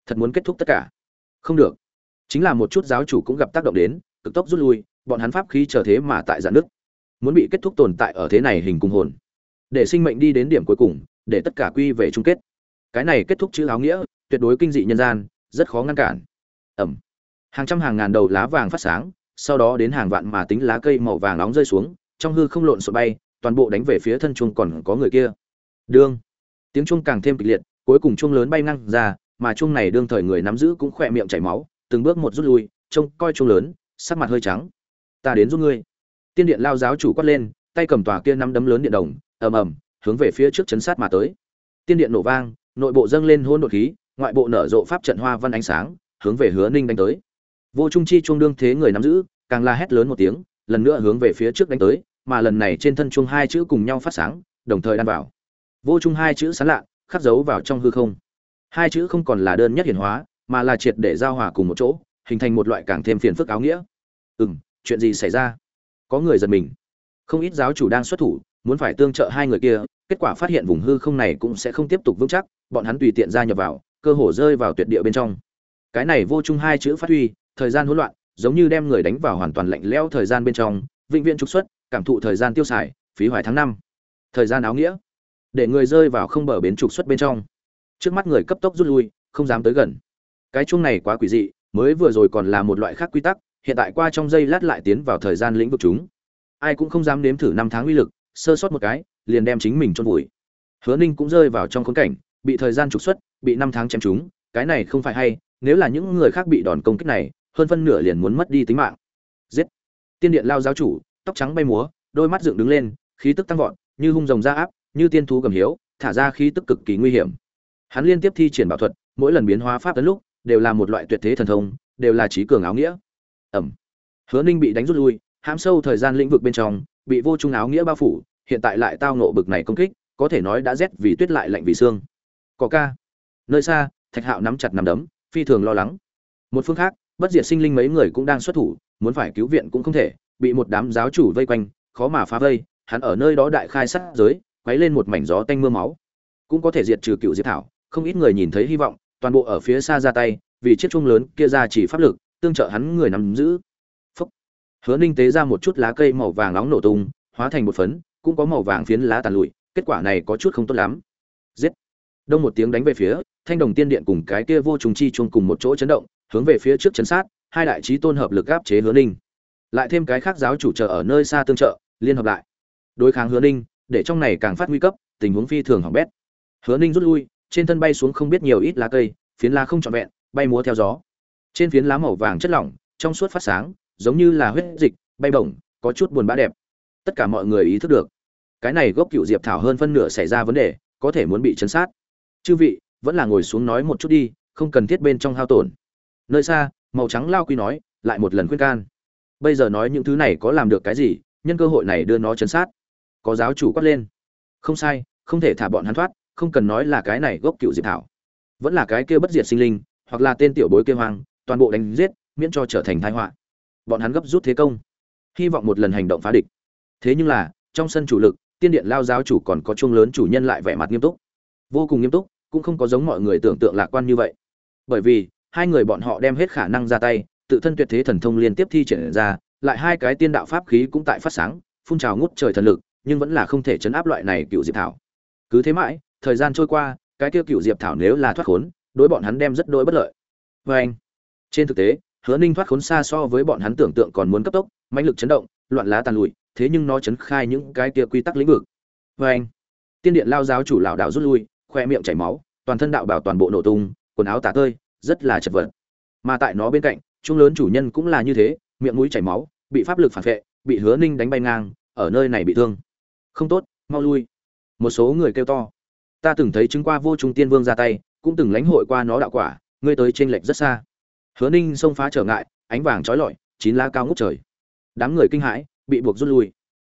[SPEAKER 1] Thật muốn kết thúc tất cả. Không được. Chính là một chút giáo chủ cũng gặp tác động đến cực tốc rút lui, bọn hắn pháp khí chờ thế mà tại giãn nước muốn bị kết thúc tồn tại ở thế này hình cùng hồn. Để sinh mệnh đi đến điểm cuối cùng, để tất cả quy về chung kết. Cái này kết thúc chữ áo nghĩa, tuyệt đối kinh dị nhân gian, rất khó ngăn cản. Ẩm. Hàng trăm hàng ngàn đầu lá vàng phát sáng, sau đó đến hàng vạn mà tính lá cây màu vàng nóng rơi xuống, trong hư không lộn xộn bay, toàn bộ đánh về phía thân chuông còn có người kia. Đương. Tiếng chuông càng thêm kịch liệt, cuối cùng chuông lớn bay ngang ra, mà chuông này đương thời người nắm giữ cũng khỏe miệng chảy máu, từng bước một rút lui, trông coi chuông lớn sắc mặt hơi trắng. Ta đến giúp ngươi. Tiên điện lao giáo chủ quát lên, tay cầm tòa kia năm đấm lớn điện đồng, ầm ầm, hướng về phía trước chấn sát mà tới. Tiên điện nổ vang, nội bộ dâng lên hôn đột khí, ngoại bộ nở rộ pháp trận hoa văn ánh sáng, hướng về hứa ninh đánh tới. Vô trung chi chuông đương thế người nắm giữ, càng la hét lớn một tiếng, lần nữa hướng về phía trước đánh tới, mà lần này trên thân chuông hai chữ cùng nhau phát sáng, đồng thời đan vào. Vô trung hai chữ sán lạ, khắc dấu vào trong hư không. Hai chữ không còn là đơn nhất hiển hóa, mà là triệt để giao hòa cùng một chỗ hình thành một loại càng thêm phiền phức áo nghĩa. Ừ m chuyện gì xảy ra? Có người giật mình. Không ít giáo chủ đang xuất thủ, muốn phải tương trợ hai người kia, kết quả phát hiện vùng hư không này cũng sẽ không tiếp tục vững chắc, bọn hắn tùy tiện ra nhập vào, cơ hồ rơi vào tuyệt địa bên trong. Cái này vô chung hai chữ phát huy, thời gian hỗn loạn, giống như đem người đánh vào hoàn toàn lạnh lẽo thời gian bên trong, vĩnh viễn trục xuất, cảm thụ thời gian tiêu xài, phí hoài tháng năm. Thời gian áo nghĩa. Để người rơi vào không bờ bến trục xuất bên trong. Trước mắt người cấp tốc rút lui, không dám tới gần. Cái chuông này quá quỷ dị mới vừa rồi còn là một loại khác quy tắc, hiện tại qua trong giây lát lại tiến vào thời gian lĩnh vực chúng. Ai cũng không dám nếm thử năm tháng uy lực, sơ sót một cái, liền đem chính mình chôn vùi. Hứa ninh cũng rơi vào trong khốn cảnh, bị thời gian trục xuất, bị năm tháng chém chúng cái này không phải hay, nếu là những người khác bị đòn công kích này, hơn phân nửa liền muốn mất đi tính mạng. Giết! Tiên điện lao giáo chủ, tóc trắng bay múa, đôi mắt dựng đứng lên, khí tức tăng vọt, như hung rồng ra áp, như tiên thú gầm hiếu, thả ra khí tức cực kỳ nguy hiểm. Hắn liên tiếp thi triển bảo thuật, mỗi lần biến hóa pháp tấn lúc đều là một loại tuyệt thế thần thông, đều là trí cường áo nghĩa. Ẩm. Hứa ninh bị đánh rút lui, hãm sâu thời gian lĩnh vực bên trong, bị vô trung áo nghĩa bao phủ, hiện tại lại tao nộ bực này công kích, có thể nói đã rét vì tuyết lại lạnh vì xương. Có ca. Nơi xa, thạch hạo nắm chặt nắm đấm, phi thường lo lắng. Một phương khác, bất diệt sinh linh mấy người cũng đang xuất thủ, muốn phải cứu viện cũng không thể, bị một đám giáo chủ vây quanh, khó mà phá vây, hắn ở nơi đó đại khai sát giới, quấy lên một mảnh gió tanh mưa máu. Cũng có thể diệt trừ cựu Diệp thảo, không ít người nhìn thấy hy vọng toàn bộ ở phía xa ra tay, vì chiếc chuông lớn kia ra chỉ pháp lực, tương trợ hắn người nắm giữ. Phúc. hứa ninh tế ra một chút lá cây màu vàng nóng nổ tung, hóa thành một phấn, cũng có màu vàng phiến lá tàn lụi, kết quả này có chút không tốt lắm. Giết. Đông một tiếng đánh về phía, thanh đồng tiên điện cùng cái kia vô trùng chi chuông cùng một chỗ chấn động, hướng về phía trước chấn sát, hai đại trí tôn hợp lực áp chế hứa ninh. Lại thêm cái khác giáo chủ trợ ở nơi xa tương trợ, liên hợp lại. Đối kháng hứa ninh, để trong này càng phát nguy cấp, tình huống phi thường hỏng bét. Hứa ninh rút lui trên thân bay xuống không biết nhiều ít lá cây, phiến lá không trọn vẹn, bay múa theo gió. Trên phiến lá màu vàng chất lỏng, trong suốt phát sáng, giống như là huyết dịch, bay bổng, có chút buồn bã đẹp. Tất cả mọi người ý thức được, cái này gốc cựu diệp thảo hơn phân nửa xảy ra vấn đề, có thể muốn bị chấn sát. Chư vị, vẫn là ngồi xuống nói một chút đi, không cần thiết bên trong hao tổn. Nơi xa, màu trắng lao quy nói, lại một lần khuyên can. Bây giờ nói những thứ này có làm được cái gì, nhân cơ hội này đưa nó chấn sát. Có giáo chủ quát lên. Không sai, không thể thả bọn hắn thoát không cần nói là cái này gốc cựu diệp thảo. Vẫn là cái kia bất diệt sinh linh, hoặc là tên tiểu bối kia hoang, toàn bộ đánh giết, miễn cho trở thành tai họa. Bọn hắn gấp rút thế công. Hy vọng một lần hành động phá địch. Thế nhưng là, trong sân chủ lực, tiên điện lao giáo chủ còn có chung lớn chủ nhân lại vẻ mặt nghiêm túc. Vô cùng nghiêm túc, cũng không có giống mọi người tưởng tượng lạc quan như vậy. Bởi vì, hai người bọn họ đem hết khả năng ra tay, tự thân tuyệt thế thần thông liên tiếp thi triển ra, lại hai cái tiên đạo pháp khí cũng tại phát sáng, phun trào ngút trời thần lực, nhưng vẫn là không thể chấn áp loại này cựu diệp thảo. Cứ thế mãi thời gian trôi qua, cái kia cựu diệp thảo nếu là thoát khốn, đối bọn hắn đem rất đôi bất lợi. Vê anh, trên thực tế, hứa ninh thoát khốn xa so với bọn hắn tưởng tượng còn muốn cấp tốc, mãnh lực chấn động, loạn lá tàn lụi, thế nhưng nó chấn khai những cái kia quy tắc lĩnh vực. Vê anh, tiên điện lao giáo chủ lão đạo rút lui, khoe miệng chảy máu, toàn thân đạo bảo toàn bộ nổ tung, quần áo tả tơi, rất là chật vật. Mà tại nó bên cạnh, trung lớn chủ nhân cũng là như thế, miệng mũi chảy máu, bị pháp lực phản vệ, bị hứa ninh đánh bay ngang, ở nơi này bị thương. Không tốt, mau lui. Một số người kêu to ta từng thấy chứng qua vô trung tiên vương ra tay, cũng từng lãnh hội qua nó đạo quả, ngươi tới trên lệch rất xa. Hứa ninh xông phá trở ngại, ánh vàng trói lọi, chín lá cao ngút trời. Đám người kinh hãi, bị buộc rút lui.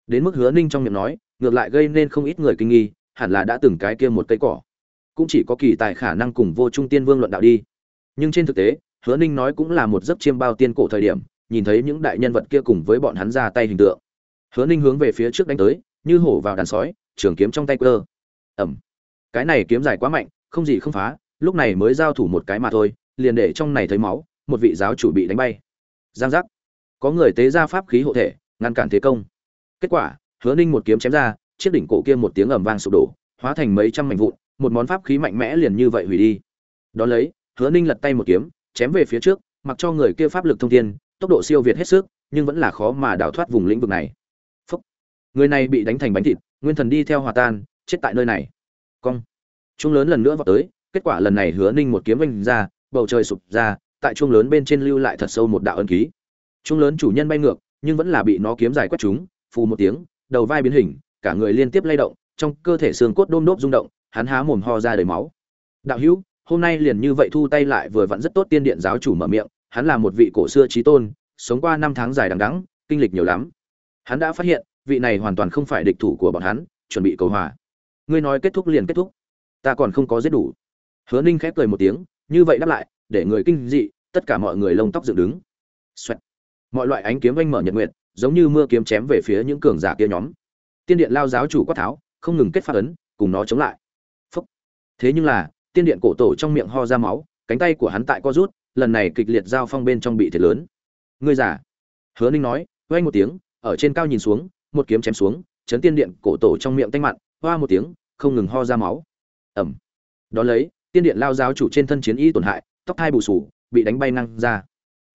[SPEAKER 1] Đến mức hứa ninh trong miệng nói, ngược lại gây nên không ít người kinh nghi, hẳn là đã từng cái kia một cây cỏ. Cũng chỉ có kỳ tài khả năng cùng vô trung tiên vương luận đạo đi. Nhưng trên thực tế, hứa ninh nói cũng là một giấc chiêm bao tiên cổ thời điểm, nhìn thấy những đại nhân vật kia cùng với bọn hắn ra tay hình tượng. Hứa ninh hướng về phía trước đánh tới, như hổ vào đàn sói, trường kiếm trong tay cơ ẩm cái này kiếm dài quá mạnh, không gì không phá, lúc này mới giao thủ một cái mà thôi, liền để trong này thấy máu, một vị giáo chủ bị đánh bay. Giang giác. Có người tế ra pháp khí hộ thể, ngăn cản thế công. Kết quả, hứa ninh một kiếm chém ra, chiếc đỉnh cổ kia một tiếng ầm vang sụp đổ, hóa thành mấy trăm mảnh vụn, một món pháp khí mạnh mẽ liền như vậy hủy đi. Đón lấy, hứa ninh lật tay một kiếm, chém về phía trước, mặc cho người kia pháp lực thông thiên, tốc độ siêu việt hết sức, nhưng vẫn là khó mà đào thoát vùng lĩnh vực này. Phúc. người này bị đánh thành bánh thịt, nguyên thần đi theo hòa tan, chết tại nơi này cong. Trung lớn lần nữa vào tới, kết quả lần này hứa ninh một kiếm vanh ra, bầu trời sụp ra, tại chuông lớn bên trên lưu lại thật sâu một đạo ân ký. Chuông lớn chủ nhân bay ngược, nhưng vẫn là bị nó kiếm dài quét chúng, phù một tiếng, đầu vai biến hình, cả người liên tiếp lay động, trong cơ thể xương cốt đôm đốp rung động, hắn há mồm ho ra đầy máu. Đạo hữu, hôm nay liền như vậy thu tay lại vừa vặn rất tốt tiên điện giáo chủ mở miệng, hắn là một vị cổ xưa trí tôn, sống qua năm tháng dài đằng đẵng, kinh lịch nhiều lắm. Hắn đã phát hiện, vị này hoàn toàn không phải địch thủ của bọn hắn, chuẩn bị cầu hòa ngươi nói kết thúc liền kết thúc. Ta còn không có giết đủ. Hứa ninh khép cười một tiếng, như vậy đáp lại, để người kinh dị, tất cả mọi người lông tóc dựng đứng. Xoẹt. mọi loại ánh kiếm oanh mở nhật nguyện giống như mưa kiếm chém về phía những cường giả kia nhóm. Tiên điện lao giáo chủ quát tháo, không ngừng kết phát ấn, cùng nó chống lại. Phúc. thế nhưng là, tiên điện cổ tổ trong miệng ho ra máu, cánh tay của hắn tại co rút, lần này kịch liệt giao phong bên trong bị thiệt lớn. Ngươi giả. Hứa ninh nói vang một tiếng, ở trên cao nhìn xuống, một kiếm chém xuống, chấn tiên điện cổ tổ trong miệng tanh mặn, hoa một tiếng không ngừng ho ra máu. Ẩm. Đón lấy, tiên điện lao giáo chủ trên thân chiến y tổn hại, tóc hai bù sù bị đánh bay năng ra.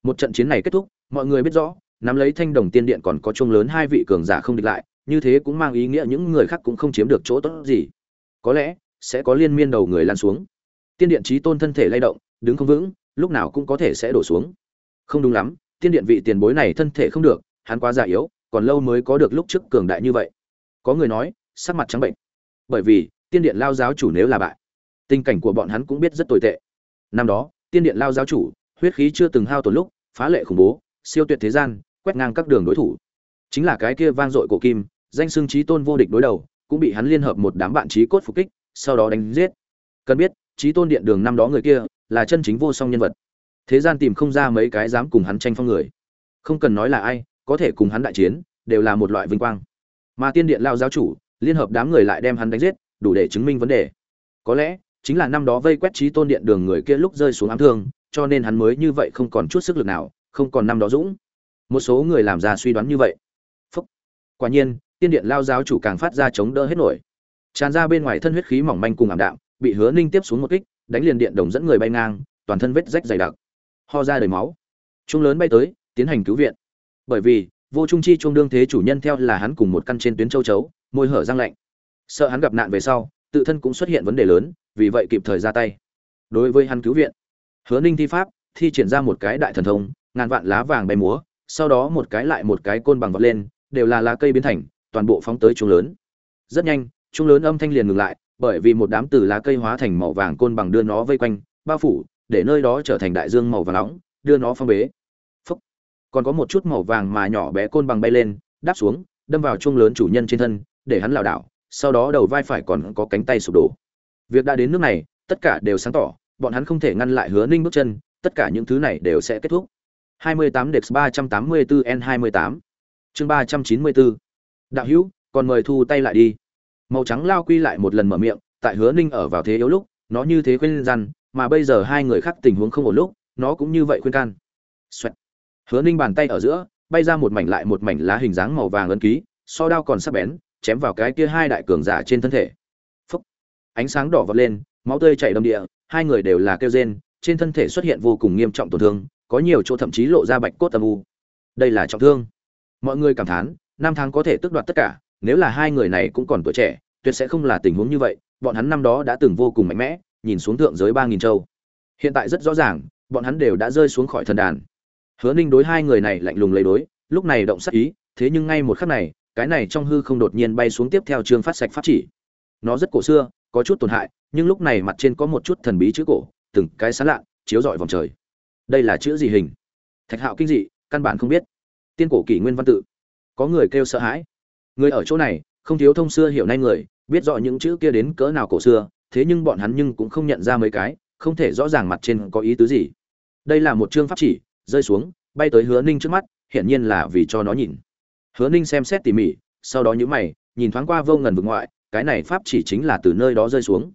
[SPEAKER 1] Một trận chiến này kết thúc, mọi người biết rõ, nắm lấy thanh đồng tiên điện còn có chung lớn hai vị cường giả không địch lại, như thế cũng mang ý nghĩa những người khác cũng không chiếm được chỗ tốt gì. Có lẽ, sẽ có liên miên đầu người lan xuống. Tiên điện trí tôn thân thể lay động, đứng không vững, lúc nào cũng có thể sẽ đổ xuống. Không đúng lắm, tiên điện vị tiền bối này thân thể không được, hắn quá già yếu, còn lâu mới có được lúc trước cường đại như vậy. Có người nói, sắc mặt trắng bệnh bởi vì, tiên điện lao giáo chủ nếu là bại, tình cảnh của bọn hắn cũng biết rất tồi tệ. Năm đó, tiên điện lao giáo chủ, huyết khí chưa từng hao tổn lúc, phá lệ khủng bố, siêu tuyệt thế gian, quét ngang các đường đối thủ. Chính là cái kia vang dội cổ kim, danh xưng trí tôn vô địch đối đầu, cũng bị hắn liên hợp một đám bạn trí cốt phục kích, sau đó đánh giết. Cần biết trí tôn điện đường năm đó người kia, là chân chính vô song nhân vật. Thế gian tìm không ra mấy cái dám cùng hắn tranh phong người. Không cần nói là ai, có thể cùng hắn đại chiến, đều là một loại vinh quang. Mà tiên điện lao giáo chủ liên hợp đám người lại đem hắn đánh giết, đủ để chứng minh vấn đề. Có lẽ, chính là năm đó vây quét trí tôn điện đường người kia lúc rơi xuống ám thương, cho nên hắn mới như vậy không còn chút sức lực nào, không còn năm đó dũng. Một số người làm ra suy đoán như vậy. Phúc. quả nhiên, tiên điện lao giáo chủ càng phát ra chống đỡ hết nổi. Tràn ra bên ngoài thân huyết khí mỏng manh cùng ảm đạm, bị hứa ninh tiếp xuống một kích, đánh liền điện đồng dẫn người bay ngang, toàn thân vết rách dày đặc. Ho ra đầy máu. Trung lớn bay tới, tiến hành cứu viện. Bởi vì, vô trung chi trung đương thế chủ nhân theo là hắn cùng một căn trên tuyến châu chấu môi hở răng lạnh. Sợ hắn gặp nạn về sau, tự thân cũng xuất hiện vấn đề lớn, vì vậy kịp thời ra tay. Đối với hắn cứu viện, hứa ninh thi pháp, thi triển ra một cái đại thần thông, ngàn vạn lá vàng bay múa, sau đó một cái lại một cái côn bằng vọt lên, đều là lá cây biến thành, toàn bộ phóng tới trung lớn. Rất nhanh, trung lớn âm thanh liền ngừng lại, bởi vì một đám từ lá cây hóa thành màu vàng côn bằng đưa nó vây quanh, bao phủ, để nơi đó trở thành đại dương màu vàng nóng, đưa nó phong bế. Phúc. còn có một chút màu vàng mà nhỏ bé côn bằng bay lên, đáp xuống, đâm vào chuông lớn chủ nhân trên thân để hắn lảo đảo sau đó đầu vai phải còn có cánh tay sụp đổ. Việc đã đến nước này tất cả đều sáng tỏ bọn hắn không thể ngăn lại hứa ninh bước chân tất cả những thứ này đều sẽ kết thúc. 28 Dex 384 N28 chương 394 Đạo hữu, còn mời thu tay lại đi. Màu trắng lao quy lại một lần mở miệng tại hứa ninh ở vào thế yếu lúc nó như thế khuyên răn mà bây giờ hai người khác tình huống không ổn lúc nó cũng như vậy khuyên can. Xoẹt. hứa ninh bàn tay ở giữa bay ra một mảnh lại một mảnh lá hình dáng màu vàng ấn ký so đao còn sắc bén chém vào cái kia hai đại cường giả trên thân thể. Phúc. ánh sáng đỏ vọt lên, máu tươi chảy đầm địa, hai người đều là kêu rên, trên thân thể xuất hiện vô cùng nghiêm trọng tổn thương, có nhiều chỗ thậm chí lộ ra bạch cốt âm u. Đây là trọng thương. Mọi người cảm thán, năm tháng có thể tước đoạt tất cả, nếu là hai người này cũng còn tuổi trẻ, tuyệt sẽ không là tình huống như vậy, bọn hắn năm đó đã từng vô cùng mạnh mẽ, nhìn xuống thượng giới ba nghìn châu. Hiện tại rất rõ ràng, bọn hắn đều đã rơi xuống khỏi thần đàn. Hứa ninh đối hai người này lạnh lùng lấy đối, lúc này động sắc ý, thế nhưng ngay một khắc này cái này trong hư không đột nhiên bay xuống tiếp theo chương phát sạch pháp chỉ. Nó rất cổ xưa, có chút tổn hại, nhưng lúc này mặt trên có một chút thần bí chữ cổ, từng cái sán lạ chiếu rọi vòng trời. Đây là chữ gì hình? Thạch hạo kinh dị, căn bản không biết. Tiên cổ kỷ nguyên văn tự. Có người kêu sợ hãi. Người ở chỗ này, không thiếu thông xưa hiểu nay người, biết rõ những chữ kia đến cỡ nào cổ xưa, thế nhưng bọn hắn nhưng cũng không nhận ra mấy cái, không thể rõ ràng mặt trên có ý tứ gì. Đây là một chương pháp chỉ, rơi xuống, bay tới hứa ninh trước mắt, hiển nhiên là vì cho nó nhìn hứa ninh xem xét tỉ mỉ, sau đó nhữ mày, nhìn thoáng qua vô ngần vực ngoại, cái này pháp chỉ chính là từ nơi đó rơi xuống.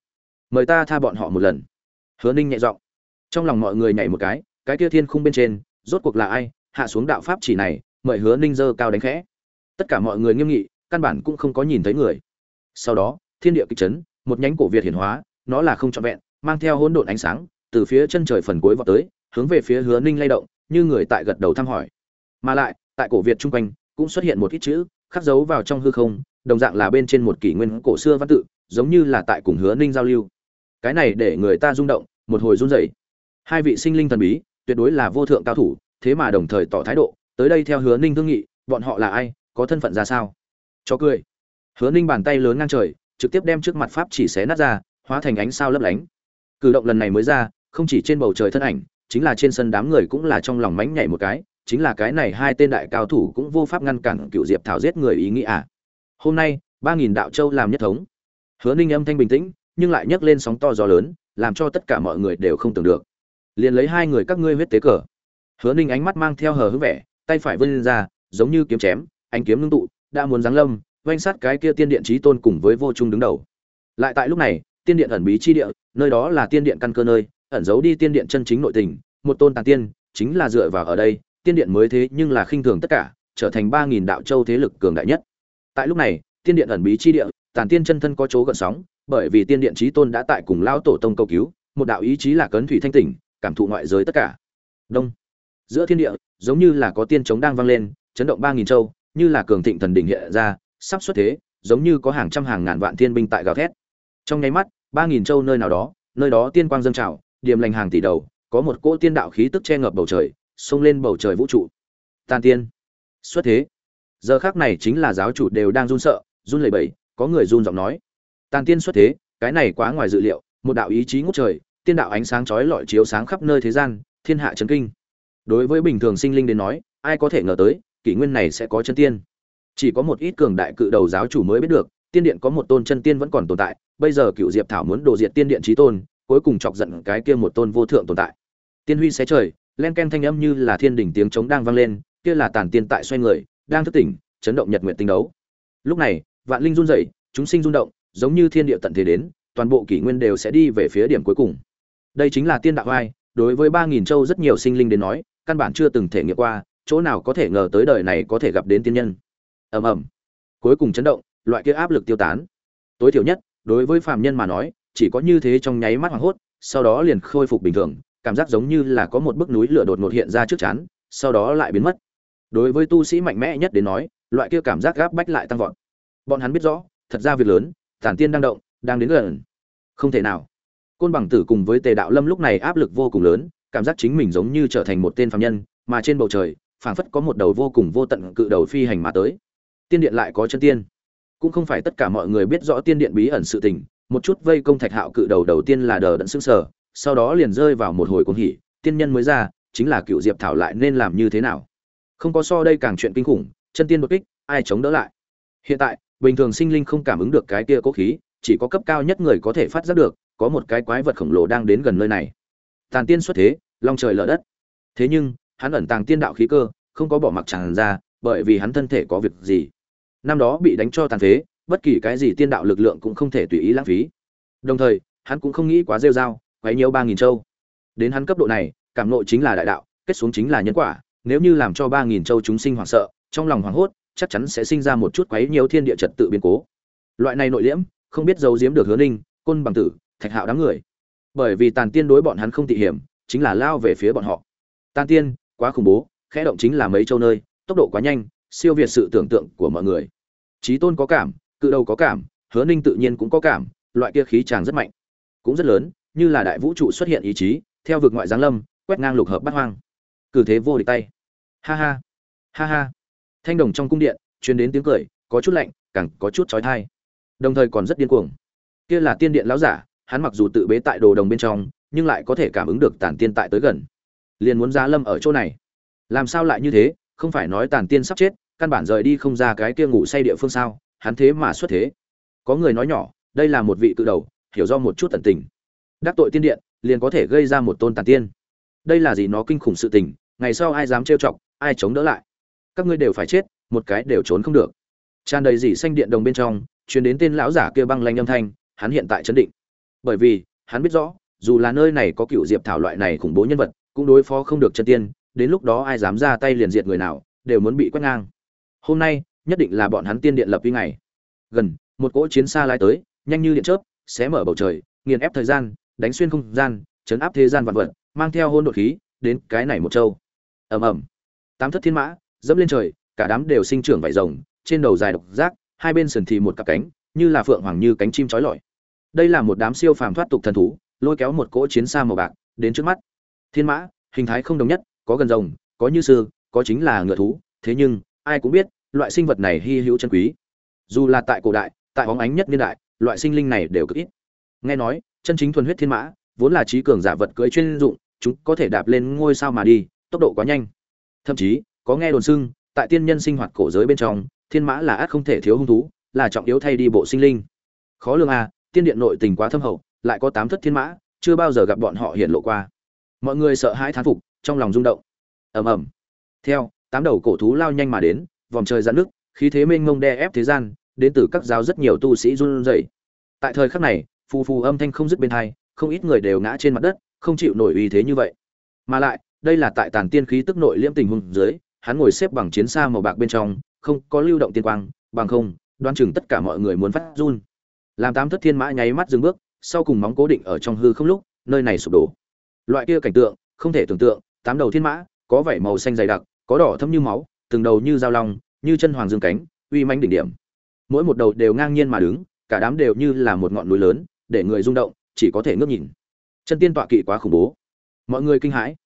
[SPEAKER 1] Mời ta tha bọn họ một lần. Hứa ninh nhẹ giọng. Trong lòng mọi người nhảy một cái cái kia thiên khung bên trên, rốt cuộc là ai, hạ xuống đạo pháp chỉ này, mời hứa ninh dơ cao đánh khẽ. Tất cả mọi người nghiêm nghị, căn bản cũng không có nhìn thấy người. Sau đó, thiên địa kịch chấn, một nhánh cổ việt hiển hóa, nó là không trọn vẹn, mang theo hỗn độn ánh sáng, từ phía chân trời phần cuối vọt tới, hướng về phía hứa ninh lay động, như người tại gật đầu thăm hỏi. Mà lại, tại cổ việt chung quanh cũng xuất hiện một ít chữ, khắc dấu vào trong hư không, đồng dạng là bên trên một kỷ nguyên cổ xưa văn tự, giống như là tại cùng hứa ninh giao lưu. Cái này để người ta rung động, một hồi run rẩy. Hai vị sinh linh thần bí, tuyệt đối là vô thượng cao thủ, thế mà đồng thời tỏ thái độ, tới đây theo hứa ninh thương nghị, bọn họ là ai, có thân phận ra sao? Cho cười. Hứa ninh bàn tay lớn ngang trời, trực tiếp đem trước mặt pháp chỉ xé nát ra, hóa thành ánh sao lấp lánh. Cử động lần này mới ra, không chỉ trên bầu trời thân ảnh, chính là trên sân đám người cũng là trong lòng mánh nhảy một cái chính là cái này hai tên đại cao thủ cũng vô pháp ngăn cản cựu diệp thảo giết người ý nghĩ à. Hôm nay, ba nghìn đạo châu làm nhất thống. Hứa ninh âm thanh bình tĩnh, nhưng lại nhấc lên sóng to gió lớn, làm cho tất cả mọi người đều không tưởng được. Liền lấy hai người các ngươi huyết tế cờ. Hứa ninh ánh mắt mang theo hờ hững vẻ, tay phải vươn lên ra, giống như kiếm chém, ánh kiếm ngưng tụ, đã muốn giáng lâm oanh sát cái kia tiên điện trí tôn cùng với vô trung đứng đầu. Lại tại lúc này, tiên điện ẩn bí chi địa, nơi đó là tiên điện căn cơ nơi, ẩn giấu đi tiên điện chân chính nội tình, một tôn tàn tiên, chính là dựa vào ở đây tiên điện mới thế nhưng là khinh thường tất cả, trở thành ba nghìn đạo châu thế lực cường đại nhất. Tại lúc này, tiên điện ẩn bí chi địa, tàn tiên chân thân có chỗ gợn sóng, bởi vì tiên điện trí tôn đã tại cùng lao tổ tông cầu cứu, một đạo ý chí là cấn thủy thanh tỉnh, cảm thụ ngoại giới tất cả. Đông. Giữa thiên địa, giống như là có tiên trống đang vang lên, chấn động ba nghìn châu, như là cường thịnh thần đỉnh hiện ra, sắp xuất thế, giống như có hàng trăm hàng ngàn vạn thiên binh tại gào thét. Trong nháy mắt, ba nghìn châu nơi nào đó, nơi đó tiên quang dâng trào điểm lành hàng tỷ đầu, có một cỗ tiên đạo khí tức che ngập bầu trời xông lên bầu trời vũ trụ. Tàn tiên. Xuất thế. Giờ khác này chính là giáo chủ đều đang run sợ, run lẩy bẩy, có người run giọng nói. Tàn tiên xuất thế, cái này quá ngoài dự liệu, một đạo ý chí ngút trời, tiên đạo ánh sáng chói lọi chiếu sáng khắp nơi thế gian, thiên hạ chấn kinh. Đối với bình thường sinh linh đến nói, ai có thể ngờ tới, kỷ nguyên này sẽ có chân tiên. Chỉ có một ít cường đại cự đầu giáo chủ mới biết được, tiên điện có một tôn chân tiên vẫn còn tồn tại, bây giờ cựu diệp thảo muốn đổ diệt tiên điện trí tôn, cuối cùng chọc giận cái kia một tôn vô thượng tồn tại. Tiên huy xé trời len ken thanh âm như là thiên đỉnh tiếng trống đang vang lên, kia là tàn tiên tại xoay người, đang thức tỉnh, chấn động nhật nguyện tinh đấu. Lúc này, vạn linh run rẩy, chúng sinh rung động, giống như thiên địa tận thế đến, toàn bộ kỷ nguyên đều sẽ đi về phía điểm cuối cùng. Đây chính là tiên đạo ai? đối với ba nghìn châu rất nhiều sinh linh đến nói, căn bản chưa từng thể nghiệm qua, chỗ nào có thể ngờ tới đời này có thể gặp đến tiên nhân. Ầm ầm. Cuối cùng chấn động, loại kia áp lực tiêu tán. Tối thiểu nhất, đối với phàm nhân mà nói, chỉ có như thế trong nháy mắt hoảng hốt, sau đó liền khôi phục bình thường cảm giác giống như là có một bức núi lửa đột ngột hiện ra trước chán, sau đó lại biến mất. Đối với tu sĩ mạnh mẽ nhất đến nói, loại kia cảm giác gáp bách lại tăng vọt. Bọn hắn biết rõ, thật ra việc lớn, tản tiên đang động, đang đến gần. Không thể nào. Côn bằng tử cùng với tề đạo lâm lúc này áp lực vô cùng lớn, cảm giác chính mình giống như trở thành một tên phạm nhân, mà trên bầu trời, phảng phất có một đầu vô cùng vô tận cự đầu phi hành mà tới. Tiên điện lại có chân tiên. Cũng không phải tất cả mọi người biết rõ tiên điện bí ẩn sự tình, một chút vây công thạch hạo cự đầu đầu tiên là đờ đẫn sững sờ sau đó liền rơi vào một hồi cuồng hỉ, tiên nhân mới ra, chính là cựu diệp thảo lại nên làm như thế nào? Không có so đây càng chuyện kinh khủng, chân tiên đột kích, ai chống đỡ lại? Hiện tại, bình thường sinh linh không cảm ứng được cái kia cố khí, chỉ có cấp cao nhất người có thể phát giác được, có một cái quái vật khổng lồ đang đến gần nơi này. Tàn tiên xuất thế, long trời lở đất. Thế nhưng, hắn ẩn tàng tiên đạo khí cơ, không có bỏ mặc tràn ra, bởi vì hắn thân thể có việc gì. Năm đó bị đánh cho tàn phế, bất kỳ cái gì tiên đạo lực lượng cũng không thể tùy ý lãng phí. Đồng thời, hắn cũng không nghĩ quá rêu rao quấy nhiều ba nghìn châu. Đến hắn cấp độ này, cảm nội chính là đại đạo, kết xuống chính là nhân quả. Nếu như làm cho ba nghìn châu chúng sinh hoảng sợ, trong lòng hoảng hốt, chắc chắn sẽ sinh ra một chút quấy nhiễu thiên địa trật tự biến cố. Loại này nội liễm, không biết giấu giếm được hứa ninh, côn bằng tử, thạch hạo đám người. Bởi vì tàn tiên đối bọn hắn không tị hiểm, chính là lao về phía bọn họ. Tàn tiên, quá khủng bố, khẽ động chính là mấy châu nơi, tốc độ quá nhanh, siêu việt sự tưởng tượng của mọi người. Trí tôn có cảm, cự đầu có cảm, hứa ninh tự nhiên cũng có cảm, loại kia khí tràng rất mạnh, cũng rất lớn như là đại vũ trụ xuất hiện ý chí, theo vực ngoại giáng lâm, quét ngang lục hợp bát hoang. Cử thế vô địch tay. Ha ha. Ha ha. Thanh đồng trong cung điện, truyền đến tiếng cười, có chút lạnh, càng có chút trói thai đồng thời còn rất điên cuồng. Kia là tiên điện lão giả, hắn mặc dù tự bế tại đồ đồng bên trong, nhưng lại có thể cảm ứng được tàn tiên tại tới gần. Liền muốn giá lâm ở chỗ này. Làm sao lại như thế? Không phải nói tàn tiên sắp chết, căn bản rời đi không ra cái kia ngủ say địa phương sao? Hắn thế mà xuất thế. Có người nói nhỏ, đây là một vị cự đầu, hiểu do một chút tận tình đắc tội tiên điện, liền có thể gây ra một tôn tàn tiên. Đây là gì nó kinh khủng sự tình, ngày sau ai dám trêu chọc, ai chống đỡ lại. Các ngươi đều phải chết, một cái đều trốn không được. Tràn đầy dỉ xanh điện đồng bên trong, truyền đến tên lão giả kia băng lanh âm thanh, hắn hiện tại chấn định. Bởi vì, hắn biết rõ, dù là nơi này có cựu diệp thảo loại này khủng bố nhân vật, cũng đối phó không được chân tiên, đến lúc đó ai dám ra tay liền diệt người nào, đều muốn bị quét ngang. Hôm nay, nhất định là bọn hắn tiên điện lập uy ngày. Gần, một cỗ chiến xa lai tới, nhanh như điện chớp, xé mở bầu trời, nghiền ép thời gian đánh xuyên không gian, chấn áp thế gian vạn vật, mang theo hôn đột khí, đến cái này một châu. Ầm ầm. Tám thất thiên mã, dẫm lên trời, cả đám đều sinh trưởng vảy rồng, trên đầu dài độc giác, hai bên sườn thì một cặp cánh, như là phượng hoàng như cánh chim chói lọi. Đây là một đám siêu phàm thoát tục thần thú, lôi kéo một cỗ chiến xa màu bạc, đến trước mắt. Thiên mã, hình thái không đồng nhất, có gần rồng, có như sư, có chính là ngựa thú, thế nhưng, ai cũng biết, loại sinh vật này hy hữu chân quý. Dù là tại cổ đại, tại hóng ánh nhất niên đại, loại sinh linh này đều cực ít. Nghe nói chân chính thuần huyết thiên mã, vốn là trí cường giả vật cưỡi chuyên dụng, chúng có thể đạp lên ngôi sao mà đi, tốc độ quá nhanh. Thậm chí, có nghe đồn xưng, tại tiên nhân sinh hoạt cổ giới bên trong, thiên mã là ác không thể thiếu hung thú, là trọng yếu thay đi bộ sinh linh. Khó lường à tiên điện nội tình quá thâm hậu, lại có tám thất thiên mã, chưa bao giờ gặp bọn họ hiện lộ qua. Mọi người sợ hãi thán phục, trong lòng rung động. Ầm ầm. Theo, tám đầu cổ thú lao nhanh mà đến, vòng trời giãn nước khí thế mênh mông đe ép thế gian, đến từ các giáo rất nhiều tu sĩ run rẩy. Tại thời khắc này phù phù âm thanh không dứt bên hai, không ít người đều ngã trên mặt đất, không chịu nổi uy thế như vậy. Mà lại, đây là tại tàn tiên khí tức nội liễm tình hùng dưới, hắn ngồi xếp bằng chiến xa màu bạc bên trong, không có lưu động tiên quang, bằng không đoan chừng tất cả mọi người muốn phát run. Làm tám thất thiên mã nháy mắt dừng bước, sau cùng móng cố định ở trong hư không lúc, nơi này sụp đổ. Loại kia cảnh tượng, không thể tưởng tượng, tám đầu thiên mã, có vảy màu xanh dày đặc, có đỏ thâm như máu, từng đầu như dao long, như chân hoàng dương cánh, uy manh đỉnh điểm. Mỗi một đầu đều ngang nhiên mà đứng, cả đám đều như là một ngọn núi lớn để người rung động, chỉ có thể ngước nhìn. Chân tiên tọa kỵ quá khủng bố. Mọi người kinh hãi.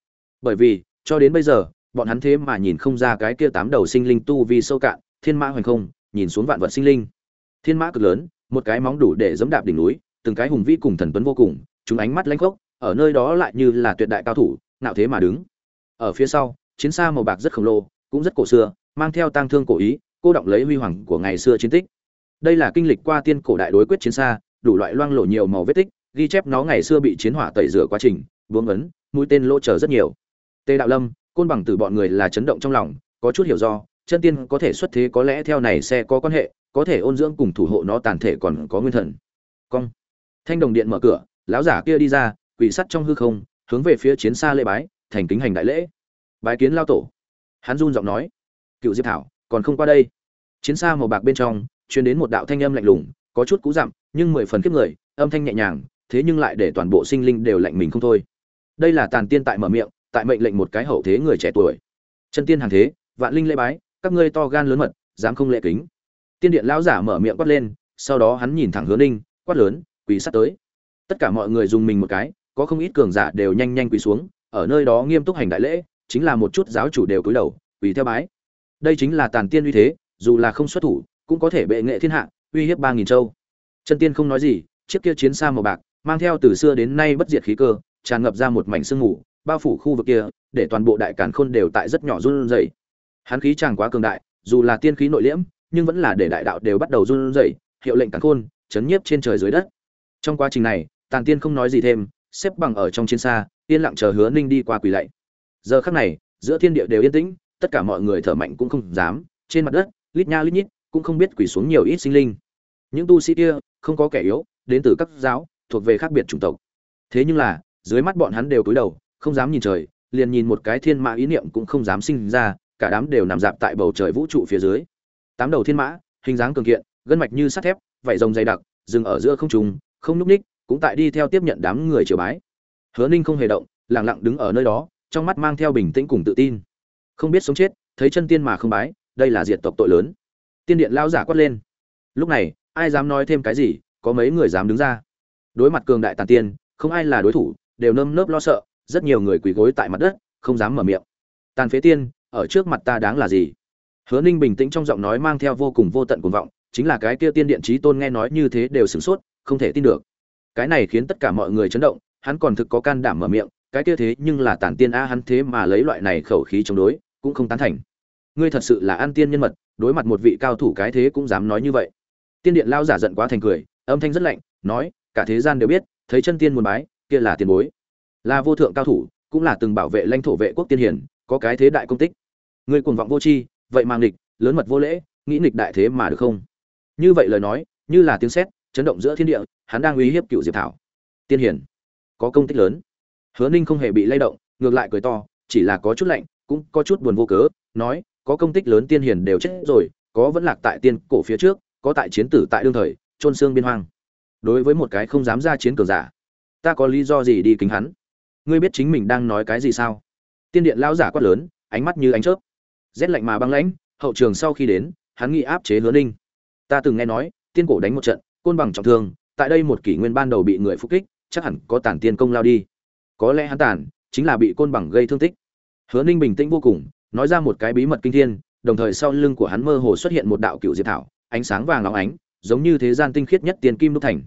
[SPEAKER 1] Bởi vì, cho đến bây giờ, bọn hắn thế mà nhìn không ra cái kia tám đầu sinh linh tu vi sâu cạn, thiên mã hoành không, nhìn xuống vạn vật sinh linh. Thiên mã cực lớn, một cái móng đủ để giẫm đạp đỉnh núi, từng cái hùng vĩ cùng thần tuấn vô cùng, chúng ánh mắt lãnh khốc, ở nơi đó lại như là tuyệt đại cao thủ nạo thế mà đứng. Ở phía sau, chiến xa màu bạc rất khổng lồ, cũng rất cổ xưa, mang theo tang thương cổ ý, cô động lấy huy hoàng của ngày xưa chiến tích. Đây là kinh lịch qua tiên cổ đại đối quyết chiến xa đủ loại loang lộ nhiều màu vết tích, ghi chép nó ngày xưa bị chiến hỏa tẩy rửa quá trình buông ấn, mũi tên lỗ trở rất nhiều. Tề đạo lâm, côn bằng từ bọn người là chấn động trong lòng, có chút hiểu do, chân tiên có thể xuất thế có lẽ theo này sẽ có quan hệ, có thể ôn dưỡng cùng thủ hộ nó tàn thể còn có nguyên thần. Cong. Thanh đồng điện mở cửa, lão giả kia đi ra quỷ sắt trong hư không, hướng về phía chiến xa lễ bái, thành kính hành đại lễ. Bái kiến lao tổ. Hắn run giọng nói, cựu diệp thảo, còn không qua đây. Chiến xa màu bạc bên trong, truyền đến một đạo thanh âm lạnh lùng, có chút cú dặm nhưng mười phần kiếp người, âm thanh nhẹ nhàng, thế nhưng lại để toàn bộ sinh linh đều lạnh mình không thôi. Đây là tàn tiên tại mở miệng, tại mệnh lệnh một cái hậu thế người trẻ tuổi. Chân tiên hàng thế, vạn linh lễ bái, các ngươi to gan lớn mật, dám không lễ kính. Tiên điện lão giả mở miệng quát lên, sau đó hắn nhìn thẳng hứa ninh, quát lớn, quỳ sắt tới. Tất cả mọi người dùng mình một cái, có không ít cường giả đều nhanh nhanh quỳ xuống, ở nơi đó nghiêm túc hành đại lễ, chính là một chút giáo chủ đều cúi đầu, quỳ theo bái. Đây chính là tàn tiên uy thế, dù là không xuất thủ, cũng có thể bệ nghệ thiên hạ, uy hiếp ba nghìn châu chân tiên không nói gì, chiếc kia chiến xa màu bạc, mang theo từ xưa đến nay bất diệt khí cơ, tràn ngập ra một mảnh sương mù, bao phủ khu vực kia, để toàn bộ đại càn khôn đều tại rất nhỏ run rẩy. Hắn khí chẳng quá cường đại, dù là tiên khí nội liễm, nhưng vẫn là để đại đạo đều bắt đầu run rẩy, hiệu lệnh càn khôn, chấn nhiếp trên trời dưới đất. Trong quá trình này, tàn tiên không nói gì thêm, xếp bằng ở trong chiến xa, yên lặng chờ hứa ninh đi qua quỳ lạy. Giờ khắc này, giữa thiên địa đều yên tĩnh, tất cả mọi người thở mạnh cũng không dám, trên mặt đất, lít nha lít nhít, cũng không biết quỳ xuống nhiều ít sinh linh những tu sĩ kia không có kẻ yếu, đến từ các giáo, thuộc về khác biệt chủng tộc. Thế nhưng là, dưới mắt bọn hắn đều cúi đầu, không dám nhìn trời, liền nhìn một cái thiên mã ý niệm cũng không dám sinh ra, cả đám đều nằm dạp tại bầu trời vũ trụ phía dưới. Tám đầu thiên mã, hình dáng cường kiện, gân mạch như sắt thép, vảy rồng dày đặc, dừng ở giữa không trùng không núp ních, cũng tại đi theo tiếp nhận đám người triều bái. Hứa ninh không hề động lẳng lặng đứng ở nơi đó, trong mắt mang theo bình tĩnh cùng tự tin. Không biết sống chết, thấy chân tiên mà không bái, đây là diệt tộc tội lớn. Tiên điện lao giả quát lên. Lúc này ai dám nói thêm cái gì, có mấy người dám đứng ra. Đối mặt cường đại tàn tiên, không ai là đối thủ, đều nơm nớp lo sợ, rất nhiều người quỳ gối tại mặt đất, không dám mở miệng. Tàn phế tiên, ở trước mặt ta đáng là gì? Hứa ninh bình tĩnh trong giọng nói mang theo vô cùng vô tận cuồng vọng, chính là cái kia tiên điện trí tôn nghe nói như thế đều sửng sốt, không thể tin được. Cái này khiến tất cả mọi người chấn động, hắn còn thực có can đảm mở miệng, cái kia thế nhưng là tản tiên a, hắn thế mà lấy loại này khẩu khí chống đối, cũng không tán thành. Ngươi thật sự là an tiên nhân mật, đối mặt một vị cao thủ cái thế cũng dám nói như vậy tiên điện lao giả giận quá thành cười, âm thanh rất lạnh, nói, cả thế gian đều biết, thấy chân tiên muốn bái, kia là tiền bối. Là vô thượng cao thủ, cũng là từng bảo vệ lãnh thổ vệ quốc tiên hiển có cái thế đại công tích. Ngươi cuồng vọng vô tri, vậy mang nghịch, lớn mật vô lễ, nghĩ nghịch đại thế mà được không? Như vậy lời nói, như là tiếng sét, chấn động giữa thiên địa, hắn đang uy hiếp cựu diệp thảo. Tiên hiển có công tích lớn. Hứa ninh không hề bị lay động, ngược lại cười to, chỉ là có chút lạnh, cũng có chút buồn vô cớ, nói, có công tích lớn tiên hiển đều chết rồi, có vẫn lạc tại tiên cổ phía trước có tại chiến tử tại đương thời trôn xương biên hoang. Đối với một cái không dám ra chiến cường giả, ta có lý do gì đi kính hắn? Ngươi biết chính mình đang nói cái gì sao? Tiên điện lão giả quát lớn, ánh mắt như ánh chớp. Rét lạnh mà băng lãnh, hậu trường sau khi đến, hắn nghĩ áp chế hứa ninh. Ta từng nghe nói, tiên cổ đánh một trận, côn bằng trọng thương, tại đây một kỷ nguyên ban đầu bị người phục kích, chắc hẳn có tản tiên công lao đi. Có lẽ hắn tàn, chính là bị côn bằng gây thương tích. Hứa ninh bình tĩnh vô cùng, nói ra một cái bí mật kinh thiên, đồng thời sau lưng của hắn mơ hồ xuất hiện một đạo cựu diệp thảo ánh sáng vàng óng ánh, giống như thế gian tinh khiết nhất tiền kim đúc thành.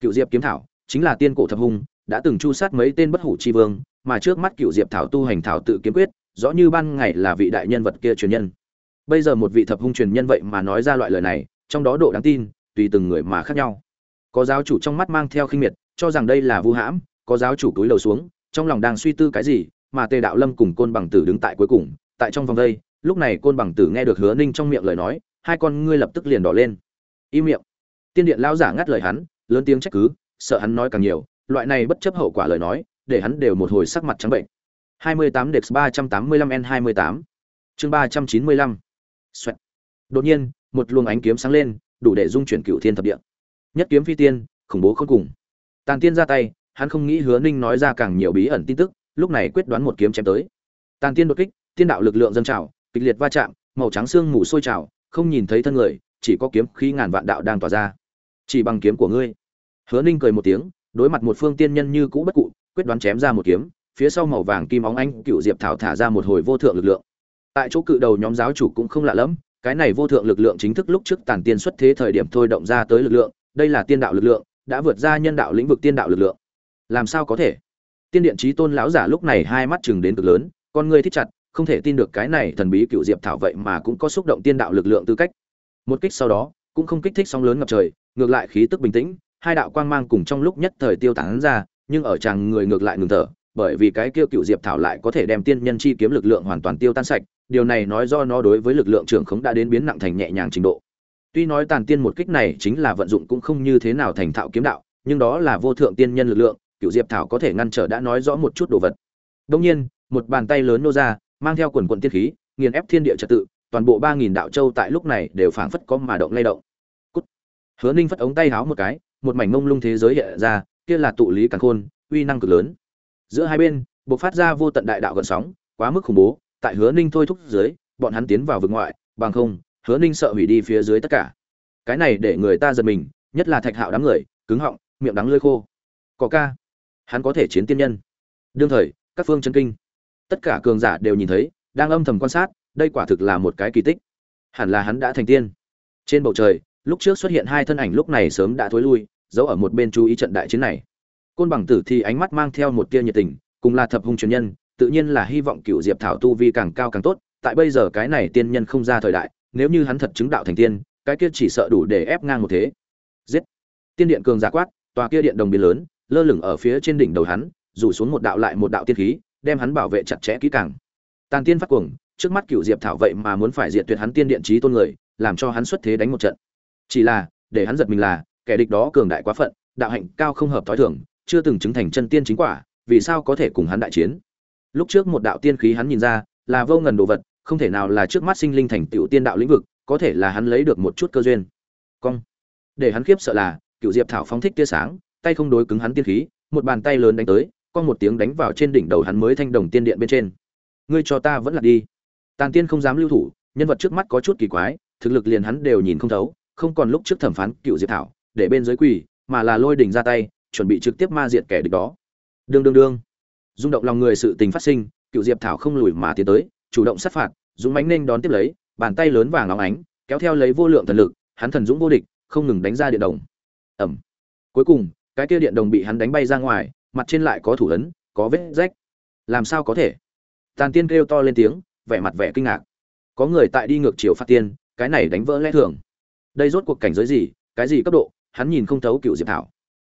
[SPEAKER 1] Cựu diệp kiếm thảo, chính là tiên cổ thập hung, đã từng chu sát mấy tên bất hủ chi vương, mà trước mắt cựu diệp thảo tu hành thảo tự kiếm quyết, rõ như ban ngày là vị đại nhân vật kia truyền nhân. Bây giờ một vị thập hung truyền nhân vậy mà nói ra loại lời này, trong đó độ đáng tin, tùy từng người mà khác nhau. Có giáo chủ trong mắt mang theo khinh miệt, cho rằng đây là vu hãm, có giáo chủ túi lầu xuống, trong lòng đang suy tư cái gì, mà tề đạo lâm cùng côn bằng tử đứng tại cuối cùng, tại trong vòng đây, lúc này côn bằng tử nghe được hứa ninh trong miệng lời nói hai con ngươi lập tức liền đỏ lên im miệng tiên điện lão giả ngắt lời hắn lớn tiếng trách cứ sợ hắn nói càng nhiều loại này bất chấp hậu quả lời nói để hắn đều một hồi sắc mặt trắng bệnh 28 Dex 385 N28 chương 395 Xoẹt. Đột nhiên, một luồng ánh kiếm sáng lên, đủ để dung chuyển cựu thiên thập địa. Nhất kiếm phi tiên, khủng bố khôn cùng. Tàn Tiên ra tay, hắn không nghĩ Hứa Ninh nói ra càng nhiều bí ẩn tin tức, lúc này quyết đoán một kiếm chém tới. Tàn Tiên đột kích, tiên đạo lực lượng dâng trào, kịch liệt va chạm, màu trắng xương mù sôi trào, không nhìn thấy thân người, chỉ có kiếm khí ngàn vạn đạo đang tỏa ra. Chỉ bằng kiếm của ngươi. Hứa Ninh cười một tiếng, đối mặt một phương tiên nhân như cũ bất cụ, quyết đoán chém ra một kiếm, phía sau màu vàng kim óng ánh cựu diệp thảo thả ra một hồi vô thượng lực lượng. Tại chỗ cự đầu nhóm giáo chủ cũng không lạ lẫm, cái này vô thượng lực lượng chính thức lúc trước tàn tiên xuất thế thời điểm thôi động ra tới lực lượng, đây là tiên đạo lực lượng, đã vượt ra nhân đạo lĩnh vực tiên đạo lực lượng. Làm sao có thể? Tiên điện chí tôn lão giả lúc này hai mắt chừng đến cực lớn, con ngươi thích chặt, không thể tin được cái này thần bí cựu diệp thảo vậy mà cũng có xúc động tiên đạo lực lượng tư cách. Một kích sau đó, cũng không kích thích sóng lớn ngập trời, ngược lại khí tức bình tĩnh, hai đạo quang mang cùng trong lúc nhất thời tiêu tán ra, nhưng ở chàng người ngược lại ngừng thở, bởi vì cái kia cựu diệp thảo lại có thể đem tiên nhân chi kiếm lực lượng hoàn toàn tiêu tan sạch, điều này nói do nó đối với lực lượng trưởng khống đã đến biến nặng thành nhẹ nhàng trình độ. Tuy nói tàn tiên một kích này chính là vận dụng cũng không như thế nào thành thạo kiếm đạo, nhưng đó là vô thượng tiên nhân lực lượng, cựu diệp thảo có thể ngăn trở đã nói rõ một chút đồ vật. Đương nhiên, một bàn tay lớn nô ra, mang theo quần quần tiên khí, nghiền ép thiên địa trật tự, toàn bộ 3000 đạo châu tại lúc này đều phảng phất có mà động lay động. Cút. Hứa Ninh phất ống tay háo một cái, một mảnh mông lung thế giới hiện ra, kia là tụ lý càng khôn, uy năng cực lớn. Giữa hai bên, bộc phát ra vô tận đại đạo gần sóng, quá mức khủng bố, tại Hứa Ninh thôi thúc dưới, bọn hắn tiến vào vực ngoại, bằng không, Hứa Ninh sợ hủy đi phía dưới tất cả. Cái này để người ta giật mình, nhất là Thạch Hạo đám người, cứng họng, miệng đắng lưỡi khô. Có ca, hắn có thể chiến tiên nhân. Đương thời, các phương chân kinh, tất cả cường giả đều nhìn thấy, đang âm thầm quan sát, đây quả thực là một cái kỳ tích. Hẳn là hắn đã thành tiên. Trên bầu trời, lúc trước xuất hiện hai thân ảnh lúc này sớm đã thối lui, giấu ở một bên chú ý trận đại chiến này. Côn bằng tử thì ánh mắt mang theo một tia nhiệt tình, cùng là thập hung truyền nhân, tự nhiên là hy vọng cựu diệp thảo tu vi càng cao càng tốt tại bây giờ cái này tiên nhân không ra thời đại nếu như hắn thật chứng đạo thành tiên cái kia chỉ sợ đủ để ép ngang một thế giết tiên điện cường giả quát tòa kia điện đồng biến lớn lơ lửng ở phía trên đỉnh đầu hắn rủ xuống một đạo lại một đạo tiên khí đem hắn bảo vệ chặt chẽ kỹ càng. Tàn tiên phát cuồng, trước mắt cựu diệp thảo vậy mà muốn phải diệt tuyệt hắn tiên điện trí tôn người, làm cho hắn xuất thế đánh một trận. Chỉ là, để hắn giật mình là, kẻ địch đó cường đại quá phận, đạo hạnh cao không hợp thói thường, chưa từng chứng thành chân tiên chính quả, vì sao có thể cùng hắn đại chiến? Lúc trước một đạo tiên khí hắn nhìn ra, là vô ngần đồ vật, không thể nào là trước mắt sinh linh thành tựu tiên đạo lĩnh vực, có thể là hắn lấy được một chút cơ duyên. Cong. Để hắn khiếp sợ là cựu diệp thảo phóng thích tia sáng, tay không đối cứng hắn tiên khí, một bàn tay lớn đánh tới con một tiếng đánh vào trên đỉnh đầu hắn mới thanh đồng tiên điện bên trên. Ngươi cho ta vẫn là đi. Tàn tiên không dám lưu thủ, nhân vật trước mắt có chút kỳ quái, thực lực liền hắn đều nhìn không thấu, không còn lúc trước thẩm phán cựu diệp thảo, để bên dưới quỳ, mà là lôi đỉnh ra tay, chuẩn bị trực tiếp ma diện kẻ địch đó. Đương đương đương. Rung động lòng người sự tình phát sinh, cựu diệp thảo không lùi mà tiến tới, chủ động sát phạt, dũng mánh nên đón tiếp lấy, bàn tay lớn vàng óng ánh, kéo theo lấy vô lượng thần lực, hắn thần dũng vô địch, không ngừng đánh ra điện đồng. Ẩm cuối cùng, cái kia điện đồng bị hắn đánh bay ra ngoài mặt trên lại có thủ ấn, có vết rách. Làm sao có thể? Tàn tiên kêu to lên tiếng, vẻ mặt vẻ kinh ngạc. Có người tại đi ngược chiều phát tiên, cái này đánh vỡ lẽ thường. Đây rốt cuộc cảnh giới gì, cái gì cấp độ, hắn nhìn không thấu cựu diệp thảo.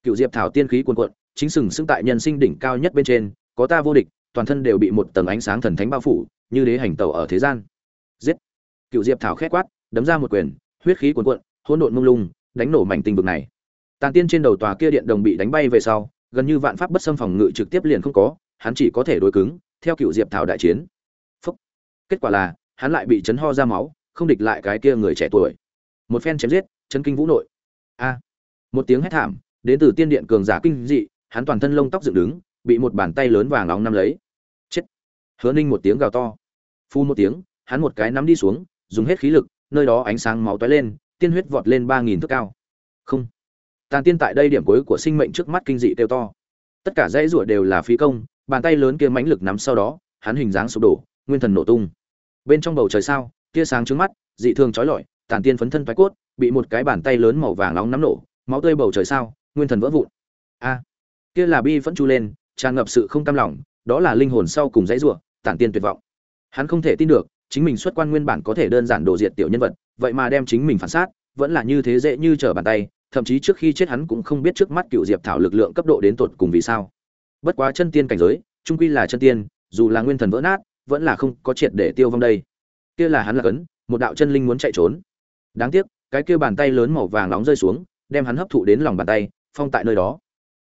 [SPEAKER 1] Cựu diệp thảo tiên khí cuồn cuộn, chính sừng sững tại nhân sinh đỉnh cao nhất bên trên, có ta vô địch, toàn thân đều bị một tầng ánh sáng thần thánh bao phủ, như đế hành tẩu ở thế gian. Giết! Cựu diệp thảo khét quát, đấm ra một quyền, huyết khí cuồn cuộn, hỗn độn mông lung, đánh nổ mảnh tinh vực này. Tàn tiên trên đầu tòa kia điện đồng bị đánh bay về sau gần như vạn pháp bất xâm phòng ngự trực tiếp liền không có, hắn chỉ có thể đối cứng, theo cựu diệp thảo đại chiến. Phúc. kết quả là, hắn lại bị chấn ho ra máu, không địch lại cái kia người trẻ tuổi. Một phen chém giết, chấn kinh vũ nội. A. Một tiếng hét thảm, đến từ tiên điện cường giả kinh dị, hắn toàn thân lông tóc dựng đứng, bị một bàn tay lớn vàng nóng nắm lấy. Chết. Hứa ninh một tiếng gào to. Phu một tiếng, hắn một cái nắm đi xuống, dùng hết khí lực, nơi đó ánh sáng máu tóe lên, tiên huyết vọt lên ba nghìn thước cao. Không tàn tiên tại đây điểm cuối của sinh mệnh trước mắt kinh dị tiêu to. Tất cả dãy rủa đều là phí công, bàn tay lớn kia mãnh lực nắm sau đó, hắn hình dáng sụp đổ, nguyên thần nổ tung. Bên trong bầu trời sao, tia sáng trứng mắt, dị thường trói lọi, tàn tiên phấn thân thoái cốt, bị một cái bàn tay lớn màu vàng nóng nắm nổ, máu tươi bầu trời sao, nguyên thần vỡ vụn. A! Kia là bi vẫn chu lên, tràn ngập sự không cam lòng, đó là linh hồn sau cùng dãy rủa tản tiên tuyệt vọng. Hắn không thể tin được, chính mình xuất quan nguyên bản có thể đơn giản đồ diệt tiểu nhân vật, vậy mà đem chính mình phản sát vẫn là như thế dễ như trở bàn tay thậm chí trước khi chết hắn cũng không biết trước mắt cựu diệp thảo lực lượng cấp độ đến tột cùng vì sao. Bất quá chân tiên cảnh giới, trung quy là chân tiên, dù là nguyên thần vỡ nát, vẫn là không có triệt để tiêu vong đây. Kia là hắn là cấn, một đạo chân linh muốn chạy trốn. Đáng tiếc, cái kia bàn tay lớn màu vàng nóng rơi xuống, đem hắn hấp thụ đến lòng bàn tay, phong tại nơi đó.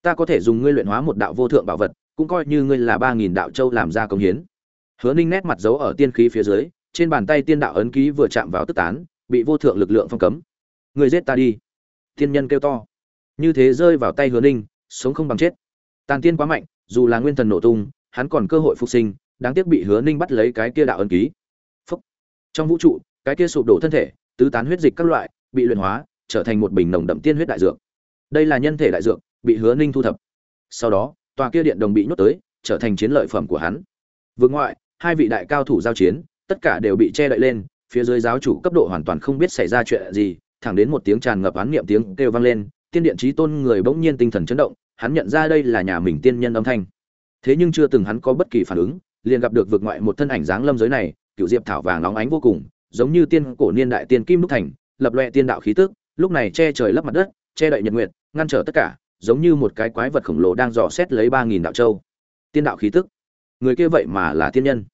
[SPEAKER 1] Ta có thể dùng ngươi luyện hóa một đạo vô thượng bảo vật, cũng coi như ngươi là ba nghìn đạo châu làm ra công hiến. Hứa ninh nét mặt giấu ở tiên khí phía dưới, trên bàn tay tiên đạo ấn ký vừa chạm vào tức tán, bị vô thượng lực lượng phong cấm. Người giết ta đi tiên nhân kêu to. Như thế rơi vào tay hứa ninh, sống không bằng chết. Tàn tiên quá mạnh, dù là nguyên thần nổ tung, hắn còn cơ hội phục sinh, đáng tiếc bị hứa ninh bắt lấy cái kia đạo ấn ký. Phúc. trong vũ trụ, cái kia sụp đổ thân thể, tứ tán huyết dịch các loại, bị luyện hóa, trở thành một bình nồng đậm tiên huyết đại dược. Đây là nhân thể đại dược, bị hứa ninh thu thập. Sau đó, tòa kia điện đồng bị nhốt tới, trở thành chiến lợi phẩm của hắn. Vương ngoại, hai vị đại cao thủ giao chiến, tất cả đều bị che đậy lên, phía dưới giáo chủ cấp độ hoàn toàn không biết xảy ra chuyện gì thẳng đến một tiếng tràn ngập án niệm tiếng kêu vang lên, tiên điện trí tôn người bỗng nhiên tinh thần chấn động, hắn nhận ra đây là nhà mình tiên nhân âm thanh. Thế nhưng chưa từng hắn có bất kỳ phản ứng, liền gặp được vượt ngoại một thân ảnh dáng lâm giới này cựu diệp thảo vàng nóng ánh vô cùng, giống như tiên cổ niên đại tiên kim đúc thành, lập loè tiên đạo khí tức, lúc này che trời lấp mặt đất, che đậy nhật nguyệt, ngăn trở tất cả, giống như một cái quái vật khổng lồ đang dò xét lấy ba nghìn đạo châu. Tiên đạo khí tức. Người kia vậy mà là tiên nhân.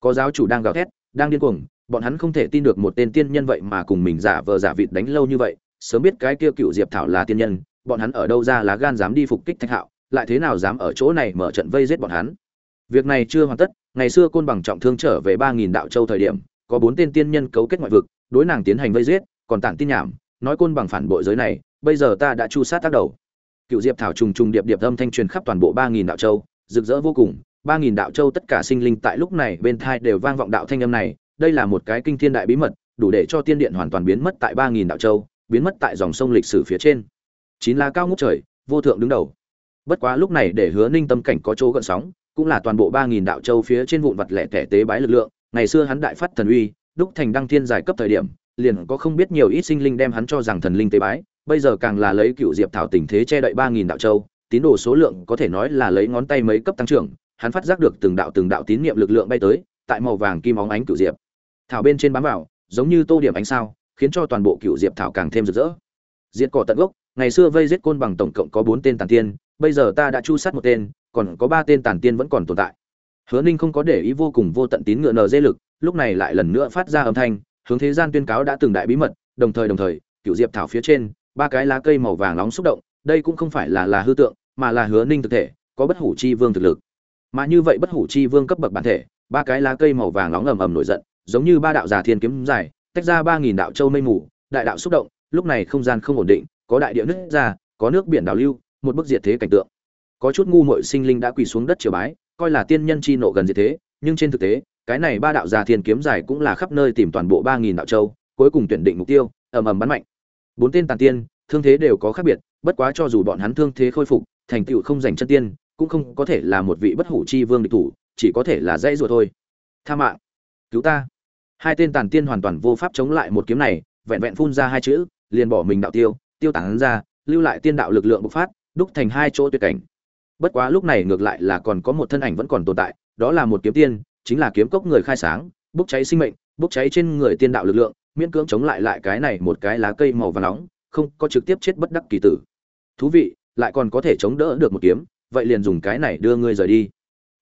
[SPEAKER 1] Có giáo chủ đang gào thét, đang điên cuồng bọn hắn không thể tin được một tên tiên nhân vậy mà cùng mình giả vờ giả vịt đánh lâu như vậy, sớm biết cái kia cựu diệp thảo là tiên nhân, bọn hắn ở đâu ra lá gan dám đi phục kích thạch hạo, lại thế nào dám ở chỗ này mở trận vây giết bọn hắn. Việc này chưa hoàn tất, ngày xưa côn bằng trọng thương trở về ba nghìn đạo châu thời điểm, có bốn tên tiên nhân cấu kết ngoại vực, đối nàng tiến hành vây giết, còn tản tin nhảm, nói côn bằng phản bội giới này, bây giờ ta đã chu sát tác đầu. Cựu diệp thảo trùng trùng điệp điệp âm thanh truyền khắp toàn bộ ba nghìn đạo châu, rực rỡ vô cùng, ba nghìn đạo châu tất cả sinh linh tại lúc này bên thai đều vang vọng đạo thanh âm này đây là một cái kinh thiên đại bí mật, đủ để cho tiên điện hoàn toàn biến mất tại ba nghìn đạo châu, biến mất tại dòng sông lịch sử phía trên. Chín lá cao ngút trời, vô thượng đứng đầu. Bất quá lúc này để hứa ninh tâm cảnh có chỗ gợn sóng, cũng là toàn bộ ba nghìn đạo châu phía trên vụn vặt lẻ tẻ tế bái lực lượng, ngày xưa hắn đại phát thần uy, đúc thành đăng thiên giải cấp thời điểm, liền có không biết nhiều ít sinh linh đem hắn cho rằng thần linh tế bái, bây giờ càng là lấy cựu diệp thảo tình thế che đậy ba nghìn đạo châu, tín đồ số lượng có thể nói là lấy ngón tay mấy cấp tăng trưởng, hắn phát giác được từng đạo từng đạo tín niệm lực lượng bay tới, tại màu vàng kim óng ánh cựu diệp thảo bên trên bám vào, giống như tô điểm ánh sao, khiến cho toàn bộ cựu diệp thảo càng thêm rực rỡ. Diệt cỏ tận gốc, ngày xưa vây giết côn bằng tổng cộng có bốn tên tàn tiên, bây giờ ta đã chu sát một tên, còn có ba tên tàn tiên vẫn còn tồn tại. Hứa ninh không có để ý vô cùng vô tận tín ngựa nờ dê lực, lúc này lại lần nữa phát ra âm thanh, hướng thế gian tuyên cáo đã từng đại bí mật, đồng thời đồng thời, cựu diệp thảo phía trên, ba cái lá cây màu vàng nóng xúc động, đây cũng không phải là là hư tượng, mà là hứa ninh thực thể, có bất hủ chi vương thực lực. Mà như vậy bất hủ chi vương cấp bậc bản thể, ba cái lá cây màu vàng nóng ầm ầm nổi giận giống như ba đạo già thiên kiếm dài, tách ra ba nghìn đạo châu mây mù, đại đạo xúc động, lúc này không gian không ổn định, có đại địa nứt ra, có nước biển đảo lưu, một bức diệt thế cảnh tượng. Có chút ngu muội sinh linh đã quỳ xuống đất triều bái, coi là tiên nhân chi nộ gần diệt thế, nhưng trên thực tế, cái này ba đạo già thiên kiếm dài cũng là khắp nơi tìm toàn bộ ba nghìn đạo châu, cuối cùng tuyển định mục tiêu, ầm ầm bắn mạnh. Bốn tên tàn tiên, thương thế đều có khác biệt, bất quá cho dù bọn hắn thương thế khôi phục, thành tựu không giành chân tiên, cũng không có thể là một vị bất hủ chi vương địch thủ, chỉ có thể là dãy rùa thôi. Tha mạng. Cứu ta hai tên tàn tiên hoàn toàn vô pháp chống lại một kiếm này, vẹn vẹn phun ra hai chữ, liền bỏ mình đạo tiêu tiêu tản ra, lưu lại tiên đạo lực lượng bộc phát, đúc thành hai chỗ tuyệt cảnh. Bất quá lúc này ngược lại là còn có một thân ảnh vẫn còn tồn tại, đó là một kiếm tiên, chính là kiếm cốc người khai sáng, bốc cháy sinh mệnh, bốc cháy trên người tiên đạo lực lượng, miễn cưỡng chống lại lại cái này một cái lá cây màu vàng nóng, không có trực tiếp chết bất đắc kỳ tử. Thú vị, lại còn có thể chống đỡ được một kiếm, vậy liền dùng cái này đưa ngươi rời đi.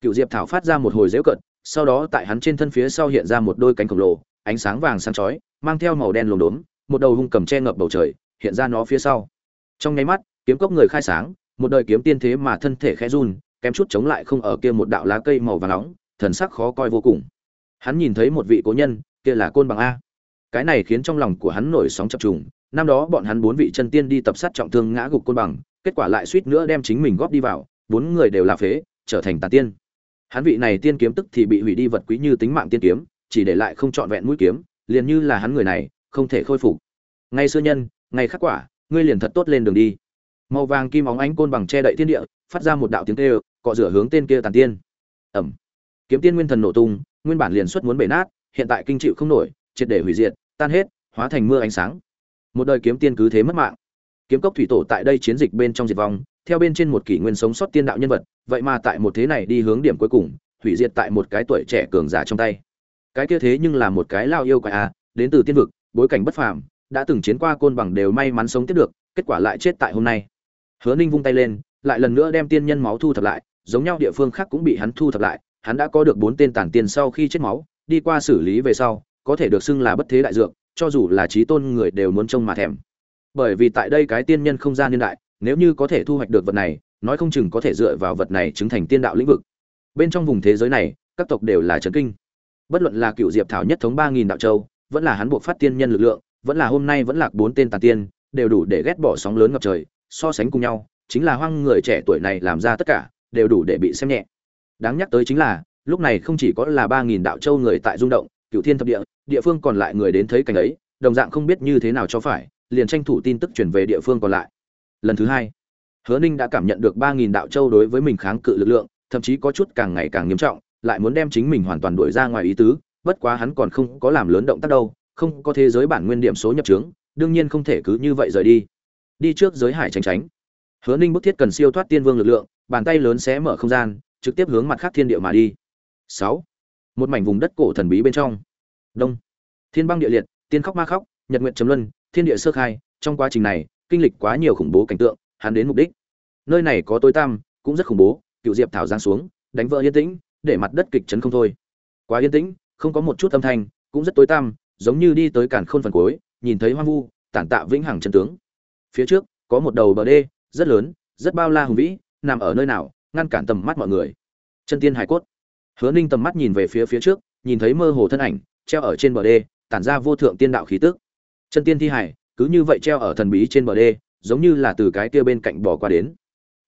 [SPEAKER 1] Cựu diệp thảo phát ra một hồi dễu cận sau đó tại hắn trên thân phía sau hiện ra một đôi cánh khổng lồ, ánh sáng vàng sáng chói, mang theo màu đen lồm đốm, một đầu hung cầm che ngập bầu trời, hiện ra nó phía sau. Trong nháy mắt, kiếm cốc người khai sáng, một đời kiếm tiên thế mà thân thể khẽ run, kém chút chống lại không ở kia một đạo lá cây màu vàng nóng, thần sắc khó coi vô cùng. Hắn nhìn thấy một vị cố nhân, kia là côn bằng a. Cái này khiến trong lòng của hắn nổi sóng chập trùng, năm đó bọn hắn bốn vị chân tiên đi tập sát trọng thương ngã gục côn bằng, kết quả lại suýt nữa đem chính mình góp đi vào, bốn người đều là phế, trở thành tà tiên hắn vị này tiên kiếm tức thì bị hủy đi vật quý như tính mạng tiên kiếm, chỉ để lại không trọn vẹn mũi kiếm, liền như là hắn người này, không thể khôi phục. Ngay xưa nhân, ngày khắc quả, ngươi liền thật tốt lên đường đi. Màu vàng kim óng ánh côn bằng che đậy thiên địa, phát ra một đạo tiếng kêu, cọ rửa hướng tên kia tàn tiên. Ẩm kiếm tiên nguyên thần nổ tung, nguyên bản liền xuất muốn bể nát, hiện tại kinh chịu không nổi, triệt để hủy diệt, tan hết, hóa thành mưa ánh sáng. Một đời kiếm tiên cứ thế mất mạng. Kiếm cốc thủy tổ tại đây chiến dịch bên trong diệt vong, theo bên trên một kỷ nguyên sống sót tiên đạo nhân vật vậy mà tại một thế này đi hướng điểm cuối cùng, hủy diệt tại một cái tuổi trẻ cường giả trong tay. Cái kia thế nhưng là một cái lao yêu quái à đến từ tiên vực, bối cảnh bất phàm, đã từng chiến qua côn bằng đều may mắn sống tiếp được, kết quả lại chết tại hôm nay. Hứa ninh vung tay lên, lại lần nữa đem tiên nhân máu thu thập lại, giống nhau địa phương khác cũng bị hắn thu thập lại, hắn đã có được bốn tên tản tiền sau khi chết máu, đi qua xử lý về sau, có thể được xưng là bất thế đại dược, cho dù là trí tôn người đều muốn trông mà thèm. Bởi vì tại đây cái tiên nhân không gian niên đại, nếu như có thể thu hoạch được vật này nói không chừng có thể dựa vào vật này chứng thành tiên đạo lĩnh vực. Bên trong vùng thế giới này, các tộc đều là trấn kinh. Bất luận là cựu diệp thảo nhất thống ba nghìn đạo châu, vẫn là hắn buộc phát tiên nhân lực lượng, vẫn là hôm nay vẫn lạc bốn tên tàn tiên, đều đủ để ghét bỏ sóng lớn ngập trời, so sánh cùng nhau, chính là hoang người trẻ tuổi này làm ra tất cả, đều đủ để bị xem nhẹ. Đáng nhắc tới chính là, lúc này không chỉ có là ba nghìn đạo châu người tại rung động, cựu thiên thập địa địa phương còn lại người đến thấy cảnh ấy, đồng dạng không biết như thế nào cho phải, liền tranh thủ tin tức chuyển về địa phương còn lại. Lần thứ hai hứa ninh đã cảm nhận được ba nghìn đạo châu đối với mình kháng cự lực lượng thậm chí có chút càng ngày càng nghiêm trọng lại muốn đem chính mình hoàn toàn đuổi ra ngoài ý tứ bất quá hắn còn không có làm lớn động tác đâu không có thế giới bản nguyên điểm số nhập chứng, đương nhiên không thể cứ như vậy rời đi. Đi trước giới hải tránh tránh. Hứa ninh bức thiết cần siêu thoát tiên vương lực lượng bàn tay lớn xé mở không gian trực tiếp hướng mặt khác thiên địa mà đi. Sáu. Một mảnh vùng đất cổ thần bí bên trong. Đông. Thiên băng địa liệt tiên khóc ma khóc nhật nguyện chấm luân thiên địa sơ khai trong quá trình này kinh lịch quá nhiều khủng bố cảnh tượng hắn đến mục đích nơi này có tối tăm, cũng rất khủng bố, cựu diệp thảo giang xuống, đánh vỡ yên tĩnh, để mặt đất kịch chấn không thôi. Quá yên tĩnh, không có một chút âm thanh, cũng rất tối tăm, giống như đi tới cản khôn phần cuối, nhìn thấy hoang vu, tản tạ vĩnh hằng chân tướng. Phía trước, có một đầu bờ đê, rất lớn, rất bao la hùng vĩ, nằm ở nơi nào, ngăn cản tầm mắt mọi người. Chân tiên hải cốt. Hứa ninh tầm mắt nhìn về phía phía trước, nhìn thấy mơ hồ thân ảnh, treo ở trên bờ đê, tản ra vô thượng tiên đạo khí tức. Chân tiên thi hải, cứ như vậy treo ở thần bí trên bờ đê, giống như là từ cái kia bên cạnh bỏ qua đến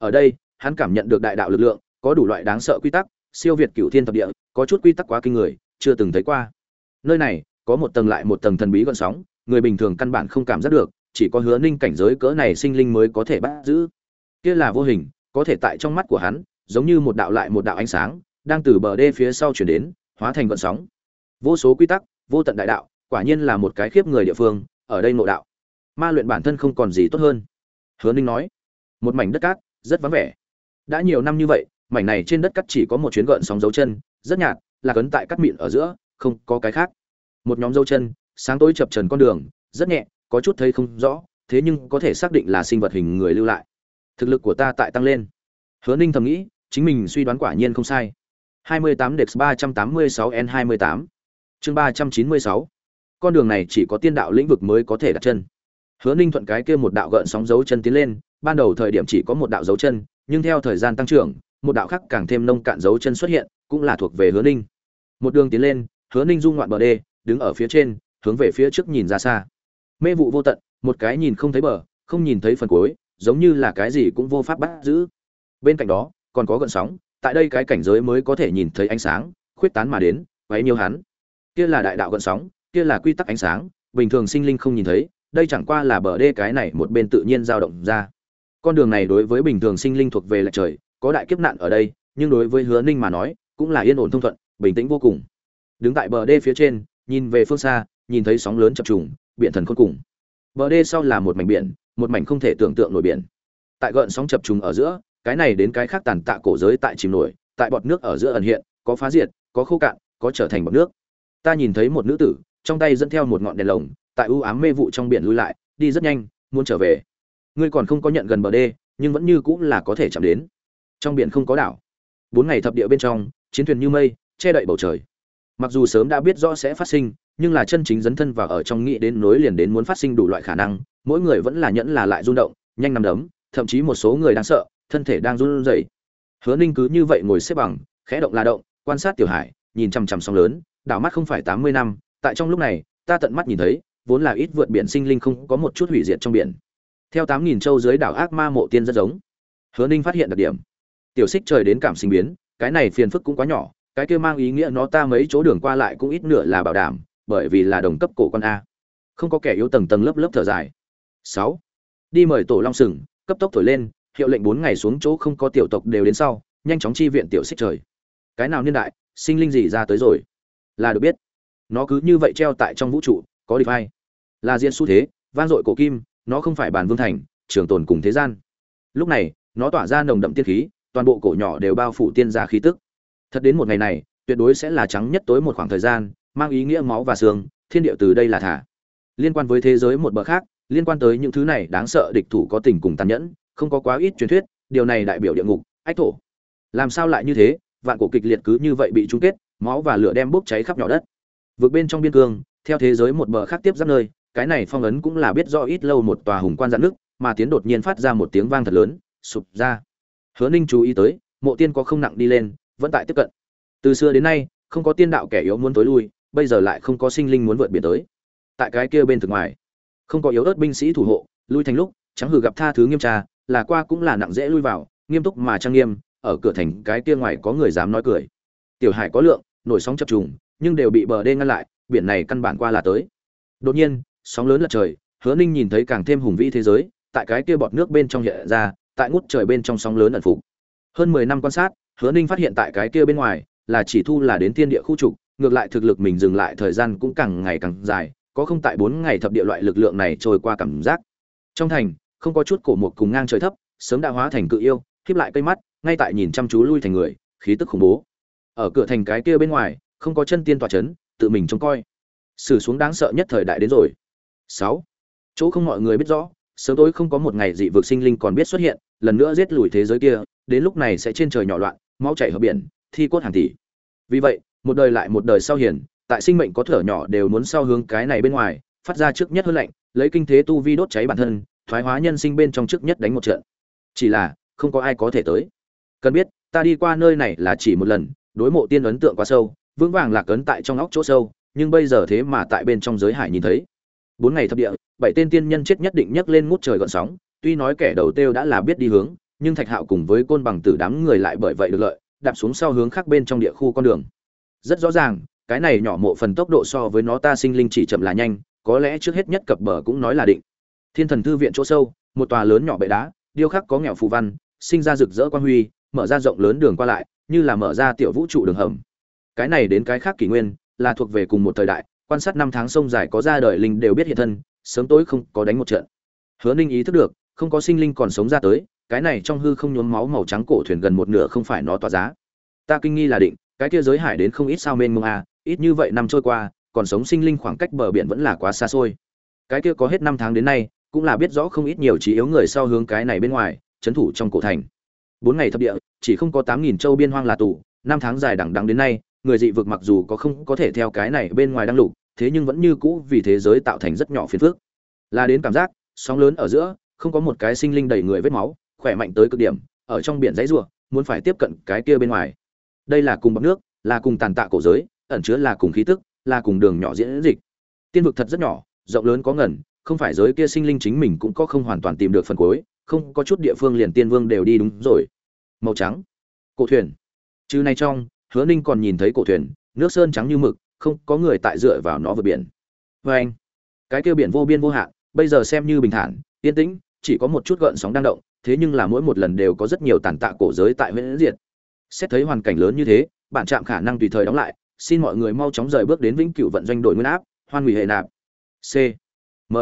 [SPEAKER 1] ở đây, hắn cảm nhận được đại đạo lực lượng, có đủ loại đáng sợ quy tắc, siêu việt cửu thiên thập địa, có chút quy tắc quá kinh người, chưa từng thấy qua. Nơi này, có một tầng lại một tầng thần bí gọn sóng, người bình thường căn bản không cảm giác được, chỉ có hứa ninh cảnh giới cỡ này sinh linh mới có thể bắt giữ. Kia là vô hình, có thể tại trong mắt của hắn, giống như một đạo lại một đạo ánh sáng, đang từ bờ đê phía sau chuyển đến, hóa thành gọn sóng. Vô số quy tắc, vô tận đại đạo, quả nhiên là một cái khiếp người địa phương, ở đây nội đạo. Ma luyện bản thân không còn gì tốt hơn. Hứa ninh nói, một mảnh đất cát rất vắng vẻ. Đã nhiều năm như vậy, mảnh này trên đất cát chỉ có một chuyến gợn sóng dấu chân, rất nhạt, là cấn tại cát mịn ở giữa, không có cái khác. Một nhóm dấu chân, sáng tối chập trần con đường, rất nhẹ, có chút thấy không rõ, thế nhưng có thể xác định là sinh vật hình người lưu lại. Thực lực của ta tại tăng lên. Hứa ninh thầm nghĩ, chính mình suy đoán quả nhiên không sai. 28 Dex 386 N28 chương 396 con đường này chỉ có tiên đạo lĩnh vực mới có thể đặt chân hứa ninh thuận cái kia một đạo gợn sóng dấu chân tiến lên, ban đầu thời điểm chỉ có một đạo dấu chân, nhưng theo thời gian tăng trưởng, một đạo khác càng thêm nông cạn dấu chân xuất hiện, cũng là thuộc về hứa ninh. Một đường tiến lên, hứa ninh dung ngoạn bờ đê, đứng ở phía trên, hướng về phía trước nhìn ra xa. Mê vụ vô tận, một cái nhìn không thấy bờ, không nhìn thấy phần cuối, giống như là cái gì cũng vô pháp bắt giữ. Bên cạnh đó, còn có gợn sóng, tại đây cái cảnh giới mới có thể nhìn thấy ánh sáng, khuyết tán mà đến, quấy nhiều hắn. Kia là đại đạo gợn sóng, kia là quy tắc ánh sáng, bình thường sinh linh không nhìn thấy đây chẳng qua là bờ đê cái này một bên tự nhiên dao động ra. Con đường này đối với bình thường sinh linh thuộc về lệch trời, có đại kiếp nạn ở đây, nhưng đối với hứa ninh mà nói, cũng là yên ổn thông thuận, bình tĩnh vô cùng. Đứng tại bờ đê phía trên, nhìn về phương xa, nhìn thấy sóng lớn chập trùng, biển thần khôn cùng. Bờ đê sau là một mảnh biển, một mảnh không thể tưởng tượng nổi biển. Tại gợn sóng chập trùng ở giữa, cái này đến cái khác tàn tạ cổ giới tại chìm nổi, tại bọt nước ở giữa ẩn hiện, có phá diệt, có khô cạn, có trở thành bọt nước. Ta nhìn thấy một nữ tử, trong tay dẫn theo một ngọn đèn lồng tại ưu ám mê vụ trong biển lui lại, đi rất nhanh, muốn trở về. Ngươi còn không có nhận gần bờ đê, nhưng vẫn như cũng là có thể chạm đến. Trong biển không có đảo. Bốn ngày thập địa bên trong, chiến thuyền như mây, che đậy bầu trời. Mặc dù sớm đã biết rõ sẽ phát sinh, nhưng là chân chính dấn thân vào ở trong nghĩ đến nối liền đến muốn phát sinh đủ loại khả năng, mỗi người vẫn là nhẫn là lại rung động, nhanh nằm đấm, thậm chí một số người đang sợ, thân thể đang run rẩy. Hứa ninh cứ như vậy ngồi xếp bằng, khẽ động là động, quan sát tiểu hải, nhìn chằm chằm sóng lớn, đảo mắt không phải tám mươi năm, tại trong lúc này, ta tận mắt nhìn thấy vốn là ít vượt biển sinh linh không có một chút hủy diệt trong biển. Theo tám nghìn châu dưới đảo ác ma mộ tiên rất giống. Hứa ninh phát hiện đặc điểm. Tiểu xích trời đến cảm sinh biến, cái này phiền phức cũng quá nhỏ, cái kia mang ý nghĩa nó ta mấy chỗ đường qua lại cũng ít nửa là bảo đảm, bởi vì là đồng cấp cổ con a. Không có kẻ yếu tầng tầng lớp lớp thở dài. Sáu. Đi mời tổ long sừng, cấp tốc thổi lên, hiệu lệnh bốn ngày xuống chỗ không có tiểu tộc đều đến sau, nhanh chóng chi viện tiểu xích trời. Cái nào niên đại, sinh linh gì ra tới rồi? Là được biết. Nó cứ như vậy treo tại trong vũ trụ, có địch vai là diễn xu thế, vang dội cổ kim, nó không phải bản vương thành, trường tồn cùng thế gian. Lúc này, nó tỏa ra nồng đậm tiên khí, toàn bộ cổ nhỏ đều bao phủ tiên gia khí tức. Thật đến một ngày này, tuyệt đối sẽ là trắng nhất tối một khoảng thời gian, mang ý nghĩa máu và xương, thiên địa từ đây là thả. Liên quan với thế giới một bậc khác, liên quan tới những thứ này đáng sợ địch thủ có tình cùng tàn nhẫn, không có quá ít truyền thuyết, điều này đại biểu địa ngục, ách thổ. Làm sao lại như thế, vạn cổ kịch liệt cứ như vậy bị chung kết, máu và lửa đem bốc cháy khắp nhỏ đất. Vượt bên trong biên cương, theo thế giới một bờ khác tiếp giáp nơi cái này phong ấn cũng là biết do ít lâu một tòa hùng quan dạn nước, mà tiến đột nhiên phát ra một tiếng vang thật lớn, sụp ra. Hứa ninh chú ý tới, mộ tiên có không nặng đi lên, vẫn tại tiếp cận. Từ xưa đến nay, không có tiên đạo kẻ yếu muốn tối lui, bây giờ lại không có sinh linh muốn vượt biển tới. Tại cái kia bên thực ngoài, không có yếu ớt binh sĩ thủ hộ, lui thành lúc, trắng hừ gặp tha thứ nghiêm tra, là qua cũng là nặng dễ lui vào, nghiêm túc mà trang nghiêm, ở cửa thành cái kia ngoài có người dám nói cười. Tiểu hải có lượng, nổi sóng chập trùng, nhưng đều bị bờ đê ngăn lại, biển này căn bản qua là tới. Đột nhiên sóng lớn lật trời, hứa ninh nhìn thấy càng thêm hùng vĩ thế giới, tại cái kia bọt nước bên trong hiện ra, tại ngút trời bên trong sóng lớn ẩn phục. Hơn mười năm quan sát, hứa ninh phát hiện tại cái kia bên ngoài, là chỉ thu là đến thiên địa khu trục, ngược lại thực lực mình dừng lại thời gian cũng càng ngày càng dài, có không tại bốn ngày thập địa loại lực lượng này trôi qua cảm giác. Trong thành, không có chút cổ một cùng ngang trời thấp, sớm đã hóa thành cự yêu, khiếp lại cây mắt, ngay tại nhìn chăm chú lui thành người, khí tức khủng bố. Ở cửa thành cái kia bên ngoài, không có chân tiên tòa chấn, tự mình trông coi. Sử xuống đáng sợ nhất thời đại đến rồi sáu. Chỗ không mọi người biết rõ, sớm tối không có một ngày dị vực sinh linh còn biết xuất hiện, lần nữa giết lùi thế giới kia, đến lúc này sẽ trên trời nhỏ loạn, máu chảy hợp biển, thi cốt hàng tỷ. Vì vậy, một đời lại một đời sau hiền, tại sinh mệnh có thở nhỏ đều muốn sau hướng cái này bên ngoài, phát ra trước nhất hơn lạnh lấy kinh thế tu vi đốt cháy bản thân, thoái hóa nhân sinh bên trong trước nhất đánh một trận. Chỉ là, không có ai có thể tới. Cần biết, ta đi qua nơi này là chỉ một lần, đối mộ tiên ấn tượng quá sâu, vững vàng lạc ấn tại trong óc chỗ sâu, nhưng bây giờ thế mà tại bên trong giới hải nhìn thấy bốn ngày thập địa, bảy tên tiên nhân chết nhất định nhấc lên ngút trời gọn sóng. Tuy nói kẻ đầu tiêu đã là biết đi hướng, nhưng thạch hạo cùng với côn bằng tử đám người lại bởi vậy được lợi, đạp xuống sau hướng khác bên trong địa khu con đường. Rất rõ ràng, cái này nhỏ mộ phần tốc độ so với nó ta sinh linh chỉ chậm là nhanh, có lẽ trước hết nhất cập bờ cũng nói là định. Thiên thần thư viện chỗ sâu, một tòa lớn nhỏ bệ đá, điêu khắc có nghèo phù văn, sinh ra rực rỡ quan huy, mở ra rộng lớn đường qua lại, như là mở ra tiểu vũ trụ đường hầm. Cái này đến cái khác kỷ nguyên, là thuộc về cùng một thời đại quan sát năm tháng sông dài có ra đời linh đều biết hiện thân, sớm tối không có đánh một trận. Hứa ninh ý thức được, không có sinh linh còn sống ra tới, cái này trong hư không nhuốm máu màu trắng cổ thuyền gần một nửa không phải nó tỏa giá. Ta kinh nghi là định, cái kia giới hải đến không ít sao mênh mông a ít như vậy năm trôi qua, còn sống sinh linh khoảng cách bờ biển vẫn là quá xa xôi. Cái kia có hết năm tháng đến nay, cũng là biết rõ không ít nhiều trí yếu người sau hướng cái này bên ngoài, trấn thủ trong cổ thành. Bốn ngày thập địa, chỉ không có tám nghìn châu biên hoang là tù, năm tháng dài đẳng đẳng đến nay người dị vực mặc dù có không có thể theo cái này bên ngoài đăng lục, thế nhưng vẫn như cũ vì thế giới tạo thành rất nhỏ phiền phức. Là đến cảm giác, sóng lớn ở giữa, không có một cái sinh linh đầy người vết máu, khỏe mạnh tới cực điểm, ở trong biển dãy rùa, muốn phải tiếp cận cái kia bên ngoài. Đây là cùng bọc nước, là cùng tàn tạ cổ giới, ẩn chứa là cùng khí tức, là cùng đường nhỏ diễn dịch. Tiên vực thật rất nhỏ, rộng lớn có ngần, không phải giới kia sinh linh chính mình cũng có không hoàn toàn tìm được phần cuối, không có chút địa phương liền tiên vương đều đi đúng rồi. Màu trắng, cổ thuyền. Chứ này trong hứa ninh còn nhìn thấy cổ thuyền, nước sơn trắng như mực, không có người tại dựa vào nó vượt biển. Vê anh, cái kêu biển vô biên vô hạn, bây giờ xem như bình thản, yên tĩnh, chỉ có một chút gợn sóng đang động, thế nhưng là mỗi một lần đều có rất nhiều tàn tạ cổ giới tại huyện diệt. Xét thấy hoàn cảnh lớn như thế, bạn chạm khả năng tùy thời đóng lại, xin mọi người mau chóng rời bước đến vĩnh cửu vận doanh đổi nguyên áp, hoan hủy hệ nạp. C. M.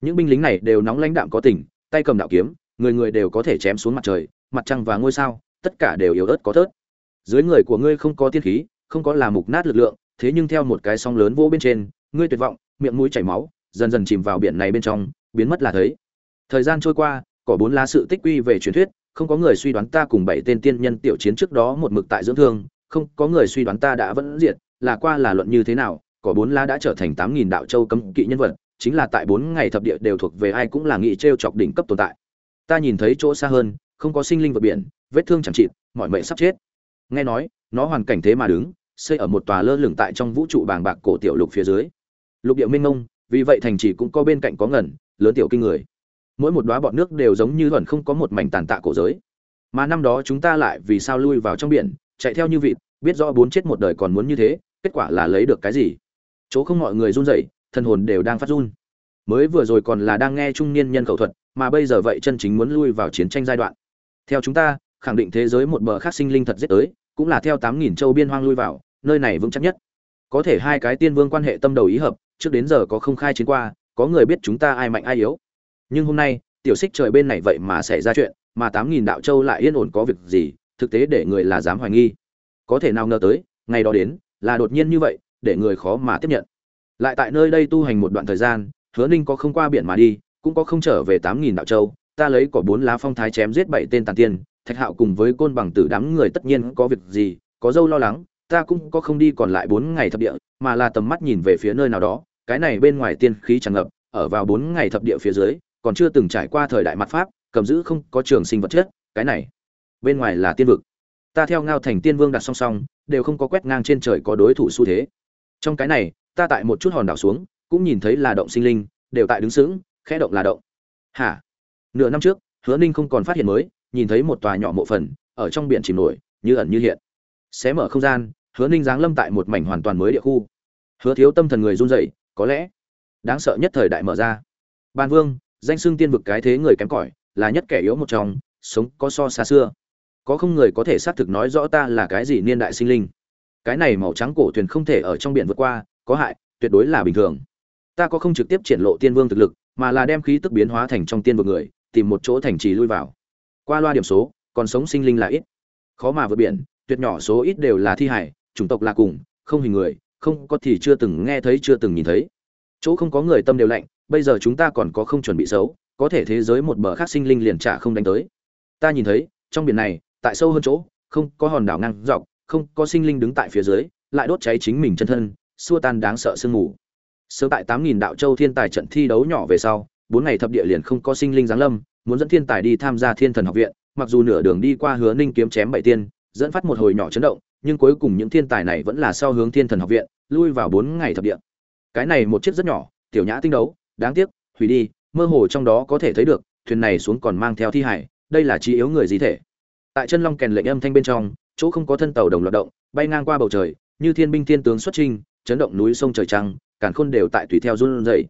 [SPEAKER 1] Những binh lính này đều nóng lãnh đạm có tình, tay cầm đạo kiếm, người người đều có thể chém xuống mặt trời, mặt trăng và ngôi sao, tất cả đều yếu ớt có thớt dưới người của ngươi không có tiên khí, không có là mục nát lực lượng, thế nhưng theo một cái sóng lớn vô bên trên, ngươi tuyệt vọng, miệng mũi chảy máu, dần dần chìm vào biển này bên trong, biến mất là thấy. Thời gian trôi qua cỏ bốn lá sự tích quy về truyền thuyết, không có người suy đoán ta cùng bảy tên tiên nhân tiểu chiến trước đó một mực tại dưỡng thương, không có người suy đoán ta đã vẫn diệt, là qua là luận như thế nào cỏ bốn lá đã trở thành tám nghìn đạo châu cấm kỵ nhân vật, chính là tại bốn ngày thập địa đều thuộc về ai cũng là nghị t r e o chọc đỉnh cấp tồn tại. Ta nhìn thấy chỗ xa hơn, không có sinh linh vượt biển, vết thương chẳng chịt, mọi mệnh sắp chết nghe nói, nó hoàn cảnh thế mà đứng, xây ở một tòa lơ lửng tại trong vũ trụ bàng bạc cổ tiểu lục phía dưới. Lục địa minh ngông vì vậy thành trì cũng có bên cạnh có ngẩn lớn tiểu kinh người. Mỗi một đóa bọt nước đều giống như thuần không có một mảnh tàn tạ cổ giới. Mà năm đó chúng ta lại vì sao lui vào trong biển, chạy theo như vịt, biết rõ bốn chết một đời còn muốn như thế, kết quả là lấy được cái gì? Chỗ không mọi người run rẩy thân hồn đều đang phát run. Mới vừa rồi còn là đang nghe trung niên nhân khẩu thuật, mà bây giờ vậy chân chính muốn lui vào chiến tranh giai đoạn. Theo chúng ta, khẳng định thế giới một bờ khác sinh linh thật giết tới cũng là theo tám nghìn châu biên hoang lui vào, nơi này vững chắc nhất. Có thể hai cái tiên vương quan hệ tâm đầu ý hợp, trước đến giờ có không khai chiến qua, có người biết chúng ta ai mạnh ai yếu. Nhưng hôm nay, tiểu xích trời bên này vậy mà xảy ra chuyện, mà tám nghìn đạo châu lại yên ổn có việc gì, thực tế để người là dám hoài nghi. Có thể nào ngờ tới, ngày đó đến, là đột nhiên như vậy, để người khó mà tiếp nhận. Lại tại nơi đây tu hành một đoạn thời gian, hứa ninh có không qua biển mà đi, cũng có không trở về tám nghìn đạo châu, ta lấy cỏ bốn lá phong thái chém giết bảy tên tàn tiên thạch hạo cùng với côn bằng tử đám người tất nhiên có việc gì, có dâu lo lắng, ta cũng có không đi còn lại bốn ngày thập địa, mà là tầm mắt nhìn về phía nơi nào đó, cái này bên ngoài tiên khí tràn ngập, ở vào bốn ngày thập địa phía dưới, còn chưa từng trải qua thời đại mặt pháp, cầm giữ không có trường sinh vật chất, cái này, bên ngoài là tiên vực. Ta theo ngao thành tiên vương đặt song song, đều không có quét ngang trên trời có đối thủ xu thế. Trong cái này, ta tại một chút hòn đảo xuống, cũng nhìn thấy là động sinh linh, đều tại đứng sững, khẽ động là động. Hả? Nửa năm trước, hứa ninh không còn phát hiện mới nhìn thấy một tòa nhỏ mộ phần, ở trong biển chìm nổi, như ẩn như hiện. Xé mở không gian, hứa ninh giáng lâm tại một mảnh hoàn toàn mới địa khu. Hứa thiếu tâm thần người run rẩy, có lẽ đáng sợ nhất thời đại mở ra. Ban vương, danh xưng tiên vực cái thế người kém cỏi, là nhất kẻ yếu một trong, sống có so xa xưa. Có không người có thể xác thực nói rõ ta là cái gì niên đại sinh linh. Cái này màu trắng cổ thuyền không thể ở trong biển vượt qua, có hại, tuyệt đối là bình thường. Ta có không trực tiếp triển lộ tiên vương thực lực, mà là đem khí tức biến hóa thành trong tiên vực người, tìm một chỗ thành trì lui vào qua loa điểm số, còn sống sinh linh là ít. Khó mà vượt biển, tuyệt nhỏ số ít đều là thi hải chủng tộc là cùng, không hình người, không có thì chưa từng nghe thấy, chưa từng nhìn thấy. Chỗ không có người tâm đều lạnh, bây giờ chúng ta còn có không chuẩn bị xấu, có thể thế giới một bờ khác sinh linh liền trả không đánh tới. Ta nhìn thấy, trong biển này, tại sâu hơn chỗ, không có hòn đảo ngang dọc, không có sinh linh đứng tại phía dưới, lại đốt cháy chính mình chân thân, xua tan đáng sợ sương mù. Sớm tại tám nghìn đạo châu thiên tài trận thi đấu nhỏ về sau, bốn ngày thập địa liền không có sinh linh giáng lâm muốn dẫn thiên tài đi tham gia thiên thần học viện, mặc dù nửa đường đi qua hứa ninh kiếm chém bảy tiên, dẫn phát một hồi nhỏ chấn động, nhưng cuối cùng những thiên tài này vẫn là sau hướng thiên thần học viện, lui vào bốn ngày thập địa. Cái này một chiếc rất nhỏ, tiểu nhã tinh đấu, đáng tiếc, hủy đi, mơ hồ trong đó có thể thấy được, thuyền này xuống còn mang theo thi hải, đây là trí yếu người gì thể. Tại chân long kèn lệnh âm thanh bên trong, chỗ không có thân tàu đồng loạt động, bay ngang qua bầu trời, như thiên binh thiên tướng xuất trinh chấn động núi sông trời trăng cản khôn đều tại tùy theo run rẩy.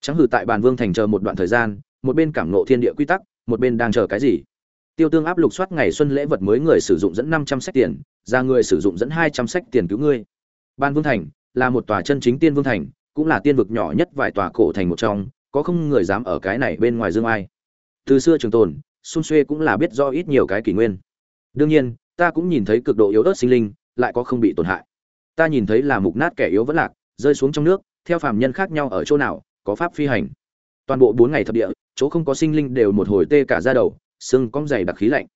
[SPEAKER 1] Trắng hử tại bàn vương thành chờ một đoạn thời gian một bên cảm ngộ thiên địa quy tắc, một bên đang chờ cái gì? Tiêu tương áp lục soát ngày xuân lễ vật mới người sử dụng dẫn năm trăm sách tiền, ra người sử dụng dẫn hai trăm sách tiền cứu ngươi. Ban vương thành là một tòa chân chính tiên vương thành, cũng là tiên vực nhỏ nhất vài tòa cổ thành một trong, có không người dám ở cái này bên ngoài dương ai. Từ xưa trường tồn xung xuê cũng là biết do ít nhiều cái kỷ nguyên. Đương nhiên, ta cũng nhìn thấy cực độ yếu ớt sinh linh, lại có không bị tổn hại. Ta nhìn thấy là mục nát kẻ yếu vẫn lạc, rơi xuống trong nước, theo phàm nhân khác nhau ở chỗ nào, có pháp phi hành. Toàn bộ bốn ngày thập địa chỗ không có sinh linh đều một hồi tê cả ra đầu sưng cong dày đặc khí lạnh.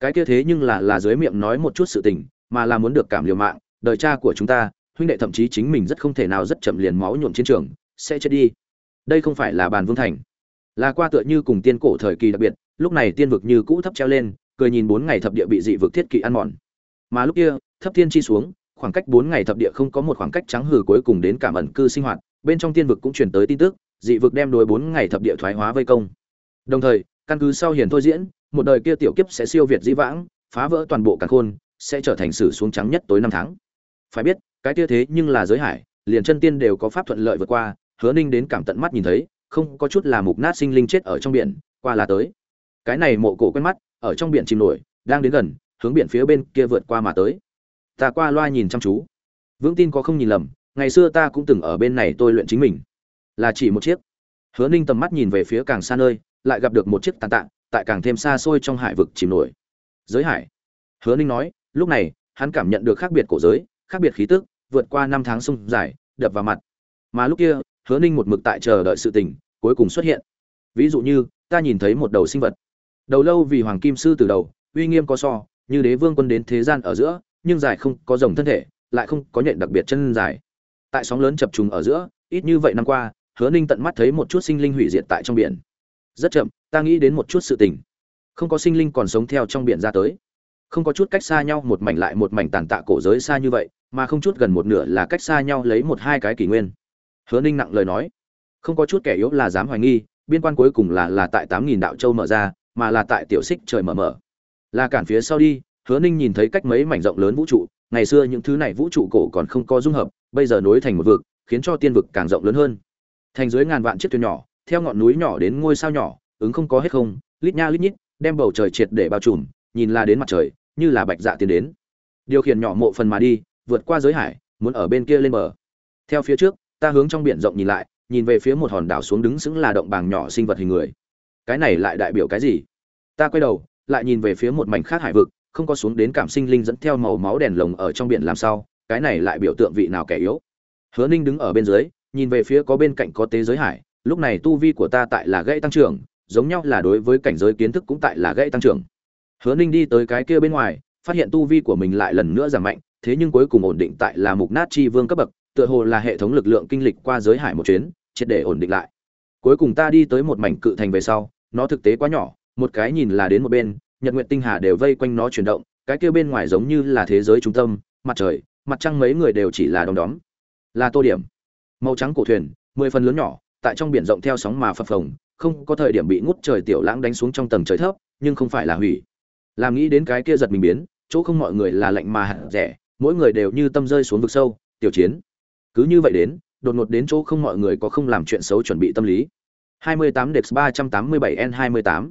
[SPEAKER 1] Cái kia thế nhưng là là dưới miệng nói một chút sự tình, mà là muốn được cảm liều mạng. Đời cha của chúng ta, huynh đệ thậm chí chính mình rất không thể nào rất chậm liền máu nhuộm chiến trường, sẽ chết đi. Đây không phải là bàn vương thành. Là qua tựa như cùng tiên cổ thời kỳ đặc biệt, lúc này tiên vực như cũ thấp treo lên, cười nhìn bốn ngày thập địa bị dị vực thiết kỵ ăn mòn. Mà lúc kia, thấp tiên chi xuống, khoảng cách bốn ngày thập địa không có một khoảng cách trắng hử cuối cùng đến cảm ẩn cư sinh hoạt, bên trong tiên vực cũng truyền tới tin tức dị vực đem đối bốn ngày thập địa thoái hóa vây công. Đồng thời, căn cứ sau hiền thôi diễn, một đời kia tiểu kiếp sẽ siêu việt dĩ vãng, phá vỡ toàn bộ cả khôn, sẽ trở thành sử xuống trắng nhất tối năm tháng. Phải biết, cái kia thế nhưng là giới hải, liền chân tiên đều có pháp thuận lợi vượt qua, hứa ninh đến cảm tận mắt nhìn thấy, không có chút là mục nát sinh linh chết ở trong biển, qua là tới. Cái này mộ cổ quen mắt, ở trong biển chìm nổi, đang đến gần, hướng biển phía bên kia vượt qua mà tới. Ta qua loa nhìn chăm chú. Vững tin có không nhìn lầm, ngày xưa ta cũng từng ở bên này tôi luyện chính mình là chỉ một chiếc. Hứa ninh tầm mắt nhìn về phía càng xa nơi, lại gặp được một chiếc tàn tạng tại càng thêm xa xôi trong hải vực chìm nổi. Giới hải. Hứa ninh nói, lúc này, hắn cảm nhận được khác biệt cổ giới, khác biệt khí tức, vượt qua năm tháng sông dài, đập vào mặt. Mà lúc kia, hứa ninh một mực tại chờ đợi sự tình, cuối cùng xuất hiện. Ví dụ như, ta nhìn thấy một đầu sinh vật. Đầu lâu vì hoàng kim sư từ đầu, uy nghiêm có so, như đế vương quân đến thế gian ở giữa, nhưng dài không có rồng thân thể, lại không có nhện đặc biệt chân dài. Tại sóng lớn chập trùng ở giữa, ít như vậy năm qua hứa ninh tận mắt thấy một chút sinh linh hủy diệt tại trong biển. Rất chậm, ta nghĩ đến một chút sự tình. Không có sinh linh còn sống theo trong biển ra tới. Không có chút cách xa nhau, một mảnh lại một mảnh tàn tạ cổ giới xa như vậy, mà không chút gần một nửa là cách xa nhau lấy một hai cái kỷ nguyên. Hứa ninh nặng lời nói. Không có chút kẻ yếu là dám hoài nghi, biên quan cuối cùng là là tại tám nghìn đạo châu mở ra, mà là tại tiểu xích trời mở mở. Là cản phía sau đi, hứa ninh nhìn thấy cách mấy mảnh rộng lớn vũ trụ, ngày xưa những thứ này vũ trụ cổ còn không có dung hợp, bây giờ nối thành một vực, khiến cho tiên vực càng rộng lớn hơn thành dưới ngàn vạn chiếc thuyền nhỏ, theo ngọn núi nhỏ đến ngôi sao nhỏ, ứng không có hết không, lít nha lít nhít, đem bầu trời triệt để bao trùm, nhìn là đến mặt trời, như là bạch dạ tiến đến. Điều khiển nhỏ mộ phần mà đi, vượt qua giới hải, muốn ở bên kia lên bờ. Theo phía trước, ta hướng trong biển rộng nhìn lại, nhìn về phía một hòn đảo xuống đứng sững là động bàng nhỏ sinh vật hình người. Cái này lại đại biểu cái gì? Ta quay đầu, lại nhìn về phía một mảnh khác hải vực, không có xuống đến cảm sinh linh dẫn theo màu máu đèn lồng ở trong biển làm sao, cái này lại biểu tượng vị nào kẻ yếu? Hứa ninh đứng ở bên dưới nhìn về phía có bên cạnh có tế giới hải, lúc này tu vi của ta tại là gãy tăng trưởng, giống nhau là đối với cảnh giới kiến thức cũng tại là gãy tăng trưởng. Hứa ninh đi tới cái kia bên ngoài, phát hiện tu vi của mình lại lần nữa giảm mạnh, thế nhưng cuối cùng ổn định tại là mục nát chi vương cấp bậc, tựa hồ là hệ thống lực lượng kinh lịch qua giới hải một chuyến, triệt để ổn định lại. Cuối cùng ta đi tới một mảnh cự thành về sau, nó thực tế quá nhỏ, một cái nhìn là đến một bên, nhật nguyện tinh hà đều vây quanh nó chuyển động, cái kia bên ngoài giống như là thế giới trung tâm, mặt trời, mặt trăng mấy người đều chỉ là đom đóm. Là tô điểm màu trắng cổ thuyền, mười phần lớn nhỏ, tại trong biển rộng theo sóng mà phập phồng, không có thời điểm bị ngút trời tiểu lãng đánh xuống trong tầng trời thấp, nhưng không phải là hủy. Làm nghĩ đến cái kia giật mình biến, chỗ không mọi người là lạnh mà hạt rẻ, mỗi người đều như tâm rơi xuống vực sâu, tiểu chiến. Cứ như vậy đến, đột ngột đến chỗ không mọi người có không làm chuyện xấu chuẩn bị tâm lý. 28 Dex 387 N28